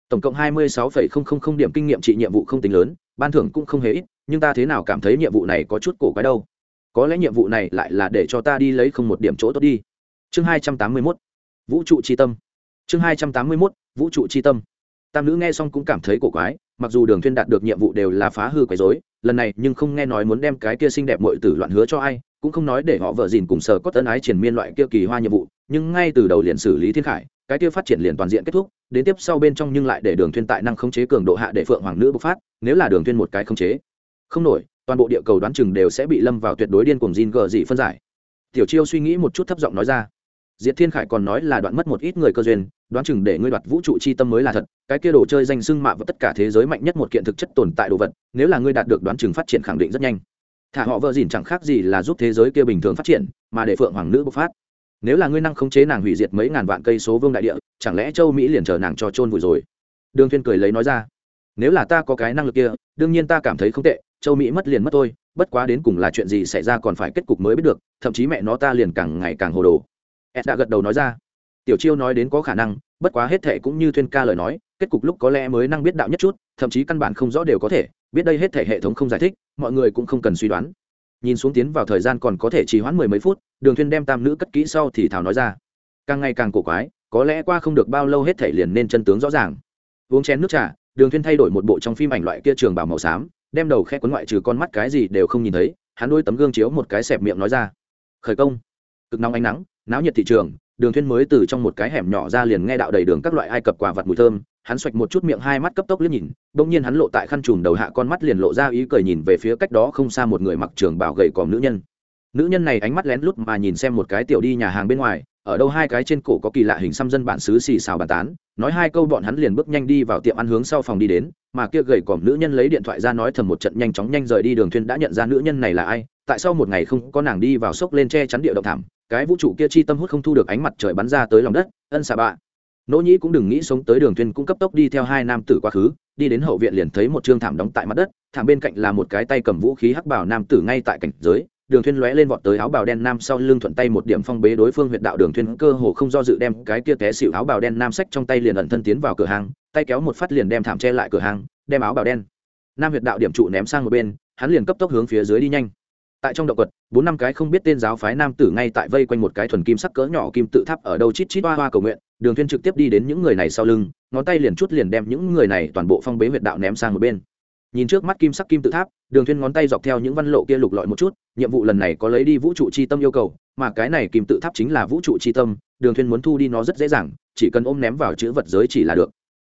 S1: Tổng cộng hai mươi sáu phẩy không không không điểm kinh nghiệm trị nhiệm vụ không tính lớn, ban thưởng cũng không hề ít nhưng ta thế nào cảm thấy nhiệm vụ này có chút cổ quái đâu? Có lẽ nhiệm vụ này lại là để cho ta đi lấy không một điểm chỗ tốt đi. Chương hai trăm tám mươi mốt, vũ trụ tri tâm. Chương hai trăm tám mươi mốt, vũ trụ tri tâm. Tam nữ nghe xong cũng cảm thấy cổ quái, mặc dù đường thuyên đạt được nhiệm vụ đều là phá hư quấy rối, lần này nhưng không nghe nói muốn đem cái kia xinh đẹp muội tử loạn hứa cho ai, cũng không nói để họ vợ dìn cùng sở có tân ái triển miên loại kia kỳ hoa nhiệm vụ, nhưng ngay từ đầu liền xử lý thiên khải, cái kia phát triển liền toàn diện kết thúc, đến tiếp sau bên trong nhưng lại để đường thuyên tại năng khống chế cường độ hạ để phượng hoàng nữ bộc phát, nếu là đường thuyên một cái khống chế không nổi, toàn bộ địa cầu đoán chừng đều sẽ bị lâm vào tuyệt đối điên cuồng Jin gờ dị phân giải. Tiểu chiêu suy nghĩ một chút thấp giọng nói ra. Diệt thiên khải còn nói là đoạn mất một ít người cơ duyên, đoán chừng để ngươi đoạt vũ trụ chi tâm mới là thật, cái kia đồ chơi danh xưng mạ và tất cả thế giới mạnh nhất một kiện thực chất tồn tại đồ vật, nếu là ngươi đạt được đoán chừng phát triển khẳng định rất nhanh. Thả họ vợ dìn chẳng khác gì là giúp thế giới kia bình thường phát triển, mà để phượng hoàng nữ bộc phát. Nếu là ngươi năng khống chế nàng hủy diệt mấy ngàn vạn cây số vương đại địa, chẳng lẽ châu mỹ liền chờ nàng cho trôn vùi rồi? Đường thiên cười lấy nói ra. Nếu là ta có cái năng lực kia, đương nhiên ta cảm thấy không tệ châu mỹ mất liền mất tôi, bất quá đến cùng là chuyện gì xảy ra còn phải kết cục mới biết được thậm chí mẹ nó ta liền càng ngày càng hồ đồ. Ed đã gật đầu nói ra. Tiểu chiêu nói đến có khả năng bất quá hết thệ cũng như thuyên ca lời nói kết cục lúc có lẽ mới năng biết đạo nhất chút thậm chí căn bản không rõ đều có thể biết đây hết thể hệ thống không giải thích mọi người cũng không cần suy đoán. Nhìn xuống tiến vào thời gian còn có thể trì hoãn mười mấy phút đường thuyên đem tam nữ cất kỹ sau thì thảo nói ra. Càng ngày càng cổ quái có lẽ qua không được bao lâu hết thể liền nên chân tướng rõ ràng. Uống chén nước trà đường thuyên thay đổi một bộ trong phim ảnh loại kia trường bảo màu xám đem đầu khe quấn ngoại trừ con mắt cái gì đều không nhìn thấy, hắn đôi tấm gương chiếu một cái xẹp miệng nói ra, khởi công. Cực nóng ánh nắng, náo nhiệt thị trường, đường thuyên mới từ trong một cái hẻm nhỏ ra liền nghe đạo đầy đường các loại ai cập quả vật mùi thơm, hắn xoạch một chút miệng hai mắt cấp tốc liếc nhìn đung nhiên hắn lộ tại khăn trùm đầu hạ con mắt liền lộ ra ý cười nhìn về phía cách đó không xa một người mặc trường bào gầy còm nữ nhân. Nữ nhân này ánh mắt lén lút mà nhìn xem một cái tiểu đi nhà hàng bên ngoài ở đâu hai cái trên cổ có kỳ lạ hình xăm dân bản xứ xì xào bàn tán, nói hai câu bọn hắn liền bước nhanh đi vào tiệm ăn hướng sau phòng đi đến, mà kia gầy còm nữ nhân lấy điện thoại ra nói thầm một trận nhanh chóng nhanh rời đi đường thuyên đã nhận ra nữ nhân này là ai, tại sao một ngày không có nàng đi vào sốc lên che chắn địa động thảm, cái vũ trụ kia chi tâm hút không thu được ánh mặt trời bắn ra tới lòng đất, ân xà bạ. Nỗ nhĩ cũng đừng nghĩ sống tới đường thuyên cũng cấp tốc đi theo hai nam tử quá khứ, đi đến hậu viện liền thấy một trương thảm đóng tại mặt đất, thảm bên cạnh là một cái tay cầm vũ khí hắc bảo nam tử ngay tại cảnh giới đường thuyên lóe lên vọt tới áo bào đen nam sau lưng thuận tay một điểm phong bế đối phương huyệt đạo. Đường thuyên cơ hồ không do dự đem cái kia té xỉu áo bào đen nam sách trong tay liền ẩn thân tiến vào cửa hàng, tay kéo một phát liền đem thảm che lại cửa hàng, đem áo bào đen. Nam huyệt đạo điểm trụ ném sang một bên, hắn liền cấp tốc hướng phía dưới đi nhanh. Tại trong động quật, bốn năm cái không biết tên giáo phái nam tử ngay tại vây quanh một cái thuần kim sắc cỡ nhỏ kim tự tháp ở đâu chít chít hoa hoa cầu nguyện. Đường thuyên trực tiếp đi đến những người này sau lưng, ngón tay liền chút liền đem những người này toàn bộ phong bế huyệt đạo ném sang một bên nhìn trước mắt kim sắc kim tự tháp, đường thuyên ngón tay dọc theo những văn lộ kia lục lọi một chút, nhiệm vụ lần này có lấy đi vũ trụ chi tâm yêu cầu, mà cái này kim tự tháp chính là vũ trụ chi tâm, đường thuyên muốn thu đi nó rất dễ dàng, chỉ cần ôm ném vào chữ vật giới chỉ là được.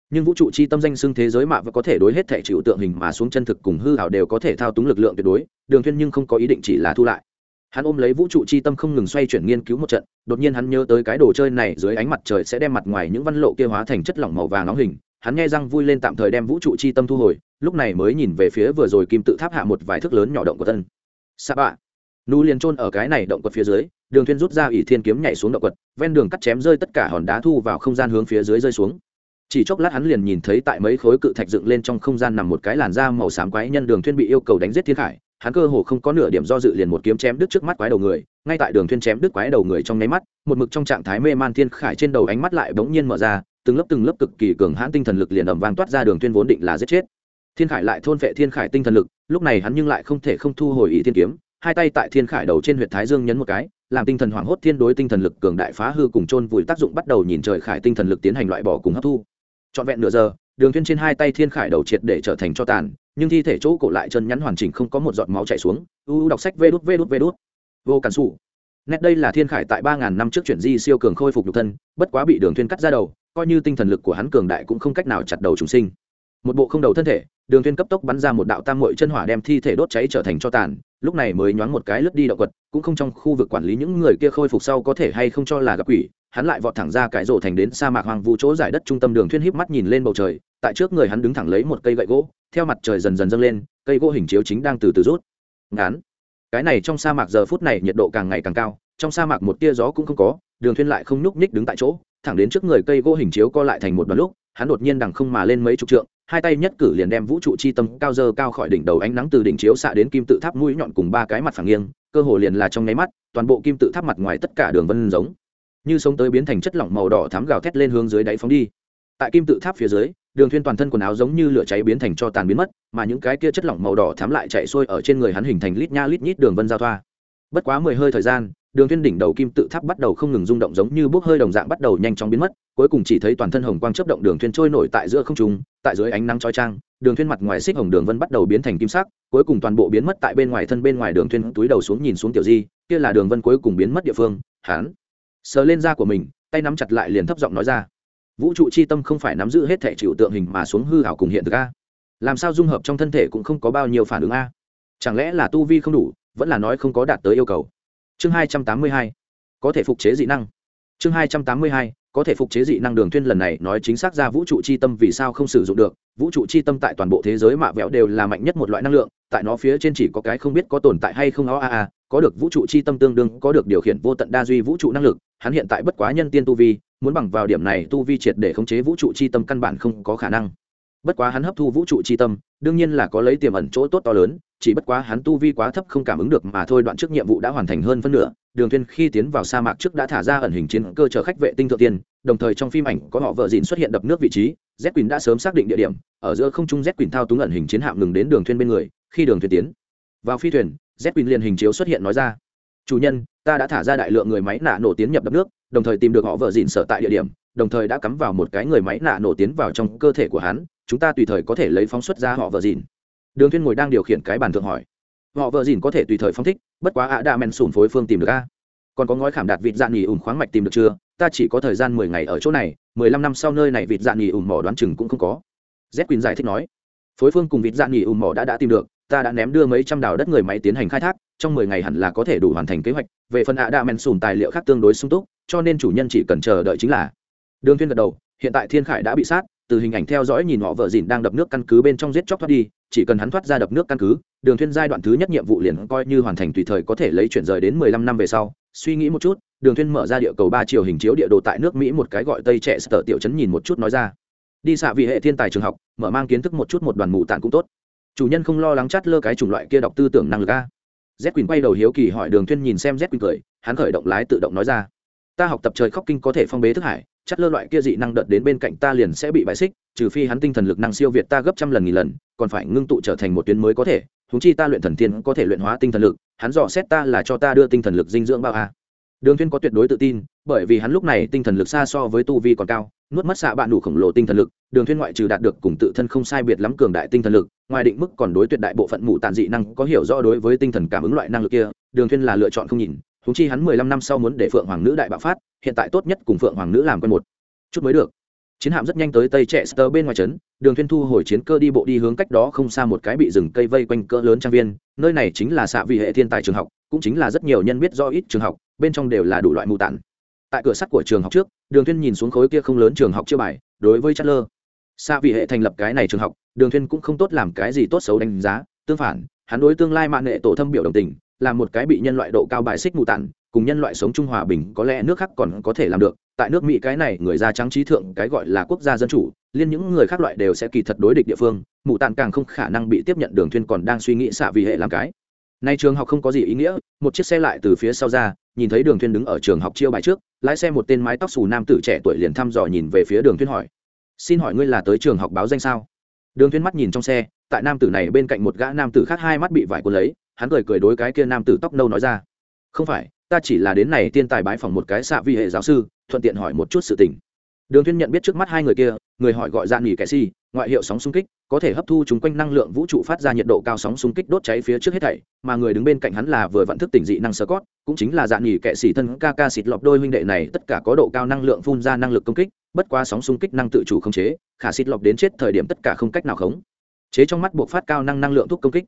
S1: Nhưng vũ trụ chi tâm danh xưng thế giới mạ và có thể đối hết thể chịu tượng hình mà xuống chân thực cùng hư ảo đều có thể thao túng lực lượng tuyệt đối, đường thuyên nhưng không có ý định chỉ là thu lại. Hắn ôm lấy vũ trụ chi tâm không ngừng xoay chuyển nghiên cứu một trận, đột nhiên hắn nhớ tới cái đồ chơi này dưới ánh mặt trời sẽ đem mặt ngoài những văn lộ kia hóa thành chất lỏng màu vàng nóng hình hắn nghe răng vui lên tạm thời đem vũ trụ chi tâm thu hồi, lúc này mới nhìn về phía vừa rồi kim tự tháp hạ một vài thước lớn nhỏ động của tân sa bạ. Nu liền trôn ở cái này động quật phía dưới, đường thuyên rút ra ỷ thiên kiếm nhảy xuống động quật, ven đường cắt chém rơi tất cả hòn đá thu vào không gian hướng phía dưới rơi xuống. Chỉ chốc lát hắn liền nhìn thấy tại mấy khối cự thạch dựng lên trong không gian nằm một cái làn da màu xám quái nhân đường thuyên bị yêu cầu đánh giết thiên khải, hắn cơ hồ không có nửa điểm do dự liền một kiếm chém đứt trước mắt quái đầu người, ngay tại đường thuyên chém đứt quái đầu người trong nháy mắt, một mực trong trạng thái mê man thiên khải trên đầu ánh mắt lại bỗng nhiên mở ra từng lớp từng lớp cực kỳ cường hãn tinh thần lực liền ầm vang toát ra đường tuyên vốn định là giết chết. Thiên khải lại thôn phệ thiên khải tinh thần lực, lúc này hắn nhưng lại không thể không thu hồi ý thiên kiếm, hai tay tại thiên khải đầu trên huyệt thái dương nhấn một cái, làm tinh thần hoảng hốt thiên đối tinh thần lực cường đại phá hư cùng chôn vùi tác dụng bắt đầu nhìn trời khải tinh thần lực tiến hành loại bỏ cùng hấp thu. Trọn vẹn nửa giờ, đường tuyên trên hai tay thiên khải đầu triệt để trở thành cho tàn, nhưng thi thể chỗ cổ lại chân nhắn hoàn chỉnh không có một giọt máu chảy xuống. U đọc sách vê đút vê đút vê đút. Vô cản sủ. Nét đây là thiên khải tại ba ngàn năm trước chuyển di siêu cường khôi phục nhục thân, bất quá bị đường tuyên cắt ra đầu coi như tinh thần lực của hắn cường đại cũng không cách nào chặt đầu trùng sinh một bộ không đầu thân thể, đường thuyên cấp tốc bắn ra một đạo tam muội chân hỏa đem thi thể đốt cháy trở thành cho tàn, lúc này mới nhoáng một cái lướt đi động quật cũng không trong khu vực quản lý những người kia khôi phục sau có thể hay không cho là gặp quỷ, hắn lại vọt thẳng ra cái rổ thành đến sa mạc hoang vu chỗ giải đất trung tâm đường thuyên híp mắt nhìn lên bầu trời, tại trước người hắn đứng thẳng lấy một cây gậy gỗ, theo mặt trời dần dần dâng lên, cây gỗ hình chiếu chính đang từ từ rút Ngán. cái này trong sa mạc giờ phút này nhiệt độ càng ngày càng cao, trong sa mạc một tia gió cũng không có, đường thuyên lại không nhúc nhích đứng tại chỗ thẳng đến trước người cây gỗ hình chiếu co lại thành một đoạn lúc, hắn đột nhiên đằng không mà lên mấy chục trượng, hai tay nhất cử liền đem vũ trụ chi tâm cao dơ cao khỏi đỉnh đầu ánh nắng từ đỉnh chiếu xạ đến kim tự tháp mũi nhọn cùng ba cái mặt phẳng nghiêng, cơ hồ liền là trong nháy mắt, toàn bộ kim tự tháp mặt ngoài tất cả đường vân giống, như sống tới biến thành chất lỏng màu đỏ thám gào thét lên hướng dưới đáy phóng đi. Tại kim tự tháp phía dưới, đường thuyên toàn thân quần áo giống như lửa cháy biến thành cho tàn biến mất, mà những cái kia chất lỏng màu đỏ thám lại chạy xuôi ở trên người hắn hình thành lít nha lít nhít đường vân giao thoa bất quá mười hơi thời gian, đường Thiên đỉnh đầu kim tự tháp bắt đầu không ngừng rung động giống như bốc hơi đồng dạng bắt đầu nhanh chóng biến mất, cuối cùng chỉ thấy toàn thân hồng quang chớp động đường Thiên trôi nổi tại giữa không trung, tại dưới ánh nắng chói chang, đường Thiên mặt ngoài xích hồng đường vân bắt đầu biến thành kim sắc, cuối cùng toàn bộ biến mất tại bên ngoài thân bên ngoài đường thiên túi đầu xuống nhìn xuống tiểu di, kia là đường vân cuối cùng biến mất địa phương, hắn sờ lên da của mình, tay nắm chặt lại liền thấp giọng nói ra, vũ trụ chi tâm không phải nắm giữ hết thể chịu tượng hình mà xuống hư ảo cùng hiện thực a. Làm sao dung hợp trong thân thể cũng không có bao nhiêu phản ứng a? Chẳng lẽ là tu vi không đủ vẫn là nói không có đạt tới yêu cầu. Chương hai trăm tám mươi hai, có thể phục chế dị năng. Chương hai trăm tám mươi hai, có thể phục chế dị năng đường thuyên lần này nói chính xác ra vũ trụ chi tâm vì sao không sử dụng được. Vũ trụ chi tâm tại toàn bộ thế giới mạ vẹo đều là mạnh nhất một loại năng lượng, tại nó phía trên chỉ có cái không biết có tồn tại hay không ó a a có được vũ trụ chi tâm tương đương, có được điều khiển vô tận đa duy vũ trụ năng lực, hắn hiện tại bất quá nhân tiên tu vi, muốn bằng vào điểm này tu vi triệt để khống chế vũ trụ chi tâm căn bản không có khả năng. Bất quá hắn hấp thu vũ trụ chi tâm, đương nhiên là có lấy tiềm ẩn chỗ tốt to lớn chỉ bất quá hắn tu vi quá thấp không cảm ứng được mà thôi, đoạn trước nhiệm vụ đã hoàn thành hơn phân nửa, đường Thuyên khi tiến vào sa mạc trước đã thả ra ẩn hình chiến cơ chở khách vệ tinh thượng tiên, đồng thời trong phim ảnh có họ vợ dịn xuất hiện đập nước vị trí z quỳnh đã sớm xác định địa điểm, ở giữa không trung z quỳnh thao túng ẩn hình chiến hạm ngừng đến đường thuyên bên người, khi đường thuyên tiến vào phi thuyền z quỳnh liền hình chiếu xuất hiện nói ra, chủ nhân, ta đã thả ra đại lượng người máy nạ nổ tiến nhập đập nước, đồng thời tìm được họ vợ dịn sở tại địa điểm, đồng thời đã cắm vào một cái người máy nạ nổ tiến vào trong cơ thể của hắn, chúng ta tùy thời có thể lấy phóng xuất ra họ vợ dịn đường Thiên ngồi đang điều khiển cái bàn thượng hỏi. Họ vợ dìn có thể tùy thời phóng thích, bất quá ạ đa men sùn phối phương tìm được a. Còn có ngói khảm đạt vịt dạn nghỉ ủng khoáng mạch tìm được chưa? Ta chỉ có thời gian mười ngày ở chỗ này, mười lăm năm sau nơi này vịt dạn nghỉ ủng mỏ đoán chừng cũng không có. Z quỳnh giải thích nói. Phối phương cùng vịt dạn nghỉ ủng mỏ đã đã tìm được, ta đã ném đưa mấy trăm đào đất người máy tiến hành khai thác, trong mười ngày hẳn là có thể đủ hoàn thành kế hoạch. Về phần ạ đa men sùn tài liệu khác tương đối sung túc, cho nên chủ nhân chỉ cần chờ đợi chính là. Đường thiên gật đầu, hiện tại thiên khải đã bị sát, từ hình ảnh theo dõi nhìn họ vợ dìn đang đập nước căn cứ bên trong giết chóc thoát đi chỉ cần hắn thoát ra đập nước căn cứ, đường thuyên giai đoạn thứ nhất nhiệm vụ liền coi như hoàn thành tùy thời có thể lấy chuyển rời đến mười lăm năm về sau. Suy nghĩ một chút, đường thuyên mở ra địa cầu ba chiều hình chiếu địa đồ tại nước mỹ một cái gọi tây trẻ sở tiểu trấn nhìn một chút nói ra. Đi xạ vị hệ thiên tài trường học, mở mang kiến thức một chút một đoàn mụ tạn cũng tốt. Chủ nhân không lo lắng chát lơ cái chủng loại kia đọc tư tưởng năng lực a. Z quỳnh quay đầu hiếu kỳ hỏi đường thuyên nhìn xem z quỳnh cười, hắn khởi động lái tự động nói ra. Ta học tập trời khóc kinh có thể phong bế thức hải Chắc lơ loại kia dị năng đợt đến bên cạnh ta liền sẽ bị bại xích, trừ phi hắn tinh thần lực năng siêu việt ta gấp trăm lần nghìn lần, còn phải ngưng tụ trở thành một tuyến mới có thể húng chi ta luyện thần tiên có thể luyện hóa tinh thần lực, hắn dò xét ta là cho ta đưa tinh thần lực dinh dưỡng bao a đường thiên có tuyệt đối tự tin, bởi vì hắn lúc này tinh thần lực xa so với tu vi còn cao, nuốt mất xạ bạn đủ khổng lồ tinh thần lực, đường thiên ngoại trừ đạt được cùng tự thân không sai biệt lắm cường đại tinh thần lực, ngoài định mức còn đối tuyệt đại bộ phận mù tàn dị năng có hiểu rõ đối với tinh thần cảm ứng loại năng lực kia, đường thiên là lựa chọn không nhìn húng chi hắn mười lăm năm sau muốn để phượng hoàng nữ đại bạo phát, hiện tại tốt nhất cùng phượng hoàng nữ làm quen một chút mới được. Chiến hạm rất nhanh tới tây trẻ sơ bên ngoài trấn, đường thiên thu hồi chiến cơ đi bộ đi hướng cách đó không xa một cái bị rừng cây vây quanh cỡ lớn trang viên, nơi này chính là xạ vị hệ thiên tài trường học, cũng chính là rất nhiều nhân biết do ít trường học, bên trong đều là đủ loại mù tản. Tại cửa sắt của trường học trước, đường thiên nhìn xuống khối kia không lớn trường học chưa bài, đối với chất lơ xạ vị hệ thành lập cái này trường học, đường thiên cũng không tốt làm cái gì tốt xấu đánh giá, tương phản, hắn đối tương lai mạng nghệ tổ thâm biểu đồng tình là một cái bị nhân loại độ cao bài xích mù tản, cùng nhân loại sống trung hòa bình có lẽ nước khác còn có thể làm được. Tại nước mỹ cái này, người da trắng trí thượng, cái gọi là quốc gia dân chủ, liên những người khác loại đều sẽ kỳ thật đối địch địa phương, mù tản càng không khả năng bị tiếp nhận đường thuyên còn đang suy nghĩ xạ vì hệ làm cái. Nay trường học không có gì ý nghĩa, một chiếc xe lại từ phía sau ra, nhìn thấy đường thuyên đứng ở trường học chiêu bài trước, lái xe một tên mái tóc xù nam tử trẻ tuổi liền thăm dò nhìn về phía đường thuyên hỏi. Xin hỏi ngươi là tới trường học báo danh sao? Đường thuyên mắt nhìn trong xe, tại nam tử này bên cạnh một gã nam tử khác hai mắt bị vải cuốn lấy hắn cười cười đối cái kia nam tử tóc nâu nói ra, không phải, ta chỉ là đến này tiên tài bái phỏng một cái xạ vi hệ giáo sư, thuận tiện hỏi một chút sự tình. Đường thiên nhận biết trước mắt hai người kia, người hỏi gọi dạn nghỉ kẻ si, ngoại hiệu sóng xung kích, có thể hấp thu chúng quanh năng lượng vũ trụ phát ra nhiệt độ cao sóng xung kích đốt cháy phía trước hết thảy, mà người đứng bên cạnh hắn là vừa vận thức tỉnh dị năng sơ cót cũng chính là dạn nghỉ kẻ xỉ thân ca ca xịt lọc đôi huynh đệ này, tất cả có độ cao năng lượng phun ra năng lực công kích, bất quá sóng xung kích năng tự chủ không chế, khả xịt lọc đến chết thời điểm tất cả không cách nào khống. Chế trong mắt buộc phát cao năng năng lượng thúc công kích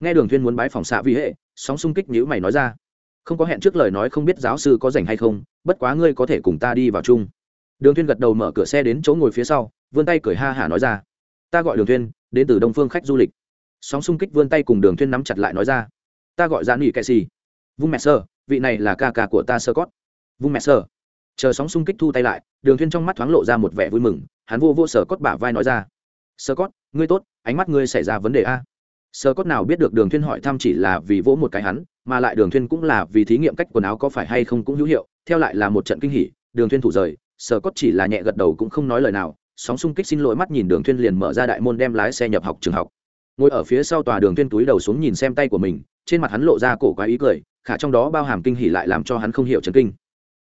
S1: nghe đường thiên muốn bái phòng xạ vi hệ, sóng xung kích nhữ mày nói ra. Không có hẹn trước lời nói không biết giáo sư có rảnh hay không, bất quá ngươi có thể cùng ta đi vào chung. Đường thiên gật đầu mở cửa xe đến chỗ ngồi phía sau, vươn tay cười ha hả nói ra. Ta gọi đường thiên đến từ đông phương khách du lịch. Sóng xung kích vươn tay cùng đường thiên nắm chặt lại nói ra. Ta gọi ra nghỉ kệ xì vung mẹ sơ vị này là ca ca của ta sơ cót. Vung mẹ sơ chờ sóng xung kích thu tay lại, đường thuyên trong mắt thoáng lộ ra một vẻ vui mừng, hắn vô vô sơ cốt bả vai nói ra. Sơ cốt ngươi tốt, ánh mắt ngươi xảy ra vấn đề a sơ cốt nào biết được đường thuyên hỏi thăm chỉ là vì vỗ một cái hắn, mà lại đường thuyên cũng là vì thí nghiệm cách quần áo có phải hay không cũng hữu hiệu, theo lại là một trận kinh hỉ, đường thuyên thủ rời, sơ cốt chỉ là nhẹ gật đầu cũng không nói lời nào, sóng xung kích xin lỗi mắt nhìn đường thuyên liền mở ra đại môn đem lái xe nhập học trường học. Ngồi ở phía sau tòa đường thuyên túi đầu xuống nhìn xem tay của mình, trên mặt hắn lộ ra cổ quái ý cười, khả trong đó bao hàm kinh hỉ lại làm cho hắn không hiểu chấn kinh.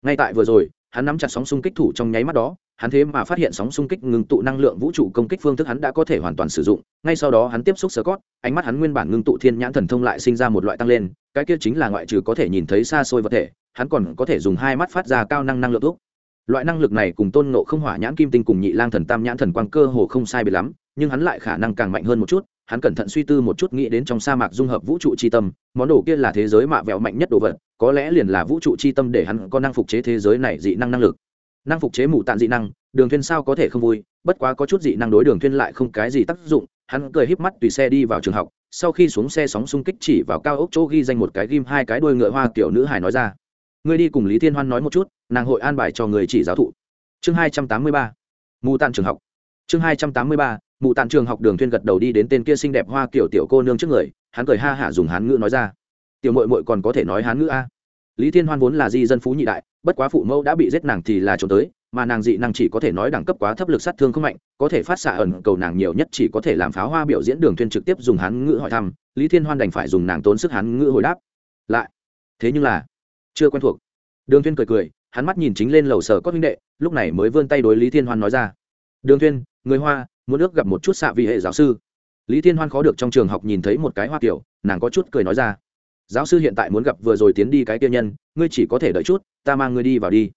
S1: Ngay tại vừa rồi, hắn nắm chặt sóng xung kích thủ trong nháy mắt đó hắn thế mà phát hiện sóng xung kích ngưng tụ năng lượng vũ trụ công kích phương thức hắn đã có thể hoàn toàn sử dụng. Ngay sau đó hắn tiếp xúc sơ cót ánh mắt hắn nguyên bản ngưng tụ thiên nhãn thần thông lại sinh ra một loại tăng lên, cái kia chính là ngoại trừ có thể nhìn thấy xa xôi vật thể, hắn còn có thể dùng hai mắt phát ra cao năng năng lượng thuốc. Loại năng lực này cùng tôn nộ không hỏa nhãn kim tinh cùng nhị lang thần tam nhãn thần quang cơ hồ không sai biệt lắm, nhưng hắn lại khả năng càng mạnh hơn một chút, hắn cẩn thận suy tư một chút nghĩ đến trong sa mạc dung hợp vũ trụ c tâm, món đồ kia là thế giới mạ vẹo mạnh nhất đồ vật, có lẽ liền là vũ trụ c tâm để hắn có năng phục chế thế giới này dị năng năng lực năng phục chế mù tạn dị năng, đường thuyên sao có thể không vui, bất quá có chút dị năng đối đường thuyên lại không cái gì tác dụng, hắn cười híp mắt tùy xe đi vào trường học, sau khi xuống xe sóng xung kích chỉ vào cao ốc chỗ ghi danh một cái ghim hai cái đuôi ngựa hoa tiểu nữ hài nói ra. Ngươi đi cùng lý thiên hoan nói một chút, nàng hội an bài cho người chỉ giáo thụ. Chương hai trăm tám mươi ba. Mù tạn trường học. Chương hai trăm tám mươi ba, mù tạn trường học đường thuyên gật đầu đi đến tên kia xinh đẹp hoa kiểu tiểu cô nương trước người, hắn cười ha hả dùng hán ngữ nói ra. Tiểu muội muội còn có thể nói hán ngữ a. Lý thiên hoan vốn là di dân phú nhị đại bất quá phụ mẫu đã bị giết nàng thì là trốn tới, mà nàng dị năng chỉ có thể nói đẳng cấp quá thấp lực sát thương không mạnh, có thể phát xạ ẩn cầu nàng nhiều nhất chỉ có thể làm pháo hoa biểu diễn đường thuyên trực tiếp dùng hán ngữ hỏi thăm, lý thiên hoan đành phải dùng nàng tốn sức hán ngữ hồi đáp. Lại. Thế nhưng là, chưa quen thuộc. Đường thuyên cười cười, hắn mắt nhìn chính lên lầu sở có huynh đệ, lúc này mới vươn tay đối lý thiên hoan nói ra. Đường thuyên người hoa, muốn ước gặp một chút xạ vị hệ giáo sư. Lý thiên hoan khó được trong trường học nhìn thấy một cái hoa kiểu, nàng có chút cười nói ra. Giáo sư hiện tại muốn gặp vừa rồi tiến đi cái kia nhân, ngươi chỉ có thể đợi chút ta mang ngươi đi vào đi.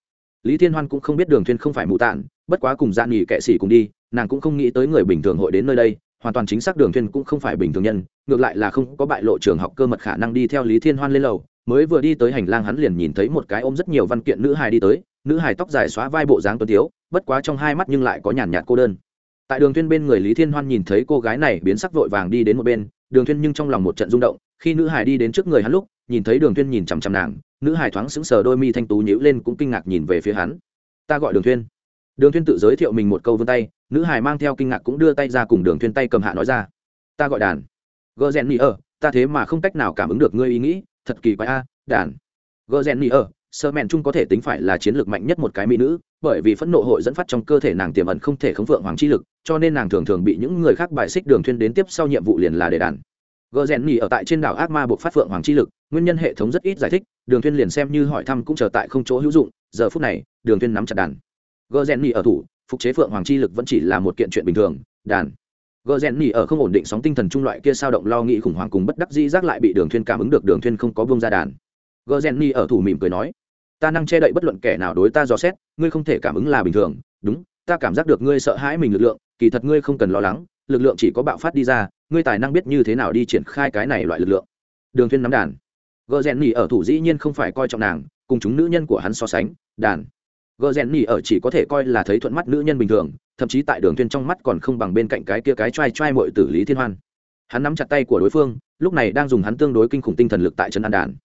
S1: Lý thiên hoan cũng không biết đường thuyên không phải mù tạn bất quá cùng gian nghỉ kệ sĩ cùng đi nàng cũng không nghĩ tới người bình thường hội đến nơi đây hoàn toàn chính xác đường thuyên cũng không phải bình thường nhân ngược lại là không có bại lộ trường học cơ mật khả năng đi theo lý thiên hoan lên lầu mới vừa đi tới hành lang hắn liền nhìn thấy một cái ôm rất nhiều văn kiện nữ hài đi tới nữ hài tóc dài xóa vai bộ dáng tuấn thiếu, bất quá trong hai mắt nhưng lại có nhàn nhạt cô đơn. Tại đường thuyên bên người lý thiên hoan nhìn thấy cô gái này biến sắc vội vàng đi đến một bên đường thuyên nhưng trong lòng một trận rung động khi nữ hải đi đến trước người hắn lúc, nhìn thấy đường thuyên nhìn chằm chằm nàng, nữ hải thoáng sững sờ, đôi mi thanh tú nhíu lên cũng kinh ngạc nhìn về phía hắn. Ta gọi đường thuyên. Đường thuyên tự giới thiệu mình một câu vươn tay, nữ hải mang theo kinh ngạc cũng đưa tay ra cùng đường thuyên tay cầm hạ nói ra. Ta gọi đàn. Gờ rèn nỉ ở ta thế mà không cách nào cảm ứng được ngươi ý nghĩ, thật kỳ quái a, đàn. Gờ rèn nỉ ở sơ mẹn chung có thể tính phải là chiến lược mạnh nhất một cái mỹ nữ, bởi vì phẫn nộ hội dẫn phát trong cơ thể nàng tiềm ẩn không thể khống vượng hoàng chi lực, cho nên nàng thường thường bị những người khác bài xích đường thuyên đến tiếp sau nhiệm vụ liền là để đàn gờ rèn nhì ở tại trên đảo ác ma buộc phát phượng hoàng chi lực, nguyên nhân hệ thống rất ít giải thích, đường thuyên liền xem như hỏi thăm cũng chờ tại không chỗ hữu dụng, giờ phút này, đường thuyên nắm chặt đàn. Gờ rèn nhì ở thủ, phục chế phượng hoàng chi lực vẫn chỉ là một kiện chuyện bình thường, đàn. Gờ rèn nhì ở không ổn định sóng tinh thần trung loại kia sao động lo nghĩ khủng hoảng cùng bất đắc dĩ giác lại bị đường thuyên cảm ứng được, đường thuyên không có buông ra đàn. Gờ rèn nhì ở thủ mỉm cười nói, ta năng che đậy bất luận kẻ nào đối ta dò xét, ngươi không thể cảm ứng là bình thường, đúng, ta cảm giác được ngươi sợ hãi mình lực lượng, kỳ thật ngươi không cần lo lắng, lực lượng chỉ có bạo phát đi ra ngươi tài năng biết như thế nào đi triển khai cái này loại lực lượng. Đường thuyên nắm đàn. Gờ rèn nhỉ ở thủ dĩ nhiên không phải coi trọng nàng, cùng chúng nữ nhân của hắn so sánh, đàn. Gờ rèn nhỉ ở chỉ có thể coi là thấy thuận mắt nữ nhân bình thường, thậm chí tại đường thuyên trong mắt còn không bằng bên cạnh cái kia cái trai trai muội tử lý thiên hoan. Hắn nắm chặt tay của đối phương, lúc này đang dùng hắn tương đối kinh khủng tinh thần lực tại chân an đàn.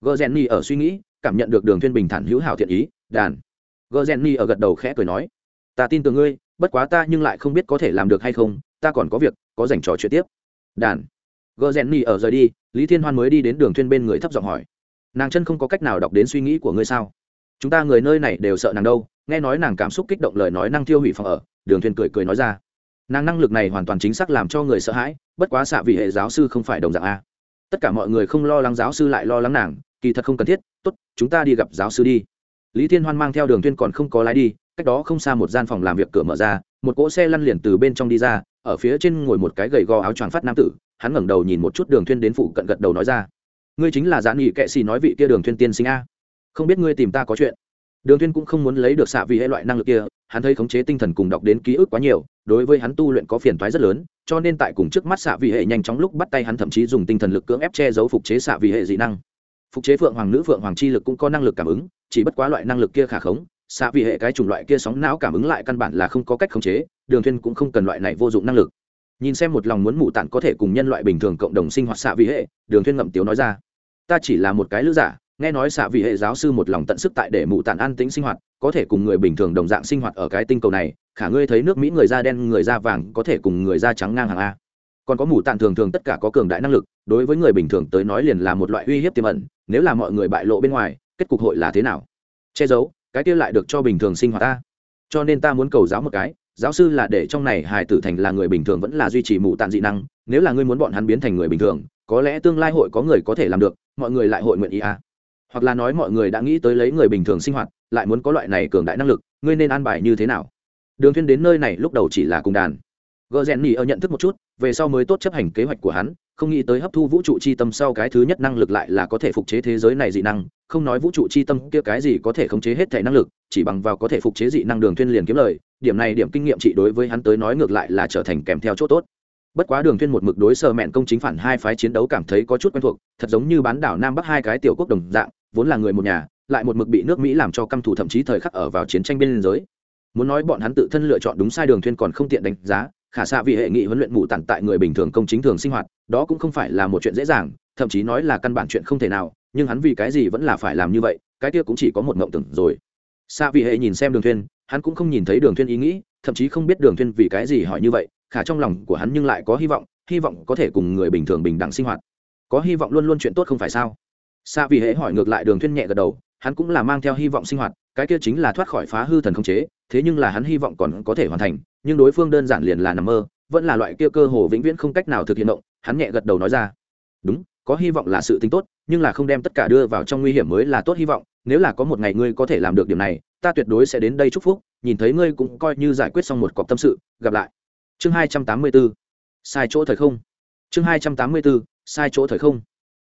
S1: Gờ rèn nhỉ ở suy nghĩ, cảm nhận được đường thuyên bình thản hữu hảo thiện ý, đàn. Gờ rèn nhỉ ở gật đầu khẽ cười nói, ta tin tưởng ngươi, bất quá ta nhưng lại không biết có thể làm được hay không ta còn có việc, có dành trò chuyện tiếp. Đàn. Gờ rèn nhỉ ở rời đi, lý thiên hoan mới đi đến đường thuyên bên người thấp giọng hỏi. Nàng chân không có cách nào đọc đến suy nghĩ của ngươi sao? Chúng ta người nơi này đều sợ nàng đâu, nghe nói nàng cảm xúc kích động lời nói năng tiêu hủy phòng ở, đường thuyên cười cười nói ra. Nàng năng lực này hoàn toàn chính xác làm cho người sợ hãi, bất quá xạ vì hệ giáo sư không phải đồng dạng a. Tất cả mọi người không lo lắng giáo sư lại lo lắng nàng, kỳ thật không cần thiết, tốt, chúng ta đi gặp giáo sư đi. Lý thiên hoan mang theo đường thuyên còn không có lái đi cách đó không xa một gian phòng làm việc cửa mở ra, một cỗ xe lăn liền từ bên trong đi ra, ở phía trên ngồi một cái gầy gò áo choàng phát nam tử, hắn ngẩng đầu nhìn một chút đường thuyên đến phụ cận gật đầu nói ra. Ngươi chính là giãn nghị kệ xì nói vị kia đường thuyên tiên sinh a. Không biết ngươi tìm ta có chuyện. Đường thuyên cũng không muốn lấy được xạ vị hệ loại năng lực kia, hắn thấy khống chế tinh thần cùng đọc đến ký ức quá nhiều, đối với hắn tu luyện có phiền toái rất lớn, cho nên tại cùng trước mắt xạ vị hệ nhanh chóng lúc bắt tay hắn thậm chí dùng tinh thần lực cưỡng ép che giấu phục chế xạ vị hệ dị năng. Phục chế phượng hoàng nữ phượng hoàng chi lực cũng có năng lực cảm ứng, chỉ bất quá loại năng lực kia khả khống xạ vị hệ cái chủng loại kia sóng não cảm ứng lại căn bản là không có cách khống chế, đường thuyên cũng không cần loại này vô dụng năng lực. Nhìn xem một lòng muốn mụ tản có thể cùng nhân loại bình thường cộng đồng sinh hoạt xạ vị hệ, đường thuyên ngậm tiếu nói ra. Ta chỉ là một cái lữ giả, nghe nói xạ vị hệ giáo sư một lòng tận sức tại để mụ tản an tĩnh sinh hoạt, có thể cùng người bình thường đồng dạng sinh hoạt ở cái tinh cầu này, khả ngươi thấy nước mỹ người da đen, người da vàng có thể cùng người da trắng ngang hàng a. Còn có mù tản thường thường tất cả có cường đại năng lực, đối với người bình thường tới nói liền là một loại uy hiếp tiềm ẩn, nếu là mọi người bại lộ bên ngoài, kết cục hội là thế nào? Che giấu cái kia lại được cho bình thường sinh hoạt ta. Cho nên ta muốn cầu giáo một cái, giáo sư là để trong này hài tử thành là người bình thường vẫn là duy trì mù tàn dị năng, nếu là ngươi muốn bọn hắn biến thành người bình thường, có lẽ tương lai hội có người có thể làm được, mọi người lại hội nguyện ý à. hoặc là nói mọi người đã nghĩ tới lấy người bình thường sinh hoạt, lại muốn có loại này cường đại năng lực, ngươi nên an bài như thế nào? Đường Thiên đến nơi này lúc đầu chỉ là cùng đàn. Gờ rèn nhì ở nhận thức một chút, về sau mới tốt chấp hành kế hoạch của hắn không nghĩ tới hấp thu vũ trụ chi tâm sau cái thứ nhất năng lực lại là có thể phục chế thế giới này dị năng, không nói vũ trụ chi tâm kia cái gì có thể khống chế hết thể năng lực, chỉ bằng vào có thể phục chế dị năng đường thuyên liền kiếm lời, điểm này điểm kinh nghiệm trị đối với hắn tới nói ngược lại là trở thành kèm theo chỗ tốt. Bất quá đường thuyên một mực đối sơ mẹn công chính phản hai phái chiến đấu cảm thấy có chút quen thuộc, thật giống như bán đảo nam bắc hai cái tiểu quốc đồng dạng, vốn là người một nhà, lại một mực bị nước mỹ làm cho căm thù thậm chí thời khắc ở vào chiến tranh biên giới. Muốn nói bọn hắn tự thân lựa chọn đúng sai đường thuyên còn không tiện đánh giá khả xạ vì hệ nghị huấn luyện mù tản tại người bình thường công chính thường sinh hoạt, đó cũng không phải là một chuyện dễ dàng, thậm chí nói là căn bản chuyện không thể nào, nhưng hắn vì cái gì vẫn là phải làm như vậy, cái kia cũng chỉ có một mộng tưởng rồi. Xạ vì hệ nhìn xem đường thuyên hắn cũng không nhìn thấy đường thuyên ý nghĩ, thậm chí không biết đường thuyên vì cái gì hỏi như vậy, khả trong lòng của hắn nhưng lại có hy vọng hy vọng có thể cùng người bình thường bình đẳng sinh hoạt. Có hy vọng luôn luôn chuyện tốt không phải sao? Xạ vì hệ hỏi ngược lại đường thuyên nhẹ gật đầu, hắn cũng là mang theo hy vọng sinh hoạt, cái kia chính là thoát khỏi phá hư thần không chế thế nhưng là hắn hy vọng còn có thể hoàn thành, nhưng đối phương đơn giản liền là nằm mơ, vẫn là loại kia cơ hồ vĩnh viễn không cách nào thực hiện động, hắn nhẹ gật đầu nói ra. Đúng, có hy vọng là sự tính tốt, nhưng là không đem tất cả đưa vào trong nguy hiểm mới là tốt hy vọng, nếu là có một ngày ngươi có thể làm được điểm này, ta tuyệt đối sẽ đến đây chúc phúc, nhìn thấy ngươi cũng coi như giải quyết xong một cọc tâm sự, gặp lại. Chương hai trăm tám mươi bốn sai chỗ thời không. Chương hai trăm tám mươi bốn sai chỗ thời không.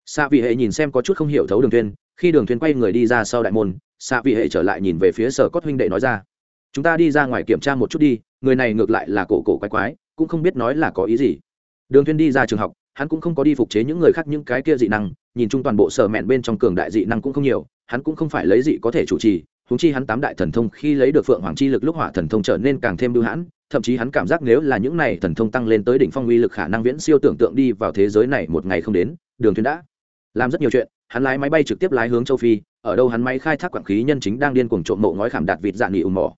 S1: Xạ vị hệ nhìn xem có chút không hiểu thấu đường thuyên khi đường thuyên quay người đi ra sau đại môn xạ vị hệ trở lại nhìn về phía sở cốt huynh đệ nói ra chúng ta đi ra ngoài kiểm tra một chút đi, người này ngược lại là cổ cổ quái quái, cũng không biết nói là có ý gì. Đường Thiên đi ra trường học, hắn cũng không có đi phục chế những người khác những cái kia dị năng, nhìn chung toàn bộ sở mẹn bên trong cường đại dị năng cũng không nhiều, hắn cũng không phải lấy dị có thể chủ trì húng chi hắn tám đại thần thông khi lấy được phượng hoàng chi lực lúc hỏa thần thông trở nên càng thêm bưu hãn, thậm chí hắn cảm giác nếu là những này thần thông tăng lên tới đỉnh phong uy lực khả năng viễn siêu tưởng tượng đi vào thế giới này một ngày không đến, đường Thiên đã làm rất nhiều chuyện, hắn lái máy bay trực tiếp lái hướng châu phi, ở đâu hắn máy khai thác quặng khí nhân chính đang điên cuồng trộm mộ ngói khảm đạt vịt dạ nghỉ ủng mỏ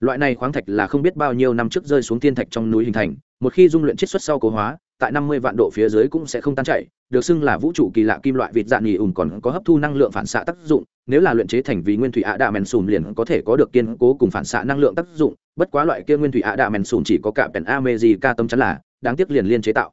S1: loại này khoáng thạch là không biết bao nhiêu năm trước rơi xuống thiên thạch trong núi hình thành, một khi dung luyện chiết xuất sau cố hóa, tại năm mươi vạn độ phía dưới cũng sẽ không tan chảy, được xưng là vũ trụ kỳ lạ kim loại vịt dạ nghỉ ùm còn có hấp thu năng lượng phản xạ tác dụng, nếu là luyện chế thành vì nguyên thủy ạ đạ mèn sùm liền có thể có được kiên cố cùng phản xạ năng lượng tác dụng, bất quá loại kia nguyên thủy ạ đạ mèn sùm chỉ có cả pèn a mê gì ca tâm chắn là, đáng tiếc liền liên chế tạo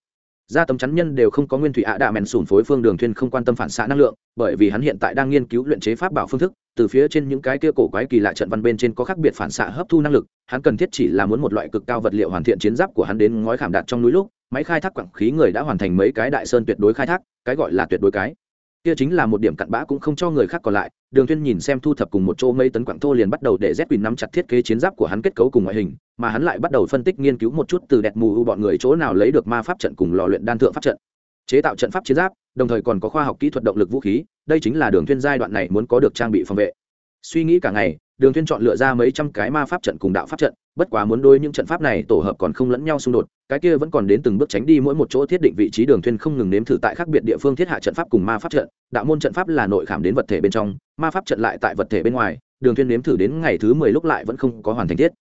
S1: ra tấm chắn nhân đều không có nguyên thủy ạ đạ mèn sùn phối phương đường thuyên không quan tâm phản xạ năng lượng, bởi vì hắn hiện tại đang nghiên cứu luyện chế pháp bảo phương thức, từ phía trên những cái kia cổ quái kỳ lạ trận văn bên trên có khác biệt phản xạ hấp thu năng lực, hắn cần thiết chỉ là muốn một loại cực cao vật liệu hoàn thiện chiến giáp của hắn đến ngói khảm đạt trong núi lúc, máy khai thác quặng khí người đã hoàn thành mấy cái đại sơn tuyệt đối khai thác, cái gọi là tuyệt đối cái kia chính là một điểm cặn bã cũng không cho người khác còn lại, đường Thiên nhìn xem thu thập cùng một chỗ mấy tấn quặng thô liền bắt đầu để z quỳnh nắm chặt thiết kế chiến giáp của hắn kết cấu cùng ngoại hình, mà hắn lại bắt đầu phân tích nghiên cứu một chút từ đẹp mù u bọn người chỗ nào lấy được ma pháp trận cùng lò luyện đan thượng pháp trận. Chế tạo trận pháp chiến giáp, đồng thời còn có khoa học kỹ thuật động lực vũ khí, đây chính là đường Thiên giai đoạn này muốn có được trang bị phòng vệ. Suy nghĩ cả ngày đường thiên chọn lựa ra mấy trăm cái ma pháp trận cùng đạo pháp trận, bất quá muốn đối những trận pháp này tổ hợp còn không lẫn nhau xung đột, cái kia vẫn còn đến từng bước tránh đi mỗi một chỗ thiết định vị trí đường thiên không ngừng nếm thử tại khác biệt địa phương thiết hạ trận pháp cùng ma pháp trận, đạo môn trận pháp là nội khảm đến vật thể bên trong, ma pháp trận lại tại vật thể bên ngoài, đường thiên nếm thử đến ngày thứ mười lúc lại vẫn không có hoàn thành thiết.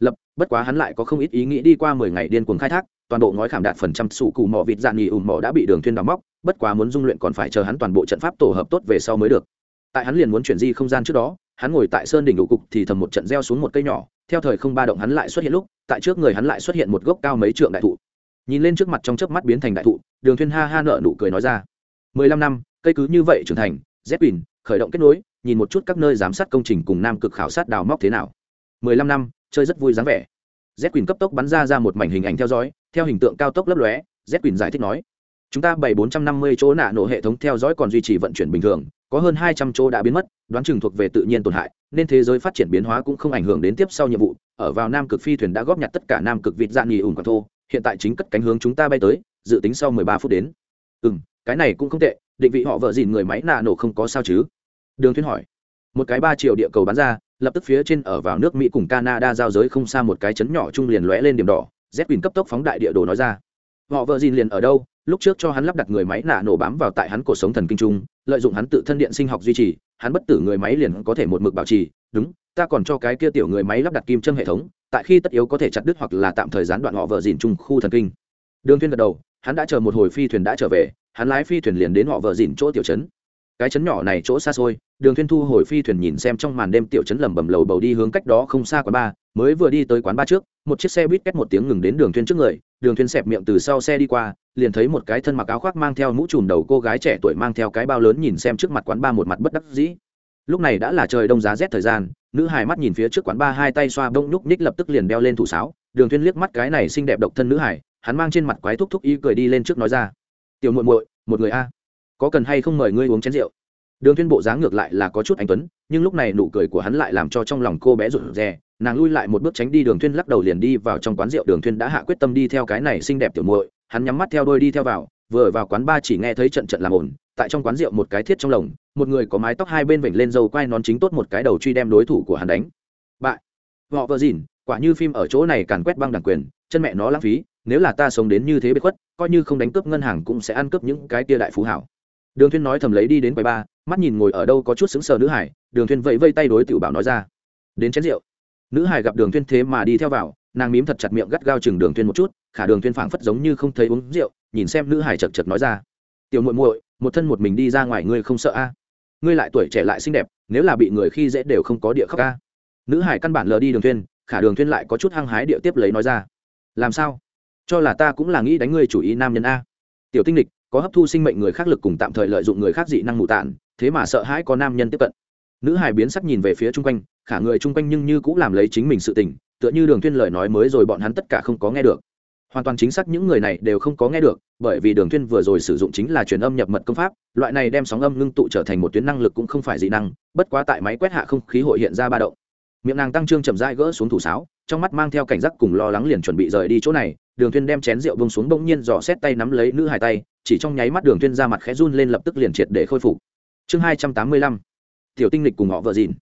S1: Lập, bất quá hắn lại có không ít ý nghĩ đi qua mười ngày điên cuồng khai thác, toàn bộ ngói khảm đạt phần trăm sụ cụ mỏ vịt dạn nghỉ ùm mỏ đã bị đường thuyên đào móc, bất quá muốn dung luyện còn phải chờ hắn toàn bộ trận pháp tổ hợp tốt về sau mới được. Tại hắn liền muốn chuyển di không gian trước đó hắn ngồi tại sơn đỉnh đủ cục thì thầm một trận gieo xuống một cây nhỏ, theo thời không ba động hắn lại xuất hiện lúc, tại trước người hắn lại xuất hiện một gốc cao mấy trượng đại thụ. Nhìn lên trước mặt trong chớp mắt biến thành đại thụ, đường thuyên ha ha nở nụ cười nói ra, mười lăm năm, cây cứ như vậy trưởng thành zepin khởi động kết nối, nhìn một chút các nơi giám sát công trình cùng nam cực khảo sát đào móc thế nào. Mười lăm năm, chơi rất vui dáng vẻ. Z quỳnh cấp tốc bắn ra ra một mảnh hình ảnh theo dõi, theo hình tượng cao tốc lấp lóe z quỳnh giải thích nói chúng ta bảy bốn trăm năm mươi chỗ nạ nổ hệ thống theo dõi còn duy trì vận chuyển bình thường, có hơn hai trăm chỗ đã biến mất, đoán chừng thuộc về tự nhiên tổn hại, nên thế giới phát triển biến hóa cũng không ảnh hưởng đến tiếp sau nhiệm vụ. Ở vào nam cực phi thuyền đã góp nhặt tất cả nam cực vịt dạng nghỉ ủng quạt thô, hiện tại chính cất cánh hướng chúng ta bay tới, dự tính sau mười ba phút đến. Ừ m cái này cũng không tệ, định vị họ vợ dìn người máy nạ nổ không có sao chứ? Đường thuyên hỏi. Một cái ba triệu địa cầu bắn ra, lập tức phía trên ở vào nước mỹ cùng canada giao giới không xa một cái chấn nhỏ chung liền lóe lên điểm đỏ, z quyền cấp tốc phóng đại địa đồ nói ra. Họ vợ dìn liền ở đâu? Lúc trước cho hắn lắp đặt người máy nạ nổ bám vào tại hắn cổ sống thần kinh trung, lợi dụng hắn tự thân điện sinh học duy trì, hắn bất tử người máy liền có thể một mực bảo trì. Đúng, ta còn cho cái kia tiểu người máy lắp đặt kim châm hệ thống, tại khi tất yếu có thể chặt đứt hoặc là tạm thời gián đoạn họ vợ dìn chung khu thần kinh. Đường Thiên gật đầu, hắn đã chờ một hồi phi thuyền đã trở về, hắn lái phi thuyền liền đến họ vợ dìn chỗ tiểu trấn. Cái trấn nhỏ này chỗ xa xôi, đường Thiên thu hồi phi thuyền nhìn xem trong màn đêm tiểu trấn lầm bầm lầu bầu đi hướng cách đó không xa quán ba, mới vừa đi tới quán ba trước, một chiếc xe buýt két một tiếng ngừng đến đường Thiên trước người, đường Thiên xẹp miệng từ sau xe đi qua liền thấy một cái thân mặc áo khoác mang theo mũ trùm đầu cô gái trẻ tuổi mang theo cái bao lớn nhìn xem trước mặt quán ba một mặt bất đắc dĩ. Lúc này đã là trời đông giá rét thời gian, nữ hài mắt nhìn phía trước quán ba hai tay xoa bông nhúc ních lập tức liền đeo lên thủ sáo, đường thuyên liếc mắt cái này xinh đẹp độc thân nữ hải hắn mang trên mặt quái thúc thúc y cười đi lên trước nói ra. Tiểu muội muội, một người a. Có cần hay không mời ngươi uống chén rượu? Đường thuyên bộ dáng ngược lại là có chút anh tuấn, nhưng lúc này nụ cười của hắn lại làm cho trong lòng cô bé rụt rè. Nàng lui lại một bước tránh đi, đường thuyên lắc đầu liền đi vào trong quán rượu. Đường thuyên đã hạ quyết tâm đi theo cái này xinh đẹp tiểu muội hắn nhắm mắt theo đôi đi theo vào, vừa vào quán ba chỉ nghe thấy trận trận làm ồn, tại trong quán rượu một cái thiết trong lồng, một người có mái tóc hai bên vểnh lên dầu quai nón chính tốt một cái đầu truy đem đối thủ của hắn đánh. Bại. Họ vợ dìn, quả như phim ở chỗ này càn quét băng đảng quyền, chân mẹ nó lãng phí, nếu là ta sống đến như thế bị khuất, coi như không đánh cướp ngân hàng cũng sẽ ăn cướp những cái tia đại phú hảo. Đường thuyên nói thầm lấy đi đến quầy ba mắt nhìn ngồi ở đâu có chút sững sờ nữ hải, đường thuyên vẫy vây tay đối tiểu bảo nói ra. Đến chén rượu. Nữ hải gặp đường thuyên thế mà đi theo vào, nàng mím thật chặt miệng gắt gao chừng đường thuyên một chút khả đường thuyên phảng phất giống như không thấy uống rượu, nhìn xem nữ hải chật chật nói ra. Tiểu muội muội, một thân một mình đi ra ngoài ngươi không sợ a? Ngươi lại tuổi trẻ lại xinh đẹp, nếu là bị người khi dễ đều không có địa khóc a. Nữ hải căn bản lờ đi đường thuyên, khả đường thuyên lại có chút hăng hái địa tiếp lấy nói ra. Làm sao? Cho là ta cũng là nghĩ đánh ngươi chủ ý nam nhân a. Tiểu tinh lịch, có hấp thu sinh mệnh người khác lực cùng tạm thời lợi dụng người khác dị năng mù tản thế mà sợ hãi có nam nhân tiếp cận. Nữ Hải biến sắc nhìn về phía chung quanh, khả người chung quanh nhưng như cũng làm lấy chính mình sự tình, tựa như đường tuyên lời nói mới rồi bọn hắn tất cả không có nghe được hoàn toàn chính xác những người này đều không có nghe được, bởi vì đường Thuyên vừa rồi sử dụng chính là truyền âm nhập mật công pháp, loại này đem sóng âm ngưng tụ trở thành một tuyến năng lực cũng không phải dị năng, bất quá tại máy quét hạ không khí hội hiện ra ba động. Miệng nàng tăng trương chậm rãi gỡ xuống thủ sáo, trong mắt mang theo cảnh giác cùng lo lắng liền chuẩn bị rời đi chỗ này, đường Thuyên đem chén rượu vung xuống bỗng nhiên dò xét tay nắm lấy nữ hài tay, chỉ trong nháy mắt đường Thuyên ra mặt khẽ run lên lập tức liền triệt để khôi phục. Chương hai trăm tám mươi lăm, tiểu tinh lịch cùng họ vợ dìn.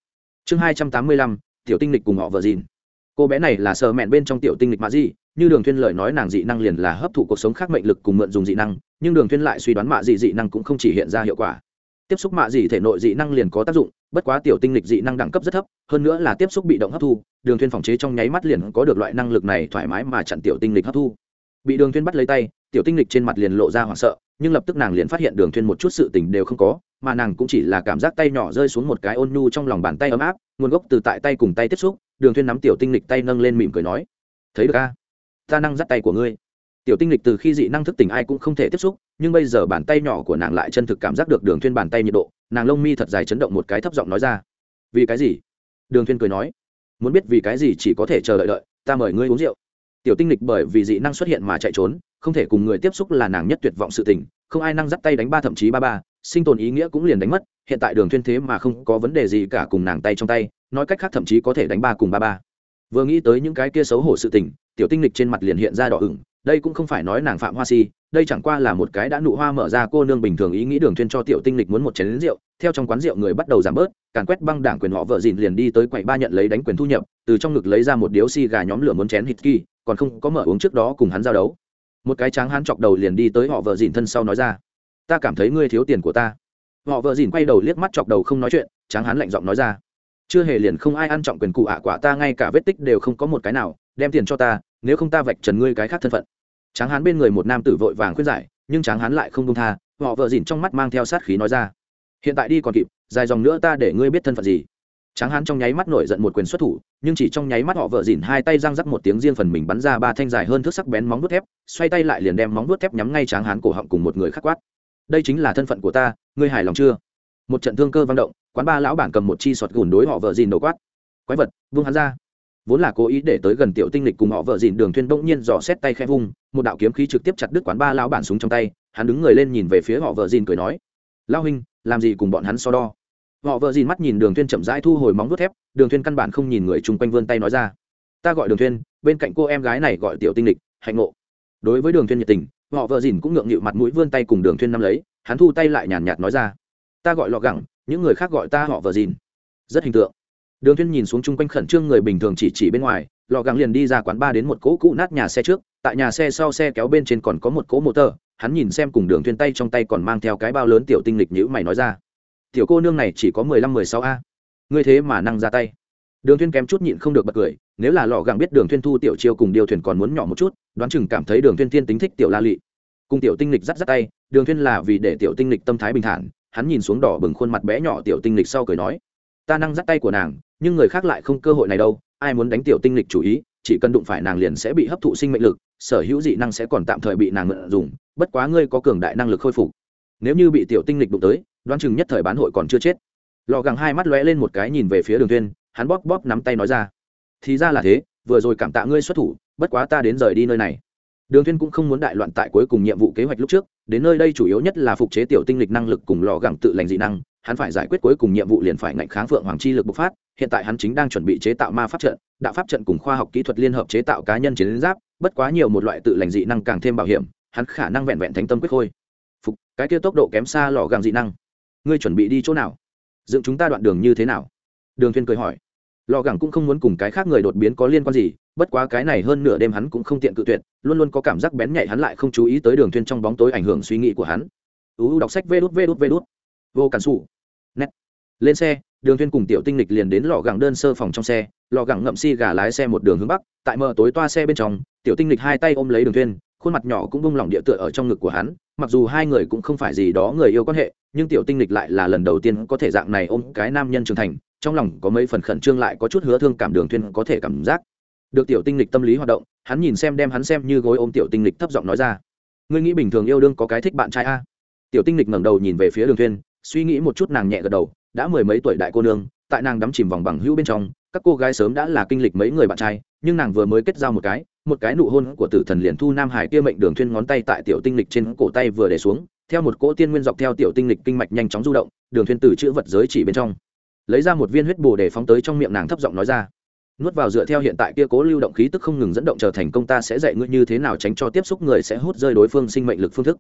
S1: Chương hai trăm tám mươi lăm, tiểu tinh lịch cùng họ vợ dìn. Cô bé này là sờ mẹn bên trong tiểu tinh lịch mà gì? Như đường thuyên lời nói nàng dị năng liền là hấp thụ cuộc sống khác mệnh lực cùng mượn dùng dị năng, nhưng đường thuyên lại suy đoán mạ dị dị năng cũng không chỉ hiện ra hiệu quả. Tiếp xúc mạ dị thể nội dị năng liền có tác dụng, bất quá tiểu tinh lịch dị năng đẳng cấp rất thấp, hơn nữa là tiếp xúc bị động hấp thu, đường thuyên phòng chế trong nháy mắt liền có được loại năng lực này thoải mái mà chặn tiểu tinh lịch hấp thu. Bị đường thuyên bắt lấy tay, tiểu tinh lịch trên mặt liền lộ ra hoảng sợ, nhưng lập tức nàng liền phát hiện đường thuyên một chút sự tình đều không có, mà nàng cũng chỉ là cảm giác tay nhỏ rơi xuống một cái ôn nhu trong lòng bàn tay ấm áp, nguồn gốc từ tại tay cùng tay tiếp xúc, đường thuyên nắm tiểu tinh lịch tay nâng lên mỉm cười nói, thấy được a? Ta năng dắt tay của ngươi. Tiểu tinh lịch từ khi dị năng thức tỉnh ai cũng không thể tiếp xúc, nhưng bây giờ bàn tay nhỏ của nàng lại chân thực cảm giác được đường thuyên bàn tay nhiệt độ, nàng lông mi thật dài chấn động một cái thấp giọng nói ra. Vì cái gì? Đường thuyên cười nói. Muốn biết vì cái gì chỉ có thể chờ đợi đợi, ta mời ngươi uống rượu. Tiểu tinh lịch bởi vì dị năng xuất hiện mà chạy trốn, không thể cùng người tiếp xúc là nàng nhất tuyệt vọng sự tình, không ai năng dắt tay đánh ba thậm chí ba ba, sinh tồn ý nghĩa cũng liền đánh mất, hiện tại đường thuyên thế mà không có vấn đề gì cả cùng nàng tay trong tay, nói cách khác thậm chí có thể đánh ba cùng ba ba vừa nghĩ tới những cái kia xấu hổ sự tình, tiểu tinh lịch trên mặt liền hiện ra đỏ ửng, đây cũng không phải nói nàng phạm hoa si, đây chẳng qua là một cái đã nụ hoa mở ra cô nương bình thường ý nghĩ đường thuyên cho tiểu tinh lịch muốn một chén lớn rượu, theo trong quán rượu người bắt đầu giảm bớt, càn quét băng đảng quyền họ vợ dìn liền đi tới quầy ba nhận lấy đánh quyền thu nhập, từ trong ngực lấy ra một điếu xi gà nhóm lửa muốn chén hít kỳ, còn không có mở uống trước đó cùng hắn giao đấu. Một cái tráng hắn chọc đầu liền đi tới họ vợ dìn thân sau nói ra, ta cảm thấy ngươi thiếu tiền của ta. Họ vợ dìn quay đầu liếc mắt chọc đầu không nói chuyện, tráng hắn lạnh giọng nói ra chưa hề liền không ai ăn trọng quyền cụ ạ quả ta ngay cả vết tích đều không có một cái nào, đem tiền cho ta, nếu không ta vạch trần ngươi cái khác thân phận. Tráng hán bên người một nam tử vội vàng khuyên giải, nhưng tráng hán lại không công tha, họ vợ dìn trong mắt mang theo sát khí nói ra. Hiện tại đi còn kịp, dài dòng nữa ta để ngươi biết thân phận gì. Tráng hán trong nháy mắt nổi giận một quyền xuất thủ, nhưng chỉ trong nháy mắt họ vợ dìn hai tay răng rắc một tiếng riêng phần mình bắn ra ba thanh dài hơn thước sắc bén móng vuốt thép, xoay tay lại liền đem móng vuốt thép nhắm ngay tráng hán cổ họng cùng một người khắc quát. Đây chính là thân phận của ta, ngươi hài lòng chưa? Một trận thương cơ vang động quán ba lão bản cầm một chi sọt gùn đối họ vợ dìn nổ quát. Quái vật, vung hắn ra. Vốn là cố ý để tới gần tiểu tinh lịch cùng họ vợ dìn đường thuyên bỗng nhiên dò xét tay khẽ vung, một đạo kiếm khí trực tiếp chặt đứt quán ba lão bản súng trong tay, hắn đứng người lên nhìn về phía họ vợ dìn cười nói, lão huynh, làm gì cùng bọn hắn so đo? Họ vợ dìn mắt nhìn đường thuyên chậm rãi thu hồi móng vuốt thép, đường thuyên căn bản không nhìn người chung quanh vươn tay nói ra, ta gọi đường thuyên bên cạnh cô em gái này gọi tiểu tinh lịch, hạnh ngộ. Đối với đường thuyên nhiệt tình, họ vợ dìn cũng ngượng nghịu mặt mũi vươn tay cùng đường thuyên nắm lấy, hắn thu tay lại nhàn nhạt nói ra, ta gọi lọ gẳng những người khác gọi ta họ vợ dìn. Rất hình tượng. Đường thuyên nhìn xuống chung quanh khẩn trương người bình thường chỉ chỉ bên ngoài lọ gắng liền đi ra quán ba đến một cỗ cũ nát nhà xe trước, tại nhà xe sau xe kéo bên trên còn có một cỗ motor hắn nhìn xem cùng đường thuyên tay trong tay còn mang theo cái bao lớn tiểu tinh lịch nhữ mày nói ra. Tiểu cô nương này chỉ có mười lăm, mười sáu a. Ngươi thế mà năng ra tay. Đường thuyên kém chút nhịn không được bật cười, nếu là lò gắng biết đường thuyên thu tiểu chiêu cùng điều thuyền còn muốn nhỏ một chút, đoán chừng cảm thấy đường thuyên thiên tính thích tiểu la lị. Cùng tiểu tinh lịch dắt dắt tay, đường thuyên là vì để tiểu tinh lịch tâm thái bình thản hắn nhìn xuống đỏ bừng khuôn mặt bé nhỏ tiểu tinh lịch sau cười nói, ta năng dắt tay của nàng, nhưng người khác lại không cơ hội này đâu, ai muốn đánh tiểu tinh lịch chủ ý, chỉ cần đụng phải nàng liền sẽ bị hấp thụ sinh mệnh lực, sở hữu dị năng sẽ còn tạm thời bị nàng mượn dùng bất quá ngươi có cường đại năng lực khôi phục. Nếu như bị tiểu tinh lịch đụng tới, đoán chừng nhất thời bán hội còn chưa chết. Lò gẳng hai mắt lóe lên một cái nhìn về phía đường thuyên hắn bóp bóp nắm tay nói ra, thì ra là thế, vừa rồi cảm tạ ngươi xuất thủ, bất quá ta đến rời đi nơi này đường Thiên cũng không muốn đại loạn tại cuối cùng nhiệm vụ kế hoạch lúc trước, đến nơi đây chủ yếu nhất là phục chế tiểu tinh lịch năng lực cùng lò gẳng tự lành dị năng, hắn phải giải quyết cuối cùng nhiệm vụ liền phải ngạnh kháng phượng hoàng chi lực bộc phát, hiện tại hắn chính đang chuẩn bị chế tạo ma pháp trận, đạo pháp trận cùng khoa học kỹ thuật liên hợp chế tạo cá nhân chiến giáp, bất quá nhiều một loại tự lành dị năng càng thêm bảo hiểm, hắn khả năng vẹn vẹn thánh tâm quyết khôi. Phục, cái kia tốc độ kém xa lò gẳng dị năng. Ngươi chuẩn bị đi chỗ nào? Dựng chúng ta đoạn đường như thế nào? Đường Thiên cười hỏi. Lò gẳng cũng không muốn cùng cái khác người đột biến có liên quan gì bất quá cái này hơn nửa đêm hắn cũng không tiện cự tuyệt, luôn luôn có cảm giác bén nhạy hắn lại không chú ý tới đường thuyên trong bóng tối ảnh hưởng suy nghĩ của hắn. Uu đọc sách vê đút vê đút vê đút. Vô cản sủ. Nét. Lên xe, đường thuyên cùng tiểu tinh lịch liền đến lò gẳng đơn sơ phòng trong xe. Lò gẳng ngậm si gà lái xe một đường hướng bắc, tại mờ tối toa xe bên trong, tiểu tinh lịch hai tay ôm lấy đường thuyên khuôn mặt nhỏ cũng bung lỏng địa tựa ở trong ngực của hắn. Mặc dù hai người cũng không phải gì đó người yêu quan hệ, nhưng tiểu tinh lịch lại là lần đầu tiên có thể dạng này ôm cái nam nhân trưởng thành, trong lòng có mấy phần khẩn trương lại có chút hứa thương cảm đường thuyên có thể cảm giác được tiểu tinh lịch tâm lý hoạt động, hắn nhìn xem đem hắn xem như gối ôm tiểu tinh lịch thấp giọng nói ra. Ngươi nghĩ bình thường yêu đương có cái thích bạn trai a? Tiểu tinh lịch ngẩng đầu nhìn về phía đường thuyên suy nghĩ một chút nàng nhẹ gật đầu, đã mười mấy tuổi đại cô nương, tại nàng đắm chìm vòng bằng hữu bên trong, các cô gái sớm đã là kinh lịch mấy người bạn trai, nhưng nàng vừa mới kết giao một cái một cái nụ hôn của tử thần liền thu nam hải kia mệnh đường thuyên ngón tay tại tiểu tinh lịch trên cổ tay vừa để xuống, theo một cỗ tiên nguyên dọc theo tiểu tinh lịch kinh mạch nhanh chóng du động, đường thuyên từ chữ vật giới chỉ bên trong, lấy ra một viên huyết bồ để phóng tới trong miệng nàng thấp giọng nói ra nuốt vào dựa theo hiện tại kia cố lưu động khí tức không ngừng dẫn động trở thành công ta sẽ dạy ngươi như thế nào tránh cho tiếp xúc người sẽ hút rơi đối phương sinh mệnh lực phương thức.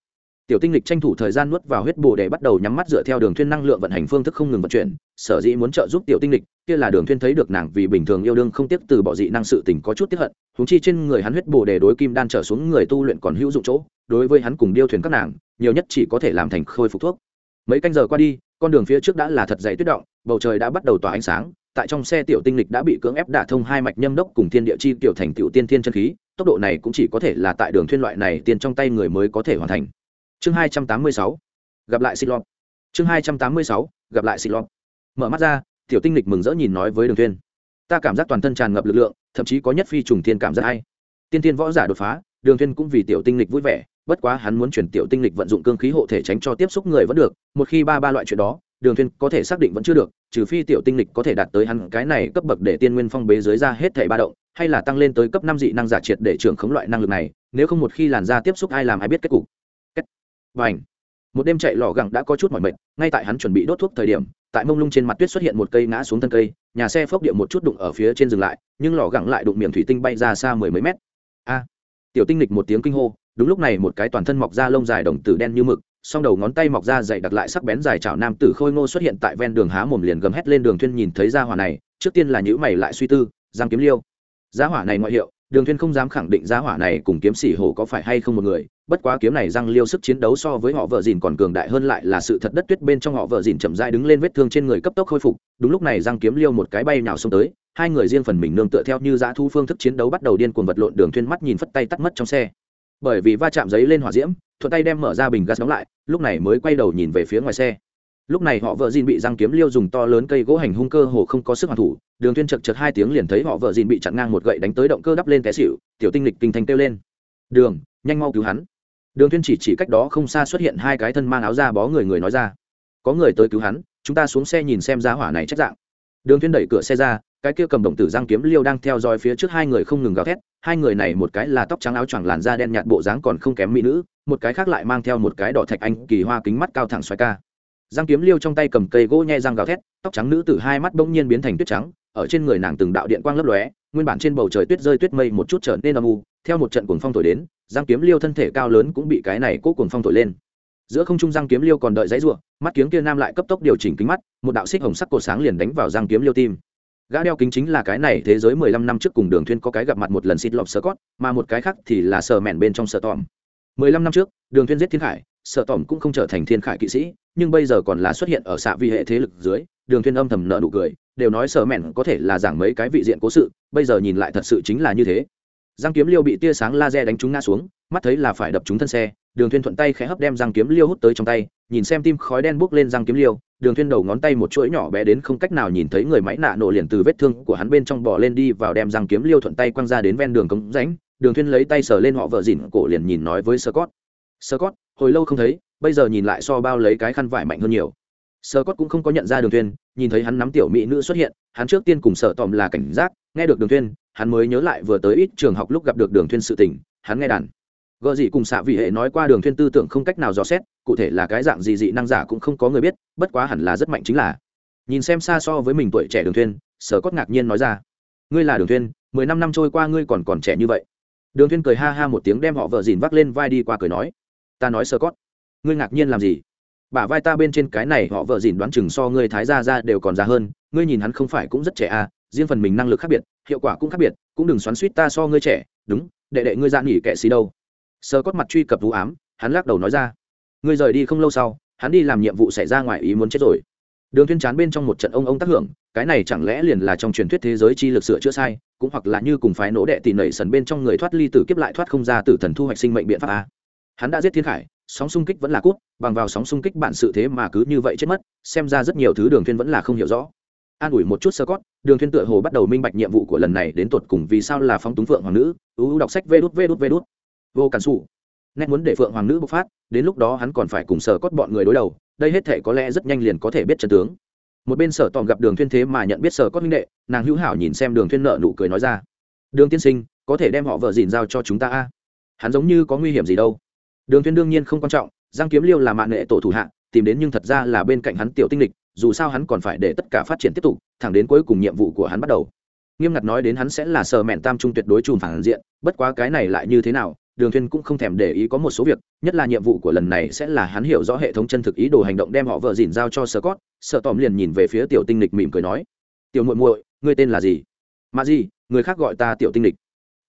S1: Tiểu tinh lịch tranh thủ thời gian nuốt vào huyết bồ để bắt đầu nhắm mắt dựa theo đường thuyên năng lượng vận hành phương thức không ngừng vận chuyển. Sở dĩ muốn trợ giúp tiểu tinh lịch, kia là đường thuyên thấy được nàng vì bình thường yêu đương không tiếp từ bỏ dị năng sự tình có chút tiếc hận chúng chi trên người hắn huyết bồ để đối kim đan trở xuống người tu luyện còn hữu dụng chỗ, đối với hắn cùng điêu thuyền các nàng, nhiều nhất chỉ có thể làm thành khôi phục thuốc. Mấy canh giờ qua đi, con đường phía trước đã là thật dày tuyết động, bầu trời đã bắt đầu tỏa ánh sáng tại trong xe tiểu tinh lịch đã bị cưỡng ép đả thông hai mạch nhâm đốc cùng thiên địa chi tiểu thành tiểu tiên thiên chân khí, tốc độ này cũng chỉ có thể là tại đường thuyên loại này tiên trong tay người mới có thể hoàn thành. Chương hai trăm tám mươi sáu, gặp lại xịt lọt chương hai trăm tám mươi sáu, gặp lại xịt lọt mở mắt ra, tiểu tinh lịch mừng rỡ nhìn nói với đường thuyên. Ta cảm giác toàn thân tràn ngập lực lượng, thậm chí có nhất phi trùng thiên cảm giác hay. Tiên tiên võ giả đột phá, đường thuyên cũng vì tiểu tinh lịch vui vẻ, bất quá hắn muốn chuyển tiểu tinh lịch vận dụng cương khí hộ thể tránh cho tiếp xúc người vẫn được, một khi ba ba loại chuyện đó đường thuyên có thể xác định vẫn chưa được, trừ phi tiểu tinh lịch có thể đạt tới hắn cái này cấp bậc để tiên nguyên phong bế dưới ra hết thảy ba động, hay là tăng lên tới cấp năm dị năng giả triệt để trưởng khống loại năng lực này, nếu không một khi làn da tiếp xúc ai làm ai biết kết cục. Kết. Vành một đêm chạy lò gẳng đã có chút mỏi mệt, ngay tại hắn chuẩn bị đốt thuốc thời điểm, tại mông lung trên mặt tuyết xuất hiện một cây ngã xuống thân cây, nhà xe phốc địa một chút đụng ở phía trên dừng lại, nhưng lò gẳng lại đụng miệng thủy tinh bay ra xa mười mấy mét. A. Tiểu tinh lịch một tiếng kinh hô, đúng lúc này một cái toàn thân mọc ra lông dài đồng tử đen như mực song đầu ngón tay mọc ra dậy đặt lại sắc bén dài chảo nam tử khôi ngô xuất hiện tại ven đường há mồm liền gầm hét lên đường thuyên nhìn thấy gia hỏa này, trước tiên là nhữ mày lại suy tư, giang kiếm liêu, gia hỏa này ngoại hiệu, đường thuyên không dám khẳng định gia hỏa này cùng kiếm sĩ hổ có phải hay không một người, bất quá kiếm này giang liêu sức chiến đấu so với họ vợ dìn còn cường đại hơn lại là sự thật đất tuyết bên trong họ vợ dìn chậm rãi đứng lên vết thương trên người cấp tốc khôi phục, đúng lúc này giang kiếm liêu một cái bay nào xông tới, hai người riêng phần mình nương tựa theo như dã thu phương thức chiến đấu bắt đầu điên cuồng vật lộn đường thuyên mắt nhìn phất tay tắt mất trong xe. Bởi vì va chạm giấy lên hỏa diễm thuận tay đem mở ra bình gas đóng lại, lúc này mới quay đầu nhìn về phía ngoài xe. Lúc này họ vợ dìn bị răng kiếm liêu dùng to lớn cây gỗ hành hung cơ hồ không có sức hoàn thủ, đường tuyên chật chật hai tiếng liền thấy họ vợ dìn bị chặn ngang một gậy đánh tới động cơ đắp lên té xỉu, tiểu tinh lịch kinh thành kêu lên. Đường, nhanh mau cứu hắn. Đường tuyên chỉ chỉ cách đó không xa xuất hiện hai cái thân mang áo da bó người người nói ra. Có người tới cứu hắn, chúng ta xuống xe nhìn xem giá hỏa này chắc dạng. Đường tuyên đẩy cửa xe ra, cái kia cầm đồng tử giang kiếm liêu đang theo dõi phía trước hai người không ngừng gào thét, hai người này một cái là tóc trắng áo choàng làn da đen nhạt bộ dáng còn không kém mỹ nữ một cái khác lại mang theo một cái đỏ thạch anh, kỳ hoa kính mắt cao thẳng xoay ca. Giang kiếm liêu trong tay cầm cây gỗ nhẹ răng gào thét, tóc trắng nữ tử hai mắt bỗng nhiên biến thành tuyết trắng, ở trên người nàng từng đạo điện quang lấp lóe, nguyên bản trên bầu trời tuyết rơi tuyết mây một chút trở nên âm u, theo một trận cuồng phong thổi đến, giang kiếm liêu thân thể cao lớn cũng bị cái này cố cuồng phong thổi lên. Giữa không trung giang kiếm liêu còn đợi giấy ruộng mắt kiếm kia nam lại cấp tốc điều chỉnh kính mắt, một đạo xích hồng sắc cột sáng liền đánh vào giang kiếm liêu tim. Gã đeo kính chính là cái này thế giới mười lăm năm trước cùng đường thuyên có cái gặp mặt một lần xịt lọp sơ cót mà một cái khác thì là sờ mẻn bên trong sờ tòm mười lăm năm trước, đường thuyên giết thiên khải, Sở tòm cũng không trở thành thiên khải kỵ sĩ, nhưng bây giờ còn là xuất hiện ở xạ vi hệ thế lực dưới, đường thuyên âm thầm nợ nụ cười, đều nói sở mẹn có thể là giảng mấy cái vị diện cố sự, bây giờ nhìn lại thật sự chính là như thế. Giang kiếm liêu bị tia sáng laser đánh trúng ngã xuống, mắt thấy là phải đập trúng thân xe, đường thuyên thuận tay khẽ hấp đem giang kiếm liêu hút tới trong tay, nhìn xem tim khói đen bốc lên giang kiếm liêu, đường thuyên đầu ngón tay một chuỗi nhỏ bé đến không cách nào nhìn thấy người máy nạ nổ liền từ vết thương của hắn bên trong bò lên đi vào đem giang kiếm liêu thuận tay quăng ra đến ven đường cống rãnh đường thuyên lấy tay sờ lên họ vợ dỉn cổ liền nhìn nói với scott. Scott, hồi lâu không thấy, bây giờ nhìn lại so bao lấy cái khăn vải mạnh hơn nhiều. Scott cũng không có nhận ra đường thuyên, nhìn thấy hắn nắm tiểu mỹ nữ xuất hiện, hắn trước tiên cùng sợ tòm là cảnh giác, nghe được đường thuyên, hắn mới nhớ lại vừa tới ít trường học lúc gặp được đường thuyên sự tình, hắn nghe đàn. Gợ gì cùng xạ vị hệ nói qua đường thuyên tư tưởng không cách nào dò xét, cụ thể là cái dạng gì dị năng giả cũng không có người biết, bất quá hẳn là rất mạnh chính là. Nhìn xem xa so với mình tuổi trẻ đường thuyên sở cốt ngạc nhiên nói ra. Ngươi là đường thuyên, mười năm năm trôi qua ngươi còn còn trẻ như vậy đường Thiên cười ha ha một tiếng đem họ vợ dìn vác lên vai đi qua cười nói, ta nói sơ cốt ngươi ngạc nhiên làm gì? Bả vai ta bên trên cái này họ vợ dìn đoán chừng so ngươi thái gia ra đều còn già hơn, ngươi nhìn hắn không phải cũng rất trẻ à riêng phần mình năng lực khác biệt, hiệu quả cũng khác biệt, cũng đừng xoắn suýt ta so ngươi trẻ, đúng, đệ đệ ngươi dạ nghỉ kệ xí đâu. Sơ cốt mặt truy cập vũ ám, hắn lắc đầu nói ra, ngươi rời đi không lâu sau, hắn đi làm nhiệm vụ xảy ra ngoài ý muốn chết rồi. Đường Thiên chán bên trong một trận ông ông tác hưởng, cái này chẳng lẽ liền là trong truyền thuyết thế giới chi lực sửa chữa sai cũng hoặc là như cùng phái nổ đệ tỷ nảy sần bên trong người thoát ly tử kiếp lại thoát không ra tử thần thu hoạch sinh mệnh biện pháp a. Hắn đã giết thiên khải, sóng xung kích vẫn là cút, bằng vào sóng xung kích bản sự thế mà cứ như vậy chết mất, xem ra rất nhiều thứ đường thiên vẫn là không hiểu rõ. An ủi một chút sơ cót, đường thiên tựa hồ bắt đầu minh bạch nhiệm vụ của lần này đến tuột cùng vì sao là phong túng phượng hoàng nữ ưu đọc sách vê đút vê đút vê đút. Vô cản sụ nét muốn để phượng hoàng nữ bộc phát, đến lúc đó hắn còn phải cùng sơ cốt bọn người đối đầu, đây hết thể có lẽ rất nhanh liền có thể biết trận tướng một bên sở tòm gặp đường thuyên thế mà nhận biết sở cốt minh đệ, nàng hữu hảo nhìn xem đường thuyên nợ nụ cười nói ra. Đường tiên sinh, có thể đem họ vợ dìn giao cho chúng ta a? Hắn giống như có nguy hiểm gì đâu. Đường thuyên đương nhiên không quan trọng, giang kiếm liêu là mạng nghệ tổ thủ hạ, tìm đến nhưng thật ra là bên cạnh hắn tiểu tinh lịch, dù sao hắn còn phải để tất cả phát triển tiếp tục, thẳng đến cuối cùng nhiệm vụ của hắn bắt đầu. Nghiêm ngặt nói đến hắn sẽ là sở mẹn tam trung tuyệt đối trùm phản diện, bất quá cái này lại như thế nào đường thuyên cũng không thèm để ý có một số việc, nhất là nhiệm vụ của lần này sẽ là hắn hiểu rõ hệ thống chân thực ý đồ hành động đem họ vợ dìn giao cho scott, sợ tòm liền nhìn về phía tiểu tinh lịch mỉm cười nói, tiểu muội muội, ngươi tên là gì? Mà gì, người khác gọi ta tiểu tinh lịch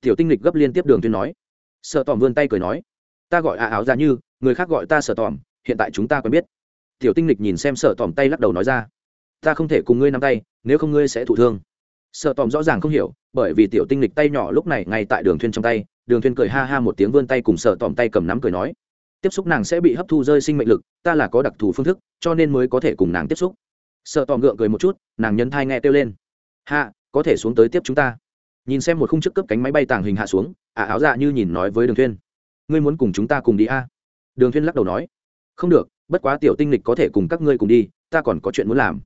S1: tiểu tinh lịch gấp liên tiếp đường thuyên nói. Sợ tòm vươn tay cười nói, ta gọi à áo ra như, người khác gọi ta sợ tòm, hiện tại chúng ta quen biết. Tiểu tinh lịch nhìn xem sợ tòm tay lắc đầu nói ra, ta không thể cùng ngươi nắm tay, nếu không ngươi sẽ thụ thương. Sợ tòm rõ ràng không hiểu, bởi vì tiểu tinh lịch tay nhỏ lúc này ngay tại đường thuyên trong tay đường thuyên cười ha ha một tiếng vươn tay cùng sợ tòm tay cầm nắm cười nói, tiếp xúc nàng sẽ bị hấp thu rơi sinh mệnh lực, ta là có đặc thù phương thức, cho nên mới có thể cùng nàng tiếp xúc. Sợ tòm gượng cười một chút, nàng nhấn thai nghe kêu lên. Hạ có thể xuống tới tiếp chúng ta. Nhìn xem một khung trước cấp cánh máy bay tàng hình hạ xuống ả áo dạ như nhìn nói với đường thuyên ngươi muốn cùng chúng ta cùng đi a? À? đường thuyên lắc đầu nói. Không được, bất quá tiểu tinh lịch có thể cùng các ngươi cùng đi, ta còn có chuyện muốn làm.